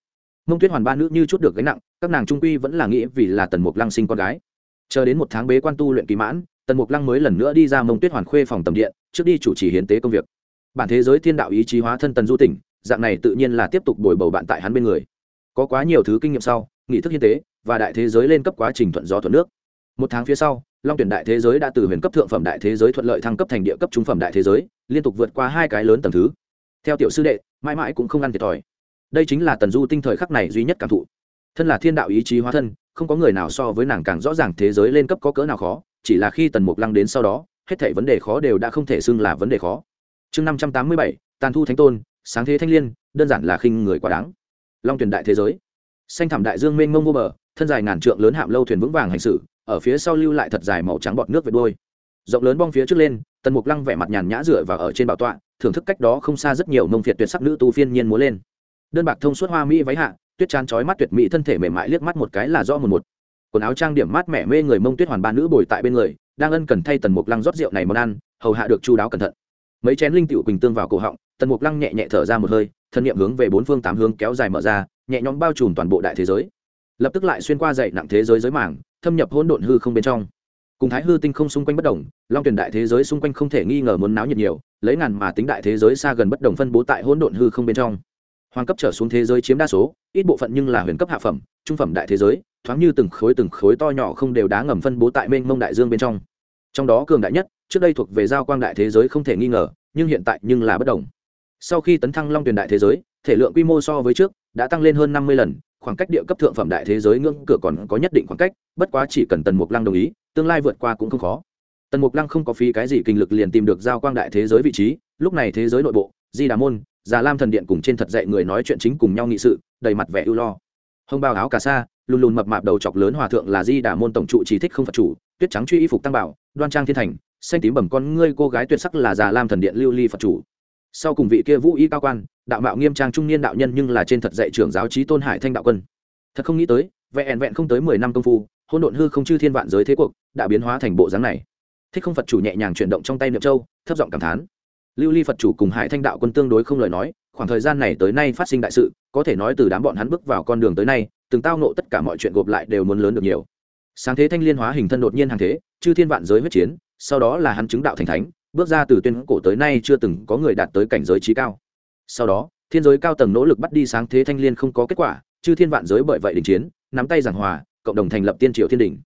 Mông tuyết hoàn ba nữ như chút được gánh nặng, các nàng trung quy vẫn là nghĩ vì là tần mục lăng sinh con gái. Chờ đến một tháng bế quan tu luyện kỳ mãn, tần mục lăng mới lần nữa đi ra mông tuyết hoàn khuê phòng tầm điện, trước đi chủ trì hiến tế công việc bản thế giới thiên đạo ý chí hóa thân tần du tỉnh, dạng này tự nhiên là tiếp tục bồi bầu bạn tại hắn bên người. Có quá nhiều thứ kinh nghiệm sau, nghị thức hiến tế, và đại thế giới lên cấp quá trình thuận gió thuận nước. Một tháng phía sau, long tuyển đại thế giới đã từ huyền cấp thượng phẩm đại thế giới thuận lợi thăng cấp thành địa cấp trung phẩm đại thế giới, liên tục vượt qua hai cái lớn tầm thứ. Theo tiểu sư đệ, mãi mãi cũng không ăn thiệt thòi. Đây chính là tần du tinh thời khắc này duy nhất cảm thụ. Thân là thiên đạo ý chí hóa thân, không có người nào so với nàng càng rõ ràng thế giới lên cấp có cỡ nào khó, chỉ là khi tần mục lăng đến sau đó, hết thảy vấn đề khó đều đã không thể xưng là vấn đề khó chương năm trăm tám mươi bảy, tàn thu thánh tôn, sáng thế thanh l i ê n đơn giản là khinh người quá đáng. Long tuyển đại thế giới. Xanh thảm đại dương mênh mông vô bờ, thân dài ngàn trượng lớn hạm lâu thuyền vững vàng hành xử, ở phía sau lưu lại thật dài màu trắng bọt nước về đôi rộng lớn bong phía trước lên, tần mục lăng vẻ mặt nhàn nhã dựa và ở trên bảo tọa, thưởng thức cách đó không xa rất nhiều mông phiệt tuyệt sắc nữ tu phiên nhiên múa lên. Đơn bạc thông suốt hoa mỹ váy hạ, tuyết trán trói mắt tuyệt mỹ thân thể mềm mại liếc mắt một cái là do một một. Quần áo trang điểm mát mẻ mê người mông tuyết hoàn ba nữ bồi tại bên người, đang ân cần thay tần mục lăng rót rượu này món ăn, hầu hạ được chu đáo cẩn thận mấy chén linh tiểu quỳnh tương vào cổ họng, tần mục lăng nhẹ nhẹ thở ra một hơi, thân nhiệm hướng về bốn phương tám hướng kéo dài mở ra, nhẹ nhõm bao trùm toàn bộ đại thế giới. Lập tức lại xuyên qua dậy nặng thế giới giới mảng thâm nhập hỗn độn hư không bên trong. Cùng thái hư tinh không xung quanh bất đồng, long tuyển đại thế giới xung quanh không thể nghi ngờ muốn náo nhiệt nhiều, lấy ngàn mà tính đại thế giới xa gần bất đồng phân bố tại hỗn độn hư không bên trong. Hoàng cấp trở xuống thế giới chiếm đa số, ít bộ phận nhưng là huyền cấp hạ phẩm, trung phẩm đại thế giới, thoáng như từng khối từng khối to nhỏ không đều đá ngầm phân bố tại mênh mông đại dương bên trong trong đó cường đại nhất, trước đây thuộc về giao quang đại thế giới không thể nghi ngờ, nhưng hiện tại nhưng là bất đồng. Sau khi tấn thăng long tuyền đại thế giới, thể lượng quy mô so với trước, đã tăng lên hơn năm mươi lần, khoảng cách địa cấp thượng phẩm đại thế giới ngưỡng cửa còn có nhất định khoảng cách, bất quá chỉ cần tần mục lăng đồng ý, tương lai vượt qua cũng không khó. Tần mục lăng không có phí cái gì kinh lực liền tìm được giao quang đại thế giới vị trí, lúc này thế giới nội bộ, di đà môn, già lam thần điện cùng trên thật dạy người nói chuyện chính cùng nhau nghị sự, đầy mặt vẻ ưu lo. Hông bao áo cà sa, lùn lùn mập mạp đầu chọc lớn hòa thượng là di đà môn tổng trụ chỉ thích không phật chủ tuyết trắng truy y phục tăng bảo, đoan trang thiên thành, xanh tím bẩm con ngươi cô gái tuyệt sắc là già lam thần điện lưu ly phật chủ. Sau cùng vị kia vũ y cao quan, đạo mạo nghiêm trang trung niên đạo nhân nhưng là trên thật dạy trưởng giáo trí tôn hải thanh đạo quân. Thật không nghĩ tới, vẹn vẹn không tới mười năm công phu hôn độn hư không chư thiên vạn giới thế cuộc đã biến hóa thành bộ dáng này. Thích không phật chủ nhẹ nhàng chuyển động trong tay niệm châu, thấp giọng cảm thán. Lưu ly phật chủ cùng hải thanh đạo quân tương đối không lời nói, khoảng thời gian này tới nay phát sinh đại sự, có thể nói từ đám bọn hắn bước vào con đường tới nay, từng tao nộ tất cả mọi chuyện gộp lại đều muốn lớn được nhiều sáng thế thanh liên hóa hình thân đột nhiên hàng thế, chư thiên vạn giới huyết chiến, sau đó là hắn chứng đạo thành thánh, bước ra từ tuyên cổ tới nay chưa từng có người đạt tới cảnh giới trí cao. Sau đó, thiên giới cao tầng nỗ lực bắt đi sáng thế thanh liên không có kết quả, chư thiên vạn giới bởi vậy đình chiến, nắm tay giảng hòa, cộng đồng thành lập tiên triều thiên đình.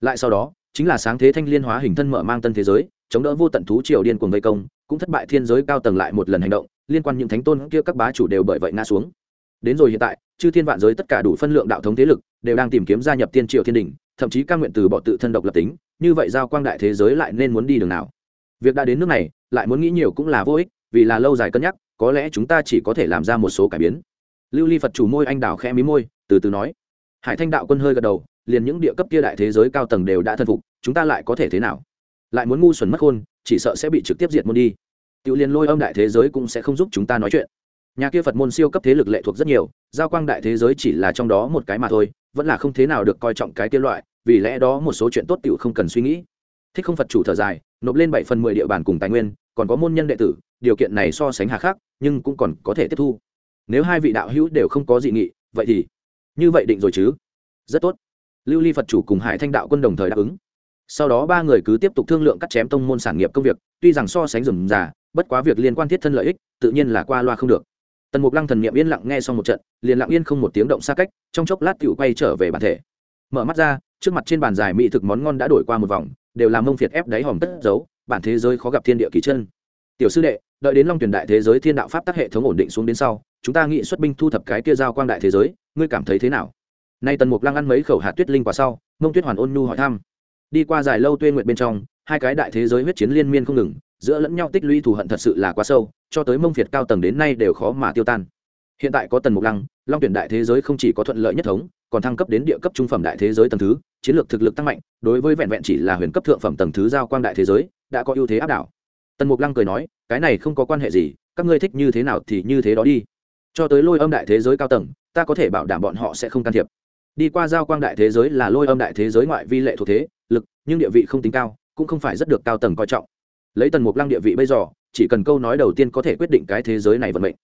Lại sau đó, chính là sáng thế thanh liên hóa hình thân mở mang tân thế giới, chống đỡ vô tận thú triều điên cuồng vây công, cũng thất bại thiên giới cao tầng lại một lần hành động, liên quan những thánh tôn kia các bá chủ đều bởi vậy ngã xuống. Đến rồi hiện tại, chư thiên vạn giới tất cả đủ phân lượng đạo thống thế lực, đều đang tìm kiếm gia nhập tiên triều thiên đình thậm chí cam nguyện từ bỏ tự thân độc lập tính, như vậy giao quang đại thế giới lại nên muốn đi đường nào? Việc đã đến nước này, lại muốn nghĩ nhiều cũng là vô ích, vì là lâu dài cân nhắc, có lẽ chúng ta chỉ có thể làm ra một số cải biến. Lưu ly phật chủ môi anh đào khẽ mí môi, từ từ nói. Hải thanh đạo quân hơi gật đầu, liền những địa cấp kia đại thế giới cao tầng đều đã thân phục, chúng ta lại có thể thế nào? Lại muốn ngu xuẩn mất khôn, chỉ sợ sẽ bị trực tiếp diệt môn đi. Tiểu liền lôi âm đại thế giới cũng sẽ không giúp chúng ta nói chuyện. Nhà kia phật môn siêu cấp thế lực lệ thuộc rất nhiều, giao quang đại thế giới chỉ là trong đó một cái mà thôi, vẫn là không thế nào được coi trọng cái kia loại vì lẽ đó một số chuyện tốt tiểu không cần suy nghĩ. Thích không phật chủ thở dài, nộp lên bảy phần mười địa bàn cùng tài nguyên, còn có môn nhân đệ tử, điều kiện này so sánh hà khắc, nhưng cũng còn có thể tiếp thu. Nếu hai vị đạo hữu đều không có dị nghị, vậy thì như vậy định rồi chứ? Rất tốt. Lưu ly phật chủ cùng hải thanh đạo quân đồng thời đáp ứng. Sau đó ba người cứ tiếp tục thương lượng cắt chém tông môn sản nghiệp công việc, tuy rằng so sánh rườm rà, bất quá việc liên quan thiết thân lợi ích, tự nhiên là qua loa không được. Tần mục lăng thần niệm yên lặng nghe xong một trận, liền lặng yên không một tiếng động xa cách, trong chốc lát tiểu quay trở về bản thể. Mở mắt ra trước mặt trên bàn dài mỹ thực món ngon đã đổi qua một vòng, đều làm mông phiệt ép đáy hòm tất giấu bản thế giới khó gặp thiên địa kỳ chân. Tiểu sư đệ, đợi đến long tuyển đại thế giới thiên đạo pháp tác hệ thống ổn định xuống đến sau, chúng ta nghĩ xuất binh thu thập cái kia giao quang đại thế giới, ngươi cảm thấy thế nào? Nay tần mục lăng ăn mấy khẩu hạt tuyết linh quả sau, mông tuyết hoàn ôn nhu hỏi thăm. Đi qua dài lâu tuyên nguyện bên trong, hai cái đại thế giới huyết chiến liên miên không ngừng, giữa lẫn nhau tích lũy thù hận thật sự là quá sâu, cho tới mông Phiệt cao tầng đến nay đều khó mà tiêu tan. Hiện tại có tần mục lăng, long tuyển đại thế giới không chỉ có thuận lợi nhất thống còn thăng cấp đến địa cấp trung phẩm đại thế giới tầng thứ, chiến lược thực lực tăng mạnh, đối với vẹn vẹn chỉ là huyền cấp thượng phẩm tầng thứ giao quang đại thế giới, đã có ưu thế áp đảo. Tần mục lăng cười nói, cái này không có quan hệ gì, các ngươi thích như thế nào thì như thế đó đi. Cho tới lôi âm đại thế giới cao tầng, ta có thể bảo đảm bọn họ sẽ không can thiệp. Đi qua giao quang đại thế giới là lôi âm đại thế giới ngoại vi lệ thuộc thế, lực, nhưng địa vị không tính cao, cũng không phải rất được cao tầng coi trọng. Lấy tần mục lăng địa vị bây giờ, chỉ cần câu nói đầu tiên có thể quyết định cái thế giới này vận mệnh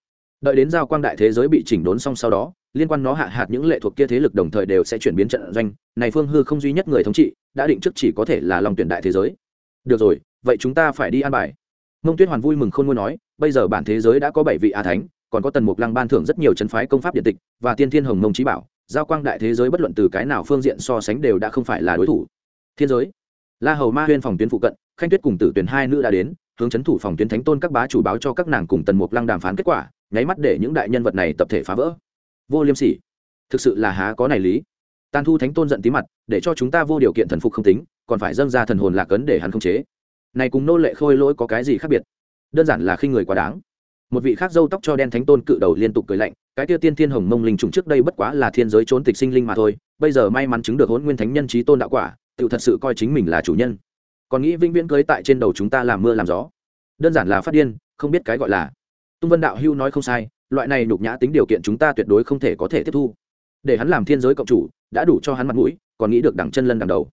đợi đến giao quang đại thế giới bị chỉnh đốn xong sau đó, liên quan nó hạ hạt những lệ thuộc kia thế lực đồng thời đều sẽ chuyển biến trận doanh. Này phương hư không duy nhất người thống trị, đã định trước chỉ có thể là lòng tuyển đại thế giới. Được rồi, vậy chúng ta phải đi an bài. Mông tuyết hoàn vui mừng khôn ngôi nói, bây giờ bản thế giới đã có bảy vị a thánh, còn có tần mục lăng ban thưởng rất nhiều chân phái công pháp điện tịch và tiên thiên hồng mông trí bảo. Giao quang đại thế giới bất luận từ cái nào phương diện so sánh đều đã không phải là đối thủ. Thiên giới. La hầu ma huyên phòng tuyến phụ cận, khanh tuyết cùng tử tuyển hai nữ đã đến, hướng chấn thủ phòng tuyến thánh tôn các bá chủ báo cho các nàng cùng tần mục lăng đàm phán kết quả nháy mắt để những đại nhân vật này tập thể phá vỡ. Vô liêm sỉ. Thực sự là há có này lý. Tàn thu thánh tôn giận tí mặt, để cho chúng ta vô điều kiện thần phục không tính, còn phải dâng ra thần hồn lạc ấn để hắn không chế. Này cùng nô lệ khôi lỗi có cái gì khác biệt? Đơn giản là khi người quá đáng. Một vị khác dâu tóc cho đen thánh tôn cự đầu liên tục cười lạnh, cái tiêu tiên thiên hồng mông linh trùng trước đây bất quá là thiên giới trốn tịch sinh linh mà thôi, bây giờ may mắn chứng được hôn nguyên thánh nhân trí tôn đạo quả, tự thật sự coi chính mình là chủ nhân. Còn nghĩ vĩnh viễn cưới tại trên đầu chúng ta làm mưa làm gió. Đơn giản là phát điên, không biết cái gọi là tung vân đạo hưu nói không sai, loại này nhục nhã tính điều kiện chúng ta tuyệt đối không thể có thể tiếp thu. Để hắn làm thiên giới cộng chủ, đã đủ cho hắn mặt mũi, còn nghĩ được đẳng chân lân đằng đầu.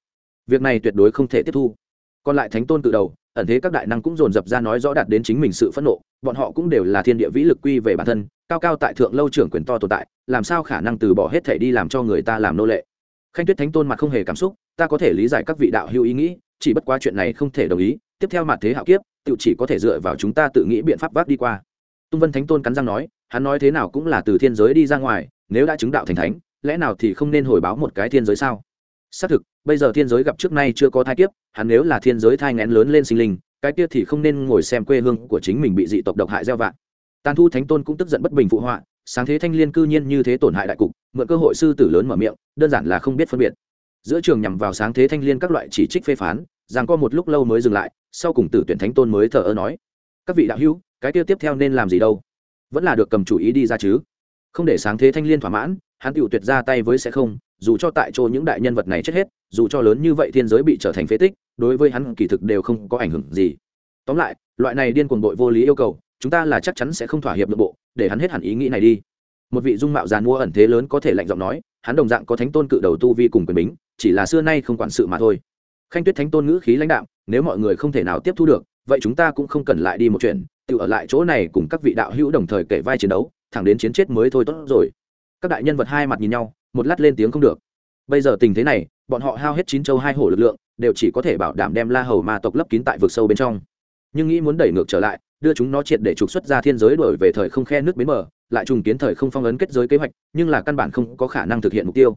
Việc này tuyệt đối không thể tiếp thu. Còn lại thánh tôn tự đầu, ẩn thế các đại năng cũng dồn dập ra nói rõ đạt đến chính mình sự phẫn nộ, bọn họ cũng đều là thiên địa vĩ lực quy về bản thân, cao cao tại thượng lâu trưởng quyền to tồn tại, làm sao khả năng từ bỏ hết thể đi làm cho người ta làm nô lệ? Khanh tuyết thánh tôn mặt không hề cảm xúc, ta có thể lý giải các vị đạo hữu ý nghĩ, chỉ bất quá chuyện này không thể đồng ý, tiếp theo mặt thế hạo kiếp tự chỉ có thể dựa vào chúng ta tự nghĩ biện pháp vác đi qua tung vân thánh tôn cắn răng nói, hắn nói thế nào cũng là từ thiên giới đi ra ngoài, nếu đã chứng đạo thành thánh, lẽ nào thì không nên hồi báo một cái thiên giới sao? Xác thực, bây giờ thiên giới gặp trước nay chưa có thai kiếp, hắn nếu là thiên giới thai ngén lớn lên sinh linh, cái kia thì không nên ngồi xem quê hương của chính mình bị dị tộc độc hại gieo vạn tàn thu thánh tôn cũng tức giận bất bình phụ họa, sáng thế thanh liên cư nhiên như thế tổn hại đại cục, mượn cơ hội sư tử lớn mở miệng, đơn giản là không biết phân biệt. Giữa trường nhằm vào sáng thế thanh liên các loại chỉ trích phê phán, rằng có một lúc lâu mới dừng lại, sau cùng tử tuyển thánh tôn mới thờ ơ nói, các vị đạo hữu cái kia tiếp theo nên làm gì đâu? Vẫn là được cầm chủ ý đi ra chứ. Không để sáng thế thanh liên thỏa mãn, hắn tựu tuyệt ra tay với sẽ không, dù cho tại chỗ những đại nhân vật này chết hết, dù cho lớn như vậy thiên giới bị trở thành phế tích, đối với hắn kỳ thực đều không có ảnh hưởng gì. Tóm lại, loại này điên cuồng đội vô lý yêu cầu, chúng ta là chắc chắn sẽ không thỏa hiệp nội bộ, để hắn hết hẳn ý nghĩ này đi. Một vị dung mạo giàn mua ẩn thế lớn có thể lạnh giọng nói, hắn đồng dạng có thánh tôn cự đầu tu vi cùng quyền bính, chỉ là xưa nay không quản sự mà thôi. Khanh tuyết thánh tôn ngữ khí lãnh đạo nếu mọi người không thể nào tiếp thu được, vậy chúng ta cũng không cần lại đi một chuyện tự ở lại chỗ này cùng các vị đạo hữu đồng thời kể vai chiến đấu, thẳng đến chiến chết mới thôi tốt rồi. Các đại nhân vật hai mặt nhìn nhau, một lát lên tiếng không được. Bây giờ tình thế này, bọn họ hao hết chín châu hai hổ lực lượng, đều chỉ có thể bảo đảm đem la hầu ma tộc lấp kín tại vực sâu bên trong. Nhưng nghĩ muốn đẩy ngược trở lại, đưa chúng nó triệt để trục xuất ra thiên giới đổi về thời không khe nước bến mở lại trùng kiến thời không phong ấn kết giới kế hoạch, nhưng là căn bản không có khả năng thực hiện mục tiêu.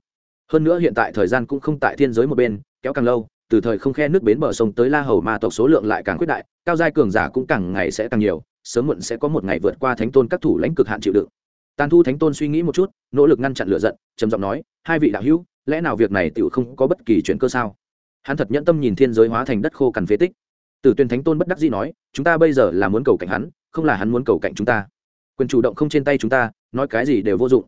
Hơn nữa hiện tại thời gian cũng không tại thiên giới một bên, kéo càng lâu từ thời không khe nước bến bờ sông tới la hầu ma tộc số lượng lại càng quyết đại, cao giai cường giả cũng càng ngày sẽ càng nhiều, sớm muộn sẽ có một ngày vượt qua thánh tôn các thủ lãnh cực hạn chịu đựng. Tàn thu thánh tôn suy nghĩ một chút, nỗ lực ngăn chặn lửa giận, trầm giọng nói, hai vị đạo hữu, lẽ nào việc này tựu không có bất kỳ chuyện cơ sao? Hắn thật nhẫn tâm nhìn thiên giới hóa thành đất khô cằn phế tích. Từ tuyên thánh tôn bất đắc dĩ nói, chúng ta bây giờ là muốn cầu cạnh hắn, không là hắn muốn cầu cạnh chúng ta. Quyền chủ động không trên tay chúng ta, nói cái gì đều vô dụng.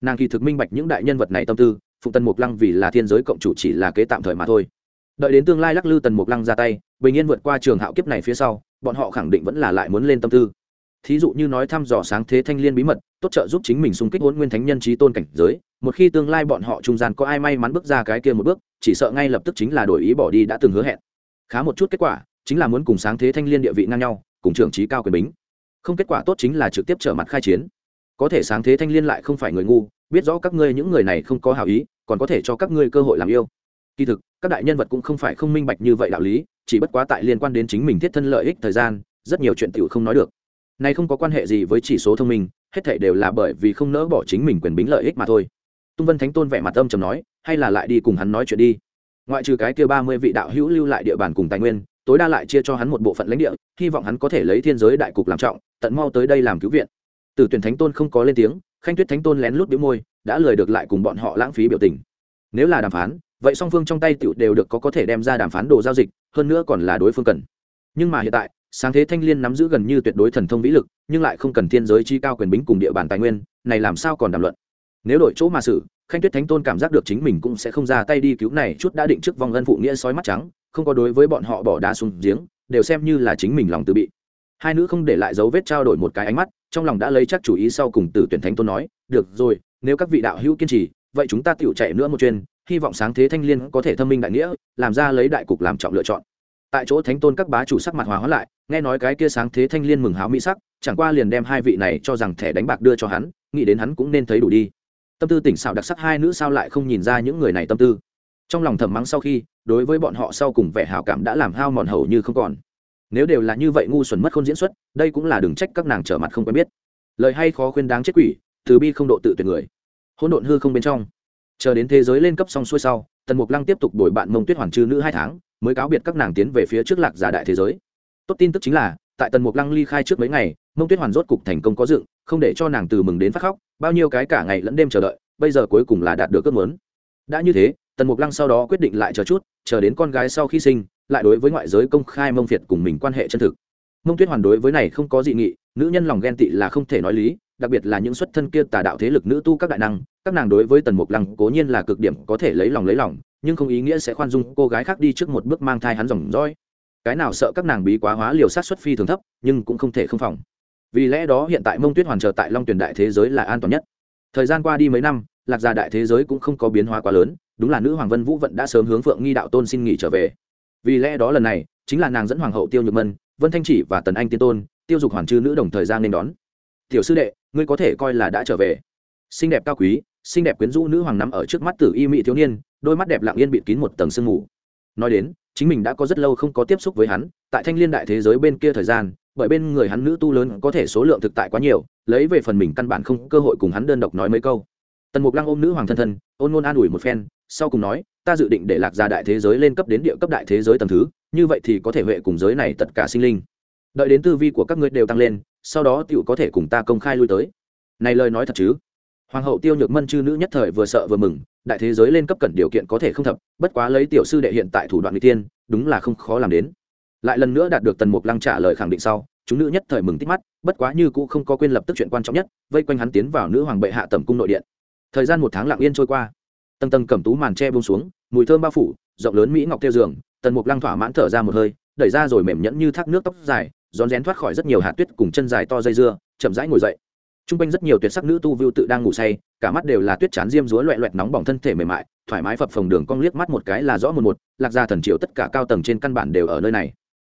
Nàng kỳ thực minh bạch những đại nhân vật này tâm tư phụ tần mục lăng vì là thiên giới cộng chủ chỉ là kế tạm thời mà thôi đợi đến tương lai lắc lư tần mục lăng ra tay, bình yên vượt qua trường hạo kiếp này phía sau, bọn họ khẳng định vẫn là lại muốn lên tâm tư. Thí dụ như nói thăm dò sáng thế thanh liên bí mật, tốt trợ giúp chính mình xung kích hôn nguyên thánh nhân trí tôn cảnh giới, một khi tương lai bọn họ trung gian có ai may mắn bước ra cái kia một bước, chỉ sợ ngay lập tức chính là đổi ý bỏ đi đã từng hứa hẹn. Khá một chút kết quả, chính là muốn cùng sáng thế thanh liên địa vị ngang nhau, cùng trưởng trí cao quyền bính. Không kết quả tốt chính là trực tiếp trở mặt khai chiến. Có thể sáng thế thanh liên lại không phải người ngu, biết rõ các ngươi những người này không có hào ý, còn có thể cho các ngươi cơ hội làm yêu. Kỳ thực các đại nhân vật cũng không phải không minh bạch như vậy đạo lý, chỉ bất quá tại liên quan đến chính mình thiết thân lợi ích thời gian, rất nhiều chuyện tiểu không nói được. Này không có quan hệ gì với chỉ số thông minh, hết thể đều là bởi vì không nỡ bỏ chính mình quyền bính lợi ích mà thôi. Tung vân thánh tôn vẻ mặt âm trầm nói, hay là lại đi cùng hắn nói chuyện đi. Ngoại trừ cái kia ba mươi vị đạo hữu lưu lại địa bàn cùng tài nguyên, tối đa lại chia cho hắn một bộ phận lãnh địa, hy vọng hắn có thể lấy thiên giới đại cục làm trọng, tận mau tới đây làm cứu viện. Từ tuyển thánh tôn không có lên tiếng, khanh tuyết thánh tôn lén lút biểu môi, đã lời được lại cùng bọn họ lãng phí biểu tình. Nếu là đàm phán vậy song phương trong tay tiểu đều được có có thể đem ra đàm phán đồ giao dịch, hơn nữa còn là đối phương cần. Nhưng mà hiện tại, sáng thế thanh liên nắm giữ gần như tuyệt đối thần thông vĩ lực, nhưng lại không cần thiên giới chi cao quyền bính cùng địa bàn tài nguyên, này làm sao còn đàm luận? Nếu đổi chỗ mà xử, khanh tuyết thánh tôn cảm giác được chính mình cũng sẽ không ra tay đi cứu này chút đã định trước vòng ân phụ nghĩa sói mắt trắng, không có đối với bọn họ bỏ đá xuống giếng, đều xem như là chính mình lòng tự bị. Hai nữ không để lại dấu vết trao đổi một cái ánh mắt, trong lòng đã lấy chắc chủ ý sau cùng từ tuyển thánh tôn nói, được rồi, nếu các vị đạo hữu kiên trì, vậy chúng ta tựu chạy nữa một chuyên hy vọng sáng thế thanh liên có thể thâm minh đại nghĩa, làm ra lấy đại cục làm trọng lựa chọn. Tại chỗ thánh tôn các bá chủ sắc mặt hòa hóa lại, nghe nói cái kia sáng thế thanh liên mừng háo mỹ sắc, chẳng qua liền đem hai vị này cho rằng thẻ đánh bạc đưa cho hắn, nghĩ đến hắn cũng nên thấy đủ đi. Tâm tư tỉnh xảo đặc sắc hai nữ sao lại không nhìn ra những người này tâm tư. Trong lòng thầm mắng sau khi, đối với bọn họ sau cùng vẻ hảo cảm đã làm hao mòn hầu như không còn. Nếu đều là như vậy ngu xuẩn mất không diễn xuất, đây cũng là đừng trách các nàng trở mặt không quen biết. Lời hay khó khuyên đáng chết quỷ, từ bi không độ tự tuyệt người. Hỗn độn hư không bên trong chờ đến thế giới lên cấp xong xuôi sau, tần mục lăng tiếp tục đổi bạn mông tuyết hoàn chư nữ hai tháng, mới cáo biệt các nàng tiến về phía trước lạc giả đại thế giới. Tốt tin tức chính là, tại tần mục lăng ly khai trước mấy ngày, mông tuyết hoàn rốt cục thành công có dựng, không để cho nàng từ mừng đến phát khóc, bao nhiêu cái cả ngày lẫn đêm chờ đợi, bây giờ cuối cùng là đạt được ước muốn. Đã như thế, tần mục lăng sau đó quyết định lại chờ chút, chờ đến con gái sau khi sinh, lại đối với ngoại giới công khai mông việt cùng mình quan hệ chân thực. Mông tuyết hoàn đối với này không có dị nghị, nữ nhân lòng ghen tị là không thể nói lý đặc biệt là những xuất thân kia tà đạo thế lực nữ tu các đại năng, các nàng đối với tần mục lăng cố nhiên là cực điểm, có thể lấy lòng lấy lòng, nhưng không ý nghĩa sẽ khoan dung cô gái khác đi trước một bước mang thai hắn dòng roi cái nào sợ các nàng bí quá hóa liều sát xuất phi thường thấp, nhưng cũng không thể không phòng. Vì lẽ đó hiện tại mông tuyết hoàn trở tại long tuyển đại thế giới là an toàn nhất. Thời gian qua đi mấy năm, lạc gia đại thế giới cũng không có biến hóa quá lớn, đúng là nữ hoàng vân vũ vận đã sớm hướng phượng nghi đạo tôn xin nghỉ trở về. Vì lẽ đó lần này, chính là nàng dẫn hoàng hậu tiêu nhược mân, vân thanh chỉ và tần anh tiên tôn, tiêu dục hoàn chư nữ đồng thời gian nên đón. Tiểu sư đệ ngươi có thể coi là đã trở về. Xinh đẹp cao quý, xinh đẹp quyến rũ nữ hoàng nằm ở trước mắt tử y mỹ thiếu niên, đôi mắt đẹp lặng yên bịt kín một tầng sương mù. Nói đến, chính mình đã có rất lâu không có tiếp xúc với hắn, tại thanh liên đại thế giới bên kia thời gian, bởi bên người hắn nữ tu lớn có thể số lượng thực tại quá nhiều, lấy về phần mình căn bản không cơ hội cùng hắn đơn độc nói mấy câu. Tần mục lăng ôm nữ hoàng thân thân, ôn ngôn an ủi một phen, sau cùng nói, ta dự định để lạc gia đại thế giới lên cấp đến địa cấp đại thế giới tầm thứ, như vậy thì có thể huệ cùng giới này tất cả sinh linh. Đợi đến tư vi của các ngươi đều tăng lên sau đó tựu có thể cùng ta công khai lui tới. Này lời nói thật chứ? Hoàng hậu tiêu nhược mân chư nữ nhất thời vừa sợ vừa mừng, đại thế giới lên cấp cần điều kiện có thể không thập, bất quá lấy tiểu sư đệ hiện tại thủ đoạn n tiên, đúng là không khó làm đến. Lại lần nữa đạt được tần mục lăng trả lời khẳng định sau, chúng nữ nhất thời mừng tít mắt, bất quá như cũng không có quên lập tức chuyện quan trọng nhất, vây quanh hắn tiến vào nữ hoàng bệ hạ tẩm cung nội điện. Thời gian một tháng lặng yên trôi qua. Tầng tầng cẩm tú màn tre bông xuống, mùi thơm bao phủ, rộng lớn mỹ ngọc tiêu giường, tần mục lăng thỏa mãn thở ra một hơi, đẩy ra rồi mềm nhẫn như thác nước tóc dài rón rén thoát khỏi rất nhiều hạt tuyết cùng chân dài to dây dưa, chậm rãi ngồi dậy. T r u n g quanh rất nhiều tuyệt sắc nữ tu viu tự đang ngủ say, cả mắt đều là tuyết chán diêm dúa loẹ loẹt nóng bỏng thân thể mềm mại, thoải mái phập phồng đường cong liếc mắt một cái là rõ một một, lạc ra thần triệu tất cả cao tầng trên căn bản đều ở nơi này.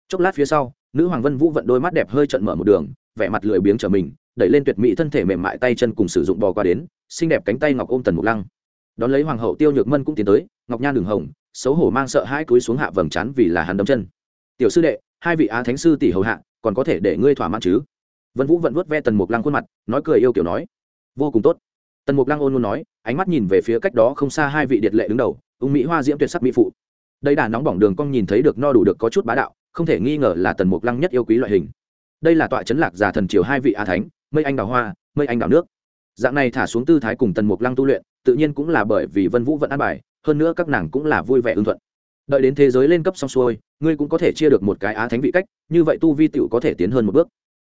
Chốc lát phía sau, nữ hoàng vân vũ vận đôi mắt đẹp hơi trận mở một đường, vẻ mặt lười biếng trở mình, đẩy lên tuyệt mỹ thân thể mềm mại tay chân cùng sử dụng bò qua đến, xinh đẹp cánh tay ngọc ôm tần mục lăng. Đón lấy hoàng hậu tiêu nhược mân cũng tiến tới, ngọc nhan đường hồng, xấu hổ mang sợ hai túi xuống hạ vầng chán vì là hắn đấm chân. Tiểu sư đệ, hai vị á thánh sư tỷ hầu hạ còn có thể để ngươi thỏa mãn chứ? Vân vũ vẫn vuốt ve tần mục lăng khuôn mặt, nói cười yêu kiểu nói. Vô cùng tốt. Tần mục lăng ôn luôn nói, ánh mắt nhìn về phía cách đó không xa hai vị điệt lệ đứng đầu, ung mỹ hoa diễm tuyệt sắc mỹ phụ. Đây đà nóng bỏng đường cong nhìn thấy được no đủ được có chút bá đạo, không thể nghi ngờ là tần mục lăng nhất yêu quý loại hình. Đây là tọa chấn lạc giả thần triều hai vị a thánh, mây anh đào hoa, mây anh đào nước. Dạng này thả xuống tư thái cùng tần mục lăng tu luyện, tự nhiên cũng là bởi vì vân vũ vẫn an bài, hơn nữa các nàng cũng là vui vẻ ưng thuận đợi đến thế giới lên cấp xong xuôi, ngươi cũng có thể chia được một cái á thánh vị cách, như vậy tu vi tựu có thể tiến hơn một bước.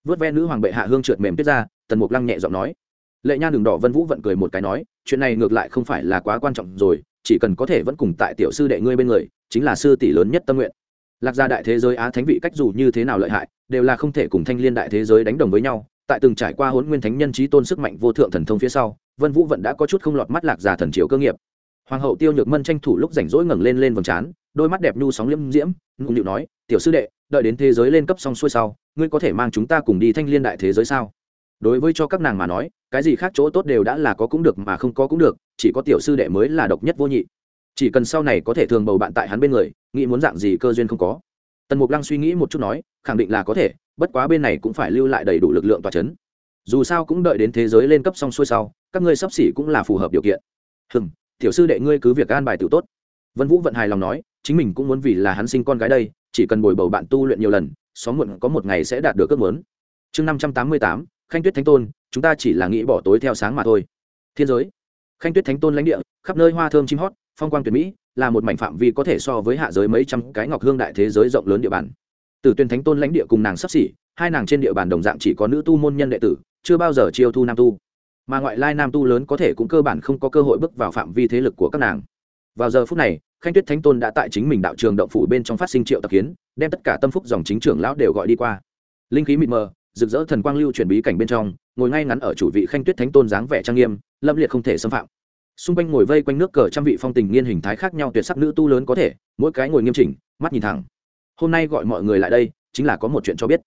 Vớt ve nữ hoàng bệ hạ hương trượt mềm tiết ra, tần mục lăng nhẹ giọng nói. Lệ nha đường đỏ vân vũ vận cười một cái nói, chuyện này ngược lại không phải là quá quan trọng rồi, chỉ cần có thể vẫn cùng tại tiểu sư đệ ngươi bên người, chính là sư tỷ lớn nhất tâm nguyện. Lạc gia đại thế giới á thánh vị cách dù như thế nào lợi hại, đều là không thể cùng thanh liên đại thế giới đánh đồng với nhau. Tại từng trải qua hỗn nguyên thánh nhân trí tôn sức mạnh vô thượng thần thông phía sau, vân vũ vận đã có chút không lọt mắt lạc già thần triều cơ nghiệp hoàng hậu tiêu nhược mân tranh thủ lúc rảnh rỗi ngẩng lên lên vầng trán, đôi mắt đẹp nhu sóng liêm diễm nũng điệu nói, tiểu sư đệ, đợi đến thế giới lên cấp xong xuôi sau, ngươi có thể mang chúng ta cùng đi thanh liên đại thế giới sao? Đối với cho các nàng mà nói, cái gì khác chỗ tốt đều đã là có cũng được mà không có cũng được, chỉ có tiểu sư đệ mới là độc nhất vô nhị. Chỉ cần sau này có thể thường bầu bạn tại hắn bên người, nghĩ muốn dạng gì cơ duyên không có. Tần mục lăng suy nghĩ một chút nói, khẳng định là có thể, bất quá bên này cũng phải lưu lại đầy đủ lực lượng tòa c h ấ n dù sao cũng đợi đến thế giới lên cấp xong xuôi sau, các ngươi sắp xỉ cũng là phù hợp điều kiện. Hừng tiểu sư đệ ngươi cứ việc an bài tự tốt. Vân vũ vận hài lòng nói, chính mình cũng muốn vì là hắn sinh con gái đây, chỉ cần bồi bầu bạn tu luyện nhiều lần, xóm muộn có một ngày sẽ đạt được ước muốn. Chương năm trăm tám mươi tám, khanh tuyết thánh tôn, chúng ta chỉ là nghĩ bỏ tối theo sáng mà thôi. Thiên giới. Khanh tuyết thánh tôn lãnh địa, khắp nơi hoa thơm chim hót, phong quang tuyệt mỹ, là một mảnh phạm vi có thể so với hạ giới mấy trăm cái ngọc hương đại thế giới rộng lớn địa bàn. Từ tuyên thánh tôn lãnh địa cùng nàng sắp xỉ, hai nàng trên địa bàn đồng dạng chỉ có nữ tu môn nhân đệ tử, chưa bao giờ chiêu thu nam tu mà ngoại lai nam tu lớn có thể cũng cơ bản không có cơ hội bước vào phạm vi thế lực của các nàng. Vào giờ phút này, khanh tuyết thánh tôn đã tại chính mình đạo trường động phủ bên trong phát sinh triệu tập kiến, đem tất cả tâm phúc dòng chính trưởng lão đều gọi đi qua. Linh khí mịt mờ, rực rỡ thần quang lưu chuyển bí cảnh bên trong, ngồi ngay ngắn ở chủ vị khanh tuyết thánh tôn dáng vẻ trang nghiêm, lâm liệt không thể xâm phạm. Xung quanh ngồi vây quanh nước cờ trăm vị phong tình nghiên hình thái khác nhau tuyệt sắc nữ tu lớn có thể, mỗi cái ngồi nghiêm chỉnh, mắt nhìn thẳng. Hôm nay gọi mọi người lại đây, chính là có một chuyện cho biết.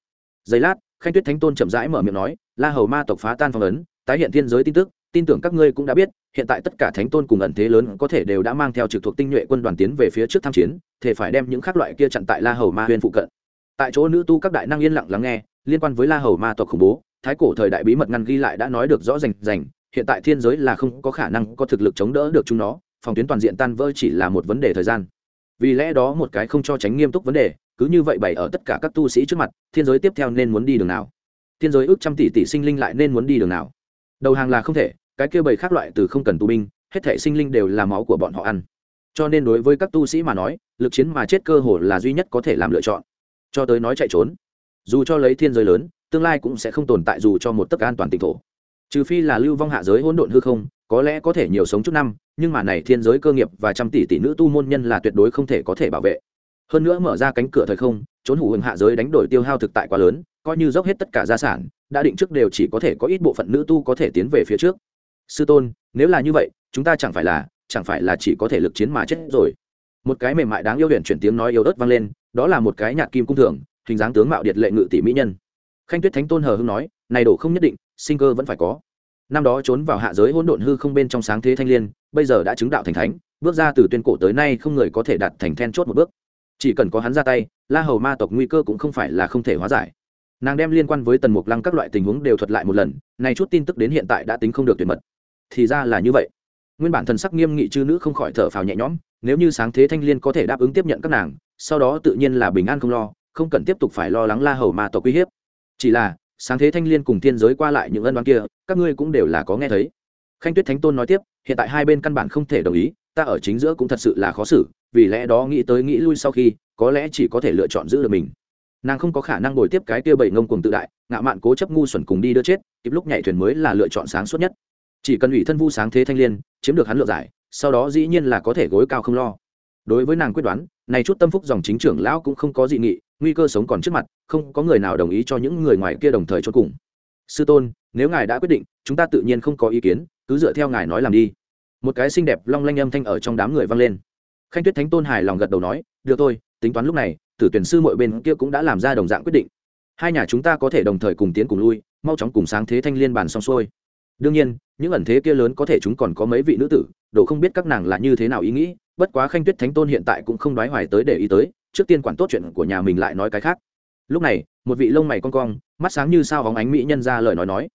Giây lát, khanh tuyết thánh tôn chậm rãi mở miệng nói, la hầu ma tộc phá tan phong ấn tái hiện thiên giới tin tức, tin tưởng các ngươi cũng đã biết, hiện tại tất cả thánh tôn cùng ẩn thế lớn có thể đều đã mang theo trực thuộc tinh nhuệ quân đoàn tiến về phía trước tham chiến, thể phải đem những khác loại kia chặn tại la hầu ma huyên phụ cận. Tại chỗ nữ tu các đại năng yên lặng lắng nghe, liên quan với la hầu ma tộc khủng bố, thái cổ thời đại bí mật ngăn ghi lại đã nói được rõ rành rành, hiện tại thiên giới là không có khả năng có thực lực chống đỡ được chúng nó, phòng tuyến toàn diện tan vỡ chỉ là một vấn đề thời gian. Vì lẽ đó một cái không cho tránh nghiêm túc vấn đề, cứ như vậy bày ở tất cả các tu sĩ trước mặt, thiên giới tiếp theo nên muốn đi đường nào? Thiên giới ước trăm tỷ tỷ sinh linh lại nên muốn đi đường nào? Đầu hàng là không thể, cái kia bầy khác loại từ không cần tù binh, hết thể sinh linh đều là máu của bọn họ ăn. Cho nên đối với các tu sĩ mà nói, lực chiến mà chết cơ hồ là duy nhất có thể làm lựa chọn. Cho tới nói chạy trốn, dù cho lấy thiên giới lớn, tương lai cũng sẽ không tồn tại dù cho một tấc an toàn tỉnh thổ. Trừ phi là lưu vong hạ giới hỗn độn hư không, có lẽ có thể nhiều sống chút năm, nhưng mà này thiên giới cơ nghiệp và trăm tỷ tỷ nữ tu môn nhân là tuyệt đối không thể có thể bảo vệ. Hơn nữa mở ra cánh cửa thời không, trốn hủ hừng hạ giới đánh đổi tiêu hao thực tại quá lớn coi như dốc hết tất cả gia sản, đã định trước đều chỉ có thể có ít bộ phận nữ tu có thể tiến về phía trước. Sư tôn, nếu là như vậy, chúng ta chẳng phải là, chẳng phải là chỉ có thể lực chiến mà chết rồi. Một cái mềm mại đáng yêu huyền chuyển tiếng nói yêu ớt vang lên, đó là một cái nhạt kim cung thường, hình dáng tướng mạo điệt lệ ngự tỷ mỹ nhân. Khanh tuyết thánh tôn hờ hưng nói, này đổ không nhất định, sinh cơ vẫn phải có. Năm đó trốn vào hạ giới hỗn độn hư không bên trong sáng thế thanh liên, bây giờ đã chứng đạo thành thánh, bước ra từ tuyên cổ tới nay không người có thể đạt thành then chốt một bước. Chỉ cần có hắn ra tay, la hầu ma tộc nguy cơ cũng không phải là không thể hóa giải nàng đem liên quan với tần mục lăng các loại tình huống đều thuật lại một lần, này chút tin tức đến hiện tại đã tính không được tuyệt mật. Thì ra là như vậy. Nguyên bản thần sắc nghiêm nghị chư nữ không khỏi thở phào nhẹ nhõm, nếu như sáng thế thanh liên có thể đáp ứng tiếp nhận các nàng, sau đó tự nhiên là bình an không lo, không cần tiếp tục phải lo lắng la hầu ma tộc uy hiếp. Chỉ là, sáng thế thanh liên cùng thiên giới qua lại những ân đoán kia, các ngươi cũng đều là có nghe thấy. Khanh tuyết thánh tôn nói tiếp, hiện tại hai bên căn bản không thể đồng ý, ta ở chính giữa cũng thật sự là khó xử, vì lẽ đó nghĩ tới nghĩ lui sau khi, có lẽ chỉ có thể lựa chọn giữ được mình nàng không có khả năng bồi tiếp cái kia bảy ngông cùng tự đại, ngạo mạn cố chấp ngu xuẩn cùng đi đưa chết, kịp lúc nhảy thuyền mới là lựa chọn sáng suốt nhất. Chỉ cần ủy thân vu sáng thế thanh liên, chiếm được hắn lựa giải, sau đó dĩ nhiên là có thể gối cao không lo. Đối với nàng quyết đoán, này chút tâm phúc dòng chính trưởng lão cũng không có dị nghị, nguy cơ sống còn trước mặt, không có người nào đồng ý cho những người ngoài kia đồng thời cho cùng. Sư tôn, nếu ngài đã quyết định, chúng ta tự nhiên không có ý kiến, cứ dựa theo ngài nói làm đi. Một cái xinh đẹp long lanh âm thanh ở trong đám người vang lên. Khanh tuyết thánh tôn hài lòng gật đầu nói, được thôi, tính toán lúc này tử tuyển sư mọi bên kia cũng đã làm ra đồng dạng quyết định. Hai nhà chúng ta có thể đồng thời cùng tiến cùng lui, mau chóng cùng sáng thế thanh liên bàn xong xuôi. Đương nhiên, những ẩn thế kia lớn có thể chúng còn có mấy vị nữ tử, đồ không biết các nàng là như thế nào ý nghĩ, bất quá khanh tuyết thánh tôn hiện tại cũng không đoái hoài tới để ý tới, trước tiên quản tốt chuyện của nhà mình lại nói cái khác. Lúc này, một vị lông mày con cong, mắt sáng như sao hóng ánh mỹ nhân ra lời nói nói.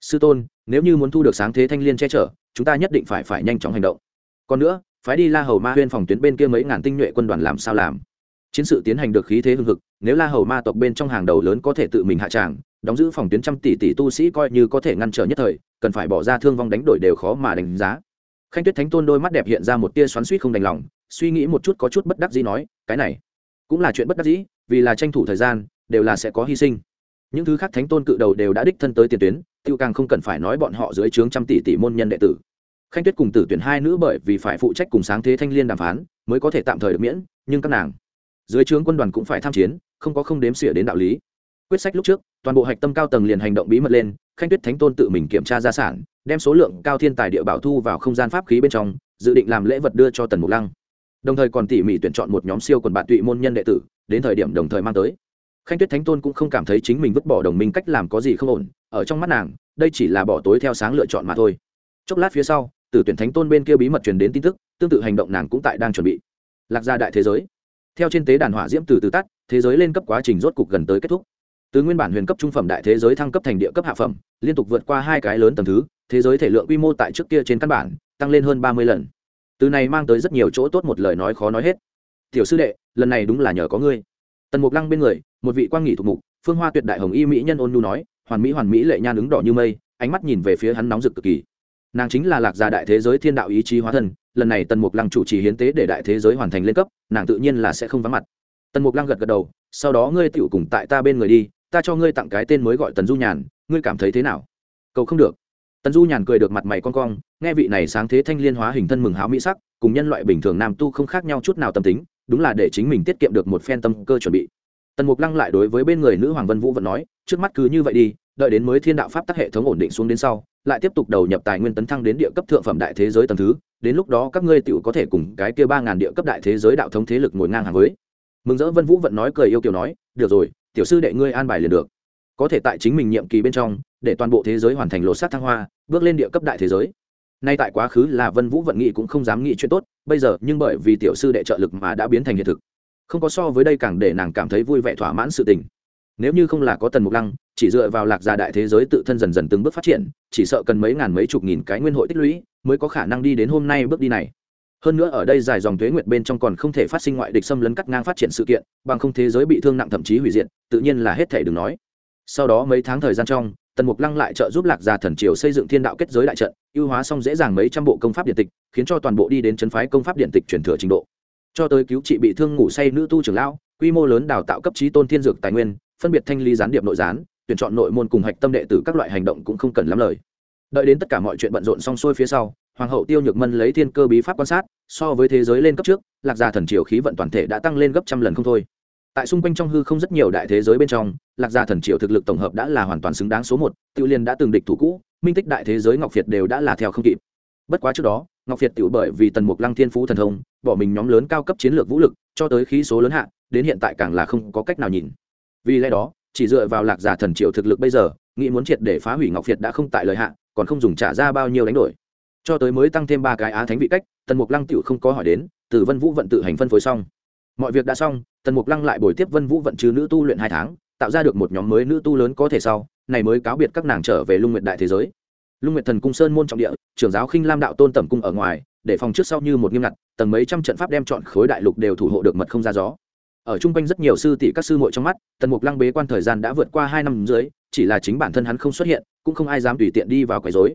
Sư tôn, nếu như muốn thu được sáng thế thanh liên che chở, chúng ta nhất định phải phải nhanh chóng hành động. Còn nữa, phái đi la hầu ma huyên phòng tuyến bên kia mấy ngàn tinh nhuệ quân đoàn làm sao làm? Chiến sự tiến hành được khí thế hưng hực, nếu la hầu ma tộc bên trong hàng đầu lớn có thể tự mình hạ tràng, đóng giữ phòng tuyến trăm tỷ tỷ tu sĩ coi như có thể ngăn trở nhất thời, cần phải bỏ ra thương vong đánh đổi đều khó mà đánh giá. Khanh tuyết thánh tôn đôi mắt đẹp hiện ra một tia xoắn suýt không đành lòng, suy nghĩ một chút có chút bất đắc dĩ nói, cái này cũng là chuyện bất đắc dĩ, vì là tranh thủ thời gian, đều là sẽ có hy sinh. Những thứ khác thánh tôn cự đầu đều đã đích thân tới tiền tuyến, tiêu càng không cần phải nói bọn họ dưới trướng trăm tỷ tỷ môn nhân đệ tử. Khanh tuyết cùng tử tuyển hai nữ bởi vì phải phụ trách cùng sáng thế thanh liên đàm phán, mới có thể tạm thời được miễn, nhưng các nàng dưới trướng quân đoàn cũng phải tham chiến, không có không đếm xỉa đến đạo lý. Quyết sách lúc trước, toàn bộ hạch tâm cao tầng liền hành động bí mật lên, khanh tuyết thánh tôn tự mình kiểm tra gia sản, đem số lượng cao thiên tài địa bảo thu vào không gian pháp khí bên trong, dự định làm lễ vật đưa cho tần mục lăng. Đồng thời còn tỉ mỉ tuyển chọn một nhóm siêu quần bạn tụy môn nhân đệ tử, đến thời điểm đồng thời mang tới. Khanh tuyết thánh tôn cũng không cảm thấy chính mình vứt bỏ đồng minh cách làm có gì không ổn, ở trong mắt nàng, đây chỉ là bỏ tối theo sáng lựa chọn mà thôi. Chốc lát phía sau, từ tuyển thánh tôn bên kia bí mật truyền đến tin tức, tương tự hành động nàng cũng tại đang chuẩn bị. Lạc gia đại thế giới theo trên tế đàn hỏa diễm từ từ tắt, thế giới lên cấp quá trình rốt cục gần tới kết thúc. Từ nguyên bản huyền cấp trung phẩm đại thế giới thăng cấp thành địa cấp hạ phẩm, liên tục vượt qua hai cái lớn tầm thứ, thế giới thể lượng quy mô tại trước kia trên căn bản, tăng lên hơn ba mươi lần. Từ này mang tới rất nhiều chỗ tốt một lời nói khó nói hết. Tiểu sư đệ, lần này đúng là nhờ có ngươi. Tần mục lăng bên người, một vị quang nghỉ thuộc mục, phương hoa tuyệt đại hồng y mỹ nhân ôn nhu nói, hoàn mỹ hoàn mỹ lệ nhan ứng đỏ như mây, ánh mắt nhìn về phía hắn nóng rực cực kỳ. Nàng chính là lạc gia đại thế giới thiên đạo ý chí hóa thân lần này tần mục lăng chủ trì hiến tế để đại thế giới hoàn thành lên cấp, nàng tự nhiên là sẽ không vắng mặt. Tần mục lăng gật gật đầu, sau đó ngươi tựu cùng tại ta bên người đi, ta cho ngươi tặng cái tên mới gọi tần du nhàn, ngươi cảm thấy thế nào? Cầu không được. Tần du nhàn cười được mặt mày con cong, nghe vị này sáng thế thanh liên hóa hình thân mừng háo mỹ sắc, cùng nhân loại bình thường nam tu không khác nhau chút nào tâm tính, đúng là để chính mình tiết kiệm được một phen tâm cơ chuẩn bị. Tần mục lăng lại đối với bên người nữ hoàng vân vũ vẫn nói, trước mắt cứ như vậy đi đợi đến mới thiên đạo pháp tắc hệ thống ổn định xuống đến sau, lại tiếp tục đầu nhập tài nguyên tấn thăng đến địa cấp thượng phẩm đại thế giới tầng thứ, đến lúc đó các ngươi tựu có thể cùng cái kia ba ngàn địa cấp đại thế giới đạo thống thế lực ngồi ngang hàng với. Mừng rỡ vân vũ vẫn nói cười yêu kiều nói, được rồi, tiểu sư đệ ngươi an bài liền được. Có thể tại chính mình nhiệm kỳ bên trong, để toàn bộ thế giới hoàn thành lột sát thăng hoa, bước lên địa cấp đại thế giới. Nay tại quá khứ là vân vũ vận nghị cũng không dám nghĩ chuyện tốt, bây giờ nhưng bởi vì tiểu sư đệ trợ lực mà đã biến thành hiện thực. Không có so với đây càng để nàng cảm thấy vui vẻ thỏa mãn sự tình. Nếu như không là có tần mục lăng chỉ dựa vào lạc gia đại thế giới tự thân dần dần từng bước phát triển, chỉ sợ cần mấy ngàn mấy chục nghìn cái nguyên hội tích lũy mới có khả năng đi đến hôm nay bước đi này. Hơn nữa ở đây dài dòng thuế nguyệt bên trong còn không thể phát sinh ngoại địch xâm lấn cắt ngang phát triển sự kiện, bằng không thế giới bị thương nặng thậm chí hủy diệt, tự nhiên là hết thể đừng nói. Sau đó mấy tháng thời gian trong, tần mục lăng lại trợ giúp lạc gia thần triều xây dựng thiên đạo kết giới đại trận, ưu hóa xong dễ dàng mấy trăm bộ công pháp điện tịch, khiến cho toàn bộ đi đến chân phái công pháp điện tịch truyền thừa trình độ. Cho tới cứu trị bị thương ngủ say nữ tu trưởng lão, quy mô lớn đào tạo cấp trí tôn thiên dược tài nguyên, phân biệt thanh lý gián điệp nội gián tuyển chọn nội môn cùng hạch tâm đệ tử các loại hành động cũng không cần lắm lời. Đợi đến tất cả mọi chuyện bận rộn xong xuôi phía sau, hoàng hậu tiêu nhược mân lấy thiên cơ bí pháp quan sát, so với thế giới lên cấp trước, lạc gia thần triều khí vận toàn thể đã tăng lên gấp trăm lần không thôi. Tại xung quanh trong hư không rất nhiều đại thế giới bên trong, lạc gia thần triều thực lực tổng hợp đã là hoàn toàn xứng đáng số một tự liên đã từng địch thủ cũ, minh tích đại thế giới ngọc việt đều đã là theo không kịp. Bất quá trước đó, ngọc việt tự bởi vì tần mục lăng thiên phú thần thông, bỏ mình nhóm lớn cao cấp chiến lược vũ lực, cho tới khí số lớn hạ, đến hiện tại càng là không có cách nào nhìn. Vì lẽ đó chỉ dựa vào lạc giả thần triệu thực lực bây giờ, nghĩ muốn triệt để phá hủy ngọc việt đã không tại lời hạn còn không dùng trả ra bao nhiêu đánh đổi. Cho tới mới tăng thêm ba cái á thánh vị cách, tần mục lăng tựu không có hỏi đến, từ vân vũ vận tự hành phân phối xong. Mọi việc đã xong, tần mục lăng lại bồi tiếp vân vũ vận trừ nữ tu luyện hai tháng, tạo ra được một nhóm mới nữ tu lớn có thể sau, này mới cáo biệt các nàng trở về lung nguyện đại thế giới. Lung nguyện thần cung sơn môn trọng địa, trưởng giáo khinh lam đạo tôn tẩm cung ở ngoài, để phòng trước sau như một nghiêm ngặt, tầng mấy trăm trận pháp đem chọn khối đại lục đều thủ hộ được mật không ra gió ở chung quanh rất nhiều sư tỷ các sư muội trong mắt, tần mục lăng bế quan thời gian đã vượt qua hai năm dưới, chỉ là chính bản thân hắn không xuất hiện, cũng không ai dám tùy tiện đi vào quấy rối.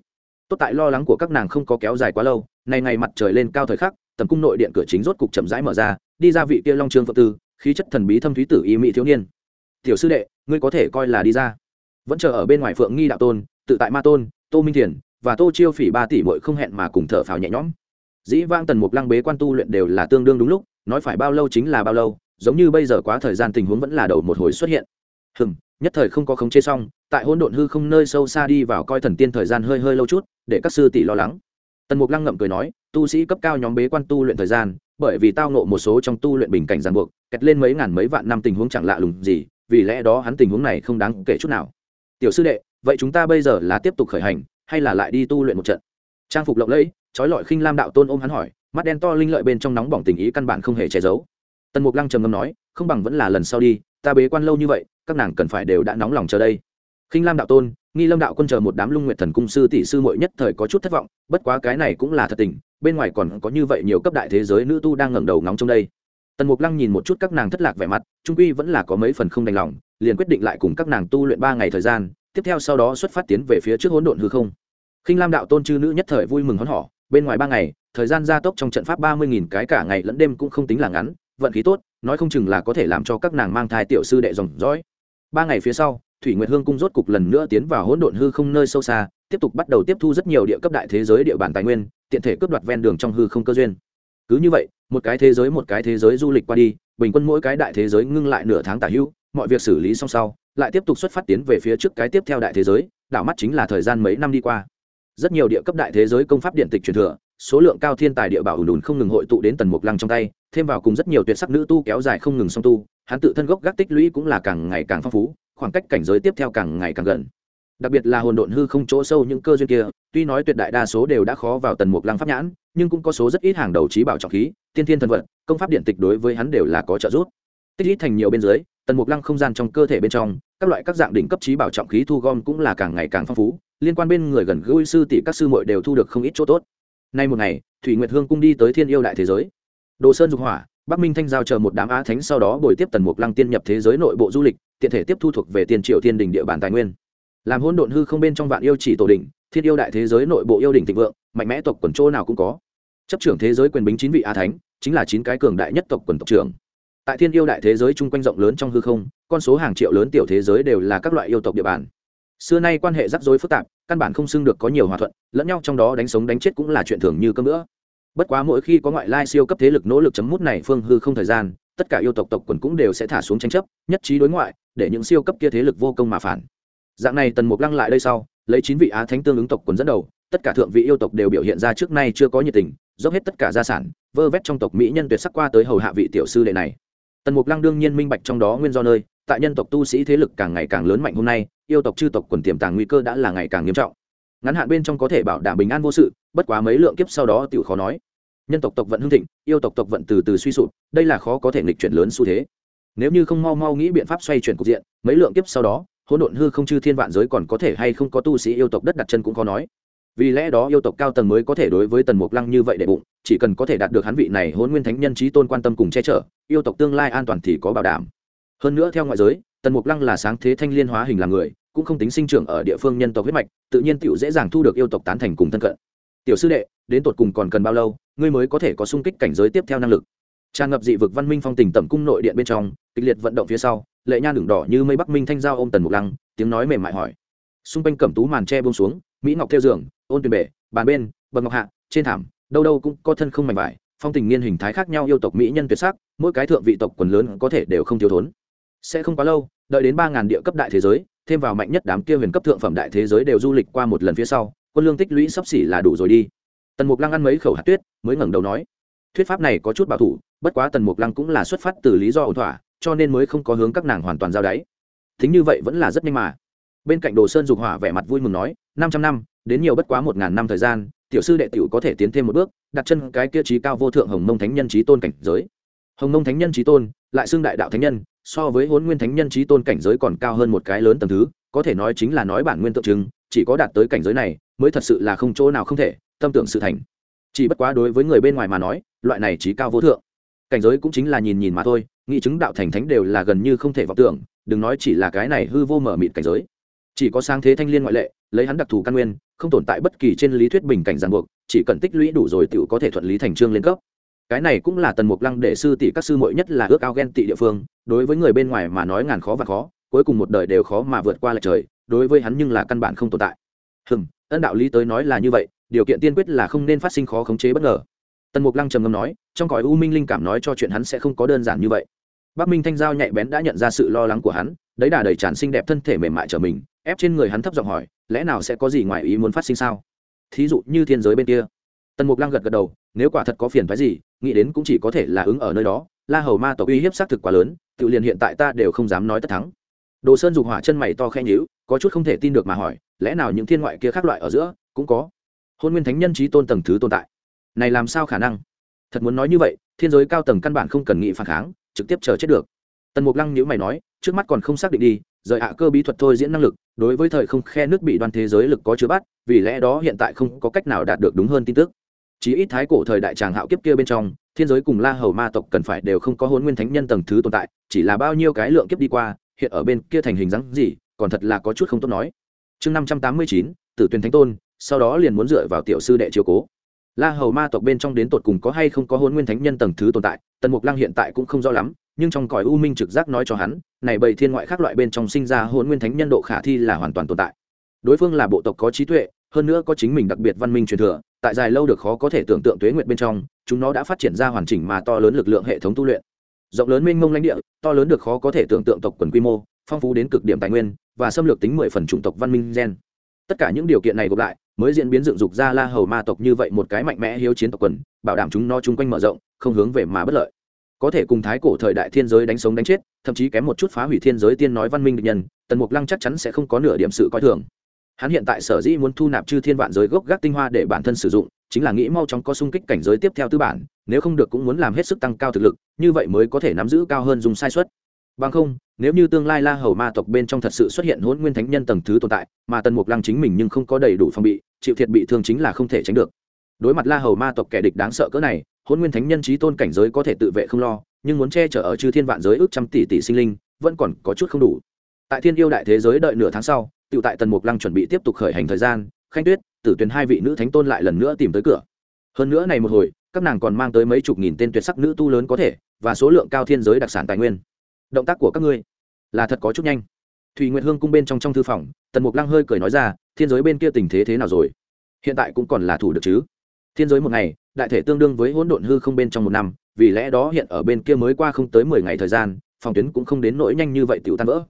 Tốt tại lo lắng của các nàng không có kéo dài quá lâu, nay ngày mặt trời lên cao thời khắc, tầm cung nội điện cửa chính rốt cục chậm rãi mở ra, đi ra vị kia long trương phật tư, khí chất thần bí thâm thúy tử y mỹ thiếu niên. Tiểu sư đệ, ngươi có thể coi là đi ra. Vẫn chờ ở bên ngoài phượng nghi đạo tôn, tự tại ma tôn, tô minh thiền và tô chiêu phỉ ba tỷ mội không hẹn mà cùng thở phào nhẹ nhõm. Dĩ vang tần mục lăng bế quan tu luyện đều là tương đương đúng lúc, nói phải bao lâu chính là bao lâu giống như bây giờ quá thời gian tình huống vẫn là đầu một hồi xuất hiện. Hừm, nhất thời không có khống chế xong, tại hỗn độn hư không nơi sâu xa đi vào coi thần tiên thời gian hơi hơi lâu chút, để các sư tỷ lo lắng. Tần mục lăng ngậm cười nói, tu sĩ cấp cao nhóm bế quan tu luyện thời gian, bởi vì tao nộ một số trong tu luyện bình cảnh ràng buộc, kẹt lên mấy ngàn mấy vạn năm tình huống chẳng lạ lùng gì, vì lẽ đó hắn tình huống này không đáng kể chút nào. Tiểu sư đệ, vậy chúng ta bây giờ là tiếp tục khởi hành, hay là lại đi tu luyện một trận? Trang phục lộng lẫy, trói lọi khinh lam đạo tôn ôm hắn hỏi, mắt đen to linh lợi bên trong nóng bỏng tình ý căn bản không hề che giấu tần mục lăng trầm ngâm nói, không bằng vẫn là lần sau đi, ta bế quan lâu như vậy, các nàng cần phải đều đã nóng lòng chờ đây. Khinh lam đạo tôn, nghi lâm đạo quân chờ một đám lung nguyện thần cung sư tỷ sư muội nhất thời có chút thất vọng, bất quá cái này cũng là thật tình, bên ngoài còn có như vậy nhiều cấp đại thế giới nữ tu đang ngẩng đầu ngóng trong đây. Tần mục lăng nhìn một chút các nàng thất lạc vẻ mặt trung quy vẫn là có mấy phần không đành lòng, liền quyết định lại cùng các nàng tu luyện ba ngày thời gian, tiếp theo sau đó xuất phát tiến về phía trước hỗn độn hư không. Khinh lam đạo tôn chư nữ nhất thời vui mừng hón hỏ bên ngoài ba ngày, thời gian gia tốc trong trận pháp ba mươi nghìn cái cả ngày lẫn đêm cũng không tính là ngắn vận khí tốt, nói không chừng là có thể làm cho các nàng mang thai tiểu sư đệ dòng dõi. Ba ngày phía sau, thủy nguyệt hương cung rốt cục lần nữa tiến vào hỗn độn hư không nơi sâu xa, tiếp tục bắt đầu tiếp thu rất nhiều địa cấp đại thế giới địa bàn tài nguyên, tiện thể cướp đoạt ven đường trong hư không cơ duyên. Cứ như vậy, một cái thế giới một cái thế giới du lịch qua đi, bình quân mỗi cái đại thế giới ngưng lại nửa tháng tả hữu mọi việc xử lý xong sau, lại tiếp tục xuất phát tiến về phía trước cái tiếp theo đại thế giới, đảo mắt chính là thời gian mấy năm đi qua. Rất nhiều địa cấp đại thế giới công pháp điện tịch truyền thừa số lượng cao thiên tài địa bảo ùn ùn không ngừng hội tụ đến tần mục lăng trong tay, thêm vào cùng rất nhiều tuyệt sắc nữ tu kéo dài không ngừng song tu, hắn tự thân gốc gác tích lũy cũng là càng ngày càng phong phú, khoảng cách cảnh giới tiếp theo càng ngày càng gần. Đặc biệt là hồn độn hư không chỗ sâu những cơ duyên kia, tuy nói tuyệt đại đa số đều đã khó vào tần mục lăng pháp nhãn, nhưng cũng có số rất ít hàng đầu trí bảo trọng khí, tiên thiên thần vật, công pháp điện tịch đối với hắn đều là có trợ giúp. Tích ít thành nhiều bên dưới, tần mục lăng không gian trong cơ thể bên trong, các loại các dạng đỉnh cấp trí bảo trọng khí thu gom cũng là càng ngày càng phong phú, liên quan bên người gần gũi sư tỷ các sư muội đều thu được không ít chỗ tốt nay một ngày thủy nguyệt hương cung đi tới thiên yêu đại thế giới. Đồ sơn dục hỏa bắc minh thanh giao chờ một đám á thánh sau đó bồi tiếp tần mục lăng tiên nhập thế giới nội bộ du lịch tiện thể tiếp thu thuộc về tiền triệu thiên đình địa bàn tài nguyên. Làm hôn độn hư không bên trong vạn yêu chỉ tổ đình, thiên yêu đại thế giới nội bộ yêu đỉnh thịnh vượng mạnh mẽ tộc quần chỗ nào cũng có. Chấp trưởng thế giới quyền bính chín vị a thánh chính là chín cái cường đại nhất tộc quần tộc trưởng. Tại thiên yêu đại thế giới chung quanh rộng lớn trong hư không con số hàng triệu lớn tiểu thế giới đều là các loại yêu tộc địa bàn xưa nay quan hệ rắc rối phức tạp, căn bản không xưng được có nhiều hòa thuận, lẫn nhau trong đó đánh sống đánh chết cũng là chuyện thường như cơm nữa bất quá mỗi khi có ngoại lai siêu cấp thế lực nỗ lực chấm mút này phương hư không thời gian, tất cả yêu tộc tộc quần cũng đều sẽ thả xuống tranh chấp, nhất trí đối ngoại, để những siêu cấp kia thế lực vô công mà phản. Dạng này tần mục lăng lại đây sau, lấy chín vị á thánh tương ứng tộc quần dẫn đầu, tất cả thượng vị yêu tộc đều biểu hiện ra trước nay chưa có nhiệt tình, dốc hết tất cả gia sản, vơ vét trong tộc mỹ nhân tuyệt sắc qua tới hầu hạ vị tiểu sư đệ này. Tần mục lăng đương nhiên minh bạch trong đó nguyên do nơi, tại nhân tộc tu sĩ thế lực càng ngày càng lớn mạnh hôm nay yêu tộc chư tộc quần tiềm tàng nguy cơ đã là ngày càng nghiêm trọng. Ngắn hạn bên trong có thể bảo đảm bình an vô sự, bất quá mấy lượng kiếp sau đó tự khó nói. Nhân tộc tộc vận hưng thịnh, yêu tộc tộc vận từ từ suy sụp, đây là khó có thể nghịch chuyển lớn xu thế. Nếu như không mau mau nghĩ biện pháp xoay chuyển cục diện, mấy lượng kiếp sau đó, hỗn độn hư không chư thiên vạn giới còn có thể hay không có tu sĩ yêu tộc đất đặt chân cũng khó nói. Vì lẽ đó yêu tộc cao tầng mới có thể đối với tần mục lăng như vậy để bụng, chỉ cần có thể đạt được hắn vị này hôn nguyên thánh nhân trí tôn quan tâm cùng che chở, yêu tộc tương lai an toàn thì có bảo đảm. Hơn nữa theo ngoại giới tần mục lăng là sáng thế thanh liên hóa hình làm người, cũng không tính sinh trưởng ở địa phương nhân tộc huyết mạch, tự nhiên tựu dễ dàng thu được yêu tộc tán thành cùng thân cận. Tiểu sư đệ, đến tột cùng còn cần bao lâu, ngươi mới có thể có sung kích cảnh giới tiếp theo năng lực? Tràn ngập dị vực văn minh phong tình tẩm cung nội điện bên trong, kịch liệt vận động phía sau, lệ nha đường đỏ như mây bắc minh thanh giao ôm tần mục lăng, tiếng nói mềm mại hỏi. Xung quanh cẩm tú màn tre buông xuống, mỹ ngọc theo giường, ôn tuyền bể, bàn bên, bậc ngọc hạ, trên thảm, đâu đâu cũng có thân không mảnh vải, phong tình niên hình thái khác nhau yêu tộc mỹ nhân tuyệt sắc, mỗi cái thượng vị tộc quần lớn có thể đều không thiếu thốn sẽ không quá lâu, đợi đến ba ngàn địa cấp đại thế giới, thêm vào mạnh nhất đám kia huyền cấp thượng phẩm đại thế giới đều du lịch qua một lần phía sau, quân lương tích lũy sắp xỉ là đủ rồi đi. Tần mục lăng ăn mấy khẩu hạt tuyết, mới ngẩng đầu nói, thuyết pháp này có chút bảo thủ, bất quá tần mục lăng cũng là xuất phát từ lý do ổn thỏa, cho nên mới không có hướng các nàng hoàn toàn giao đáy. Thính như vậy vẫn là rất nhanh mà. Bên cạnh đồ sơn dục hỏa vẻ mặt vui mừng nói, năm trăm năm, đến nhiều bất quá một ngàn năm thời gian, tiểu sư đệ tiểu có thể tiến thêm một bước, đặt chân cái kia trí cao vô thượng hồng mông thánh nhân trí tôn cảnh giới. Hồng mông thánh nhân trí tôn, lại xưng đại đạo thánh nhân so với hôn nguyên thánh nhân trí tôn cảnh giới còn cao hơn một cái lớn tầm thứ, có thể nói chính là nói bản nguyên tượng trưng, chỉ có đạt tới cảnh giới này mới thật sự là không chỗ nào không thể, tâm tưởng sự thành. Chỉ bất quá đối với người bên ngoài mà nói, loại này trí cao vô thượng. Cảnh giới cũng chính là nhìn nhìn mà thôi, nghĩ chứng đạo thành thánh đều là gần như không thể vọng tưởng, đừng nói chỉ là cái này hư vô mở mịt cảnh giới. Chỉ có sang thế thanh liên ngoại lệ, lấy hắn đặc thù căn nguyên, không tồn tại bất kỳ trên lý thuyết bình cảnh ràng buộc, chỉ cần tích lũy đủ rồi tựu có thể thuận lý thành trương lên cấp cái này cũng là tần mục lăng để sư tỷ các sư muội nhất là ước ao ghen tị địa phương, đối với người bên ngoài mà nói ngàn khó và khó, cuối cùng một đời đều khó mà vượt qua lại trời, đối với hắn nhưng là căn bản không tồn tại. Hừm, ân đạo lý tới nói là như vậy, điều kiện tiên quyết là không nên phát sinh khó khống chế bất ngờ. Tần mục lăng trầm ngâm nói, trong cõi u minh linh cảm nói cho chuyện hắn sẽ không có đơn giản như vậy. Bắc minh thanh giao nhạy bén đã nhận ra sự lo lắng của hắn, đấy đà đầy tràn xinh đẹp thân thể mềm mại trở mình, ép trên người hắn thấp giọng hỏi, lẽ nào sẽ có gì ngoài ý muốn phát sinh sao? Thí dụ như thiên giới bên kia. Tần mục lăng gật gật đầu, nếu quả thật có phiền phái gì nghĩ đến cũng chỉ có thể là ứng ở nơi đó, la hầu ma tộc uy hiếp xác thực quá lớn, tự liền hiện tại ta đều không dám nói tất thắng. Đồ sơn dục hỏa chân mày to khe nhíu, có chút không thể tin được mà hỏi, lẽ nào những thiên ngoại kia khác loại ở giữa cũng có? Hôn nguyên thánh nhân trí tôn tầng thứ tồn tại. Này làm sao khả năng? Thật muốn nói như vậy, thiên giới cao tầng căn bản không cần nghị phản kháng, trực tiếp chờ chết được. Tần mục lăng nhữ mày nói, trước mắt còn không xác định đi, rời hạ cơ bí thuật thôi diễn năng lực, đối với thời không khe nước bị đoan thế giới lực có chứa bắt, vì lẽ đó hiện tại không có cách nào đạt được đúng hơn tin tức chí ít thái cổ thời đại tràng hạo kiếp kia bên trong, thiên giới cùng la hầu ma tộc cần phải đều không có hôn nguyên thánh nhân tầng thứ tồn tại, chỉ là bao nhiêu cái lượng kiếp đi qua, hiện ở bên kia thành hình dáng gì, còn thật là có chút không tốt nói. Chương năm trăm tám mươi chín, tử tuyên thánh tôn, sau đó liền muốn dựa vào tiểu sư đệ chiếu cố. La hầu ma tộc bên trong đến tột cùng có hay không có hôn nguyên thánh nhân tầng thứ tồn tại, tần mục lăng hiện tại cũng không rõ lắm, nhưng trong cõi u minh trực giác nói cho hắn, này bầy thiên ngoại khác loại bên trong sinh ra hôn nguyên thánh nhân độ khả thi là hoàn toàn tồn tại. Đối phương là bộ tộc có trí tuệ hơn nữa có chính mình đặc biệt văn minh truyền thừa, tại dài lâu được khó có thể tưởng tượng tuế nguyệt bên trong, chúng nó đã phát triển ra hoàn chỉnh mà to lớn lực lượng hệ thống tu luyện. Rộng lớn mênh mông lãnh địa, to lớn được khó có thể tưởng tượng tộc quần quy mô, phong phú đến cực điểm tài nguyên, và xâm lược tính mười phần chủng tộc văn minh gen. Tất cả những điều kiện này gộp lại, mới diễn biến dựng dục ra la hầu ma tộc như vậy một cái mạnh mẽ hiếu chiến tộc quần, bảo đảm chúng nó chung quanh mở rộng, không hướng về mà bất lợi. Có thể cùng thái cổ thời đại thiên giới đánh sống đánh chết, thậm chí kém một chút phá hủy thiên giới tiên nói văn minh địch nhân, tần mục lăng chắc chắn sẽ không có nửa điểm sự coi thường hắn hiện tại sở dĩ muốn thu nạp chư thiên vạn giới gốc gác tinh hoa để bản thân sử dụng, chính là nghĩ mau chóng có sung kích cảnh giới tiếp theo tư bản, nếu không được cũng muốn làm hết sức tăng cao thực lực, như vậy mới có thể nắm giữ cao hơn dùng sai suất. Bằng không, nếu như tương lai la hầu ma tộc bên trong thật sự xuất hiện hôn nguyên thánh nhân tầng thứ tồn tại, mà tần mục lăng chính mình nhưng không có đầy đủ phòng bị, chịu thiệt bị thương chính là không thể tránh được. Đối mặt la hầu ma tộc kẻ địch đáng sợ cỡ này hôn nguyên thánh nhân trí tôn cảnh giới có thể tự vệ không lo, nhưng muốn che chở ở chư thiên vạn giới ước trăm tỷ tỷ sinh linh, vẫn còn có chút không đủ. Tại thiên yêu đại thế giới đợi nửa tháng sau tự tại tần mục lăng chuẩn bị tiếp tục khởi hành thời gian, khanh tuyết, tử tuyển hai vị nữ thánh tôn lại lần nữa tìm tới cửa. Hơn nữa này một hồi, các nàng còn mang tới mấy chục nghìn tên tuyệt sắc nữ tu lớn có thể, và số lượng cao thiên giới đặc sản tài nguyên. Động tác của các ngươi là thật có chút nhanh. Thùy nguyệt hương cung bên trong trong thư phòng, tần mục lăng hơi cười nói ra, thiên giới bên kia tình thế thế nào rồi? Hiện tại cũng còn là thủ được chứ? Thiên giới một ngày, đại thể tương đương với hỗn độn hư không bên trong một năm, vì lẽ đó hiện ở bên kia mới qua không tới mười ngày thời gian, phòng tuyến cũng không đến nỗi nhanh như vậy tiểu tan vỡ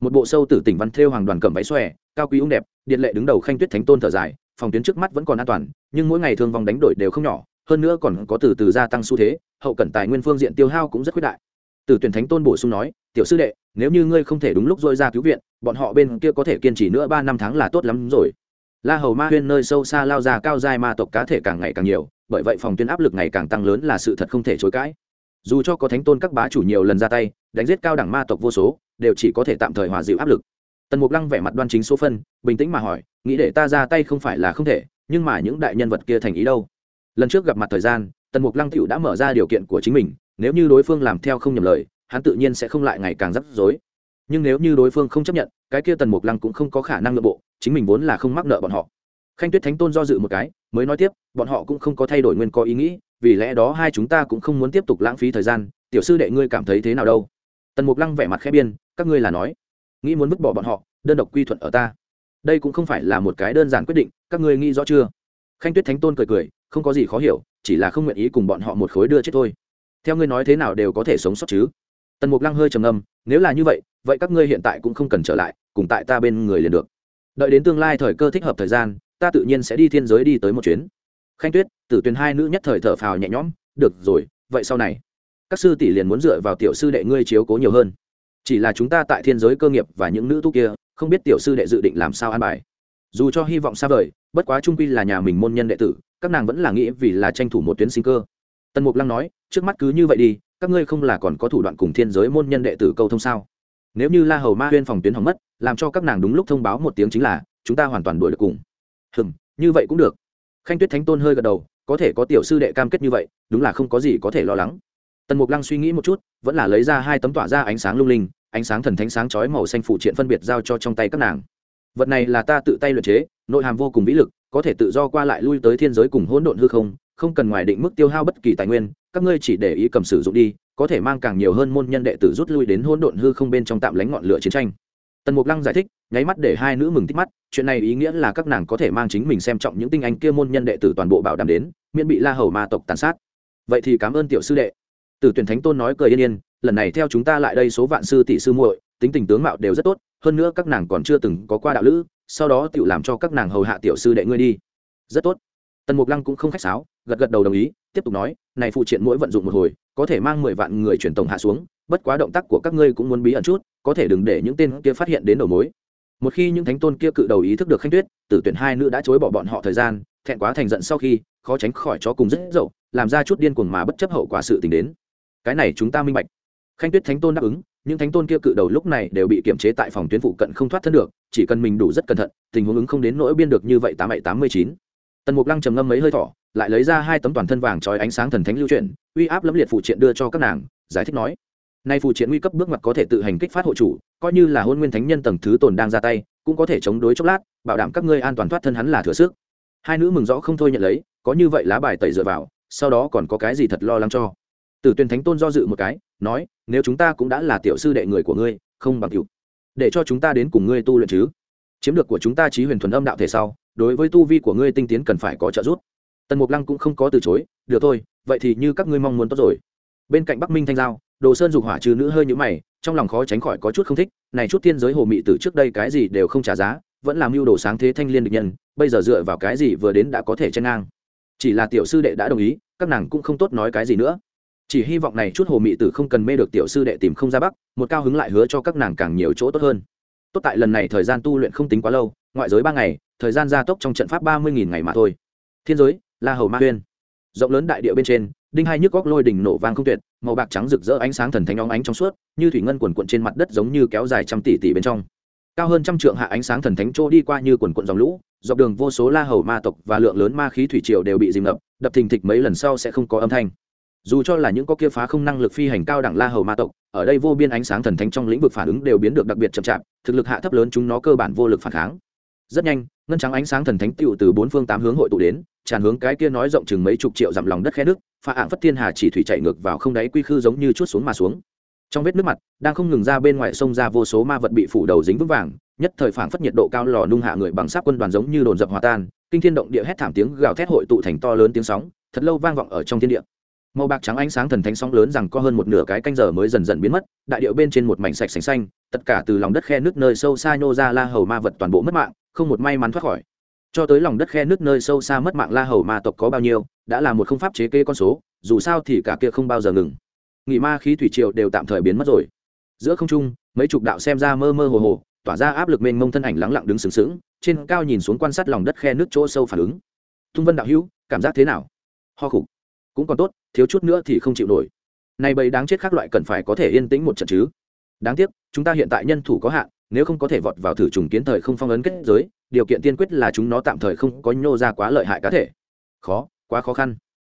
một bộ sâu tử tỉnh văn thêu hoàng đoàn cầm váy xòe, cao quý ung đẹp, điện lệ đứng đầu khanh tuyết thánh tôn thở dài, phòng tuyến trước mắt vẫn còn an toàn, nhưng mỗi ngày thương vong đánh đổi đều không nhỏ, hơn nữa còn có từ từ gia tăng xu thế, hậu cẩn tài nguyên phương diện tiêu hao cũng rất quyết đại. Từ tuyển thánh tôn bổ sung nói, tiểu sư đệ, nếu như ngươi không thể đúng lúc dôi ra cứu viện, bọn họ bên kia có thể kiên trì nữa ba năm tháng là tốt lắm rồi. La hầu ma huyên nơi sâu xa lao ra cao dài ma tộc cá thể càng ngày càng nhiều, bởi vậy phòng tuyến áp lực ngày càng tăng lớn là sự thật không thể chối cãi. Dù cho có thánh tôn các bá chủ nhiều lần ra tay đánh giết cao đẳng ma tộc vô số, đều chỉ có thể tạm thời hòa dịu áp lực. Tần mục lăng vẻ mặt đoan chính số phân, bình tĩnh mà hỏi, nghĩ để ta ra tay không phải là không thể, nhưng mà những đại nhân vật kia thành ý đâu? Lần trước gặp mặt thời gian, tần mục lăng tiểu đã mở ra điều kiện của chính mình, nếu như đối phương làm theo không nhầm lời, hắn tự nhiên sẽ không lại ngày càng rắc rối. Nhưng nếu như đối phương không chấp nhận, cái kia tần mục lăng cũng không có khả năng nội bộ, chính mình vốn là không mắc nợ bọn họ. Khanh tuyết thánh tôn do dự một cái, mới nói tiếp, bọn họ cũng không có thay đổi nguyên có ý nghĩ, vì lẽ đó hai chúng ta cũng không muốn tiếp tục lãng phí thời gian, tiểu sư đệ ngươi cảm thấy thế nào đâu? Tần mục lăng vẻ mặt khẽ biên, các ngươi là nói, nghĩ muốn vứt bỏ bọn họ, đơn độc quy thuận ở ta. Đây cũng không phải là một cái đơn giản quyết định, các ngươi nghĩ rõ chưa? Khanh tuyết thánh tôn cười cười, không có gì khó hiểu, chỉ là không nguyện ý cùng bọn họ một khối đưa chết thôi. Theo ngươi nói thế nào đều có thể sống sót chứ? Tần mục lăng hơi trầm ngâm, nếu là như vậy vậy các ngươi hiện tại cũng không cần trở lại, cùng tại ta bên người liền được. Đợi đến tương lai thời cơ thích hợp thời gian, ta tự nhiên sẽ đi thiên giới đi tới một chuyến. Khanh tuyết, tử tuyền hai nữ nhất thời thở phào nhẹ nhõm, được rồi, vậy sau này các sư tỷ liền muốn dựa vào tiểu sư đệ ngươi chiếu cố nhiều hơn. Chỉ là chúng ta tại thiên giới cơ nghiệp và những nữ tu kia, không biết tiểu sư đệ dự định làm sao an bài. Dù cho hy vọng xa vời, bất quá trung quy là nhà mình môn nhân đệ tử, các nàng vẫn là nghĩ vì là tranh thủ một tuyến sinh cơ. Tần mục lăng nói, trước mắt cứ như vậy đi, các ngươi không là còn có thủ đoạn cùng thiên giới môn nhân đệ tử câu thông sao? Nếu như la hầu ma huyên phòng tuyến hỏng mất, làm cho các nàng đúng lúc thông báo một tiếng chính là, chúng ta hoàn toàn đuổi được cùng. Hừng như vậy cũng được. Khanh tuyết thánh tôn hơi gật đầu, có thể có tiểu sư đệ cam kết như vậy, đúng là không có gì có thể lo lắng tần mục lăng suy nghĩ một chút, vẫn là lấy ra hai tấm tỏa ra ánh sáng lung linh, ánh sáng thần thánh sáng chói màu xanh phụ triện phân biệt giao cho trong tay các nàng. Vật này là ta tự tay luyện chế, nội hàm vô cùng vĩ lực, có thể tự do qua lại lui tới thiên giới cùng hỗn độn hư không không cần ngoài định mức tiêu hao bất kỳ tài nguyên, các ngươi chỉ để ý cầm sử dụng đi, có thể mang càng nhiều hơn môn nhân đệ tử rút lui đến hỗn độn hư không bên trong tạm lánh ngọn lửa chiến tranh. Tần mục lăng giải thích, nháy mắt để hai nữ mừng tích mắt, chuyện này ý nghĩa là các nàng có thể mang chính mình xem trọng những tinh anh kia môn nhân đệ tử toàn bộ bảo đảm đến, miễn bị la hầu ma tộc tàn sát. Vậy thì cảm ơn tiểu sư đệ. Tử tuyển thánh tôn nói cười yên yên, lần này theo chúng ta lại đây số vạn sư tỷ sư muội, tính tình tướng mạo đều rất tốt, hơn nữa các nàng còn chưa từng có qua đạo lữ, sau đó tiểu làm cho các nàng hầu hạ tiểu sư đệ ngươi đi. Rất tốt. Tần mục lăng cũng không khách sáo, gật gật đầu đồng ý, tiếp tục nói, này phụ triện mỗi vận dụng một hồi, có thể mang mười vạn người truyền tổng hạ xuống, bất quá động tác của các ngươi cũng muốn bí ẩn chút, có thể đừng để những tên kia phát hiện đến đầu mối. Một khi những thánh tôn kia cự đầu ý thức được khanh tuyết, tử tuyển hai nữ đã chối bỏ bọn họ thời gian, thẹn quá thành giận sau khi, khó tránh khỏi chó cùng rất dậu, làm ra chút điên cuồng mà bất chấp hậu quả sự tình đến cái này chúng ta minh bạch. Khanh tuyết thánh tôn đáp ứng, những thánh tôn kia cự đầu lúc này đều bị kiểm chế tại phòng tuyến phụ cận không thoát thân được, chỉ cần mình đủ rất cẩn thận, tình huống ứng không đến nỗi biên được như vậy tám bảy tám mươi chín. Tần mục lăng trầm ngâm mấy hơi thỏ lại lấy ra hai tấm toàn thân vàng trói ánh sáng thần thánh lưu chuyển, uy áp lẫm liệt phụ triện đưa cho các nàng, giải thích nói nay phụ triện nguy cấp bước mặt có thể tự hành kích phát hộ chủ, coi như là hôn nguyên thánh nhân tầng thứ tồn đang ra tay, cũng có thể chống đối chốc lát, bảo đảm các ngươi an toàn thoát thân hắn là thừa sức. Hai nữ mừng rõ không thôi nhận lấy, có như vậy lá bài tẩy dựa vào, sau đó còn có cái gì thật lo lắng cho? Tử tuyên thánh tôn do dự một cái, nói, nếu chúng ta cũng đã là tiểu sư đệ người của ngươi, không bằng cựu để cho chúng ta đến cùng ngươi tu luyện chứ. Chiếm được của chúng ta trí huyền thuần âm đạo thể sau, đối với tu vi của ngươi tinh tiến cần phải có trợ giúp. Tần mục lăng cũng không có từ chối, được thôi, vậy thì như các ngươi mong muốn tốt rồi. Bên cạnh bắc minh thanh giao, đồ sơn dục hỏa trừ nữ hơi nhũ mày, trong lòng khó tránh khỏi có chút không thích, này chút thiên giới hồ mị từ trước đây cái gì đều không trả giá, vẫn làm mưu đồ sáng thế thanh liên địch nhân, bây giờ dựa vào cái gì vừa đến đã có thể chen ngang. Chỉ là tiểu sư đệ đã đồng ý, các nàng cũng không tốt nói cái gì nữa chỉ hy vọng này chút hồ mị tử không cần mê được tiểu sư đệ tìm không ra bắc, một cao hứng lại hứa cho các nàng càng nhiều chỗ tốt hơn. Tốt tại lần này thời gian tu luyện không tính quá lâu, ngoại giới ba ngày, thời gian gia tốc trong trận pháp ba mươi nghìn ngày mà thôi. Thiên giới, la hầu ma huyên. Rộng lớn đại địa bên trên, đinh hai nhức góc lôi đỉnh nổ vang không tuyệt, màu bạc trắng rực rỡ ánh sáng thần thánh óng ánh trong suốt, như thủy ngân quần quận trên mặt đất giống như kéo dài trăm tỷ tỷ bên trong. Cao hơn trăm trượng hạ ánh sáng thần thánh trô đi qua như quần quận dòng lũ, dọc đường vô số la hầu ma tộc và lượng lớn ma khí thủy triều đều bị dìm ngập, đập thình thịch mấy lần sau sẽ không có âm thanh dù cho là những có kia phá không năng lực phi hành cao đẳng la hầu ma tộc, ở đây vô biên ánh sáng thần thánh trong lĩnh vực phản ứng đều biến được đặc biệt chậm chạp, thực lực hạ thấp lớn chúng nó cơ bản vô lực phản kháng. Rất nhanh, ngân trắng ánh sáng thần thánh tựu từ bốn phương tám hướng hội tụ đến, tràn hướng cái kia nói rộng chừng mấy chục triệu dặm lòng đất khe nước, pha ạng phất thiên hà chỉ thủy chạy ngược vào không đáy quy khư giống như chút xuống mà xuống. Trong vết nước mặt, đang không ngừng ra bên ngoài sông ra vô số ma vật bị phủ đầu dính vững vàng, nhất thời phảng phất nhiệt độ cao lò nung hạ người bằng sáp quân đoàn giống như đồn dập hòa tan, kinh thiên động địa hét thảm tiếng gào thét hội tụ thành to lớn tiếng sóng, thật lâu vang vọng ở trong thiên địa màu bạc trắng ánh sáng thần thánh sóng lớn rằng có hơn một nửa cái canh giờ mới dần dần biến mất, đại điệu bên trên một mảnh sạch sành xanh, tất cả từ lòng đất khe nước nơi sâu xa nhô ra la hầu ma vật toàn bộ mất mạng, không một may mắn thoát khỏi. Cho tới lòng đất khe nước nơi sâu xa mất mạng la hầu ma tộc có bao nhiêu, đã là một không pháp chế kê con số, dù sao thì cả kia không bao giờ ngừng. Nghị ma khí thủy triều đều tạm thời biến mất rồi. Giữa không trung, mấy chục đạo xem ra mơ mơ hồ hồ, tỏa ra áp lực mênh mông thân ảnh lắng lặng đứng sừng sững, trên cao nhìn xuống quan sát lòng đất khe nước chỗ sâu phản ứng. Tung vân đạo hữu, cảm giác thế nào? Ho khục cũng còn tốt, thiếu chút nữa thì không chịu nổi. Này bầy đáng chết khác loại cần phải có thể yên tĩnh một trận chứ. Đáng tiếc, chúng ta hiện tại nhân thủ có hạn, nếu không có thể vọt vào thử trùng kiến thời không phong ấn kết giới, điều kiện tiên quyết là chúng nó tạm thời không có nhô ra quá lợi hại cá thể. Khó, quá khó khăn.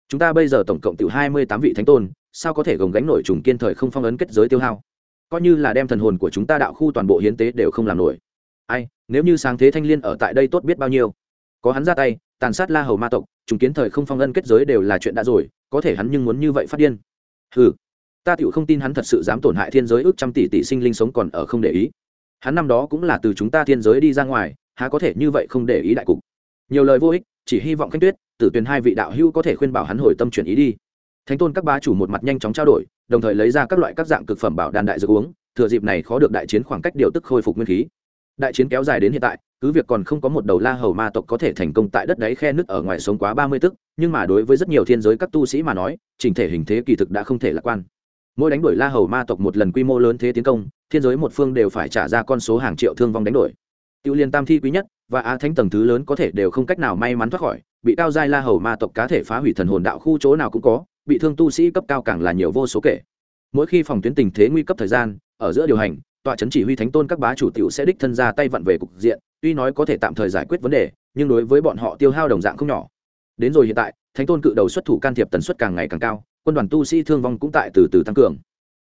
Chúng ta bây giờ tổng cộng từ hai mươi tám vị thánh tôn, sao có thể gồng gánh nổi trùng kiên thời không phong ấn kết giới tiêu hao? Coi như là đem thần hồn của chúng ta đạo khu toàn bộ hiến tế đều không làm nổi. Ai, nếu như sáng thế thanh liên ở tại đây tốt biết bao nhiêu? Có hắn ra tay tàn sát la hầu ma tộc, trùng kiến thời không phong ân kết giới đều là chuyện đã rồi, có thể hắn nhưng muốn như vậy phát điên. Ừ ta tựu không tin hắn thật sự dám tổn hại thiên giới ước trăm tỷ tỷ sinh linh sống còn ở không để ý. Hắn năm đó cũng là từ chúng ta thiên giới đi ra ngoài, há có thể như vậy không để ý đại cục. Nhiều lời vô ích, chỉ hy vọng khanh tuyết, tử tuyền hai vị đạo hữu có thể khuyên bảo hắn hồi tâm chuyển ý đi. Thánh tôn các ba chủ một mặt nhanh chóng trao đổi, đồng thời lấy ra các loại các dạng cực phẩm bảo đàn đại dược uống, thừa dịp này khó được đại chiến khoảng cách điều tức khôi phục nguyên khí đại chiến kéo dài đến hiện tại, cứ việc còn không có một đầu la hầu ma tộc có thể thành công tại đất đáy khe nứt ở ngoài sống quá ba mươi tức, nhưng mà đối với rất nhiều thiên giới các tu sĩ mà nói, chỉnh thể hình thế kỳ thực đã không thể lạc quan. Mỗi đánh đuổi la hầu ma tộc một lần quy mô lớn thế tiến công, thiên giới một phương đều phải trả ra con số hàng triệu thương vong đánh đổi tiêu liên tam thi quý nhất và á thánh tầng thứ lớn có thể đều không cách nào may mắn thoát khỏi, bị cao giai la hầu ma tộc cá thể phá hủy thần hồn đạo khu chỗ nào cũng có, bị thương tu sĩ cấp cao càng là nhiều vô số kể. Mỗi khi phòng tuyến tình thế nguy cấp thời gian, ở giữa điều hành tọa chấn chỉ huy thánh tôn các bá chủ tiểu sẽ đích thân ra tay vặn về cục diện, tuy nói có thể tạm thời giải quyết vấn đề, nhưng đối với bọn họ tiêu hao đồng dạng không nhỏ. Đến rồi hiện tại, thánh tôn cự đầu xuất thủ can thiệp tần suất càng ngày càng cao, quân đoàn tu sĩ thương vong cũng tại từ từ tăng cường.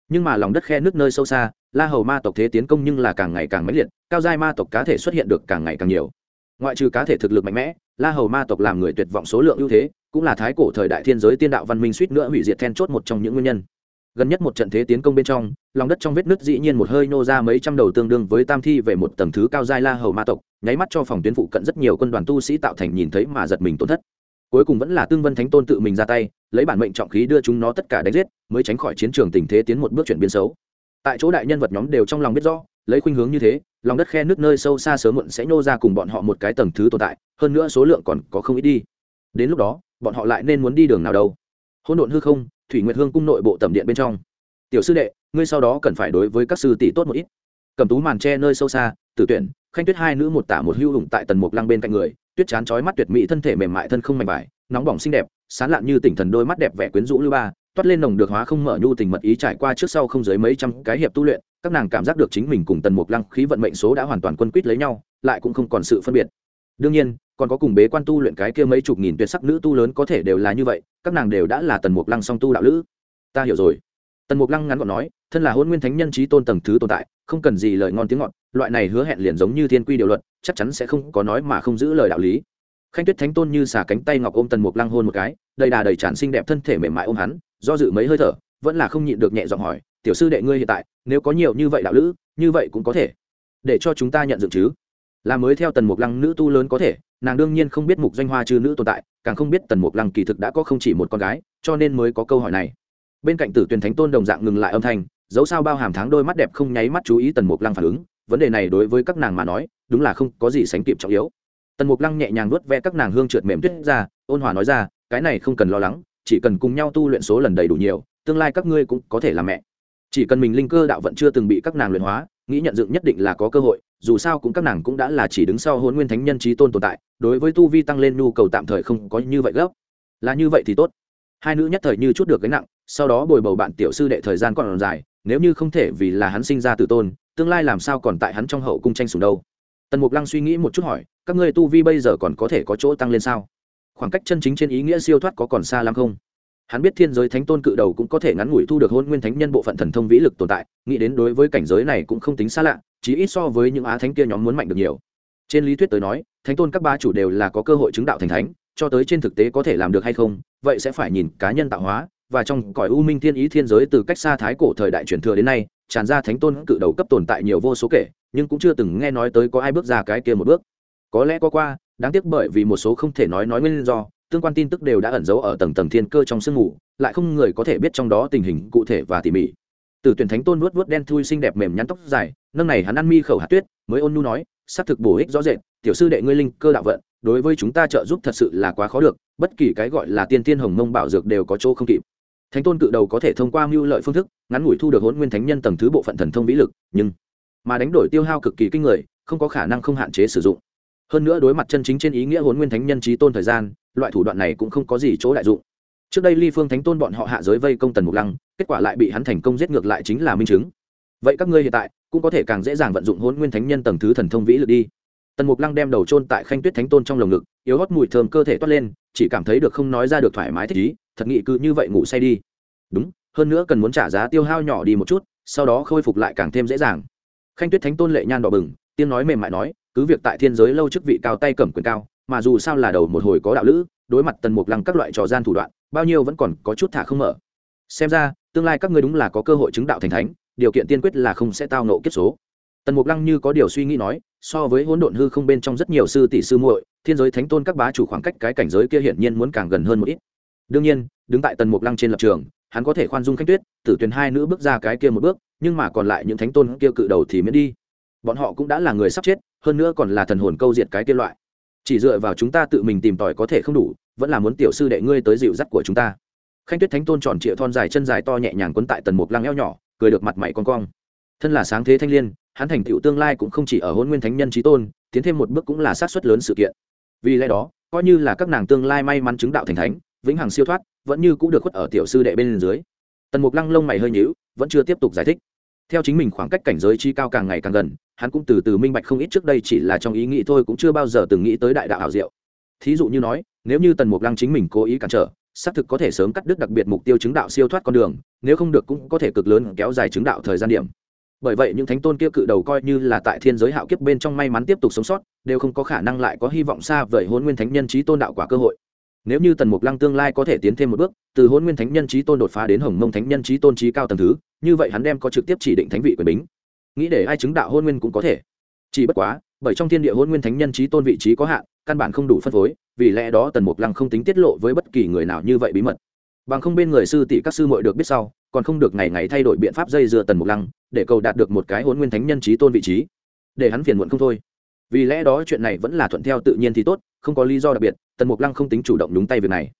Nhưng mà lòng đất khe nước nơi sâu xa, la hầu ma tộc thế tiến công nhưng là càng ngày càng mãnh liệt, cao giai ma tộc cá thể xuất hiện được càng ngày càng nhiều. Ngoại trừ cá thể thực lực mạnh mẽ, la hầu ma tộc làm người tuyệt vọng số lượng ưu thế, cũng là thái cổ thời đại thiên giới tiên đạo văn minh suýt nữa hủy diệt then chốt một trong những nguyên nhân gần nhất một trận thế tiến công bên trong, lòng đất trong vết nứt dĩ nhiên một hơi nô ra mấy trăm đầu tương đương với tam thi về một tầng thứ cao giai la hầu ma tộc, nháy mắt cho phòng tuyến phụ cận rất nhiều quân đoàn tu sĩ tạo thành nhìn thấy mà giật mình tổn thất. Cuối cùng vẫn là tương vân thánh tôn tự mình ra tay, lấy bản mệnh trọng khí đưa chúng nó tất cả đánh giết, mới tránh khỏi chiến trường tình thế tiến một bước chuyển biến xấu. Tại chỗ đại nhân vật nhóm đều trong lòng biết rõ, lấy khuynh hướng như thế, lòng đất khe nước nơi sâu xa sớm muộn sẽ nhô ra cùng bọn họ một cái tầng thứ tồn tại, hơn nữa số lượng còn có không ít đi. Đến lúc đó, bọn họ lại nên muốn đi đường nào đâu? Hỗn độn hư không thủy nguyệt hương cung nội bộ tầm điện bên trong. Tiểu sư đệ, ngươi sau đó cần phải đối với các sư tỷ tốt một ít. Cầm tú màn tre nơi sâu xa, tử tuyển, khanh tuyết hai nữ một tả một hưu hùng tại tần mục lăng bên cạnh người, tuyết chán chói mắt tuyệt mỹ thân thể mềm mại thân không mảnh vải, nóng bỏng xinh đẹp, sán lạn như tỉnh thần đôi mắt đẹp vẻ quyến rũ lưu ba, toát lên nồng được hóa không mở nhu tình mật ý trải qua trước sau không dưới mấy trăm cái hiệp tu luyện, các nàng cảm giác được chính mình cùng tần mục lăng khí vận mệnh số đã hoàn toàn quân quýt lấy nhau, lại cũng không còn sự phân biệt. Đương nhiên còn có cùng bế quan tu luyện cái kia mấy chục nghìn tuyệt sắc nữ tu lớn có thể đều là như vậy, các nàng đều đã là tần mục lăng song tu đạo lữ. Ta hiểu rồi. Tần mục lăng ngắn gọn nói, thân là hôn nguyên thánh nhân trí tôn tầng thứ tồn tại, không cần gì lời ngon tiếng ngọt, loại này hứa hẹn liền giống như thiên quy điều luật, chắc chắn sẽ không có nói mà không giữ lời đạo lý. Khanh tuyết thánh tôn như xả cánh tay ngọc ôm tần mục lăng hôn một cái, đầy đà đầy tràn xinh đẹp thân thể mềm mại ôm hắn, do dự mấy hơi thở, vẫn là không nhịn được nhẹ giọng hỏi, tiểu sư đệ ngươi hiện tại, nếu có nhiều như vậy đạo lữ, như vậy cũng có thể để cho chúng ta nhận dựng chứ? Là mới theo tần mục lăng nữ tu lớn có thể nàng đương nhiên không biết mục doanh hoa chư nữ tồn tại, càng không biết tần mục lăng kỳ thực đã có không chỉ một con gái, cho nên mới có câu hỏi này. Bên cạnh tử tuyển thánh tôn đồng dạng ngừng lại âm thanh dẫu sao bao hàm tháng đôi mắt đẹp không nháy mắt chú ý tần mục lăng phản ứng, vấn đề này đối với các nàng mà nói, đúng là không có gì sánh kịp trọng yếu. Tần mục lăng nhẹ nhàng nuốt ve các nàng hương trượt mềm tuyết ra, ôn hòa nói ra, cái này không cần lo lắng, chỉ cần cùng nhau tu luyện số lần đầy đủ nhiều, tương lai các ngươi cũng có thể làm mẹ. Chỉ cần mình linh cơ đạo vẫn chưa từng bị các nàng luyện hóa nghĩ nhận dựng nhất định là có cơ hội, dù sao cũng các nàng cũng đã là chỉ đứng sau hôn nguyên thánh nhân trí tôn tồn tại, đối với tu vi tăng lên nhu cầu tạm thời không có như vậy gấp. Là như vậy thì tốt. Hai nữ nhất thời như chút được gánh nặng, sau đó bồi bầu bạn tiểu sư đệ thời gian còn dài, nếu như không thể vì là hắn sinh ra từ tôn, tương lai làm sao còn tại hắn trong hậu cung tranh sùng đâu. Tần mục lăng suy nghĩ một chút hỏi, các ngươi tu vi bây giờ còn có thể có chỗ tăng lên sao? Khoảng cách chân chính trên ý nghĩa siêu thoát có còn xa lắm không? Hắn biết thiên giới thánh tôn cự đầu cũng có thể ngắn ngủi thu được hôn nguyên thánh nhân bộ phận thần thông vĩ lực tồn tại, nghĩ đến đối với cảnh giới này cũng không tính xa lạ chỉ ít so với những á thánh kia nhóm muốn mạnh được nhiều. Trên lý thuyết tới nói, thánh tôn các ba chủ đều là có cơ hội chứng đạo thành thánh, cho tới trên thực tế có thể làm được hay không, vậy sẽ phải nhìn cá nhân tạo hóa, và trong cõi u minh thiên ý thiên giới từ cách xa thái cổ thời đại truyền thừa đến nay, tràn ra thánh tôn cự đầu cấp tồn tại nhiều vô số kể, nhưng cũng chưa từng nghe nói tới có ai bước ra cái kia một bước. Có lẽ có qua, đáng tiếc bởi vì một số không thể nói nói nguyên do tương quan tin tức đều đã ẩn giấu ở tầng tầng thiên cơ trong sương mù, lại không người có thể biết trong đó tình hình cụ thể và tỉ mỉ. Từ tuyển thánh tôn nuốt vuốt đen thui xinh đẹp mềm nhắn tóc dài, nâng này hắn ăn mi khẩu hạt tuyết, mới ôn nhu nói xác thực bổ ích rõ rệt, tiểu sư đệ ngươi linh cơ đạo vận, đối với chúng ta trợ giúp thật sự là quá khó được, bất kỳ cái gọi là tiên tiên hồng mông bảo dược đều có chỗ không kịp. Thánh tôn cự đầu có thể thông qua mưu lợi phương thức, ngắn ngủi thu được hôn nguyên thánh nhân tầng thứ bộ phận thần thông vĩ lực, nhưng mà đánh đổi tiêu hao cực kỳ kinh người, không có khả năng không hạn chế sử dụng. Hơn nữa đối mặt chân chính trên ý nghĩa hôn nguyên thánh nhân trí tôn thời gian loại thủ đoạn này cũng không có gì chỗ đại dụng. Trước đây ly phương thánh tôn bọn họ hạ giới vây công tần mục lăng, kết quả lại bị hắn thành công giết ngược lại chính là minh chứng. Vậy các ngươi hiện tại cũng có thể càng dễ dàng vận dụng hôn nguyên thánh nhân tầng thứ thần thông vĩ lực đi. Tần mục lăng đem đầu trôn tại khanh tuyết thánh tôn trong lồng ngực, yếu hót mùi thơm cơ thể toát lên, chỉ cảm thấy được không nói ra được thoải mái thích ý, thật nghị cứ như vậy ngủ say đi. Đúng, hơn nữa cần muốn trả giá tiêu hao nhỏ đi một chút, sau đó khôi phục lại càng thêm dễ dàng. Khanh tuyết thánh tôn lệ nhan đỏ bừng tiên nói mềm mại nói, cứ việc tại thiên giới lâu chức vị cao tay cầm quyền cao mà dù sao là đầu một hồi có đạo lữ, đối mặt tần mục lăng các loại trò gian thủ đoạn, bao nhiêu vẫn còn có chút thả không mở. Xem ra, tương lai các ngươi đúng là có cơ hội chứng đạo thành thánh, điều kiện tiên quyết là không sẽ tao nộ kết số. Tần mục lăng như có điều suy nghĩ nói, so với hỗn độn hư không bên trong rất nhiều sư tỷ sư muội, thiên giới thánh tôn các bá chủ khoảng cách cái cảnh giới kia hiển nhiên muốn càng gần hơn một ít. Đương nhiên, đứng tại tần mục lăng trên lập trường, hắn có thể khoan dung khách tuyết, tử tuyển hai nữ bước ra cái kia một bước, nhưng mà còn lại những thánh tôn kia cự đầu thì miễn đi. Bọn họ cũng đã là người sắp chết, hơn nữa còn là thần hồn câu diệt cái kia loại chỉ dựa vào chúng ta tự mình tìm tòi có thể không đủ, vẫn là muốn tiểu sư đệ ngươi tới dịu dắt của chúng ta. Khanh tuyết thánh tôn tròn trịa thon dài, chân dài to nhẹ nhàng quấn tại tần mục lăng eo nhỏ, cười được mặt mày con cong. Thân là sáng thế thanh liên, hắn thành tựu tương lai cũng không chỉ ở hôn nguyên thánh nhân trí tôn, tiến thêm một bước cũng là sát xuất lớn sự kiện. Vì lẽ đó, coi như là các nàng tương lai may mắn chứng đạo thành thánh, vĩnh hằng siêu thoát, vẫn như cũng được khuất ở tiểu sư đệ bên dưới. Tần mục lăng lông mày hơi nhíu, vẫn chưa tiếp tục giải thích theo chính mình khoảng cách cảnh giới chi cao càng ngày càng gần, hắn cũng từ từ minh bạch không ít trước đây chỉ là trong ý nghĩ thôi cũng chưa bao giờ từng nghĩ tới đại đạo hảo diệu. Thí dụ như nói, nếu như tần mục lăng chính mình cố ý cản trở, xác thực có thể sớm cắt đứt đặc biệt mục tiêu chứng đạo siêu thoát con đường, nếu không được cũng có thể cực lớn kéo dài chứng đạo thời gian điểm. Bởi vậy những thánh tôn kia cự đầu coi như là tại thiên giới hạo kiếp bên trong may mắn tiếp tục sống sót, đều không có khả năng lại có hy vọng xa vời hôn nguyên thánh nhân trí tôn đạo quả cơ hội nếu như tần mục lăng tương lai có thể tiến thêm một bước, từ hôn nguyên thánh nhân trí tôn đột phá đến hồng mông thánh nhân trí tôn trí cao tầng thứ, như vậy hắn đem có trực tiếp chỉ định thánh vị quyền bính. Nghĩ để ai chứng đạo hôn nguyên cũng có thể. Chỉ bất quá, bởi trong thiên địa hôn nguyên thánh nhân trí tôn vị trí có hạn, căn bản không đủ phân phối, vì lẽ đó tần mục lăng không tính tiết lộ với bất kỳ người nào như vậy bí mật. Bằng không bên người sư tỷ các sư muội được biết sau, còn không được ngày ngày thay đổi biện pháp dây dưa tần mục lăng, để cầu đạt được một cái hôn nguyên thánh nhân trí tôn vị trí. Để hắn phiền muộn không thôi. Vì lẽ đó chuyện này vẫn là thuận theo tự nhiên thì tốt, không có lý do đặc biệt tần mục lăng không tính chủ động nhúng tay việc này